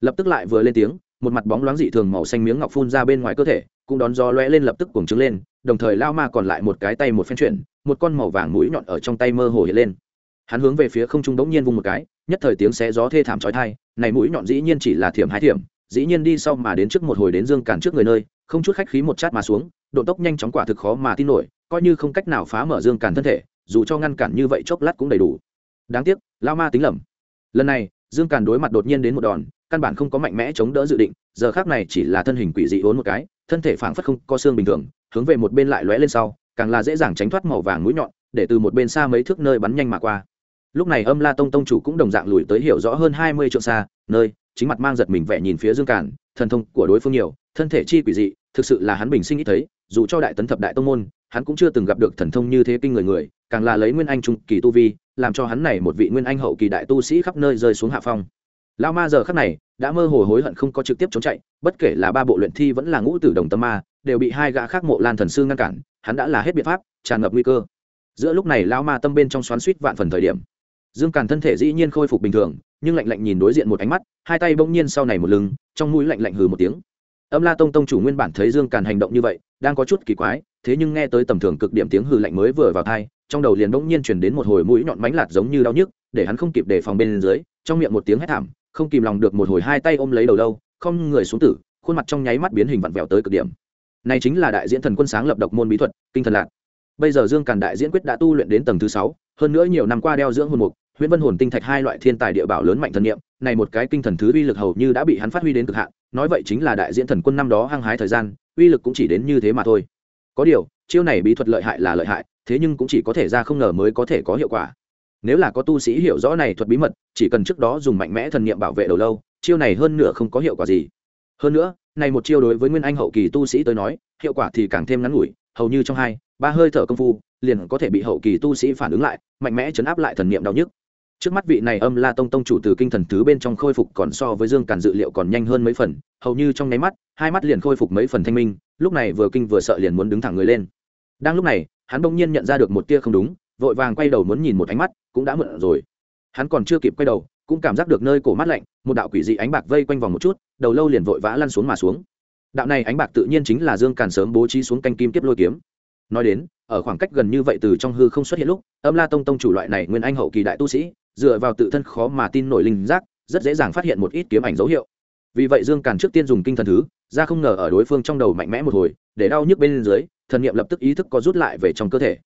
Lập tức lại vừa lên tiếng, một mặt bóng loáng dị thường màu xanh miếng ngọc phun ra bên ngoài cơ thể, cũng đón gió lóe lên lập tức cuồng trứng lên, đồng thời lao ma còn lại một cái tay một phen chuyển, một con màu vàng mũi nhọn ở trong tay mơ hồ hiện lên. Hắn hướng về phía không trung đống nhiên vung một cái, nhất thời tiếng xé gió thê thảm chói tai, này mũi nhọn dĩ nhiên chỉ là thiểm hai thiểm, dĩ nhiên đi sau mà đến trước một hồi đến dương cản trước người nơi, không chút khách khí một chát mà xuống, độ tốc nhanh chóng quả thực khó mà tin nổi, coi như không cách nào phá mở dương cản thân thể, dù cho ngăn cản như vậy chốc lát cũng đầy đủ đáng tiếc lao ma tính lầm. Lần này, dương càn đối mặt đột nhiên đến một đòn, căn bản không có mạnh mẽ chống đỡ dự định, giờ khác này chỉ là thân hình quỷ dị vốn một cái, thân thể phảng phất không có xương bình thường, hướng về một bên lại lóe lên sau, càng là dễ dàng tránh thoát màu vàng mũi nhọn, để từ một bên xa mấy thước nơi bắn nhanh mà qua. Lúc này âm la tông tông chủ cũng đồng dạng lùi tới hiểu rõ hơn hai mươi trượng xa, nơi, chính mặt mang giật mình vẻ nhìn phía dương càn, thần thông của đối phương nhiều, thân thể chi quỷ dị, thực sự là hắn bình sinh nghĩ thấy, dù cho đại tấn thập đại tông môn, hắn cũng chưa từng gặp được thần thông như thế kinh người người, càng là lấy nguyên anh trung kỳ tu vi làm cho hắn này một vị nguyên anh hậu kỳ đại tu sĩ khắp nơi rơi xuống hạ phong. Lao ma giờ khắc này, đã mơ hồ hối hận không có trực tiếp trốn chạy, bất kể là ba bộ luyện thi vẫn là ngũ tử đồng tâm ma, đều bị hai gã khác mộ lan thần sư ngăn cản, hắn đã là hết biện pháp, tràn ngập nguy cơ. Giữa lúc này lao ma tâm bên trong xoắn suýt vạn phần thời điểm. Dương càn thân thể dĩ nhiên khôi phục bình thường, nhưng lạnh lạnh nhìn đối diện một ánh mắt, hai tay bỗng nhiên sau này một lưng, trong mũi lạnh lạnh hừ một tiếng âm la tông tông chủ nguyên bản thấy dương càn hành động như vậy, đang có chút kỳ quái, thế nhưng nghe tới tầm thường cực điểm tiếng hừ lạnh mới vừa vào thai trong đầu liền bỗng nhiên chuyển đến một hồi mũi nhọn mánh lạt giống như đau nhức, để hắn không kịp đề phòng bên dưới, trong miệng một tiếng hét thảm, không kìm lòng được một hồi hai tay ôm lấy đầu lâu, không người xuống tử, khuôn mặt trong nháy mắt biến hình vặn vẹo tới cực điểm. Này chính là đại diễn thần quân sáng lập độc môn bí thuật, kinh thần lạc bây giờ dương càn đại diễn quyết đã tu luyện đến tầng thứ sáu, hơn nữa nhiều năm qua đeo dưỡng hồn mục, huyễn vân hồn tinh thạch hai loại thiên tài địa bảo lớn mạnh thần niệm, này một cái kinh thần thứ uy lực hầu như đã bị hắn phát huy đến cực hạn nói vậy chính là đại diễn thần quân năm đó hăng hái thời gian, uy lực cũng chỉ đến như thế mà thôi. Có điều, chiêu này bí thuật lợi hại là lợi hại, thế nhưng cũng chỉ có thể ra không ngờ mới có thể có hiệu quả. Nếu là có tu sĩ hiểu rõ này thuật bí mật, chỉ cần trước đó dùng mạnh mẽ thần niệm bảo vệ đầu lâu, chiêu này hơn nửa không có hiệu quả gì. Hơn nữa, này một chiêu đối với nguyên anh hậu kỳ tu sĩ tới nói, hiệu quả thì càng thêm ngắn ngủi, hầu như trong hai, ba hơi thở công phu, liền có thể bị hậu kỳ tu sĩ phản ứng lại, mạnh mẽ chấn áp lại thần niệm đau nhức trước mắt vị này âm la tông tông chủ từ kinh thần thứ bên trong khôi phục còn so với dương càn dự liệu còn nhanh hơn mấy phần, hầu như trong nháy mắt, hai mắt liền khôi phục mấy phần thanh minh, lúc này vừa kinh vừa sợ liền muốn đứng thẳng người lên. Đang lúc này, hắn bỗng nhiên nhận ra được một tia không đúng, vội vàng quay đầu muốn nhìn một ánh mắt, cũng đã mượn rồi. Hắn còn chưa kịp quay đầu, cũng cảm giác được nơi cổ mắt lạnh, một đạo quỷ dị ánh bạc vây quanh vòng một chút, đầu lâu liền vội vã lăn xuống mà xuống. Đạo này ánh bạc tự nhiên chính là dương càn sớm bố trí xuống canh kim tiếp lôi kiếm. Nói đến, ở khoảng cách gần như vậy từ trong hư không xuất hiện lúc, âm la tông tông chủ loại này nguyên anh hậu kỳ đại tu sĩ dựa vào tự thân khó mà tin nổi linh giác, rất dễ dàng phát hiện một ít kiếm ảnh dấu hiệu. Vì vậy dương càn trước tiên dùng kinh thần thứ, ra không ngờ ở đối phương trong đầu mạnh mẽ một hồi, để đau nhức bên dưới, thần nghiệm lập tức ý thức có rút lại về trong cơ thể.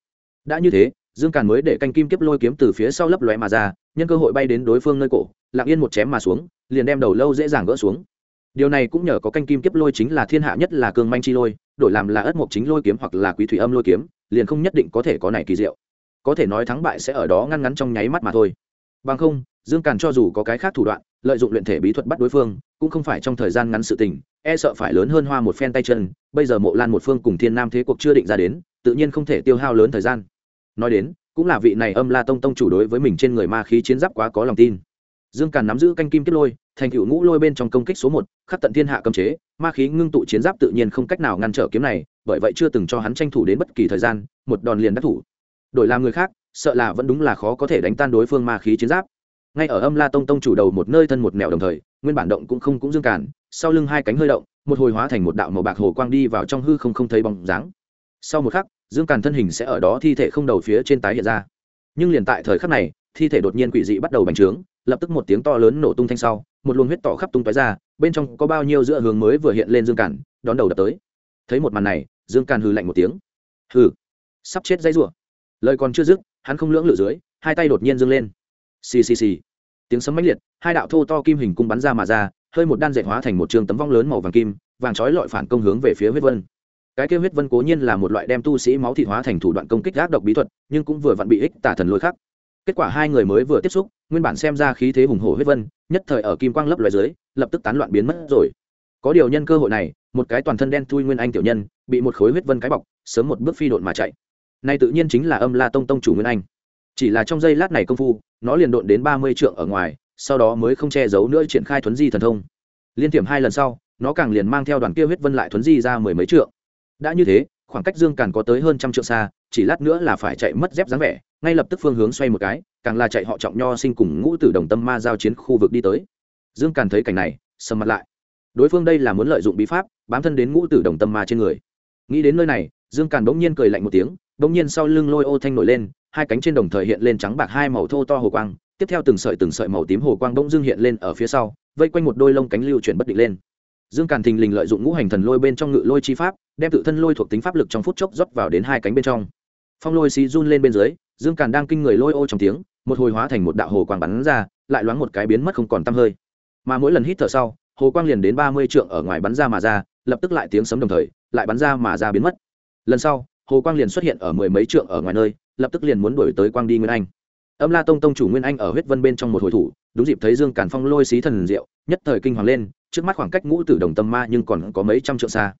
Đã như thế, dương càn mới để canh kim kiếp lôi kiếm từ phía sau lấp lóe mà ra, nhân cơ hội bay đến đối phương nơi cổ, lặng yên một chém mà xuống, liền đem đầu lâu dễ dàng gỡ xuống. Điều này cũng nhờ có canh kim kiếp lôi chính là thiên hạ nhất là cương manh chi lôi, đổi làm là ất mộc chính lôi kiếm hoặc là quý thủy âm lôi kiếm, liền không nhất định có thể có này kỳ diệu. Có thể nói thắng bại sẽ ở đó ngăn ngắn trong nháy mắt mà thôi bằng không, dương càn cho dù có cái khác thủ đoạn, lợi dụng luyện thể bí thuật bắt đối phương, cũng không phải trong thời gian ngắn sự tình e sợ phải lớn hơn hoa một phen tay chân, bây giờ mộ lan một phương cùng thiên nam thế cuộc chưa định ra đến, tự nhiên không thể tiêu hao lớn thời gian. Nói đến, cũng là vị này âm la tông tông chủ đối với mình trên người ma khí chiến giáp quá có lòng tin. Dương càn nắm giữ canh kim kết lôi, thành cựu ngũ lôi bên trong công kích số một, khắc tận thiên hạ cầm chế, ma khí ngưng tụ chiến giáp tự nhiên không cách nào ngăn trở kiếm này, bởi vậy chưa từng cho hắn tranh thủ đến bất kỳ thời gian, một đòn liền đắc thủ. Đổi làm người khác sợ là vẫn đúng là khó có thể đánh tan đối phương ma khí chiến giáp. Ngay ở âm la tông tông chủ đầu một nơi thân một mèo đồng thời nguyên bản động cũng không cũng dương cản, sau lưng hai cánh hơi động một hồi hóa thành một đạo màu bạc hồ quang đi vào trong hư không không thấy bóng dáng. Sau một khắc dương càn thân hình sẽ ở đó thi thể không đầu phía trên tái hiện ra. Nhưng liền tại thời khắc này thi thể đột nhiên quỷ dị bắt đầu bành trướng lập tức một tiếng to lớn nổ tung thanh sau một luồng huyết tỏ khắp tung tói ra bên trong có bao nhiêu giữa hướng mới vừa hiện lên dương cản đón đầu đập tới. Thấy một màn này dương càn hừ lạnh một tiếng. Hừ sắp chết dây rủa. Lời còn chưa dứt hắn không lưỡng lự dưới, hai tay đột nhiên dâng lên. Xì xì xì. Tiếng sấm mãnh liệt, hai đạo thô to kim hình cung bắn ra mà ra, hơi một đan dệt hóa thành một trường tấm vong lớn màu vàng kim, vàng chói lọi phản công hướng về phía huyết vân. Cái kêu huyết vân cố nhiên là một loại đem tu sĩ máu thịt hóa thành thủ đoạn công kích gác độc bí thuật, nhưng cũng vừa vặn bị ích tả thần lôi khắc. Kết quả hai người mới vừa tiếp xúc, nguyên bản xem ra khí thế hùng hổ huyết vân, nhất thời ở kim quang lấp loài dưới, lập tức tán loạn biến mất rồi. Có điều nhân cơ hội này, một cái toàn thân đen thui nguyên anh tiểu nhân, bị một khối huyết vân cái bọc, sớm một bước phi độn mà chạy nay tự nhiên chính là âm la tông tông chủ nguyên anh. Chỉ là trong giây lát này công phu, nó liền độn đến ba mươi trượng ở ngoài, sau đó mới không che giấu nữa triển khai thuấn di thần thông. Liên tiệm hai lần sau, nó càng liền mang theo đoàn kia huyết vân lại thuấn di ra mười mấy trượng. Đã như thế, khoảng cách dương càn có tới hơn trăm trượng xa, chỉ lát nữa là phải chạy mất dép dáng vẻ, ngay lập tức phương hướng xoay một cái, càng là chạy họ trọng nho sinh cùng ngũ tử đồng tâm ma giao chiến khu vực đi tới. Dương càn thấy cảnh này, sầm mặt lại. Đối phương đây là muốn lợi dụng bí pháp, bám thân đến ngũ tử đồng tâm ma trên người. Nghĩ đến nơi này, dương càn bỗng nhiên cười lạnh một tiếng bỗng nhiên sau lưng lôi ô thanh nổi lên, hai cánh trên đồng thời hiện lên trắng bạc hai màu thô to hồ quang, tiếp theo từng sợi từng sợi màu tím hồ quang bỗng dưng hiện lên ở phía sau, vây quanh một đôi lông cánh lưu chuyển bất định lên. Dương càn thình lình lợi dụng ngũ hành thần lôi bên trong ngự lôi chi pháp, đem tự thân lôi thuộc tính pháp lực trong phút chốc rót vào đến hai cánh bên trong. Phong lôi xí run lên bên dưới, dương càn đang kinh người lôi ô trong tiếng, một hồi hóa thành một đạo hồ quang bắn ra, lại loáng một cái biến mất không còn tăm hơi. Mà mỗi lần hít thở sau, hồ quang liền đến ba mươi trượng ở ngoài bắn ra mà ra, lập tức lại tiếng sấm đồng thời, lại bắn ra mà ra biến mất. Lần sau hồ quang liền xuất hiện ở mười mấy trượng ở ngoài nơi, lập tức liền muốn đuổi tới quang đi nguyên anh. Âm la tông tông chủ nguyên anh ở huyết vân bên trong một hồi thủ, đúng dịp thấy dương càn phong lôi xí thần diệu, nhất thời kinh hoàng lên, trước mắt khoảng cách ngũ tử đồng tâm ma nhưng còn có mấy trăm trượng xa.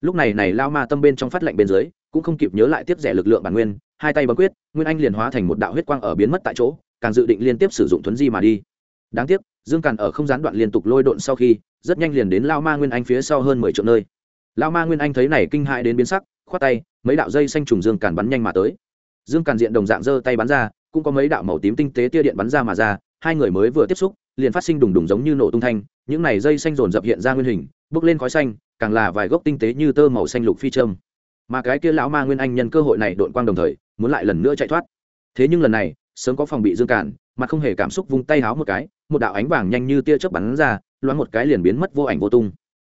Lúc này này lao ma tâm bên trong phát lệnh bên dưới, cũng không kịp nhớ lại tiếp rẻ lực lượng bản nguyên, hai tay bấm quyết, nguyên anh liền hóa thành một đạo huyết quang ở biến mất tại chỗ, càng dự định liên tiếp sử dụng thuấn di mà đi. Đáng tiếc, dương càn ở không gián đoạn liên tục lôi độn sau khi, rất nhanh liền đến lao ma nguyên anh phía sau hơn mười triệu nơi. Lao ma nguyên anh thấy này kinh hại đến biến sắc, khoát tay mấy đạo dây xanh trùng dương càn bắn nhanh mà tới. Dương càn diện đồng dạng giơ tay bắn ra, cũng có mấy đạo màu tím tinh tế tia điện bắn ra mà ra, hai người mới vừa tiếp xúc, liền phát sinh đùng đùng giống như nổ tung thanh, những này dây xanh rồn rập hiện ra nguyên hình bước lên khói xanh, càng là vài gốc tinh tế như tơ màu xanh lục phi trâm mà cái kia lão ma nguyên anh nhân cơ hội này đội quang đồng thời, muốn lại lần nữa chạy thoát. Thế nhưng lần này, sớm có phòng bị dương cản, mà không hề cảm xúc vung tay háo một cái, một đạo ánh vàng nhanh như tia chớp bắn ra, loáng một cái liền biến mất vô ảnh vô tung.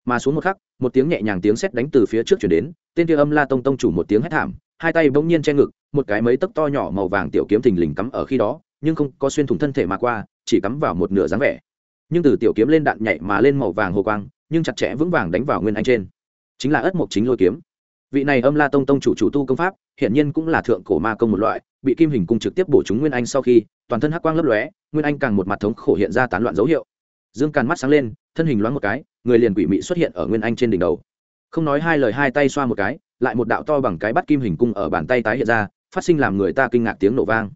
Mà xuống một khắc, một tiếng nhẹ nhàng tiếng sét đánh từ phía trước chuyển đến tên kia âm la tông tông chủ một tiếng hét thảm, hai tay bỗng nhiên che ngực, một cái mấy tấc to nhỏ màu vàng tiểu kiếm thình lình cắm ở khi đó, nhưng không có xuyên thủng thân thể mà qua, chỉ cắm vào một nửa dáng vẻ. Nhưng từ tiểu kiếm lên đạn nhảy mà lên màu vàng hồ quang, nhưng chặt chẽ vững vàng đánh vào nguyên anh trên. Chính là ất mộc chính lôi kiếm. Vị này âm la tông tông chủ chủ tu công pháp hiện nhiên cũng là thượng cổ ma công một loại, bị kim hình cung trực tiếp bổ chúng nguyên anh sau khi, toàn thân hắc quang lấp lóe, nguyên anh càng một mặt thống khổ hiện ra tán loạn dấu hiệu. Dương càn mắt sáng lên, thân hình loáng một cái, người liền quỷ mị xuất hiện ở nguyên anh trên đỉnh đầu không nói hai lời hai tay xoa một cái, lại một đạo to bằng cái bắt kim hình cung ở bàn tay tái hiện ra, phát sinh làm người ta kinh ngạc tiếng nổ vang.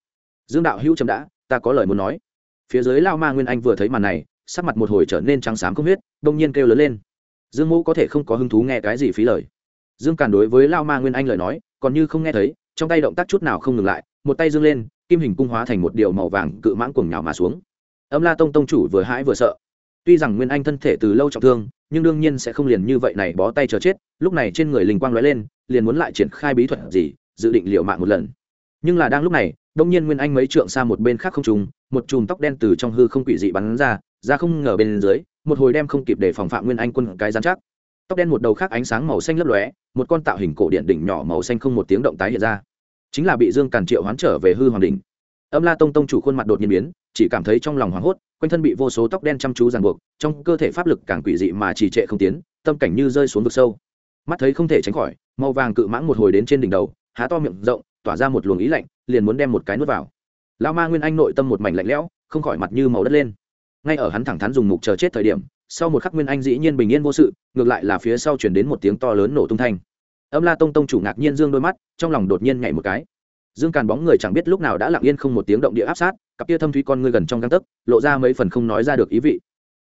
Dương đạo hữu chấm đã, ta có lời muốn nói. Phía dưới lao ma nguyên anh vừa thấy màn này, sắc mặt một hồi trở nên trắng xám không huyết đông nhiên kêu lớn lên. Dương mẫu có thể không có hứng thú nghe cái gì phí lời. Dương càn đối với lao ma nguyên anh lời nói, còn như không nghe thấy, trong tay động tác chút nào không ngừng lại, một tay dương lên, kim hình cung hóa thành một điều màu vàng cự mãng cuồng nhào mà xuống. Âm la tông tông chủ vừa hãi vừa sợ tuy rằng nguyên anh thân thể từ lâu trọng thương, nhưng đương nhiên sẽ không liền như vậy này bó tay chờ chết, lúc này trên người linh quang lóe lên, liền muốn lại triển khai bí thuật gì, dự định liệu mạng một lần. Nhưng là đang lúc này đông nhiên nguyên anh mấy trượng xa một bên khác không trùng, một chùm tóc đen từ trong hư không quỷ dị bắn ra ra không ngờ bên dưới, một hồi đem không kịp để phòng phạm nguyên anh quân cái giám chắc. Tóc đen một đầu khác ánh sáng màu xanh lấp lóe, một con tạo hình cổ điện đỉnh nhỏ màu xanh không một tiếng động tái hiện ra. Chính là bị dương càn triệu hoán trở về hư hoàng đỉnh âm la tông tông chủ khuôn mặt đột nhiên biến, chỉ cảm thấy trong lòng hoảng hốt, quanh thân bị vô số tóc đen chăm chú ràng buộc, trong cơ thể pháp lực càng quỷ dị mà trì trệ không tiến, tâm cảnh như rơi xuống vực sâu. Mắt thấy không thể tránh khỏi, màu vàng cự mãng một hồi đến trên đỉnh đầu, há to miệng rộng, tỏa ra một luồng ý lạnh, liền muốn đem một cái nuốt vào. Lao ma nguyên anh nội tâm một mảnh lạnh lẽo, không khỏi mặt như màu đất lên. Ngay ở hắn thẳng thắn dùng mục chờ chết thời điểm, sau một khắc nguyên anh dĩ nhiên bình yên vô sự, ngược lại là phía sau chuyển đến một tiếng to lớn nổ tung thanh. Âm la tông tông chủ ngạc nhiên dương đôi mắt, trong lòng đột nhiên nhảy một cái dương càn bóng người chẳng biết lúc nào đã lặng yên không một tiếng động địa áp sát cặp kia thâm thúy con ngươi gần trong găng tấc lộ ra mấy phần không nói ra được ý vị.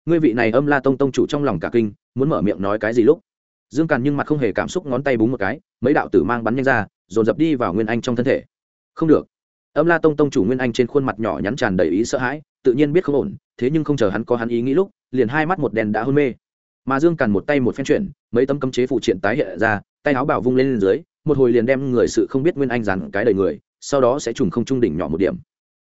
Ngươi vị này âm la tông tông chủ trong lòng cả kinh muốn mở miệng nói cái gì lúc? Dương càn nhưng mặt không hề cảm xúc ngón tay búng một cái mấy đạo tử mang bắn nhanh ra dồn dập đi vào nguyên anh trong thân thể. Không được. Âm la tông tông chủ nguyên anh trên khuôn mặt nhỏ nhắn tràn đầy ý sợ hãi tự nhiên biết không ổn thế nhưng không chờ hắn có hắn ý nghĩ lúc liền hai mắt một đèn đã hôn mê. Mà dương càn một tay một phen chuyển mấy tấm cấm chế phụ triện tái hiện ra tay áo bảo vung lên, lên dưới một hồi liền đem người sự không biết nguyên anh dàn cái đời người, sau đó sẽ trùng không trung đỉnh nhỏ một điểm.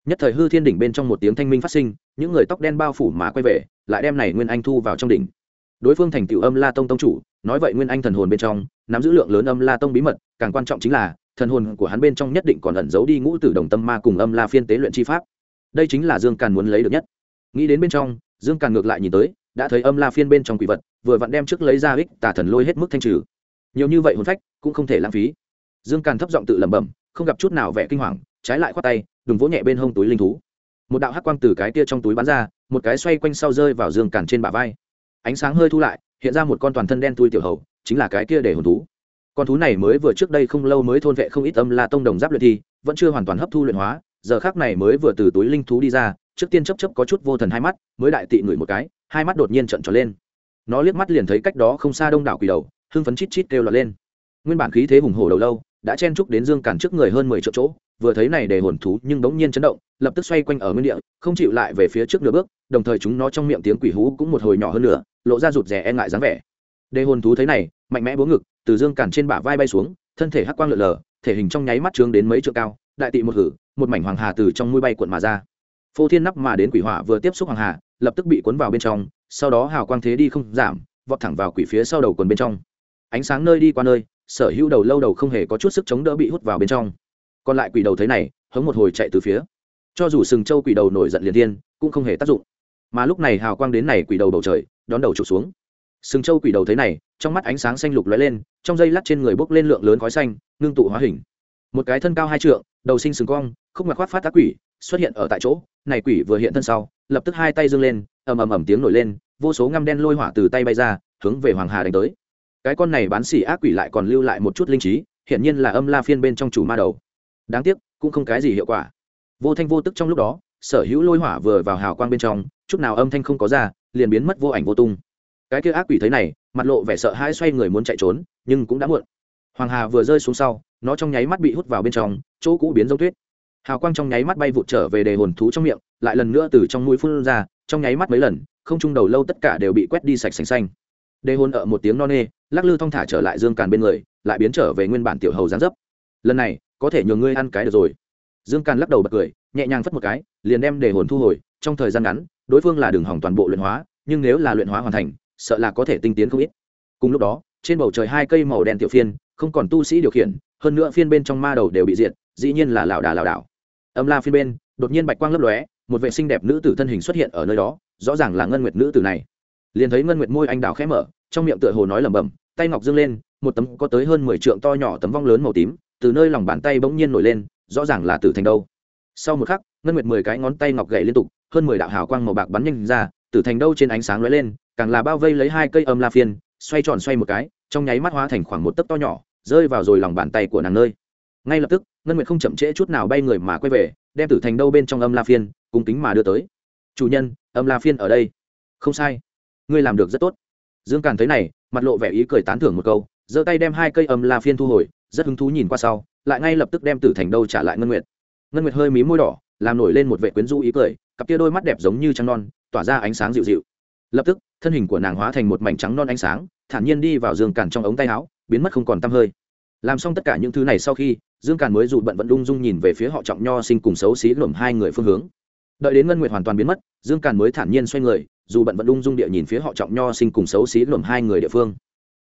Nhất thời hư thiên đỉnh bên trong một tiếng thanh minh phát sinh, những người tóc đen bao phủ mà quay về, lại đem này nguyên anh thu vào trong đỉnh. Đối phương thành tựu âm la tông tông chủ, nói vậy nguyên anh thần hồn bên trong, nắm giữ lượng lớn âm la tông bí mật, càng quan trọng chính là, thần hồn của hắn bên trong nhất định còn ẩn giấu đi ngũ tử đồng tâm ma cùng âm la phiên tế luyện chi pháp. Đây chính là dương càn muốn lấy được nhất. Nghĩ đến bên trong, dương càn ngược lại nhìn tới, đã thấy âm la phiên bên trong quỷ vật, vừa vặn đem trước lấy ra ích tà thần lôi hết mức thanh trừ nhiều như vậy hồn phách cũng không thể lãng phí. Dương càn thấp giọng tự lẩm bẩm, không gặp chút nào vẻ kinh hoàng, trái lại khoát tay đừng vỗ nhẹ bên hông túi linh thú. Một đạo hắc quang từ cái kia trong túi bắn ra, một cái xoay quanh sau rơi vào dương càn trên bả vai. Ánh sáng hơi thu lại, hiện ra một con toàn thân đen tui tiểu hầu, chính là cái kia để hồn thú. Con thú này mới vừa trước đây không lâu mới thôn vệ không ít âm la tông đồng giáp luyện thi, vẫn chưa hoàn toàn hấp thu luyện hóa, giờ khác này mới vừa từ túi linh thú đi ra, trước tiên chấp chấp có chút vô thần hai mắt, mới đại tị ngửi một cái, hai mắt đột nhiên trận tròn lên. Nó liếc mắt liền thấy cách đó không xa đông đảo quỷ đầu hưng phấn chít chít kêu lọt lên. Nguyên bản khí thế hùng hổ đầu lâu, đã chen trúc đến dương cản trước người hơn mười triệu chỗ, vừa thấy này để hồn thú nhưng bỗng nhiên chấn động, lập tức xoay quanh ở nguyên địa, không chịu lại về phía trước nửa bước, đồng thời chúng nó trong miệng tiếng quỷ hú cũng một hồi nhỏ hơn nữa, lộ ra rụt rè e ngại dáng vẻ. Đề hồn thú thấy này, mạnh mẽ búa ngực, từ dương cản trên bả vai bay xuống, thân thể hắc quang lượn lờ, thể hình trong nháy mắt trướng đến mấy trượng cao, đại tị một hử, một mảnh hoàng hà từ trong mũi bay cuộn mà ra. Phô thiên nắp mà đến quỷ hỏa vừa tiếp xúc hoàng hà, lập tức bị cuốn vào bên trong, sau đó hào quang thế đi không giảm, vọt thẳng vào quỷ phía sau đầu quần bên trong ánh sáng nơi đi qua nơi, sở hữu đầu lâu đầu không hề có chút sức chống đỡ bị hút vào bên trong. Còn lại quỷ đầu thấy này, hống một hồi chạy từ phía. Cho dù sừng châu quỷ đầu nổi giận liền thiên cũng không hề tác dụng. Mà lúc này hào quang đến này quỷ đầu bầu trời, đón đầu trục xuống. Sừng châu quỷ đầu thấy này, trong mắt ánh sáng xanh lục lóe lên, trong dây lát trên người bốc lên lượng lớn khói xanh, ngưng tụ hóa hình. Một cái thân cao hai trượng, đầu sinh sừng cong, khúc mặt khoát phát tác quỷ, xuất hiện ở tại chỗ, này quỷ vừa hiện thân sau, lập tức hai tay dâng lên, ầm ầm ầm tiếng nổi lên, vô số ngăm đen lôi hỏa từ tay bay ra, hướng về hoàng hà đánh tới cái con này bán xỉ ác quỷ lại còn lưu lại một chút linh trí, hiển nhiên là âm la phiên bên trong chủ ma đầu. Đáng tiếc, cũng không cái gì hiệu quả. Vô thanh vô tức trong lúc đó, sở hữu lôi hỏa vừa vào hào quang bên trong, chút nào âm thanh không có ra, liền biến mất vô ảnh vô tung. Cái kia ác quỷ thấy này, mặt lộ vẻ sợ hãi xoay người muốn chạy trốn, nhưng cũng đã muộn. Hoàng hà vừa rơi xuống sau, nó trong nháy mắt bị hút vào bên trong, chỗ cũ biến giống tuyết. Hào quang trong nháy mắt bay vụt trở về đề hồn thú trong miệng, lại lần nữa từ trong mũi phun ra, trong nháy mắt mấy lần, không trung đầu lâu tất cả đều bị quét đi sạch xanh xanh. Đề hồn ở một tiếng no nê lắc lư thong thả trở lại dương càn bên người, lại biến trở về nguyên bản tiểu hầu gián dấp. Lần này, có thể nhường ngươi ăn cái được rồi. Dương càn lắc đầu bật cười, nhẹ nhàng phất một cái, liền đem đề hồn thu hồi, trong thời gian ngắn, đối phương là đường hỏng toàn bộ luyện hóa, nhưng nếu là luyện hóa hoàn thành, sợ là có thể tinh tiến không ít. Cùng lúc đó, trên bầu trời hai cây màu đen tiểu phiên, không còn tu sĩ điều khiển, hơn nữa phiên bên trong ma đầu đều bị diệt, dĩ nhiên là lảo đà lảo đảo. Âm la phiên bên, đột nhiên bạch quang lấp lóe, một vệ sinh đẹp nữ tử thân hình xuất hiện ở nơi đó, rõ ràng là ngân nguyệt nữ tử này. Liền thấy ngân nguyệt môi anh đào khẽ mở trong miệng tựa hồ nói lẩm bẩm, tay ngọc dương lên, một tấm có tới hơn mười trượng to nhỏ tấm vong lớn màu tím, từ nơi lòng bàn tay bỗng nhiên nổi lên, rõ ràng là tử thành đâu. Sau một khắc, ngân nguyệt mười cái ngón tay ngọc gậy liên tục, hơn mười đạo hào quang màu bạc bắn nhanh ra, tử thành đâu trên ánh sáng lóe lên, càng là bao vây lấy hai cây âm la phiên, xoay tròn xoay một cái, trong nháy mắt hóa thành khoảng một tấc to nhỏ, rơi vào rồi lòng bàn tay của nàng nơi. Ngay lập tức, ngân nguyệt không chậm trễ chút nào bay người mà quay về, đem tử thành đâu bên trong âm la phiên cùng kính mà đưa tới. Chủ nhân, âm la phiên ở đây. Không sai. Ngươi làm được rất tốt dương càn thấy này, mặt lộ vẻ ý cười tán thưởng một câu, giơ tay đem hai cây âm la phiên thu hồi, rất hứng thú nhìn qua sau, lại ngay lập tức đem tử thành đâu trả lại ngân nguyệt. Ngân nguyệt hơi mí môi đỏ, làm nổi lên một vệ quyến rũ ý cười, cặp kia đôi mắt đẹp giống như trăng non, tỏa ra ánh sáng dịu dịu. Lập tức, thân hình của nàng hóa thành một mảnh trắng non ánh sáng, thản nhiên đi vào giường càn trong ống tay áo, biến mất không còn tăm hơi. Làm xong tất cả những thứ này sau khi, dương càn mới dụ bận vận lung dung nhìn về phía họ trọng nho sinh cùng xấu xí lổm hai người phương hướng đợi đến ngân nguyệt hoàn toàn biến mất, dương càn mới thản nhiên xoay người, dù bận vận ung dung địa nhìn phía họ trọng nho sinh cùng xấu xí lùm hai người địa phương.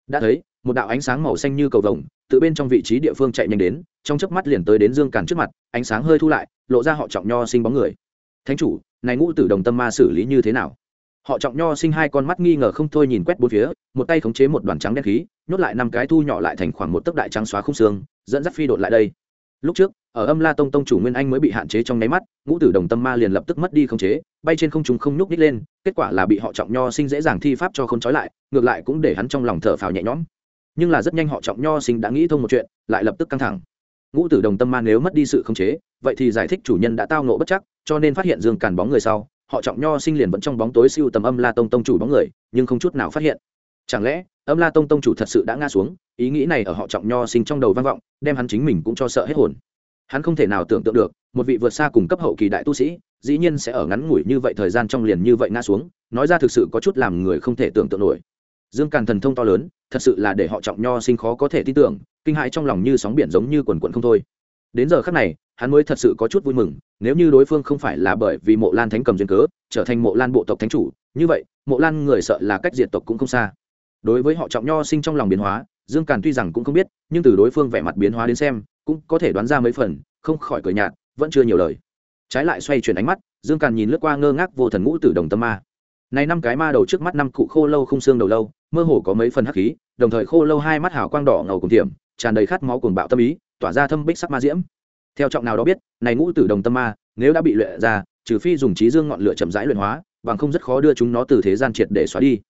Đã thấy, một đạo ánh sáng màu xanh như cầu vồng tự bên trong vị trí địa phương chạy nhanh đến, trong chớp mắt liền tới đến dương càn trước mặt, ánh sáng hơi thu lại, lộ ra họ trọng nho sinh bóng người. Thánh chủ, này ngũ tử đồng tâm ma xử lý như thế nào? Họ trọng nho sinh hai con mắt nghi ngờ không thôi nhìn quét bốn phía, một tay khống chế một đoàn trắng đen khí, nhốt lại năm cái thu nhỏ lại thành khoảng một tấc đại trắng xóa khung xương, dẫn dắt phi đột lại đây. Lúc trước ở âm la tông tông chủ nguyên anh mới bị hạn chế trong nháy mắt, ngũ tử đồng tâm ma liền lập tức mất đi khống chế, bay trên không trung không nhúc nhích lên, kết quả là bị họ trọng nho sinh dễ dàng thi pháp cho không trói lại, ngược lại cũng để hắn trong lòng thở phào nhẹ nhõm. Nhưng là rất nhanh họ trọng nho sinh đã nghĩ thông một chuyện, lại lập tức căng thẳng. Ngũ tử đồng tâm ma nếu mất đi sự khống chế, vậy thì giải thích chủ nhân đã tao nộ bất chắc, cho nên phát hiện dương càn bóng người sau, họ trọng nho sinh liền vẫn trong bóng tối siêu tầm âm la tông tông chủ bóng người, nhưng không chút nào phát hiện. Chẳng lẽ, âm la tông tông chủ thật sự đã ngã xuống, ý nghĩ này ở họ trọng nho sinh trong đầu vang vọng, đem hắn chính mình cũng cho sợ hết hồn hắn không thể nào tưởng tượng được, một vị vượt xa cùng cấp hậu kỳ đại tu sĩ, dĩ nhiên sẽ ở ngắn ngủi như vậy thời gian trong liền như vậy ngã xuống, nói ra thực sự có chút làm người không thể tưởng tượng nổi. Dương càn thần thông to lớn, thật sự là để họ trọng nho sinh khó có thể tin tưởng, kinh hãi trong lòng như sóng biển giống như quần quận không thôi. Đến giờ khắc này, hắn mới thật sự có chút vui mừng, nếu như đối phương không phải là bởi vì mộ lan thánh cầm duyên cớ, trở thành mộ lan bộ tộc thánh chủ, như vậy, mộ lan người sợ là cách diệt tộc cũng không xa. Đối với họ trọng nho sinh trong lòng biến hóa dương càn tuy rằng cũng không biết, nhưng từ đối phương vẻ mặt biến hóa đến xem, cũng có thể đoán ra mấy phần, không khỏi cười nhạt, vẫn chưa nhiều lời. Trái lại xoay chuyển ánh mắt, dương càn nhìn lướt qua ngơ ngác vô thần ngũ tử đồng tâm ma. Này năm cái ma đầu trước mắt năm cụ khô lâu không xương đầu lâu, mơ hồ có mấy phần hắc khí, đồng thời khô lâu hai mắt hào quang đỏ ngầu cùng tiệm, tràn đầy khát máu cuồng bạo tâm ý, tỏa ra thâm bích sắc ma diễm. Theo trọng nào đó biết, này ngũ tử đồng tâm ma, nếu đã bị luyện ra, trừ phi dùng trí dương ngọn lửa chậm rãi luyện hóa, bằng không rất khó đưa chúng nó từ thế gian triệt để xóa đi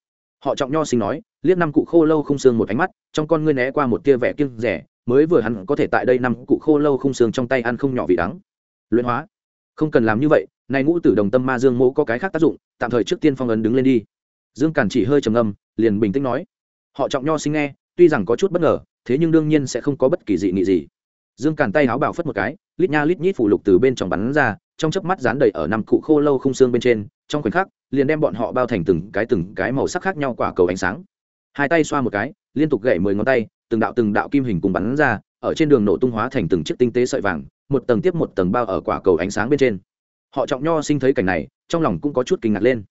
họ trọng nho sinh nói, liếc năm cụ khô lâu không xương một ánh mắt, trong con ngươi né qua một tia vẻ kiêng rẻ, mới vừa hắn có thể tại đây năm cụ khô lâu không xương trong tay ăn không nhỏ vị đắng. Luyện hóa. Không cần làm như vậy nay ngũ tử đồng tâm ma dương mỗ có cái khác tác dụng, tạm thời trước tiên phong ấn đứng lên đi. Dương càn chỉ hơi trầm ngâm, liền bình tĩnh nói, họ trọng nho sinh nghe, tuy rằng có chút bất ngờ, thế nhưng đương nhiên sẽ không có bất kỳ dị nghị gì. Dương càn tay háo bảo phất một cái, lít nha lít nhít phủ lục từ bên trong bắn ra, trong chớp mắt dán đầy ở năm cụ khô lâu không xương bên trên, trong khoảnh khắc liền đem bọn họ bao thành từng cái từng cái màu sắc khác nhau quả cầu ánh sáng. Hai tay xoa một cái, liên tục gậy mười ngón tay, từng đạo từng đạo kim hình cùng bắn ra, ở trên đường nổ tung hóa thành từng chiếc tinh tế sợi vàng, một tầng tiếp một tầng bao ở quả cầu ánh sáng bên trên. Họ trọng nho sinh thấy cảnh này, trong lòng cũng có chút kinh ngạc lên.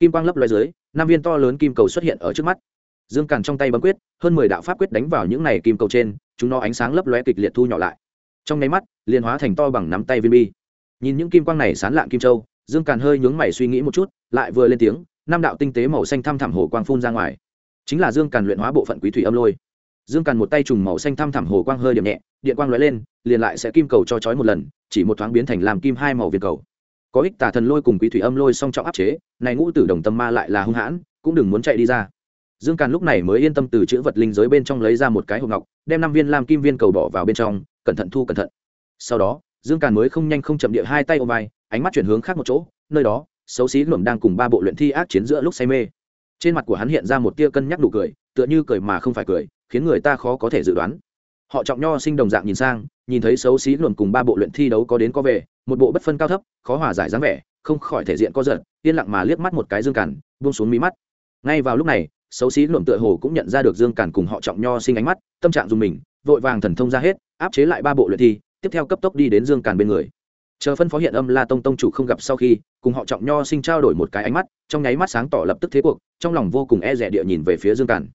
Kim quang lấp loe dưới, năm viên to lớn kim cầu xuất hiện ở trước mắt. Dương càn trong tay bấm quyết, hơn mười đạo pháp quyết đánh vào những này kim cầu trên, chúng nó ánh sáng lấp lóe kịch liệt thu nhỏ lại. Trong nháy mắt, liền hóa thành to bằng nắm tay viên bi. Nhìn những kim quang này sán lạng kim châu dương càn hơi nhướng mày suy nghĩ một chút, lại vừa lên tiếng, năm đạo tinh tế màu xanh thăm thẳm hồ quang phun ra ngoài. Chính là dương càn luyện hóa bộ phận quý thủy âm lôi. Dương càn một tay trùng màu xanh thăm thẳm hồ quang hơi điểm nhẹ, điện quang lóe lên, liền lại sẽ kim cầu cho chói một lần, chỉ một thoáng biến thành làm kim hai màu viên cầu. Có ích tà thần lôi cùng quý thủy âm lôi song trọng áp chế, này ngũ tử đồng tâm ma lại là hung hãn, cũng đừng muốn chạy đi ra. Dương càn lúc này mới yên tâm từ chữ vật linh giới bên trong lấy ra một cái hộp ngọc, đem năm viên làm kim viên cầu bỏ vào bên trong, cẩn thận thu cẩn thận. Sau đó, dương càn mới không nhanh không chậm địa hai tay ôm vai ánh mắt chuyển hướng khác một chỗ, nơi đó, xấu xí luồng đang cùng ba bộ luyện thi ác chiến giữa lúc say mê. Trên mặt của hắn hiện ra một tia cân nhắc nụ cười, tựa như cười mà không phải cười, khiến người ta khó có thể dự đoán. Họ trọng nho sinh đồng dạng nhìn sang, nhìn thấy xấu xí luồng cùng ba bộ luyện thi đấu có đến có về, một bộ bất phân cao thấp, khó hòa giải dáng vẻ, không khỏi thể diện có giận yên lặng mà liếc mắt một cái dương càn, buông xuống mí mắt. Ngay vào lúc này, xấu xí luồng tựa hồ cũng nhận ra được dương càn cùng họ trọng nho sinh ánh mắt, tâm trạng dùng mình, vội vàng thần thông ra hết, áp chế lại ba bộ luyện thi, tiếp theo cấp tốc đi đến dương càn bên người chờ phân phó hiện âm la tông tông chủ không gặp sau khi, cùng họ trọng nho sinh trao đổi một cái ánh mắt, trong nháy mắt sáng tỏ lập tức thế cuộc, trong lòng vô cùng e rẻ địa nhìn về phía dương càn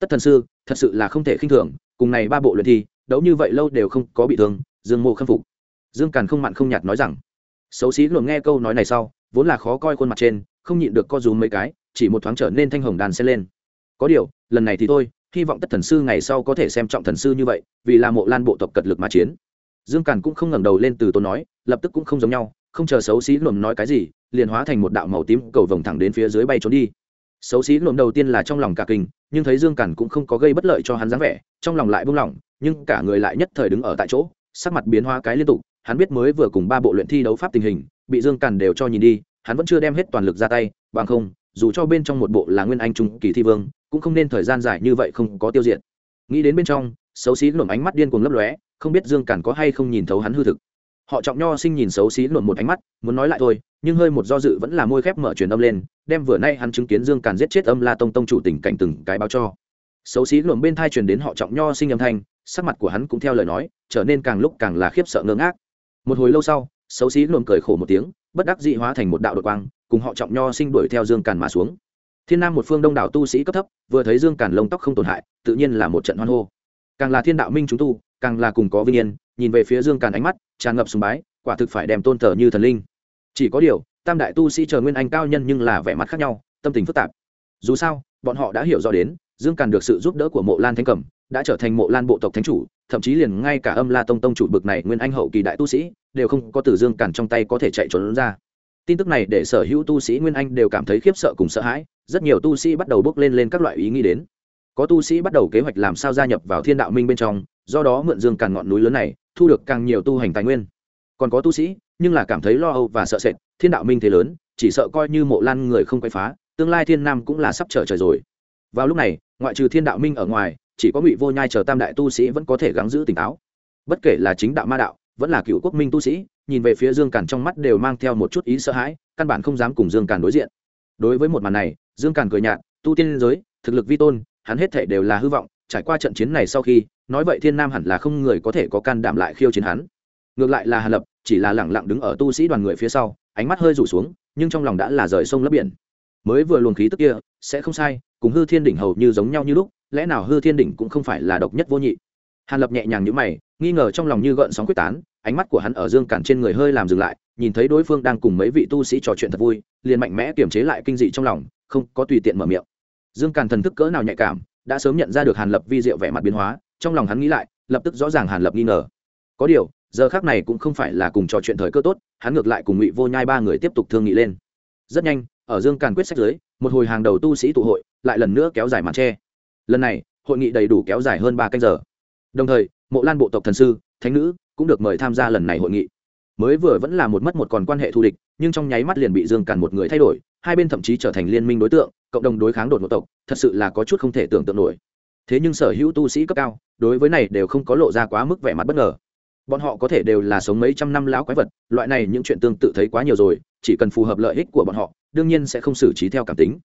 tất thần sư, thật sự là không thể khinh thường, cùng này ba bộ luyện thi, đấu như vậy lâu đều không có bị thương, dương mộ khâm phục. Dương càn không mặn không nhạt nói rằng, xấu xí luồng nghe câu nói này sau, vốn là khó coi khuôn mặt trên, không nhịn được co rúm mấy cái, chỉ một thoáng trở nên thanh hồng đàn xen lên. Có điều, lần này thì thôi, hy vọng tất thần sư ngày sau có thể xem trọng thần sư như vậy, vì là mộ lan bộ tộc cật lực mà chiến dương càn cũng không ngẩng đầu lên từ tốn nói, lập tức cũng không giống nhau, không chờ xấu xí lùm nói cái gì, liền hóa thành một đạo màu tím cầu vồng thẳng đến phía dưới bay trốn đi. Xấu xí lùm đầu tiên là trong lòng cả kinh, nhưng thấy dương càn cũng không có gây bất lợi cho hắn dáng vẻ, trong lòng lại buông lỏng, nhưng cả người lại nhất thời đứng ở tại chỗ, sắc mặt biến hóa cái liên tục, hắn biết mới vừa cùng ba bộ luyện thi đấu pháp tình hình, bị dương càn đều cho nhìn đi, hắn vẫn chưa đem hết toàn lực ra tay, bằng không, dù cho bên trong một bộ là nguyên anh trung kỳ thi vương, cũng không nên thời gian dài như vậy không có tiêu diệt. Nghĩ đến bên trong, xấu xí lùm ánh mắt điên cuồng lấp lóe không biết dương càn có hay không nhìn thấu hắn hư thực. Họ trọng nho sinh nhìn xấu xí nổm một ánh mắt, muốn nói lại thôi, nhưng hơi một do dự vẫn là môi khép mở truyền âm lên, đem vừa nay hắn chứng kiến dương càn giết chết âm la tông tông chủ tình cảnh từng cái báo cho. Xấu xí nổm bên thai truyền đến họ trọng nho sinh âm thanh, sắc mặt của hắn cũng theo lời nói, trở nên càng lúc càng là khiếp sợ ngơ ngác. Một hồi lâu sau, xấu xí nổm cười khổ một tiếng, bất đắc dị hóa thành một đạo đột quang, cùng họ trọng nho sinh đuổi theo dương càn mà xuống. Thiên nam một phương đông đảo tu sĩ cấp thấp, vừa thấy dương càn lông tóc không tổn hại, tự nhiên là một trận hoan hô. Càng là thiên đạo minh chúng tu càng là cùng có vinh yên, nhìn về phía dương càn ánh mắt, tràn ngập sùng bái, quả thực phải đem tôn thờ như thần linh. Chỉ có điều, tam đại tu sĩ chờ nguyên anh cao nhân nhưng là vẻ mặt khác nhau, tâm tình phức tạp. Dù sao, bọn họ đã hiểu rõ đến, dương càn được sự giúp đỡ của mộ lan thánh cẩm đã trở thành mộ lan bộ tộc thánh chủ, thậm chí liền ngay cả âm la tông tông chủ bực này nguyên anh hậu kỳ đại tu sĩ, đều không có từ dương càn trong tay có thể chạy trốn ra. Tin tức này để sở hữu tu sĩ nguyên anh đều cảm thấy khiếp sợ cùng sợ hãi, rất nhiều tu sĩ bắt đầu bước lên lên các loại ý nghĩ đến. Có tu sĩ bắt đầu kế hoạch làm sao gia nhập vào thiên đạo minh bên trong do đó mượn dương càn ngọn núi lớn này, thu được càng nhiều tu hành tài nguyên. Còn có tu sĩ, nhưng là cảm thấy lo âu và sợ sệt, thiên đạo minh thế lớn, chỉ sợ coi như mộ lan người không quay phá, tương lai thiên nam cũng là sắp trở trời rồi. Vào lúc này, ngoại trừ thiên đạo minh ở ngoài, chỉ có ngụy vô nhai chờ tam đại tu sĩ vẫn có thể gắng giữ tỉnh táo. Bất kể là chính đạo ma đạo, vẫn là cựu quốc minh tu sĩ, nhìn về phía dương càn trong mắt đều mang theo một chút ý sợ hãi, căn bản không dám cùng dương càn đối diện. Đối với một màn này, dương càn cười nhạt, tu tiên giới, thực lực vi tôn, hắn hết thể đều là hư vọng, trải qua trận chiến này sau khi nói vậy thiên nam hẳn là không người có thể có can đảm lại khiêu chiến hắn. Ngược lại là hàn lập, chỉ là lẳng lặng đứng ở tu sĩ đoàn người phía sau, ánh mắt hơi rủ xuống, nhưng trong lòng đã là rời sông lấp biển. Mới vừa luồng khí tức kia, sẽ không sai, cùng hư thiên đỉnh hầu như giống nhau như lúc, lẽ nào hư thiên đỉnh cũng không phải là độc nhất vô nhị? Hàn lập nhẹ nhàng như mày, nghi ngờ trong lòng như gợn sóng quyết tán, ánh mắt của hắn ở dương cản trên người hơi làm dừng lại, nhìn thấy đối phương đang cùng mấy vị tu sĩ trò chuyện thật vui, liền mạnh mẽ kiềm chế lại kinh dị trong lòng, không có tùy tiện mở miệng. Dương càn thần thức cỡ nào nhạy cảm, đã sớm nhận ra được hàn lập vi diệu vẻ mặt biến hóa trong lòng hắn nghĩ lại, lập tức rõ ràng hàn lập nghi ngờ. Có điều, giờ khác này cũng không phải là cùng trò chuyện thời cơ tốt, hắn ngược lại cùng ngụy vô nhai ba người tiếp tục thương nghị lên. Rất nhanh, ở dương càn quyết sách dưới, một hồi hàng đầu tu sĩ tụ hội lại lần nữa kéo dài màn tre. Lần này, hội nghị đầy đủ kéo dài hơn ba canh giờ. Đồng thời, mộ lan bộ tộc thần sư, thánh nữ cũng được mời tham gia lần này hội nghị. Mới vừa vẫn là một mất một còn quan hệ thù địch, nhưng trong nháy mắt liền bị dương càn một người thay đổi, hai bên thậm chí trở thành liên minh đối tượng, cộng đồng đối kháng đột một tộc, thật sự là có chút không thể tưởng tượng nổi thế nhưng sở hữu tu sĩ cấp cao, đối với này đều không có lộ ra quá mức vẻ mặt bất ngờ. Bọn họ có thể đều là sống mấy trăm năm lão quái vật, loại này những chuyện tương tự thấy quá nhiều rồi, chỉ cần phù hợp lợi ích của bọn họ, đương nhiên sẽ không xử trí theo cảm tính.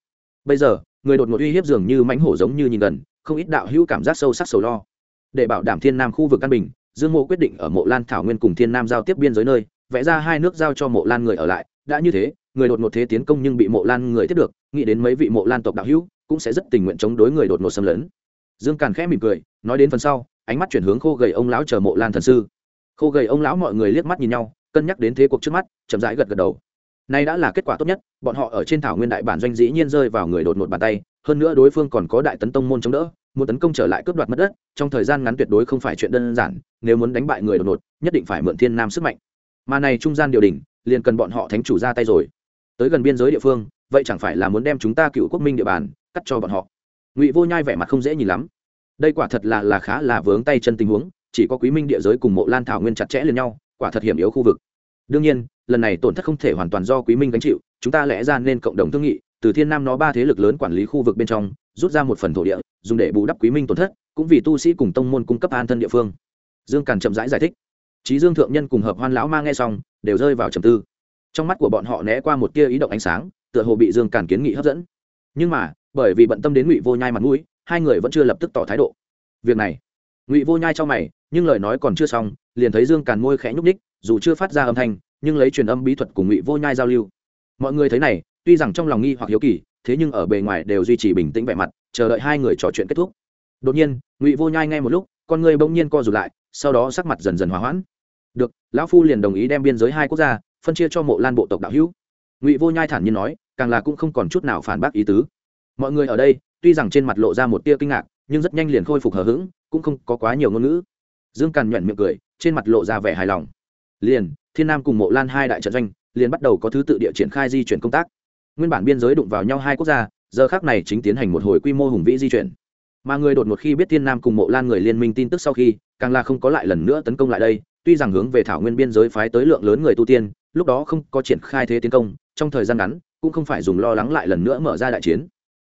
Bây giờ, người đột ngột uy hiếp dường như mãnh hổ giống như nhìn gần, không ít đạo hữu cảm giác sâu sắc sầu lo. Để bảo đảm thiên nam khu vực căn bình, dương mộ quyết định ở mộ lan thảo nguyên cùng thiên nam giao tiếp biên giới nơi, vẽ ra hai nước giao cho mộ lan người ở lại. Đã như thế, người đột ngột thế tiến công nhưng bị mộ lan người tiếp được, nghĩ đến mấy vị mộ lan tộc đạo hữu, cũng sẽ rất tình nguyện chống đối người đột ngột xâm lấn dương càn khẽ mỉm cười, nói đến phần sau, ánh mắt chuyển hướng khô gầy ông lão chờ mộ lan thần sư. Khô gầy ông lão mọi người liếc mắt nhìn nhau, cân nhắc đến thế cuộc trước mắt, chậm rãi gật gật đầu. Nay đã là kết quả tốt nhất, bọn họ ở trên thảo nguyên đại bản doanh dĩ nhiên rơi vào người đột ngột bàn tay, hơn nữa đối phương còn có đại tấn tông môn chống đỡ, muốn tấn công trở lại cướp đoạt mất đất, trong thời gian ngắn tuyệt đối không phải chuyện đơn giản, nếu muốn đánh bại người đột ngột, nhất định phải mượn thiên nam sức mạnh. Mà này trung gian điều đình, liền cần bọn họ thánh chủ ra tay rồi. Tới gần biên giới địa phương, vậy chẳng phải là muốn đem chúng ta cựu quốc minh địa bàn, cắt cho bọn họ ngụy vô nhai vẻ mặt không dễ nhìn lắm đây quả thật là là khá là vướng tay chân tình huống chỉ có quý minh địa giới cùng mộ lan thảo nguyên chặt chẽ lên nhau quả thật hiểm yếu khu vực đương nhiên lần này tổn thất không thể hoàn toàn do quý minh gánh chịu chúng ta lẽ ra nên cộng đồng thương nghị từ thiên nam nó ba thế lực lớn quản lý khu vực bên trong rút ra một phần thổ địa dùng để bù đắp quý minh tổn thất cũng vì tu sĩ cùng tông môn cung cấp an thân địa phương dương càn chậm rãi giải, giải thích trí dương thượng nhân cùng hợp hoan lão ma nghe xong đều rơi vào trầm tư trong mắt của bọn họ né qua một tia ý động ánh sáng tựa hồ bị dương càn kiến nghị hấp dẫn nhưng mà bởi vì bận tâm đến ngụy vô nhai mặt mũi, hai người vẫn chưa lập tức tỏ thái độ. Việc này, ngụy vô nhai cho mày, nhưng lời nói còn chưa xong, liền thấy dương càn môi khẽ nhúc ních dù chưa phát ra âm thanh, nhưng lấy truyền âm bí thuật cùng ngụy vô nhai giao lưu. Mọi người thấy này, tuy rằng trong lòng nghi hoặc hiếu kỳ, thế nhưng ở bề ngoài đều duy trì bình tĩnh vẻ mặt, chờ đợi hai người trò chuyện kết thúc. Đột nhiên, ngụy vô nhai ngay một lúc, con người bỗng nhiên co rụt lại, sau đó sắc mặt dần dần hòa hoãn. Được, lão phu liền đồng ý đem biên giới hai quốc gia, phân chia cho mộ lan bộ tộc đạo hữu. Ngụy vô nhai thản nhiên nói, càng là cũng không còn chút nào phản bác ý tứ mọi người ở đây, tuy rằng trên mặt lộ ra một tia kinh ngạc, nhưng rất nhanh liền khôi phục hờ hững, cũng không có quá nhiều ngôn ngữ. Dương càn nhuận miệng cười, trên mặt lộ ra vẻ hài lòng. Liền, thiên nam cùng mộ lan hai đại trận doanh, liền bắt đầu có thứ tự địa triển khai di chuyển công tác. Nguyên bản biên giới đụng vào nhau hai quốc gia, giờ khác này chính tiến hành một hồi quy mô hùng vĩ di chuyển. Mà người đột một khi biết thiên nam cùng mộ lan người liên minh tin tức sau khi, càng là không có lại lần nữa tấn công lại đây, tuy rằng hướng về thảo nguyên biên giới phái tới lượng lớn người tu tiên, lúc đó không có triển khai thế tiến công, trong thời gian ngắn, cũng không phải dùng lo lắng lại lần nữa mở ra đại chiến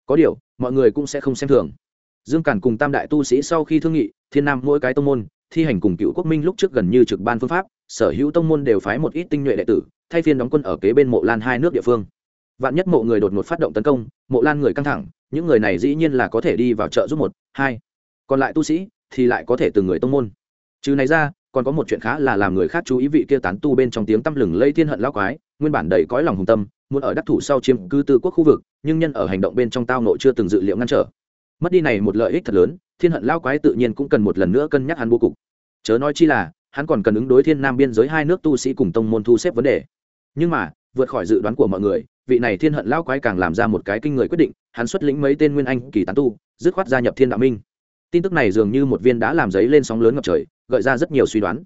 có điều, mọi người cũng sẽ không xem thường. Dương càn cùng tam đại tu sĩ sau khi thương nghị, thiên nam mỗi cái tông môn, thi hành cùng cựu quốc minh lúc trước gần như trực ban phương pháp, sở hữu tông môn đều phái một ít tinh nhuệ đệ tử, thay phiên đóng quân ở kế bên mộ lan hai nước địa phương. Vạn nhất mộ người đột ngột phát động tấn công, mộ lan người căng thẳng, những người này dĩ nhiên là có thể đi vào chợ giúp một, hai. Còn lại tu sĩ thì lại có thể từng người tông môn. Trừ này ra, còn có một chuyện khá là làm người khác chú ý vị kia tán tu bên trong tiếng tăm lừng lây thiên hận lao quái nguyên bản đầy cõi lòng hùng tâm, muốn ở đắc thủ sau chiếm cư tư quốc khu vực, nhưng nhân ở hành động bên trong tao nội chưa từng dự liệu ngăn trở. Mất đi này một lợi ích thật lớn, thiên hận lao quái tự nhiên cũng cần một lần nữa cân nhắc hắn bố cục. Chớ nói chi là, hắn còn cần ứng đối thiên nam biên giới hai nước tu sĩ cùng tông môn thu xếp vấn đề. Nhưng mà, vượt khỏi dự đoán của mọi người, vị này thiên hận lao quái càng làm ra một cái kinh người quyết định, hắn xuất lĩnh mấy tên nguyên anh kỳ tán tu, dứt khoát gia nhập thiên đạo minh. Tin tức này dường như một viên đã làm giấy lên sóng lớn ngập trời, gợi ra rất nhiều suy đoán.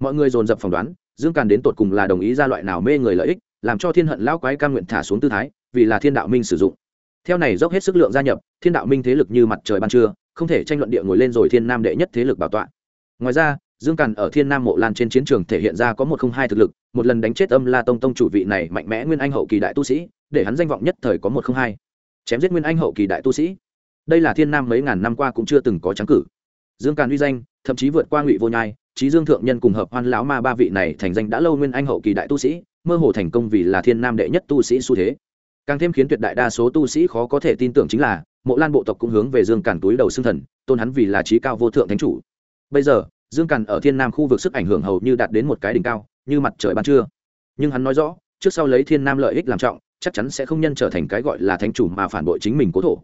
Mọi người dồn dập phỏng đoán dương càn đến tột cùng là đồng ý ra loại nào mê người lợi ích, làm cho thiên hận lão quái cam nguyện thả xuống tư thái, vì là thiên đạo minh sử dụng. Theo này dốc hết sức lượng gia nhập, thiên đạo minh thế lực như mặt trời ban trưa, không thể tranh luận địa ngồi lên rồi thiên nam đệ nhất thế lực bảo tọa. Ngoài ra, dương càn ở thiên nam mộ lan trên chiến trường thể hiện ra có một không hai thực lực, một lần đánh chết âm la tông tông chủ vị này mạnh mẽ nguyên anh hậu kỳ đại tu sĩ, để hắn danh vọng nhất thời có một không hai. Chém giết nguyên anh hậu kỳ đại tu sĩ. Đây là thiên nam mấy ngàn năm qua cũng chưa từng có trắng cử. Dương càn uy danh, thậm chí vượt qua ngụy vô nhai trí dương thượng nhân cùng hợp hoan lão ma ba vị này thành danh đã lâu nguyên anh hậu kỳ đại tu sĩ, mơ hồ thành công vì là thiên nam đệ nhất tu sĩ xu thế. Càng thêm khiến tuyệt đại đa số tu sĩ khó có thể tin tưởng chính là, mộ lan bộ tộc cũng hướng về dương càn túi đầu xương thần, tôn hắn vì là trí cao vô thượng thánh chủ. Bây giờ, dương càn ở thiên nam khu vực sức ảnh hưởng hầu như đạt đến một cái đỉnh cao, như mặt trời ban trưa. Nhưng hắn nói rõ, trước sau lấy thiên nam lợi ích làm trọng, chắc chắn sẽ không nhân trở thành cái gọi là thánh chủ mà phản bội chính mình cố thổ.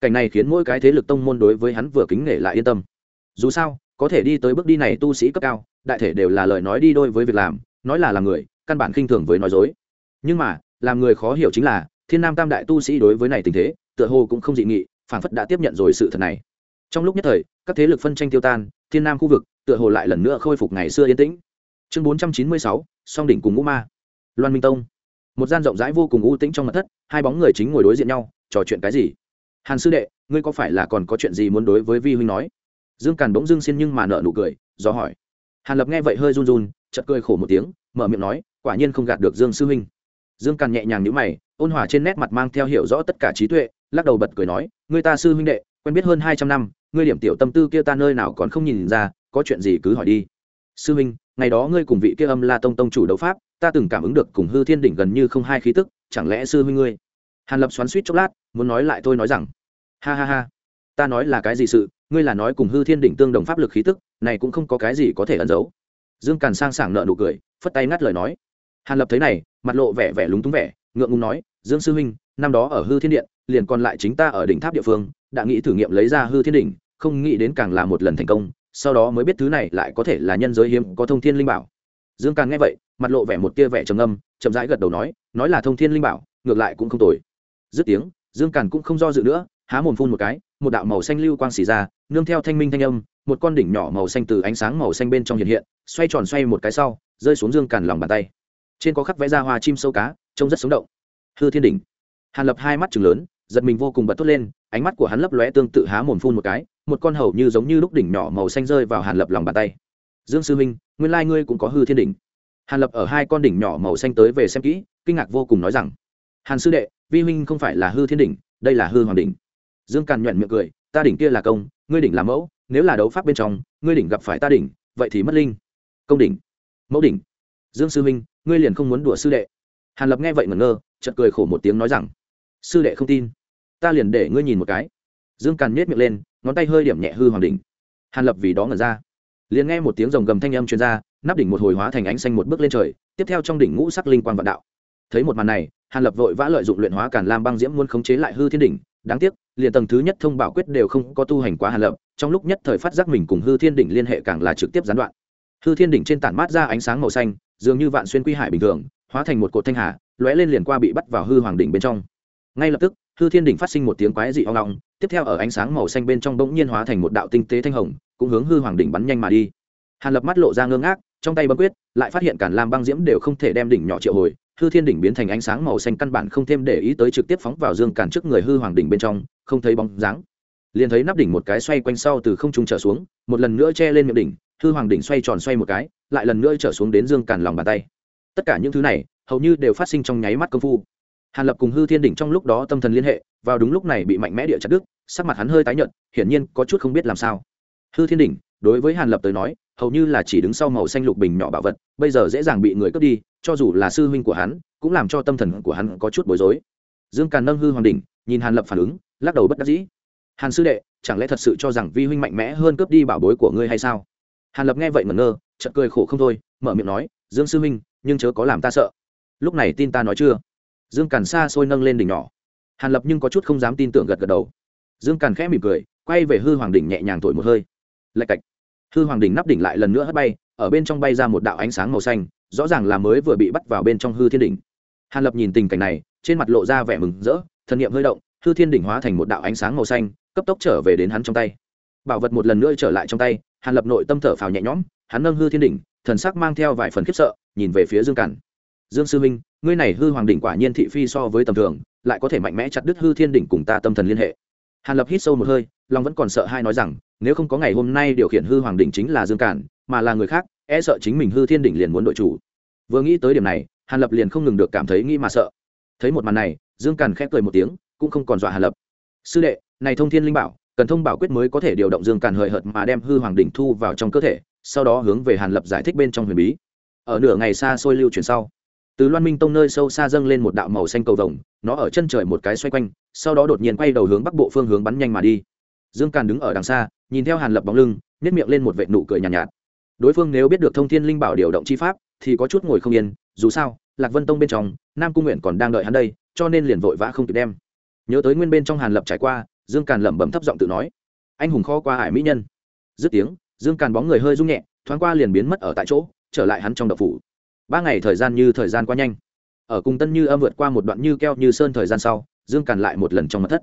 Cảnh này khiến mỗi cái thế lực tông môn đối với hắn vừa kính nể lại yên tâm. Dù sao có thể đi tới bước đi này tu sĩ cấp cao, đại thể đều là lời nói đi đôi với việc làm, nói là làm người, căn bản khinh thường với nói dối. Nhưng mà, làm người khó hiểu chính là, thiên nam tam đại tu sĩ đối với này tình thế, tựa hồ cũng không dị nghị phản phất đã tiếp nhận rồi sự thật này. Trong lúc nhất thời, các thế lực phân tranh tiêu tan, thiên nam khu vực tựa hồ lại lần nữa khôi phục ngày xưa yên tĩnh. Chương bốn trăm chín mươi sáu, song đỉnh cùng ngũ ma. Loan minh tông. Một gian rộng rãi vô cùng u tĩnh trong mặt thất, hai bóng người chính ngồi đối diện nhau, trò chuyện cái gì? Hàn sư đệ, ngươi có phải là còn có chuyện gì muốn đối với vi huynh nói? Dương càn bỗng dưng xin nhưng mà nợ nụ cười, do hỏi. Hàn lập nghe vậy hơi run run chật cười khổ một tiếng, mở miệng nói, quả nhiên không gạt được dương sư huynh. Dương càn nhẹ nhàng nhữ mày, ôn hòa trên nét mặt mang theo hiểu rõ tất cả trí tuệ, lắc đầu bật cười nói người ta sư huynh đệ, quen biết hơn hai trăm năm, ngươi điểm tiểu tâm tư kia ta nơi nào còn không nhìn ra, có chuyện gì cứ hỏi đi. Sư huynh, ngày đó ngươi cùng vị kia âm la tông tông chủ đấu pháp, ta từng cảm ứng được cùng hư thiên đỉnh gần như không hai khí tức, chẳng lẽ sư huynh ngươi? Hàn lập xoắn suýt chốc lát, muốn nói lại thôi nói rằng, ha ha ha, ta nói là cái gì sự ngươi là nói cùng hư thiên đỉnh tương đồng pháp lực khí tức, này cũng không có cái gì có thể ẩn giấu. Dương càn sang sảng nợ nụ cười, phất tay ngắt lời nói. Hàn lập thấy này, mặt lộ vẻ vẻ lúng túng vẻ, ngượng ngùng nói, dương sư huynh, năm đó ở hư thiên điện, liền còn lại chính ta ở đỉnh tháp địa phương, đã nghĩ thử nghiệm lấy ra hư thiên đỉnh, không nghĩ đến càng là một lần thành công, sau đó mới biết thứ này lại có thể là nhân giới hiếm, có thông thiên linh bảo. Dương càn nghe vậy, mặt lộ vẻ một tia vẻ trầm âm chậm rãi gật đầu nói nói là thông thiên linh bảo, ngược lại cũng không tồi. Dứt tiếng, dương càn cũng không do dự nữa, há mồm phun một cái, một đạo màu xanh lưu quang xì ra nương theo thanh minh thanh âm, một con đỉnh nhỏ màu xanh từ ánh sáng màu xanh bên trong hiện hiện, xoay tròn xoay một cái sau, rơi xuống dương càn lòng bàn tay. Trên có khắc vẽ ra hoa chim sâu cá, trông rất sống động. Hư thiên đỉnh. Hàn lập hai mắt chừng lớn, giật mình vô cùng bật tốt lên, ánh mắt của hắn lấp lóe tương tự há mồm phun một cái, một con hầu như giống như lúc đỉnh nhỏ màu xanh rơi vào hàn lập lòng bàn tay. Dương sư minh nguyên lai ngươi cũng có hư thiên đỉnh. Hàn lập ở hai con đỉnh nhỏ màu xanh tới về xem kỹ, kinh ngạc vô cùng nói rằng, hàn sư đệ, vi huynh không phải là hư thiên đỉnh, đây là hư hoàng đỉnh. Dương càn nhuận miệng cười, ta đỉnh kia là công ngươi đỉnh là mẫu, nếu là đấu pháp bên trong, ngươi đỉnh gặp phải ta đỉnh, vậy thì mất linh. Công đỉnh. Mẫu đỉnh. Dương sư huynh, ngươi liền không muốn đùa sư đệ. Hàn lập nghe vậy ngẩn ngơ, chợt cười khổ một tiếng nói rằng, sư đệ không tin. Ta liền để ngươi nhìn một cái. Dương càn nhét miệng lên, ngón tay hơi điểm nhẹ hư hoàng đỉnh. Hàn lập vì đó ngẩn ra. Liền nghe một tiếng rồng gầm thanh âm chuyên r a nắp đỉnh một hồi hóa thành ánh xanh một bước lên trời, tiếp theo trong đỉnh ngũ sắc linh quan vạn đạo. Thấy một màn này, hàn lập vội vã lợi dụng luyện hóa càn lam băng diễm muốn khống chế lại hư thiên đỉnh, đáng tiếc liền tầng thứ nhất thông bảo quyết đều không có tu hành quá hàn lập, trong lúc nhất thời phát giác mình cùng hư thiên đỉnh liên hệ càng là trực tiếp gián đoạn. Hư thiên đỉnh trên tản mát ra ánh sáng màu xanh, dường như vạn xuyên quy hải bình thường, hóa thành một cột thanh hà, lóe lên liền qua bị bắt vào hư hoàng đỉnh bên trong. Ngay lập tức, hư thiên đỉnh phát sinh một tiếng quái dị oong long tiếp theo ở ánh sáng màu xanh bên trong bỗng nhiên hóa thành một đạo tinh tế thanh hồng, cũng hướng hư hoàng đỉnh bắn nhanh mà đi. Hàn lập mắt lộ ra ngơ ngác, trong tay bấm quyết, lại phát hiện cản lam băng diễm đều không thể đem đỉnh nhỏ triệu hồi hư thiên đỉnh biến thành ánh sáng màu xanh căn bản không thêm để ý tới trực tiếp phóng vào dương cản trước người hư hoàng đỉnh bên trong, không thấy bóng dáng. Liền thấy nắp đỉnh một cái xoay quanh sau từ không trung trở xuống, một lần nữa che lên miệng đỉnh, hư hoàng đỉnh xoay tròn xoay một cái, lại lần nữa trở xuống đến dương cản lòng bàn tay. Tất cả những thứ này, hầu như đều phát sinh trong nháy mắt công phu. Hàn lập cùng hư thiên đỉnh trong lúc đó tâm thần liên hệ, vào đúng lúc này bị mạnh mẽ địa chặt đứt, sắc mặt hắn hơi tái nhợt, hiển nhiên có chút không biết làm sao. Hư thiên đỉnh, đối với hàn lập tới nói, hầu như là chỉ đứng sau màu xanh lục bình nhỏ bảo vật, bây giờ dễ dàng bị người cướp đi cho dù là sư huynh của hắn, cũng làm cho tâm thần của hắn có chút bối rối. Dương càn nâng hư hoàng đỉnh, nhìn hàn lập phản ứng, lắc đầu bất đắc dĩ. Hàn sư đệ, chẳng lẽ thật sự cho rằng vi huynh mạnh mẽ hơn cướp đi bảo bối của ngươi hay sao? Hàn lập nghe vậy ngẩn ngơ, chợt cười khổ không thôi, mở miệng nói, dương sư huynh, nhưng chớ có làm ta sợ. Lúc này tin ta nói chưa? Dương càn xa xôi nâng lên đỉnh nhỏ. Hàn lập nhưng có chút không dám tin tưởng gật gật đầu. Dương càn khẽ mỉm cười, quay về hư hoàng đỉnh nhẹ nhàng thổi một hơi. Lạch cạch. Hư hoàng đỉnh nắp đỉnh lại lần nữa hất bay, ở bên trong bay ra một đạo ánh sáng màu xanh rõ ràng là mới vừa bị bắt vào bên trong hư thiên đỉnh. Hàn lập nhìn tình cảnh này, trên mặt lộ ra vẻ mừng rỡ, thần niệm hơi động, hư thiên đỉnh hóa thành một đạo ánh sáng màu xanh, cấp tốc trở về đến hắn trong tay. Bảo vật một lần nữa trở lại trong tay, hàn lập nội tâm thở phào nhẹ nhõm, hắn nâng hư thiên đỉnh, thần sắc mang theo vài phần khiếp sợ, nhìn về phía dương cản. Dương sư minh ngươi này hư hoàng đỉnh quả nhiên thị phi so với tầm thường, lại có thể mạnh mẽ chặt đứt hư thiên đỉnh cùng ta tâm thần liên hệ. Hàn lập hít sâu một hơi, lòng vẫn còn sợ hai nói rằng, nếu không có ngày hôm nay điều khiển hư hoàng đỉnh chính là dương cản, mà là người khác e sợ chính mình hư thiên đỉnh liền muốn đội chủ. Vừa nghĩ tới điểm này hàn lập liền không ngừng được cảm thấy nghĩ mà sợ. Thấy một màn này dương càn khép cười một tiếng cũng không còn dọa hàn lập. Sư đệ này thông thiên linh bảo cần thông bảo quyết mới có thể điều động dương càn hời hợt mà đem hư hoàng đỉnh thu vào trong cơ thể sau đó hướng về hàn lập giải thích bên trong huyền bí. Ở nửa ngày xa xôi lưu chuyển sau từ loan minh tông nơi sâu xa dâng lên một đạo màu xanh cầu vồng nó ở chân trời một cái xoay quanh sau đó đột nhiên quay đầu hướng bắc bộ phương hướng bắn nhanh mà đi. Dương càn đứng ở đằng xa nhìn theo hàn lập bóng lưng nếp miệng lên một vệ nụ cười nhàn nhạt, nhạt đối phương nếu biết được thông thiên linh bảo điều động chi pháp, thì có chút ngồi không yên, dù sao, lạc vân tông bên trong, nam cung nguyện còn đang đợi hắn đây, cho nên liền vội vã không kịp đem. Nhớ tới nguyên bên trong hàn lập trải qua, dương càn lẩm bẩm thấp giọng tự nói, anh hùng kho qua hải mỹ nhân. Dứt tiếng, dương càn bóng người hơi rung nhẹ, thoáng qua liền biến mất ở tại chỗ, trở lại hắn trong đậu phủ. Ba ngày thời gian như thời gian qua nhanh. Ở cùng tân như âm vượt qua một đoạn như keo như sơn thời gian sau, dương càn lại một lần trong mặt thất.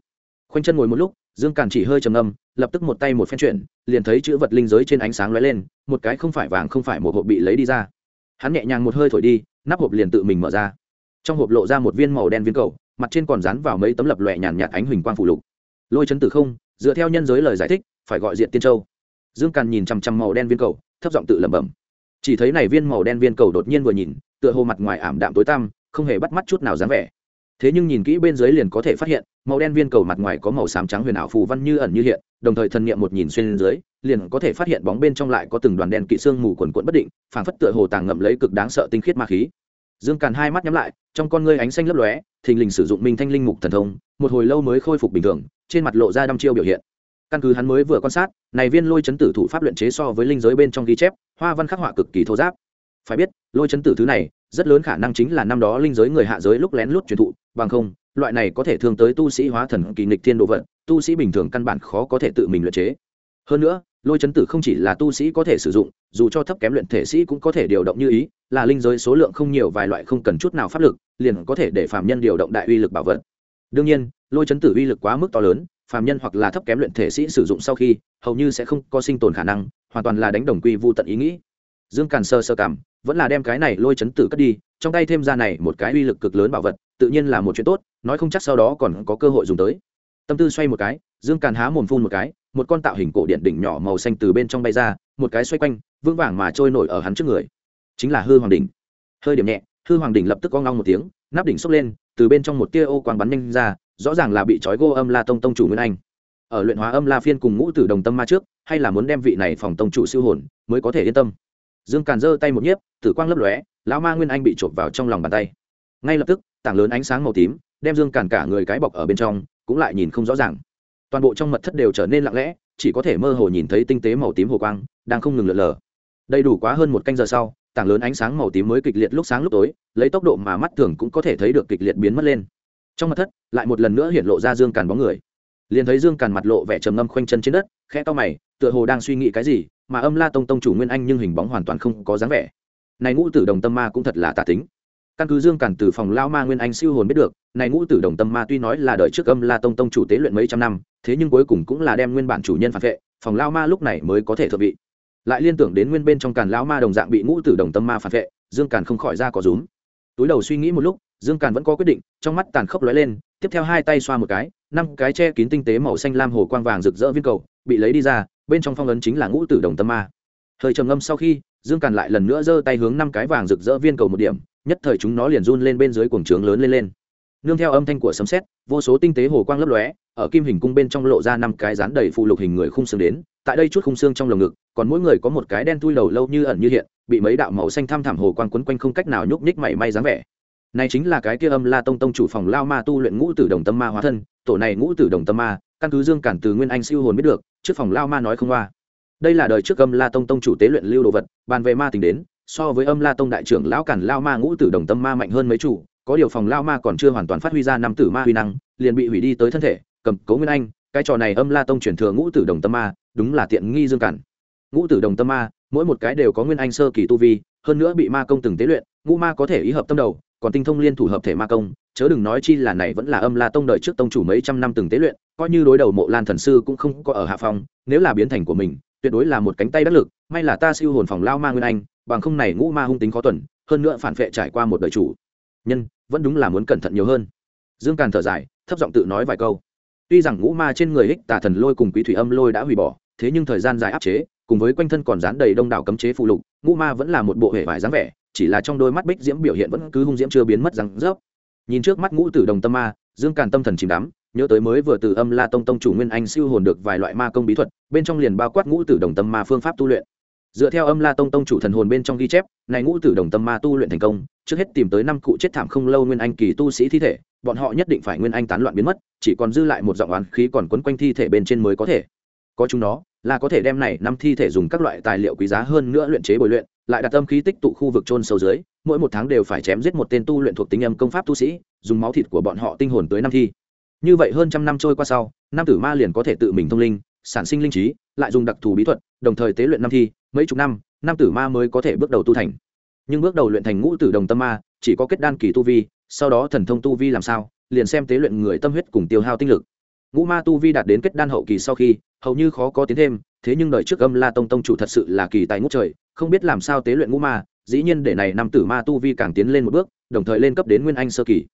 Khoanh chân ngồi một lúc dương càn chỉ hơi trầm âm lập tức một tay một phen chuyển, liền thấy chữ vật linh giới trên ánh sáng lóe lên, một cái không phải vàng không phải một hộp bị lấy đi ra. Hắn nhẹ nhàng một hơi thổi đi, nắp hộp liền tự mình mở ra. Trong hộp lộ ra một viên màu đen viên cầu, mặt trên còn dán vào mấy tấm lập lòe nhàn nhạt ánh huỳnh quang phủ lục. Lôi chấn tử không, dựa theo nhân giới lời giải thích, phải gọi diện tiên châu. Dương càn nhìn chằm chằm màu đen viên cầu, thấp giọng tự lẩm bẩm. Chỉ thấy này viên màu đen viên cầu đột nhiên vừa nhìn, tựa hồ mặt ngoài ảm đạm tối tăm, không hề bắt mắt chút nào dáng vẻ thế nhưng nhìn kỹ bên dưới liền có thể phát hiện, màu đen viên cầu mặt ngoài có màu xám trắng huyền ảo phù văn như ẩn như hiện, đồng thời thần niệm một nhìn xuyên dưới, liền có thể phát hiện bóng bên trong lại có từng đoàn đen kỵ xương mù quần quẫn bất định, phảng phất tựa hồ tàng ngậm lấy cực đáng sợ tinh khiết ma khí. Dương càn hai mắt nhắm lại, trong con ngươi ánh xanh lấp lóe, thình lình sử dụng minh thanh linh mục thần thông, một hồi lâu mới khôi phục bình thường, trên mặt lộ ra đăm chiêu biểu hiện. Căn cứ hắn mới vừa quan sát, này viên lôi chấn tử thủ pháp luyện chế so với linh giới bên trong ghi chép, hoa văn khắc họa cực kỳ thô giáp. Phải biết, lôi chấn tử thứ này rất lớn khả năng chính là năm đó linh giới người hạ giới lúc lén lút truyền thụ, bằng không, loại này có thể thương tới tu sĩ hóa thần kỳ nghịch thiên độ vận tu sĩ bình thường căn bản khó có thể tự mình luyện chế. Hơn nữa, lôi chấn tử không chỉ là tu sĩ có thể sử dụng, dù cho thấp kém luyện thể sĩ cũng có thể điều động như ý, là linh giới số lượng không nhiều vài loại không cần chút nào pháp lực, liền có thể để phạm nhân điều động đại uy lực bảo vật. Đương nhiên, lôi chấn tử uy lực quá mức to lớn phạm nhân hoặc là thấp kém luyện thể sĩ sử dụng sau khi, hầu như sẽ không có sinh tồn khả năng, hoàn toàn là đánh đồng quy vô tận ý nghĩ dương càn sơ sơ cảm, vẫn là đem cái này lôi chấn tử cất đi, trong tay thêm ra này một cái uy lực cực lớn bảo vật, tự nhiên là một chuyện tốt, nói không chắc sau đó còn có cơ hội dùng tới. Tâm tư xoay một cái, dương càn há mồm phun một cái, một con tạo hình cổ điện đỉnh nhỏ màu xanh từ bên trong bay ra, một cái xoay quanh, vững vàng mà trôi nổi ở hắn trước người. Chính là hư hoàng đỉnh. Hơi điểm nhẹ, hư hoàng đỉnh lập tức con ngong một tiếng, nắp đỉnh xốc lên, từ bên trong một tia ô quang bắn nhanh ra, rõ ràng là bị trói gô âm la tông tông chủ nguyên anh. Ở luyện hóa âm la phiên cùng ngũ tử đồng tâm ma trước, hay là muốn đem vị này phòng tông chủ siêu hồn, mới có thể yên tâm dương càn giơ tay một nhiếp, tử quang lấp lóe, lão ma nguyên anh bị chộp vào trong lòng bàn tay. Ngay lập tức, tảng lớn ánh sáng màu tím đem dương càn cả người cái bọc ở bên trong, cũng lại nhìn không rõ ràng. Toàn bộ trong mật thất đều trở nên lặng lẽ, chỉ có thể mơ hồ nhìn thấy tinh tế màu tím hồ quang đang không ngừng lượn lờ. Đầy đủ quá hơn một canh giờ sau, tảng lớn ánh sáng màu tím mới kịch liệt lúc sáng lúc tối, lấy tốc độ mà mắt thường cũng có thể thấy được kịch liệt biến mất lên. Trong mặt thất, lại một lần nữa hiện lộ ra dương càn bóng người. Liền thấy dương càn mặt lộ vẻ trầm ngâm khoanh chân trên đất, khẽ to mày, tựa hồ đang suy nghĩ cái gì mà âm la tông tông chủ nguyên anh nhưng hình bóng hoàn toàn không có dáng vẻ. Này ngũ tử đồng tâm ma cũng thật là tà tính. Căn cứ dương càn từ phòng lao ma nguyên anh siêu hồn biết được, này ngũ tử đồng tâm ma tuy nói là đợi trước âm la tông tông chủ tế luyện mấy trăm năm, thế nhưng cuối cùng cũng là đem nguyên bản chủ nhân phản vệ, phòng lao ma lúc này mới có thể thượng vị. Lại liên tưởng đến nguyên bên trong càn lao ma đồng dạng bị ngũ tử đồng tâm ma phản vệ, dương càn không khỏi ra có rúm. Túi đầu suy nghĩ một lúc, dương càn vẫn có quyết định, trong mắt tàn khốc lóe lên, tiếp theo hai tay xoa một cái, năm cái che kín tinh tế màu xanh lam hồ quang vàng rực rỡ viên cầu bị lấy đi ra, bên trong phong ấn chính là ngũ tử đồng tâm ma. Thời trầm ngâm sau khi, dương càn lại lần nữa giơ tay hướng năm cái vàng rực rỡ viên cầu một điểm, nhất thời chúng nó liền run lên bên dưới cuồng trướng lớn lên lên. Nương theo âm thanh của sấm sét, vô số tinh tế hồ quang lấp lóe, ở kim hình cung bên trong lộ ra năm cái rán đầy phụ lục hình người khung xương đến, tại đây chút khung xương trong lồng ngực, còn mỗi người có một cái đen thui đầu lâu như ẩn như hiện, bị mấy đạo màu xanh thăm thảm hồ quang quấn quanh không cách nào nhúc nhích mảy may dáng vẻ. Này chính là cái kia âm la tông tông chủ phòng lao ma tu luyện ngũ tử đồng tâm ma hóa thân, tổ này ngũ tử đồng tâm ma, căn cứ dương cản từ nguyên anh siêu hồn biết được trước phòng lao ma nói không qua. Đây là đời trước âm la tông tông chủ tế luyện lưu đồ vật, bàn về ma tình đến, so với âm la tông đại trưởng lão cản lao ma ngũ tử đồng tâm ma mạnh hơn mấy chủ, có điều phòng lao ma còn chưa hoàn toàn phát huy ra năm tử ma huy năng, liền bị hủy đi tới thân thể, cầm cố nguyên anh, cái trò này âm la tông chuyển thừa ngũ tử đồng tâm ma, đúng là tiện nghi dương cản. Ngũ tử đồng tâm ma, mỗi một cái đều có nguyên anh sơ kỳ tu vi, hơn nữa bị ma công từng tế luyện, ngũ ma có thể ý hợp tâm đầu, còn tinh thông liên thủ hợp thể ma công, chớ đừng nói chi là này vẫn là âm la tông đời trước tông chủ mấy trăm năm từng tế luyện coi như đối đầu mộ lan thần sư cũng không có ở hạ phòng nếu là biến thành của mình, tuyệt đối là một cánh tay đắc lực, may là ta siêu hồn phòng lao ma nguyên anh, bằng không này ngũ ma hung tính khó tuần, hơn nữa phản vệ trải qua một đời chủ. Nhân, vẫn đúng là muốn cẩn thận nhiều hơn. Dương càn thở dài, thấp giọng tự nói vài câu. Tuy rằng ngũ ma trên người hích tà thần lôi cùng quý thủy âm lôi đã hủy bỏ, thế nhưng thời gian dài áp chế, cùng với quanh thân còn dán đầy đông đảo cấm chế phụ lục, ngũ ma vẫn là một bộ hệ vải dáng vẻ, chỉ là trong đôi mắt bích diễm biểu hiện vẫn cứ hung diễm chưa biến mất răng rớp. Nhìn trước mắt ngũ tử đồng tâm ma, dương càn tâm thần chìm đắm nhớ tới mới vừa từ âm la tông tông chủ nguyên anh siêu hồn được vài loại ma công bí thuật, bên trong liền bao quát ngũ tử đồng tâm ma phương pháp tu luyện. Dựa theo âm la tông tông chủ thần hồn bên trong ghi chép, này ngũ tử đồng tâm ma tu luyện thành công, trước hết tìm tới năm cụ chết thảm không lâu nguyên anh kỳ tu sĩ thi thể, bọn họ nhất định phải nguyên anh tán loạn biến mất, chỉ còn dư lại một giọng oán khí còn quấn quanh thi thể bên trên mới có thể. Có chúng nó, là có thể đem này năm thi thể dùng các loại tài liệu quý giá hơn nữa luyện chế bồi luyện, lại đặt tâm khí tích tụ khu vực trôn sâu dưới, mỗi một tháng đều phải chém giết một tên tu luyện thuộc tính âm công pháp tu sĩ, dùng máu thịt của bọn họ tinh hồn tới năm thi như vậy hơn trăm năm trôi qua sau, nam tử ma liền có thể tự mình thông linh, sản sinh linh trí, lại dùng đặc thù bí thuật, đồng thời tế luyện năm thi, mấy chục năm, nam tử ma mới có thể bước đầu tu thành. Nhưng bước đầu luyện thành ngũ tử đồng tâm ma, chỉ có kết đan kỳ tu vi, sau đó thần thông tu vi làm sao, liền xem tế luyện người tâm huyết cùng tiêu hao tinh lực. Ngũ ma tu vi đạt đến kết đan hậu kỳ sau khi, hầu như khó có tiến thêm, thế nhưng đời trước âm la tông tông chủ thật sự là kỳ tài ngũ trời, không biết làm sao tế luyện ngũ ma, dĩ nhiên để này năm tử ma tu vi càng tiến lên một bước, đồng thời lên cấp đến nguyên anh sơ kỳ.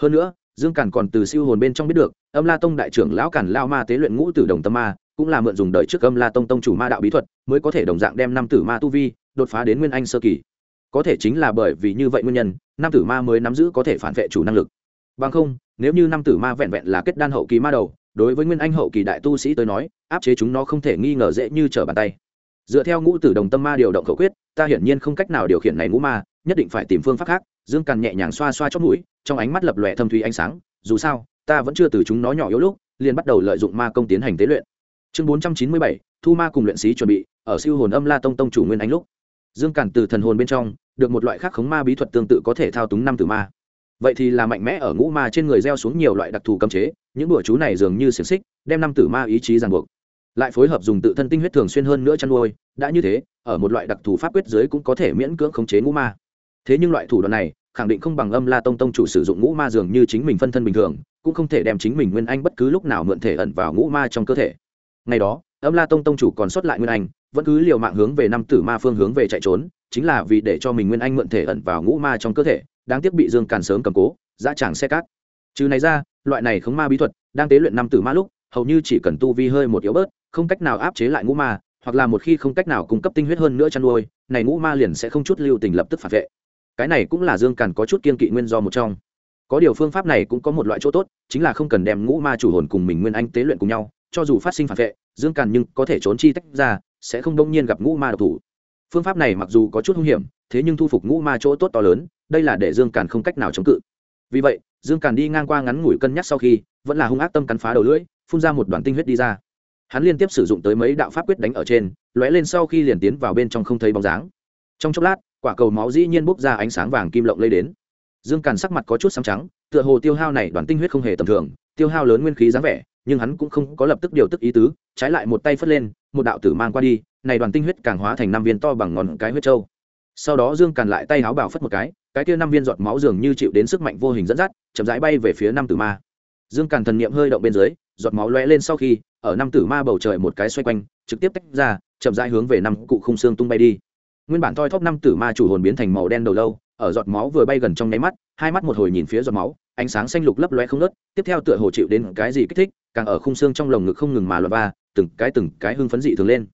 Hơn nữa dương càn còn từ siêu hồn bên trong biết được, âm la tông đại trưởng lão càn lao ma tế luyện ngũ tử đồng tâm ma, cũng là mượn dùng đời trước âm la tông tông chủ ma đạo bí thuật, mới có thể đồng dạng đem năm tử ma tu vi đột phá đến nguyên anh sơ kỳ. Có thể chính là bởi vì như vậy nguyên nhân, năm tử ma mới nắm giữ có thể phản vệ chủ năng lực. Bằng không, nếu như năm tử ma vẹn vẹn là kết đan hậu kỳ ma đầu, đối với nguyên anh hậu kỳ đại tu sĩ tới nói, áp chế chúng nó không thể nghi ngờ dễ như trở bàn tay. Dựa theo ngũ tử đồng tâm ma điều động khẩu quyết, ta hiển nhiên không cách nào điều khiển này ngũ ma, nhất định phải tìm phương pháp khác dương càn nhẹ nhàng xoa xoa chót mũi, trong ánh mắt lập lòe thâm thúy ánh sáng, dù sao, ta vẫn chưa từ chúng nó nhỏ yếu lúc, liền bắt đầu lợi dụng ma công tiến hành tế luyện. Chương bốn trăm chín mươi bảy, thu ma cùng luyện sĩ chuẩn bị, ở siêu hồn âm la tông tông chủ nguyên ánh lúc. Dương càn từ thần hồn bên trong, được một loại khác khống ma bí thuật tương tự có thể thao túng năm tử ma. Vậy thì là mạnh mẽ ở ngũ ma trên người gieo xuống nhiều loại đặc thù cấm chế, những bữa chú này dường như xiềng xích, đem năm tử ma ý chí ràng buộc. Lại phối hợp dùng tự thân tinh huyết thường xuyên hơn nữa chăn nuôi, đã như thế, ở một loại đặc thù pháp quyết giới cũng có thể miễn cưỡng khống chế ngũ ma thế nhưng loại thủ đoạn này, khẳng định không bằng âm la tông tông chủ sử dụng ngũ ma dường như chính mình phân thân bình thường, cũng không thể đem chính mình nguyên anh bất cứ lúc nào mượn thể ẩn vào ngũ ma trong cơ thể. Ngày đó, âm la tông tông chủ còn sót lại nguyên anh, vẫn cứ liều mạng hướng về năm tử ma phương hướng về chạy trốn, chính là vì để cho mình nguyên anh mượn thể ẩn vào ngũ ma trong cơ thể, đáng tiếc bị dương càn sớm cầm cố, dã tràng xe cát. Trừ này ra, loại này không ma bí thuật, đang tế luyện năm tử ma lúc, hầu như chỉ cần tu vi hơi một yếu bớt, không cách nào áp chế lại ngũ ma, hoặc là một khi không cách nào cung cấp tinh huyết hơn nữa chăn nuôi, này ngũ ma liền sẽ không chút lưu tình lập tức phản vệ cái này cũng là dương càn có chút kiên kỵ nguyên do một trong. Có điều phương pháp này cũng có một loại chỗ tốt, chính là không cần đem ngũ ma chủ hồn cùng mình nguyên anh tế luyện cùng nhau, cho dù phát sinh phản vệ, dương càn nhưng có thể trốn chi tách ra, sẽ không đông nhiên gặp ngũ ma độc thủ. Phương pháp này mặc dù có chút hung hiểm, thế nhưng thu phục ngũ ma chỗ tốt to lớn, đây là để dương càn không cách nào chống cự. Vì vậy, dương càn đi ngang qua ngắn ngủi cân nhắc sau khi, vẫn là hung ác tâm cắn phá đầu lưỡi, phun ra một đoàn tinh huyết đi ra. Hắn liên tiếp sử dụng tới mấy đạo pháp quyết đánh ở trên, lóe lên sau khi liền tiến vào bên trong không thấy bóng dáng. Trong chốc lát quả cầu máu dĩ nhiên bốc ra ánh sáng vàng kim lộng lây đến. Dương càn sắc mặt có chút sáng trắng, tựa hồ tiêu hao này đoàn tinh huyết không hề tầm thường, tiêu hao lớn nguyên khí dáng vẻ, nhưng hắn cũng không có lập tức điều tức ý tứ, trái lại một tay phất lên, một đạo tử mang qua đi, này đoàn tinh huyết càng hóa thành năm viên to bằng ngọn cái huyết trâu sau đó dương càn lại tay háo bảo phất một cái cái kia năm viên giọt máu dường như chịu đến sức mạnh vô hình dẫn dắt, chậm rãi bay về phía năm tử ma. Dương càn thần niệm hơi động bên dưới, giọt máu lóe lên sau khi, ở năm tử ma bầu trời một cái xoay quanh, trực tiếp tách ra, chậm rãi hướng về năm cụ khung xương tung bay đi nguyên bản thoi thóp năm tử ma chủ hồn biến thành màu đen đầu lâu, ở giọt máu vừa bay gần trong nháy mắt, hai mắt một hồi nhìn phía giọt máu, ánh sáng xanh lục lấp loe không nớt tiếp theo tựa hồ chịu đến cái gì kích thích, càng ở khung xương trong lồng ngực không ngừng mà loạt ba từng cái từng cái hưng phấn dị thường lên.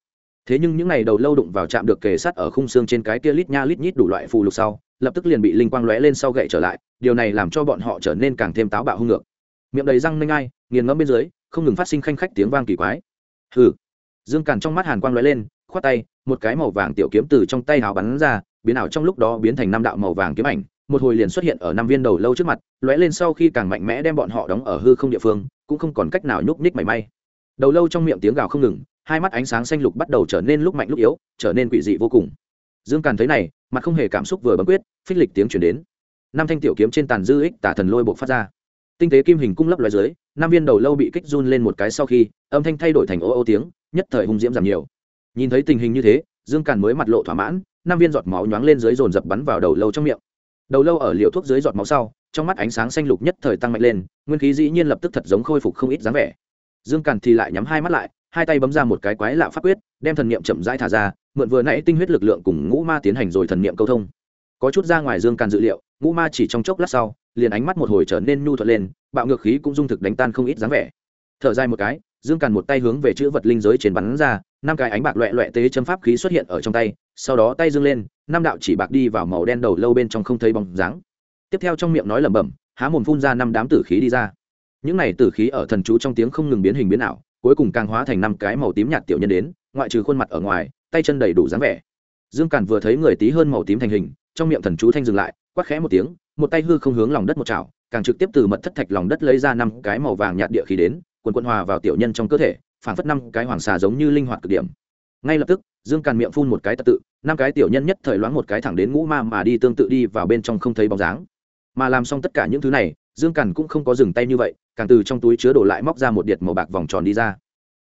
Thế nhưng những ngày đầu lâu đụng vào chạm được kề sát ở khung xương trên cái kia lít nha lít nhít đủ loại phù lục sau, lập tức liền bị linh quang lóe lên sau gậy trở lại, điều này làm cho bọn họ trở nên càng thêm táo bạo hung ngược. Miệng đầy răng nanh ai, nghiền ngẫm bên dưới, không ngừng phát sinh khanh khách tiếng vang kỳ quái. Hừ. Dương càn trong mắt hàn quang lóe lên khoát tay, một cái màu vàng tiểu kiếm từ trong tay hào bắn ra, biến ảo trong lúc đó biến thành năm đạo màu vàng kiếm ảnh, một hồi liền xuất hiện ở năm viên đầu lâu trước mặt, lóe lên sau khi càng mạnh mẽ đem bọn họ đóng ở hư không địa phương, cũng không còn cách nào nhúc nhích mảy may. Đầu lâu trong miệng tiếng gào không ngừng, hai mắt ánh sáng xanh lục bắt đầu trở nên lúc mạnh lúc yếu, trở nên quỷ dị vô cùng. Dương càn thấy này, mặt không hề cảm xúc vừa bấm quyết, phích lịch tiếng chuyển đến. Năm thanh tiểu kiếm trên tàn dư ích tả thần lôi bộ phát ra. Tinh tế kim hình cung lấp loài dưới, năm viên đầu lâu bị kích run lên một cái sau khi, âm thanh thay đổi thành ô ô tiếng, nhất thời hung diễm giảm nhiều nhìn thấy tình hình như thế, dương càn mới mặt lộ thỏa mãn, năm viên giọt máu nhoáng lên dưới dồn dập bắn vào đầu lâu trong miệng. Đầu lâu ở liều thuốc dưới giọt máu sau, trong mắt ánh sáng xanh lục nhất thời tăng mạnh lên, nguyên khí dĩ nhiên lập tức thật giống khôi phục không ít dáng vẻ. Dương càn thì lại nhắm hai mắt lại, hai tay bấm ra một cái quái lạ pháp quyết, đem thần niệm chậm rãi thả ra, mượn vừa nãy tinh huyết lực lượng cùng ngũ ma tiến hành rồi thần niệm câu thông. Có chút ra ngoài dương càn dự liệu, ngũ ma chỉ trong chốc lát sau, liền ánh mắt một hồi trở nên nhu thuận lên, bạo ngược khí cũng dung thực đánh tan không ít dáng vẻ. Thở dài một cái dương càn một tay hướng về chữ vật linh giới trên bắn ra, năm cái ánh bạc loẹ loẹ tế châm pháp khí xuất hiện ở trong tay, sau đó tay dương lên, năm đạo chỉ bạc đi vào màu đen đầu lâu bên trong không thấy bóng dáng. Tiếp theo trong miệng nói lẩm bẩm, há mồm phun ra năm đám tử khí đi ra. Những này tử khí ở thần chú trong tiếng không ngừng biến hình biến ảo, cuối cùng càng hóa thành năm cái màu tím nhạt tiểu nhân đến, ngoại trừ khuôn mặt ở ngoài, tay chân đầy đủ dáng vẻ. Dương càn vừa thấy người tí hơn màu tím thành hình, trong miệng thần chú thanh dừng lại, quát khẽ một tiếng, một tay hư không hướng lòng đất một chảo, càng trực tiếp từ mật thất thạch lòng đất lấy ra năm cái màu vàng nhạt địa khí đến quần quận hòa vào tiểu nhân trong cơ thể, phảng phất năm cái hoàng xà giống như linh hoạt cực điểm. Ngay lập tức, dương càn miệng phun một cái tật tự, năm cái tiểu nhân nhất thời loáng một cái thẳng đến ngũ ma mà đi tương tự đi vào bên trong không thấy bóng dáng. Mà làm xong tất cả những thứ này, dương càn cũng không có dừng tay như vậy, càng từ trong túi chứa đồ lại móc ra một điệt màu bạc vòng tròn đi ra.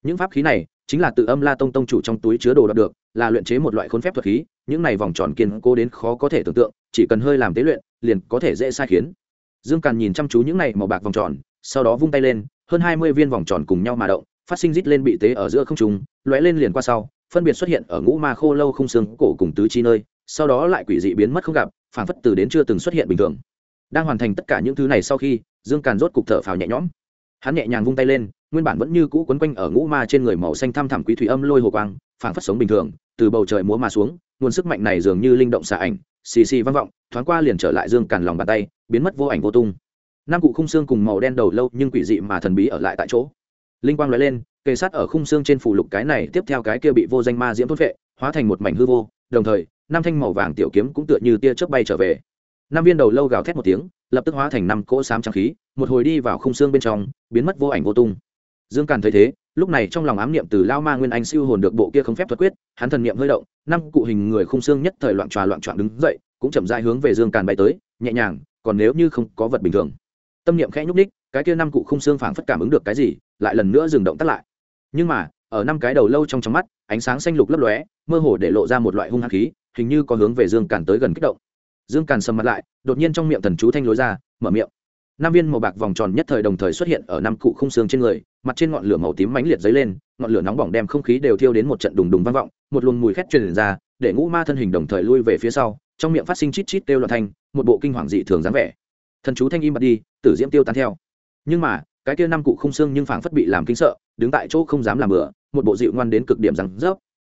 Những pháp khí này, chính là tự âm la tông tông chủ trong túi chứa đồ đọc được, là luyện chế một loại khốn phép thuật khí, những này vòng tròn kiên cố đến khó có thể tưởng tượng, chỉ cần hơi làm tế luyện, liền có thể dễ sai khiến. Dương càn nhìn chăm chú những này màu bạc vòng tròn, sau đó vung tay lên hơn hai mươi viên vòng tròn cùng nhau mà động, phát sinh rít lên bị tế ở giữa không trung, lóe lên liền qua sau, phân biệt xuất hiện ở ngũ ma khô lâu không xương cổ cùng tứ chi nơi, sau đó lại quỷ dị biến mất không gặp phản phất từ đến chưa từng xuất hiện bình thường. Đang hoàn thành tất cả những thứ này sau khi, dương càn rốt cục thở phào nhẹ nhõm. Hắn nhẹ nhàng vung tay lên, nguyên bản vẫn như cũ quấn quanh ở ngũ ma trên người màu xanh thăm thẳm quý thủy âm lôi hồ quang, phảng phất sống bình thường, từ bầu trời múa mà xuống, nguồn sức mạnh này dường như linh động xả ảnh, xì xì vang vọng, thoáng qua liền trở lại dương càn lòng bàn tay, biến mất vô ảnh vô tung năm cụ khung xương cùng màu đen đầu lâu nhưng quỷ dị mà thần bí ở lại tại chỗ. Linh quang nói lên, kề sát ở khung xương trên phủ lục cái này, tiếp theo cái kia bị vô danh ma diễm thốt vệ, hóa thành một mảnh hư vô, đồng thời, năm thanh màu vàng tiểu kiếm cũng tựa như tia chớp bay trở về. Năm viên đầu lâu gào thét một tiếng, lập tức hóa thành năm cỗ xám trắng khí, một hồi đi vào khung xương bên trong, biến mất vô ảnh vô tung. Dương càn thấy thế, lúc này trong lòng ám niệm từ lao ma nguyên anh siêu hồn được bộ kia không phép thuật quyết, hắn thần niệm hơi động, năm cụ hình người khung xương nhất thời loạn tròa loạn trọn đứng dậy, cũng chậm rãi hướng về dương càn bay tới, nhẹ nhàng, còn nếu như không có vật bình thường tâm niệm khẽ nhúc ních cái kia năm cụ khung xương phảng phất cảm ứng được cái gì, lại lần nữa dừng động tắt lại. Nhưng mà, ở năm cái đầu lâu trong trong mắt, ánh sáng xanh lục lấp lóe, mơ hồ để lộ ra một loại hung hăng khí, hình như có hướng về dương càn tới gần kích động. Dương càn sầm mặt lại, đột nhiên trong miệng thần chú thanh lối ra, mở miệng. Năm viên màu bạc vòng tròn nhất thời đồng thời xuất hiện ở năm cụ khung xương trên người, mặt trên ngọn lửa màu tím mãnh liệt dấy lên, ngọn lửa nóng bỏng đem không khí đều thiêu đến một trận đùng đùng vang vọng, một luồng mùi khét truyền ra, để ngũ ma thân hình đồng thời lui về phía sau, trong miệng phát sinh chít chít kêu loạn thanh, một bộ kinh hoàng dị thường dáng vẻ. Thần chú thanh im bật đi tử diễm tiêu tan theo. Nhưng mà, cái kia năm cụ không xương nhưng phảng phất bị làm kinh sợ, đứng tại chỗ không dám làm bừa, một bộ dịu ngoan đến cực điểm rằng rớp.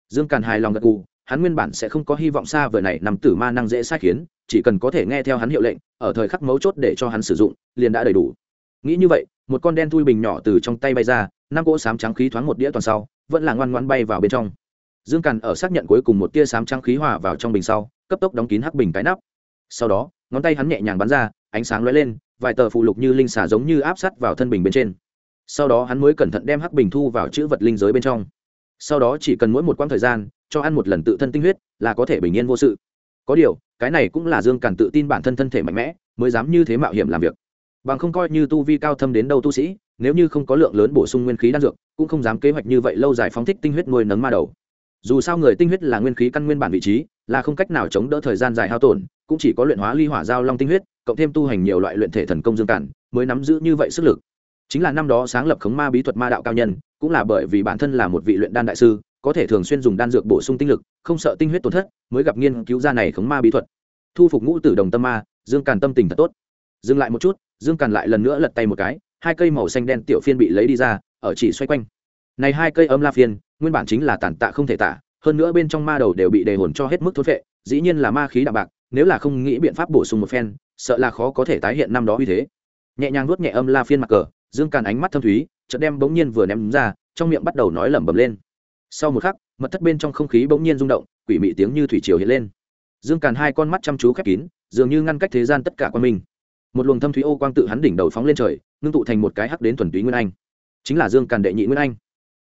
Dương càn hài lòng gật gù, hắn nguyên bản sẽ không có hy vọng xa vời này nằm tử ma năng dễ sai khiến, chỉ cần có thể nghe theo hắn hiệu lệnh, ở thời khắc mấu chốt để cho hắn sử dụng, liền đã đầy đủ. Nghĩ như vậy, một con đen thui bình nhỏ từ trong tay bay ra, năm cỗ sám trắng khí thoáng một đĩa toàn sau, vẫn là ngoan ngoan bay vào bên trong. Dương càn ở xác nhận cuối cùng một tia sám trắng khí hòa vào trong bình sau, cấp tốc đóng kín hắc bình cái nắp. Sau đó, ngón tay hắn nhẹ nhàng bắn ra ánh sáng lóe lên, vài tờ phụ lục như linh xả giống như áp sát vào thân bình bên trên. Sau đó hắn mới cẩn thận đem hắc bình thu vào chữ vật linh giới bên trong. Sau đó chỉ cần mỗi một quãng thời gian, cho ăn một lần tự thân tinh huyết, là có thể bình yên vô sự. Có điều, cái này cũng là dương càn tự tin bản thân thân thể mạnh mẽ, mới dám như thế mạo hiểm làm việc. Bằng không coi như tu vi cao thâm đến đâu tu sĩ, nếu như không có lượng lớn bổ sung nguyên khí đan dược, cũng không dám kế hoạch như vậy lâu dài phóng thích tinh huyết nuôi nấng ma đầu. Dù sao người tinh huyết là nguyên khí căn nguyên bản vị trí, là không cách nào chống đỡ thời gian dài hao tổn, cũng chỉ có luyện hóa ly hỏa giao long tinh huyết cộng thêm tu hành nhiều loại luyện thể thần công dương cản, mới nắm giữ như vậy sức lực. Chính là năm đó sáng lập khống ma bí thuật ma đạo cao nhân, cũng là bởi vì bản thân là một vị luyện đan đại sư, có thể thường xuyên dùng đan dược bổ sung tinh lực, không sợ tinh huyết tổn thất, mới gặp nghiên cứu ra này khống ma bí thuật. Thu phục ngũ tử đồng tâm ma, dương càn tâm tình thật tốt. Dừng lại một chút, dương càn lại lần nữa lật tay một cái, hai cây màu xanh đen tiểu phiên bị lấy đi ra, ở chỉ xoay quanh. Này hai cây âm la phiên, nguyên bản chính là tàn tạ không thể tả, hơn nữa bên trong ma đầu đều bị đề hồn cho hết mức thốt vệ dĩ nhiên là ma khí đạm bạc, nếu là không nghĩ biện pháp bổ sung một phen sợ là khó có thể tái hiện năm đó uy thế. Nhẹ nhàng nuốt nhẹ âm la phiên mặt cờ, dương càn ánh mắt thâm thúy, chợt đem bỗng nhiên vừa ném ra, trong miệng bắt đầu nói lẩm bẩm lên. Sau một khắc, mật thất bên trong không khí bỗng nhiên rung động, quỷ mị tiếng như thủy triều hiện lên. Dương càn hai con mắt chăm chú khép kín, dường như ngăn cách thế gian tất cả quan mình. một luồng thâm thúy ô quang tự hắn đỉnh đầu phóng lên trời, ngưng tụ thành một cái hắc đến thuần túy nguyên anh. Chính là dương càn đệ nhị nguyên anh.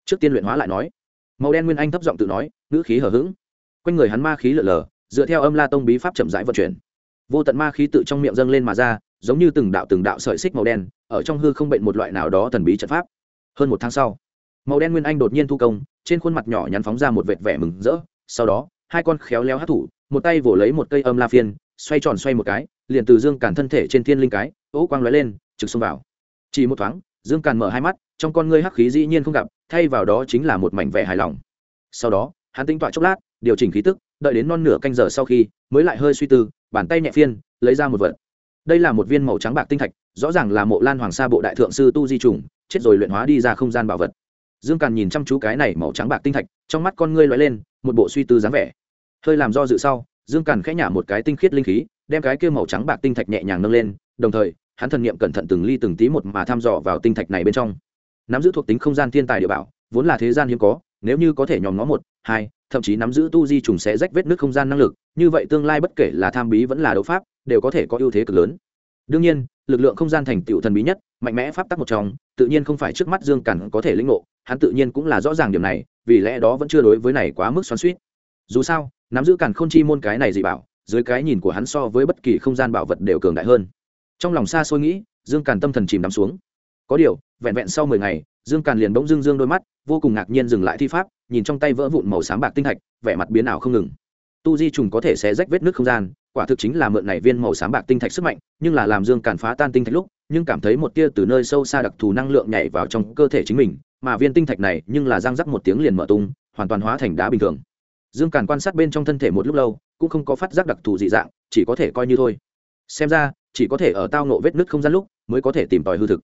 Trước tiên luyện hóa lại nói. Màu đen nguyên anh thấp giọng tự nói, ngữ khí hở h ữ g quanh người hắn ma khí lở lở dựa theo âm la tông bí pháp chậm rãi vận chuyển vô tận ma khí tự trong miệng dâng lên mà ra, giống như từng đạo từng đạo sợi xích màu đen, ở trong hư không bệnh một loại nào đó thần bí trận pháp. Hơn một tháng sau, màu đen nguyên anh đột nhiên thu công, trên khuôn mặt nhỏ nhắn phóng ra một vệt vẻ mừng rỡ. Sau đó, hai con khéo léo hát thủ, một tay vỗ lấy một cây âm la phiên, xoay tròn xoay một cái, liền từ dương càn thân thể trên thiên linh cái, ố quang lóe lên, trực xông vào. Chỉ một thoáng, dương càn mở hai mắt, trong con ngươi hắc khí dĩ nhiên không gặp, thay vào đó chính là một mảnh vẻ hài lòng. Sau đó, hắn tính toạ chốc lát, điều chỉnh khí tức, đợi đến non nửa canh giờ sau khi, mới lại hơi suy tư bàn tay nhẹ phiên, lấy ra một vật. Đây là một viên màu trắng bạc tinh thạch, rõ ràng là mộ lan hoàng sa bộ đại thượng sư tu di trùng, chết rồi luyện hóa đi ra không gian bảo vật. Dương càn nhìn chăm chú cái này màu trắng bạc tinh thạch, trong mắt con ngươi lóe lên, một bộ suy tư dáng vẻ. Hơi làm do dự sau, dương càn khẽ nhả một cái tinh khiết linh khí, đem cái kia màu trắng bạc tinh thạch nhẹ nhàng nâng lên, đồng thời, hắn thần niệm cẩn thận từng ly từng tí một mà thăm dò vào tinh thạch này bên trong. Nắm giữ thuộc tính không gian thiên tài địa bảo, vốn là thế gian hiếm có, nếu như có thể nhòm ngó một, hai thậm chí nắm giữ tu di trùng sẽ rách vết nước không gian năng lực, như vậy tương lai bất kể là tham bí vẫn là đấu pháp, đều có thể có ưu thế cực lớn. Đương nhiên, lực lượng không gian thành tựu thần bí nhất, mạnh mẽ pháp tắc một trong, tự nhiên không phải trước mắt dương cản có thể lĩnh ngộ, hắn tự nhiên cũng là rõ ràng điểm này, vì lẽ đó vẫn chưa đối với này quá mức xoắn suýt dù sao, nắm giữ cản khôn chi môn cái này gì bảo, dưới cái nhìn của hắn so với bất kỳ không gian bảo vật đều cường đại hơn. Trong lòng xa xôi nghĩ, dương càn tâm thần chìm đắm xuống. Có điều, vẹn vẹn sau mười ngày, dương càn liền bỗng dưng dương đôi mắt, vô cùng ngạc nhiên dừng lại thi pháp nhìn trong tay vỡ vụn màu sáng bạc tinh thạch, vẻ mặt biến ảo không ngừng. Tu di trùng có thể xé rách vết nước không gian, quả thực chính là mượn này viên màu sáng bạc tinh thạch sức mạnh, nhưng là làm dương càn phá tan tinh thạch lúc, nhưng cảm thấy một tia từ nơi sâu xa đặc thù năng lượng nhảy vào trong cơ thể chính mình, mà viên tinh thạch này nhưng là răng rắc một tiếng liền mở tung, hoàn toàn hóa thành đá bình thường. Dương càn quan sát bên trong thân thể một lúc lâu, cũng không có phát giác đặc thù dị dạng, chỉ có thể coi như thôi. Xem ra, chỉ có thể ở tao nộ vết nứt không gian lúc, mới có thể tìm tòi hư thực.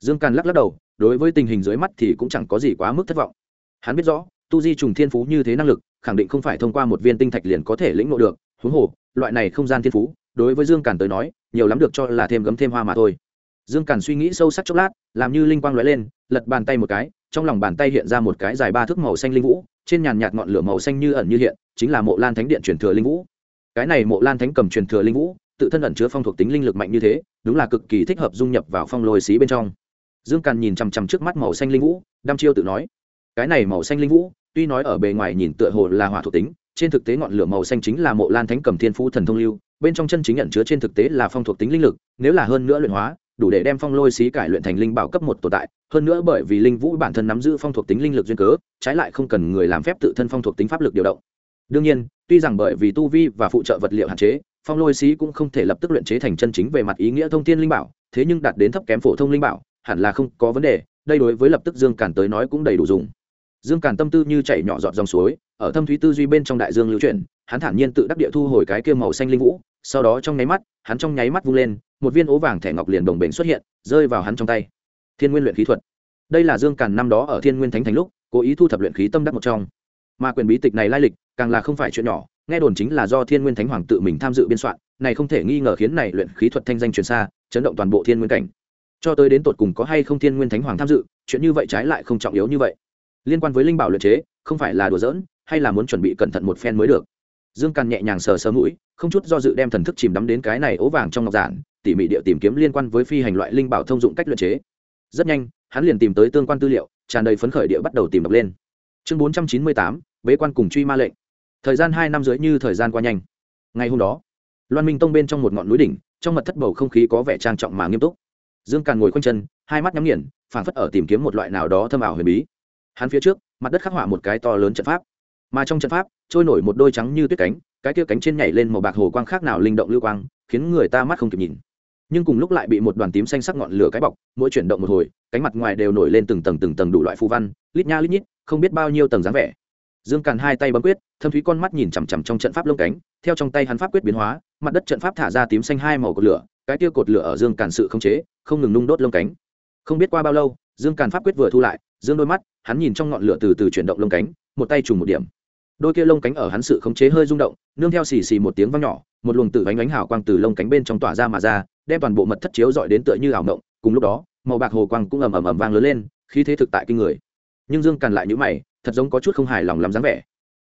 Dương càn lắc lắc đầu, đối với tình hình dưới mắt thì cũng chẳng có gì quá mức thất vọng. Hắn biết rõ tu di trùng thiên phú như thế năng lực, khẳng định không phải thông qua một viên tinh thạch liền có thể lĩnh ngộ được. Huống hồ, loại này không gian thiên phú, đối với dương càn tới nói, nhiều lắm được cho là thêm gấm thêm hoa mà thôi. Dương càn suy nghĩ sâu sắc chốc lát, làm như linh quang lóe lên, lật bàn tay một cái, trong lòng bàn tay hiện ra một cái dài ba thước màu xanh linh vũ, trên nhàn nhạt ngọn lửa màu xanh như ẩn như hiện, chính là mộ lan thánh điện truyền thừa linh vũ. Cái này mộ lan thánh cầm truyền thừa linh vũ, tự thân ẩn chứa phong thuộc tính linh lực mạnh như thế, đúng là cực kỳ thích hợp dung nhập vào phong lôi xí bên trong. Dương càn nhìn chằm chằm trước mắt màu xanh linh vũ, đăm chiêu tự nói cái này màu xanh linh vũ, tuy nói ở bề ngoài nhìn tựa hồ là hỏa thuộc tính, trên thực tế ngọn lửa màu xanh chính là mộ lan thánh cầm thiên phú thần thông lưu, bên trong chân chính nhận chứa trên thực tế là phong thuộc tính linh lực, nếu là hơn nữa luyện hóa, đủ để đem phong lôi xí cải luyện thành linh bảo cấp một tồn tại, hơn nữa bởi vì linh vũ bản thân nắm giữ phong thuộc tính linh lực duyên cớ, trái lại không cần người làm phép tự thân phong thuộc tính pháp lực điều động. Đương nhiên, tuy rằng bởi vì tu vi và phụ trợ vật liệu hạn chế, phong lôi xí cũng không thể lập tức luyện chế thành chân chính về mặt ý nghĩa thông thiên linh bảo, thế nhưng đạt đến thấp kém phổ thông linh bảo, hẳn là không có vấn đề, đây đối với lập tức dương cản tới nói cũng đầy đủ dùng dương càn tâm tư như chảy nhỏ giọt dòng suối, ở thâm thúy tư duy bên trong đại dương lưu chuyển, hắn thản nhiên tự đắc địa thu hồi cái kia màu xanh linh vũ, sau đó trong nháy mắt, hắn trong nháy mắt vung lên, một viên ố vàng thẻ ngọc liền đồng bền xuất hiện, rơi vào hắn trong tay. Thiên nguyên luyện khí thuật. Đây là dương càn năm đó ở thiên nguyên thánh thành lúc, cố ý thu thập luyện khí tâm đắc một trong. Mà quyền bí tịch này lai lịch, càng là không phải chuyện nhỏ, nghe đồn chính là do thiên nguyên thánh hoàng tự mình tham dự biên soạn, này không thể nghi ngờ khiến này luyện khí thuật thanh danh truyền xa, chấn động toàn bộ thiên nguyên cảnh. Cho tới đến tột cùng có hay không thiên nguyên thánh hoàng tham dự, chuyện như vậy trái lại không trọng yếu như vậy liên quan với linh bảo luyện chế, không phải là đùa giỡn, hay là muốn chuẩn bị cẩn thận một phen mới được. Dương càn nhẹ nhàng sờ sờ mũi, không chút do dự đem thần thức chìm đắm đến cái này ố vàng trong ngọc giản, tỉ mỉ địa tìm kiếm liên quan với phi hành loại linh bảo thông dụng cách luyện chế. Rất nhanh, hắn liền tìm tới tương quan tư liệu, tràn đầy phấn khởi địa bắt đầu tìm đọc lên. Chương bốn trăm chín mươi tám, bế quan cùng truy ma lệnh. Thời gian hai năm dưới như thời gian qua nhanh. Ngày hôm đó, loan minh tông bên trong một ngọn núi đỉnh, trong mật thất bầu không khí có vẻ trang trọng mà nghiêm túc. Dương càn ngồi khoanh chân, hai mắt nhắm nghiền, phảng phất ở tìm kiếm một loại nào đó thâm ảo huyền bí hắn phía trước, mặt đất khắc họa một cái to lớn trận pháp. Mà trong trận pháp, trôi nổi một đôi trắng như tuyết cánh, cái kia cánh trên nhảy lên màu bạc hồ quang khác nào linh động lưu quang, khiến người ta mắt không kịp nhìn. Nhưng cùng lúc lại bị một đoàn tím xanh sắc ngọn lửa cái bọc, mỗi chuyển động một hồi, cánh mặt ngoài đều nổi lên từng tầng từng tầng đủ loại phù văn, lít nha lít nhít, không biết bao nhiêu tầng dáng vẻ. Dương càn hai tay bấm quyết, thâm thúy con mắt nhìn chằm chằm trong trận pháp lông cánh, theo trong tay hắn pháp quyết biến hóa, mặt đất trận pháp thả ra tím xanh hai màu cột lửa, cái tia cột lửa ở dương càn sự không chế, không ngừng nung đốt lông cánh. Không biết qua bao lâu, dương càn pháp quyết vừa thu lại, dương đôi mắt hắn nhìn trong ngọn lửa từ từ chuyển động lông cánh, một tay trùng một điểm. Đôi kia lông cánh ở hắn sự khống chế hơi rung động, nương theo xì xì một tiếng vang nhỏ, một luồng tự bánh ánh hào quang từ lông cánh bên trong tỏa ra mà ra, đem toàn bộ mật thất chiếu dọi đến tựa như ảo mộng. Cùng lúc đó, màu bạc hồ quang cũng ầm ầm ầm vang lớn lên, khí thế thực tại kinh người. Nhưng dương càn lại nhữ mày, thật giống có chút không hài lòng lắm dáng vẻ.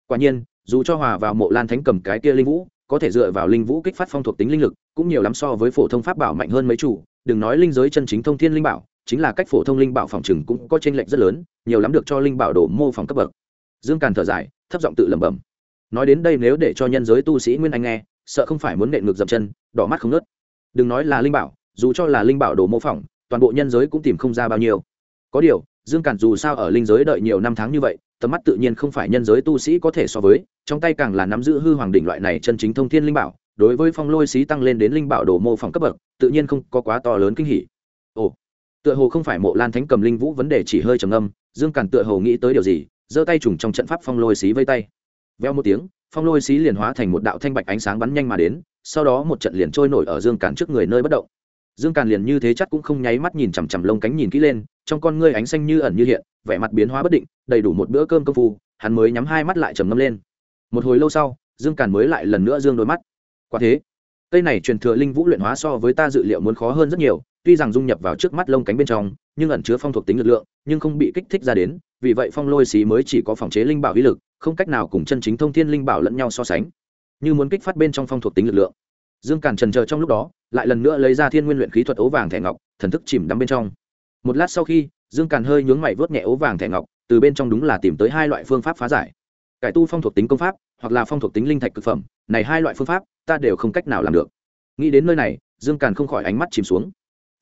Quả nhiên, dù cho hòa vào mộ lan thánh cầm cái kia linh vũ, có thể dựa vào linh vũ kích phát phong thuộc tính linh lực, cũng nhiều lắm so với phổ thông pháp bảo mạnh hơn mấy chủ đừng nói linh giới chân chính thông thiên linh bảo, chính là cách phổ thông linh bảo phòng trừng cũng có chênh lệch rất lớn, nhiều lắm được cho linh bảo đổ mô phỏng cấp bậc. Dương càn thở dài, thấp giọng tự lẩm bẩm. Nói đến đây nếu để cho nhân giới tu sĩ nguyên anh nghe, sợ không phải muốn nện ngược dập chân, đỏ mắt không nớt đừng nói là linh bảo, dù cho là linh bảo đồ mô phỏng, toàn bộ nhân giới cũng tìm không ra bao nhiêu. Có điều, dương càn dù sao ở linh giới đợi nhiều năm tháng như vậy, tầm mắt tự nhiên không phải nhân giới tu sĩ có thể so với, trong tay càng là nắm giữ hư hoàng đỉnh loại này chân chính thông thiên linh bảo đối với phong lôi xí tăng lên đến linh bảo đồ mô phỏng cấp bậc, tự nhiên không có quá to lớn kinh hỉ. Ồ, tựa hồ không phải mộ lan thánh cầm linh vũ vấn đề chỉ hơi trầm âm dương càn tựa hồ nghĩ tới điều gì, giơ tay trùng trong trận pháp phong lôi xí vây tay. Veo một tiếng, phong lôi xí liền hóa thành một đạo thanh bạch ánh sáng bắn nhanh mà đến, sau đó một trận liền trôi nổi ở dương càn trước người nơi bất động. Dương càn liền như thế chắc cũng không nháy mắt nhìn chằm chằm lông cánh nhìn kỹ lên, trong con ngươi ánh xanh như ẩn như hiện, vẻ mặt biến hóa bất định, đầy đủ một bữa cơm công phu, hắn mới nhắm hai mắt lại trầm ngâm lên. Một hồi lâu sau, dương càn mới lại lần nữa dương đôi mắt quả thế, cây này truyền thừa linh vũ luyện hóa so với ta dự liệu muốn khó hơn rất nhiều, tuy rằng dung nhập vào trước mắt lông cánh bên trong, nhưng ẩn chứa phong thuộc tính lực lượng, nhưng không bị kích thích ra đến, vì vậy phong lôi xí mới chỉ có phòng chế linh bảo uy lực, không cách nào cùng chân chính thông thiên linh bảo lẫn nhau so sánh. Như muốn kích phát bên trong phong thuộc tính lực lượng. Dương càn trần chờ trong lúc đó, lại lần nữa lấy ra thiên nguyên luyện khí thuật ố vàng thẻ ngọc, thần thức chìm đắm bên trong. Một lát sau khi, dương càn hơi nhướng mày vớt nhẹ ố vàng thẻ ngọc, từ bên trong đúng là tìm tới hai loại phương pháp phá giải. Cải tu phong thuộc tính công pháp, hoặc là phong thuộc tính linh thạch cực phẩm, này hai loại phương pháp ta đều không cách nào làm được. Nghĩ đến nơi này, dương càn không khỏi ánh mắt chìm xuống.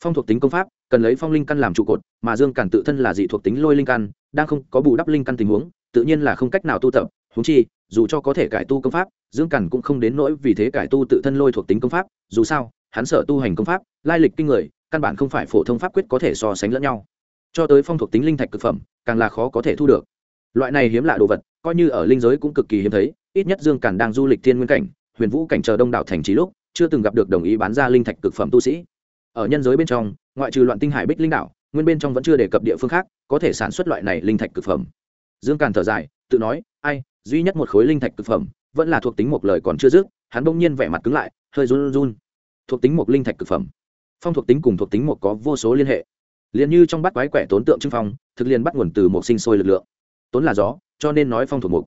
Phong thuộc tính công pháp, cần lấy phong linh căn làm trụ cột, mà dương càn tự thân là dị thuộc tính lôi linh căn, đang không có bù đắp linh căn tình huống, tự nhiên là không cách nào tu tập. Húng chi, dù cho có thể cải tu công pháp, dương càn cũng không đến nỗi vì thế cải tu tự thân lôi thuộc tính công pháp. Dù sao, hắn sợ tu hành công pháp, lai lịch kinh người, căn bản không phải phổ thông pháp quyết có thể so sánh lẫn nhau. Cho tới phong thuộc tính linh thạch cực phẩm, càng là khó có thể thu được. Loại này hiếm lạ đồ vật, coi như ở linh giới cũng cực kỳ hiếm thấy, ít nhất dương càn đang du lịch thiên nguyên cảnh huyền vũ cảnh chờ đông đảo thành trí lúc chưa từng gặp được đồng ý bán ra linh thạch cực phẩm tu sĩ. Ở nhân giới bên trong ngoại trừ loạn tinh hải bích linh đảo, nguyên bên trong vẫn chưa đề cập địa phương khác có thể sản xuất loại này linh thạch cực phẩm. Dương càn thở dài tự nói ai duy nhất một khối linh thạch cực phẩm vẫn là thuộc tính một lời còn chưa dứt. Hắn bỗng nhiên vẻ mặt cứng lại hơi run run. Thuộc tính một linh thạch cực phẩm? Phong thuộc tính cùng thuộc tính một có vô số liên hệ. Liền như trong bắt quái quẻ tốn tượng trưng phong thực liền bắt nguồn từ một sinh sôi lực lượng. Tốn là gió cho nên nói phong thuộc mục.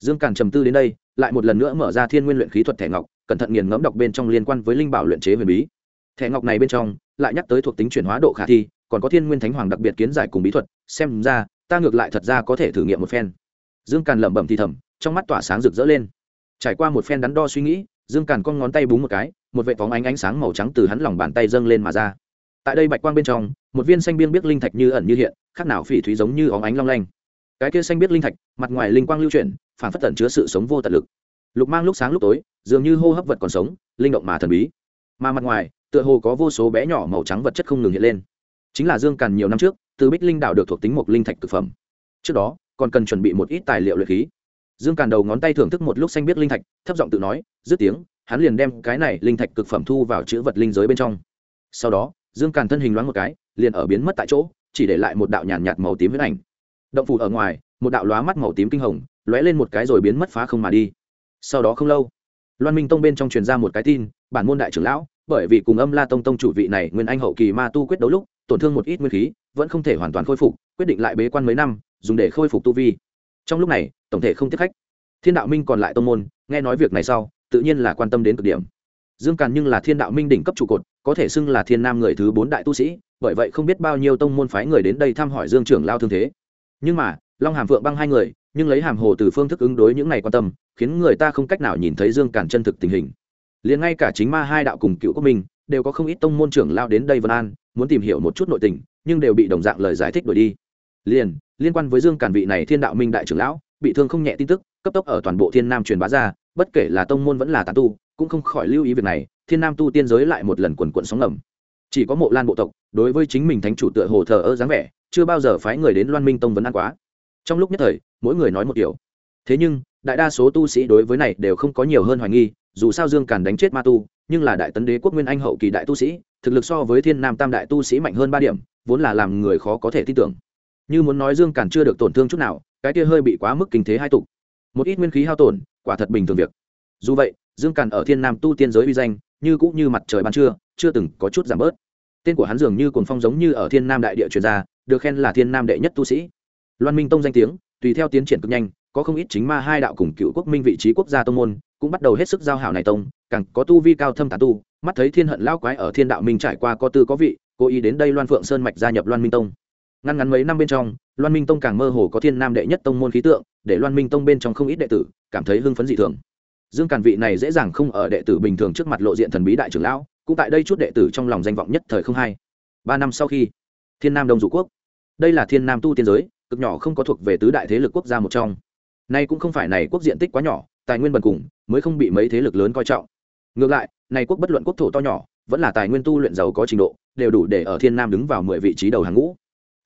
Dương càn trầm tư đến đây lại một lần nữa mở ra thiên nguyên luyện khí thuật thẻ ngọc, cẩn thận nghiền ngẫm đọc bên trong liên quan với linh bảo luyện chế huyền bí. Thẻ ngọc này bên trong lại nhắc tới thuộc tính chuyển hóa độ khả thi, còn có thiên nguyên thánh hoàng đặc biệt kiến giải cùng bí thuật, xem ra, ta ngược lại thật ra có thể thử nghiệm một phen. Dương càn lẩm bẩm thì thầm, trong mắt tỏa sáng rực rỡ lên. Trải qua một phen đắn đo suy nghĩ, dương càn con ngón tay búng một cái, một vệ phóng ánh ánh sáng màu trắng từ hắn lòng bàn tay dâng lên mà ra. Tại đây bạch quang bên trong, một viên xanh biên biết linh thạch như ẩn như hiện, khác nào phỉ thúy giống như óng ánh long lanh. Cái kia xanh biết linh thạch, mặt ngoài linh quang lưu chuyển phản phất tẩn chứa sự sống vô tận lực. Lục mang lúc sáng lúc tối, dường như hô hấp vật còn sống, linh động mà thần bí. Mà mặt ngoài, tựa hồ có vô số bé nhỏ màu trắng vật chất không ngừng hiện lên. Chính là dương càn nhiều năm trước, từ bích linh đảo được thuộc tính một linh thạch thực phẩm. Trước đó, còn cần chuẩn bị một ít tài liệu luyện khí. Dương càn đầu ngón tay thưởng thức một lúc xanh biết linh thạch, thấp giọng tự nói, dứt tiếng, hắn liền đem cái này linh thạch cực phẩm thu vào chữ vật linh giới bên trong. Sau đó, dương càn thân hình loáng một cái, liền ở biến mất tại chỗ, chỉ để lại một đạo nhàn nhạt màu tím huyết ảnh. Động phủ ở ngoài một đạo lóa mắt màu tím kinh hồng, lóe lên một cái rồi biến mất phá không mà đi. Sau đó không lâu, loan minh tông bên trong truyền ra một cái tin, bản môn đại trưởng lão, bởi vì cùng âm la tông tông chủ vị này nguyên anh hậu kỳ ma tu quyết đấu lúc, tổn thương một ít nguyên khí, vẫn không thể hoàn toàn khôi phục, quyết định lại bế quan mấy năm, dùng để khôi phục tu vi. Trong lúc này, tổng thể không tiếp khách. Thiên đạo minh còn lại tông môn, nghe nói việc này sau, tự nhiên là quan tâm đến cực điểm. Dương càn nhưng là thiên đạo minh đỉnh cấp trụ cột, có thể xưng là thiên nam người thứ bốn đại tu sĩ, bởi vậy không biết bao nhiêu tông môn phái người đến đây thăm hỏi dương trưởng lao thương thế. Nhưng mà long hàm phượng băng hai người, nhưng lấy hàm hồ từ phương thức ứng đối những ngày quan tâm, khiến người ta không cách nào nhìn thấy dương Cản chân thực tình hình. Liền ngay cả chính ma hai đạo cùng cựu quốc minh, đều có không ít tông môn trưởng lao đến đây vân an, muốn tìm hiểu một chút nội tình, nhưng đều bị đồng dạng lời giải thích đổi đi. Liền, liên quan với dương Cản vị này thiên đạo minh đại trưởng lão, bị thương không nhẹ tin tức, cấp tốc ở toàn bộ thiên nam truyền bá ra, bất kể là tông môn vẫn là tán tu, cũng không khỏi lưu ý việc này, thiên nam tu tiên giới lại một lần quần quận sóng ngầm. Chỉ có mộ lan bộ tộc, đối với chính mình thánh chủ tựa hồ thờ ơ dáng vẻ, chưa bao giờ phái người đến loan minh tông vấn an quá trong lúc nhất thời, mỗi người nói một kiểu. Thế nhưng, đại đa số tu sĩ đối với này đều không có nhiều hơn hoài nghi, dù sao dương càn đánh chết ma tu, nhưng là đại tấn đế quốc nguyên anh hậu kỳ đại tu sĩ, thực lực so với thiên nam tam đại tu sĩ mạnh hơn ba điểm, vốn là làm người khó có thể tin tưởng. Như muốn nói dương càn chưa được tổn thương chút nào, cái kia hơi bị quá mức kinh thế hai tục. Một ít nguyên khí hao tổn, quả thật bình thường việc. Dù vậy, dương càn ở thiên nam tu tiên giới uy danh, như cũng như mặt trời ban trưa, chưa từng có chút giảm bớt. Tên của hắn dường như cồn phong giống như ở thiên nam đại địa truyền gia được khen là thiên nam đệ nhất tu sĩ loan minh tông danh tiếng, tùy theo tiến triển cực nhanh, có không ít chính ma hai đạo cùng cựu quốc minh vị trí quốc gia tông môn, cũng bắt đầu hết sức giao hảo này tông, càng có tu vi cao thâm tán tu, mắt thấy thiên hận lao quái ở thiên đạo minh trải qua có tư có vị, cố ý đến đây loan phượng sơn mạch gia nhập loan minh tông. Ngăn ngắn mấy năm bên trong, loan minh tông càng mơ hồ có thiên nam đệ nhất tông môn khí tượng, để loan minh tông bên trong không ít đệ tử cảm thấy hưng phấn dị thường. Dương càn vị này dễ dàng không ở đệ tử bình thường trước mặt lộ diện thần bí đại trưởng lão, cũng tại đây chút đệ tử trong lòng danh vọng nhất thời không hai ba năm sau khi, thiên nam đông dụ quốc. Đây là thiên nam tu tiên giới cực nhỏ không có thuộc về tứ đại thế lực quốc gia một trong. Nay cũng không phải này quốc diện tích quá nhỏ, tài nguyên bần cùng, mới không bị mấy thế lực lớn coi trọng. Ngược lại, này quốc bất luận quốc thổ to nhỏ, vẫn là tài nguyên tu luyện giàu có trình độ, đều đủ để ở thiên nam đứng vào mười vị trí đầu hàng ngũ.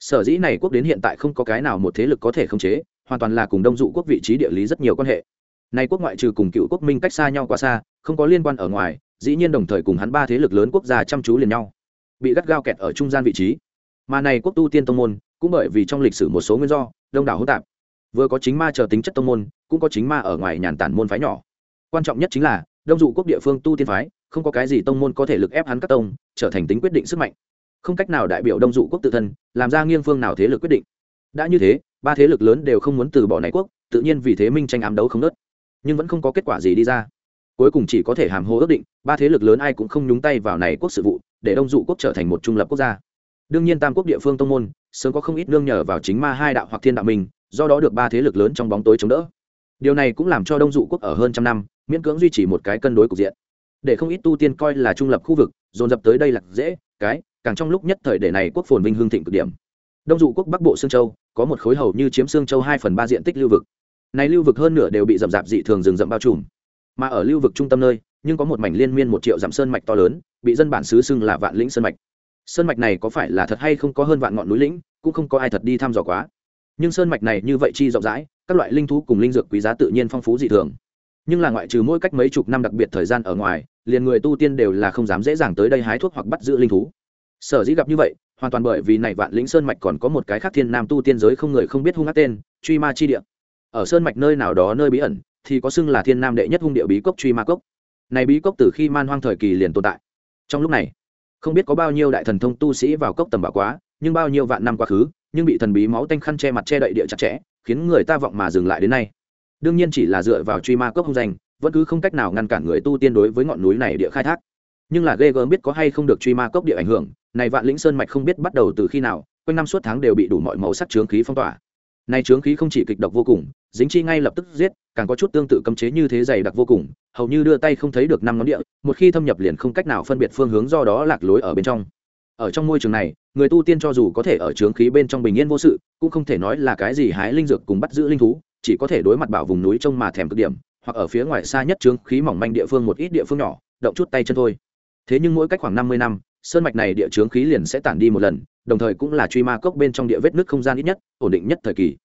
Sở dĩ này quốc đến hiện tại không có cái nào một thế lực có thể khống chế, hoàn toàn là cùng đông dụ quốc vị trí địa lý rất nhiều quan hệ. Này quốc ngoại trừ cùng cựu quốc minh cách xa nhau quá xa, không có liên quan ở ngoài, dĩ nhiên đồng thời cùng hắn ba thế lực lớn quốc gia chăm chú liền nhau, bị gắt gao kẹt ở trung gian vị trí. Mà này quốc tu tiên tông môn cũng bởi vì trong lịch sử một số nguyên do, đông đảo hỗn tạp. Vừa có chính ma chờ tính chất tông môn, cũng có chính ma ở ngoài nhàn tản môn phái nhỏ. Quan trọng nhất chính là, đông dụ quốc địa phương tu tiên phái, không có cái gì tông môn có thể lực ép hắn các tông, trở thành tính quyết định sức mạnh. Không cách nào đại biểu đông dụ quốc tự thân, làm ra nghiêng phương nào thế lực quyết định. Đã như thế, ba thế lực lớn đều không muốn từ bỏ này quốc, tự nhiên vì thế minh tranh ám đấu không nớt. Nhưng vẫn không có kết quả gì đi ra. Cuối cùng chỉ có thể hàm hồ ước định, ba thế lực lớn ai cũng không nhúng tay vào này quốc sự vụ, để đông dụ quốc trở thành một trung lập quốc gia. Đương nhiên tam quốc địa phương tông môn sớm có không ít nương nhờ vào chính ma hai đạo hoặc thiên đạo mình, do đó được ba thế lực lớn trong bóng tối chống đỡ. Điều này cũng làm cho đông dụ quốc ở hơn trăm năm miễn cưỡng duy trì một cái cân đối cục diện. Để không ít tu tiên coi là trung lập khu vực dồn dập tới đây là dễ cái càng trong lúc nhất thời để này quốc phồn vinh hương thịnh cực điểm. Đông dụ quốc bắc bộ sương châu có một khối hầu như chiếm sương châu hai phần ba diện tích lưu vực. Này lưu vực hơn nửa đều bị rậm rạp dị thường rừng rậm bao trùm. Mà ở lưu vực trung tâm nơi nhưng có một mảnh liên miên một triệu dặm sơn mạch to lớn bị dân bản xứ xưng là vạn lĩnh sơn mạch sơn mạch này có phải là thật hay không có hơn vạn ngọn núi lĩnh, cũng không có ai thật đi thăm dò quá. Nhưng sơn mạch này như vậy chi rộng rãi, các loại linh thú cùng linh dược quý giá tự nhiên phong phú dị thường. Nhưng là ngoại trừ mỗi cách mấy chục năm đặc biệt thời gian ở ngoài, liền người tu tiên đều là không dám dễ dàng tới đây hái thuốc hoặc bắt giữ linh thú. Sở dĩ gặp như vậy, hoàn toàn bởi vì này vạn lĩnh sơn mạch còn có một cái khác thiên nam tu tiên giới không người không biết hung ác tên, truy ma chi địa. Ở sơn mạch nơi nào đó nơi bí ẩn, thì có xưng là thiên nam đệ nhất hung địa bí cốc truy ma cốc. Này bí cốc từ khi man hoang thời kỳ liền tồn tại. Trong lúc này không biết có bao nhiêu đại thần thông tu sĩ vào cốc tầm bảo quá, nhưng bao nhiêu vạn năm quá khứ, nhưng bị thần bí máu tanh khăn che mặt che đậy địa chặt chẽ, khiến người ta vọng mà dừng lại đến nay. Đương nhiên chỉ là dựa vào truy ma cốc không danh, vẫn cứ không cách nào ngăn cản người tu tiên đối với ngọn núi này địa khai thác. Nhưng là ghê gớm biết có hay không được truy ma cốc địa ảnh hưởng, này vạn lĩnh sơn mạch không biết bắt đầu từ khi nào, quanh năm suốt tháng đều bị đủ mọi màu sắc trướng khí phong tỏa này chướng khí không chỉ kịch độc vô cùng, dính chi ngay lập tức giết, càng có chút tương tự cấm chế như thế dày đặc vô cùng, hầu như đưa tay không thấy được năm ngón địa, một khi thâm nhập liền không cách nào phân biệt phương hướng do đó lạc lối ở bên trong. Ở trong môi trường này, người tu tiên cho dù có thể ở chướng khí bên trong bình yên vô sự, cũng không thể nói là cái gì hái linh dược cùng bắt giữ linh thú, chỉ có thể đối mặt bảo vùng núi trông mà thèm cực điểm, hoặc ở phía ngoài xa nhất chướng khí mỏng manh địa phương một ít địa phương nhỏ, động chút tay chân thôi. Thế nhưng mỗi cách khoảng năm mươi năm sơn mạch này địa chướng khí liền sẽ tản đi một lần, đồng thời cũng là truy ma cốc bên trong địa vết nước không gian ít nhất, ổn định nhất thời kỳ.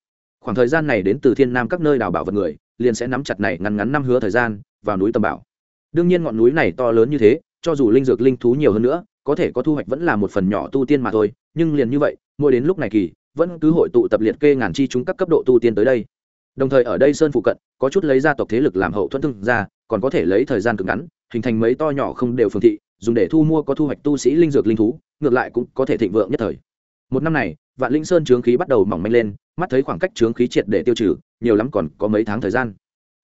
Khoảng thời gian này đến từ thiên nam các nơi đào bảo vật người, liền sẽ nắm chặt này ngắn ngắn năm hứa thời gian, vào núi tầm bảo. Đương nhiên ngọn núi này to lớn như thế, cho dù linh dược linh thú nhiều hơn nữa, có thể có thu hoạch vẫn là một phần nhỏ tu tiên mà thôi, nhưng liền như vậy, mỗi đến lúc này kỳ, vẫn cứ hội tụ tập liệt kê ngàn chi chúng các cấp độ tu tiên tới đây. Đồng thời ở đây sơn phụ cận, có chút lấy gia tộc thế lực làm hậu thuẫn thương ra còn có thể lấy thời gian cực ngắn, hình thành mấy to nhỏ không đều phương thị dùng để thu mua có thu hoạch tu sĩ linh dược linh thú, ngược lại cũng có thể thịnh vượng nhất thời. Một năm này, vạn linh sơn trướng khí bắt đầu mỏng manh lên, mắt thấy khoảng cách trướng khí triệt để tiêu trừ, nhiều lắm còn có mấy tháng thời gian.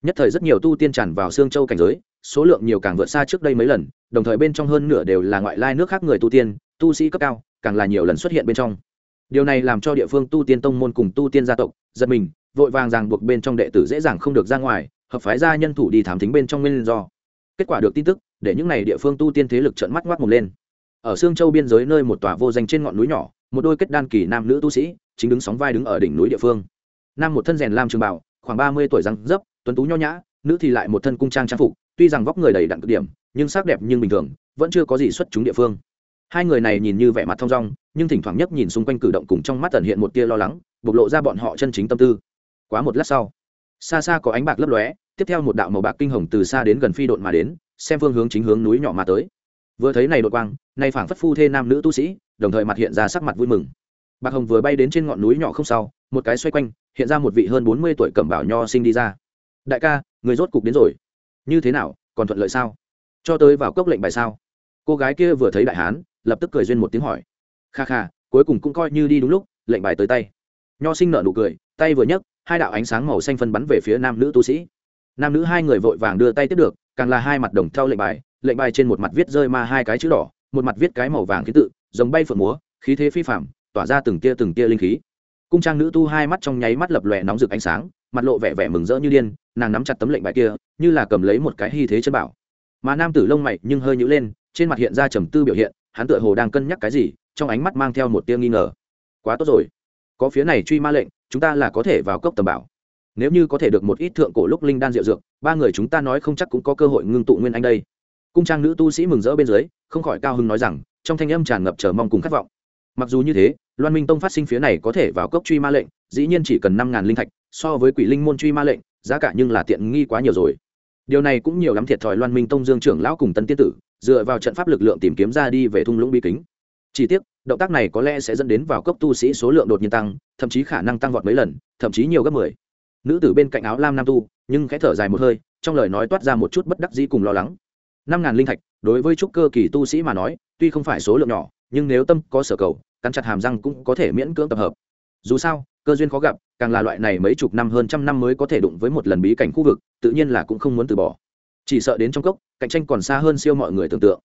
Nhất thời rất nhiều tu tiên tràn vào xương châu cảnh giới, số lượng nhiều càng vượt xa trước đây mấy lần, đồng thời bên trong hơn nửa đều là ngoại lai nước khác người tu tiên, tu sĩ cấp cao, càng là nhiều lần xuất hiện bên trong. Điều này làm cho địa phương tu tiên tông môn cùng tu tiên gia tộc, giật mình, vội vàng ràng buộc bên trong đệ tử dễ dàng không được ra ngoài, hợp phái gia nhân thủ đi thám tính bên trong nguyên do kết quả được tin tức, để những n à y địa phương tu tiên thế lực trợn mắt ngoác một lên. Ở sương châu biên giới nơi một tòa vô danh trên ngọn núi nhỏ, một đôi kết đan kỳ nam nữ tu sĩ, chính đứng sóng vai đứng ở đỉnh núi địa phương. Nam một thân rèn lam trường bảo khoảng ba mươi tuổi răng dấp, tuấn tú nho nhã, nữ thì lại một thân cung trang trang phục, tuy rằng vóc người đầy đặn cực điểm, nhưng sắc đẹp nhưng bình thường, vẫn chưa có gì xuất chúng địa phương. Hai người này nhìn như vẻ mặt thong dong, nhưng thỉnh thoảng nhất nhìn xung quanh cử động cùng trong mắt tẩn hiện một tia lo lắng, bộc lộ ra bọn họ chân chính tâm tư. Quá một lát sau, xa xa có ánh bạc lấp lóe tiếp theo một đạo màu bạc kinh hồng từ xa đến gần phi độn mà đến, xem phương hướng chính hướng núi nhỏ mà tới. Vừa thấy này đột quang, nay phảng phất phu thê nam nữ tu sĩ, đồng thời mặt hiện ra sắc mặt vui mừng. Bạc hồng vừa bay đến trên ngọn núi nhỏ không sau, một cái xoay quanh, hiện ra một vị hơn bốn mươi tuổi cẩm bảo nho sinh đi ra. Đại ca, người rốt cục đến rồi. Như thế nào, còn thuận lợi sao? Cho tới vào cốc lệnh bài sao? Cô gái kia vừa thấy đại hán, lập tức cười duyên một tiếng hỏi. Kha kha, cuối cùng cũng coi như đi đúng lúc, lệnh bài tới tay. Nho sinh nợ nụ cười, tay vừa nhấc, hai đạo ánh sáng màu xanh phân bắn về phía nam nữ tu sĩ nam nữ hai người vội vàng đưa tay tiếp được, càng là hai mặt đồng theo lệnh bài lệnh bài trên một mặt viết rơi ma hai cái chữ đỏ, một mặt viết cái màu vàng ký tự, giống bay phượng múa, khí thế phi phạm tỏa ra từng tia từng tia linh khí. Cung trang nữ tu hai mắt trong nháy mắt lập lòe nóng rực ánh sáng, mặt lộ vẻ vẻ mừng rỡ như điên, nàng nắm chặt tấm lệnh bài kia, như là cầm lấy một cái hy thế chân bảo. Mà nam tử lông mày nhưng hơi nhữ lên, trên mặt hiện ra trầm tư biểu hiện, hắn tựa hồ đang cân nhắc cái gì, trong ánh mắt mang theo một tia nghi ngờ. Quá tốt rồi. Có phía này truy ma lệnh, chúng ta là có thể vào cốc tầm bảo nếu như có thể được một ít thượng cổ lúc linh đan rượu dược, ba người chúng ta nói không chắc cũng có cơ hội ngưng tụ nguyên anh đây. Cung trang nữ tu sĩ mừng rỡ bên dưới, không khỏi cao hưng nói rằng, trong thanh âm tràn ngập chờ mong cùng khát vọng. Mặc dù như thế, loan minh tông phát sinh phía này có thể vào cốc truy ma lệnh, dĩ nhiên chỉ cần năm ngàn linh thạch, so với quỷ linh môn truy ma lệnh, giá cả nhưng là tiện nghi quá nhiều rồi. Điều này cũng nhiều lắm thiệt thòi loan minh tông dương trưởng lão cùng tân tiên tử, dựa vào trận pháp lực lượng tìm kiếm ra đi về thung lũng bi kính. Chỉ tiếc, động tác này có lẽ sẽ dẫn đến vào cốc tu sĩ số lượng đột nhiên tăng, thậm chí khả năng tăng vọt mấy lần, thậm chí nhiều gấp mười nữ tử bên cạnh áo lam nam tu, nhưng khẽ thở dài một hơi, trong lời nói toát ra một chút bất đắc dĩ cùng lo lắng. Năm ngàn linh thạch, đối với trúc cơ kỳ tu sĩ mà nói, tuy không phải số lượng nhỏ, nhưng nếu tâm có sở cầu, cắn chặt hàm răng cũng có thể miễn cưỡng tập hợp. Dù sao, cơ duyên khó gặp, càng là loại này mấy chục năm hơn trăm năm mới có thể đụng với một lần bí cảnh khu vực, tự nhiên là cũng không muốn từ bỏ. Chỉ sợ đến trong cốc, cạnh tranh còn xa hơn siêu mọi người tưởng tượng.